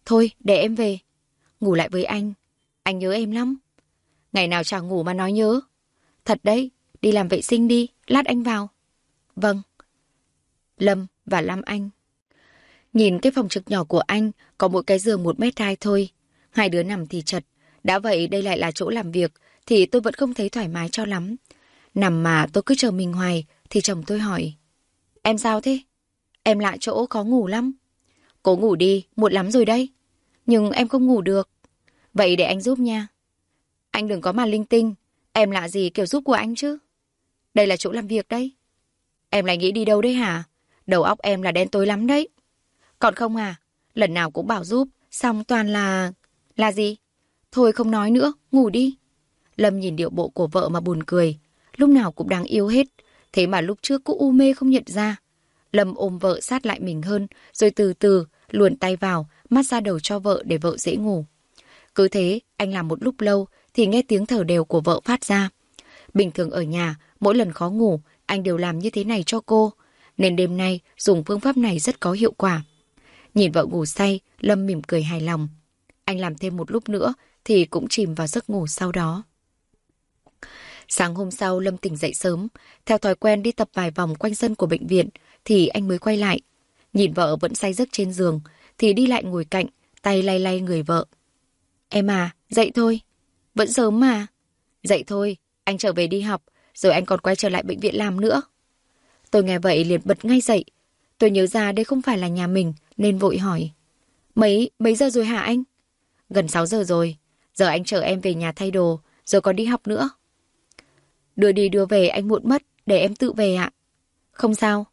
Thôi, để em về. Ngủ lại với anh, anh nhớ em lắm. Ngày nào chả ngủ mà nói nhớ. Thật đấy, đi làm vệ sinh đi, lát anh vào. Vâng. Lâm và Lam Anh. Nhìn cái phòng trực nhỏ của anh, có một cái giường một mét hai thôi. Hai đứa nằm thì chật. Đã vậy đây lại là chỗ làm việc, thì tôi vẫn không thấy thoải mái cho lắm. Nằm mà tôi cứ chờ mình hoài, thì chồng tôi hỏi. Em sao thế? Em lạ chỗ có ngủ lắm. Cố ngủ đi, muộn lắm rồi đây. Nhưng em không ngủ được. Vậy để anh giúp nha. Anh đừng có mà linh tinh. Em lạ gì kiểu giúp của anh chứ? Đây là chỗ làm việc đấy. Em lại nghĩ đi đâu đấy hả? Đầu óc em là đen tối lắm đấy. Còn không à? Lần nào cũng bảo giúp, xong toàn là... Là gì? Thôi không nói nữa, ngủ đi. Lâm nhìn điệu bộ của vợ mà buồn cười. Lúc nào cũng đáng yêu hết. Thế mà lúc trước cũng u mê không nhận ra. Lâm ôm vợ sát lại mình hơn, rồi từ từ luồn tay vào, mát ra đầu cho vợ để vợ dễ ngủ. Cứ thế, anh làm một lúc lâu thì nghe tiếng thở đều của vợ phát ra. Bình thường ở nhà, mỗi lần khó ngủ, anh đều làm như thế này cho cô. Nên đêm nay dùng phương pháp này rất có hiệu quả. Nhìn vợ ngủ say, Lâm mỉm cười hài lòng. Anh làm thêm một lúc nữa thì cũng chìm vào giấc ngủ sau đó. Sáng hôm sau Lâm tỉnh dậy sớm, theo thói quen đi tập vài vòng quanh sân của bệnh viện thì anh mới quay lại. Nhìn vợ vẫn say giấc trên giường thì đi lại ngồi cạnh, tay lay lay người vợ. Em à, dậy thôi. Vẫn sớm mà. Dậy thôi, anh trở về đi học, rồi anh còn quay trở lại bệnh viện làm nữa. Tôi nghe vậy liền bật ngay dậy. Tôi nhớ ra đây không phải là nhà mình, nên vội hỏi. Mấy, mấy giờ rồi hả anh? Gần 6 giờ rồi. Giờ anh chở em về nhà thay đồ, rồi còn đi học nữa. Đưa đi đưa về anh muộn mất, để em tự về ạ. Không sao.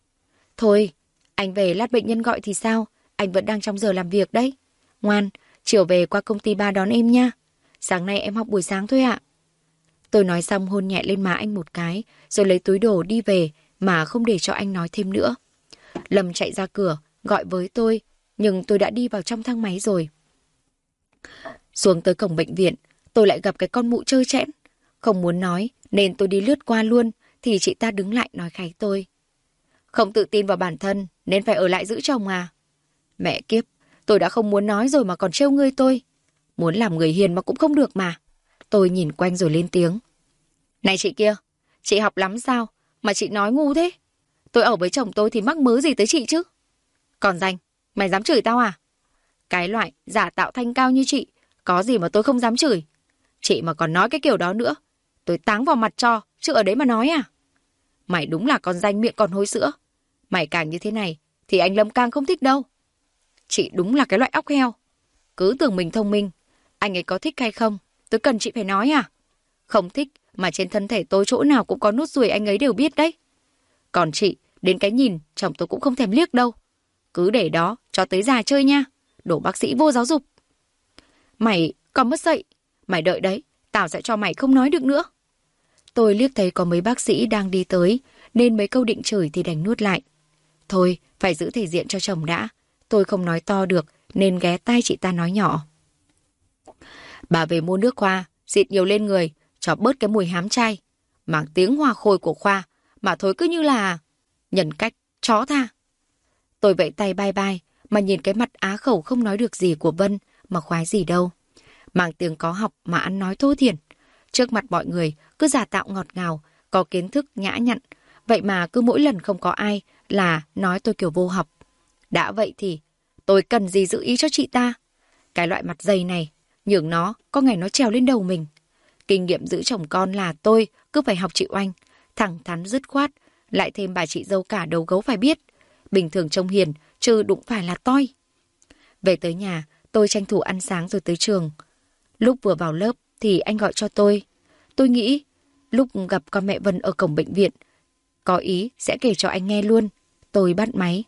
Thôi, anh về lát bệnh nhân gọi thì sao? Anh vẫn đang trong giờ làm việc đấy. Ngoan, chiều về qua công ty ba đón em nha. Sáng nay em học buổi sáng thôi ạ. Tôi nói xong hôn nhẹ lên má anh một cái, rồi lấy túi đồ đi về mà không để cho anh nói thêm nữa. Lâm chạy ra cửa, gọi với tôi, nhưng tôi đã đi vào trong thang máy rồi. Xuống tới cổng bệnh viện, tôi lại gặp cái con mụ chơi chẽn. Không muốn nói, nên tôi đi lướt qua luôn, thì chị ta đứng lại nói kháy tôi. Không tự tin vào bản thân, nên phải ở lại giữ chồng à? Mẹ kiếp, tôi đã không muốn nói rồi mà còn trêu ngươi tôi. Muốn làm người hiền mà cũng không được mà. Tôi nhìn quanh rồi lên tiếng. Này chị kia, chị học lắm sao? Mà chị nói ngu thế. Tôi ở với chồng tôi thì mắc mớ gì tới chị chứ? Còn danh, mày dám chửi tao à? Cái loại giả tạo thanh cao như chị, có gì mà tôi không dám chửi. Chị mà còn nói cái kiểu đó nữa, tôi táng vào mặt cho, chứ ở đấy mà nói à? Mày đúng là con danh miệng còn hôi sữa. Mày càng như thế này, thì anh Lâm càng không thích đâu. Chị đúng là cái loại óc heo. Cứ tưởng mình thông minh. Anh ấy có thích hay không? Tôi cần chị phải nói à? Không thích, mà trên thân thể tôi chỗ nào cũng có nốt ruồi anh ấy đều biết đấy. Còn chị, đến cái nhìn, chồng tôi cũng không thèm liếc đâu. Cứ để đó, cho tới già chơi nha. Đổ bác sĩ vô giáo dục. Mày còn mất dậy. Mày đợi đấy, tao sẽ cho mày không nói được nữa. Tôi liếc thấy có mấy bác sĩ đang đi tới, nên mấy câu định chửi thì đành nuốt lại. Thôi, phải giữ thể diện cho chồng đã. Tôi không nói to được, nên ghé tay chị ta nói nhỏ. Bà về mua nước khoa, xịt nhiều lên người, cho bớt cái mùi hám chay. Mang tiếng hoa khôi của khoa, mà thôi cứ như là... Nhân cách, chó tha. Tôi vẫy tay bye bye mà nhìn cái mặt á khẩu không nói được gì của Vân, mà khoái gì đâu. Mang tiếng có học mà ăn nói thô thiển. Trước mặt mọi người, cứ giả tạo ngọt ngào, có kiến thức nhã nhặn. Vậy mà cứ mỗi lần không có ai là nói tôi kiểu vô học. Đã vậy thì, tôi cần gì giữ ý cho chị ta? Cái loại mặt dày này, nhường nó, có ngày nó trèo lên đầu mình. Kinh nghiệm giữ chồng con là tôi, cứ phải học chị Oanh. Thẳng thắn dứt khoát, lại thêm bà chị dâu cả đầu gấu phải biết. Bình thường trông hiền, chứ đụng phải là toi. Về tới nhà, tôi tranh thủ ăn sáng rồi tới trường. Lúc vừa vào lớp thì anh gọi cho tôi. Tôi nghĩ, lúc gặp con mẹ Vân ở cổng bệnh viện, có ý sẽ kể cho anh nghe luôn. Tôi bắt máy.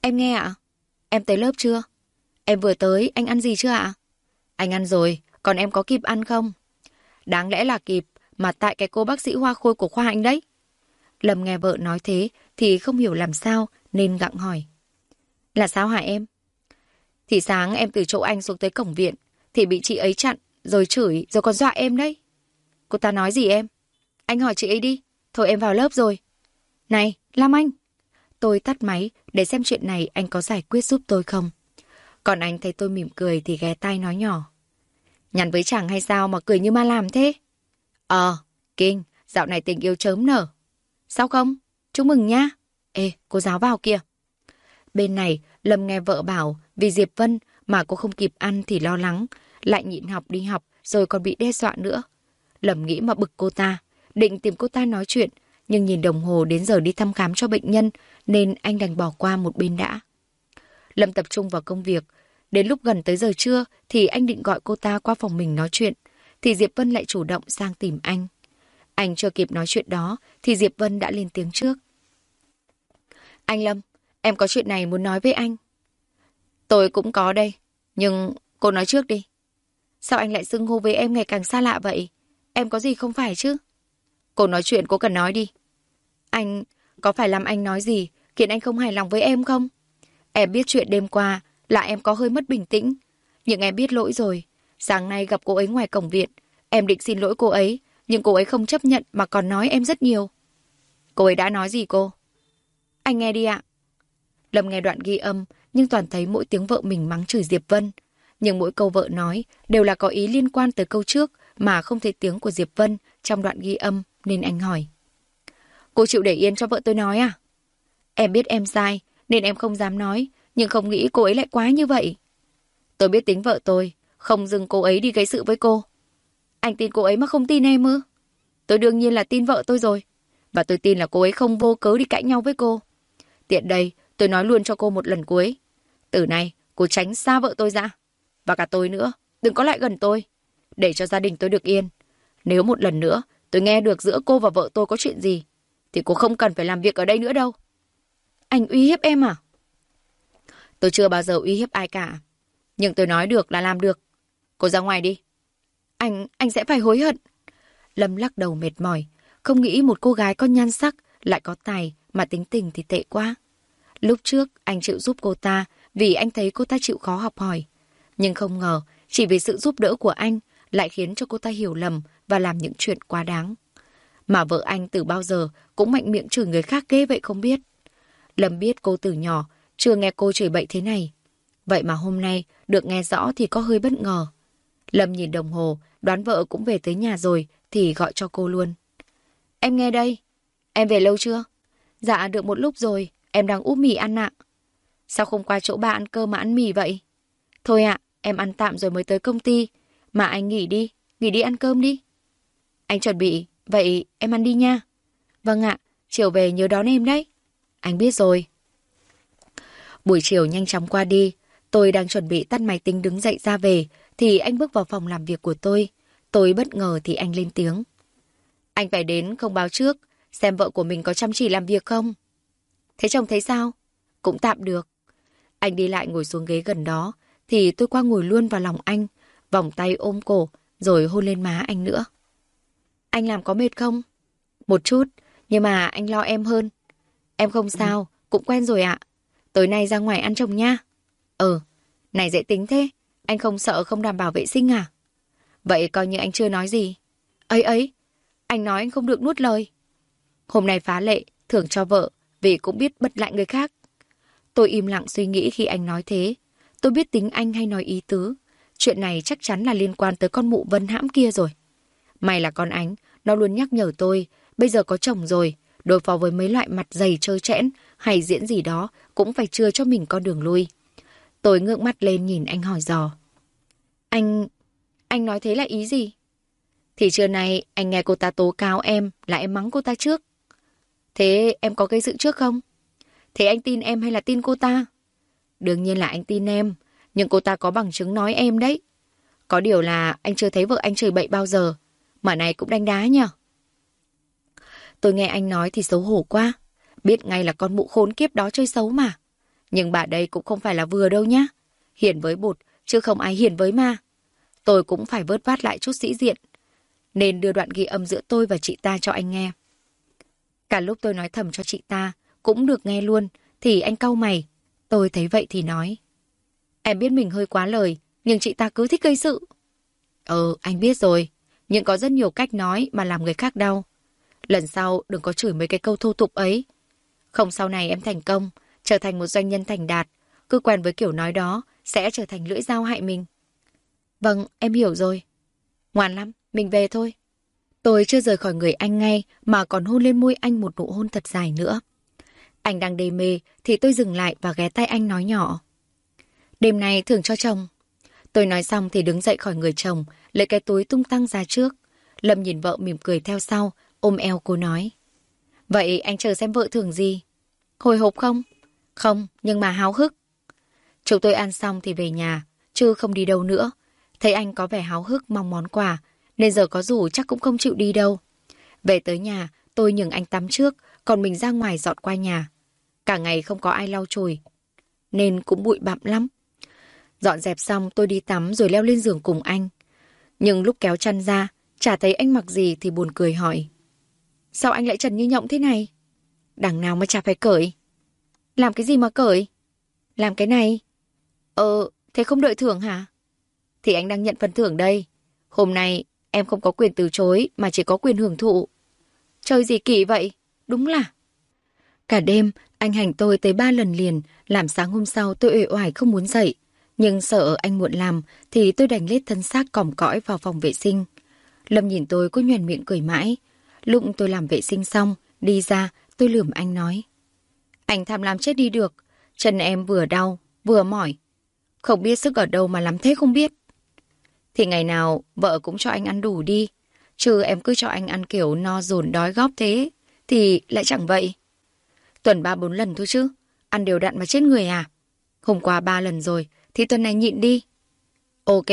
Em nghe ạ? Em tới lớp chưa? Em vừa tới, anh ăn gì chưa ạ? Anh ăn rồi, còn em có kịp ăn không? Đáng lẽ là kịp, mà tại cái cô bác sĩ hoa khôi của khoa anh đấy. Lâm nghe vợ nói thế thì không hiểu làm sao nên gặng hỏi. Là sao hả em? Thì sáng em từ chỗ anh xuống tới cổng viện thì bị chị ấy chặn rồi chửi rồi còn dọa em đấy. Cô ta nói gì em? Anh hỏi chị ấy đi. Thôi em vào lớp rồi. Này, Lam Anh. Tôi tắt máy để xem chuyện này anh có giải quyết giúp tôi không. Còn anh thấy tôi mỉm cười thì ghé tay nói nhỏ. Nhắn với chàng hay sao mà cười như ma làm thế? Ờ, kinh, dạo này tình yêu chớm nở. Sao không? Chúc mừng nha. Ê, cô giáo vào kìa. Bên này, Lâm nghe vợ bảo vì Diệp Vân mà cô không kịp ăn thì lo lắng, lại nhịn học đi học rồi còn bị đe dọa nữa. Lâm nghĩ mà bực cô ta, định tìm cô ta nói chuyện, nhưng nhìn đồng hồ đến giờ đi thăm khám cho bệnh nhân nên anh đành bỏ qua một bên đã. Lâm tập trung vào công việc, đến lúc gần tới giờ trưa thì anh định gọi cô ta qua phòng mình nói chuyện, thì Diệp Vân lại chủ động sang tìm anh. Anh chưa kịp nói chuyện đó thì Diệp Vân đã lên tiếng trước. Anh Lâm, em có chuyện này muốn nói với anh. Tôi cũng có đây, nhưng cô nói trước đi. Sao anh lại xưng hô với em ngày càng xa lạ vậy? Em có gì không phải chứ? Cô nói chuyện cô cần nói đi. Anh, có phải làm anh nói gì khiến anh không hài lòng với em không? Em biết chuyện đêm qua là em có hơi mất bình tĩnh. Nhưng em biết lỗi rồi. Sáng nay gặp cô ấy ngoài cổng viện. Em định xin lỗi cô ấy, nhưng cô ấy không chấp nhận mà còn nói em rất nhiều. Cô ấy đã nói gì cô? Anh nghe đi ạ. Lâm nghe đoạn ghi âm, nhưng toàn thấy mỗi tiếng vợ mình mắng chửi Diệp Vân. Nhưng mỗi câu vợ nói đều là có ý liên quan tới câu trước mà không thấy tiếng của Diệp Vân trong đoạn ghi âm nên anh hỏi. Cô chịu để yên cho vợ tôi nói à? Em biết em sai nên em không dám nói nhưng không nghĩ cô ấy lại quá như vậy. Tôi biết tính vợ tôi không dừng cô ấy đi gây sự với cô. Anh tin cô ấy mà không tin em ư? Tôi đương nhiên là tin vợ tôi rồi. Và tôi tin là cô ấy không vô cớ đi cãi nhau với cô. Tiện đây, tôi nói luôn cho cô một lần cuối. Từ nay, cô tránh xa vợ tôi ra. Và cả tôi nữa, đừng có lại gần tôi. Để cho gia đình tôi được yên. Nếu một lần nữa tôi nghe được giữa cô và vợ tôi có chuyện gì, thì cô không cần phải làm việc ở đây nữa đâu. Anh uy hiếp em à? Tôi chưa bao giờ uy hiếp ai cả. Nhưng tôi nói được là làm được. Cô ra ngoài đi. Anh, anh sẽ phải hối hận. Lâm lắc đầu mệt mỏi. Không nghĩ một cô gái có nhan sắc, lại có tài, mà tính tình thì tệ quá. Lúc trước, anh chịu giúp cô ta vì anh thấy cô ta chịu khó học hỏi. Nhưng không ngờ, chỉ vì sự giúp đỡ của anh lại khiến cho cô ta hiểu lầm và làm những chuyện quá đáng. Mà vợ anh từ bao giờ cũng mạnh miệng chửi người khác ghê vậy không biết. Lâm biết cô từ nhỏ, chưa nghe cô chửi bậy thế này. Vậy mà hôm nay, được nghe rõ thì có hơi bất ngờ. Lâm nhìn đồng hồ, đoán vợ cũng về tới nhà rồi, thì gọi cho cô luôn. Em nghe đây. Em về lâu chưa? Dạ, được một lúc rồi. Em đang úp mì ăn ạ. Sao không qua chỗ ba ăn cơm mà ăn mì vậy? Thôi ạ, em ăn tạm rồi mới tới công ty. Mà anh nghỉ đi, nghỉ đi ăn cơm đi. Anh chuẩn bị, vậy em ăn đi nha. Vâng ạ, chiều về nhớ đón em đấy. Anh biết rồi. Buổi chiều nhanh chóng qua đi, tôi đang chuẩn bị tắt máy tính đứng dậy ra về, thì anh bước vào phòng làm việc của tôi. Tôi bất ngờ thì anh lên tiếng. Anh phải đến không báo trước, xem vợ của mình có chăm chỉ làm việc không. Thế chồng thấy sao? Cũng tạm được. Anh đi lại ngồi xuống ghế gần đó, thì tôi qua ngồi luôn vào lòng anh, vòng tay ôm cổ, rồi hôn lên má anh nữa. Anh làm có mệt không? Một chút, nhưng mà anh lo em hơn. Em không sao, cũng quen rồi ạ. Tối nay ra ngoài ăn chồng nha. Ờ, này dễ tính thế. Anh không sợ không đảm bảo vệ sinh à? Vậy coi như anh chưa nói gì. Ấy ấy, anh nói anh không được nuốt lời. Hôm nay phá lệ, thưởng cho vợ, vì cũng biết bật lại người khác. Tôi im lặng suy nghĩ khi anh nói thế. Tôi biết tính anh hay nói ý tứ. Chuyện này chắc chắn là liên quan tới con mụ vân hãm kia rồi. May là con ánh, nó luôn nhắc nhở tôi, bây giờ có chồng rồi, đối phó với mấy loại mặt dày trơ chẽn hay diễn gì đó cũng phải chưa cho mình con đường lui. Tôi ngước mắt lên nhìn anh hỏi dò. Anh... anh nói thế là ý gì? Thì trưa nay anh nghe cô ta tố cáo em là em mắng cô ta trước. Thế em có gây sự trước không? Thế anh tin em hay là tin cô ta? Đương nhiên là anh tin em, nhưng cô ta có bằng chứng nói em đấy. Có điều là anh chưa thấy vợ anh chửi bậy bao giờ, mà này cũng đánh đá nhở. Tôi nghe anh nói thì xấu hổ quá, biết ngay là con mụ khốn kiếp đó chơi xấu mà. Nhưng bà đây cũng không phải là vừa đâu nhá. Hiền với bụt, chứ không ai hiền với ma. Tôi cũng phải vớt vát lại chút sĩ diện. Nên đưa đoạn ghi âm giữa tôi và chị ta cho anh nghe. Cả lúc tôi nói thầm cho chị ta, cũng được nghe luôn, thì anh cau mày. Tôi thấy vậy thì nói. Em biết mình hơi quá lời, nhưng chị ta cứ thích gây sự. Ờ, anh biết rồi. Nhưng có rất nhiều cách nói mà làm người khác đau. Lần sau đừng có chửi mấy cái câu thô tục ấy. Không sau này em thành công, trở thành một doanh nhân thành đạt, cứ quen với kiểu nói đó, sẽ trở thành lưỡi dao hại mình. Vâng, em hiểu rồi. Ngoan lắm, mình về thôi. Tôi chưa rời khỏi người anh ngay mà còn hôn lên môi anh một nụ hôn thật dài nữa. Anh đang đê mê thì tôi dừng lại và ghé tay anh nói nhỏ. Đêm nay thưởng cho chồng. Tôi nói xong thì đứng dậy khỏi người chồng, lấy cái túi tung tăng ra trước. Lâm nhìn vợ mỉm cười theo sau, ôm eo cô nói. Vậy anh chờ xem vợ thưởng gì? Hồi hộp không? Không, nhưng mà háo hức. Chúng tôi ăn xong thì về nhà, chứ không đi đâu nữa. Thấy anh có vẻ háo hức mong món quà, nên giờ có rủ chắc cũng không chịu đi đâu. Về tới nhà, tôi nhường anh tắm trước, còn mình ra ngoài dọn qua nhà. Cả ngày không có ai lau chùi, nên cũng bụi bặm lắm. Dọn dẹp xong tôi đi tắm rồi leo lên giường cùng anh. Nhưng lúc kéo chăn ra, chả thấy anh mặc gì thì buồn cười hỏi. Sao anh lại trần như nhộng thế này? Đằng nào mà chả phải cởi. Làm cái gì mà cởi? Làm cái này. Ờ, thế không đợi thưởng hả? Thì anh đang nhận phần thưởng đây. Hôm nay em không có quyền từ chối mà chỉ có quyền hưởng thụ. Chơi gì kỳ vậy? Đúng là... Cả đêm, anh hành tôi tới ba lần liền, làm sáng hôm sau tôi uể oải không muốn dậy. Nhưng sợ anh muộn làm thì tôi đành lết thân xác còm cõi vào phòng vệ sinh. Lâm nhìn tôi cứ nhoèn miệng cười mãi. Lúc tôi làm vệ sinh xong, đi ra, tôi lườm anh nói. Anh tham lam chết đi được, chân em vừa đau, vừa mỏi. Không biết sức ở đâu mà lắm thế không biết. Thì ngày nào vợ cũng cho anh ăn đủ đi. Chứ em cứ cho anh ăn kiểu no dồn đói góp thế. Thì lại chẳng vậy. Tuần ba bốn lần thôi chứ. Ăn đều đặn mà chết người à. Hôm qua ba lần rồi. Thì tuần này nhịn đi. Ok.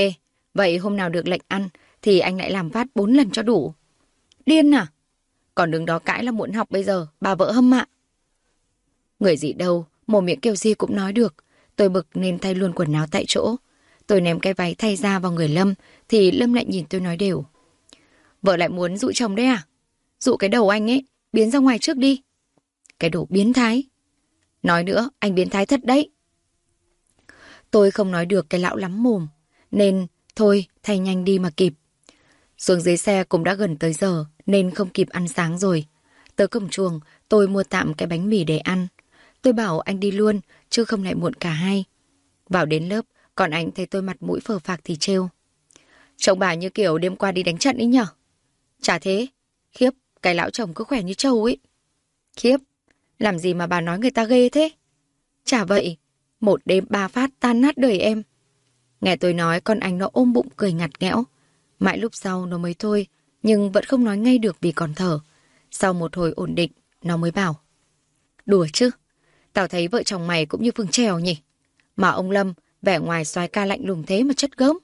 Vậy hôm nào được lệnh ăn. Thì anh lại làm phát bốn lần cho đủ. Điên à? Còn đứng đó cãi là muộn học bây giờ. Bà vợ hâm mạ. Người gì đâu. Mồm miệng kêu gì cũng nói được. Tôi bực nên thay luôn quần áo tại chỗ. Tôi ném cái váy thay ra vào người Lâm, thì Lâm lại nhìn tôi nói đều. Vợ lại muốn dụ chồng đấy à? Dụ cái đầu anh ấy, biến ra ngoài trước đi. Cái đồ biến thái. Nói nữa, anh biến thái thật đấy. Tôi không nói được cái lão lắm mồm, nên thôi thay nhanh đi mà kịp. Xuống dưới xe cũng đã gần tới giờ, nên không kịp ăn sáng rồi. Tới cổng chuồng, tôi mua tạm cái bánh mì để ăn. Tôi bảo anh đi luôn, chứ không lại muộn cả hai. Vào đến lớp, còn anh thấy tôi mặt mũi phờ phạc thì trêu. Chồng bà như kiểu đêm qua đi đánh trận ấy nhở? Chả thế. Khiếp, cái lão chồng cứ khỏe như trâu ấy. Khiếp, làm gì mà bà nói người ta ghê thế? Chả vậy, một đêm ba phát tan nát đời em. Nghe tôi nói con anh nó ôm bụng cười ngặt nghẽo. Mãi lúc sau nó mới thôi, nhưng vẫn không nói ngay được vì còn thở. Sau một hồi ổn định, nó mới bảo. Đùa chứ, tao thấy vợ chồng mày cũng như Phương Trèo nhỉ. Mà ông Lâm Vẻ ngoài soái ca lạnh lùng thế mà chất gớm.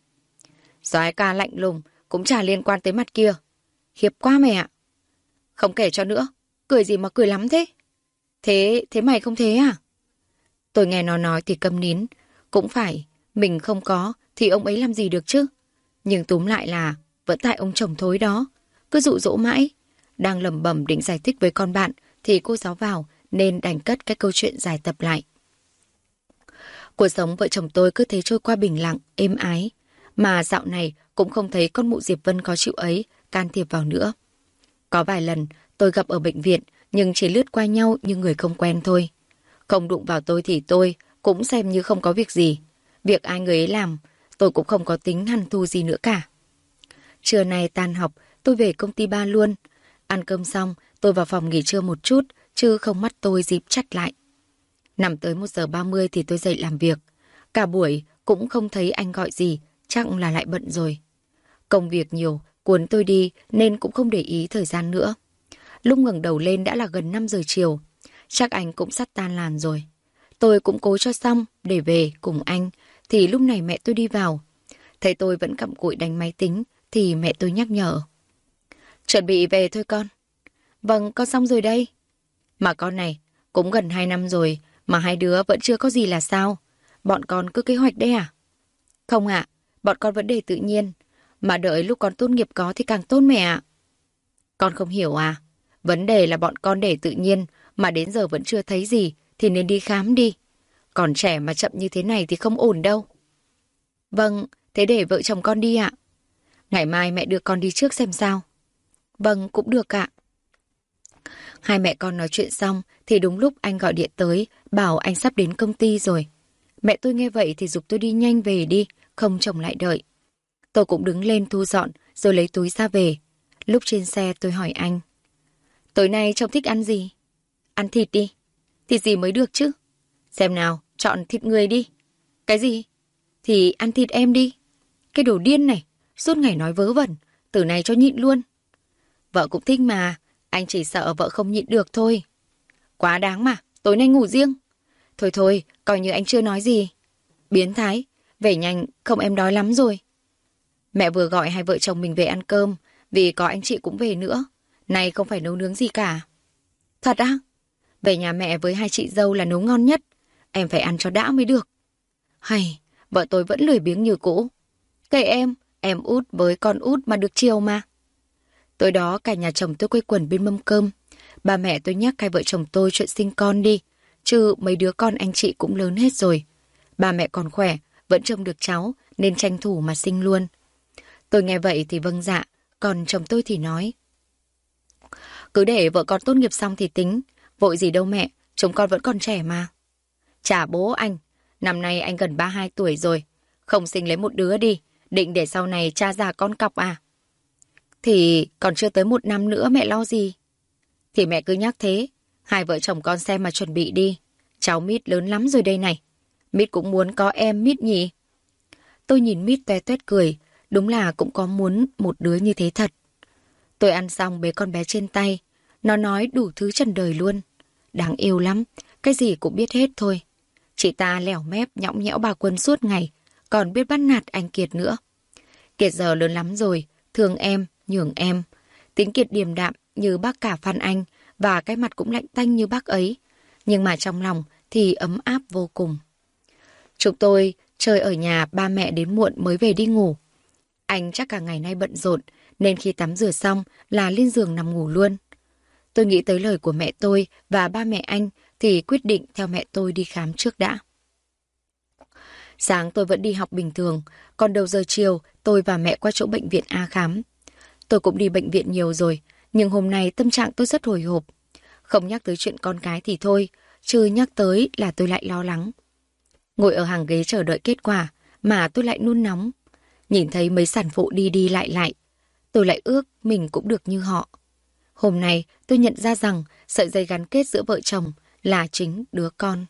Soái ca lạnh lùng cũng chả liên quan tới mặt kia. Khiếp quá mày ạ. Không kể cho nữa. Cười gì mà cười lắm thế? Thế, thế mày không thế à? Tôi nghe nó nói thì câm nín. Cũng phải, mình không có thì ông ấy làm gì được chứ? Nhưng túm lại là vẫn tại ông chồng thối đó. Cứ dụ dỗ mãi. Đang lầm bẩm định giải thích với con bạn thì cô giáo vào nên đành cất cái câu chuyện dài tập lại. Cuộc sống vợ chồng tôi cứ thế trôi qua bình lặng, êm ái. Mà dạo này cũng không thấy con mụ Diệp Vân có chịu ấy can thiệp vào nữa. Có vài lần tôi gặp ở bệnh viện nhưng chỉ lướt qua nhau như người không quen thôi. Không đụng vào tôi thì tôi cũng xem như không có việc gì. Việc ai người ấy làm tôi cũng không có tính hằn thu gì nữa cả. Trưa nay tan học tôi về công ty ba luôn. Ăn cơm xong tôi vào phòng nghỉ trưa một chút chứ không mắt tôi dịp chặt lại. Nằm tới 1 giờ 30 thì tôi dậy làm việc. Cả buổi cũng không thấy anh gọi gì, chắc là lại bận rồi. Công việc nhiều, cuốn tôi đi nên cũng không để ý thời gian nữa. Lúc ngẩng đầu lên đã là gần 5 giờ chiều. Chắc anh cũng sắp tan làn rồi. Tôi cũng cố cho xong để về cùng anh. Thì lúc này mẹ tôi đi vào. Thấy tôi vẫn cặm cụi đánh máy tính thì mẹ tôi nhắc nhở. Chuẩn bị về thôi con. Vâng, con xong rồi đây. Mà con này, cũng gần 2 năm rồi mà hai đứa vẫn chưa có gì là sao? Bọn con cứ kế hoạch đấy à? Không ạ, bọn con vẫn để tự nhiên. Mà đợi lúc con tốt nghiệp có thì càng tốt mẹ ạ. Con không hiểu à? Vấn đề là bọn con để tự nhiên mà đến giờ vẫn chưa thấy gì thì nên đi khám đi. Còn trẻ mà chậm như thế này thì không ổn đâu. Vâng, thế để vợ chồng con đi ạ. Ngày mai mẹ đưa con đi trước xem sao. Vâng, cũng được ạ. Hai mẹ con nói chuyện xong thì đúng lúc anh gọi điện tới, bảo anh sắp đến công ty rồi. Mẹ tôi nghe vậy thì dục tôi đi nhanh về đi, không chồng lại đợi. Tôi cũng đứng lên thu dọn rồi lấy túi ra về. Lúc trên xe tôi hỏi anh. Tối nay chồng thích ăn gì? Ăn thịt đi. Thịt gì mới được chứ? Xem nào, chọn thịt người đi. Cái gì? Thì ăn thịt em đi. Cái đồ điên này, suốt ngày nói vớ vẩn, từ này cho nhịn luôn. Vợ cũng thích mà, anh chỉ sợ vợ không nhịn được thôi. Quá đáng mà, tối nay ngủ riêng. Thôi thôi, coi như anh chưa nói gì. Biến thái, về nhanh, không em đói lắm rồi. Mẹ vừa gọi hai vợ chồng mình về ăn cơm, vì có anh chị cũng về nữa. Này không phải nấu nướng gì cả. Thật á? Về nhà mẹ với hai chị dâu là nấu ngon nhất. Em phải ăn cho đã mới được. Hay, vợ tôi vẫn lười biếng như cũ. Kệ em, em út với con út mà được chiều mà. Tối đó cả nhà chồng tôi quây quần bên mâm cơm. Ba mẹ tôi nhắc hai vợ chồng tôi chuyện sinh con đi. Chứ mấy đứa con anh chị cũng lớn hết rồi. Ba mẹ còn khỏe, vẫn trông được cháu, nên tranh thủ mà sinh luôn. Tôi nghe vậy thì vâng dạ, còn chồng tôi thì nói. Cứ để vợ con tốt nghiệp xong thì tính, vội gì đâu mẹ, chúng con vẫn còn trẻ mà. Chả bố anh, năm nay anh gần 32 tuổi rồi, không sinh lấy một đứa đi, định để sau này cha già con cọc à? Thì còn chưa tới một năm nữa mẹ lo gì? Thì mẹ cứ nhắc thế, hai vợ chồng con xem mà chuẩn bị đi. Cháu Mít lớn lắm rồi đây này. Mít cũng muốn có em Mít nhỉ? Tôi nhìn Mít toe toét cười, đúng là cũng có muốn một đứa như thế thật. Tôi ăn xong bế con bé trên tay, nó nói đủ thứ trần đời luôn. Đáng yêu lắm, cái gì cũng biết hết thôi. Chị ta lẻo mép nhõng nhẽo bà Quân suốt ngày, còn biết bắt nạt anh Kiệt nữa. Kiệt giờ lớn lắm rồi, thương em, nhường em. Tính Kiệt điềm đạm như bác cả Phan Anh và cái mặt cũng lạnh tanh như bác ấy. Nhưng mà trong lòng thì ấm áp vô cùng. Chúng tôi chơi ở nhà ba mẹ đến muộn mới về đi ngủ. Anh chắc cả ngày nay bận rộn nên khi tắm rửa xong là lên giường nằm ngủ luôn. Tôi nghĩ tới lời của mẹ tôi và ba mẹ anh thì quyết định theo mẹ tôi đi khám trước đã. Sáng tôi vẫn đi học bình thường, còn đầu giờ chiều tôi và mẹ qua chỗ bệnh viện A khám. Tôi cũng đi bệnh viện nhiều rồi, nhưng hôm nay tâm trạng tôi rất hồi hộp. Không nhắc tới chuyện con cái thì thôi, chứ nhắc tới là tôi lại lo lắng. Ngồi ở hàng ghế chờ đợi kết quả, mà tôi lại nôn nóng. Nhìn thấy mấy sản phụ đi đi lại lại, tôi lại ước mình cũng được như họ. Hôm nay tôi nhận ra rằng sợi dây gắn kết giữa vợ chồng là chính đứa con.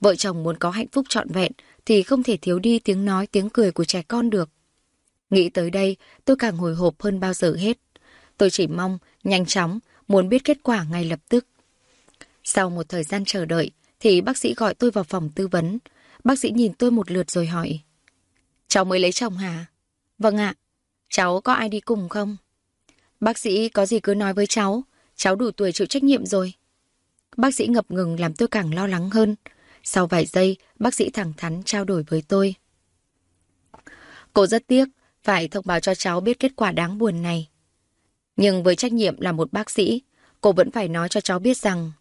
Vợ chồng muốn có hạnh phúc trọn vẹn thì không thể thiếu đi tiếng nói tiếng cười của trẻ con được. Nghĩ tới đây tôi càng hồi hộp hơn bao giờ hết. Tôi chỉ mong nhanh chóng muốn biết kết quả ngay lập tức. Sau một thời gian chờ đợi thì bác sĩ gọi tôi vào phòng tư vấn. Bác sĩ nhìn tôi một lượt rồi hỏi. Cháu mới lấy chồng hả? Vâng ạ. Cháu có ai đi cùng không? Bác sĩ có gì cứ nói với cháu. Cháu đủ tuổi chịu trách nhiệm rồi. Bác sĩ ngập ngừng làm tôi càng lo lắng hơn. Sau vài giây, bác sĩ thẳng thắn trao đổi với tôi. Cô rất tiếc, phải thông báo cho cháu biết kết quả đáng buồn này. Nhưng với trách nhiệm là một bác sĩ, cô vẫn phải nói cho cháu biết rằng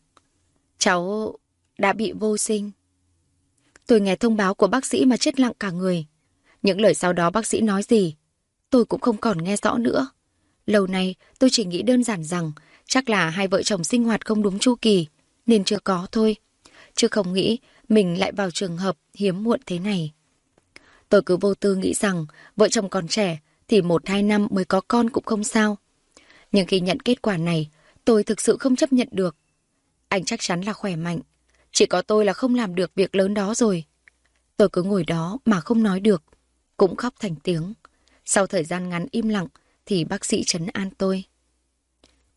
cháu đã bị vô sinh. Tôi nghe thông báo của bác sĩ mà chết lặng cả người. Những lời sau đó bác sĩ nói gì, tôi cũng không còn nghe rõ nữa. Lâu nay tôi chỉ nghĩ đơn giản rằng chắc là hai vợ chồng sinh hoạt không đúng chu kỳ, nên chưa có thôi. Chứ không nghĩ mình lại vào trường hợp hiếm muộn thế này. Tôi cứ vô tư nghĩ rằng vợ chồng còn trẻ thì một hai năm mới có con cũng không sao. Nhưng khi nhận kết quả này, tôi thực sự không chấp nhận được. Anh chắc chắn là khỏe mạnh. Chỉ có tôi là không làm được việc lớn đó rồi. Tôi cứ ngồi đó mà không nói được. Cũng khóc thành tiếng. Sau thời gian ngắn im lặng thì bác sĩ trấn an tôi.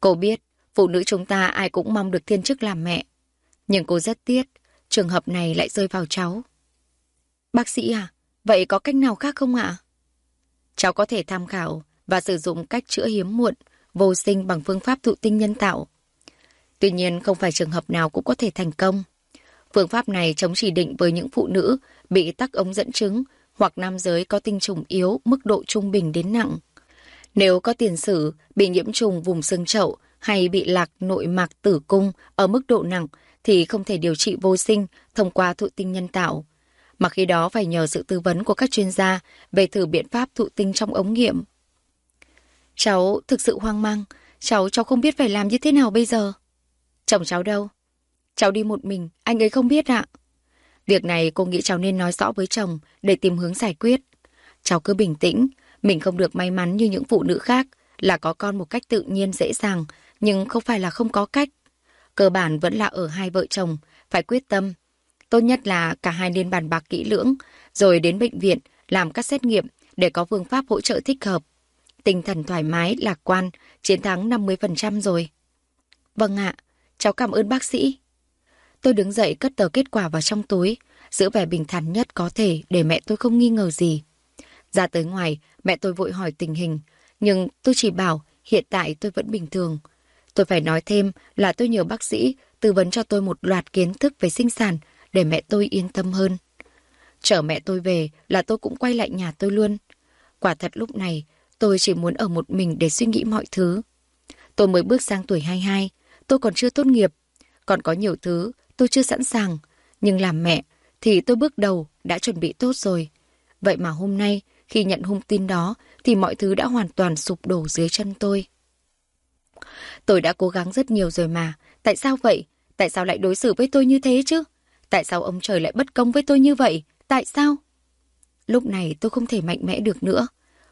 Cô biết, phụ nữ chúng ta ai cũng mong được thiên chức làm mẹ. Nhưng cô rất tiếc, trường hợp này lại rơi vào cháu. Bác sĩ à, vậy có cách nào khác không ạ? Cháu có thể tham khảo và sử dụng cách chữa hiếm muộn, vô sinh bằng phương pháp thụ tinh nhân tạo. Tuy nhiên không phải trường hợp nào cũng có thể thành công. Phương pháp này chống chỉ định với những phụ nữ bị tắc ống dẫn trứng hoặc nam giới có tinh trùng yếu mức độ trung bình đến nặng. Nếu có tiền sử bị nhiễm trùng vùng xương chậu hay bị lạc nội mạc tử cung ở mức độ nặng thì không thể điều trị vô sinh thông qua thụ tinh nhân tạo. Mà khi đó phải nhờ sự tư vấn của các chuyên gia về thử biện pháp thụ tinh trong ống nghiệm. Cháu thực sự hoang mang, cháu cháu không biết phải làm như thế nào bây giờ. Chồng cháu đâu? Cháu đi một mình, anh ấy không biết ạ. Việc này cô nghĩ cháu nên nói rõ với chồng để tìm hướng giải quyết. Cháu cứ bình tĩnh, mình không được may mắn như những phụ nữ khác là có con một cách tự nhiên dễ dàng, nhưng không phải là không có cách. Cơ bản vẫn là ở hai vợ chồng, phải quyết tâm. Tốt nhất là cả hai nên bàn bạc kỹ lưỡng, rồi đến bệnh viện làm các xét nghiệm để có phương pháp hỗ trợ thích hợp. Tinh thần thoải mái, lạc quan, chiến thắng 50% rồi. Vâng ạ, cháu cảm ơn bác sĩ. Tôi đứng dậy cất tờ kết quả vào trong túi, giữ vẻ bình thản nhất có thể để mẹ tôi không nghi ngờ gì. Ra tới ngoài, mẹ tôi vội hỏi tình hình, nhưng tôi chỉ bảo hiện tại tôi vẫn bình thường. Tôi phải nói thêm là tôi nhờ bác sĩ tư vấn cho tôi một loạt kiến thức về sinh sản để mẹ tôi yên tâm hơn. Chở mẹ tôi về là tôi cũng quay lại nhà tôi luôn. Quả thật lúc này, tôi chỉ muốn ở một mình để suy nghĩ mọi thứ. Tôi mới bước sang tuổi 22, tôi còn chưa tốt nghiệp. Còn có nhiều thứ tôi chưa sẵn sàng. Nhưng làm mẹ thì tôi bước đầu đã chuẩn bị tốt rồi. Vậy mà hôm nay, khi nhận hung tin đó, thì mọi thứ đã hoàn toàn sụp đổ dưới chân tôi. Tôi đã cố gắng rất nhiều rồi mà. Tại sao vậy? Tại sao lại đối xử với tôi như thế chứ? Tại sao ông trời lại bất công với tôi như vậy? Tại sao? Lúc này tôi không thể mạnh mẽ được nữa.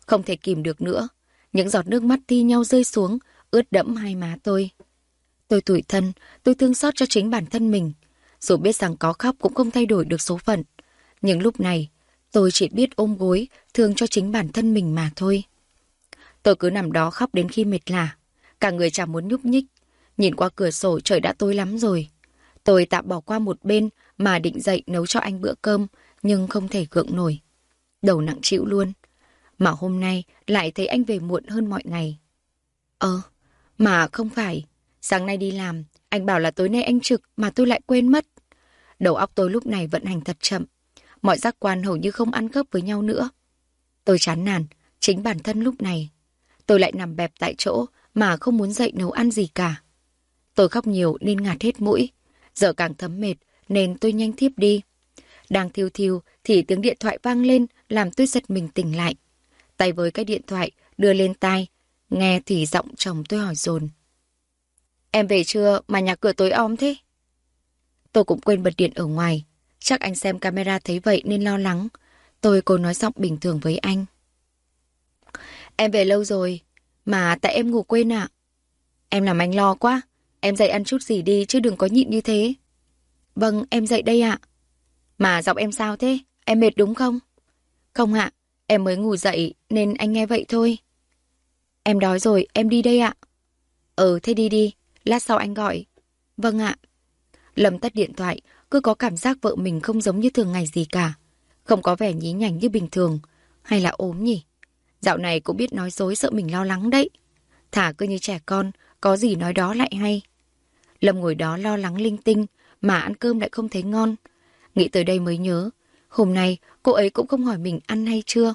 Không thể kìm được nữa. Những giọt nước mắt thi nhau rơi xuống, ướt đẫm hai má tôi. Tôi tủi thân, tôi thương xót cho chính bản thân mình. Dù biết rằng có khóc cũng không thay đổi được số phận. Nhưng lúc này, tôi chỉ biết ôm gối, thương cho chính bản thân mình mà thôi. Tôi cứ nằm đó khóc đến khi mệt lả. Cả người chẳng muốn nhúc nhích. Nhìn qua cửa sổ trời đã tối lắm rồi. Tôi tạm bỏ qua một bên mà định dậy nấu cho anh bữa cơm, nhưng không thể gượng nổi. Đầu nặng chịu luôn. Mà hôm nay lại thấy anh về muộn hơn mọi ngày. Ờ, mà không phải. Sáng nay đi làm, anh bảo là tối nay anh trực mà tôi lại quên mất. Đầu óc tôi lúc này vận hành thật chậm. Mọi giác quan hầu như không ăn khớp với nhau nữa. Tôi chán nản, chính bản thân lúc này. Tôi lại nằm bẹp tại chỗ mà không muốn dậy nấu ăn gì cả. Tôi khóc nhiều nên ngạt hết mũi. Giờ càng thấm mệt nên tôi nhanh thiếp đi. Đang thiêu thiêu thì tiếng điện thoại vang lên làm tôi giật mình tỉnh lại. Tay với cái điện thoại đưa lên tai. Nghe thì giọng chồng tôi hỏi dồn Em về chưa mà nhà cửa tối om thế? Tôi cũng quên bật điện ở ngoài. Chắc anh xem camera thấy vậy nên lo lắng. Tôi cố nói giọng bình thường với anh. Em về lâu rồi, mà tại em ngủ quên ạ. Em làm anh lo quá. Em dậy ăn chút gì đi chứ đừng có nhịn như thế. Vâng, em dậy đây ạ. Mà giọng em sao thế? Em mệt đúng không? Không ạ, em mới ngủ dậy nên anh nghe vậy thôi. Em đói rồi, em đi đây ạ. Ừ, thế đi đi, lát sau anh gọi. Vâng ạ. Lâm tắt điện thoại, cứ có cảm giác vợ mình không giống như thường ngày gì cả. Không có vẻ nhí nhảnh như bình thường. Hay là ốm nhỉ? Dạo này cũng biết nói dối sợ mình lo lắng đấy. Thả cứ như trẻ con, có gì nói đó lại hay. Lâm ngồi đó lo lắng linh tinh, mà ăn cơm lại không thấy ngon. Nghĩ tới đây mới nhớ, hôm nay cô ấy cũng không hỏi mình ăn hay chưa,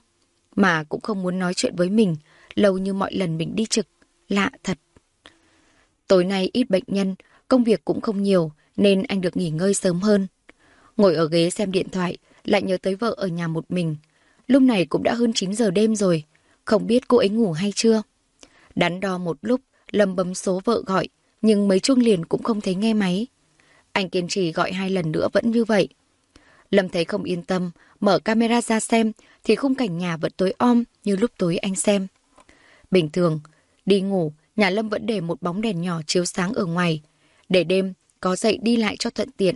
mà cũng không muốn nói chuyện với mình, lâu như mọi lần mình đi trực. Lạ thật. Tối nay ít bệnh nhân, công việc cũng không nhiều, nên anh được nghỉ ngơi sớm hơn. Ngồi ở ghế xem điện thoại, lại nhớ tới vợ ở nhà một mình. Lúc này cũng đã hơn 9 giờ đêm rồi, không biết cô ấy ngủ hay chưa. Đắn đo một lúc, Lâm bấm số vợ gọi, nhưng mấy chuông liền cũng không thấy nghe máy. Anh kiên trì gọi hai lần nữa vẫn như vậy. Lâm thấy không yên tâm, mở camera ra xem, thì khung cảnh nhà vẫn tối om như lúc tối anh xem. Bình thường, đi ngủ, nhà Lâm vẫn để một bóng đèn nhỏ chiếu sáng ở ngoài, để đêm có dậy đi lại cho thuận tiện.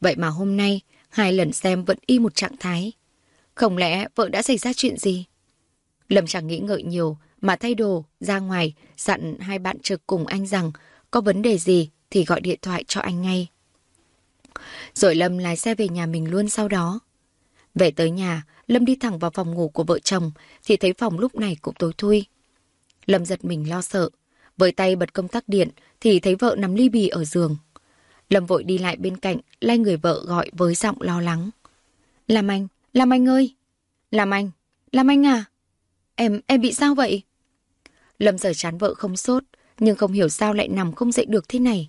Vậy mà hôm nay, hai lần xem vẫn y một trạng thái. Không lẽ vợ đã xảy ra chuyện gì? Lâm chẳng nghĩ ngợi nhiều, mà thay đồ, ra ngoài, dặn hai bạn trực cùng anh rằng có vấn đề gì thì gọi điện thoại cho anh ngay. Rồi Lâm lái xe về nhà mình luôn sau đó. Về tới nhà, Lâm đi thẳng vào phòng ngủ của vợ chồng thì thấy phòng lúc này cũng tối thui. Lâm giật mình lo sợ. Với tay bật công tắc điện thì thấy vợ nằm ly bì ở giường. Lâm vội đi lại bên cạnh, lay người vợ gọi với giọng lo lắng. Làm anh, làm anh ơi! Làm anh, làm anh à! Em, em bị sao vậy? Lâm giờ chán vợ không sốt, nhưng không hiểu sao lại nằm không dậy được thế này.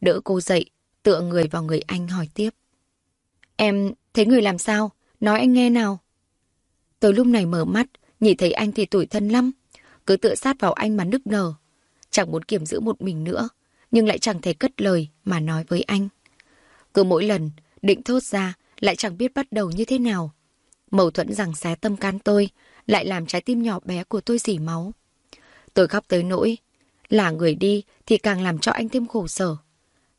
Đỡ cô dậy, tựa người vào người anh hỏi tiếp. Em thấy người làm sao? Nói anh nghe nào. tôi lúc này mở mắt, nhìn thấy anh thì tủi thân lắm. Cứ tựa sát vào anh mà nức nở. Chẳng muốn kiểm giữ một mình nữa, nhưng lại chẳng thể cất lời mà nói với anh. Cứ mỗi lần, định thốt ra, lại chẳng biết bắt đầu như thế nào. Mâu thuẫn rằng xé tâm can tôi, lại làm trái tim nhỏ bé của tôi dỉ máu. Tôi khóc tới nỗi, là người đi thì càng làm cho anh thêm khổ sở.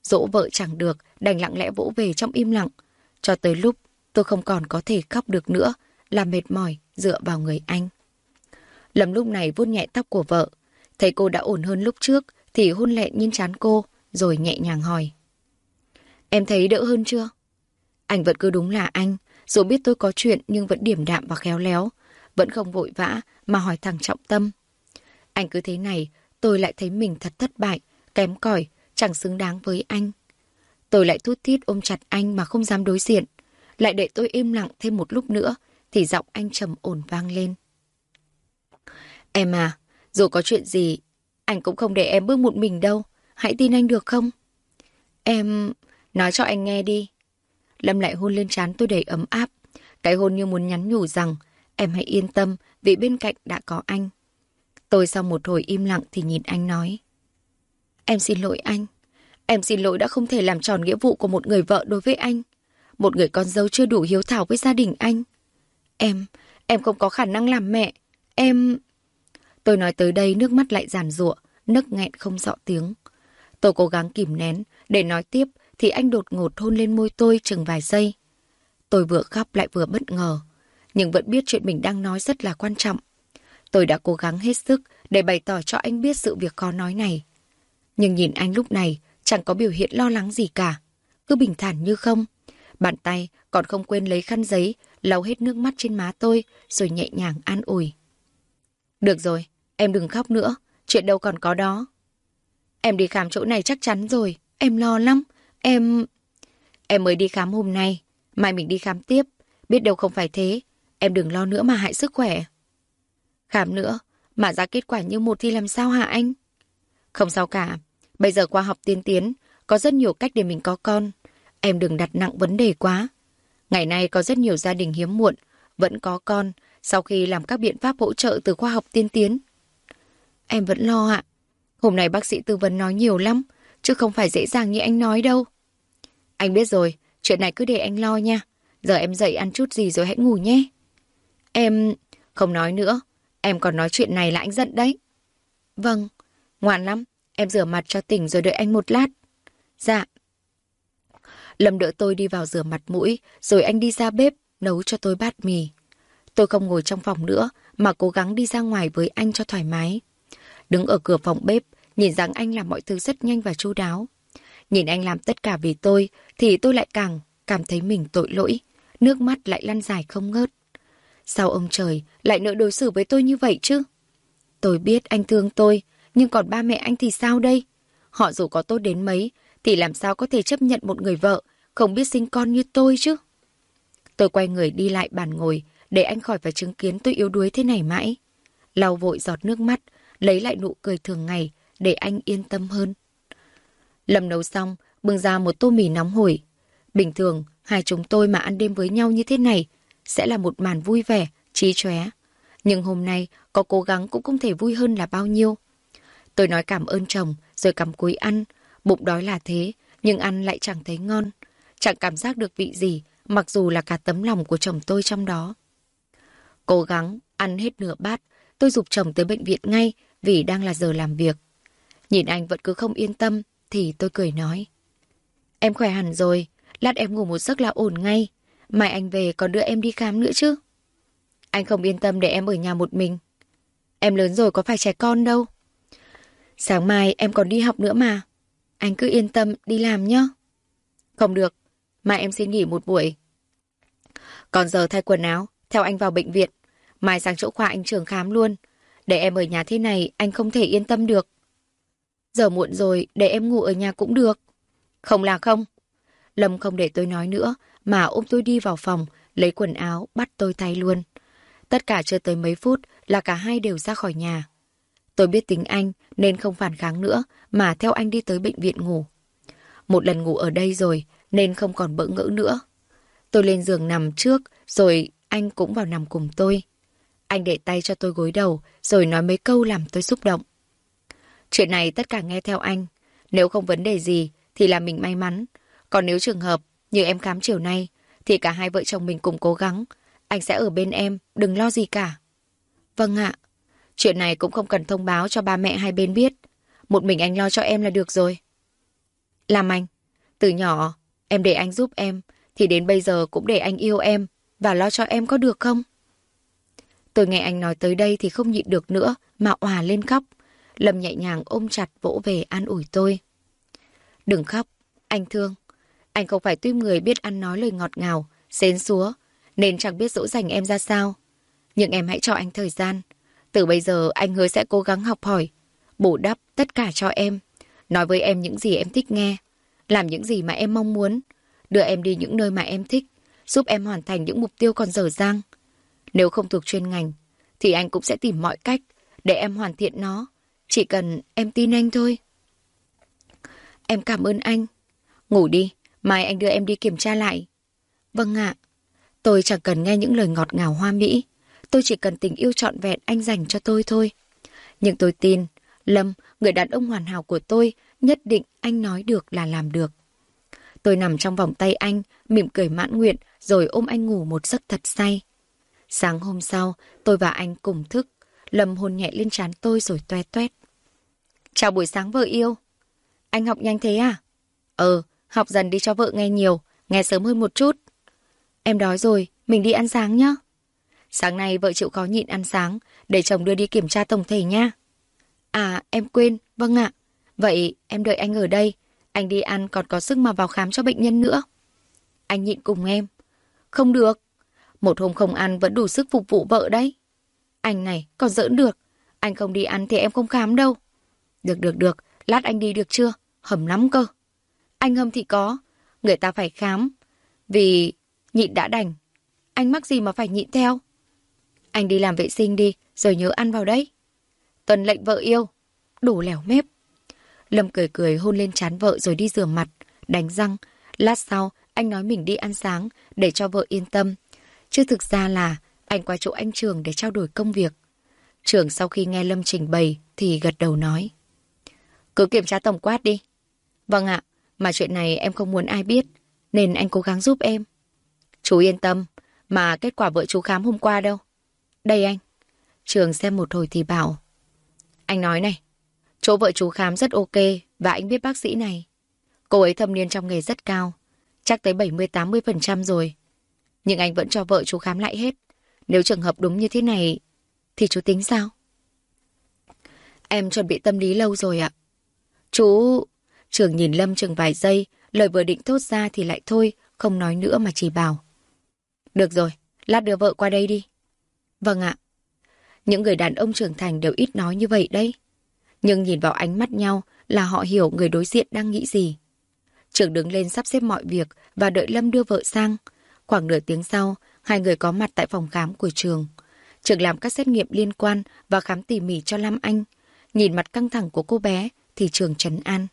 Dỗ vợ chẳng được, đành lặng lẽ vỗ về trong im lặng. Cho tới lúc tôi không còn có thể khóc được nữa, là mệt mỏi dựa vào người anh. Lầm lúc này vuốt nhẹ tóc của vợ. Thấy cô đã ổn hơn lúc trước thì hôn lẹn nhìn chán cô, rồi nhẹ nhàng hỏi. Em thấy đỡ hơn chưa? Anh vẫn cứ đúng là anh, dù biết tôi có chuyện nhưng vẫn điểm đạm và khéo léo, vẫn không vội vã mà hỏi thẳng trọng tâm. Anh cứ thế này, tôi lại thấy mình thật thất bại, kém cỏi, chẳng xứng đáng với anh. Tôi lại thút thít ôm chặt anh mà không dám đối diện. Lại để tôi im lặng thêm một lúc nữa, thì giọng anh trầm ổn vang lên. Em à, dù có chuyện gì, anh cũng không để em bước một mình đâu. Hãy tin anh được không? Em... Nói cho anh nghe đi. Lâm lại hôn lên trán tôi đầy ấm áp. Cái hôn như muốn nhắn nhủ rằng em hãy yên tâm vì bên cạnh đã có anh. Tôi sau một hồi im lặng thì nhìn anh nói. Em xin lỗi anh. Em xin lỗi đã không thể làm tròn nghĩa vụ của một người vợ đối với anh. Một người con dâu chưa đủ hiếu thảo với gia đình anh. Em, em không có khả năng làm mẹ. Em... Tôi nói tới đây nước mắt lại giàn giụa, nức nghẹn không rõ tiếng. Tôi cố gắng kìm nén, để nói tiếp thì anh đột ngột hôn lên môi tôi chừng vài giây. Tôi vừa khóc lại vừa bất ngờ, nhưng vẫn biết chuyện mình đang nói rất là quan trọng. Tôi đã cố gắng hết sức để bày tỏ cho anh biết sự việc khó nói này. Nhưng nhìn anh lúc này chẳng có biểu hiện lo lắng gì cả, cứ bình thản như không. Bàn tay còn không quên lấy khăn giấy lau hết nước mắt trên má tôi rồi nhẹ nhàng an ủi. Được rồi, em đừng khóc nữa, chuyện đâu còn có đó. Em đi khám chỗ này chắc chắn rồi, em lo lắm, em... Em mới đi khám hôm nay, mai mình đi khám tiếp, biết đâu không phải thế, em đừng lo nữa mà hại sức khỏe. Khám nữa, mà ra kết quả như một thì làm sao hả anh? Không sao cả, bây giờ khoa học tiên tiến, có rất nhiều cách để mình có con. Em đừng đặt nặng vấn đề quá. Ngày nay có rất nhiều gia đình hiếm muộn, vẫn có con, sau khi làm các biện pháp hỗ trợ từ khoa học tiên tiến. Em vẫn lo ạ. Hôm nay bác sĩ tư vấn nói nhiều lắm, chứ không phải dễ dàng như anh nói đâu. Anh biết rồi, chuyện này cứ để anh lo nha. Giờ em dậy ăn chút gì rồi hãy ngủ nhé. Em... Không nói nữa. Em còn nói chuyện này là anh giận đấy. Vâng. Ngoan lắm. Em rửa mặt cho tỉnh rồi đợi anh một lát. Dạ. Lâm đỡ tôi đi vào rửa mặt mũi, rồi anh đi ra bếp, nấu cho tôi bát mì. Tôi không ngồi trong phòng nữa, mà cố gắng đi ra ngoài với anh cho thoải mái. Đứng ở cửa phòng bếp, nhìn rằng anh làm mọi thứ rất nhanh và chu đáo. Nhìn anh làm tất cả vì tôi, thì tôi lại càng cảm thấy mình tội lỗi. Nước mắt lại lăn dài không ngớt. Sao ông trời lại nỡ đối xử với tôi như vậy chứ? Tôi biết anh thương tôi, nhưng còn ba mẹ anh thì sao đây? Họ dù có tốt đến mấy, thì làm sao có thể chấp nhận một người vợ không biết sinh con như tôi chứ? Tôi quay người đi lại bàn ngồi, để anh khỏi phải chứng kiến tôi yếu đuối thế này mãi. Lau vội giọt nước mắt, lấy lại nụ cười thường ngày, để anh yên tâm hơn. Lâm nấu xong, bưng ra một tô mì nóng hổi. Bình thường, hai chúng tôi mà ăn đêm với nhau như thế này, sẽ là một màn vui vẻ, trí chóe. Nhưng hôm nay, có cố gắng cũng không thể vui hơn là bao nhiêu. Tôi nói cảm ơn chồng, rồi cầm cúi ăn. Bụng đói là thế, nhưng ăn lại chẳng thấy ngon. Chẳng cảm giác được vị gì, mặc dù là cả tấm lòng của chồng tôi trong đó. Cố gắng, ăn hết nửa bát, tôi dục chồng tới bệnh viện ngay vì đang là giờ làm việc. Nhìn anh vẫn cứ không yên tâm, thì tôi cười nói. Em khỏe hẳn rồi, lát em ngủ một giấc là ổn ngay. Mai anh về còn đưa em đi khám nữa chứ. Anh không yên tâm để em ở nhà một mình. Em lớn rồi có phải trẻ con đâu. Sáng mai em còn đi học nữa mà. Anh cứ yên tâm đi làm nhé. Không được, mai em xin nghỉ một buổi. Còn giờ thay quần áo, theo anh vào bệnh viện. Mai sang chỗ khoa anh trường khám luôn. Để em ở nhà thế này anh không thể yên tâm được. Giờ muộn rồi, để em ngủ ở nhà cũng được. Không là không. Lâm không để tôi nói nữa, mà ôm tôi đi vào phòng, lấy quần áo, bắt tôi tay luôn. Tất cả chưa tới mấy phút là cả hai đều ra khỏi nhà. Tôi biết tính anh nên không phản kháng nữa mà theo anh đi tới bệnh viện ngủ. Một lần ngủ ở đây rồi nên không còn bỡ ngỡ nữa. Tôi lên giường nằm trước rồi anh cũng vào nằm cùng tôi. Anh để tay cho tôi gối đầu rồi nói mấy câu làm tôi xúc động. Chuyện này tất cả nghe theo anh. Nếu không vấn đề gì thì là mình may mắn. Còn nếu trường hợp như em khám chiều nay thì cả hai vợ chồng mình cùng cố gắng. Anh sẽ ở bên em, đừng lo gì cả. Vâng ạ. Chuyện này cũng không cần thông báo cho ba mẹ hai bên biết. Một mình anh lo cho em là được rồi. Làm anh. Từ nhỏ, em để anh giúp em, thì đến bây giờ cũng để anh yêu em và lo cho em có được không? Tôi nghe anh nói tới đây thì không nhịn được nữa mà òa lên khóc. Lâm nhẹ nhàng ôm chặt vỗ về an ủi tôi. Đừng khóc, anh thương. Anh không phải tuyêm người biết ăn nói lời ngọt ngào, xến xúa, nên chẳng biết dỗ dành em ra sao. Nhưng em hãy cho anh thời gian. Từ bây giờ anh hứa sẽ cố gắng học hỏi, bổ đắp tất cả cho em. Nói với em những gì em thích nghe. làm những gì mà em mong muốn, đưa em đi những nơi mà em thích, giúp em hoàn thành những mục tiêu còn dở dang. Nếu không thuộc chuyên ngành, thì anh cũng sẽ tìm mọi cách để em hoàn thiện nó. Chỉ cần em tin anh thôi. Em cảm ơn anh. Ngủ đi, mai anh đưa em đi kiểm tra lại. Vâng ạ. Tôi chẳng cần nghe những lời ngọt ngào hoa mỹ. Tôi chỉ cần tình yêu trọn vẹn anh dành cho tôi thôi. Nhưng tôi tin, Lâm, người đàn ông hoàn hảo của tôi, nhất định anh nói được là làm được. Tôi nằm trong vòng tay anh, mỉm cười mãn nguyện, rồi ôm anh ngủ một giấc thật say. Sáng hôm sau, tôi và anh cùng thức. Lâm hôn nhẹ lên trán tôi rồi toe toét. Chào buổi sáng vợ yêu. Anh học nhanh thế à? Ờ, học dần đi cho vợ nghe nhiều, nghe sớm hơn một chút. Em đói rồi, mình đi ăn sáng nhá. Sáng nay vợ chịu khó nhịn ăn sáng, để chồng đưa đi kiểm tra tổng thể nha. À, em quên, vâng ạ. Vậy em đợi anh ở đây, anh đi ăn còn có sức mà vào khám cho bệnh nhân nữa. Anh nhịn cùng em. Không được. Một hôm không ăn vẫn đủ sức phục vụ vợ đấy. Anh này, còn giỡn được. Anh không đi ăn thì em không khám đâu. Được được được, lát anh đi được chưa? Hầm lắm cơ. Anh hâm thì có, người ta phải khám. Vì nhịn đã đành. Anh mắc gì mà phải nhịn theo? Anh đi làm vệ sinh đi, rồi nhớ ăn vào đấy. Tuần lệnh vợ yêu. Đủ lẻo mép. Lâm cười cười hôn lên chán vợ rồi đi rửa mặt, đánh răng. Lát sau, anh nói mình đi ăn sáng để cho vợ yên tâm. Chứ thực ra là anh qua chỗ anh Trường để trao đổi công việc. Trường sau khi nghe Lâm trình bày thì gật đầu nói. Cứ kiểm tra tổng quát đi. Vâng ạ, mà chuyện này em không muốn ai biết, nên anh cố gắng giúp em. Chú yên tâm, mà kết quả vợ chú khám hôm qua đâu. Đây anh. Trường xem một hồi thì bảo. Anh nói này, chỗ vợ chú khám rất ok và anh biết bác sĩ này. Cô ấy thâm niên trong nghề rất cao, chắc tới 70-80% rồi. Nhưng anh vẫn cho vợ chú khám lại hết. Nếu trường hợp đúng như thế này, thì chú tính sao? Em chuẩn bị tâm lý lâu rồi ạ. Chú... Trường nhìn Lâm chừng vài giây, lời vừa định thốt ra thì lại thôi, không nói nữa mà chỉ bảo. Được rồi, lát đưa vợ qua đây đi. Vâng ạ. Những người đàn ông trưởng thành đều ít nói như vậy đấy. Nhưng nhìn vào ánh mắt nhau là họ hiểu người đối diện đang nghĩ gì. Trường đứng lên sắp xếp mọi việc và đợi Lâm đưa vợ sang. Khoảng nửa tiếng sau, hai người có mặt tại phòng khám của trường. Trường làm các xét nghiệm liên quan và khám tỉ mỉ cho Lam Anh. Nhìn mặt căng thẳng của cô bé thì trường trấn an.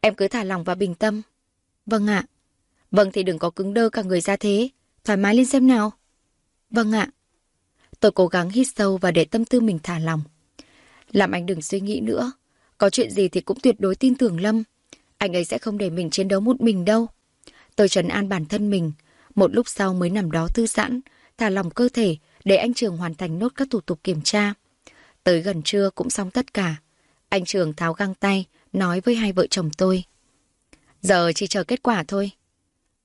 Em cứ thả lòng và bình tâm. Vâng ạ. Vâng thì đừng có cứng đơ cả người ra thế. Thoải mái lên xem nào. Vâng ạ. Tôi cố gắng hít sâu và để tâm tư mình thả lòng. Làm anh đừng suy nghĩ nữa. Có chuyện gì thì cũng tuyệt đối tin tưởng Lâm. Anh ấy sẽ không để mình chiến đấu một mình đâu. Tôi trấn an bản thân mình. Một lúc sau mới nằm đó thư giãn, thả lòng cơ thể để anh Trường hoàn thành nốt các thủ tục kiểm tra. Tới gần trưa cũng xong tất cả. Anh Trường tháo găng tay, nói với hai vợ chồng tôi. Giờ chỉ chờ kết quả thôi.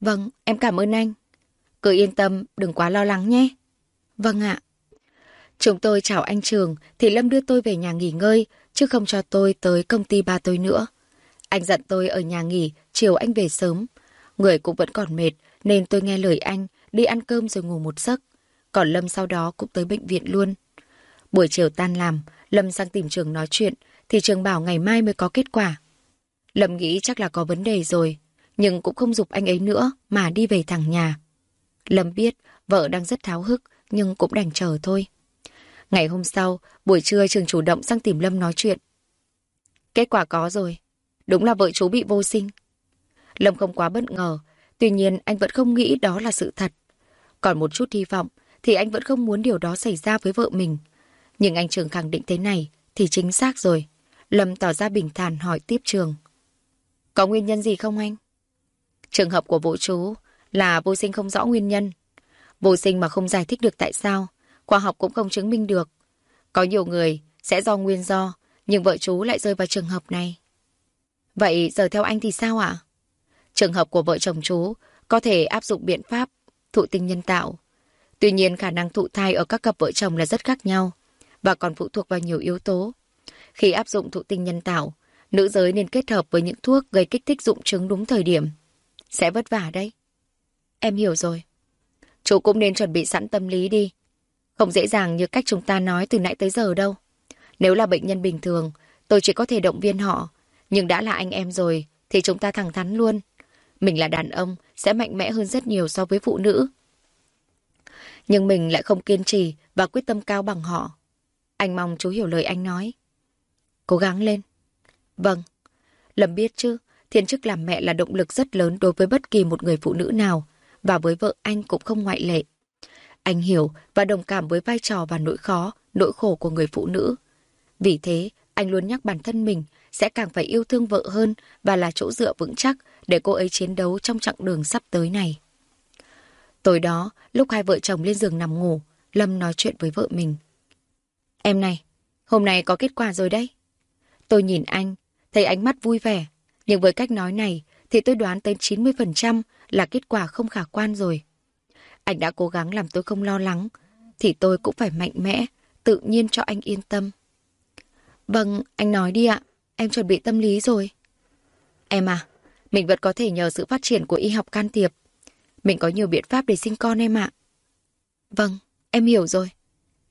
Vâng, em cảm ơn anh. Cứ yên tâm, đừng quá lo lắng nhé. Vâng ạ. Chúng tôi chào anh Trường, thì Lâm đưa tôi về nhà nghỉ ngơi, chứ không cho tôi tới công ty ba tôi nữa. Anh dặn tôi ở nhà nghỉ, chiều anh về sớm. Người cũng vẫn còn mệt, nên tôi nghe lời anh, đi ăn cơm rồi ngủ một giấc. Còn Lâm sau đó cũng tới bệnh viện luôn. Buổi chiều tan làm, Lâm sang tìm Trường nói chuyện, thì Trường bảo ngày mai mới có kết quả. Lâm nghĩ chắc là có vấn đề rồi, nhưng cũng không dục anh ấy nữa mà đi về thẳng nhà. Lâm biết vợ đang rất tháo hức, nhưng cũng đành chờ thôi. Ngày hôm sau, buổi trưa Trường chủ động sang tìm Lâm nói chuyện. Kết quả có rồi. Đúng là vợ chú bị vô sinh. Lâm không quá bất ngờ, tuy nhiên anh vẫn không nghĩ đó là sự thật. Còn một chút hy vọng thì anh vẫn không muốn điều đó xảy ra với vợ mình. Nhưng anh Trường khẳng định thế này thì chính xác rồi. Lâm tỏ ra bình thản hỏi tiếp Trường. Có nguyên nhân gì không anh? Trường hợp của vợ chú là vô sinh không rõ nguyên nhân. Vô sinh mà không giải thích được tại sao, khoa học cũng không chứng minh được. Có nhiều người sẽ do nguyên do, nhưng vợ chú lại rơi vào trường hợp này. Vậy giờ theo anh thì sao ạ? Trường hợp của vợ chồng chú có thể áp dụng biện pháp thụ tinh nhân tạo. Tuy nhiên khả năng thụ thai ở các cặp vợ chồng là rất khác nhau và còn phụ thuộc vào nhiều yếu tố. Khi áp dụng thụ tinh nhân tạo, nữ giới nên kết hợp với những thuốc gây kích thích dụng trứng đúng thời điểm. Sẽ vất vả đấy. Em hiểu rồi. Chú cũng nên chuẩn bị sẵn tâm lý đi. Không dễ dàng như cách chúng ta nói từ nãy tới giờ đâu. Nếu là bệnh nhân bình thường, tôi chỉ có thể động viên họ. Nhưng đã là anh em rồi, thì chúng ta thẳng thắn luôn. Mình là đàn ông, sẽ mạnh mẽ hơn rất nhiều so với phụ nữ. Nhưng mình lại không kiên trì và quyết tâm cao bằng họ. Anh mong chú hiểu lời anh nói. Cố gắng lên. Vâng. Lâm biết chứ, thiên chức làm mẹ là động lực rất lớn đối với bất kỳ một người phụ nữ nào, và với vợ anh cũng không ngoại lệ. Anh hiểu và đồng cảm với vai trò và nỗi khó, nỗi khổ của người phụ nữ. Vì thế, anh luôn nhắc bản thân mình sẽ càng phải yêu thương vợ hơn và là chỗ dựa vững chắc để cô ấy chiến đấu trong chặng đường sắp tới này. Tối đó, lúc hai vợ chồng lên giường nằm ngủ, Lâm nói chuyện với vợ mình. Em này, hôm nay có kết quả rồi đấy. Tôi nhìn anh, thấy ánh mắt vui vẻ, nhưng với cách nói này thì tôi đoán tới 90% là kết quả không khả quan rồi. Anh đã cố gắng làm tôi không lo lắng, thì tôi cũng phải mạnh mẽ, tự nhiên cho anh yên tâm. Vâng, anh nói đi ạ, em chuẩn bị tâm lý rồi. Em à, mình vẫn có thể nhờ sự phát triển của y học can thiệp. Mình có nhiều biện pháp để sinh con em ạ. Vâng, em hiểu rồi.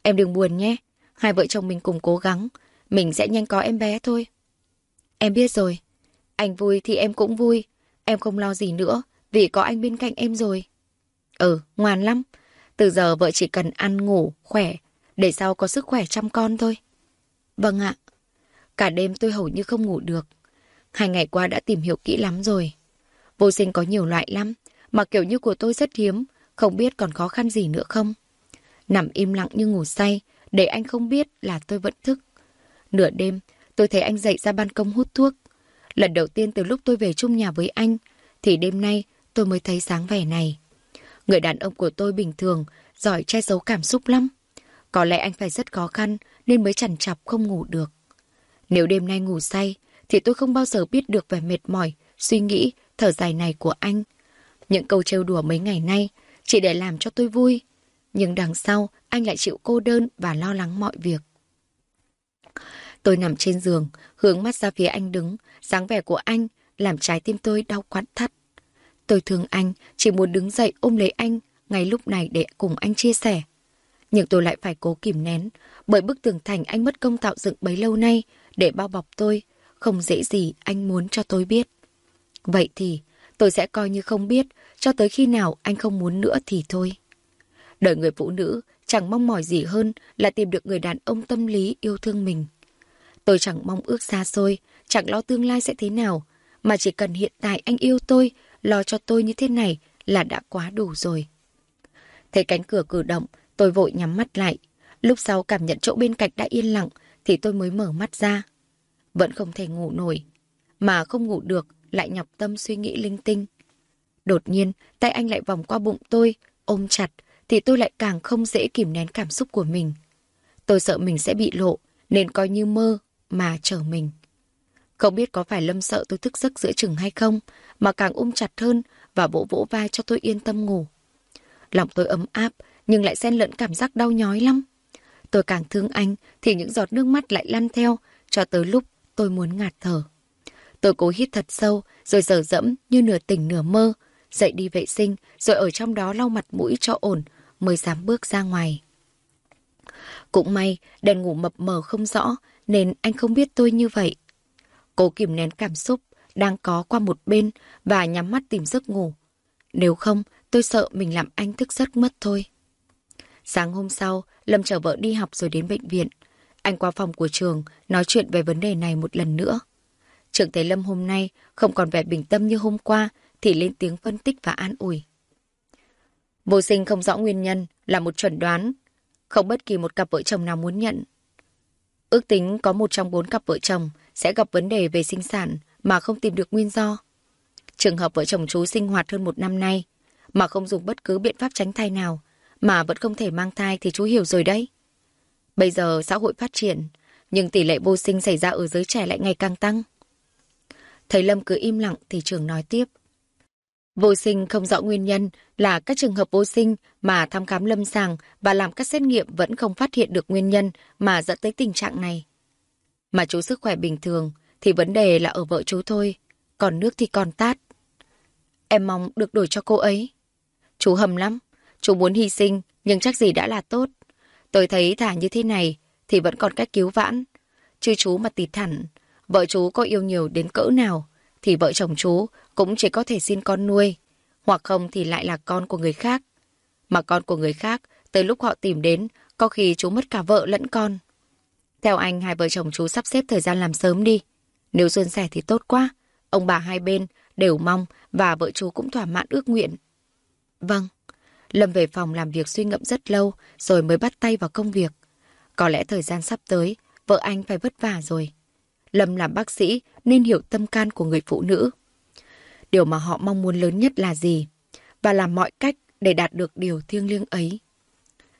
Em đừng buồn nhé. Hai vợ chồng mình cùng cố gắng. Mình sẽ nhanh có em bé thôi. Em biết rồi. Anh vui thì em cũng vui. Em không lo gì nữa vì có anh bên cạnh em rồi. Ừ, ngoan lắm. Từ giờ vợ chỉ cần ăn ngủ, khỏe, để sau có sức khỏe chăm con thôi. Vâng ạ. Cả đêm tôi hầu như không ngủ được. Hai ngày qua đã tìm hiểu kỹ lắm rồi. Vô sinh có nhiều loại lắm, mà kiểu như của tôi rất hiếm, không biết còn khó khăn gì nữa không. Nằm im lặng như ngủ say, để anh không biết là tôi vẫn thức. Nửa đêm, tôi thấy anh dậy ra ban công hút thuốc. Lần đầu tiên từ lúc tôi về chung nhà với anh, thì đêm nay tôi mới thấy sáng vẻ này. Người đàn ông của tôi bình thường, giỏi che giấu cảm xúc lắm. Có lẽ anh phải rất khó khăn nên mới chằn chọc không ngủ được. Nếu đêm nay ngủ say, thì tôi không bao giờ biết được về mệt mỏi, suy nghĩ, thở dài này của anh. Những câu trêu đùa mấy ngày nay chỉ để làm cho tôi vui. Nhưng đằng sau, anh lại chịu cô đơn và lo lắng mọi việc. Tôi nằm trên giường, hướng mắt ra phía anh đứng, dáng vẻ của anh làm trái tim tôi đau quặn thắt. Tôi thương anh, chỉ muốn đứng dậy ôm lấy anh ngay lúc này để cùng anh chia sẻ. Nhưng tôi lại phải cố kìm nén, bởi bức tường thành anh mất công tạo dựng bấy lâu nay để bao bọc tôi, không dễ gì anh muốn cho tôi biết. Vậy thì, tôi sẽ coi như không biết, cho tới khi nào anh không muốn nữa thì thôi. Đời người phụ nữ chẳng mong mỏi gì hơn là tìm được người đàn ông tâm lý yêu thương mình. Tôi chẳng mong ước xa xôi, chẳng lo tương lai sẽ thế nào, mà chỉ cần hiện tại anh yêu tôi, lo cho tôi như thế này là đã quá đủ rồi. Thấy cánh cửa cử động, tôi vội nhắm mắt lại. Lúc sau cảm nhận chỗ bên cạnh đã yên lặng, thì tôi mới mở mắt ra. Vẫn không thể ngủ nổi. Mà không ngủ được, lại nhọc tâm suy nghĩ linh tinh. Đột nhiên, tay anh lại vòng qua bụng tôi, ôm chặt, thì tôi lại càng không dễ kìm nén cảm xúc của mình. Tôi sợ mình sẽ bị lộ, nên coi như mơ, mà chở mình. Không biết có phải Lâm sợ tôi thức giấc giữa chừng hay không, mà càng ôm chặt hơn và vỗ vỗ vai cho tôi yên tâm ngủ. Lòng tôi ấm áp, nhưng lại xen lẫn cảm giác đau nhói lắm. Tôi càng thương anh, thì những giọt nước mắt lại lăn theo, cho tới lúc tôi muốn ngạt thở. Tôi cố hít thật sâu, rồi dở dẫm như nửa tỉnh nửa mơ, dậy đi vệ sinh, rồi ở trong đó lau mặt mũi cho ổn, mới dám bước ra ngoài. Cũng may, đèn ngủ mập mờ không rõ, nên anh không biết tôi như vậy. Cố kìm nén cảm xúc, đang có qua một bên và nhắm mắt tìm giấc ngủ. Nếu không, tôi sợ mình làm anh thức giấc mất thôi. Sáng hôm sau, Lâm chở vợ đi học rồi đến bệnh viện. Anh qua phòng của trường, nói chuyện về vấn đề này một lần nữa. Trường thấy Lâm hôm nay không còn vẻ bình tâm như hôm qua, thì lên tiếng phân tích và an ủi. Vô sinh không rõ nguyên nhân là một chuẩn đoán, không bất kỳ một cặp vợ chồng nào muốn nhận. Ước tính có một trong bốn cặp vợ chồng sẽ gặp vấn đề về sinh sản mà không tìm được nguyên do. Trường hợp vợ chồng chú sinh hoạt hơn một năm nay mà không dùng bất cứ biện pháp tránh thai nào, mà vẫn không thể mang thai thì chú hiểu rồi đấy. Bây giờ xã hội phát triển, nhưng tỷ lệ vô sinh xảy ra ở giới trẻ lại ngày càng tăng. Thầy Lâm cứ im lặng thì trường nói tiếp. Vô sinh không rõ nguyên nhân là các trường hợp vô sinh mà thăm khám lâm sàng và làm các xét nghiệm vẫn không phát hiện được nguyên nhân mà dẫn tới tình trạng này. Mà chú sức khỏe bình thường thì vấn đề là ở vợ chú thôi, còn nước thì còn tát. Em mong được đổi cho cô ấy. Chú hầm lắm, chú muốn hy sinh nhưng chắc gì đã là tốt. Tôi thấy thả như thế này thì vẫn còn cách cứu vãn. Chứ chú mà tịt thẳng, vợ chú có yêu nhiều đến cỡ nào thì vợ chồng chú cũng chỉ có thể xin con nuôi, hoặc không thì lại là con của người khác. Mà con của người khác, tới lúc họ tìm đến, có khi chú mất cả vợ lẫn con. Theo anh, hai vợ chồng chú sắp xếp thời gian làm sớm đi. Nếu xuân sẻ thì tốt quá. Ông bà hai bên đều mong và vợ chú cũng thỏa mãn ước nguyện. Vâng. Lâm về phòng làm việc suy ngẫm rất lâu rồi mới bắt tay vào công việc. Có lẽ thời gian sắp tới, vợ anh phải vất vả rồi. Lâm làm bác sĩ nên hiểu tâm can của người phụ nữ. Điều mà họ mong muốn lớn nhất là gì? Và làm mọi cách để đạt được điều thiêng liêng ấy.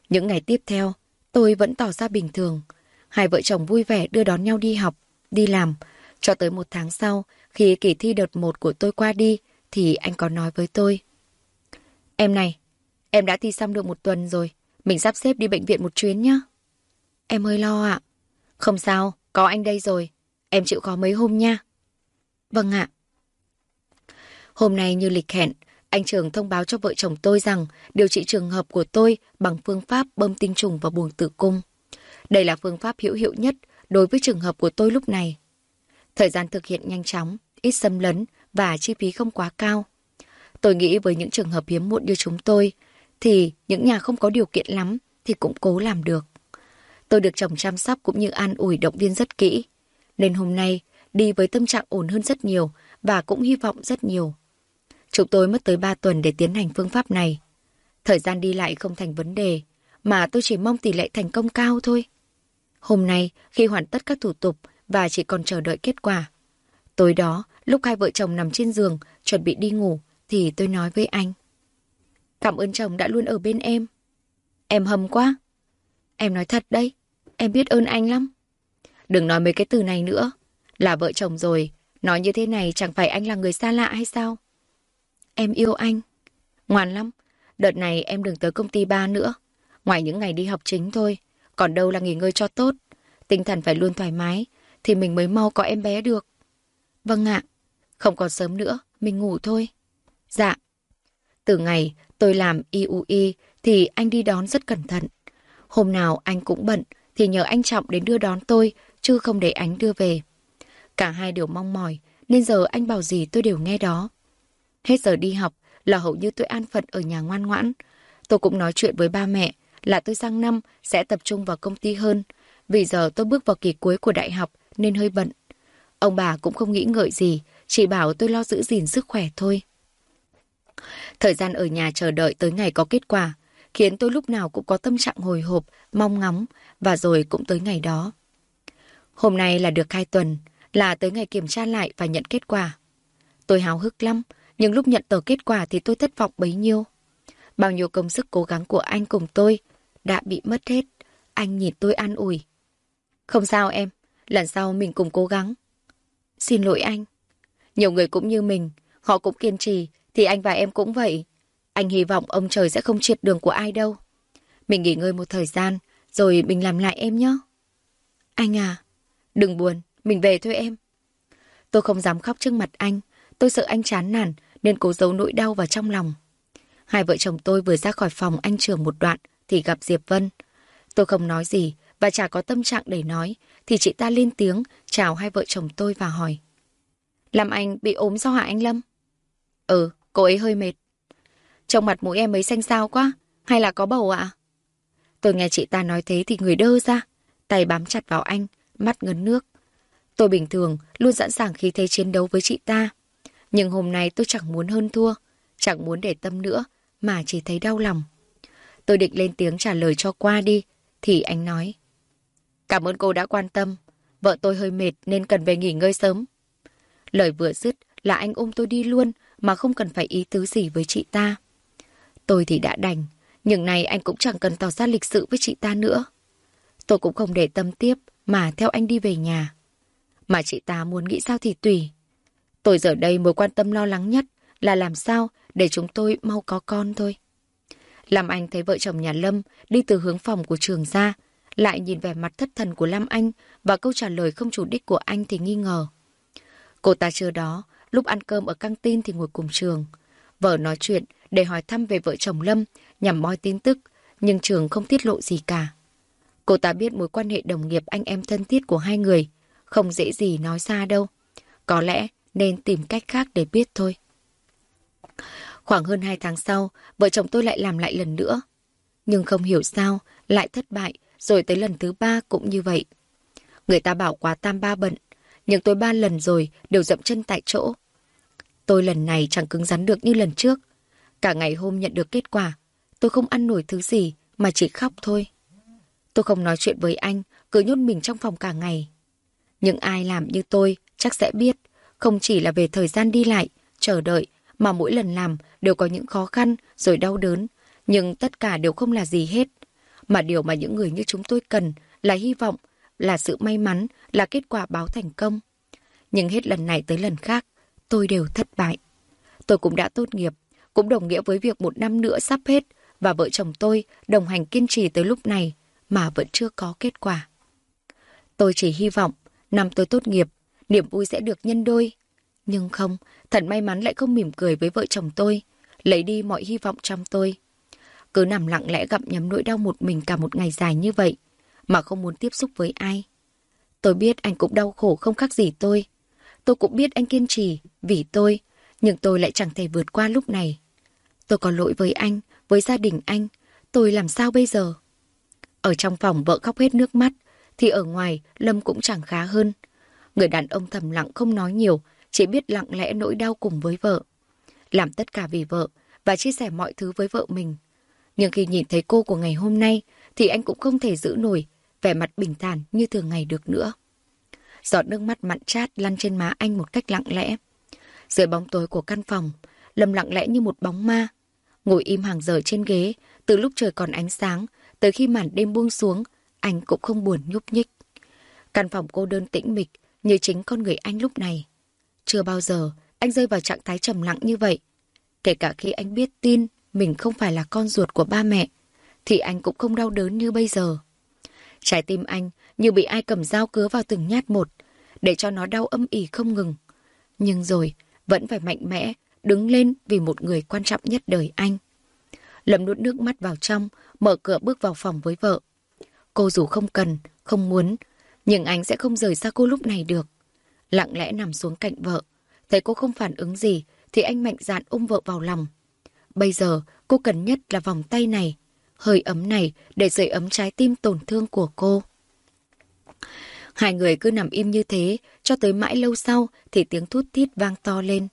Những ngày tiếp theo, tôi vẫn tỏ ra bình thường. Hai vợ chồng vui vẻ đưa đón nhau đi học, đi làm. Cho tới một tháng sau, khi kỳ thi đợt một của tôi qua đi, thì anh có nói với tôi. Em này, em đã thi xong được một tuần rồi. Mình sắp xếp đi bệnh viện một chuyến nhé. Em hơi lo ạ. Không sao, có anh đây rồi. Em chịu khó mấy hôm nha. Vâng ạ. Hôm nay như lịch hẹn, anh Trường thông báo cho vợ chồng tôi rằng điều trị trường hợp của tôi bằng phương pháp bơm tinh trùng vào buồng tử cung. Đây là phương pháp hữu hiệu nhất đối với trường hợp của tôi lúc này. Thời gian thực hiện nhanh chóng, ít xâm lấn và chi phí không quá cao. Tôi nghĩ với những trường hợp hiếm muộn như chúng tôi, thì những nhà không có điều kiện lắm thì cũng cố làm được. Tôi được chồng chăm sóc cũng như an ủi động viên rất kỹ. Nên hôm nay đi với tâm trạng ổn hơn rất nhiều và cũng hy vọng rất nhiều. Chúng tôi mất tới 3 tuần để tiến hành phương pháp này. Thời gian đi lại không thành vấn đề, mà tôi chỉ mong tỷ lệ thành công cao thôi. Hôm nay, khi hoàn tất các thủ tục và chỉ còn chờ đợi kết quả. Tối đó, lúc hai vợ chồng nằm trên giường, chuẩn bị đi ngủ, thì tôi nói với anh. Cảm ơn chồng đã luôn ở bên em. Em hầm quá. Em nói thật đấy, em biết ơn anh lắm. Đừng nói mấy cái từ này nữa. Là vợ chồng rồi, nói như thế này chẳng phải anh là người xa lạ hay sao? Em yêu anh. Ngoan lắm. Đợt này em đừng tới công ty ba nữa. Ngoài những ngày đi học chính thôi. Còn đâu là nghỉ ngơi cho tốt. Tinh thần phải luôn thoải mái. Thì mình mới mau có em bé được. Vâng ạ. Không còn sớm nữa. Mình ngủ thôi. Dạ. Từ ngày tôi làm IUI thì anh đi đón rất cẩn thận. Hôm nào anh cũng bận thì nhờ anh Trọng đến đưa đón tôi, chứ không để anh đưa về. Cả hai đều mong mỏi, nên giờ anh bảo gì tôi đều nghe đó. Hết giờ đi học là hầu như tôi an phận ở nhà ngoan ngoãn. Tôi cũng nói chuyện với ba mẹ là tôi sang năm sẽ tập trung vào công ty hơn. Vì giờ tôi bước vào kỳ cuối của đại học nên hơi bận. Ông bà cũng không nghĩ ngợi gì, chỉ bảo tôi lo giữ gìn sức khỏe thôi. Thời gian ở nhà chờ đợi tới ngày có kết quả, khiến tôi lúc nào cũng có tâm trạng hồi hộp, mong ngóng, và rồi cũng tới ngày đó. Hôm nay là được hai tuần, là tới ngày kiểm tra lại và nhận kết quả. Tôi háo hức lắm, nhưng lúc nhận tờ kết quả thì tôi thất vọng bấy nhiêu. Bao nhiêu công sức cố gắng của anh cùng tôi đã bị mất hết. Anh nhìn tôi an ủi. Không sao em, lần sau mình cùng cố gắng. Xin lỗi anh. Nhiều người cũng như mình, họ cũng kiên trì, thì anh và em cũng vậy. Anh hy vọng ông trời sẽ không triệt đường của ai đâu. Mình nghỉ ngơi một thời gian, rồi mình làm lại em nhé. Anh à, đừng buồn, mình về thôi em. Tôi không dám khóc trước mặt anh, tôi sợ anh chán nản nên cố giấu nỗi đau vào trong lòng. Hai vợ chồng tôi vừa ra khỏi phòng anh trường một đoạn thì gặp Diệp Vân. Tôi không nói gì và chả có tâm trạng để nói thì chị ta lên tiếng chào hai vợ chồng tôi và hỏi. Làm anh bị ốm do hả anh Lâm? Ừ, cô ấy hơi mệt. Trong mặt mũi em ấy xanh xao quá, hay là có bầu ạ? Tôi nghe chị ta nói thế thì người đơ ra, tay bám chặt vào anh, mắt ngấn nước. Tôi bình thường luôn sẵn sàng khi thấy chiến đấu với chị ta. Nhưng hôm nay tôi chẳng muốn hơn thua, chẳng muốn để tâm nữa, mà chỉ thấy đau lòng. Tôi định lên tiếng trả lời cho qua đi, thì anh nói. Cảm ơn cô đã quan tâm, vợ tôi hơi mệt nên cần về nghỉ ngơi sớm. Lời vừa dứt là anh ôm tôi đi luôn mà không cần phải ý tứ gì với chị ta. Tôi thì đã đành, nhưng này anh cũng chẳng cần tỏ ra lịch sự với chị ta nữa. Tôi cũng không để tâm tiếp mà theo anh đi về nhà. Mà chị ta muốn nghĩ sao thì tùy. Tôi giờ đây mối quan tâm lo lắng nhất là làm sao để chúng tôi mau có con thôi. Lam Anh thấy vợ chồng nhà Lâm đi từ hướng phòng của trường ra, lại nhìn vẻ mặt thất thần của Lam Anh và câu trả lời không chủ đích của anh thì nghi ngờ. Cô ta chưa đó, lúc ăn cơm ở căng tin thì ngồi cùng trường. Vợ nói chuyện để hỏi thăm về vợ chồng Lâm nhằm moi tin tức, nhưng trường không tiết lộ gì cả. Cô ta biết mối quan hệ đồng nghiệp anh em thân thiết của hai người, không dễ gì nói ra đâu. Có lẽ nên tìm cách khác để biết thôi. Khoảng hơn hai tháng sau, vợ chồng tôi lại làm lại lần nữa. Nhưng không hiểu sao, lại thất bại, rồi tới lần thứ ba cũng như vậy. Người ta bảo quá tam ba bận, nhưng tôi ba lần rồi đều dậm chân tại chỗ. Tôi lần này chẳng cứng rắn được như lần trước. Cả ngày hôm nhận được kết quả, tôi không ăn nổi thứ gì mà chỉ khóc thôi. Tôi không nói chuyện với anh, cứ nhốt mình trong phòng cả ngày. Nhưng ai làm như tôi chắc sẽ biết, không chỉ là về thời gian đi lại, chờ đợi, mà mỗi lần làm đều có những khó khăn rồi đau đớn, nhưng tất cả đều không là gì hết. Mà điều mà những người như chúng tôi cần là hy vọng, là sự may mắn, là kết quả báo thành công. Nhưng hết lần này tới lần khác, tôi đều thất bại. Tôi cũng đã tốt nghiệp, cũng đồng nghĩa với việc một năm nữa sắp hết và vợ chồng tôi đồng hành kiên trì tới lúc này mà vẫn chưa có kết quả. Tôi chỉ hy vọng năm tôi tốt nghiệp, niềm vui sẽ được nhân đôi. Nhưng không, thần may mắn lại không mỉm cười với vợ chồng tôi, lấy đi mọi hy vọng trong tôi. Cứ nằm lặng lẽ gặm nhấm nỗi đau một mình cả một ngày dài như vậy, mà không muốn tiếp xúc với ai. Tôi biết anh cũng đau khổ không khác gì tôi. Tôi cũng biết anh kiên trì vì tôi, nhưng tôi lại chẳng thể vượt qua lúc này. Tôi có lỗi với anh, với gia đình anh. Tôi làm sao bây giờ? Ở trong phòng vợ khóc hết nước mắt, thì ở ngoài Lâm cũng chẳng khá hơn. Người đàn ông thầm lặng không nói nhiều, chỉ biết lặng lẽ nỗi đau cùng với vợ. Làm tất cả vì vợ và chia sẻ mọi thứ với vợ mình. Nhưng khi nhìn thấy cô của ngày hôm nay thì anh cũng không thể giữ nổi vẻ mặt bình thản như thường ngày được nữa. Giọt nước mắt mặn chát lăn trên má anh một cách lặng lẽ. Dưới bóng tối của căn phòng, Lâm lặng lẽ như một bóng ma. Ngồi im hàng giờ trên ghế, từ lúc trời còn ánh sáng, tới khi màn đêm buông xuống, anh cũng không buồn nhúc nhích. Căn phòng cô đơn tĩnh mịch, như chính con người anh lúc này. Chưa bao giờ anh rơi vào trạng thái trầm lặng như vậy. Kể cả khi anh biết tin mình không phải là con ruột của ba mẹ, thì anh cũng không đau đớn như bây giờ. Trái tim anh như bị ai cầm dao cứa vào từng nhát một, để cho nó đau âm ỉ không ngừng. Nhưng rồi, vẫn phải mạnh mẽ, đứng lên vì một người quan trọng nhất đời anh. Lâm nuốt nước mắt vào trong, mở cửa bước vào phòng với vợ. Cô dù không cần, không muốn, nhưng anh sẽ không rời xa cô lúc này được. Lặng lẽ nằm xuống cạnh vợ. Thấy cô không phản ứng gì, thì anh mạnh dạn ôm vợ vào lòng. Bây giờ, cô cần nhất là vòng tay này, hơi ấm này để sưởi ấm trái tim tổn thương của cô. Hai người cứ nằm im như thế, cho tới mãi lâu sau thì tiếng thút thít vang to lên.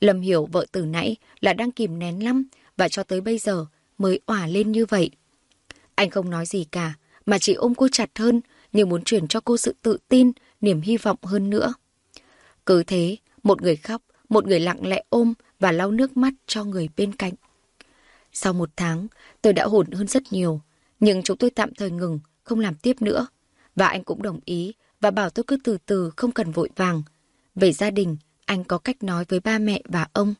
Lâm hiểu vợ từ nãy là đang kìm nén lắm và cho tới bây giờ mới òa lên như vậy. Anh không nói gì cả, mà chỉ ôm cô chặt hơn như muốn truyền cho cô sự tự tin, niềm hy vọng hơn nữa. Cứ thế, một người khóc, một người lặng lẽ ôm và lau nước mắt cho người bên cạnh. Sau một tháng, tôi đã hồn hơn rất nhiều, nhưng chúng tôi tạm thời ngừng, không làm tiếp nữa. Và anh cũng đồng ý và bảo tôi cứ từ từ không cần vội vàng. Về gia đình, anh có cách nói với ba mẹ và ông.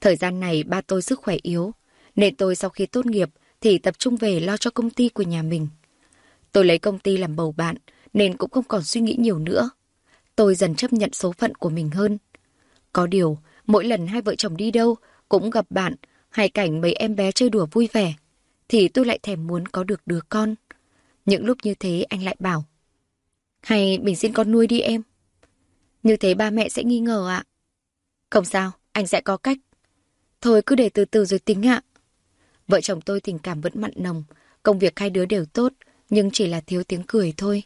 Thời gian này ba tôi sức khỏe yếu, nên tôi sau khi tốt nghiệp thì tập trung về lo cho công ty của nhà mình. Tôi lấy công ty làm bầu bạn, nên cũng không còn suy nghĩ nhiều nữa. Tôi dần chấp nhận số phận của mình hơn. Có điều, mỗi lần hai vợ chồng đi đâu, cũng gặp bạn, hay cảnh mấy em bé chơi đùa vui vẻ, thì tôi lại thèm muốn có được đứa con. Những lúc như thế anh lại bảo, hay mình xin con nuôi đi em. Như thế ba mẹ sẽ nghi ngờ ạ. Không sao, anh sẽ có cách. Thôi cứ để từ từ rồi tính ạ. Vợ chồng tôi tình cảm vẫn mặn nồng, công việc hai đứa đều tốt, nhưng chỉ là thiếu tiếng cười thôi.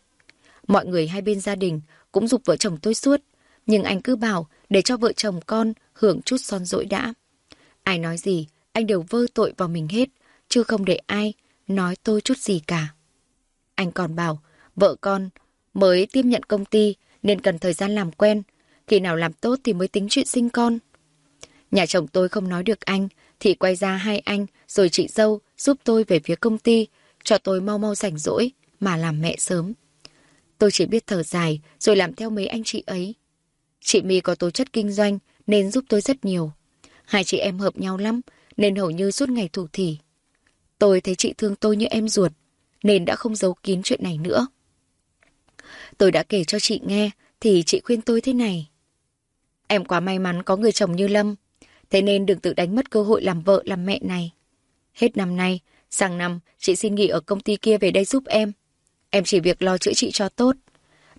Mọi người hai bên gia đình cũng dục vợ chồng tôi suốt, nhưng anh cứ bảo để cho vợ chồng con hưởng chút son dỗi đã. Ai nói gì, anh đều vơ tội vào mình hết, chứ không để ai nói tôi chút gì cả. Anh còn bảo, vợ con mới tiếp nhận công ty nên cần thời gian làm quen, khi nào làm tốt thì mới tính chuyện sinh con. Nhà chồng tôi không nói được anh, thì quay ra hai anh rồi chị dâu giúp tôi về phía công ty, cho tôi mau mau rảnh rỗi mà làm mẹ sớm. Tôi chỉ biết thở dài rồi làm theo mấy anh chị ấy. Chị My có tố chất kinh doanh nên giúp tôi rất nhiều. Hai chị em hợp nhau lắm nên hầu như suốt ngày thủ thỉ. Tôi thấy chị thương tôi như em ruột nên đã không giấu kín chuyện này nữa. Tôi đã kể cho chị nghe thì chị khuyên tôi thế này. Em quá may mắn có người chồng như Lâm thế nên đừng tự đánh mất cơ hội làm vợ làm mẹ này. Hết năm nay, sang năm chị xin nghỉ ở công ty kia về đây giúp em. Em chỉ việc lo chữa trị cho tốt.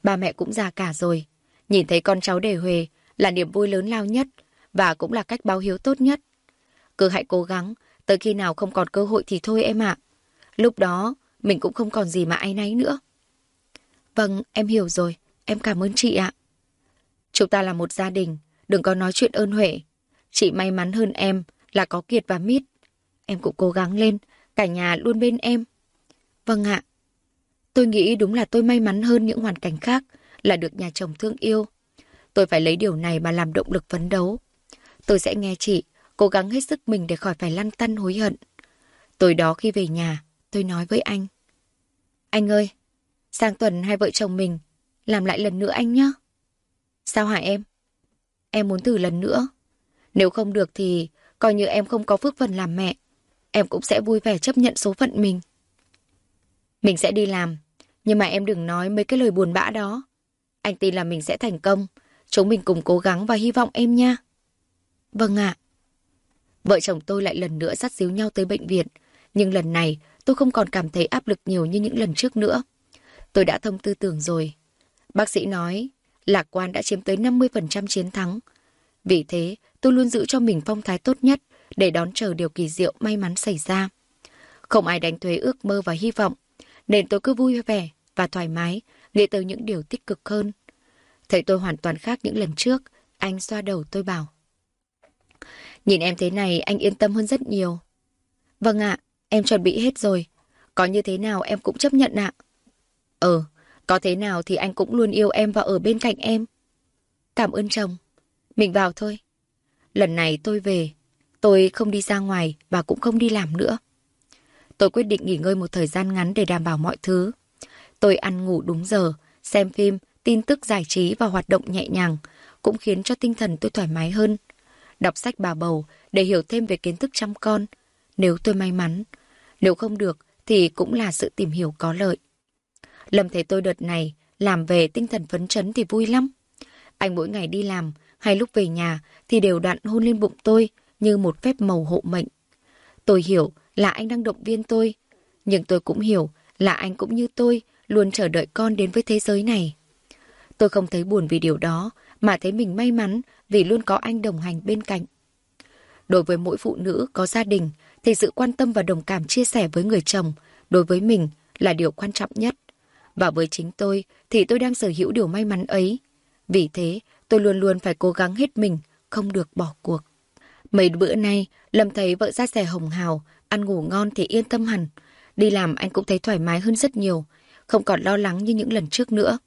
Ba mẹ cũng già cả rồi. Nhìn thấy con cháu đề huề, là niềm vui lớn lao nhất và cũng là cách báo hiếu tốt nhất. Cứ hãy cố gắng, tới khi nào không còn cơ hội thì thôi em ạ. Lúc đó, mình cũng không còn gì mà ai náy nữa. Vâng, em hiểu rồi. Em cảm ơn chị ạ. Chúng ta là một gia đình, đừng có nói chuyện ơn huệ. Chị may mắn hơn em là có Kiệt và Mít. Em cũng cố gắng lên, cả nhà luôn bên em. Vâng ạ. Tôi nghĩ đúng là tôi may mắn hơn những hoàn cảnh khác là được nhà chồng thương yêu. Tôi phải lấy điều này mà làm động lực phấn đấu. Tôi sẽ nghe chị, cố gắng hết sức mình để khỏi phải lăn tăn hối hận. Tối đó khi về nhà, tôi nói với anh. Anh ơi, sang tuần hai vợ chồng mình làm lại lần nữa anh nhé. Sao hả em? Em muốn thử lần nữa. Nếu không được thì coi như em không có phước phần làm mẹ. Em cũng sẽ vui vẻ chấp nhận số phận mình. Mình sẽ đi làm, nhưng mà em đừng nói mấy cái lời buồn bã đó. Anh tin là mình sẽ thành công. Chúng mình cùng cố gắng và hy vọng em nha. Vâng ạ. Vợ chồng tôi lại lần nữa dắt díu nhau tới bệnh viện. Nhưng lần này tôi không còn cảm thấy áp lực nhiều như những lần trước nữa. Tôi đã thông tư tưởng rồi. Bác sĩ nói, lạc quan đã chiếm tới 50% chiến thắng. Vì thế, tôi luôn giữ cho mình phong thái tốt nhất để đón chờ điều kỳ diệu may mắn xảy ra. Không ai đánh thuế ước mơ và hy vọng, nên tôi cứ vui vẻ và thoải mái, nghĩ tới những điều tích cực hơn. Thấy tôi hoàn toàn khác những lần trước, anh xoa đầu tôi bảo. Nhìn em thế này, anh yên tâm hơn rất nhiều. Vâng ạ, em chuẩn bị hết rồi. Có như thế nào em cũng chấp nhận ạ. Ờ, có thế nào thì anh cũng luôn yêu em và ở bên cạnh em. Cảm ơn chồng. Mình vào thôi. Lần này tôi về, tôi không đi ra ngoài và cũng không đi làm nữa. Tôi quyết định nghỉ ngơi một thời gian ngắn để đảm bảo mọi thứ. Tôi ăn ngủ đúng giờ, xem phim, tin tức giải trí và hoạt động nhẹ nhàng cũng khiến cho tinh thần tôi thoải mái hơn. Đọc sách bà bầu để hiểu thêm về kiến thức chăm con, nếu tôi may mắn. Nếu không được thì cũng là sự tìm hiểu có lợi. Lâm thấy tôi đợt này làm về tinh thần phấn chấn thì vui lắm. Anh mỗi ngày đi làm hay lúc về nhà thì đều đặn hôn lên bụng tôi như một phép màu hộ mệnh. Tôi hiểu là anh đang động viên tôi, nhưng tôi cũng hiểu là anh cũng như tôi luôn chờ đợi con đến với thế giới này. Tôi không thấy buồn vì điều đó, mà thấy mình may mắn vì luôn có anh đồng hành bên cạnh. Đối với mỗi phụ nữ có gia đình, thì sự quan tâm và đồng cảm chia sẻ với người chồng, đối với mình là điều quan trọng nhất. Và với chính tôi, thì tôi đang sở hữu điều may mắn ấy. Vì thế, tôi luôn luôn phải cố gắng hết mình, không được bỏ cuộc. Mấy bữa nay, Lâm thấy vợ ra xe hồng hào, ăn ngủ ngon thì yên tâm hẳn. Đi làm anh cũng thấy thoải mái hơn rất nhiều, không còn lo lắng như những lần trước nữa.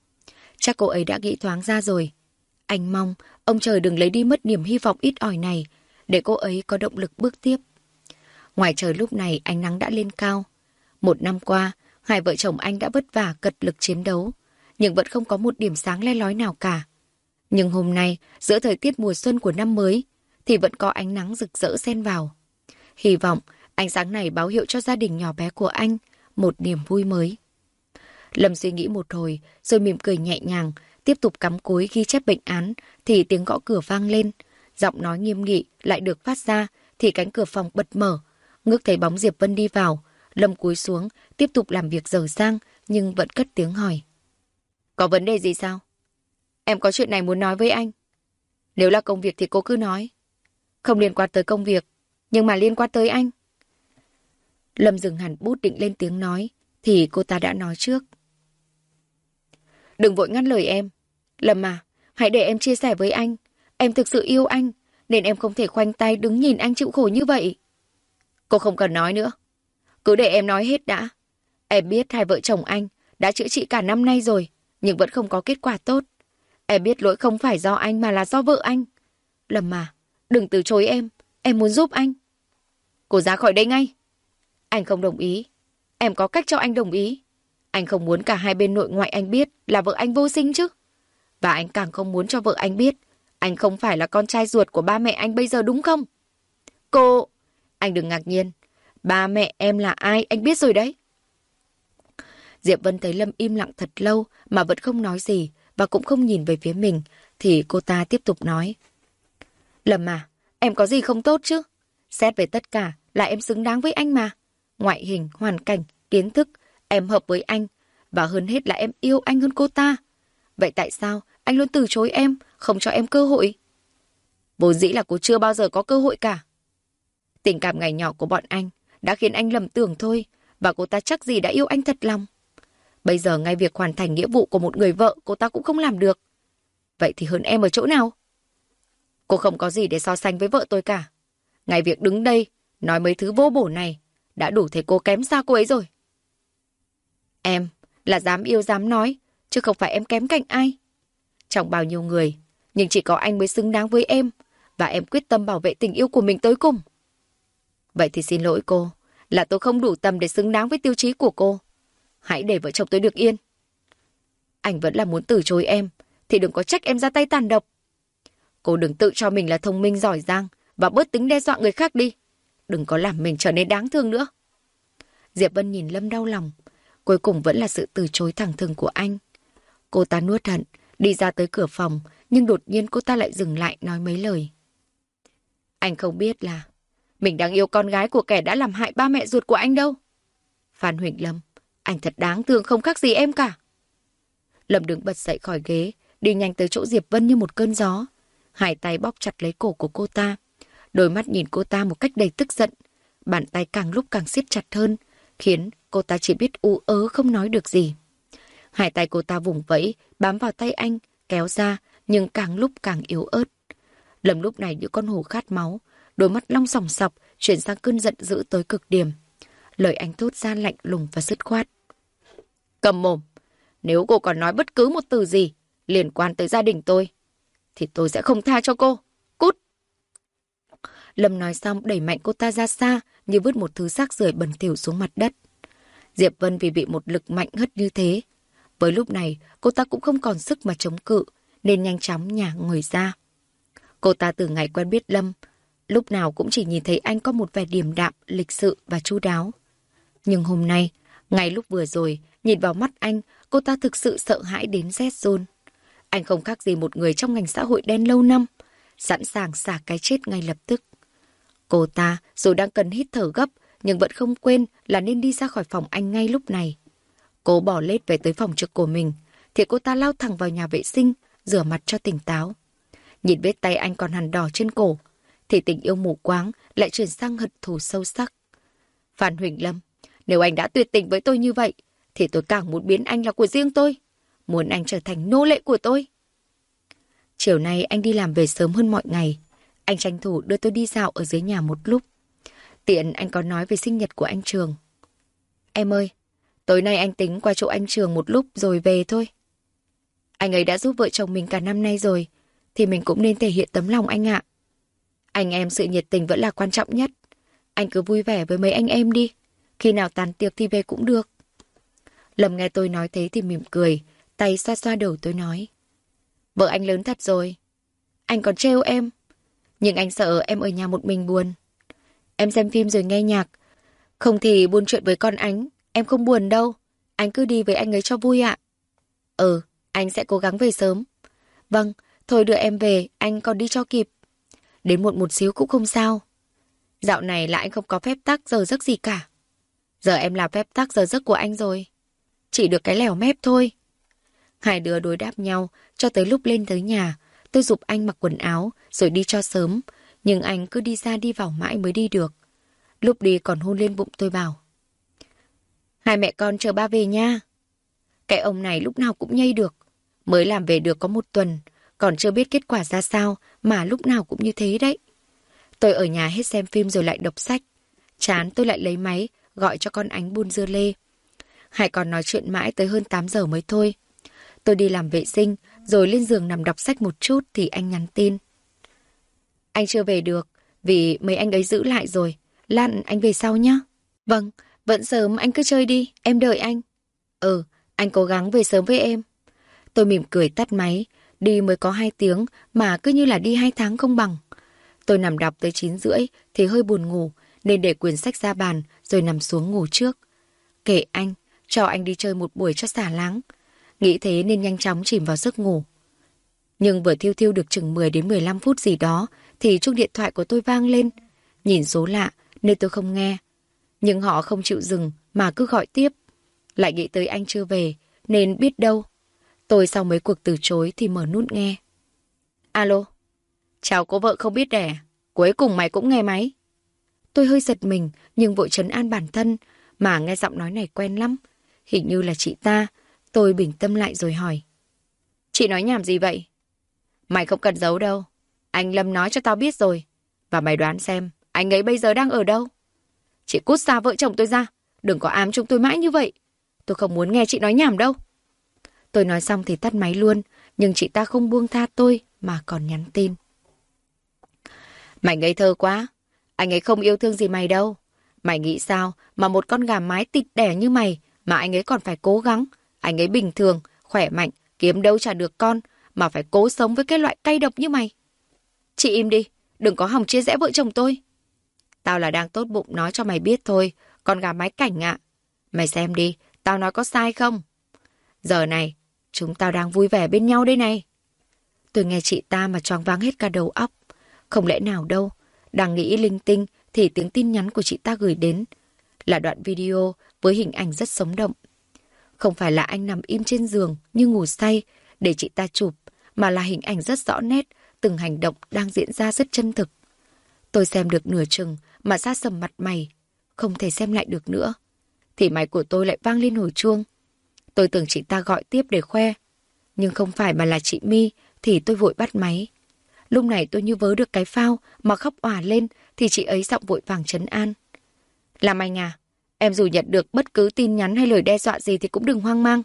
Chắc cô ấy đã nghĩ thoáng ra rồi. Anh mong ông trời đừng lấy đi mất niềm hy vọng ít ỏi này, để cô ấy có động lực bước tiếp. Ngoài trời lúc này ánh nắng đã lên cao. Một năm qua, hai vợ chồng anh đã vất vả cật lực chiến đấu, nhưng vẫn không có một điểm sáng le lói nào cả. Nhưng hôm nay, giữa thời tiết mùa xuân của năm mới, thì vẫn có ánh nắng rực rỡ xen vào. Hy vọng ánh sáng này báo hiệu cho gia đình nhỏ bé của anh một niềm vui mới. Lâm suy nghĩ một hồi, rồi mỉm cười nhẹ nhàng, tiếp tục cắm cúi ghi chép bệnh án, thì tiếng gõ cửa vang lên. Giọng nói nghiêm nghị lại được phát ra, thì cánh cửa phòng bật mở. Ngước thấy bóng Diệp Vân đi vào, Lâm cúi xuống, tiếp tục làm việc dở dang, nhưng vẫn cất tiếng hỏi. Có vấn đề gì sao? Em có chuyện này muốn nói với anh. Nếu là công việc thì cô cứ nói. Không liên quan tới công việc, nhưng mà liên quan tới anh. Lâm dừng hẳn bút định lên tiếng nói, thì cô ta đã nói trước. Đừng vội ngắt lời em. Lâm à, hãy để em chia sẻ với anh. Em thực sự yêu anh, nên em không thể khoanh tay đứng nhìn anh chịu khổ như vậy. Cô không cần nói nữa. Cứ để em nói hết đã. Em biết hai vợ chồng anh đã chữa trị cả năm nay rồi, nhưng vẫn không có kết quả tốt. Em biết lỗi không phải do anh mà là do vợ anh. Lâm à, đừng từ chối em. Em muốn giúp anh. Cô ra khỏi đây ngay. Anh không đồng ý. Em có cách cho anh đồng ý. Anh không muốn cả hai bên nội ngoại anh biết là vợ anh vô sinh chứ. Và anh càng không muốn cho vợ anh biết anh không phải là con trai ruột của ba mẹ anh bây giờ đúng không? Cô... Anh đừng ngạc nhiên. Ba mẹ em là ai anh biết rồi đấy. Diệp Vân thấy Lâm im lặng thật lâu mà vẫn không nói gì và cũng không nhìn về phía mình thì cô ta tiếp tục nói. Lâm à, em có gì không tốt chứ? Xét về tất cả là em xứng đáng với anh mà. Ngoại hình, hoàn cảnh, kiến thức, em hợp với anh. Và hơn hết là em yêu anh hơn cô ta. Vậy tại sao anh luôn từ chối em, không cho em cơ hội? Vốn dĩ là cô chưa bao giờ có cơ hội cả. Tình cảm ngày nhỏ của bọn anh đã khiến anh lầm tưởng thôi, và cô ta chắc gì đã yêu anh thật lòng. Bây giờ ngay việc hoàn thành nghĩa vụ của một người vợ cô ta cũng không làm được. Vậy thì hơn em ở chỗ nào? Cô không có gì để so sánh với vợ tôi cả. Ngay việc đứng đây, nói mấy thứ vô bổ này, đã đủ thấy cô kém xa cô ấy rồi. Em là dám yêu dám nói, chứ không phải em kém cạnh ai. Trong bao nhiêu người, nhưng chỉ có anh mới xứng đáng với em, và em quyết tâm bảo vệ tình yêu của mình tới cùng. Vậy thì xin lỗi cô, là tôi không đủ tầm để xứng đáng với tiêu chí của cô. Hãy để vợ chồng tôi được yên. Anh vẫn là muốn từ chối em, thì đừng có trách em ra tay tàn độc. Cô đừng tự cho mình là thông minh giỏi giang và bớt tính đe dọa người khác đi. Đừng có làm mình trở nên đáng thương nữa. Diệp Vân nhìn Lâm đau lòng. Cuối cùng vẫn là sự từ chối thẳng thừng của anh. Cô ta nuốt hận, đi ra tới cửa phòng, nhưng đột nhiên cô ta lại dừng lại nói mấy lời. Anh không biết là mình đang yêu con gái của kẻ đã làm hại ba mẹ ruột của anh đâu. Phan Huỳnh Lâm, anh thật đáng thương không khác gì em cả. Lâm đứng bật dậy khỏi ghế, đi nhanh tới chỗ Diệp Vân như một cơn gió. Hai tay bóp chặt lấy cổ của cô ta. Đôi mắt nhìn cô ta một cách đầy tức giận. Bàn tay càng lúc càng siết chặt hơn, khiến cô ta chỉ biết u ớ không nói được gì. Hai tay cô ta vùng vẫy, bám vào tay anh, kéo ra, nhưng càng lúc càng yếu ớt. Lâm lúc này như con hổ khát máu, đôi mắt long sòng sọc, chuyển sang cơn giận dữ tới cực điểm. Lời anh thốt ra lạnh lùng và dứt khoát. Cầm mồm, nếu cô còn nói bất cứ một từ gì liên quan tới gia đình tôi, thì tôi sẽ không tha cho cô. Cút! Lâm nói xong đẩy mạnh cô ta ra xa như vứt một thứ xác rưởi bẩn thỉu xuống mặt đất. Diệp Vân vì bị một lực mạnh hất như thế. Với lúc này, cô ta cũng không còn sức mà chống cự, nên nhanh chóng nhả người ra. Cô ta từ ngày quen biết Lâm, lúc nào cũng chỉ nhìn thấy anh có một vẻ điềm đạm, lịch sự và chu đáo. Nhưng hôm nay, ngay lúc vừa rồi, nhìn vào mắt anh, cô ta thực sự sợ hãi đến rét run. Anh không khác gì một người trong ngành xã hội đen lâu năm, sẵn sàng xả cái chết ngay lập tức. Cô ta dù đang cần hít thở gấp, nhưng vẫn không quên là nên đi ra khỏi phòng anh ngay lúc này. Cô bỏ lết về tới phòng trực của mình, thì cô ta lao thẳng vào nhà vệ sinh, rửa mặt cho tỉnh táo. Nhìn vết tay anh còn hằn đỏ trên cổ, thì tình yêu mù quáng lại chuyển sang hận thù sâu sắc. Phan Huỳnh Lâm, nếu anh đã tuyệt tình với tôi như vậy, thì tôi càng muốn biến anh là của riêng tôi. Muốn anh trở thành nô lệ của tôi. Chiều nay anh đi làm về sớm hơn mọi ngày. Anh tranh thủ đưa tôi đi dạo ở dưới nhà một lúc. Tiện anh có nói về sinh nhật của anh Trường. Em ơi, tối nay anh tính qua chỗ anh Trường một lúc rồi về thôi. Anh ấy đã giúp vợ chồng mình cả năm nay rồi, thì mình cũng nên thể hiện tấm lòng anh ạ. Anh em sự nhiệt tình vẫn là quan trọng nhất. Anh cứ vui vẻ với mấy anh em đi. Khi nào tàn tiệc thì về cũng được. Lâm nghe tôi nói thế thì mỉm cười, tay xoa xoa đầu tôi nói. Vợ anh lớn thật rồi. Anh còn trêu em. Nhưng anh sợ em ở nhà một mình buồn. Em xem phim rồi nghe nhạc. Không thì buôn chuyện với con ánh. Em không buồn đâu. Anh cứ đi với anh ấy cho vui ạ. Ừ, anh sẽ cố gắng về sớm. Vâng, thôi đưa em về, anh còn đi cho kịp. Đến muộn một xíu cũng không sao. Dạo này là anh không có phép tắc giờ giấc gì cả. Giờ em là phép tắc giờ giấc của anh rồi. Chỉ được cái lèo mép thôi. Hai đứa đối đáp nhau cho tới lúc lên tới nhà. Tôi giúp anh mặc quần áo rồi đi cho sớm. Nhưng anh cứ đi ra đi vào mãi mới đi được. Lúc đi còn hôn lên bụng tôi bảo. Hai mẹ con chờ ba về nha. Cái ông này lúc nào cũng nhây được. Mới làm về được có một tuần. Còn chưa biết kết quả ra sao mà lúc nào cũng như thế đấy. Tôi ở nhà hết xem phim rồi lại đọc sách. Chán tôi lại lấy máy, gọi cho con ánh buôn dưa lê. Hai con nói chuyện mãi tới hơn 8 giờ mới thôi. Tôi đi làm vệ sinh, rồi lên giường nằm đọc sách một chút thì anh nhắn tin. Anh chưa về được, vì mấy anh ấy giữ lại rồi. Lan, anh về sau nhá. Vâng, vẫn sớm anh cứ chơi đi, em đợi anh. Ừ, anh cố gắng về sớm với em. Tôi mỉm cười tắt máy, đi mới có hai tiếng mà cứ như là đi hai tháng không bằng. Tôi nằm đọc tới 9 rưỡi thì hơi buồn ngủ nên để quyển sách ra bàn rồi nằm xuống ngủ trước. Kể anh, cho anh đi chơi một buổi cho xả láng. Nghĩ thế nên nhanh chóng chìm vào giấc ngủ. Nhưng vừa thiêu thiêu được chừng 10 đến 15 phút gì đó thì chuông điện thoại của tôi vang lên. Nhìn số lạ nên tôi không nghe. Nhưng họ không chịu dừng mà cứ gọi tiếp. Lại nghĩ tới anh chưa về nên biết đâu. Tôi sau mấy cuộc từ chối thì mở nút nghe. Alo, Chào cô vợ không biết đẻ. Cuối cùng mày cũng nghe máy. Tôi hơi giật mình, nhưng vội trấn an bản thân, mà nghe giọng nói này quen lắm. Hình như là chị ta. Tôi bình tâm lại rồi hỏi. Chị nói nhảm gì vậy? Mày không cần giấu đâu. Anh Lâm nói cho tao biết rồi. Và mày đoán xem, anh ấy bây giờ đang ở đâu? Chị cút xa vợ chồng tôi ra. Đừng có ám chúng tôi mãi như vậy. Tôi không muốn nghe chị nói nhảm đâu. Tôi nói xong thì tắt máy luôn, nhưng chị ta không buông tha tôi mà còn nhắn tin. Mày ngây thơ quá. Anh ấy không yêu thương gì mày đâu. Mày nghĩ sao mà một con gà mái tịt đẻ như mày mà anh ấy còn phải cố gắng. Anh ấy bình thường, khỏe mạnh, kiếm đâu trả được con mà phải cố sống với cái loại cay độc như mày. Chị im đi, đừng có hòng chia rẽ vợ chồng tôi. Tao là đang tốt bụng nói cho mày biết thôi, con gà mái cảnh ạ. Mày xem đi, tao nói có sai không? Giờ này, chúng tao đang vui vẻ bên nhau đây này. Tôi nghe chị ta mà choáng váng hết cả đầu óc. Không lẽ nào đâu, đang nghĩ linh tinh thì tiếng tin nhắn của chị ta gửi đến. Là đoạn video với hình ảnh rất sống động. Không phải là anh nằm im trên giường như ngủ say để chị ta chụp, mà là hình ảnh rất rõ nét, từng hành động đang diễn ra rất chân thực. Tôi xem được nửa chừng mà ra sầm mặt mày, không thể xem lại được nữa. Thì máy của tôi lại vang lên hồi chuông. Tôi tưởng chị ta gọi tiếp để khoe. Nhưng không phải mà là chị My thì tôi vội bắt máy. Lúc này tôi như vớ được cái phao mà khóc òa lên thì chị ấy giọng vội vàng trấn an. Làm anh à, em dù nhận được bất cứ tin nhắn hay lời đe dọa gì thì cũng đừng hoang mang.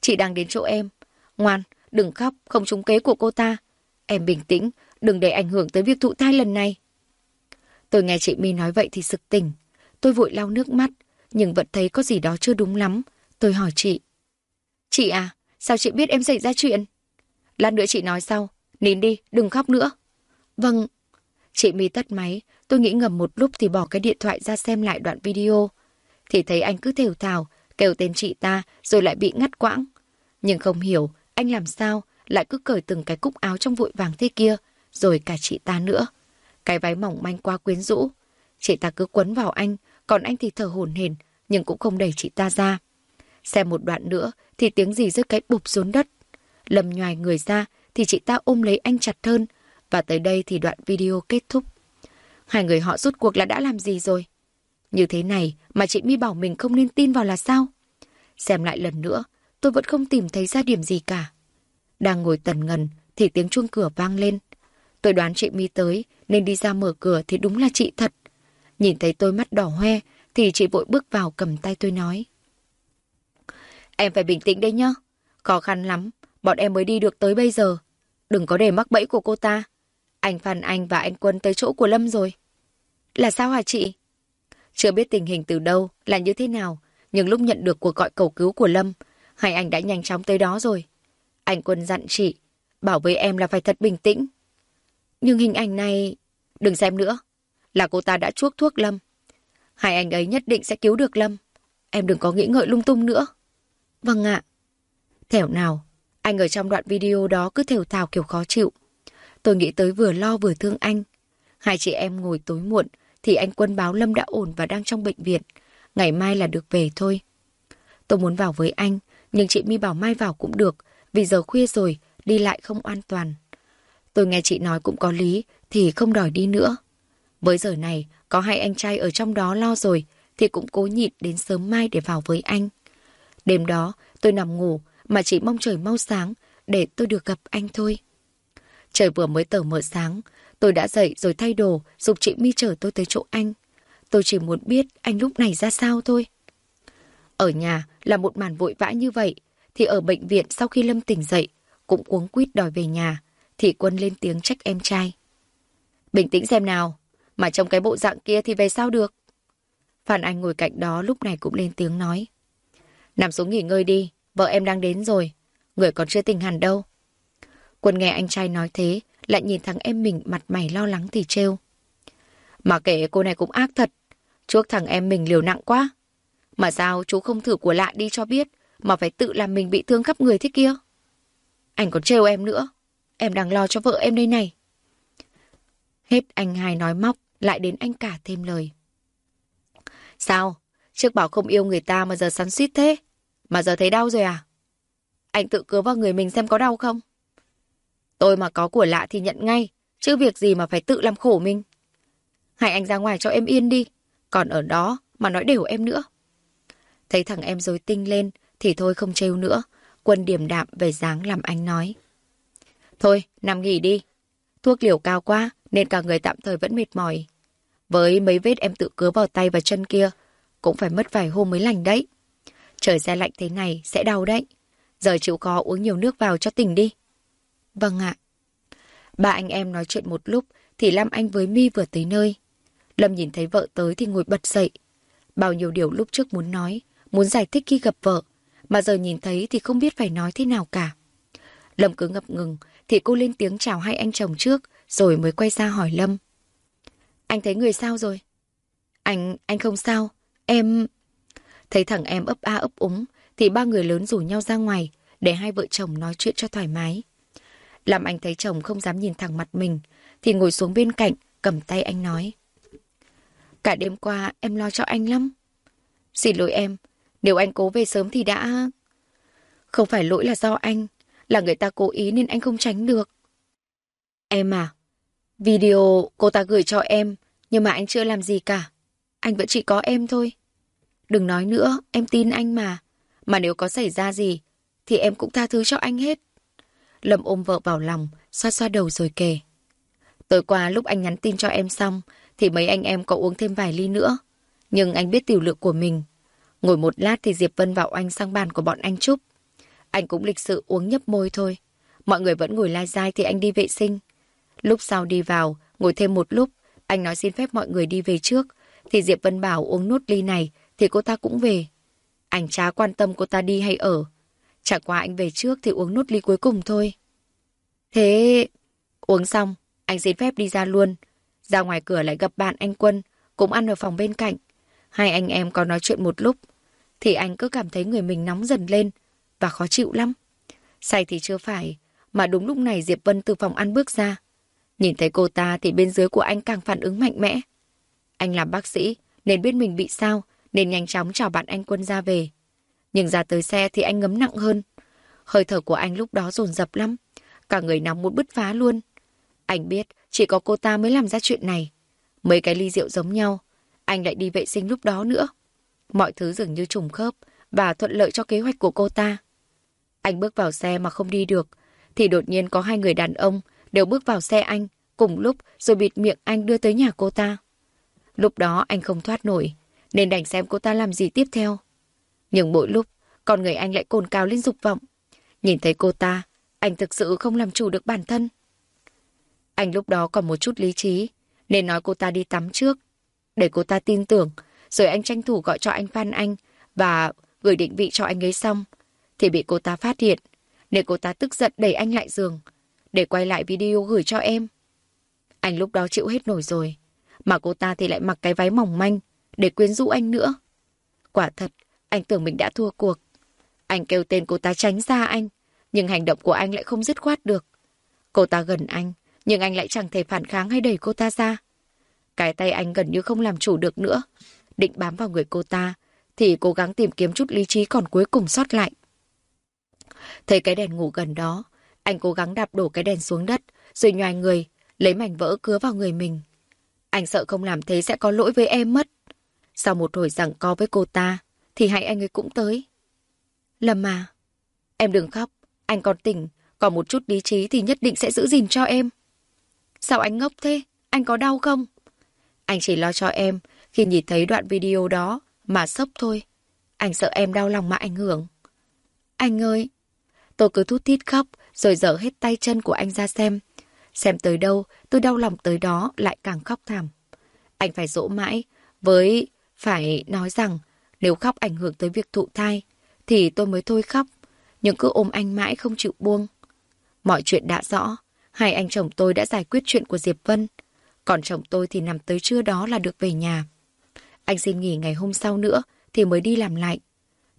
Chị đang đến chỗ em. Ngoan, đừng khóc, không trúng kế của cô ta. Em bình tĩnh, đừng để ảnh hưởng tới việc thụ thai lần này. Tôi nghe chị My nói vậy thì sực tỉnh. Tôi vội lau nước mắt, nhưng vẫn thấy có gì đó chưa đúng lắm. Tôi hỏi chị. Chị à, sao chị biết em xảy ra chuyện? Lát nữa chị nói sau. Nín đi, đừng khóc nữa. Vâng. Chị My tắt máy. Tôi nghĩ ngầm một lúc thì bỏ cái điện thoại ra xem lại đoạn video. Thì thấy anh cứ thều thào, kêu tên chị ta rồi lại bị ngắt quãng. Nhưng không hiểu, anh làm sao lại cứ cởi từng cái cúc áo trong vội vàng thế kia, rồi cả chị ta nữa. Cái váy mỏng manh qua quyến rũ. Chị ta cứ quấn vào anh, còn anh thì thở hổn hển nhưng cũng không đẩy chị ta ra. Xem một đoạn nữa thì tiếng gì rơi cái bụp xuống đất. Lầm nhoài người ra thì chị ta ôm lấy anh chặt hơn và tới đây thì đoạn video kết thúc. Hai người họ rút cuộc là đã làm gì rồi? Như thế này mà chị mi bảo mình không nên tin vào là sao? Xem lại lần nữa, tôi vẫn không tìm thấy ra điểm gì cả. Đang ngồi tần ngần thì tiếng chuông cửa vang lên. Tôi đoán chị mi tới nên đi ra mở cửa thì đúng là chị thật. Nhìn thấy tôi mắt đỏ hoe thì chị vội bước vào cầm tay tôi nói. Em phải bình tĩnh đấy nhá. Khó khăn lắm, bọn em mới đi được tới bây giờ. Đừng có để mắc bẫy của cô ta. Anh Phan Anh và anh Quân tới chỗ của Lâm rồi. Là sao hả chị? Chưa biết tình hình từ đâu, là như thế nào, nhưng lúc nhận được cuộc gọi cầu cứu của Lâm, hai anh đã nhanh chóng tới đó rồi. Anh Quân dặn chị, bảo với em là phải thật bình tĩnh. Nhưng hình ảnh này... Đừng xem nữa, là cô ta đã chuốc thuốc Lâm. Hai anh ấy nhất định sẽ cứu được Lâm. Em đừng có nghĩ ngợi lung tung nữa. Vâng ạ. Thẻo nào, anh ở trong đoạn video đó cứ thều thào kiểu khó chịu. Tôi nghĩ tới vừa lo vừa thương anh. Hai chị em ngồi tối muộn thì anh Quân báo Lâm đã ổn và đang trong bệnh viện. Ngày mai là được về thôi. Tôi muốn vào với anh, nhưng chị mi bảo mai vào cũng được, vì giờ khuya rồi, đi lại không an toàn. Tôi nghe chị nói cũng có lý, thì không đòi đi nữa. Với giờ này, có hai anh trai ở trong đó lo rồi, thì cũng cố nhịn đến sớm mai để vào với anh. Đêm đó, tôi nằm ngủ, mà chỉ mong trời mau sáng, để tôi được gặp anh thôi. Trời vừa mới tờ mở sáng, tôi đã dậy rồi thay đồ, dục chị mi chở tôi tới chỗ anh. Tôi chỉ muốn biết anh lúc này ra sao thôi. Ở nhà là một màn vội vã như vậy, thì ở bệnh viện sau khi Lâm tỉnh dậy, cũng cuống quýt đòi về nhà, thì Quân lên tiếng trách em trai. Bình tĩnh xem nào, mà trong cái bộ dạng kia thì về sao được? Phan Anh ngồi cạnh đó lúc này cũng lên tiếng nói. Nằm xuống nghỉ ngơi đi, vợ em đang đến rồi, người còn chưa tỉnh hẳn đâu. Quân nghe anh trai nói thế, lại nhìn thằng em mình mặt mày lo lắng thì trêu. Mà kể cô này cũng ác thật, chuốc thằng em mình liều nặng quá. Mà sao chú không thử của lạ đi cho biết, mà phải tự làm mình bị thương khắp người thế kia? Anh còn trêu em nữa, em đang lo cho vợ em đây này. Hết anh hai nói móc, lại đến anh cả thêm lời. Sao? Trước bảo không yêu người ta mà giờ sắn suýt thế. Mà giờ thấy đau rồi à? Anh tự cứa vào người mình xem có đau không? Tôi mà có của lạ thì nhận ngay, chứ việc gì mà phải tự làm khổ mình. Hãy anh ra ngoài cho em yên đi, còn ở đó mà nói đều em nữa. Thấy thằng em dối tinh lên, thì thôi không trêu nữa. Quân điềm đạm về dáng làm anh nói. Thôi, nằm nghỉ đi. Thuốc liều cao quá, nên cả người tạm thời vẫn mệt mỏi. Với mấy vết em tự cứa vào tay và chân kia, cũng phải mất vài hôm mới lành đấy. Trời xe lạnh thế này sẽ đau đấy. Giờ chịu khó uống nhiều nước vào cho tỉnh đi. Vâng ạ. Ba anh em nói chuyện một lúc thì Lam Anh với Mi vừa tới nơi. Lâm nhìn thấy vợ tới thì ngồi bật dậy. Bao nhiêu điều lúc trước muốn nói, muốn giải thích khi gặp vợ, mà giờ nhìn thấy thì không biết phải nói thế nào cả. Lâm cứ ngập ngừng, thì cô lên tiếng chào hai anh chồng trước, rồi mới quay ra hỏi Lâm. Anh thấy người sao rồi? Anh, anh không sao. Em... Thấy thằng em ấp a ấp úng, thì ba người lớn rủ nhau ra ngoài, để hai vợ chồng nói chuyện cho thoải mái. Làm anh thấy chồng không dám nhìn thẳng mặt mình, thì ngồi xuống bên cạnh, cầm tay anh nói. Cả đêm qua em lo cho anh lắm. Xin lỗi em, nếu anh cố về sớm thì đã... Không phải lỗi là do anh, là người ta cố ý nên anh không tránh được. Em à, video cô ta gửi cho em, nhưng mà anh chưa làm gì cả. Anh vẫn chỉ có em thôi. Đừng nói nữa, em tin anh mà. Mà nếu có xảy ra gì, thì em cũng tha thứ cho anh hết. Lâm ôm vợ vào lòng, xoa xoa đầu rồi kể. Tối qua lúc anh nhắn tin cho em xong, thì mấy anh em có uống thêm vài ly nữa. Nhưng anh biết tiểu lượng của mình. Ngồi một lát thì Diệp Vân vào anh sang bàn của bọn anh Trúc. Anh cũng lịch sự uống nhấp môi thôi. Mọi người vẫn ngồi lai dai thì anh đi vệ sinh. Lúc sau đi vào, ngồi thêm một lúc, anh nói xin phép mọi người đi về trước. Thì Diệp Vân bảo uống nốt ly này thì cô ta cũng về. Anh chả quan tâm cô ta đi hay ở. Chả qua anh về trước thì uống nốt ly cuối cùng thôi. Thế... Uống xong, anh xin phép đi ra luôn. Ra ngoài cửa lại gặp bạn anh Quân, cũng ăn ở phòng bên cạnh. Hai anh em có nói chuyện một lúc, thì anh cứ cảm thấy người mình nóng dần lên và khó chịu lắm. Say thì chưa phải, mà đúng lúc này Diệp Vân từ phòng ăn bước ra. Nhìn thấy cô ta thì bên dưới của anh càng phản ứng mạnh mẽ. Anh làm bác sĩ, nên biết mình bị sao, nên nhanh chóng chào bạn anh Quân ra về. Nhưng ra tới xe thì anh ngấm nặng hơn. Hơi thở của anh lúc đó dồn dập lắm. Cả người nóng muốn bứt phá luôn. Anh biết chỉ có cô ta mới làm ra chuyện này. Mấy cái ly rượu giống nhau. Anh lại đi vệ sinh lúc đó nữa. Mọi thứ dường như trùng khớp và thuận lợi cho kế hoạch của cô ta. Anh bước vào xe mà không đi được. Thì đột nhiên có hai người đàn ông đều bước vào xe anh cùng lúc rồi bịt miệng anh đưa tới nhà cô ta. Lúc đó anh không thoát nổi nên đành xem cô ta làm gì tiếp theo. Nhưng mỗi lúc con người anh lại cồn cao lên dục vọng. Nhìn thấy cô ta, anh thực sự không làm chủ được bản thân. Anh lúc đó còn một chút lý trí, nên nói cô ta đi tắm trước. Để cô ta tin tưởng, rồi anh tranh thủ gọi cho anh Phan Anh và gửi định vị cho anh ấy xong. Thì bị cô ta phát hiện, nên cô ta tức giận đẩy anh lại giường, để quay lại video gửi cho em. Anh lúc đó chịu hết nổi rồi, mà cô ta thì lại mặc cái váy mỏng manh, để quyến rũ anh nữa. Quả thật, anh tưởng mình đã thua cuộc. Anh kêu tên cô ta tránh ra anh, nhưng hành động của anh lại không dứt khoát được. Cô ta gần anh, nhưng anh lại chẳng thể phản kháng hay đẩy cô ta ra. Cái tay anh gần như không làm chủ được nữa. Định bám vào người cô ta, thì cố gắng tìm kiếm chút lý trí còn cuối cùng sót lại. Thấy cái đèn ngủ gần đó, anh cố gắng đạp đổ cái đèn xuống đất, rồi nhoài người, lấy mảnh vỡ cứa vào người mình. Anh sợ không làm thế sẽ có lỗi với em mất. Sau một hồi giằng co với cô ta, thì hãy anh ấy cũng tới. Lâm à, em đừng khóc, anh còn tỉnh, còn một chút lý trí thì nhất định sẽ giữ gìn cho em. Sao anh ngốc thế? Anh có đau không? Anh chỉ lo cho em khi nhìn thấy đoạn video đó mà sốc thôi. Anh sợ em đau lòng mà ảnh hưởng. Anh ơi! Tôi cứ thút thít khóc rồi dở hết tay chân của anh ra xem. Xem tới đâu, tôi đau lòng tới đó lại càng khóc thảm. Anh phải dỗ mãi với phải nói rằng nếu khóc ảnh hưởng tới việc thụ thai thì tôi mới thôi khóc. Nhưng cứ ôm anh mãi không chịu buông. Mọi chuyện đã rõ. Hai anh chồng tôi đã giải quyết chuyện của Diệp Vân. Còn chồng tôi thì nằm tới trưa đó là được về nhà. Anh xin nghỉ ngày hôm sau nữa thì mới đi làm lại.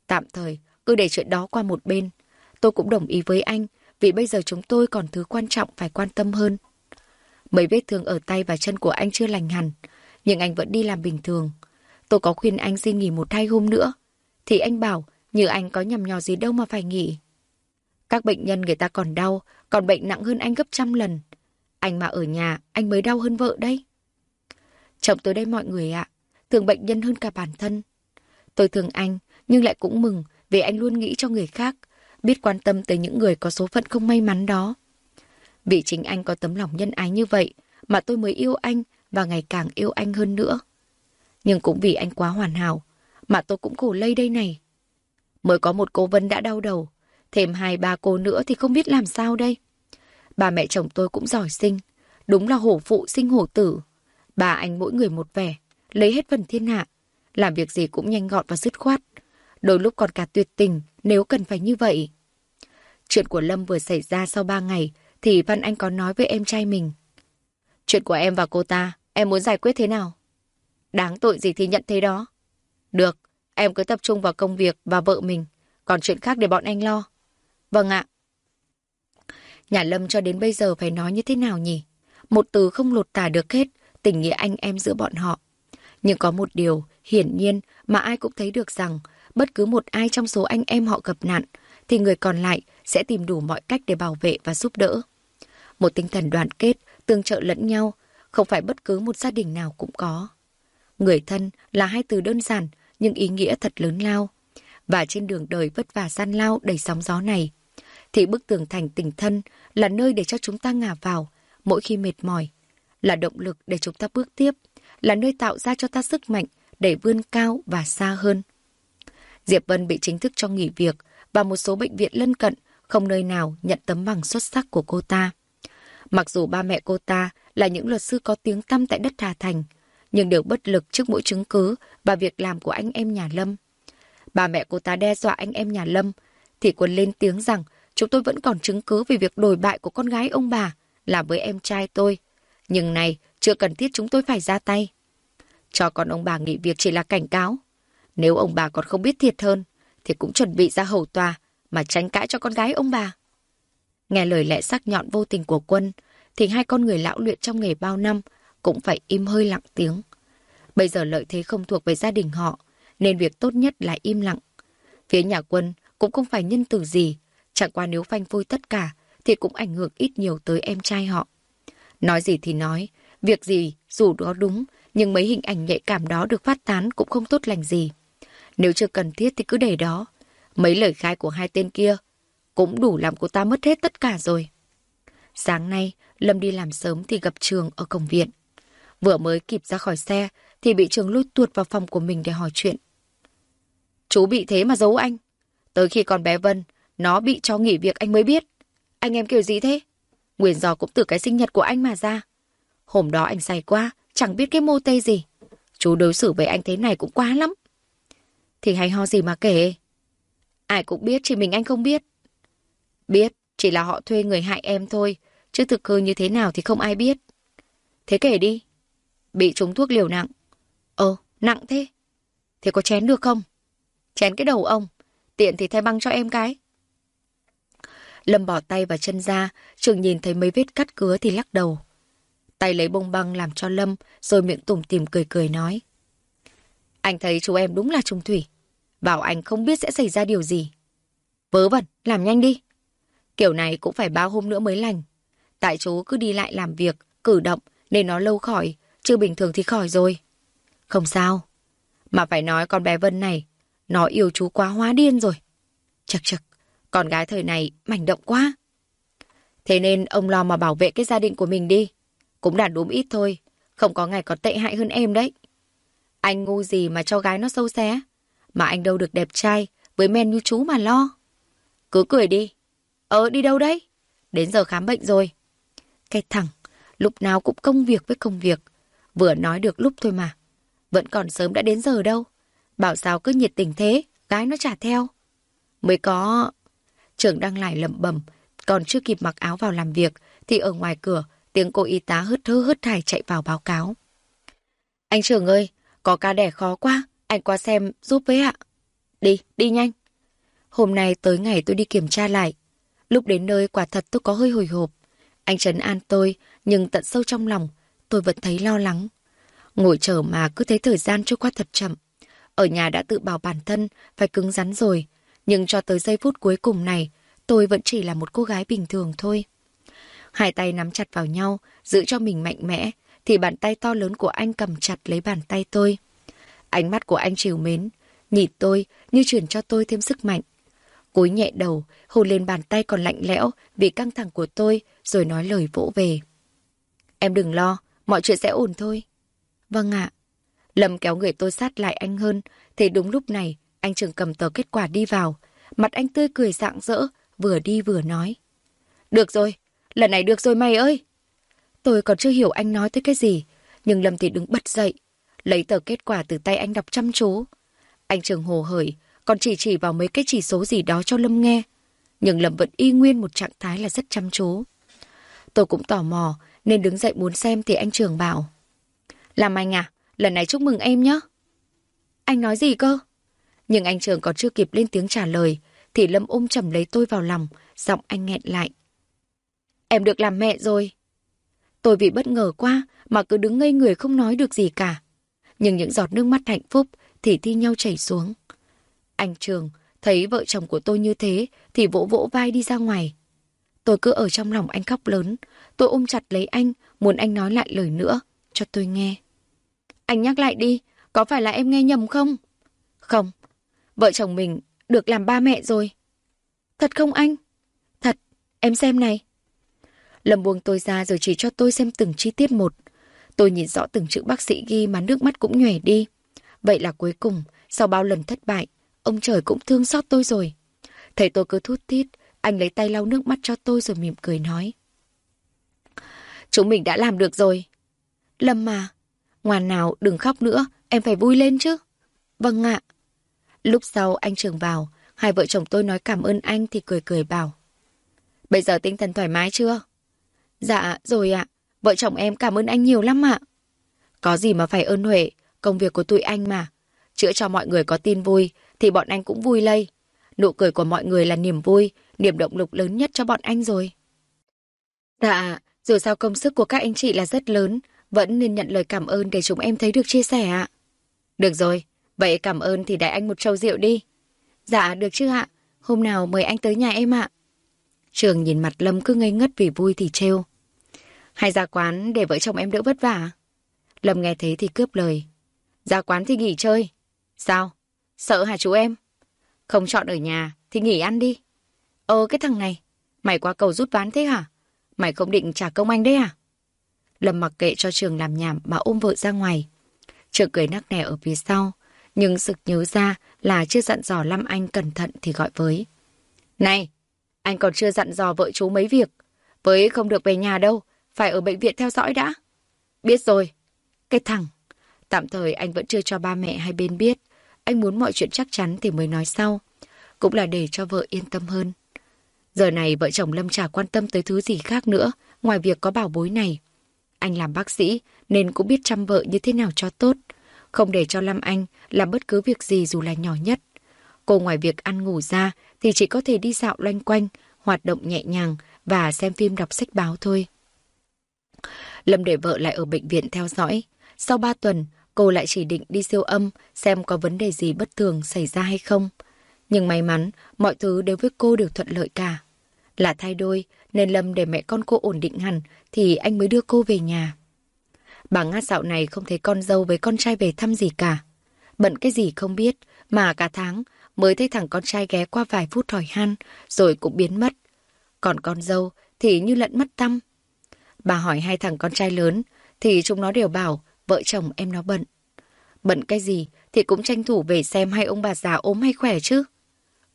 Tạm thời, cứ để chuyện đó qua một bên. Tôi cũng đồng ý với anh vì bây giờ chúng tôi còn thứ quan trọng phải quan tâm hơn. Mấy vết thương ở tay và chân của anh chưa lành hẳn, nhưng anh vẫn đi làm bình thường. Tôi có khuyên anh xin nghỉ một hai hôm nữa. Thì anh bảo, như anh có nhầm nhò gì đâu mà phải nghỉ. Các bệnh nhân người ta còn đau, còn bệnh nặng hơn anh gấp trăm lần. Anh mà ở nhà, anh mới đau hơn vợ đây. Chồng tôi đây mọi người ạ, thường bệnh nhân hơn cả bản thân. Tôi thương anh, nhưng lại cũng mừng vì anh luôn nghĩ cho người khác, biết quan tâm tới những người có số phận không may mắn đó. Vì chính anh có tấm lòng nhân ái như vậy mà tôi mới yêu anh và ngày càng yêu anh hơn nữa. Nhưng cũng vì anh quá hoàn hảo mà tôi cũng khổ lây đây này. Mới có một cô Vân đã đau đầu, thêm hai ba cô nữa thì không biết làm sao đây. Bà mẹ chồng tôi cũng giỏi sinh, đúng là hổ phụ sinh hổ tử. Bà anh mỗi người một vẻ, lấy hết phần thiên hạ, làm việc gì cũng nhanh gọn và dứt khoát. Đôi lúc còn cả tuyệt tình nếu cần phải như vậy. Chuyện của Lâm vừa xảy ra sau ba ngày thì Văn Anh có nói với em trai mình. Chuyện của em và cô ta, em muốn giải quyết thế nào? Đáng tội gì thì nhận thế đó. Được, em cứ tập trung vào công việc và vợ mình, còn chuyện khác để bọn anh lo. Vâng ạ. Nhà Lâm cho đến bây giờ phải nói như thế nào nhỉ? Một từ không lột tả được hết tình nghĩa anh em giữa bọn họ. Nhưng có một điều hiển nhiên mà ai cũng thấy được rằng bất cứ một ai trong số anh em họ gặp nạn thì người còn lại sẽ tìm đủ mọi cách để bảo vệ và giúp đỡ. Một tinh thần đoàn kết, tương trợ lẫn nhau, không phải bất cứ một gia đình nào cũng có. Người thân là hai từ đơn giản nhưng ý nghĩa thật lớn lao. Và trên đường đời vất vả gian lao đầy sóng gió này, thì bức tường thành tình thân là nơi để cho chúng ta ngả vào mỗi khi mệt mỏi, là động lực để chúng ta bước tiếp, là nơi tạo ra cho ta sức mạnh để vươn cao và xa hơn. Diệp Vân bị chính thức cho nghỉ việc và một số bệnh viện lân cận không nơi nào nhận tấm bằng xuất sắc của cô ta. Mặc dù ba mẹ cô ta là những luật sư có tiếng tăm tại đất Hà Thành, nhưng đều bất lực trước mỗi chứng cứ và việc làm của anh em nhà Lâm. Bà mẹ cô ta đe dọa anh em nhà Lâm, thì quân lên tiếng rằng chúng tôi vẫn còn chứng cứ về việc đổi bại của con gái ông bà là với em trai tôi. Nhưng này, chưa cần thiết chúng tôi phải ra tay. Cho con ông bà nghỉ việc chỉ là cảnh cáo. Nếu ông bà còn không biết thiệt hơn, thì cũng chuẩn bị ra hầu tòa mà tránh cãi cho con gái ông bà. Nghe lời lẽ sắc nhọn vô tình của quân, thì hai con người lão luyện trong nghề bao năm cũng phải im hơi lặng tiếng. Bây giờ lợi thế không thuộc về gia đình họ, nên việc tốt nhất là im lặng. Phía nhà quân cũng không phải nhân từ gì, chẳng qua nếu phanh phui tất cả thì cũng ảnh hưởng ít nhiều tới em trai họ. Nói gì thì nói, việc gì dù đó đúng, nhưng mấy hình ảnh nhạy cảm đó được phát tán cũng không tốt lành gì. Nếu chưa cần thiết thì cứ để đó. Mấy lời khai của hai tên kia cũng đủ làm cô ta mất hết tất cả rồi. Sáng nay, Lâm đi làm sớm thì gặp Trường ở cổng viện. Vừa mới kịp ra khỏi xe thì bị Trường lôi tuột vào phòng của mình để hỏi chuyện. Chú bị thế mà giấu anh. Tới khi còn bé Vân, nó bị cho nghỉ việc anh mới biết. Anh em kiểu gì thế? Nguyên do cũng từ cái sinh nhật của anh mà ra. Hôm đó anh say quá, chẳng biết cái mô tê gì. Chú đối xử với anh thế này cũng quá lắm. Thì hay ho gì mà kể. Ai cũng biết, chỉ mình anh không biết. Biết, chỉ là họ thuê người hại em thôi, chứ thực hư như thế nào thì không ai biết. Thế kể đi. Bị trúng thuốc liều nặng. Ờ, nặng thế. Thế có chén được không? Chén cái đầu ông. Tiện thì thay băng cho em cái. Lâm bỏ tay và chân ra, trường nhìn thấy mấy vết cắt cứa thì lắc đầu. Tay lấy bông băng làm cho Lâm, rồi miệng tủm tìm cười cười nói. Anh thấy chú em đúng là trung thủy. Bảo anh không biết sẽ xảy ra điều gì. Vớ vẩn, làm nhanh đi. Kiểu này cũng phải bao hôm nữa mới lành. Tại chú cứ đi lại làm việc, cử động, nên nó lâu khỏi, chứ bình thường thì khỏi rồi. Không sao. Mà phải nói con bé Vân này, nó yêu chú quá hóa điên rồi. Chật chật, con gái thời này mảnh động quá. Thế nên ông lo mà bảo vệ cái gia đình của mình đi. Cũng đàn đúm ít thôi, không có ngày có tệ hại hơn em đấy. Anh ngu gì mà cho gái nó sâu xé. Mà anh đâu được đẹp trai, với men như chú mà lo. Cứ cười đi. Ờ, đi đâu đấy? Đến giờ khám bệnh rồi. Cái thằng, lúc nào cũng công việc với công việc. Vừa nói được lúc thôi mà. Vẫn còn sớm đã đến giờ đâu. Bảo sao cứ nhiệt tình thế, gái nó trả theo. Mới có... Trưởng đang lại lẩm bẩm, còn chưa kịp mặc áo vào làm việc, thì ở ngoài cửa, tiếng cô y tá hứt thơ hứt hải chạy vào báo cáo. Anh trưởng ơi, có ca đẻ khó quá, anh qua xem giúp với ạ. Đi, đi nhanh. Hôm nay tới ngày tôi đi kiểm tra lại. Lúc đến nơi quả thật tôi có hơi hồi hộp. Anh trấn an tôi, nhưng tận sâu trong lòng, tôi vẫn thấy lo lắng. Ngồi chờ mà cứ thấy thời gian trôi qua thật chậm. Ở nhà đã tự bảo bản thân phải cứng rắn rồi, nhưng cho tới giây phút cuối cùng này, tôi vẫn chỉ là một cô gái bình thường thôi. Hai tay nắm chặt vào nhau, giữ cho mình mạnh mẽ, thì bàn tay to lớn của anh cầm chặt lấy bàn tay tôi. Ánh mắt của anh chiều mến, nhìn tôi như truyền cho tôi thêm sức mạnh. Cúi nhẹ đầu, hôn lên bàn tay còn lạnh lẽo vì căng thẳng của tôi, rồi nói lời vỗ về. Em đừng lo, mọi chuyện sẽ ổn thôi. Vâng ạ. Lâm kéo người tôi sát lại anh hơn, thì đúng lúc này, anh Trường cầm tờ kết quả đi vào. Mặt anh tươi cười rạng rỡ, vừa đi vừa nói. Được rồi, lần này được rồi mày ơi. Tôi còn chưa hiểu anh nói tới cái gì, nhưng Lâm thì đứng bật dậy, lấy tờ kết quả từ tay anh đọc chăm chú. Anh Trường hồ hởi, còn chỉ chỉ vào mấy cái chỉ số gì đó cho Lâm nghe. Nhưng Lâm vẫn y nguyên một trạng thái là rất chăm chú. Tôi cũng tò mò, nên đứng dậy muốn xem thì anh Trường bảo. Làm anh à, lần này chúc mừng em nhé. Anh nói gì cơ? Nhưng anh Trường còn chưa kịp lên tiếng trả lời, thì Lâm ôm chầm lấy tôi vào lòng, giọng anh nghẹn lại. Em được làm mẹ rồi. Tôi vì bất ngờ quá mà cứ đứng ngây người không nói được gì cả. Nhưng những giọt nước mắt hạnh phúc thì thi nhau chảy xuống. Anh Trường thấy vợ chồng của tôi như thế thì vỗ vỗ vai đi ra ngoài. Tôi cứ ở trong lòng anh khóc lớn. Tôi ôm chặt lấy anh, muốn anh nói lại lời nữa, cho tôi nghe. Anh nhắc lại đi, có phải là em nghe nhầm không? Không, vợ chồng mình được làm ba mẹ rồi. Thật không anh? Thật, em xem này. Lâm buông tôi ra rồi chỉ cho tôi xem từng chi tiết một. Tôi nhìn rõ từng chữ bác sĩ ghi mà nước mắt cũng nhòe đi. Vậy là cuối cùng, sau bao lần thất bại, ông trời cũng thương xót tôi rồi. Thấy tôi cứ thút thít, anh lấy tay lau nước mắt cho tôi rồi mỉm cười nói. Chúng mình đã làm được rồi. Lâm mà, ngoan nào đừng khóc nữa, em phải vui lên chứ. Vâng ạ. Lúc sau anh Trường vào, hai vợ chồng tôi nói cảm ơn anh thì cười cười bảo. Bây giờ tinh thần thoải mái chưa? Dạ, rồi ạ. Vợ chồng em cảm ơn anh nhiều lắm ạ. Có gì mà phải ơn Huệ, công việc của tụi anh mà. Chữa cho mọi người có tin vui, thì bọn anh cũng vui lây. Nụ cười của mọi người là niềm vui, niềm động lực lớn nhất cho bọn anh rồi. Dạ, dù sao công sức của các anh chị là rất lớn, vẫn nên nhận lời cảm ơn để chúng em thấy được chia sẻ ạ. Được rồi, vậy cảm ơn thì đại anh một chầu rượu đi. Dạ, được chứ ạ. Hôm nào mời anh tới nhà em ạ. Trường nhìn mặt Lâm cứ ngây ngất vì vui thì trêu. Hay ra quán để vợ chồng em đỡ vất vả? Lâm nghe thế thì cướp lời. Ra quán thì nghỉ chơi. Sao? Sợ hả chú em? Không chọn ở nhà thì nghỉ ăn đi. Ờ cái thằng này, mày qua cầu rút ván thế hả? Mày không định trả công anh đấy à? Lâm mặc kệ cho Trường làm nhảm mà ôm vợ ra ngoài. Trường cười nắc nẻ ở phía sau, nhưng sực nhớ ra là chưa dặn dò Lâm Anh cẩn thận thì gọi với. Này, anh còn chưa dặn dò vợ chú mấy việc. Với không được về nhà đâu, phải ở bệnh viện theo dõi đã. Biết rồi. Cái thằng. Tạm thời anh vẫn chưa cho ba mẹ hai bên biết. Anh muốn mọi chuyện chắc chắn thì mới nói sau. Cũng là để cho vợ yên tâm hơn. Giờ này vợ chồng Lâm chả quan tâm tới thứ gì khác nữa, ngoài việc có bảo bối này. Anh làm bác sĩ nên cũng biết chăm vợ như thế nào cho tốt. Không để cho Lâm Anh làm bất cứ việc gì dù là nhỏ nhất. Cô ngoài việc ăn ngủ ra thì chỉ có thể đi dạo loanh quanh, hoạt động nhẹ nhàng và xem phim đọc sách báo thôi. Lâm để vợ lại ở bệnh viện theo dõi. Sau 3 tuần, cô lại chỉ định đi siêu âm xem có vấn đề gì bất thường xảy ra hay không. Nhưng may mắn, mọi thứ đối với cô đều thuận lợi cả. Là thai đôi, nên Lâm để mẹ con cô ổn định hẳn thì anh mới đưa cô về nhà. Bà ngát dạo này không thấy con dâu với con trai về thăm gì cả. Bận cái gì không biết, mà cả tháng mới thấy thằng con trai ghé qua vài phút hỏi han, rồi cũng biến mất. Còn con dâu thì như lẫn mất tâm. Bà hỏi hai thằng con trai lớn, thì chúng nó đều bảo vợ chồng em nó bận. Bận cái gì thì cũng tranh thủ về xem hai ông bà già ốm hay khỏe chứ.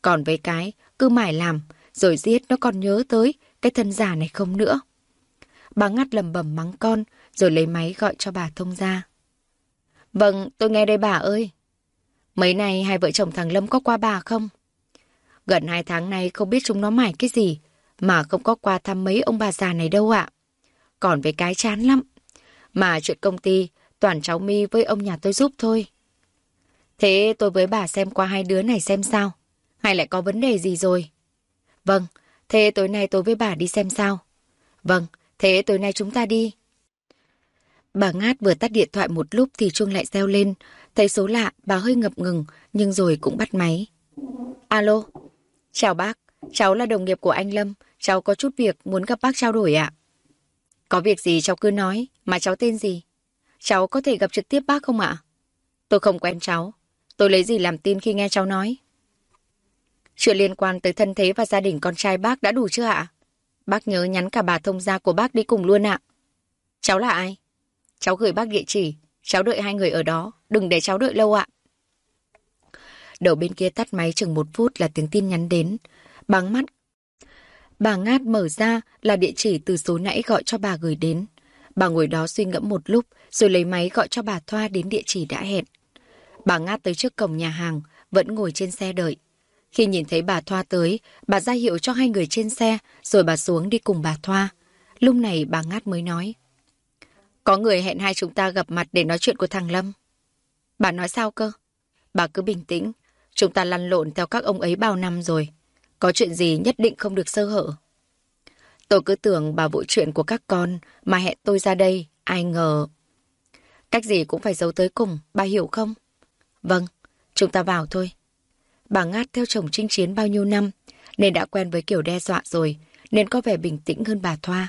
Còn với cái, cứ mải làm, rồi giết nó còn nhớ tới cái thân già này không nữa. Bà ngắt lầm bầm mắng con, rồi lấy máy gọi cho bà thông ra. Vâng, tôi nghe đây bà ơi. Mấy nay hai vợ chồng thằng Lâm có qua bà không? Gần hai tháng nay không biết chúng nó mải cái gì, mà không có qua thăm mấy ông bà già này đâu ạ. Còn về cái chán lắm. Mà chuyện công ty, toàn cháu mi với ông nhà tôi giúp thôi. Thế tôi với bà xem qua hai đứa này xem sao. Hay lại có vấn đề gì rồi? Vâng, thế tối nay tôi với bà đi xem sao? Vâng, thế tối nay chúng ta đi. Bà Ngát vừa tắt điện thoại một lúc thì chuông lại reo lên. Thấy số lạ, bà hơi ngập ngừng, nhưng rồi cũng bắt máy. Alo, chào bác, cháu là đồng nghiệp của anh Lâm, cháu có chút việc muốn gặp bác trao đổi ạ. Có việc gì cháu cứ nói, mà cháu tên gì? Cháu có thể gặp trực tiếp bác không ạ? Tôi không quen cháu. Tôi lấy gì làm tin khi nghe cháu nói? Chuyện liên quan tới thân thế và gia đình con trai bác đã đủ chưa ạ? Bác nhớ nhắn cả bà thông gia của bác đi cùng luôn ạ. Cháu là ai? Cháu gửi bác địa chỉ. Cháu đợi hai người ở đó. Đừng để cháu đợi lâu ạ. Đầu bên kia tắt máy chừng một phút là tiếng tin nhắn đến. Báng mắt. Bà Ngát mở ra là địa chỉ từ số nãy gọi cho bà gửi đến. Bà ngồi đó suy ngẫm một lúc rồi lấy máy gọi cho bà Thoa đến địa chỉ đã hẹn. Bà Ngát tới trước cổng nhà hàng, vẫn ngồi trên xe đợi. Khi nhìn thấy bà Thoa tới, bà ra hiệu cho hai người trên xe, rồi bà xuống đi cùng bà Thoa. Lúc này bà Ngát mới nói. Có người hẹn hai chúng ta gặp mặt để nói chuyện của thằng Lâm. Bà nói sao cơ? Bà cứ bình tĩnh. Chúng ta lăn lộn theo các ông ấy bao năm rồi. Có chuyện gì nhất định không được sơ hở. Tôi cứ tưởng bà vội chuyện của các con mà hẹn tôi ra đây. Ai ngờ... Cách gì cũng phải giấu tới cùng, bà hiểu không? Vâng, chúng ta vào thôi. Bà Ngát theo chồng chinh chiến bao nhiêu năm, nên đã quen với kiểu đe dọa rồi, nên có vẻ bình tĩnh hơn bà Thoa.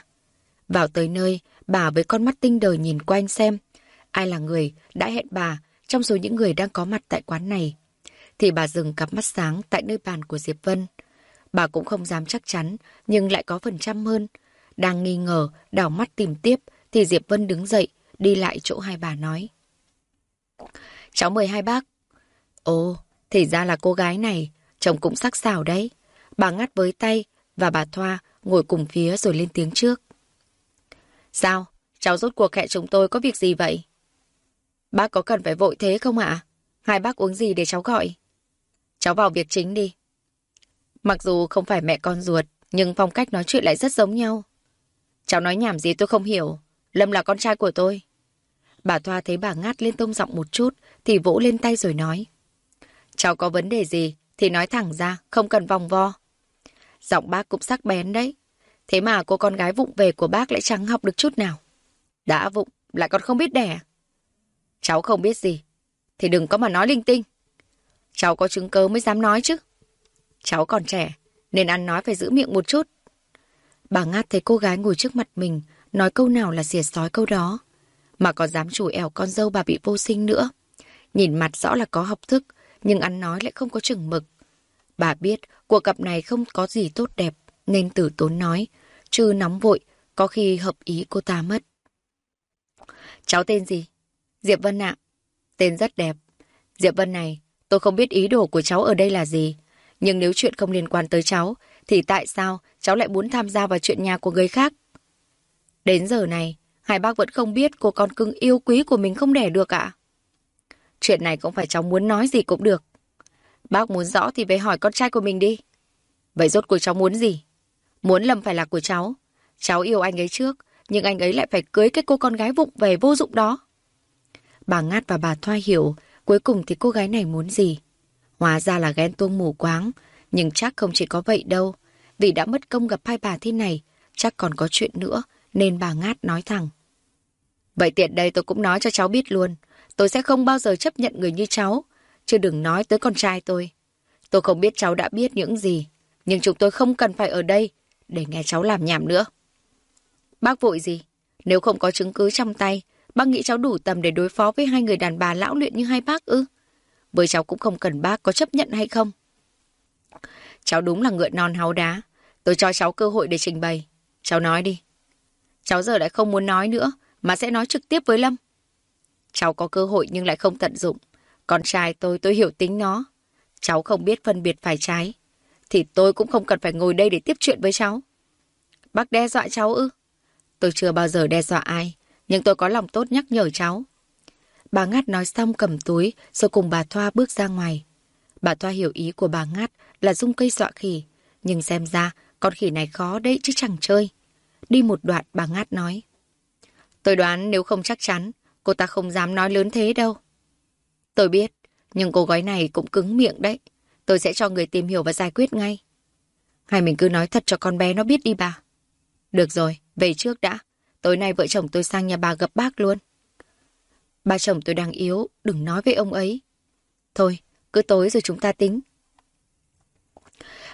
Vào tới nơi, bà với con mắt tinh đời nhìn quanh xem ai là người đã hẹn bà trong số những người đang có mặt tại quán này. Thì bà dừng cặp mắt sáng tại nơi bàn của Diệp Vân. Bà cũng không dám chắc chắn, nhưng lại có phần trăm hơn. Đang nghi ngờ, đảo mắt tìm tiếp, thì Diệp Vân đứng dậy, đi lại chỗ hai bà nói. Cháu mời hai bác. Ồ, thì ra là cô gái này, chồng cũng sắc sảo đấy. Bà ngắt với tay và bà Thoa ngồi cùng phía rồi lên tiếng trước. Sao? Cháu rốt cuộc hẹn chúng tôi có việc gì vậy? Bác có cần phải vội thế không ạ? Hai bác uống gì để cháu gọi? Cháu vào việc chính đi. Mặc dù không phải mẹ con ruột, nhưng phong cách nói chuyện lại rất giống nhau. Cháu nói nhảm gì tôi không hiểu. Lâm là con trai của tôi. Bà Thoa thấy bà ngắt lên tông giọng một chút, thì vỗ lên tay rồi nói. Cháu có vấn đề gì thì nói thẳng ra, không cần vòng vo. Giọng bác cũng sắc bén đấy. Thế mà cô con gái vụng về của bác lại chẳng học được chút nào. Đã vụng, lại còn không biết đẻ. Cháu không biết gì, thì đừng có mà nói linh tinh. Cháu có chứng cớ mới dám nói chứ. Cháu còn trẻ, nên ăn nói phải giữ miệng một chút. Bà Ngát thấy cô gái ngồi trước mặt mình, nói câu nào là xỉa sói câu đó. Mà còn dám chủ ẻo con dâu bà bị vô sinh nữa. Nhìn mặt rõ là có học thức, nhưng ăn nói lại không có chừng mực. Bà biết cuộc gặp này không có gì tốt đẹp, nên tử tốn nói, chứ nóng vội, có khi hợp ý cô ta mất. Cháu tên gì? Diệp Vân ạ. Tên rất đẹp. Diệp Vân này, tôi không biết ý đồ của cháu ở đây là gì. Nhưng nếu chuyện không liên quan tới cháu, thì tại sao cháu lại muốn tham gia vào chuyện nhà của người khác? Đến giờ này, hai bác vẫn không biết cô con cưng yêu quý của mình không đẻ được ạ. Chuyện này cũng phải cháu muốn nói gì cũng được. Bác muốn rõ thì về hỏi con trai của mình đi. Vậy rốt cuộc cháu muốn gì? Muốn Lâm phải là của cháu. Cháu yêu anh ấy trước, nhưng anh ấy lại phải cưới cái cô con gái vụng về vô dụng đó. Bà Ngát và bà Thoa hiểu, cuối cùng thì cô gái này muốn gì. Hóa ra là ghen tuông mù quáng, nhưng chắc không chỉ có vậy đâu. Vì đã mất công gặp hai bà thế này, chắc còn có chuyện nữa, nên bà Ngát nói thẳng. Vậy tiện đây tôi cũng nói cho cháu biết luôn. Tôi sẽ không bao giờ chấp nhận người như cháu, chứ đừng nói tới con trai tôi. Tôi không biết cháu đã biết những gì, nhưng chúng tôi không cần phải ở đây để nghe cháu làm nhảm nữa. Bác vội gì? Nếu không có chứng cứ trong tay, bác nghĩ cháu đủ tầm để đối phó với hai người đàn bà lão luyện như hai bác ư? Với cháu cũng không cần bác có chấp nhận hay không. Cháu đúng là ngựa non háu đá. Tôi cho cháu cơ hội để trình bày. Cháu nói đi. Cháu giờ lại không muốn nói nữa, mà sẽ nói trực tiếp với Lâm. Cháu có cơ hội nhưng lại không tận dụng. Con trai tôi, tôi hiểu tính nó. Cháu không biết phân biệt phải trái. Thì tôi cũng không cần phải ngồi đây để tiếp chuyện với cháu. Bác đe dọa cháu ư? Tôi chưa bao giờ đe dọa ai. Nhưng tôi có lòng tốt nhắc nhở cháu. Bà Ngát nói xong cầm túi rồi cùng bà Thoa bước ra ngoài. Bà Thoa hiểu ý của bà Ngát là dung cây dọa khỉ. Nhưng xem ra con khỉ này khó đấy chứ chẳng chơi. Đi một đoạn bà Ngát nói. Tôi đoán nếu không chắc chắn Cô ta không dám nói lớn thế đâu. Tôi biết, nhưng cô gái này cũng cứng miệng đấy. Tôi sẽ cho người tìm hiểu và giải quyết ngay. Hay mình cứ nói thật cho con bé nó biết đi bà. Được rồi, về trước đã. Tối nay vợ chồng tôi sang nhà bà gặp bác luôn. Ba chồng tôi đang yếu, đừng nói với ông ấy. Thôi, cứ tối rồi chúng ta tính.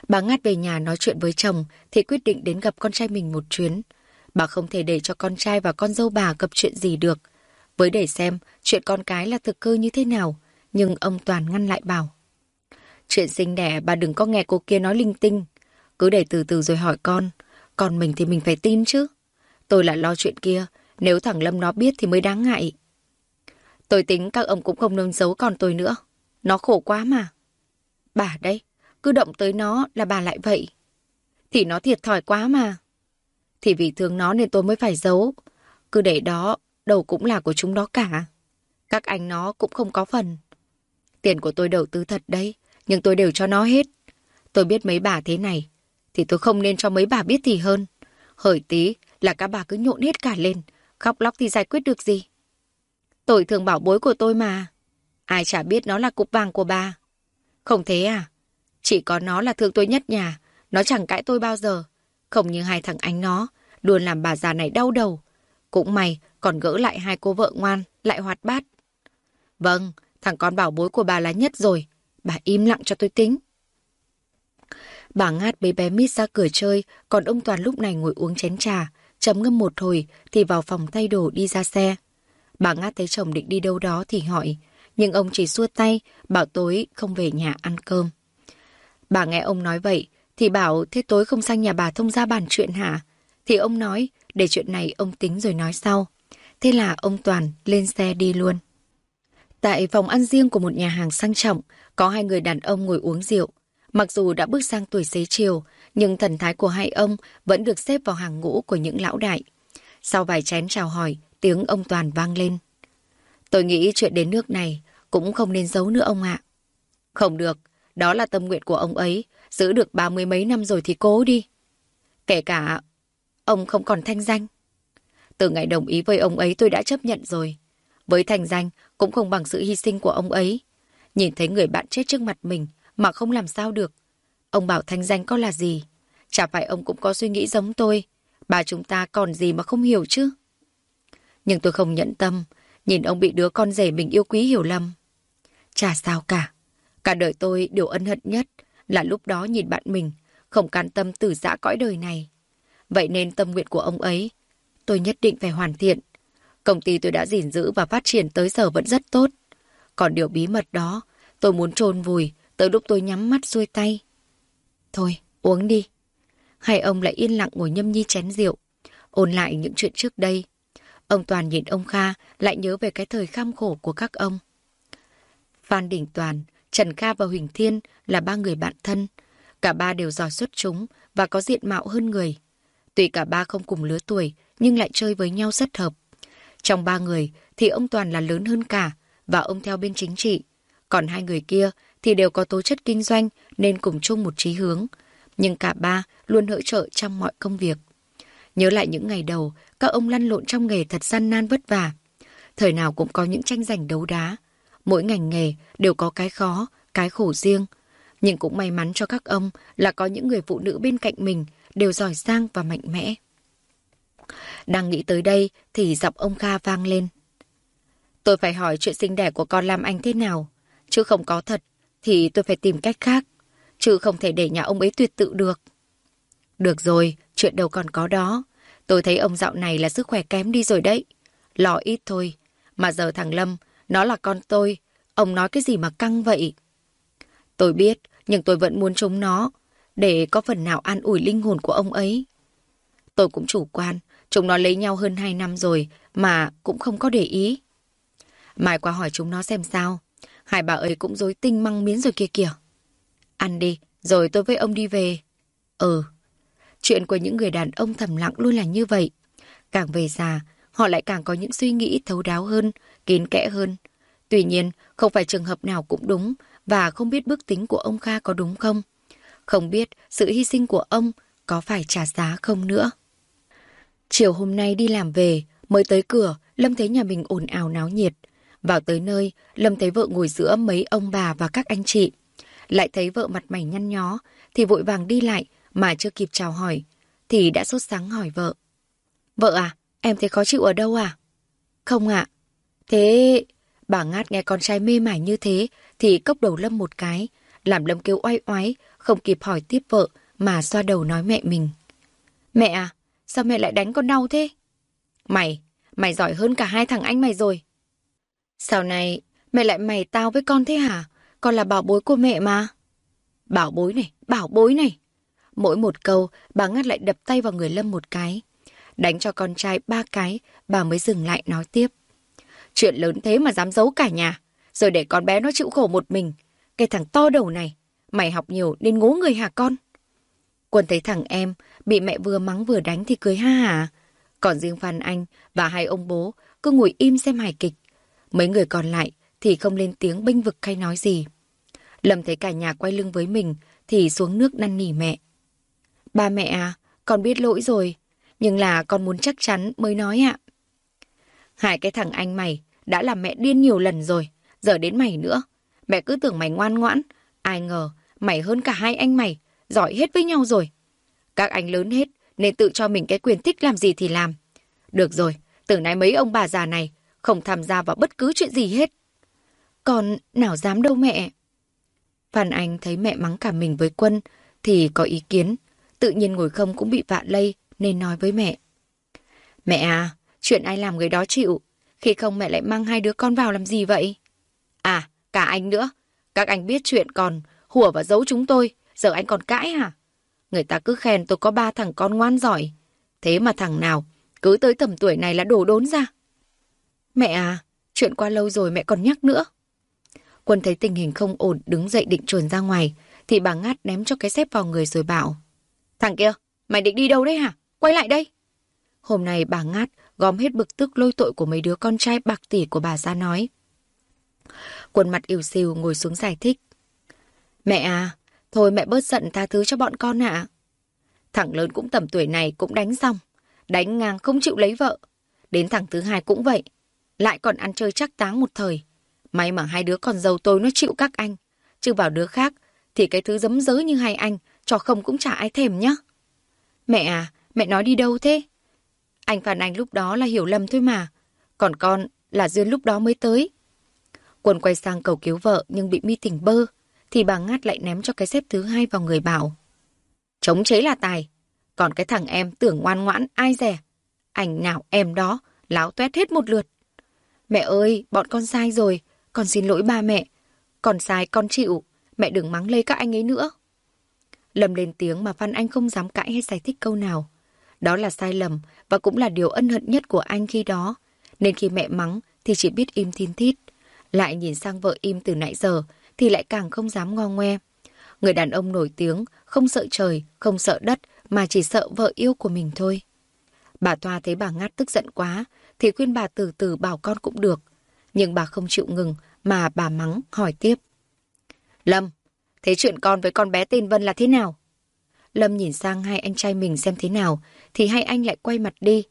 Bà ngắt về nhà nói chuyện với chồng thì quyết định đến gặp con trai mình một chuyến. Bà không thể để cho con trai và con dâu bà gặp chuyện gì được. Với để xem chuyện con cái là thực cư như thế nào, nhưng ông Toàn ngăn lại bảo. Chuyện sinh đẻ bà đừng có nghe cô kia nói linh tinh. Cứ để từ từ rồi hỏi con. Còn mình thì mình phải tin chứ. Tôi lại lo chuyện kia. Nếu thằng Lâm nó biết thì mới đáng ngại. Tôi tính các ông cũng không nâng giấu con tôi nữa. Nó khổ quá mà. Bà đây, cứ động tới nó là bà lại vậy. Thì nó thiệt thòi quá mà. Thì vì thương nó nên tôi mới phải giấu. Cứ để đó, đầu cũng là của chúng đó cả. Các anh nó cũng không có phần. Tiền của tôi đầu tư thật đấy, nhưng tôi đều cho nó hết. Tôi biết mấy bà thế này, thì tôi không nên cho mấy bà biết thì hơn. Hởi tí là các bà cứ nhộn hết cả lên, khóc lóc thì giải quyết được gì. Tôi thường bảo bối của tôi mà. Ai chả biết nó là cục vàng của bà. Không thế à? Chỉ có nó là thương tôi nhất nhà. Nó chẳng cãi tôi bao giờ. Không như hai thằng anh nó. Luôn làm bà già này đau đầu. Cũng may còn gỡ lại hai cô vợ ngoan, lại hoạt bát. Vâng, thằng con bảo bối của bà là nhất rồi. Bà im lặng cho tôi tính. Bà ngát bế bé Mít ra cửa chơi, còn ông Toàn lúc này ngồi uống chén trà, chấm ngâm một hồi thì vào phòng thay đồ đi ra xe. Bà ngát thấy chồng định đi đâu đó thì hỏi, nhưng ông chỉ xua tay, bảo tối không về nhà ăn cơm. Bà nghe ông nói vậy, thì bảo thế tối không sang nhà bà thông ra bàn chuyện hả? Thì ông nói, để chuyện này ông tính rồi nói sau. Thế là ông Toàn lên xe đi luôn. Tại phòng ăn riêng của một nhà hàng sang trọng, có hai người đàn ông ngồi uống rượu. Mặc dù đã bước sang tuổi xế chiều, nhưng thần thái của hai ông vẫn được xếp vào hàng ngũ của những lão đại. Sau vài chén chào hỏi, tiếng ông Toàn vang lên. Tôi nghĩ chuyện đến nước này cũng không nên giấu nữa ông ạ. Không được, đó là tâm nguyện của ông ấy, giữ được ba mươi mấy năm rồi thì cố đi. Kể cả ông không còn thanh danh. Từ ngày đồng ý với ông ấy tôi đã chấp nhận rồi. Với thanh danh cũng không bằng sự hy sinh của ông ấy. Nhìn thấy người bạn chết trước mặt mình mà không làm sao được. Ông bảo thanh danh có là gì? Chả phải ông cũng có suy nghĩ giống tôi. Bà chúng ta còn gì mà không hiểu chứ? Nhưng tôi không nhận tâm. Nhìn ông bị đứa con rể mình yêu quý hiểu lầm. Chả sao cả. Cả đời tôi điều ân hận nhất là lúc đó nhìn bạn mình, không can tâm tử giã cõi đời này. Vậy nên tâm nguyện của ông ấy, tôi nhất định phải hoàn thiện. Công ty tôi đã gìn giữ và phát triển tới giờ vẫn rất tốt. Còn điều bí mật đó, tôi muốn trôn vùi tới lúc tôi nhắm mắt xuôi tay. Thôi, uống đi. Hai ông lại yên lặng ngồi nhâm nhi chén rượu, ôn lại những chuyện trước đây. Ông Toàn nhìn ông Kha lại nhớ về cái thời kham khổ của các ông. Phan Đình Toàn, Trần Kha và Huỳnh Thiên là ba người bạn thân. Cả ba đều giỏi xuất chúng và có diện mạo hơn người. Tuy cả ba không cùng lứa tuổi, nhưng lại chơi với nhau rất hợp. Trong ba người thì ông Toàn là lớn hơn cả và ông theo bên chính trị. Còn hai người kia thì đều có tố chất kinh doanh nên cùng chung một chí hướng. Nhưng cả ba luôn hỗ trợ trong mọi công việc. Nhớ lại những ngày đầu, các ông lăn lộn trong nghề thật gian nan vất vả. Thời nào cũng có những tranh giành đấu đá. Mỗi ngành nghề đều có cái khó, cái khổ riêng. Nhưng cũng may mắn cho các ông là có những người phụ nữ bên cạnh mình đều giỏi giang và mạnh mẽ. Đang nghĩ tới đây thì giọng ông Kha vang lên. Tôi phải hỏi chuyện sinh đẻ của con làm Anh thế nào. Chứ không có thật thì tôi phải tìm cách khác. Chứ không thể để nhà ông ấy tuyệt tự được. Được rồi, chuyện đâu còn có đó. Tôi thấy ông dạo này là sức khỏe kém đi rồi đấy. Lo ít thôi. Mà giờ thằng Lâm, nó là con tôi. Ông nói cái gì mà căng vậy? Tôi biết, nhưng tôi vẫn muốn chống nó. Để có phần nào an ủi linh hồn của ông ấy. Tôi cũng chủ quan. Chúng nó lấy nhau hơn hai năm rồi mà cũng không có để ý. Mai qua hỏi chúng nó xem sao. Hai bà ấy cũng dối tinh măng miến rồi kia kìa. Ăn đi, rồi tôi với ông đi về. Ừ. Chuyện của những người đàn ông thầm lặng luôn là như vậy. Càng về già, họ lại càng có những suy nghĩ thấu đáo hơn, kín kẽ hơn. Tuy nhiên, không phải trường hợp nào cũng đúng và không biết bước tính của ông Kha có đúng không. Không biết sự hy sinh của ông có phải trả giá không nữa. Chiều hôm nay đi làm về, mới tới cửa, Lâm thấy nhà mình ồn ào náo nhiệt. Vào tới nơi, Lâm thấy vợ ngồi giữa mấy ông bà và các anh chị. Lại thấy vợ mặt mày nhăn nhó, thì vội vàng đi lại mà chưa kịp chào hỏi, thì đã sốt sáng hỏi vợ. Vợ à, em thấy khó chịu ở đâu à? Không ạ. Thế... Bà ngát nghe con trai mê mải như thế thì cốc đầu Lâm một cái, làm Lâm kêu oai oái, không kịp hỏi tiếp vợ mà xoa đầu nói mẹ mình. Mẹ à, sao mẹ lại đánh con đau thế? Mày, mày giỏi hơn cả hai thằng anh mày rồi. Sau này, mẹ lại mày tao với con thế hả? Con là bảo bối của mẹ mà. Bảo bối này, bảo bối này. Mỗi một câu, bà ngắt lại đập tay vào người Lâm một cái. Đánh cho con trai ba cái, bà mới dừng lại nói tiếp. Chuyện lớn thế mà dám giấu cả nhà, rồi để con bé nó chịu khổ một mình. Cái thằng to đầu này, mày học nhiều nên ngố người hả con? Quân thấy thằng em bị mẹ vừa mắng vừa đánh thì cười ha hả. Còn riêng Phan Anh và hai ông bố cứ ngồi im xem hài kịch. Mấy người còn lại thì không lên tiếng bênh vực hay nói gì. Lâm thấy cả nhà quay lưng với mình thì xuống nước năn nỉ mẹ. Ba mẹ à, con biết lỗi rồi, nhưng là con muốn chắc chắn mới nói ạ. Hai cái thằng anh mày đã làm mẹ điên nhiều lần rồi, giờ đến mày nữa. Mẹ cứ tưởng mày ngoan ngoãn, ai ngờ mày hơn cả hai anh mày, giỏi hết với nhau rồi. Các anh lớn hết nên tự cho mình cái quyền thích làm gì thì làm. Được rồi, từ nay mấy ông bà già này không tham gia vào bất cứ chuyện gì hết. Còn nào dám đâu mẹ. Phan Anh thấy mẹ mắng cả mình với Quân thì có ý kiến. Tự nhiên ngồi không cũng bị vạ lây nên nói với mẹ. Mẹ à, chuyện ai làm người đó chịu. Khi không mẹ lại mang hai đứa con vào làm gì vậy? À, cả anh nữa. Các anh biết chuyện còn hùa và giấu chúng tôi. Giờ anh còn cãi hả? Người ta cứ khen tôi có ba thằng con ngoan giỏi. Thế mà thằng nào cứ tới tầm tuổi này là đổ đốn ra. Mẹ à, chuyện qua lâu rồi mẹ còn nhắc nữa. Quân thấy tình hình không ổn đứng dậy định chuồn ra ngoài thì bà ngát ném cho cái xếp vào người rồi bảo Thằng kia, mày định đi đâu đấy hả? Quay lại đây. Hôm nay bà ngát gom hết bực tức lôi tội của mấy đứa con trai bạc tỷ của bà ra nói. Quân mặt ỉu xìu ngồi xuống giải thích. Mẹ à, thôi mẹ bớt giận tha thứ cho bọn con ạ. Thằng lớn cũng tầm tuổi này cũng đánh xong. Đánh ngang không chịu lấy vợ. Đến thằng thứ hai cũng vậy. Lại còn ăn chơi chắc táng một thời. May mà hai đứa con dâu tôi nó chịu các anh. Chứ vào đứa khác thì cái thứ dấm dớ như hai anh cho không cũng chả ai thèm nhá. Mẹ à, mẹ nói đi đâu thế? Anh phản anh lúc đó là hiểu lầm thôi mà. Còn con là Duyên lúc đó mới tới. Quân quay sang cầu cứu vợ nhưng bị mi tỉnh bơ. Thì bà ngát lại ném cho cái xếp thứ hai vào người bảo. Chống chế là tài. Còn cái thằng em tưởng ngoan ngoãn ai rẻ. Ảnh nào em đó, láo tuét hết một lượt. Mẹ ơi, bọn con sai rồi. Con xin lỗi ba mẹ. Còn sai con chịu. Mẹ đừng mắng lây các anh ấy nữa. Lâm lên tiếng mà Phan Anh không dám cãi hay giải thích câu nào. Đó là sai lầm và cũng là điều ân hận nhất của anh khi đó. Nên khi mẹ mắng thì chỉ biết im thiên thít. Lại nhìn sang vợ im từ nãy giờ thì lại càng không dám ngo ngoe. Người đàn ông nổi tiếng, không sợ trời, không sợ đất mà chỉ sợ vợ yêu của mình thôi. Bà Thoa thấy bà Ngát tức giận quá thì khuyên bà từ từ bảo con cũng được. Nhưng bà không chịu ngừng mà bà mắng hỏi tiếp. Lâm, thế chuyện con với con bé tên Vân là thế nào? Lâm nhìn sang hai anh trai mình xem thế nào, thì hai anh lại quay mặt đi.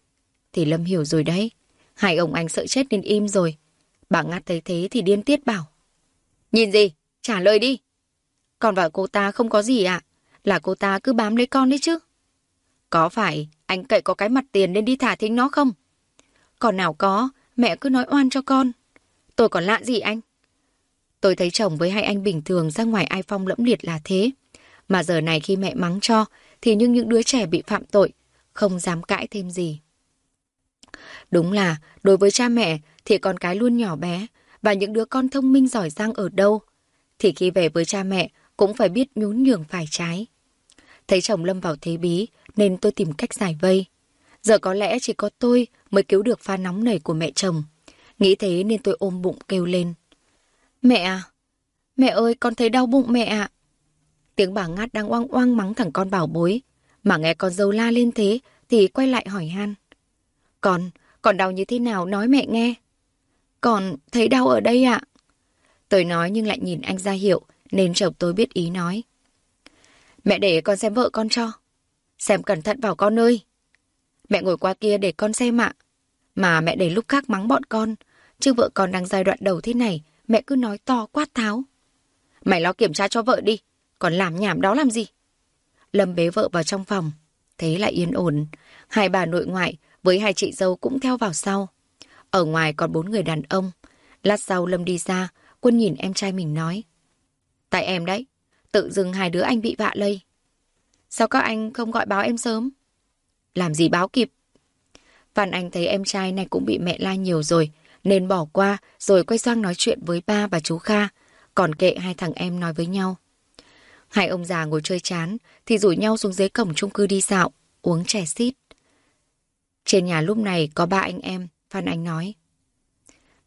Thì Lâm hiểu rồi đấy. Hai ông anh sợ chết nên im rồi. Bà ngắt thấy thế thì điên tiết bảo. Nhìn gì? Trả lời đi. Con và cô ta không có gì ạ. Là cô ta cứ bám lấy con đấy chứ. Có phải anh cậy có cái mặt tiền nên đi thả thính nó không? Còn nào có, mẹ cứ nói oan cho con. Tôi còn lạ gì anh? Tôi thấy chồng với hai anh bình thường ra ngoài ai phong lẫm liệt là thế. Mà giờ này khi mẹ mắng cho, thì nhưng những đứa trẻ bị phạm tội, không dám cãi thêm gì. Đúng là, đối với cha mẹ thì con cái luôn nhỏ bé, và những đứa con thông minh giỏi giang ở đâu, thì khi về với cha mẹ cũng phải biết nhún nhường phải trái. Thấy chồng lâm vào thế bí, nên tôi tìm cách giải vây. Giờ có lẽ chỉ có tôi mới cứu được pha nóng nảy của mẹ chồng. Nghĩ thế nên tôi ôm bụng kêu lên. Mẹ à! Mẹ ơi, con thấy đau bụng mẹ ạ. Tiếng bà ngát đang oang oang mắng thằng con bảo bối. Mà nghe con dâu la lên thế thì quay lại hỏi han. Con, con đau như thế nào nói mẹ nghe. Con thấy đau ở đây ạ. Tôi nói nhưng lại nhìn anh ra hiệu nên chồng tôi biết ý nói. Mẹ để con xem vợ con cho. Xem cẩn thận vào con ơi. Mẹ ngồi qua kia để con xem ạ. Mà mẹ để lúc khác mắng bọn con. Chứ vợ con đang giai đoạn đầu thế này mẹ cứ nói to quát tháo. Mày lo kiểm tra cho vợ đi, còn làm nhảm đó làm gì? Lâm bế vợ vào trong phòng, thế là yên ổn. Hai bà nội ngoại với hai chị dâu cũng theo vào sau. Ở ngoài còn bốn người đàn ông. Lát sau Lâm đi ra, Quân nhìn em trai mình nói. Tại em đấy, tự dưng hai đứa anh bị vạ lây. Sao các anh không gọi báo em sớm? Làm gì báo kịp. Phan Anh thấy em trai này cũng bị mẹ la nhiều rồi, nên bỏ qua rồi quay sang nói chuyện với ba và chú Kha, còn kệ hai thằng em nói với nhau. Hai ông già ngồi chơi chán thì rủ nhau xuống dưới cổng chung cư đi dạo, uống chè xít. Trên nhà lúc này có ba anh em, Phan Anh nói.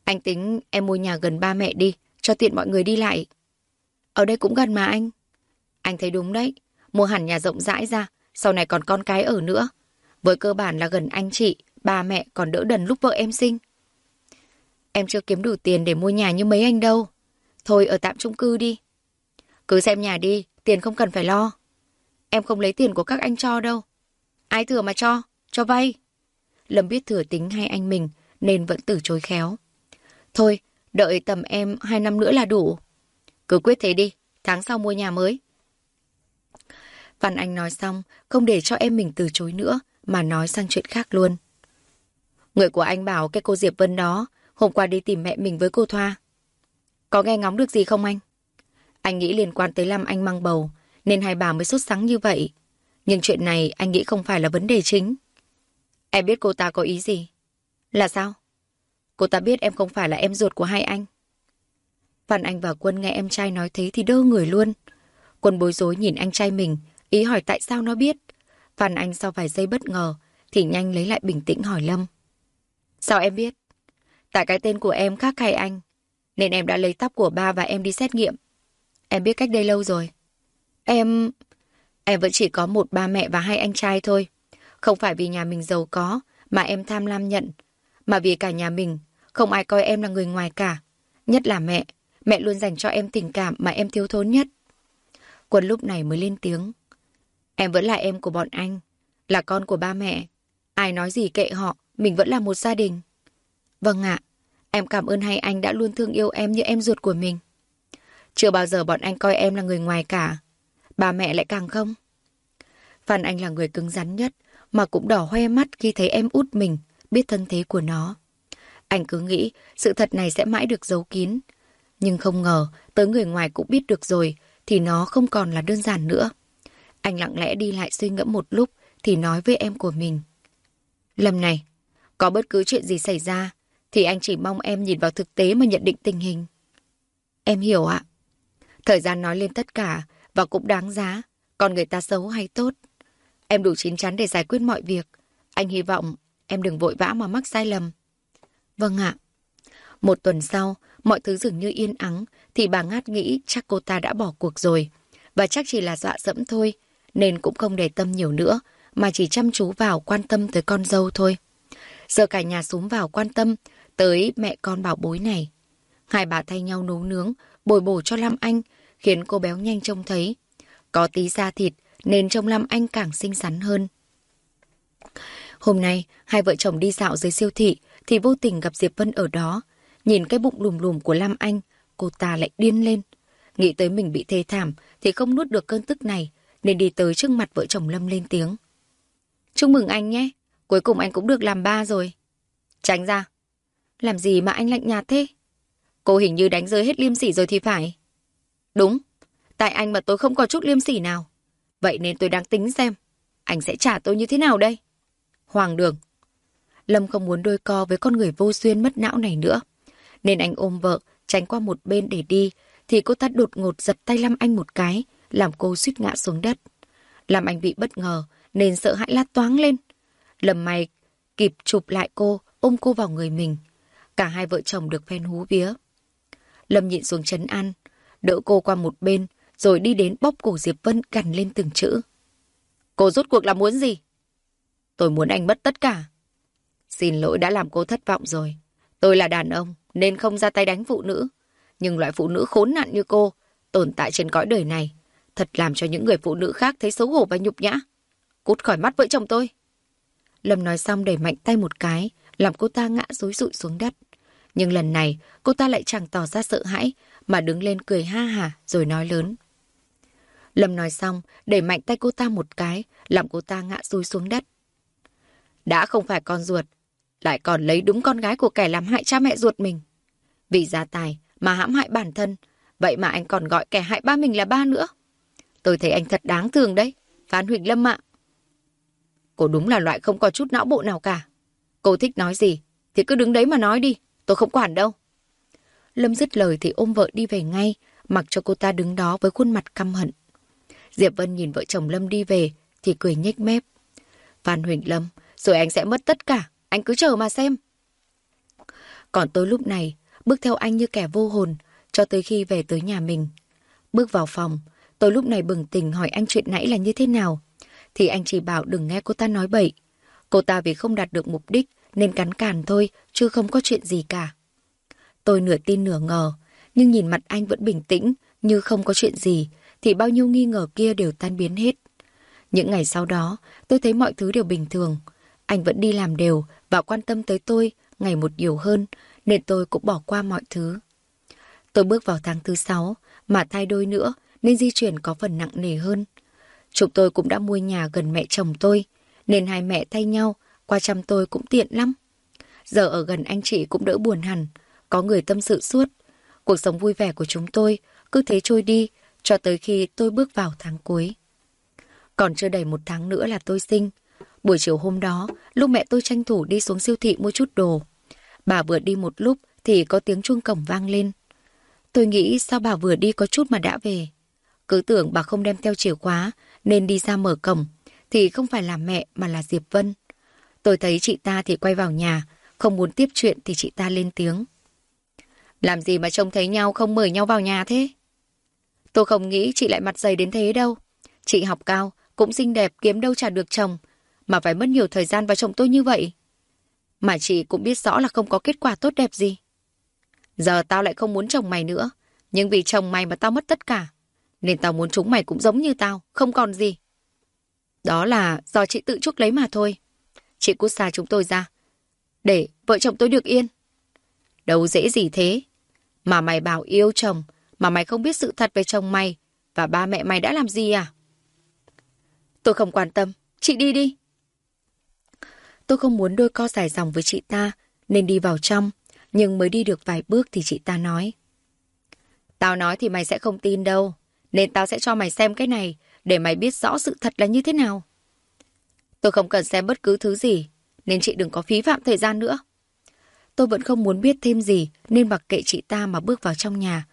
Anh tính em mua nhà gần ba mẹ đi, cho tiện mọi người đi lại. Ở đây cũng gần mà anh. Anh thấy đúng đấy, mua hẳn nhà rộng rãi ra, sau này còn con cái ở nữa. Với cơ bản là gần anh chị, ba mẹ còn đỡ đần lúc vợ em sinh. Em chưa kiếm đủ tiền để mua nhà như mấy anh đâu. Thôi ở tạm chung cư đi. Cứ xem nhà đi, tiền không cần phải lo. Em không lấy tiền của các anh cho đâu. Ai thừa mà cho, cho vay. Lâm biết thừa tính hay anh mình, nên vẫn từ chối khéo. Thôi, đợi tầm em hai năm nữa là đủ. Cứ quyết thế đi, tháng sau mua nhà mới. Văn Anh nói xong, không để cho em mình từ chối nữa, mà nói sang chuyện khác luôn. Người của anh bảo cái cô Diệp Vân đó, hôm qua đi tìm mẹ mình với cô Thoa. Có nghe ngóng được gì không anh? Anh nghĩ liên quan tới Lâm anh mang bầu, nên hai bà mới sốt sắng như vậy. Nhưng chuyện này anh nghĩ không phải là vấn đề chính. Em biết cô ta có ý gì? Là sao? Cô ta biết em không phải là em ruột của hai anh. Phan Anh và Quân nghe em trai nói thế thì đơ người luôn. Quân bối rối nhìn anh trai mình, ý hỏi tại sao nó biết. Phan Anh sau vài giây bất ngờ, thì nhanh lấy lại bình tĩnh hỏi Lâm. Sao em biết? Tại cái tên của em khác hay anh, nên em đã lấy tóc của ba và em đi xét nghiệm. Em biết cách đây lâu rồi. Em... Em vẫn chỉ có một ba mẹ và hai anh trai thôi. Không phải vì nhà mình giàu có mà em tham lam nhận, mà vì cả nhà mình không ai coi em là người ngoài cả. Nhất là mẹ. Mẹ luôn dành cho em tình cảm mà em thiếu thốn nhất. Quân lúc này mới lên tiếng. Em vẫn là em của bọn anh. Là con của ba mẹ. Ai nói gì kệ họ. Mình vẫn là một gia đình. Vâng ạ. em cảm ơn hai anh đã luôn thương yêu em như em ruột của mình. Chưa bao giờ bọn anh coi em là người ngoài cả. Ba mẹ lại càng không. Phan Anh là người cứng rắn nhất, mà cũng đỏ hoe mắt khi thấy em út mình, biết thân thế của nó. Anh cứ nghĩ sự thật này sẽ mãi được giấu kín. Nhưng không ngờ, tới người ngoài cũng biết được rồi, thì nó không còn là đơn giản nữa. Anh lặng lẽ đi lại suy ngẫm một lúc, thì nói với em của mình. Lâm này, có bất cứ chuyện gì xảy ra, thì anh chỉ mong em nhìn vào thực tế mà nhận định tình hình. Em hiểu ạ. Thời gian nói lên tất cả, và cũng đáng giá, còn người ta xấu hay tốt. Em đủ chín chắn để giải quyết mọi việc. Anh hy vọng em đừng vội vã mà mắc sai lầm. Vâng ạ. Một tuần sau, mọi thứ dường như yên ắng, thì bà Ngát nghĩ chắc cô ta đã bỏ cuộc rồi. Và chắc chỉ là dọa dẫm thôi, nên cũng không để tâm nhiều nữa, mà chỉ chăm chú vào quan tâm tới con dâu thôi. Giờ cả nhà súng vào quan tâm tới mẹ con bảo bối này. Hai bà thay nhau nấu nướng, bồi bổ cho Lam Anh, khiến cô béo nhanh trông thấy. Có tí da thịt, nên trông Lam Anh càng xinh xắn hơn. Hôm nay, hai vợ chồng đi dạo dưới siêu thị, thì vô tình gặp Diệp Vân ở đó. Nhìn cái bụng lùm lùm của Lam Anh, cô ta lại điên lên. Nghĩ tới mình bị thê thảm, thì không nuốt được cơn tức này, nên đi tới trước mặt vợ chồng Lâm lên tiếng. Chúc mừng anh nhé, cuối cùng anh cũng được làm ba rồi. Tránh ra. Làm gì mà anh lạnh nhạt thế? Cô hình như đánh rơi hết liêm sỉ rồi thì phải. Đúng, tại anh mà tôi không có chút liêm sỉ nào. Vậy nên tôi đang tính xem, anh sẽ trả tôi như thế nào đây? Hoàng đường. Lâm không muốn đôi co với con người vô duyên mất não này nữa. Nên anh ôm vợ, tránh qua một bên để đi, thì cô ta đột ngột giật tay Lâm Anh một cái, làm cô suýt ngã xuống đất. Làm anh bị bất ngờ, nên sợ hãi la toáng lên. Lâm may kịp chụp lại cô, ôm cô vào người mình. Cả hai vợ chồng được phen hú vía. Lâm nhịn xuống chấn an, đỡ cô qua một bên, rồi đi đến bóp cổ Diệp Vân cằn lên từng chữ. Cô rốt cuộc là muốn gì? Tôi muốn anh mất tất cả. Xin lỗi đã làm cô thất vọng rồi. Tôi là đàn ông, nên không ra tay đánh phụ nữ. Nhưng loại phụ nữ khốn nạn như cô, tồn tại trên cõi đời này, thật làm cho những người phụ nữ khác thấy xấu hổ và nhục nhã. Cút khỏi mắt vợ chồng tôi. Lâm nói xong đẩy mạnh tay một cái, làm cô ta ngã rối rụi xuống đất. Nhưng lần này, cô ta lại chẳng tỏ ra sợ hãi, mà đứng lên cười ha hả rồi nói lớn. Lâm nói xong, đẩy mạnh tay cô ta một cái, làm cô ta ngã rúi xuống đất. Đã không phải con ruột, lại còn lấy đúng con gái của kẻ làm hại cha mẹ ruột mình. Vì gia tài mà hãm hại bản thân, vậy mà anh còn gọi kẻ hại ba mình là ba nữa. Tôi thấy anh thật đáng thương đấy, Phan Huỳnh Lâm ạ. Cô đúng là loại không có chút não bộ nào cả. Cô thích nói gì thì cứ đứng đấy mà nói đi, tôi không quản đâu. Lâm dứt lời thì ôm vợ đi về ngay, mặc cho cô ta đứng đó với khuôn mặt căm hận. Diệp Vân nhìn vợ chồng Lâm đi về thì cười nhếch mép. Phan Huỳnh Lâm, rồi anh sẽ mất tất cả, anh cứ chờ mà xem. Còn tôi lúc này, bước theo anh như kẻ vô hồn, cho tới khi về tới nhà mình. Bước vào phòng, tôi lúc này bừng tỉnh hỏi anh chuyện nãy là như thế nào. Thì anh chỉ bảo đừng nghe cô ta nói bậy. Cô ta vì không đạt được mục đích nên cắn càn thôi, chứ không có chuyện gì cả. Tôi nửa tin nửa ngờ, nhưng nhìn mặt anh vẫn bình tĩnh, như không có chuyện gì, thì bao nhiêu nghi ngờ kia đều tan biến hết. Những ngày sau đó, tôi thấy mọi thứ đều bình thường. Anh vẫn đi làm đều và quan tâm tới tôi ngày một nhiều hơn, nên tôi cũng bỏ qua mọi thứ. Tôi bước vào tháng thứ sáu, mà thay đôi nữa nên di chuyển có phần nặng nề hơn. Chúng tôi cũng đã mua nhà gần mẹ chồng tôi, nên hai mẹ thay nhau, qua chăm tôi cũng tiện lắm. Giờ ở gần anh chị cũng đỡ buồn hẳn, có người tâm sự suốt. Cuộc sống vui vẻ của chúng tôi cứ thế trôi đi cho tới khi tôi bước vào tháng cuối. Còn chưa đầy một tháng nữa là tôi sinh. Buổi chiều hôm đó, lúc mẹ tôi tranh thủ đi xuống siêu thị mua chút đồ. Bà vừa đi một lúc thì có tiếng chuông cổng vang lên. Tôi nghĩ sao bà vừa đi có chút mà đã về. Cứ tưởng bà không đem theo chìa khóa nên đi ra mở cổng thì không phải là mẹ mà là Diệp Vân. Tôi thấy chị ta thì quay vào nhà, không muốn tiếp chuyện thì chị ta lên tiếng. Làm gì mà trông thấy nhau không mời nhau vào nhà thế? Tôi không nghĩ chị lại mặt dày đến thế đâu. Chị học cao, cũng xinh đẹp kiếm đâu trả được chồng, mà phải mất nhiều thời gian vào chồng tôi như vậy. Mà chị cũng biết rõ là không có kết quả tốt đẹp gì. Giờ tao lại không muốn chồng mày nữa, nhưng vì chồng mày mà tao mất tất cả. Nên tao muốn chúng mày cũng giống như tao, không còn gì. Đó là do chị tự chuốc lấy mà thôi. Chị cút xa chúng tôi ra, để vợ chồng tôi được yên. Đâu dễ gì thế. Mà mày bảo yêu chồng, mà mày không biết sự thật về chồng mày, và ba mẹ mày đã làm gì à? Tôi không quan tâm, chị đi đi. Tôi không muốn đôi co dài dòng với chị ta, nên đi vào trong, nhưng mới đi được vài bước thì chị ta nói. Tao nói thì mày sẽ không tin đâu, nên tao sẽ cho mày xem cái này, để mày biết rõ sự thật là như thế nào. Tôi không cần xem bất cứ thứ gì, nên chị đừng có phí phạm thời gian nữa. Tôi vẫn không muốn biết thêm gì, nên mặc kệ chị ta mà bước vào trong nhà.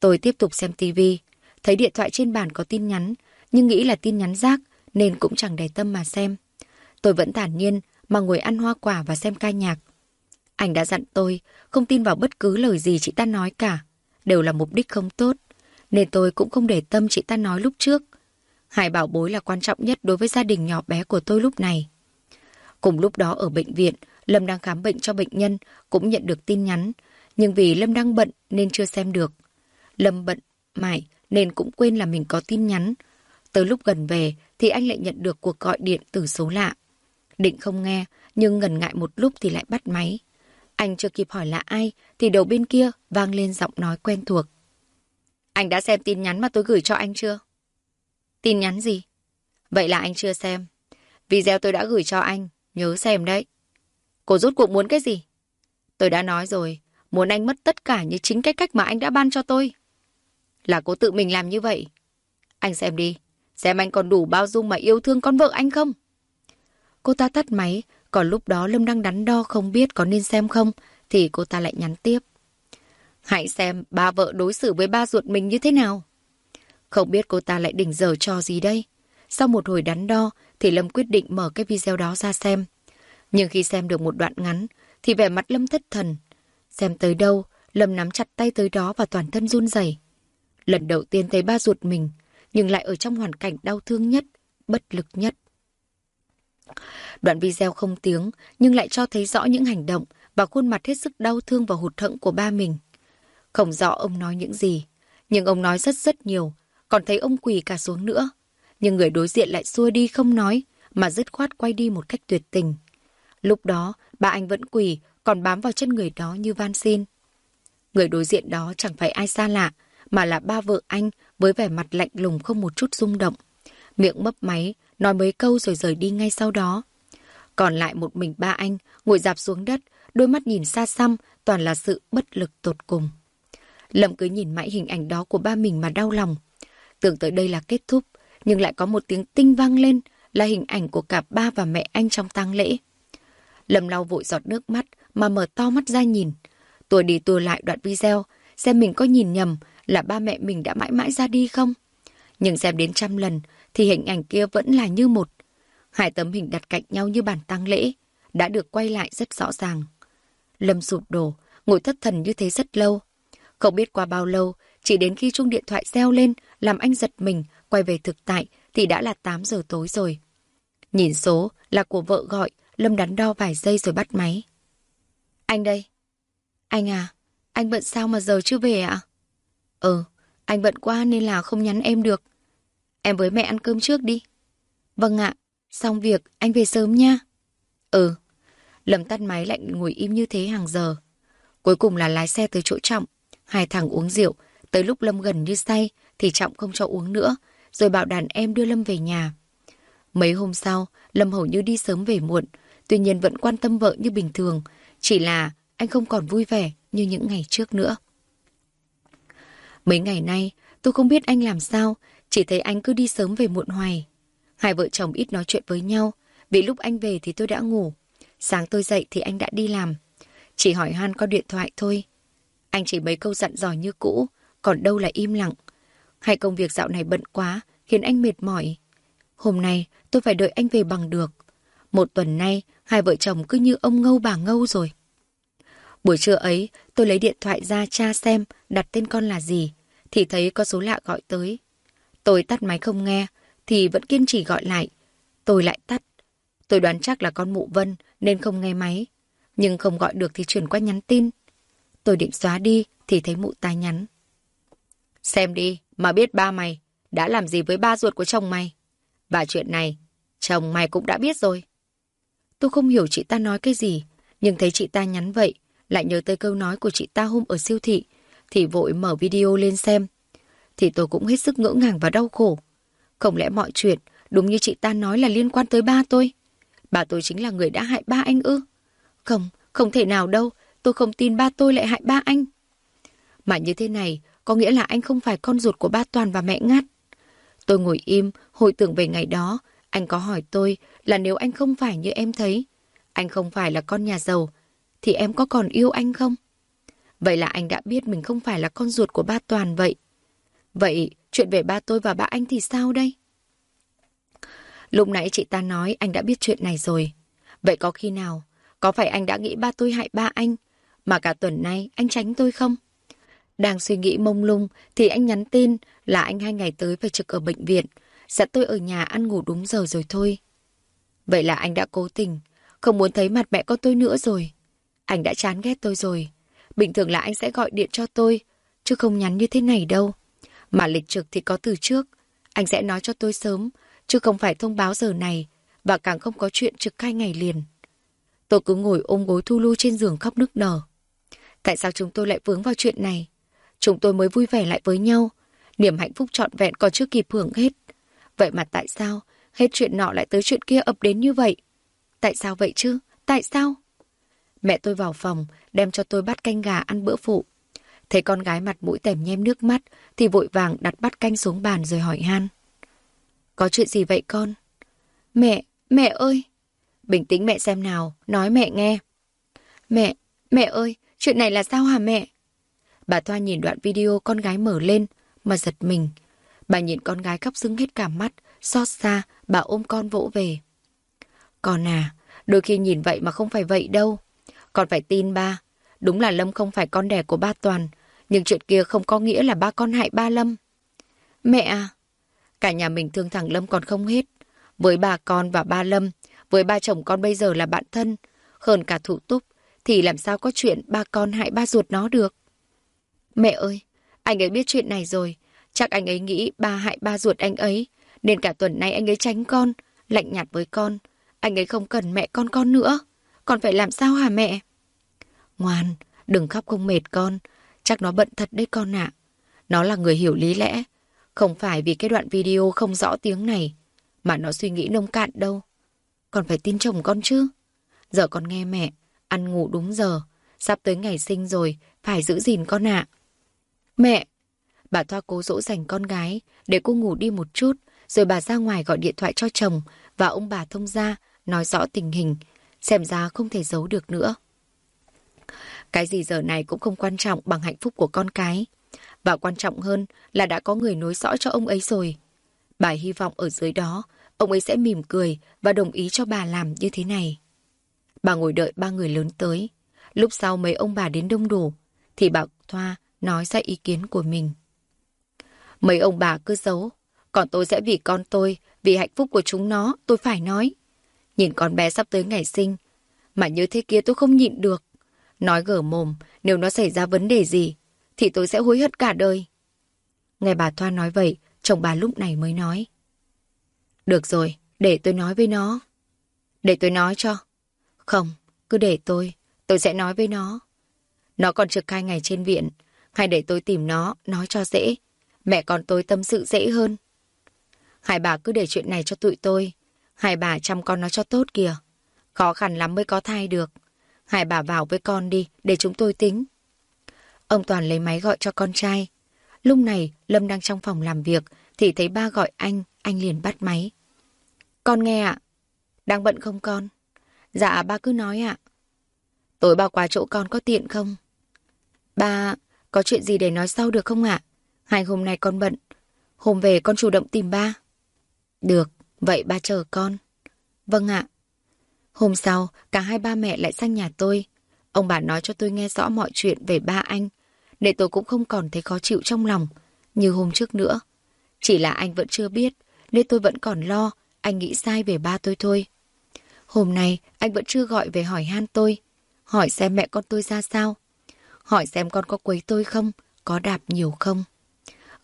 Tôi tiếp tục xem tivi, thấy điện thoại trên bàn có tin nhắn, nhưng nghĩ là tin nhắn rác, nên cũng chẳng để tâm mà xem. Tôi vẫn thản nhiên mà ngồi ăn hoa quả và xem ca nhạc. Anh đã dặn tôi không tin vào bất cứ lời gì chị ta nói cả, đều là mục đích không tốt, nên tôi cũng không để tâm chị ta nói lúc trước. Hải bảo bối là quan trọng nhất đối với gia đình nhỏ bé của tôi lúc này. Cùng lúc đó ở bệnh viện, Lâm đang khám bệnh cho bệnh nhân, cũng nhận được tin nhắn, nhưng vì Lâm đang bận nên chưa xem được. Lâm bận mãi nên cũng quên là mình có tin nhắn. Tới lúc gần về thì anh lại nhận được cuộc gọi điện từ số lạ. Định không nghe, nhưng ngần ngại một lúc thì lại bắt máy. Anh chưa kịp hỏi là ai, thì đầu bên kia vang lên giọng nói quen thuộc. Anh đã xem tin nhắn mà tôi gửi cho anh chưa? Tin nhắn gì? Vậy là anh chưa xem. Video tôi đã gửi cho anh, nhớ xem đấy. Cô rốt cuộc muốn cái gì? Tôi đã nói rồi, muốn anh mất tất cả như chính cái cách mà anh đã ban cho tôi. Là cô tự mình làm như vậy. Anh xem đi, xem anh còn đủ bao dung mà yêu thương con vợ anh không? Cô ta tắt máy, còn lúc đó Lâm đang đắn đo không biết có nên xem không, thì cô ta lại nhắn tiếp. Hãy xem ba vợ đối xử với ba ruột mình như thế nào. Không biết cô ta lại đỉnh giờ cho gì đây. Sau một hồi đắn đo, thì Lâm quyết định mở cái video đó ra xem. Nhưng khi xem được một đoạn ngắn, thì vẻ mặt Lâm thất thần. Xem tới đâu, Lâm nắm chặt tay tới đó và toàn thân run rẩy. Lần đầu tiên thấy ba ruột mình, nhưng lại ở trong hoàn cảnh đau thương nhất, bất lực nhất. Đoạn video không tiếng, nhưng lại cho thấy rõ những hành động và khuôn mặt hết sức đau thương và hụt hẫng của ba mình. Không rõ ông nói những gì, nhưng ông nói rất rất nhiều, còn thấy ông quỳ cả xuống nữa. Nhưng người đối diện lại xua đi không nói, mà dứt khoát quay đi một cách tuyệt tình. Lúc đó, bà anh vẫn quỳ, còn bám vào chân người đó như van xin. Người đối diện đó chẳng phải ai xa lạ, mà là ba vợ anh với vẻ mặt lạnh lùng không một chút rung động. Miệng mấp máy, nói mấy câu rồi rời đi ngay sau đó. Còn lại một mình ba anh, ngồi dạp xuống đất, đôi mắt nhìn xa xăm, toàn là sự bất lực tột cùng. Lâm cứ nhìn mãi hình ảnh đó của ba mình mà đau lòng. Tưởng tới đây là kết thúc, nhưng lại có một tiếng tinh vang lên, là hình ảnh của cả ba và mẹ anh trong tang lễ. Lâm lau vội giọt nước mắt mà mở to mắt ra nhìn. Tôi đi tôi lại đoạn video, xem mình có nhìn nhầm là ba mẹ mình đã mãi mãi ra đi không? Nhưng xem đến trăm lần thì hình ảnh kia vẫn là như một. Hai tấm hình đặt cạnh nhau như bản tang lễ, đã được quay lại rất rõ ràng. Lâm sụp đổ, ngồi thất thần như thế rất lâu. Không biết qua bao lâu, chỉ đến khi chuông điện thoại reo lên, làm anh giật mình, quay về thực tại thì đã là 8 giờ tối rồi. Nhìn số là của vợ gọi, Lâm đắn đo vài giây rồi bắt máy. Anh đây. Anh à, anh bận sao mà giờ chưa về ạ? À? Ừ, anh bận quá nên là không nhắn em được. Em với mẹ ăn cơm trước đi. Vâng ạ, xong việc anh về sớm nha. Ừ. Lâm tắt máy lạnh ngồi im như thế hàng giờ. Cuối cùng là lái xe tới chỗ Trọng. Hai thằng uống rượu. Tới lúc Lâm gần như say thì Trọng không cho uống nữa. Rồi bảo đàn em đưa Lâm về nhà. Mấy hôm sau, Lâm hầu như đi sớm về muộn. Tuy nhiên vẫn quan tâm vợ như bình thường. Chỉ là anh không còn vui vẻ như những ngày trước nữa. Mấy ngày nay, tôi không biết anh làm sao, chỉ thấy anh cứ đi sớm về muộn hoài. Hai vợ chồng ít nói chuyện với nhau, vì lúc anh về thì tôi đã ngủ. Sáng tôi dậy thì anh đã đi làm. Chỉ hỏi han có điện thoại thôi. Anh chỉ mấy câu dặn dò như cũ, còn đâu là im lặng. Hay công việc dạo này bận quá, khiến anh mệt mỏi. Hôm nay tôi phải đợi anh về bằng được. Một tuần nay, hai vợ chồng cứ như ông ngâu bà ngâu rồi. Buổi trưa ấy, tôi lấy điện thoại ra tra xem đặt tên con là gì, thì thấy có số lạ gọi tới. Tôi tắt máy không nghe, thì vẫn kiên trì gọi lại. Tôi lại tắt. Tôi đoán chắc là con mụ Vân nên không nghe máy. Nhưng không gọi được thì chuyển qua nhắn tin. Tôi định xóa đi thì thấy mụ ta nhắn. Xem đi, mà biết ba mày đã làm gì với ba ruột của chồng mày. Và chuyện này, chồng mày cũng đã biết rồi. Tôi không hiểu chị ta nói cái gì, nhưng thấy chị ta nhắn vậy, lại nhớ tới câu nói của chị ta hôm ở siêu thị, thì vội mở video lên xem. Thì tôi cũng hết sức ngỡ ngàng và đau khổ. Không lẽ mọi chuyện đúng như chị ta nói là liên quan tới ba tôi? Bà tôi chính là người đã hại ba anh ư? Không, không thể nào đâu, tôi không tin ba tôi lại hại ba anh. Mà như thế này, có nghĩa là anh không phải con ruột của ba Toàn và mẹ Ngát. Tôi ngồi im, hồi tưởng về ngày đó, anh có hỏi tôi là nếu anh không phải như em thấy, anh không phải là con nhà giàu, thì em có còn yêu anh không? Vậy là anh đã biết mình không phải là con ruột của ba Toàn vậy. Vậy chuyện về ba tôi và ba anh thì sao đây? Lúc nãy chị ta nói anh đã biết chuyện này rồi. Vậy có khi nào, có phải anh đã nghĩ ba tôi hại ba anh, mà cả tuần nay anh tránh tôi không? Đang suy nghĩ mông lung thì anh nhắn tin là anh hai ngày tới phải trực ở bệnh viện, dẫn tôi ở nhà ăn ngủ đúng giờ rồi thôi. Vậy là anh đã cố tình, không muốn thấy mặt mẹ con tôi nữa rồi. Anh đã chán ghét tôi rồi. Bình thường là anh sẽ gọi điện cho tôi, chứ không nhắn như thế này đâu. Mà lịch trực thì có từ trước. Anh sẽ nói cho tôi sớm, chứ không phải thông báo giờ này, và càng không có chuyện trực hai ngày liền. Tôi cứ ngồi ôm gối thu lưu trên giường khóc nức nở. Tại sao chúng tôi lại vướng vào chuyện này? Chúng tôi mới vui vẻ lại với nhau. Niềm hạnh phúc trọn vẹn còn chưa kịp hưởng hết. Vậy mà tại sao hết chuyện nọ lại tới chuyện kia ập đến như vậy? Tại sao vậy chứ? Tại sao? Mẹ tôi vào phòng, đem cho tôi bát canh gà ăn bữa phụ. Thấy con gái mặt mũi tèm nhem nước mắt, thì vội vàng đặt bát canh xuống bàn rồi hỏi han. Có chuyện gì vậy con? Mẹ, mẹ ơi! Bình tĩnh mẹ xem nào, nói mẹ nghe. Mẹ, mẹ ơi, chuyện này là sao hả mẹ? Bà Thoa nhìn đoạn video con gái mở lên, mà giật mình. Bà nhìn con gái khóc sưng hết cả mắt, xót xa, bà ôm con vỗ về. Con à, đôi khi nhìn vậy mà không phải vậy đâu. Con phải tin ba. Đúng là Lâm không phải con đẻ của ba Toàn, nhưng chuyện kia không có nghĩa là ba con hại ba Lâm. Mẹ à, cả nhà mình thương thằng Lâm còn không hết. Với bà con và ba Lâm, với ba chồng con bây giờ là bạn thân, hơn cả thủ túc, thì làm sao có chuyện ba con hại ba ruột nó được. Mẹ ơi, anh ấy biết chuyện này rồi, chắc anh ấy nghĩ ba hại ba ruột anh ấy, nên cả tuần nay anh ấy tránh con, lạnh nhạt với con. Anh ấy không cần mẹ con con nữa. Con phải làm sao hả mẹ? Ngoan, đừng khóc không mệt con. Chắc nó bận thật đấy con ạ. Nó là người hiểu lý lẽ. Không phải vì cái đoạn video không rõ tiếng này, mà nó suy nghĩ nông cạn đâu. Con phải tin chồng con chứ. Giờ con nghe mẹ, ăn ngủ đúng giờ. Sắp tới ngày sinh rồi, phải giữ gìn con ạ. Mẹ! Bà Thoa cố dỗ dành con gái để cô ngủ đi một chút, rồi bà ra ngoài gọi điện thoại cho chồng và ông bà thông ra, nói rõ tình hình, xem ra không thể giấu được nữa. Cái gì giờ này cũng không quan trọng bằng hạnh phúc của con cái. Và quan trọng hơn là đã có người nối dõi cho ông ấy rồi. Bà hy vọng ở dưới đó, ông ấy sẽ mỉm cười và đồng ý cho bà làm như thế này. Bà ngồi đợi ba người lớn tới. Lúc sau mấy ông bà đến đông đủ, thì bà Thoa nói ra ý kiến của mình. Mấy ông bà cứ giấu, còn tôi sẽ vì con tôi, vì hạnh phúc của chúng nó, tôi phải nói. Nhìn con bé sắp tới ngày sinh, mà như thế kia tôi không nhịn được. Nói gở mồm, nếu nó xảy ra vấn đề gì, thì tôi sẽ hối hận cả đời. Nghe bà Thoa nói vậy, chồng bà lúc này mới nói. Được rồi, để tôi nói với nó. Để tôi nói cho. Không, cứ để tôi, tôi sẽ nói với nó. Nó còn trực hai ngày trên viện, hay để tôi tìm nó, nói cho dễ. Mẹ con tôi tâm sự dễ hơn. Hai bà cứ để chuyện này cho tụi tôi. Hai bà chăm con nó cho tốt kìa. Khó khăn lắm mới có thai được. Hai bà vào với con đi, để chúng tôi tính. Ông Toàn lấy máy gọi cho con trai. Lúc này, Lâm đang trong phòng làm việc, thì thấy ba gọi anh, anh liền bắt máy. Con nghe ạ. Đang bận không con? Dạ, ba cứ nói ạ. Tối ba qua chỗ con có tiện không? Ba, có chuyện gì để nói sau được không ạ? Hai hôm nay con bận. Hôm về con chủ động tìm ba. Được, vậy ba chờ con. Vâng ạ. Hôm sau, cả hai ba mẹ lại sang nhà tôi. Ông bà nói cho tôi nghe rõ mọi chuyện về ba anh, để tôi cũng không còn thấy khó chịu trong lòng, như hôm trước nữa. Chỉ là anh vẫn chưa biết, nên tôi vẫn còn lo, anh nghĩ sai về ba tôi thôi. Hôm nay, anh vẫn chưa gọi về hỏi han tôi, hỏi xem mẹ con tôi ra sao, hỏi xem con có quấy tôi không, có đạp nhiều không.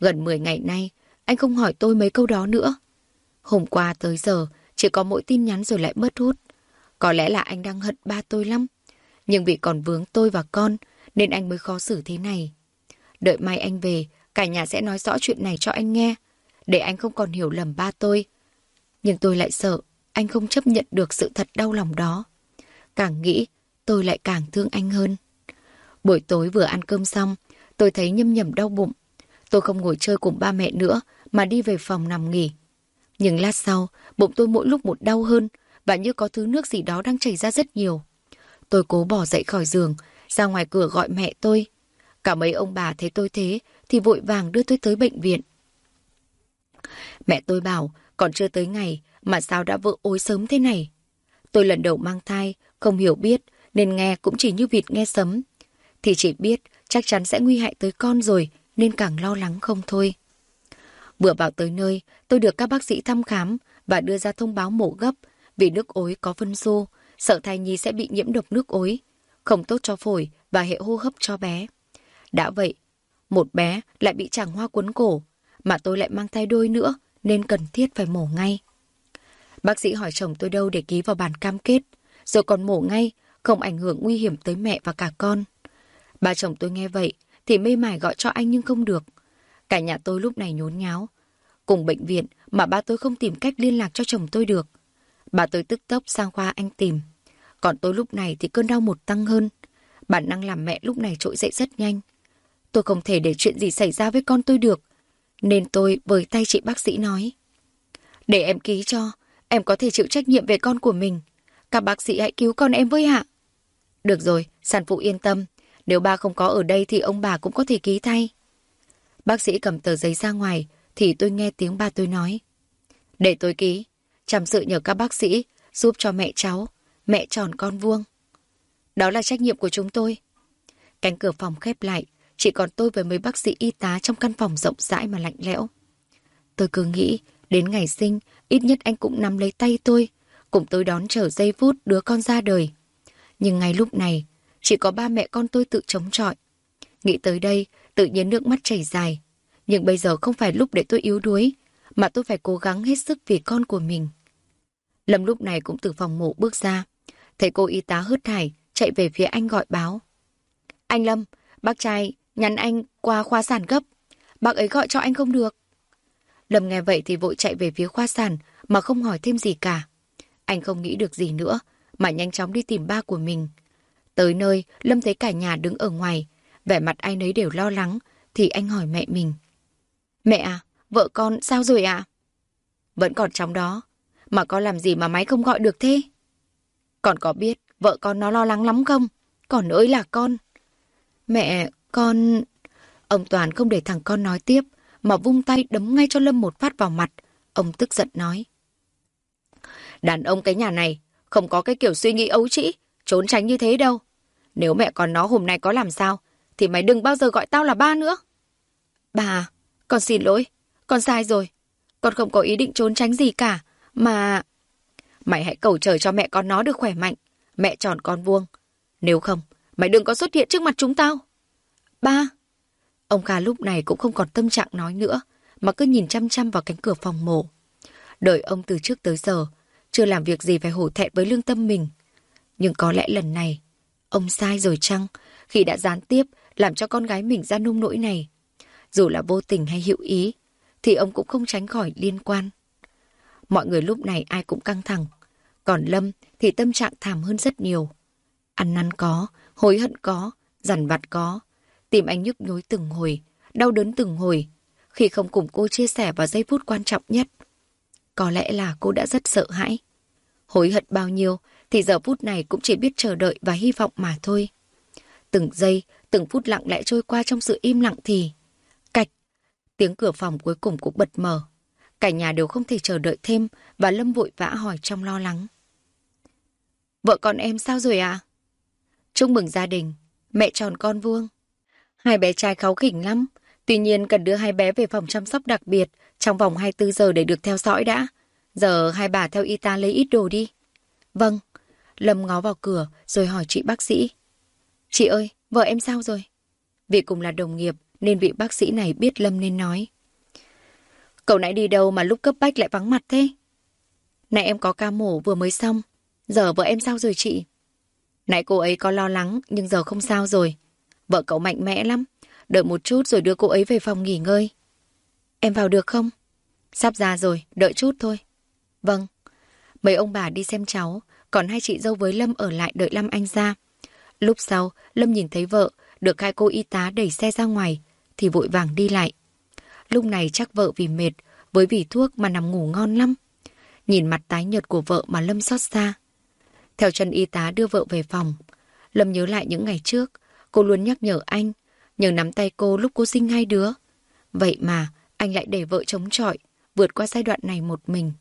Gần 10 ngày nay, anh không hỏi tôi mấy câu đó nữa. Hôm qua tới giờ, chỉ có mỗi tin nhắn rồi lại mất hút. Có lẽ là anh đang hận ba tôi lắm. Nhưng vì còn vướng tôi và con, nên anh mới khó xử thế này. Đợi mai anh về, cả nhà sẽ nói rõ chuyện này cho anh nghe, để anh không còn hiểu lầm ba tôi. Nhưng tôi lại sợ, anh không chấp nhận được sự thật đau lòng đó. Càng nghĩ, tôi lại càng thương anh hơn. Buổi tối vừa ăn cơm xong, tôi thấy nhâm nhầm đau bụng. Tôi không ngồi chơi cùng ba mẹ nữa, mà đi về phòng nằm nghỉ. Nhưng lát sau, bụng tôi mỗi lúc một đau hơn, và như có thứ nước gì đó đang chảy ra rất nhiều. Tôi cố bỏ dậy khỏi giường, ra ngoài cửa gọi mẹ tôi. Cả mấy ông bà thấy tôi thế thì vội vàng đưa tôi tới bệnh viện. Mẹ tôi bảo còn chưa tới ngày mà sao đã vỡ ối sớm thế này. Tôi lần đầu mang thai, không hiểu biết nên nghe cũng chỉ như vịt nghe sấm. Thì chỉ biết chắc chắn sẽ nguy hại tới con rồi nên càng lo lắng không thôi. Vừa vào tới nơi, tôi được các bác sĩ thăm khám và đưa ra thông báo mổ gấp vì nước ối có phân xô, sợ thai nhi sẽ bị nhiễm độc nước ối, không tốt cho phổi và hệ hô hấp cho bé. Đã vậy, một bé lại bị chàng hoa cuốn cổ, mà tôi lại mang thai đôi nữa nên cần thiết phải mổ ngay. Bác sĩ hỏi chồng tôi đâu để ký vào bản cam kết, rồi còn mổ ngay, không ảnh hưởng nguy hiểm tới mẹ và cả con. Bà chồng tôi nghe vậy thì mê mải gọi cho anh nhưng không được. Cả nhà tôi lúc này nhốn nháo. Cùng bệnh viện mà ba tôi không tìm cách liên lạc cho chồng tôi được. Bà tôi tức tốc sang khoa anh tìm. Còn tôi lúc này thì cơn đau một tăng hơn. Bản năng làm mẹ lúc này trỗi dậy rất nhanh. Tôi không thể để chuyện gì xảy ra với con tôi được. Nên tôi với tay chị bác sĩ nói. Để em ký cho, em có thể chịu trách nhiệm về con của mình. Các bác sĩ hãy cứu con em với hạ. Được rồi, sản phụ yên tâm. Nếu ba không có ở đây thì ông bà cũng có thể ký thay. Bác sĩ cầm tờ giấy ra ngoài thì tôi nghe tiếng ba tôi nói. Để tôi ký, chăm sự nhờ các bác sĩ giúp cho mẹ cháu, mẹ tròn con vuông. Đó là trách nhiệm của chúng tôi. Cánh cửa phòng khép lại, chỉ còn tôi với mấy bác sĩ y tá trong căn phòng rộng rãi mà lạnh lẽo. Tôi cứ nghĩ, đến ngày sinh, ít nhất anh cũng nắm lấy tay tôi, cùng tôi đón chờ giây phút đứa con ra đời. Nhưng ngay lúc này, chỉ có ba mẹ con tôi tự chống chọi. Nghĩ tới đây, tự nhiên nước mắt chảy dài. Nhưng bây giờ không phải lúc để tôi yếu đuối, mà tôi phải cố gắng hết sức vì con của mình. Lâm lúc này cũng từ phòng mổ bước ra. Thấy cô y tá hớt hải, chạy về phía anh gọi báo. Anh Lâm, bác trai nhắn anh qua khoa sản gấp. Bác ấy gọi cho anh không được. Lâm nghe vậy thì vội chạy về phía khoa sản mà không hỏi thêm gì cả. Anh không nghĩ được gì nữa, mà nhanh chóng đi tìm ba của mình. Tới nơi, Lâm thấy cả nhà đứng ở ngoài, vẻ mặt ai nấy đều lo lắng, thì anh hỏi mẹ mình. Mẹ à, vợ con sao rồi ạ? Vẫn còn trong đó. Mà có làm gì mà máy không gọi được thế? Còn có biết vợ con nó lo lắng lắm không? Còn ơi là con. Mẹ, con... Ông Toàn không để thằng con nói tiếp, mà vung tay đấm ngay cho Lâm một phát vào mặt. Ông tức giận nói. Đàn ông cái nhà này không có cái kiểu suy nghĩ ấu trĩ, trốn tránh như thế đâu. Nếu mẹ con nó hôm nay có làm sao, thì mày đừng bao giờ gọi tao là ba nữa. Bà, con xin lỗi, con sai rồi. Con không có ý định trốn tránh gì cả, mà... Mày hãy cầu trời cho mẹ con nó được khỏe mạnh, mẹ tròn con vuông. Nếu không, mày đừng có xuất hiện trước mặt chúng tao. Ba! Ông Kha lúc này cũng không còn tâm trạng nói nữa, mà cứ nhìn chăm chăm vào cánh cửa phòng mổ. Đợi ông từ trước tới giờ, chưa làm việc gì phải hổ thẹn với lương tâm mình. Nhưng có lẽ lần này, ông sai rồi chăng, khi đã gián tiếp làm cho con gái mình ra nung nỗi này. Dù là vô tình hay hữu ý, thì ông cũng không tránh khỏi liên quan. Mọi người lúc này ai cũng căng thẳng, còn Lâm thì tâm trạng thảm hơn rất nhiều. Ăn năn có, hối hận có, dằn vặt có. Tìm anh nhức nhối từng hồi, đau đớn từng hồi, khi không cùng cô chia sẻ vào giây phút quan trọng nhất. Có lẽ là cô đã rất sợ hãi. Hối hận bao nhiêu thì giờ phút này cũng chỉ biết chờ đợi và hy vọng mà thôi. Từng giây, từng phút lặng lẽ trôi qua trong sự im lặng thì... Cạch! Tiếng cửa phòng cuối cùng cũng bật mở. Cả nhà đều không thể chờ đợi thêm và Lâm vội vã hỏi trong lo lắng. Vợ con em sao rồi ạ? À? Chúc mừng gia đình, mẹ tròn con vuông. Hai bé trai kháu khỉnh lắm, tuy nhiên cần đưa hai bé về phòng chăm sóc đặc biệt trong vòng 24 giờ để được theo dõi đã. Giờ hai bà theo y tá lấy ít đồ đi. Vâng. Lâm ngó vào cửa rồi hỏi chị bác sĩ. Chị ơi, vợ em sao rồi? Vì cùng là đồng nghiệp nên vị bác sĩ này biết Lâm nên nói. Cậu nãy đi đâu mà lúc cấp bách lại vắng mặt thế? Nãy em có ca mổ vừa mới xong. Giờ vợ em sao rồi chị? Nãy cô ấy có lo lắng nhưng giờ không sao rồi. Vợ cậu mạnh mẽ lắm. Đợi một chút rồi đưa cô ấy về phòng nghỉ ngơi. Em vào được không? Sắp ra rồi, đợi chút thôi. Vâng. Mấy ông bà đi xem cháu, còn hai chị dâu với Lâm ở lại đợi Lâm Anh ra. Lúc sau, Lâm nhìn thấy vợ, được hai cô y tá đẩy xe ra ngoài, thì vội vàng đi lại. Lúc này chắc vợ vì mệt, với vì thuốc mà nằm ngủ ngon lắm. Nhìn mặt tái nhợt của vợ mà Lâm xót xa. Theo chân y tá đưa vợ về phòng, Lâm nhớ lại những ngày trước, cô luôn nhắc nhở anh, nhờ nắm tay cô lúc cô sinh hai đứa. Vậy mà, anh lại để vợ chống chọi, vượt qua giai đoạn này một mình.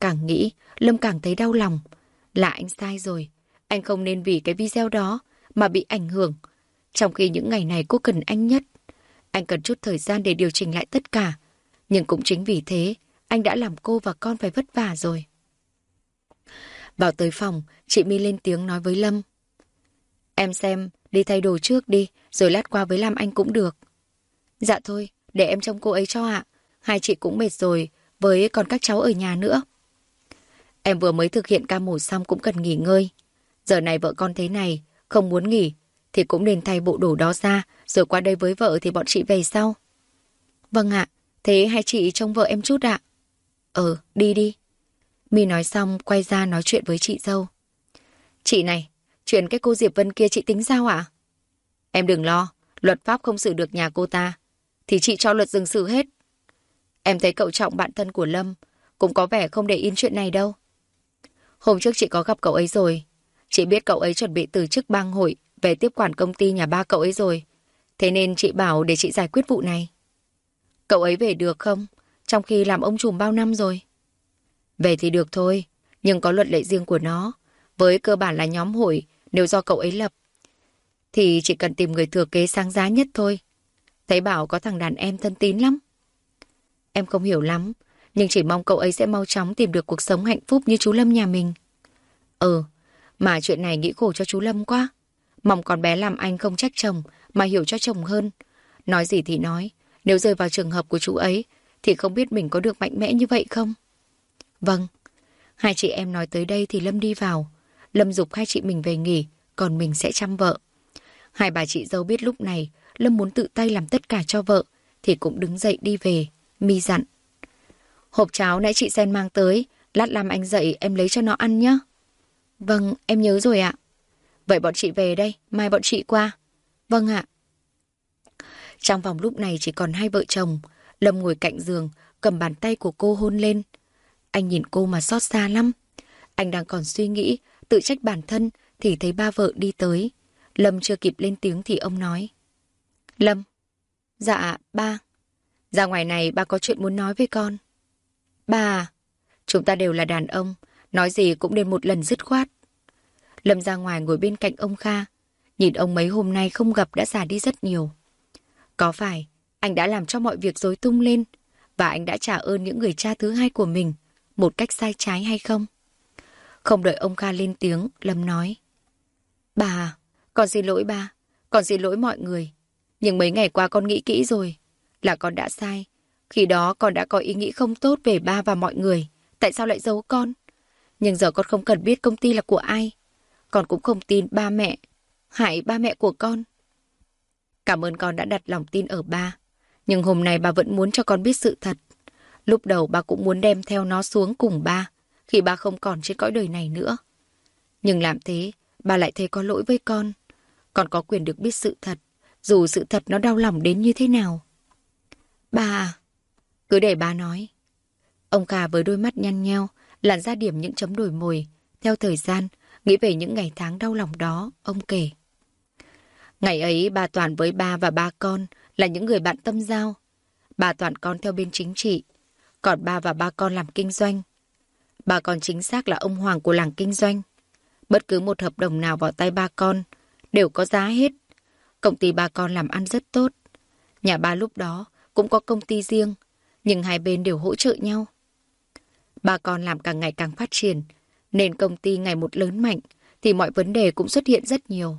Càng nghĩ, Lâm càng thấy đau lòng. Là anh sai rồi, anh không nên vì cái video đó mà bị ảnh hưởng. Trong khi những ngày này cô cần anh nhất. Anh cần chút thời gian để điều chỉnh lại tất cả. Nhưng cũng chính vì thế, anh đã làm cô và con phải vất vả rồi. Vào tới phòng, chị My lên tiếng nói với Lâm. Em xem, đi thay đồ trước đi, rồi lát qua với Lam Anh cũng được. Dạ thôi, để em trông cô ấy cho ạ. Hai chị cũng mệt rồi, với còn các cháu ở nhà nữa. Em vừa mới thực hiện ca mổ xong cũng cần nghỉ ngơi. Giờ này vợ con thế này, không muốn nghỉ, thì cũng nên thay bộ đồ đó ra, rồi qua đây với vợ thì bọn chị về sau. Vâng ạ, thế hai chị trông vợ em chút ạ. Ờ, đi đi. Mi nói xong, quay ra nói chuyện với chị dâu. Chị này, chuyện cái cô Diệp Vân kia chị tính sao ạ? Em đừng lo, luật pháp không xử được nhà cô ta, thì chị cho luật dừng xử hết. Em thấy cậu trọng bạn thân của Lâm, cũng có vẻ không để yên chuyện này đâu. Hôm trước chị có gặp cậu ấy rồi. Chị biết cậu ấy chuẩn bị từ chức bang hội về tiếp quản công ty nhà ba cậu ấy rồi. Thế nên chị bảo để chị giải quyết vụ này. Cậu ấy về được không? Trong khi làm ông trùm bao năm rồi. Về thì được thôi, nhưng có luật lệ riêng của nó. Với cơ bản là nhóm hội, nếu do cậu ấy lập. Thì chỉ cần tìm người thừa kế sáng giá nhất thôi. Thấy bảo có thằng đàn em thân tín lắm. Em không hiểu lắm, nhưng chỉ mong cậu ấy sẽ mau chóng tìm được cuộc sống hạnh phúc như chú Lâm nhà mình. Ừ, mà chuyện này nghĩ khổ cho chú Lâm quá. Mong con bé làm anh không trách chồng, mà hiểu cho chồng hơn. Nói gì thì nói, nếu rơi vào trường hợp của chú ấy, thì không biết mình có được mạnh mẽ như vậy không? Vâng. Hai chị em nói tới đây thì Lâm đi vào. Lâm dục hai chị mình về nghỉ, còn mình sẽ chăm vợ. Hai bà chị dâu biết lúc này, Lâm muốn tự tay làm tất cả cho vợ, thì cũng đứng dậy đi về. Mi dặn. Hộp cháo nãy chị Sen mang tới, lát làm anh dậy em lấy cho nó ăn nhé. Vâng, em nhớ rồi ạ. Vậy bọn chị về đây, mai bọn chị qua. Vâng ạ. Trong vòng lúc này chỉ còn hai vợ chồng. Lâm ngồi cạnh giường, cầm bàn tay của cô hôn lên. anh nhìn cô mà xót xa lắm. Anh đang còn suy nghĩ, tự trách bản thân thì thấy ba vợ đi tới. Lâm chưa kịp lên tiếng thì ông nói. Lâm. Dạ, ba. Ra ngoài này ba có chuyện muốn nói với con. Ba à, Chúng ta đều là đàn ông, nói gì cũng nên một lần dứt khoát. Lâm ra ngoài ngồi bên cạnh ông Kha, nhìn ông mấy hôm nay không gặp đã già đi rất nhiều. Có phải anh đã làm cho mọi việc rối tung lên và anh đã trả ơn những người cha thứ hai của mình một cách sai trái hay không? Không đợi ông Kha lên tiếng, Lâm nói. Bà, con xin lỗi ba, con xin lỗi mọi người. Nhưng mấy ngày qua con nghĩ kỹ rồi, là con đã sai. Khi đó con đã có ý nghĩ không tốt về ba và mọi người. Tại sao lại giấu con? Nhưng giờ con không cần biết công ty là của ai. Con cũng không tin ba mẹ, hại ba mẹ của con. Cảm ơn con đã đặt lòng tin ở ba. Nhưng hôm nay bà vẫn muốn cho con biết sự thật. Lúc đầu bà cũng muốn đem theo nó xuống cùng ba, khi ba không còn trên cõi đời này nữa. Nhưng làm thế, bà lại thấy có lỗi với con. Con có quyền được biết sự thật, dù sự thật nó đau lòng đến như thế nào. Bà, cứ để bà nói. Ông cà với đôi mắt nhăn nheo, lặn ra điểm những chấm đổi mồi. Theo thời gian, nghĩ về những ngày tháng đau lòng đó, ông kể. Ngày ấy, bà Toàn với ba và ba con là những người bạn tâm giao. Bà Toàn con theo bên chính trị, còn ba và ba con làm kinh doanh. Bà con chính xác là ông Hoàng của làng kinh doanh. Bất cứ một hợp đồng nào vào tay ba con đều có giá hết. Công ty ba con làm ăn rất tốt. Nhà ba lúc đó cũng có công ty riêng, nhưng hai bên đều hỗ trợ nhau. Ba con làm càng ngày càng phát triển, nên công ty ngày một lớn mạnh, thì mọi vấn đề cũng xuất hiện rất nhiều.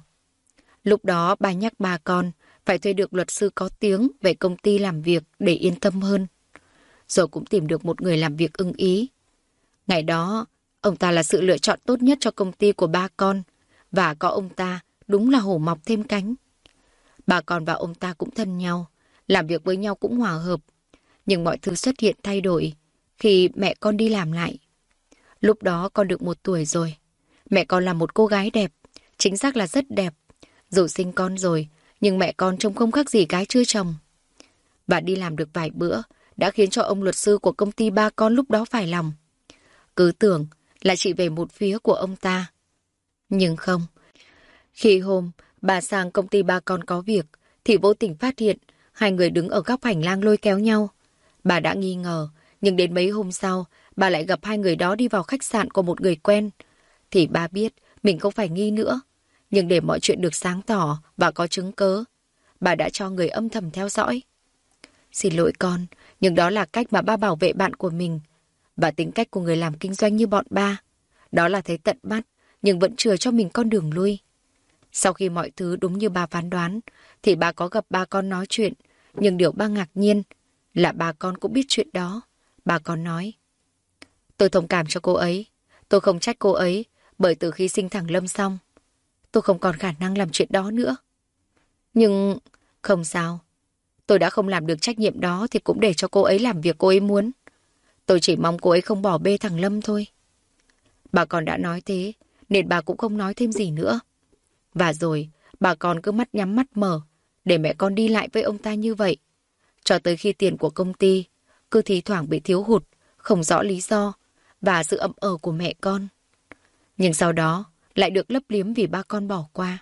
Lúc đó ba nhắc ba con phải thuê được luật sư có tiếng về công ty làm việc để yên tâm hơn. Rồi cũng tìm được một người làm việc ưng ý. Ngày đó, ông ta là sự lựa chọn tốt nhất cho công ty của ba con, và có ông ta đúng là hổ mọc thêm cánh. Bà con và ông ta cũng thân nhau, làm việc với nhau cũng hòa hợp. Nhưng mọi thứ xuất hiện thay đổi khi mẹ con đi làm lại. Lúc đó con được một tuổi rồi. Mẹ con là một cô gái đẹp, chính xác là rất đẹp. Dù sinh con rồi, nhưng mẹ con trông không khác gì gái chưa chồng. Và đi làm được vài bữa, đã khiến cho ông luật sư của công ty ba con lúc đó phải lòng. Cứ tưởng là chị về một phía của ông ta. Nhưng không. Khi hôm bà sang công ty ba con có việc, thì vô tình phát hiện hai người đứng ở góc hành lang lôi kéo nhau. Bà đã nghi ngờ, nhưng đến mấy hôm sau, bà lại gặp hai người đó đi vào khách sạn của một người quen. Thì bà biết mình không phải nghi nữa. Nhưng để mọi chuyện được sáng tỏ và có chứng cớ, bà đã cho người âm thầm theo dõi. Xin lỗi con, nhưng đó là cách mà ba bảo vệ bạn của mình và tính cách của người làm kinh doanh như bọn ba. Đó là thấy tận mắt, nhưng vẫn chừa cho mình con đường lui. Sau khi mọi thứ đúng như ba phán đoán, thì bà có gặp ba con nói chuyện, nhưng điều ba ngạc nhiên là ba con cũng biết chuyện đó. Bà con nói, tôi thông cảm cho cô ấy, tôi không trách cô ấy, bởi từ khi sinh thẳng Lâm xong, tôi không còn khả năng làm chuyện đó nữa. Nhưng không sao, tôi đã không làm được trách nhiệm đó thì cũng để cho cô ấy làm việc cô ấy muốn. Tôi chỉ mong cô ấy không bỏ bê thằng Lâm thôi. Bà con đã nói thế, nên bà cũng không nói thêm gì nữa. Và rồi, bà con cứ mắt nhắm mắt mở, để mẹ con đi lại với ông ta như vậy. Cho tới khi tiền của công ty, cứ thi thoảng bị thiếu hụt, không rõ lý do, và sự ậm ờ của mẹ con. Nhưng sau đó, lại được lấp liếm vì ba con bỏ qua.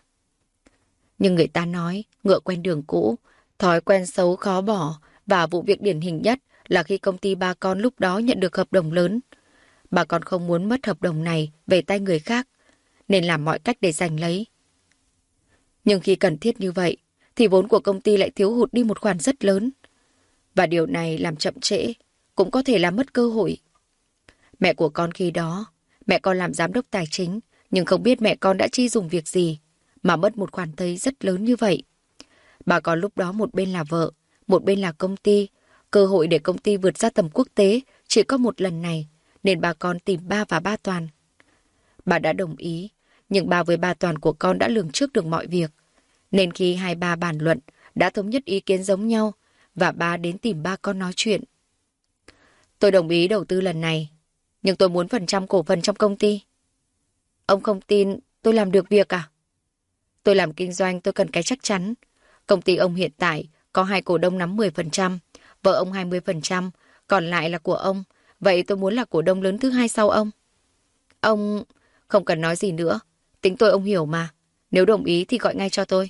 Nhưng người ta nói, ngựa quen đường cũ, thói quen xấu khó bỏ, và vụ việc điển hình nhất là khi công ty ba con lúc đó nhận được hợp đồng lớn. Bà con không muốn mất hợp đồng này về tay người khác, nên làm mọi cách để giành lấy. Nhưng khi cần thiết như vậy, thì vốn của công ty lại thiếu hụt đi một khoản rất lớn. Và điều này làm chậm trễ, cũng có thể làm mất cơ hội. Mẹ của con khi đó, mẹ con làm giám đốc tài chính, nhưng không biết mẹ con đã chi dùng việc gì, mà mất một khoản thấy rất lớn như vậy. Bà con lúc đó một bên là vợ, một bên là công ty. Cơ hội để công ty vượt ra tầm quốc tế chỉ có một lần này, nên bà con tìm ba và ba toàn. Bà đã đồng ý, nhưng bà với ba toàn của con đã lường trước được mọi việc. Nên khi hai ba bàn luận, đã thống nhất ý kiến giống nhau, và ba đến tìm ba con nói chuyện. Tôi đồng ý đầu tư lần này, nhưng tôi muốn phần trăm cổ phần trong công ty. Ông không tin tôi làm được việc à? Tôi làm kinh doanh tôi cần cái chắc chắn. Công ty ông hiện tại có hai cổ đông nắm 10%, vợ ông 20%, còn lại là của ông Vậy tôi muốn là cổ đông lớn thứ hai sau ông. Ông... Không cần nói gì nữa. Tính tôi ông hiểu mà. Nếu đồng ý thì gọi ngay cho tôi.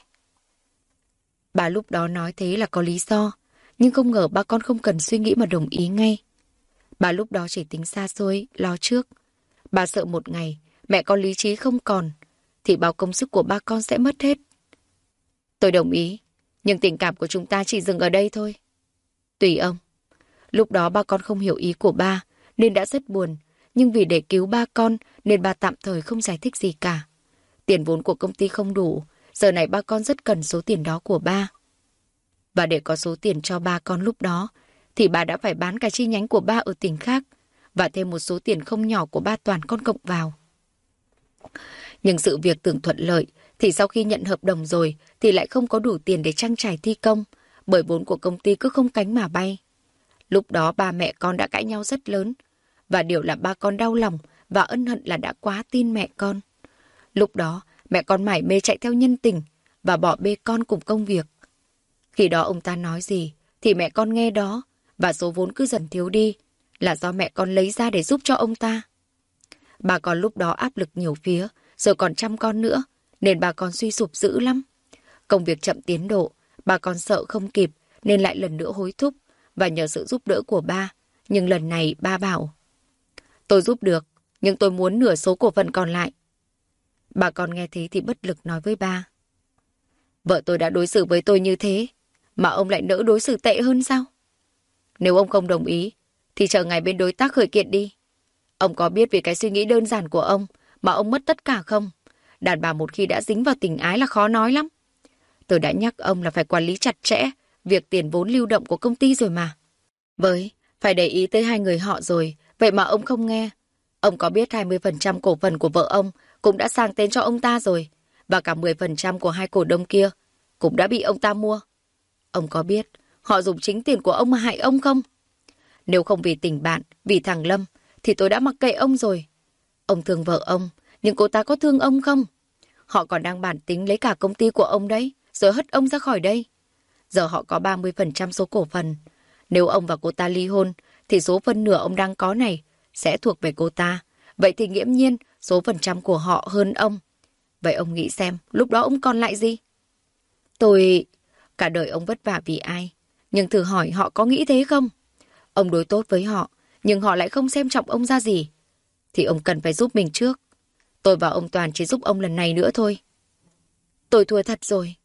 Bà lúc đó nói thế là có lý do. Nhưng không ngờ ba con không cần suy nghĩ mà đồng ý ngay. Bà lúc đó chỉ tính xa xôi, lo trước. Bà sợ một ngày, mẹ con lý trí không còn, thì bao công sức của ba con sẽ mất hết. Tôi đồng ý, nhưng tình cảm của chúng ta chỉ dừng ở đây thôi. Tùy ông. Lúc đó ba con không hiểu ý của ba, nên đã rất buồn. Nhưng vì để cứu ba con, nên ba tạm thời không giải thích gì cả. Tiền vốn của công ty không đủ, giờ này ba con rất cần số tiền đó của ba. Và để có số tiền cho ba con lúc đó, thì bà đã phải bán cả chi nhánh của ba ở tỉnh khác và thêm một số tiền không nhỏ của ba toàn con cộng vào. Nhưng sự việc tưởng thuận lợi thì sau khi nhận hợp đồng rồi thì lại không có đủ tiền để trang trải thi công bởi vốn của công ty cứ không cánh mà bay. Lúc đó ba mẹ con đã cãi nhau rất lớn và điều là ba con đau lòng và ân hận là đã quá tin mẹ con. Lúc đó mẹ con mải mê chạy theo nhân tình và bỏ bê con cùng công việc. Khi đó ông ta nói gì thì mẹ con nghe đó và số vốn cứ dần thiếu đi là do mẹ con lấy ra để giúp cho ông ta. Bà con lúc đó áp lực nhiều phía, rồi còn chăm con nữa, nên bà con suy sụp dữ lắm. Công việc chậm tiến độ, bà còn sợ không kịp, nên lại lần nữa hối thúc và nhờ sự giúp đỡ của ba. Nhưng lần này ba bảo, tôi giúp được, nhưng tôi muốn nửa số cổ phần còn lại. Bà còn nghe thế thì bất lực nói với ba. Vợ tôi đã đối xử với tôi như thế, mà ông lại nỡ đối xử tệ hơn sao? Nếu ông không đồng ý, thì chờ ngày bên đối tác khởi kiện đi. Ông có biết vì cái suy nghĩ đơn giản của ông mà ông mất tất cả không? Đàn bà một khi đã dính vào tình ái là khó nói lắm. Tôi đã nhắc ông là phải quản lý chặt chẽ việc tiền vốn lưu động của công ty rồi mà. Với, phải để ý tới hai người họ rồi, vậy mà ông không nghe. Ông có biết 20% cổ phần của vợ ông cũng đã sang tên cho ông ta rồi, và cả 10% của hai cổ đông kia cũng đã bị ông ta mua. Ông có biết họ dùng chính tiền của ông mà hại ông không? Nếu không vì tình bạn, vì thằng Lâm, thì tôi đã mặc kệ ông rồi. Ông thương vợ ông, nhưng cô ta có thương ông không? Họ còn đang bản tính lấy cả công ty của ông đấy, rồi hất ông ra khỏi đây. Giờ họ có 30% số cổ phần. Nếu ông và cô ta ly hôn, thì số phân nửa ông đang có này sẽ thuộc về cô ta. Vậy thì nghiễm nhiên số phần trăm của họ hơn ông. Vậy ông nghĩ xem, lúc đó ông còn lại gì? Tôi... Cả đời ông vất vả vì ai? Nhưng thử hỏi họ có nghĩ thế không? Ông đối tốt với họ, nhưng họ lại không xem trọng ông ra gì. Thì ông cần phải giúp mình trước. Tôi và ông Toàn chỉ giúp ông lần này nữa thôi. Tôi thua thật rồi.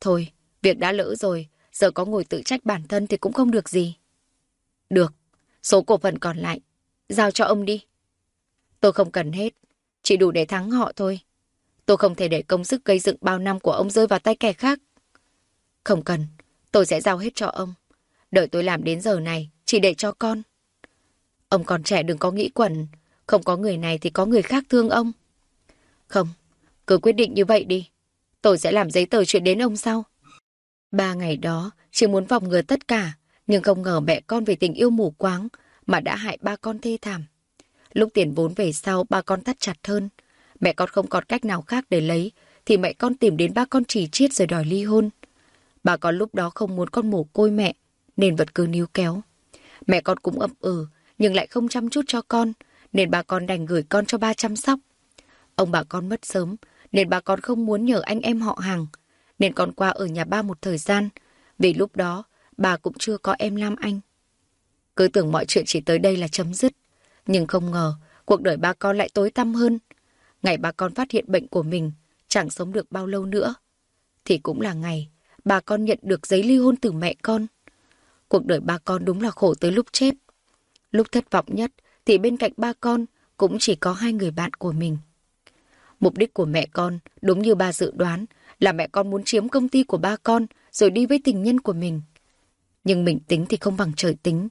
Thôi, việc đã lỡ rồi, giờ có ngồi tự trách bản thân thì cũng không được gì. Được, số cổ phần còn lại, giao cho ông đi. Tôi không cần hết, chỉ đủ để thắng họ thôi. Tôi không thể để công sức gây dựng bao năm của ông rơi vào tay kẻ khác. Không cần, tôi sẽ giao hết cho ông. Đợi tôi làm đến giờ này, chỉ để cho con. Ông còn trẻ đừng có nghĩ quẩn, không có người này thì có người khác thương ông. Không, cứ quyết định như vậy đi. Tôi sẽ làm giấy tờ chuyện đến ông sau. Ba ngày đó, chỉ muốn vòng ngừa tất cả, nhưng không ngờ mẹ con vì tình yêu mù quáng mà đã hại ba con thê thảm. Lúc tiền vốn về sau, ba con thắt chặt hơn. Mẹ con không còn cách nào khác để lấy, thì mẹ con tìm đến ba con chỉ chiết rồi đòi ly hôn. Bà con lúc đó không muốn con mồ côi mẹ, nên vật cứ níu kéo. Mẹ con cũng ậm ừ, nhưng lại không chăm chút cho con, nên bà con đành gửi con cho ba chăm sóc. Ông bà con mất sớm, nên bà con không muốn nhờ anh em họ hàng, nên con qua ở nhà ba một thời gian, vì lúc đó bà cũng chưa có em Lam Anh. Cứ tưởng mọi chuyện chỉ tới đây là chấm dứt, nhưng không ngờ cuộc đời ba con lại tối tăm hơn. Ngày ba con phát hiện bệnh của mình, chẳng sống được bao lâu nữa. Thì cũng là ngày bà con nhận được giấy ly hôn từ mẹ con. Cuộc đời ba con đúng là khổ tới lúc chết. Lúc thất vọng nhất thì bên cạnh ba con cũng chỉ có hai người bạn của mình. Mục đích của mẹ con, đúng như ba dự đoán, là mẹ con muốn chiếm công ty của ba con rồi đi với tình nhân của mình. Nhưng mình tính thì không bằng trời tính.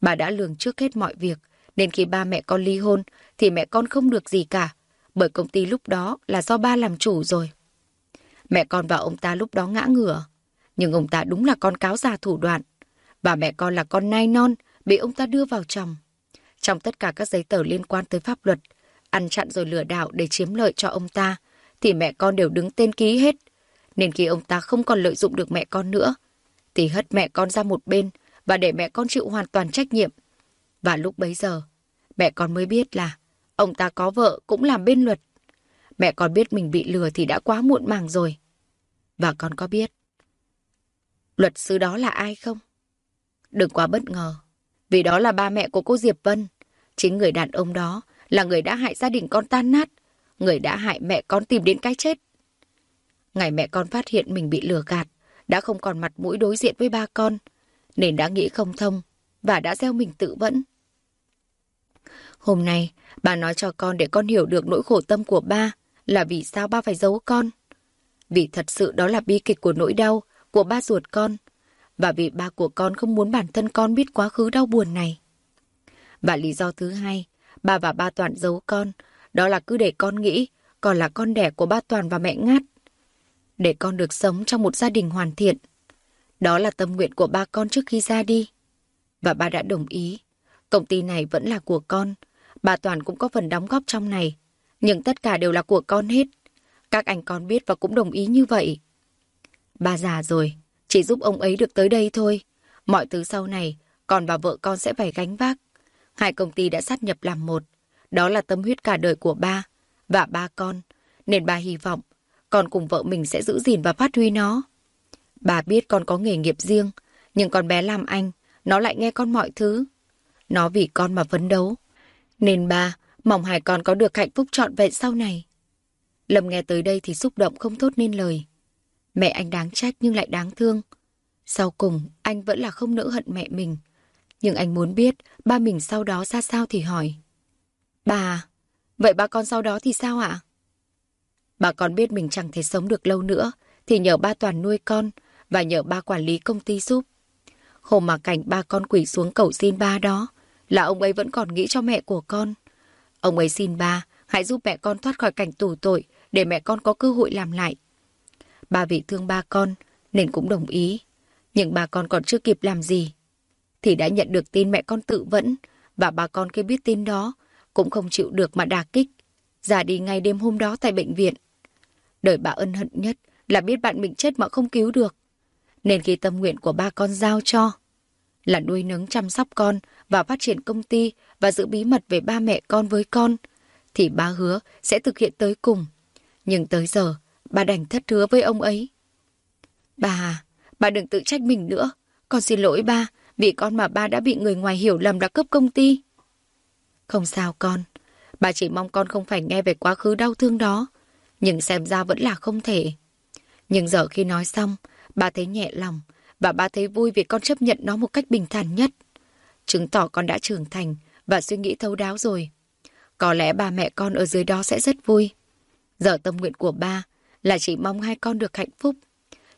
Bà đã lường trước hết mọi việc, nên khi ba mẹ con ly hôn thì mẹ con không được gì cả, bởi công ty lúc đó là do ba làm chủ rồi. Mẹ con và ông ta lúc đó ngã ngửa, nhưng ông ta đúng là con cáo già thủ đoạn. Và mẹ con là con nai non, bị ông ta đưa vào chồng. Trong tất cả các giấy tờ liên quan tới pháp luật, ăn chặn rồi lừa đảo để chiếm lợi cho ông ta, thì mẹ con đều đứng tên ký hết. Nên khi ông ta không còn lợi dụng được mẹ con nữa, thì hất mẹ con ra một bên và để mẹ con chịu hoàn toàn trách nhiệm. Và lúc bấy giờ, mẹ con mới biết là ông ta có vợ cũng làm bên luật. Mẹ con biết mình bị lừa thì đã quá muộn màng rồi. Và con có biết luật sư đó là ai không? Đừng quá bất ngờ, vì đó là ba mẹ của cô Diệp Vân. Chính người đàn ông đó là người đã hại gia đình con tan nát, người đã hại mẹ con tìm đến cái chết. Ngày mẹ con phát hiện mình bị lừa gạt, đã không còn mặt mũi đối diện với ba con, nên đã nghĩ không thông và đã gieo mình tự vẫn. Hôm nay, bà nói cho con để con hiểu được nỗi khổ tâm của ba là vì sao ba phải giấu con. Vì thật sự đó là bi kịch của nỗi đau của ba ruột con và vì ba của con không muốn bản thân con biết quá khứ đau buồn này. Và lý do thứ hai, ba và ba Toàn giấu con, đó là cứ để con nghĩ còn là con đẻ của ba Toàn và mẹ Ngát. Để con được sống trong một gia đình hoàn thiện. Đó là tâm nguyện của ba con trước khi ra đi. Và ba đã đồng ý. Công ty này vẫn là của con. Bà Toàn cũng có phần đóng góp trong này. Nhưng tất cả đều là của con hết. Các anh con biết và cũng đồng ý như vậy. Ba già rồi, chỉ giúp ông ấy được tới đây thôi. Mọi thứ sau này, con và vợ con sẽ phải gánh vác. Hai công ty đã sát nhập làm một. Đó là tâm huyết cả đời của ba và ba con. Nên ba hy vọng con cùng vợ mình sẽ giữ gìn và phát huy nó. Bà biết con có nghề nghiệp riêng, nhưng con bé làm anh, nó lại nghe con mọi thứ. Nó vì con mà phấn đấu. Nên ba mong hai con có được hạnh phúc trọn vẹn sau này. Lâm nghe tới đây thì xúc động không thốt nên lời. Mẹ anh đáng trách nhưng lại đáng thương. Sau cùng, anh vẫn là không nỡ hận mẹ mình. Nhưng anh muốn biết ba mình sau đó ra sao thì hỏi. Bà, vậy ba con sau đó thì sao ạ? Bà con biết mình chẳng thể sống được lâu nữa, thì nhờ ba Toàn nuôi con và nhờ ba quản lý công ty giúp. Hôm mà cảnh ba con quỷ xuống cầu xin ba đó, là ông ấy vẫn còn nghĩ cho mẹ của con. Ông ấy xin ba, hãy giúp mẹ con thoát khỏi cảnh tù tội, để mẹ con có cơ hội làm lại. Ba vị thương ba con, nên cũng đồng ý. Nhưng ba con còn chưa kịp làm gì. Thì đã nhận được tin mẹ con tự vẫn, và bà con khi biết tin đó, cũng không chịu được mà đà kích. Giả đi ngay đêm hôm đó tại bệnh viện. Đời bà ân hận nhất là biết bạn mình chết mà không cứu được. Nên khi tâm nguyện của ba con giao cho là nuôi nấng chăm sóc con và phát triển công ty và giữ bí mật về ba mẹ con với con, thì ba hứa sẽ thực hiện tới cùng. Nhưng tới giờ, bà đành thất hứa với ông ấy. Bà, bà đừng tự trách mình nữa. Con xin lỗi ba, vì con mà ba đã bị người ngoài hiểu lầm là cấp công ty. Không sao con, bà chỉ mong con không phải nghe về quá khứ đau thương đó. Nhưng xem ra vẫn là không thể. Nhưng giờ khi nói xong, bà thấy nhẹ lòng và bà thấy vui vì con chấp nhận nó một cách bình thản nhất. Chứng tỏ con đã trưởng thành và suy nghĩ thấu đáo rồi. Có lẽ ba mẹ con ở dưới đó sẽ rất vui. Giờ tâm nguyện của ba là chỉ mong hai con được hạnh phúc.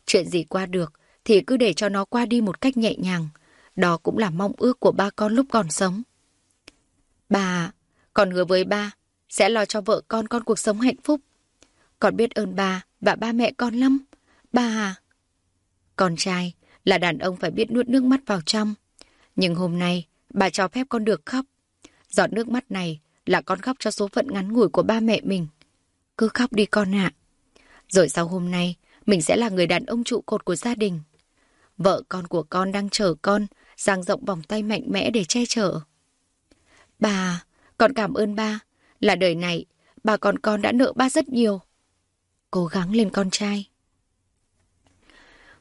Chuyện gì qua được thì cứ để cho nó qua đi một cách nhẹ nhàng. Đó cũng là mong ước của ba con lúc còn sống. Bà, con hứa với ba sẽ lo cho vợ con con cuộc sống hạnh phúc. Con biết ơn ba và ba mẹ con lắm. bà, à? Con trai là đàn ông phải biết nuốt nước mắt vào trong. Nhưng hôm nay, bà cho phép con được khóc. Giọt nước mắt này là con khóc cho số phận ngắn ngủi của ba mẹ mình. Cứ khóc đi con ạ. Rồi sau hôm nay, mình sẽ là người đàn ông trụ cột của gia đình. Vợ con của con đang chờ con, dang rộng vòng tay mạnh mẽ để che chở. Bà, con cảm ơn ba. Là đời này, bà còn con đã nợ ba rất nhiều. Cố gắng lên con trai.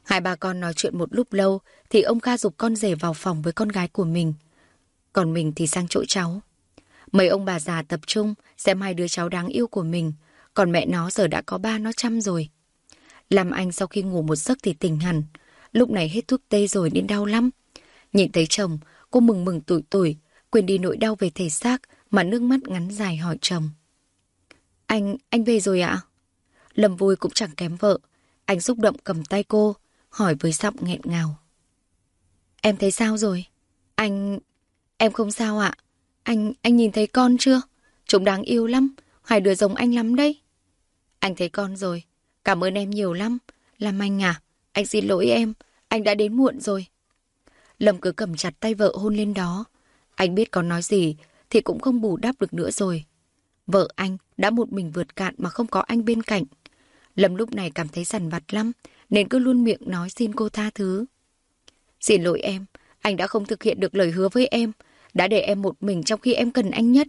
Hai bà con nói chuyện một lúc lâu thì ông Kha dục con rể vào phòng với con gái của mình. Còn mình thì sang chỗ cháu. Mấy ông bà già tập trung xem hai đứa cháu đáng yêu của mình. Còn mẹ nó giờ đã có ba nó chăm rồi. Làm anh sau khi ngủ một giấc thì tỉnh hẳn. Lúc này hết thuốc tê rồi nên đau lắm. Nhìn thấy chồng, cô mừng mừng tuổi tuổi, quên đi nỗi đau về thể xác mà nước mắt ngắn dài hỏi chồng. Anh, anh về rồi ạ? Lâm vui cũng chẳng kém vợ. Anh xúc động cầm tay cô, hỏi với giọng nghẹn ngào. Em thấy sao rồi? Anh... Em không sao ạ. Anh... Anh nhìn thấy con chưa? Chúng đáng yêu lắm. Hai đứa giống anh lắm đấy. Anh thấy con rồi. Cảm ơn em nhiều lắm. Làm anh à? Anh xin lỗi em. Anh đã đến muộn rồi. Lâm cứ cầm chặt tay vợ hôn lên đó. Anh biết có nói gì thì cũng không bù đắp được nữa rồi. Vợ anh đã một mình vượt cạn mà không có anh bên cạnh. Lâm lúc này cảm thấy sằn vặt lắm, nên cứ luôn miệng nói xin cô tha thứ. Xin lỗi em, anh đã không thực hiện được lời hứa với em, đã để em một mình trong khi em cần anh nhất.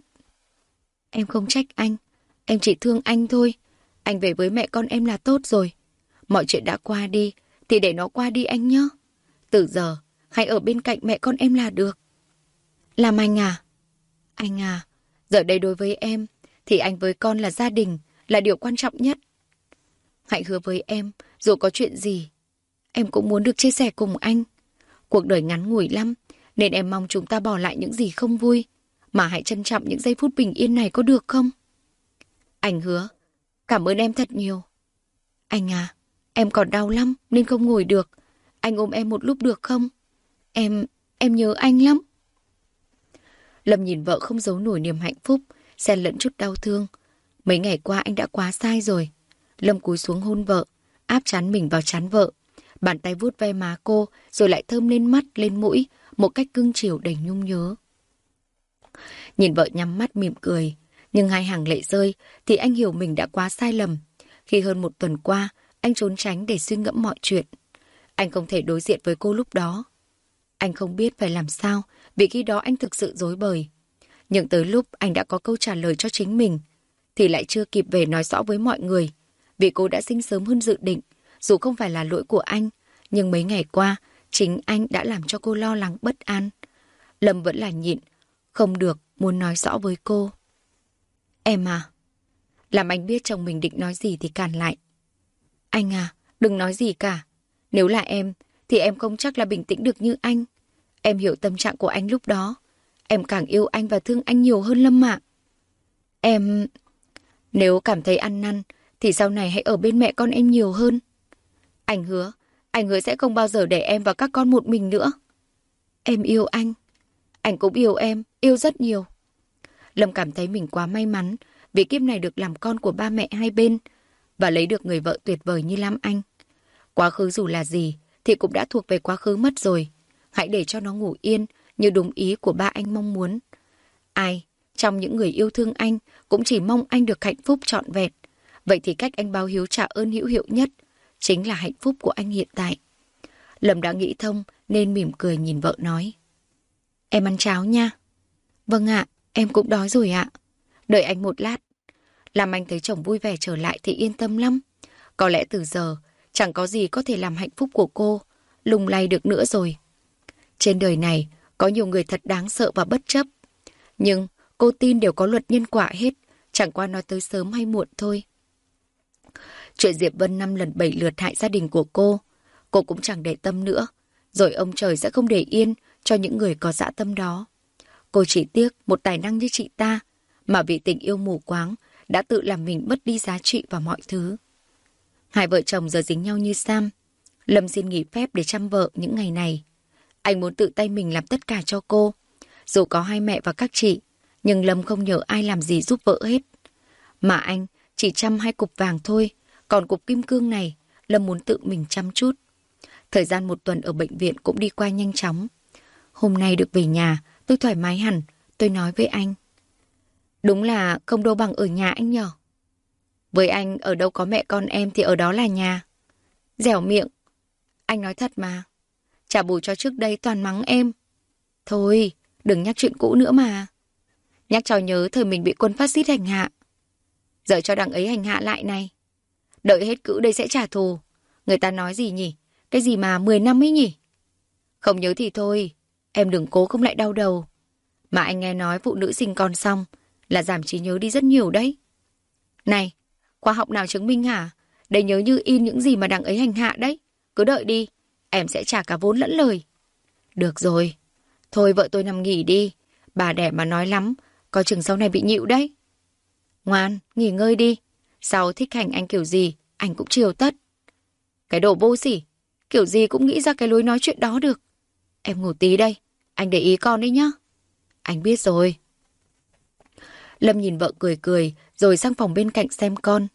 Em không trách anh, em chỉ thương anh thôi. Anh về với mẹ con em là tốt rồi. Mọi chuyện đã qua đi, thì để nó qua đi anh nhé. Từ giờ, hãy ở bên cạnh mẹ con em là được. Làm anh à? Anh à, giờ đây đối với em, thì anh với con là gia đình, là điều quan trọng nhất. Hãy hứa với em, dù có chuyện gì, em cũng muốn được chia sẻ cùng anh. Cuộc đời ngắn ngủi lắm, nên em mong chúng ta bỏ lại những gì không vui, mà hãy trân trọng những giây phút bình yên này có được không? Anh hứa, cảm ơn em thật nhiều. Anh à, em còn đau lắm nên không ngồi được. Anh ôm em một lúc được không? Em, em nhớ anh lắm. Lâm nhìn vợ không giấu nổi niềm hạnh phúc, xen lẫn chút đau thương. Mấy ngày qua anh đã quá sai rồi. Lâm cúi xuống hôn vợ, áp chán mình vào chán vợ. Bàn tay vuốt ve má cô, rồi lại thơm lên mắt, lên mũi, một cách cưng chiều đầy nhung nhớ. Nhìn vợ nhắm mắt mỉm cười, nhưng hai hàng lệ rơi thì anh hiểu mình đã quá sai lầm. Khi hơn một tuần qua, anh trốn tránh để suy ngẫm mọi chuyện. Anh không thể đối diện với cô lúc đó. Anh không biết phải làm sao, vì khi đó anh thực sự dối bời. Nhưng tới lúc anh đã có câu trả lời cho chính mình, thì lại chưa kịp về nói rõ với mọi người. Vì cô đã sinh sớm hơn dự định, dù không phải là lỗi của anh, nhưng mấy ngày qua, chính anh đã làm cho cô lo lắng bất an. Lâm vẫn là nhịn, không được, muốn nói rõ với cô. Em à, làm anh biết chồng mình định nói gì thì cản lại. Anh à, đừng nói gì cả. Nếu là em, thì em không chắc là bình tĩnh được như anh. Em hiểu tâm trạng của anh lúc đó. Em càng yêu anh và thương anh nhiều hơn Lâm mạng. Em... Nếu cảm thấy ăn năn, thì sau này hãy ở bên mẹ con em nhiều hơn. Anh hứa, anh hứa sẽ không bao giờ để em và các con một mình nữa. Em yêu anh. Anh cũng yêu em, yêu rất nhiều. Lâm cảm thấy mình quá may mắn vì kiếp này được làm con của ba mẹ hai bên và lấy được người vợ tuyệt vời như Lam Anh. Quá khứ dù là gì thì cũng đã thuộc về quá khứ mất rồi. Hãy để cho nó ngủ yên như đúng ý của ba anh mong muốn. Ai trong những người yêu thương anh cũng chỉ mong anh được hạnh phúc trọn vẹn. Vậy thì cách anh báo hiếu trả ơn hữu hiệu nhất chính là hạnh phúc của anh hiện tại. Lâm đã nghĩ thông nên mỉm cười nhìn vợ nói. Em ăn cháo nha. Vâng ạ, em cũng đói rồi ạ. Đợi anh một lát. Làm anh thấy chồng vui vẻ trở lại thì yên tâm lắm. Có lẽ từ giờ chẳng có gì có thể làm hạnh phúc của cô lùng lay được nữa rồi. Trên đời này có nhiều người thật đáng sợ và bất chấp. Nhưng cô tin đều có luật nhân quả hết, chẳng qua nói tới sớm hay muộn thôi. Chuyện Diệp Vân năm lần bảy lượt hại gia đình của cô, cô cũng chẳng để tâm nữa. Rồi ông trời sẽ không để yên cho những người có dã tâm đó. Cô chỉ tiếc một tài năng như chị ta, mà vì tình yêu mù quáng đã tự làm mình mất đi giá trị và mọi thứ. Hai vợ chồng giờ dính nhau như Sam. Lâm xin nghỉ phép để chăm vợ những ngày này. Anh muốn tự tay mình làm tất cả cho cô. Dù có hai mẹ và các chị, nhưng Lâm không nhờ ai làm gì giúp vợ hết. Mà anh chỉ chăm hai cục vàng thôi, còn cục kim cương này, Lâm muốn tự mình chăm chút. Thời gian một tuần ở bệnh viện cũng đi qua nhanh chóng. Hôm nay được về nhà, tôi thoải mái hẳn, tôi nói với anh. Đúng là không đâu bằng ở nhà anh nhở. Với anh, ở đâu có mẹ con em thì ở đó là nhà. Dẻo miệng. Anh nói thật mà. Trả bù cho trước đây toàn mắng em. Thôi, đừng nhắc chuyện cũ nữa mà. Nhắc cho nhớ thời mình bị quân phát xít hành hạ. Giờ cho đằng ấy hành hạ lại này. Đợi hết cữ đây sẽ trả thù. Người ta nói gì nhỉ? Cái gì mà 10 năm ấy nhỉ? Không nhớ thì thôi. Em đừng cố không lại đau đầu. Mà anh nghe nói phụ nữ sinh con xong là giảm trí nhớ đi rất nhiều đấy. Này, khoa học nào chứng minh hả? Để nhớ như in những gì mà đằng ấy hành hạ đấy. Cứ đợi đi, em sẽ trả cả vốn lẫn lời. Được rồi. Thôi vợ tôi nằm nghỉ đi. Bà đẻ mà nói lắm, có chừng sau này bị nhịu đấy. Ngoan, nghỉ ngơi đi. Sau thích hành anh kiểu gì, anh cũng chiều tất. Cái đồ vô sỉ, kiểu gì cũng nghĩ ra cái lối nói chuyện đó được. Em ngủ tí đây, anh để ý con đấy nhá. Anh biết rồi. Lâm nhìn vợ cười cười, rồi sang phòng bên cạnh xem con.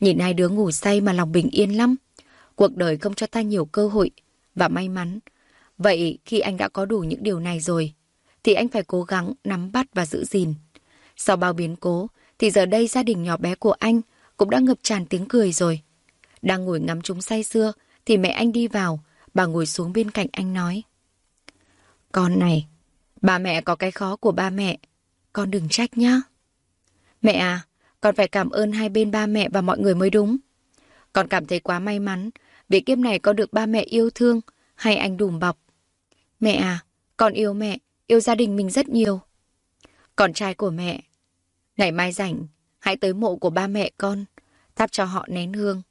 Nhìn hai đứa ngủ say mà lòng bình yên lắm. Cuộc đời không cho ta nhiều cơ hội và may mắn. Vậy khi anh đã có đủ những điều này rồi, thì anh phải cố gắng nắm bắt và giữ gìn. Sau bao biến cố, thì giờ đây gia đình nhỏ bé của anh cũng đã ngập tràn tiếng cười rồi. Đang ngồi ngắm chúng say sưa, thì mẹ anh đi vào, bà ngồi xuống bên cạnh anh nói. Con này, Ba mẹ có cái khó của ba mẹ. Con đừng trách nhá. Mẹ à, con phải cảm ơn hai bên ba mẹ và mọi người mới đúng. Con cảm thấy quá may mắn để kiếp này con được ba mẹ yêu thương hay anh đùm bọc. Mẹ à, con yêu mẹ, yêu gia đình mình rất nhiều. Con trai của mẹ, ngày mai rảnh, hãy tới mộ của ba mẹ con, thắp cho họ nén hương.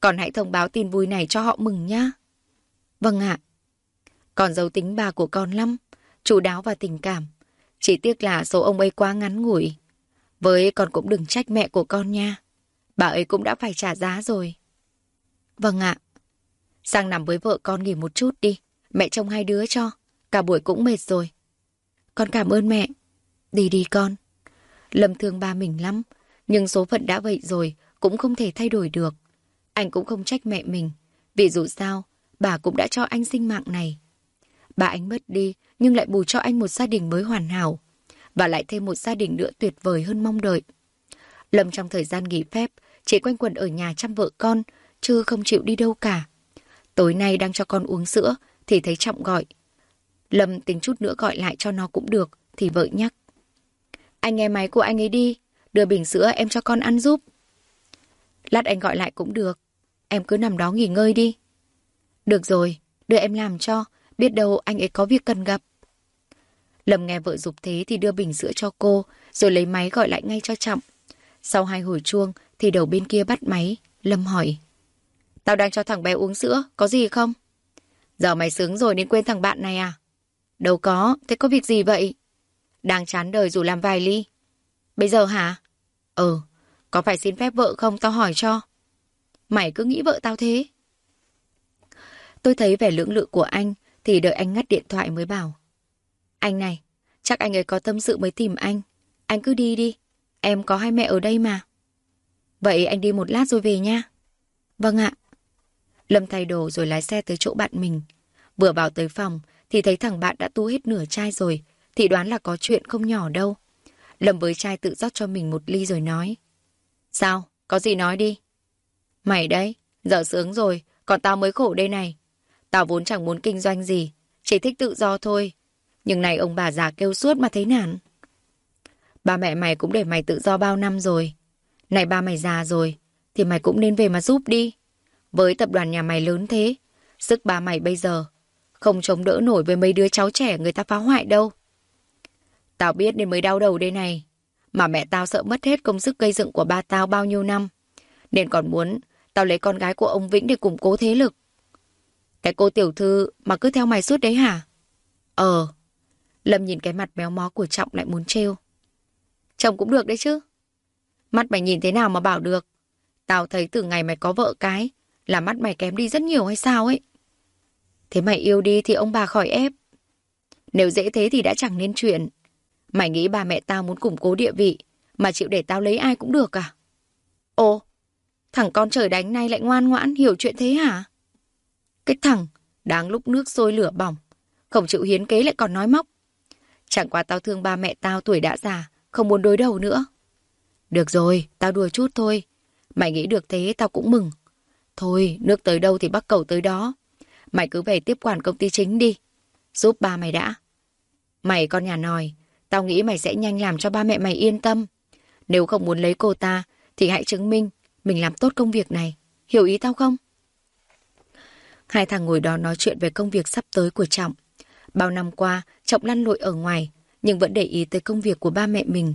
Còn hãy thông báo tin vui này cho họ mừng nhá. Vâng ạ. Con giấu tính bà của con lắm, chủ đáo và tình cảm. Chỉ tiếc là số ông ấy quá ngắn ngủi. Với con cũng đừng trách mẹ của con nha. Bà ấy cũng đã phải trả giá rồi. Vâng ạ. Sang nằm với vợ con nghỉ một chút đi. Mẹ trông hai đứa cho. Cả buổi cũng mệt rồi. Con cảm ơn mẹ. Đi đi con. Lâm thương ba mình lắm. Nhưng số phận đã vậy rồi. Cũng không thể thay đổi được. Anh cũng không trách mẹ mình. Vì dù sao, bà cũng đã cho anh sinh mạng này. Bà anh mất đi, nhưng lại bù cho anh một gia đình mới hoàn hảo. Và lại thêm một gia đình nữa tuyệt vời hơn mong đợi. Lâm trong thời gian nghỉ phép, chỉ quanh quẩn ở nhà chăm vợ con, chứ không chịu đi đâu cả. Tối nay đang cho con uống sữa, thì thấy Trọng gọi. Lâm tính chút nữa gọi lại cho nó cũng được, thì vợ nhắc. Anh nghe máy của anh ấy đi, đưa bình sữa em cho con ăn giúp. Lát anh gọi lại cũng được, em cứ nằm đó nghỉ ngơi đi. Được rồi, đưa em làm cho, biết đâu anh ấy có việc cần gặp. Lâm nghe vợ dục thế thì đưa bình sữa cho cô, rồi lấy máy gọi lại ngay cho Trọng. Sau hai hồi chuông thì đầu bên kia bắt máy, Lâm hỏi. Tao đang cho thằng bé uống sữa, có gì không? Giờ mày sướng rồi nên quên thằng bạn này à? Đâu có, thế có việc gì vậy? Đang chán đời dù làm vài ly. Bây giờ hả? Ừ, có phải xin phép vợ không tao hỏi cho. Mày cứ nghĩ vợ tao thế. Tôi thấy vẻ lưỡng lự của anh thì đợi anh ngắt điện thoại mới bảo. Anh này, chắc anh ấy có tâm sự mới tìm anh. Anh cứ đi đi, em có hai mẹ ở đây mà. Vậy anh đi một lát rồi về nha. Vâng ạ. Lâm thay đồ rồi lái xe tới chỗ bạn mình. Vừa vào tới phòng thì thấy thằng bạn đã tu hết nửa chai rồi, thì đoán là có chuyện không nhỏ đâu. Lâm với chai tự rót cho mình một ly rồi nói. Sao? Có gì nói đi. Mày đấy, giờ sướng rồi, còn tao mới khổ đây này. Tao vốn chẳng muốn kinh doanh gì, chỉ thích tự do thôi. Nhưng này ông bà già kêu suốt mà thấy nản. Ba mẹ mày cũng để mày tự do bao năm rồi. Này ba mày già rồi, thì mày cũng nên về mà giúp đi. Với tập đoàn nhà mày lớn thế, sức ba mày bây giờ không chống đỡ nổi với mấy đứa cháu trẻ người ta phá hoại đâu. Tao biết nên mới đau đầu đây này. Mà mẹ tao sợ mất hết công sức gây dựng của ba tao bao nhiêu năm. Nên còn muốn tao lấy con gái của ông Vĩnh để củng cố thế lực. Cái cô tiểu thư mà cứ theo mày suốt đấy hả? Ờ. Lâm nhìn cái mặt méo mó của Trọng lại muốn trêu. Chồng cũng được đấy chứ. Mắt mày nhìn thế nào mà bảo được. Tao thấy từ ngày mày có vợ cái là mắt mày kém đi rất nhiều hay sao ấy. Thế mày yêu đi thì ông bà khỏi ép. Nếu dễ thế thì đã chẳng nên chuyện. Mày nghĩ bà mẹ tao muốn củng cố địa vị mà chịu để tao lấy ai cũng được à? Ồ, thằng con trời đánh nay lại ngoan ngoãn hiểu chuyện thế hả? Cái thằng, đáng lúc nước sôi lửa bỏng, không chịu hiến kế lại còn nói móc. Chẳng qua tao thương ba mẹ tao tuổi đã già, không muốn đối đầu nữa. Được rồi, tao đùa chút thôi. Mày nghĩ được thế tao cũng mừng. Thôi, nước tới đâu thì bắt cầu tới đó. Mày cứ về tiếp quản công ty chính đi. Giúp ba mày đã. Mày con nhà nòi, tao nghĩ mày sẽ nhanh làm cho ba mẹ mày yên tâm. Nếu không muốn lấy cô ta, thì hãy chứng minh mình làm tốt công việc này. Hiểu ý tao không? Hai thằng ngồi đó nói chuyện về công việc sắp tới của Trọng. Bao năm qua, Trọng lăn lội ở ngoài, nhưng vẫn để ý tới công việc của ba mẹ mình.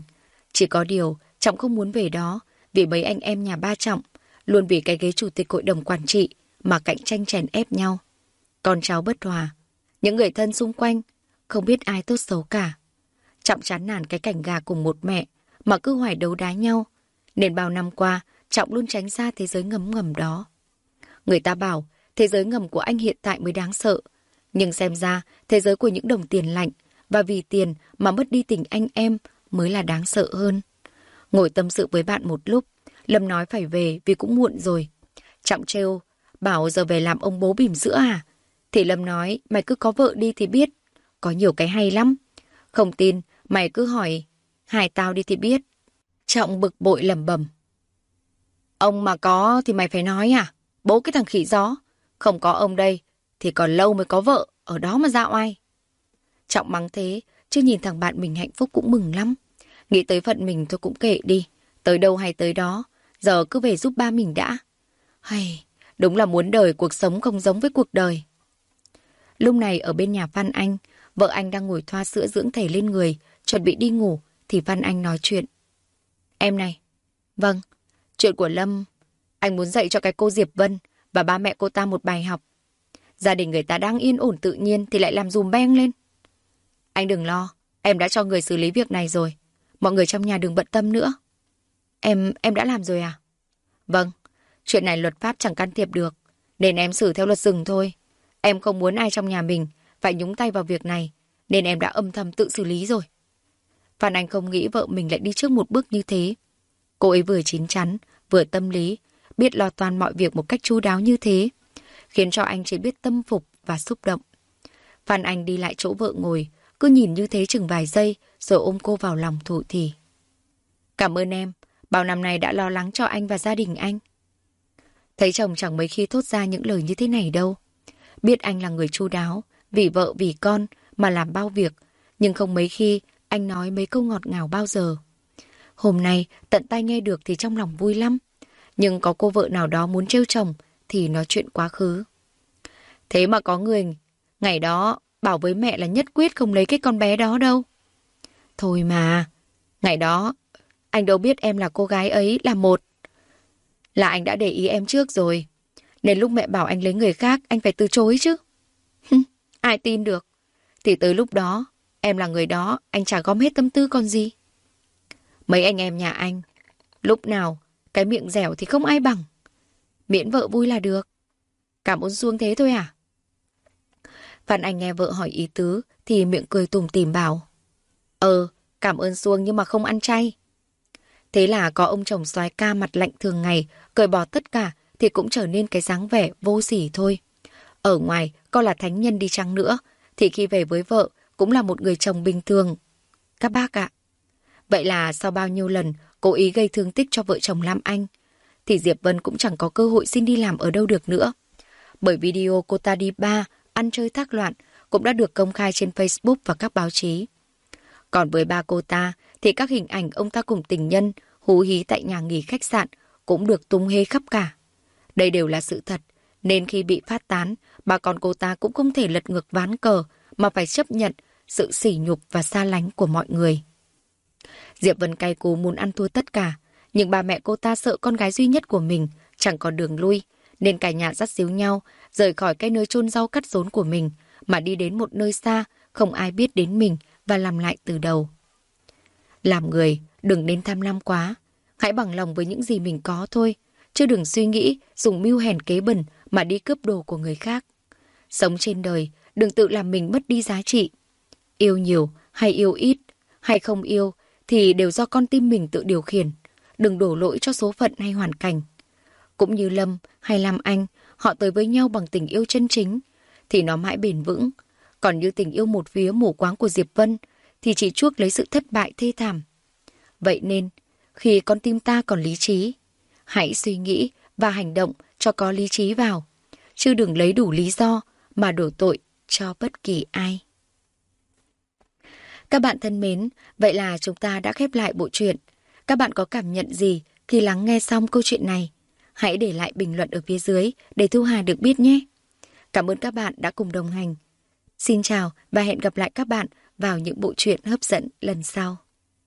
Chỉ có điều, Trọng không muốn về đó, vì mấy anh em nhà ba Trọng, luôn vì cái ghế chủ tịch hội đồng quản trị mà cạnh tranh chèn ép nhau. Con cháu bất hòa, những người thân xung quanh, không biết ai tốt xấu cả. Trọng chán nản cái cảnh gà cùng một mẹ, mà cứ hoài đấu đá nhau. Nên bao năm qua, Trọng luôn tránh xa thế giới ngấm ngầm đó. Người ta bảo, thế giới ngầm của anh hiện tại mới đáng sợ. Nhưng xem ra, thế giới của những đồng tiền lạnh và vì tiền mà mất đi tình anh em mới là đáng sợ hơn. Ngồi tâm sự với bạn một lúc, Lâm nói phải về vì cũng muộn rồi. Trọng trêu, bảo giờ về làm ông bố bìm sữa à? Thì Lâm nói, mày cứ có vợ đi thì biết. Có nhiều cái hay lắm. Không tin, mày cứ hỏi. Hai tao đi thì biết. Trọng bực bội lầm bầm. Ông mà có thì mày phải nói à? Bố cái thằng khỉ gió. Không có ông đây thì còn lâu mới có vợ. Ở đó mà dạo ai. Trọng mắng thế chứ nhìn thằng bạn mình hạnh phúc cũng mừng lắm. Nghĩ tới phận mình thôi cũng kệ đi. Tới đâu hay tới đó, giờ cứ về giúp ba mình đã. Hay, đúng là muốn đời cuộc sống không giống với cuộc đời. Lúc này ở bên nhà Phan Anh, vợ anh đang ngồi thoa sữa dưỡng thể lên người, chuẩn bị đi ngủ, thì Phan Anh nói chuyện. Em này, vâng, chuyện của Lâm, anh muốn dạy cho cái cô Diệp Vân và ba mẹ cô ta một bài học. Gia đình người ta đang yên ổn tự nhiên thì lại làm dùm beng lên. Anh đừng lo, em đã cho người xử lý việc này rồi. Mọi người trong nhà đừng bận tâm nữa. Em, em đã làm rồi à? Vâng, chuyện này luật pháp chẳng can thiệp được, nên em xử theo luật rừng thôi. Em không muốn ai trong nhà mình phải nhúng tay vào việc này, nên em đã âm thầm tự xử lý rồi. Phan Anh không nghĩ vợ mình lại đi trước một bước như thế. Cô ấy vừa chín chắn, vừa tâm lý, biết lo toàn mọi việc một cách chu đáo như thế, khiến cho anh chỉ biết tâm phục và xúc động. Phan Anh đi lại chỗ vợ ngồi, cứ nhìn như thế chừng vài giây, rồi ôm cô vào lòng thụ thì. Cảm ơn em, bao năm nay đã lo lắng cho anh và gia đình anh. Thấy chồng chẳng mấy khi thốt ra những lời như thế này đâu. Biết anh là người chu đáo, vì vợ vì con mà làm bao việc, nhưng không mấy khi anh nói mấy câu ngọt ngào bao giờ. Hôm nay tận tay nghe được thì trong lòng vui lắm. Nhưng có cô vợ nào đó muốn trêu chồng thì nói chuyện quá khứ. Thế mà có người ngày đó bảo với mẹ là nhất quyết không lấy cái con bé đó đâu. Thôi mà, ngày đó anh đâu biết em là cô gái ấy là một. Là anh đã để ý em trước rồi. Nên lúc mẹ bảo anh lấy người khác anh phải từ chối chứ. Ai tin được. Thì tới lúc đó em là người đó anh chả gom hết tâm tư còn gì. Mấy anh em nhà anh lúc nào cái miệng dẻo thì không ai bằng. Miễn vợ vui là được. Cảm ơn Xuông thế thôi à? Phan Anh nghe vợ hỏi ý tứ thì miệng cười tùm tìm bảo. Ờ, cảm ơn Xuông nhưng mà không ăn chay. Thế là có ông chồng xoái ca mặt lạnh thường ngày, cởi bỏ tất cả thì cũng trở nên cái dáng vẻ vô sỉ thôi. Ở ngoài, có là thánh nhân đi chăng nữa, thì khi về với vợ cũng là một người chồng bình thường. Các bác ạ. Vậy là sau bao nhiêu lần cố ý gây thương tích cho vợ chồng Lam Anh, thì Diệp Vân cũng chẳng có cơ hội xin đi làm ở đâu được nữa. Bởi video cô ta đi ba, ăn chơi thác loạn cũng đã được công khai trên Facebook và các báo chí. Còn với ba cô ta thì các hình ảnh ông ta cùng tình nhân hú hí tại nhà nghỉ khách sạn cũng được tung hê khắp cả. Đây đều là sự thật, nên khi bị phát tán, bà con cô ta cũng không thể lật ngược ván cờ mà phải chấp nhận sự sỉ nhục và xa lánh của mọi người. Diệp Vân cay cú muốn ăn thua tất cả, nhưng bà mẹ cô ta sợ con gái duy nhất của mình chẳng còn đường lui, nên cả nhà dắt díu nhau, rời khỏi cái nơi chôn rau cắt rốn của mình, mà đi đến một nơi xa, không ai biết đến mình và làm lại từ đầu. Làm người, đừng nên tham lam quá, hãy bằng lòng với những gì mình có thôi, chứ đừng suy nghĩ dùng mưu hèn kế bẩn mà đi cướp đồ của người khác. Sống trên đời, đừng tự làm mình mất đi giá trị. Yêu nhiều hay yêu ít, hay không yêu thì đều do con tim mình tự điều khiển. Đừng đổ lỗi cho số phận hay hoàn cảnh. Cũng như Lâm hay Lam Anh, họ tới với nhau bằng tình yêu chân chính, thì nó mãi bền vững. Còn như tình yêu một phía mù quáng của Diệp Vân, thì chỉ chuốc lấy sự thất bại thê thảm. Vậy nên, khi con tim ta còn lý trí, hãy suy nghĩ và hành động cho có lý trí vào, chứ đừng lấy đủ lý do mà đổ tội cho bất kỳ ai. Các bạn thân mến, vậy là chúng ta đã khép lại bộ truyện. Các bạn có cảm nhận gì khi lắng nghe xong câu chuyện này? Hãy để lại bình luận ở phía dưới để Thu Hà được biết nhé. Cảm ơn các bạn đã cùng đồng hành. Xin chào và hẹn gặp lại các bạn vào những bộ truyện hấp dẫn lần sau.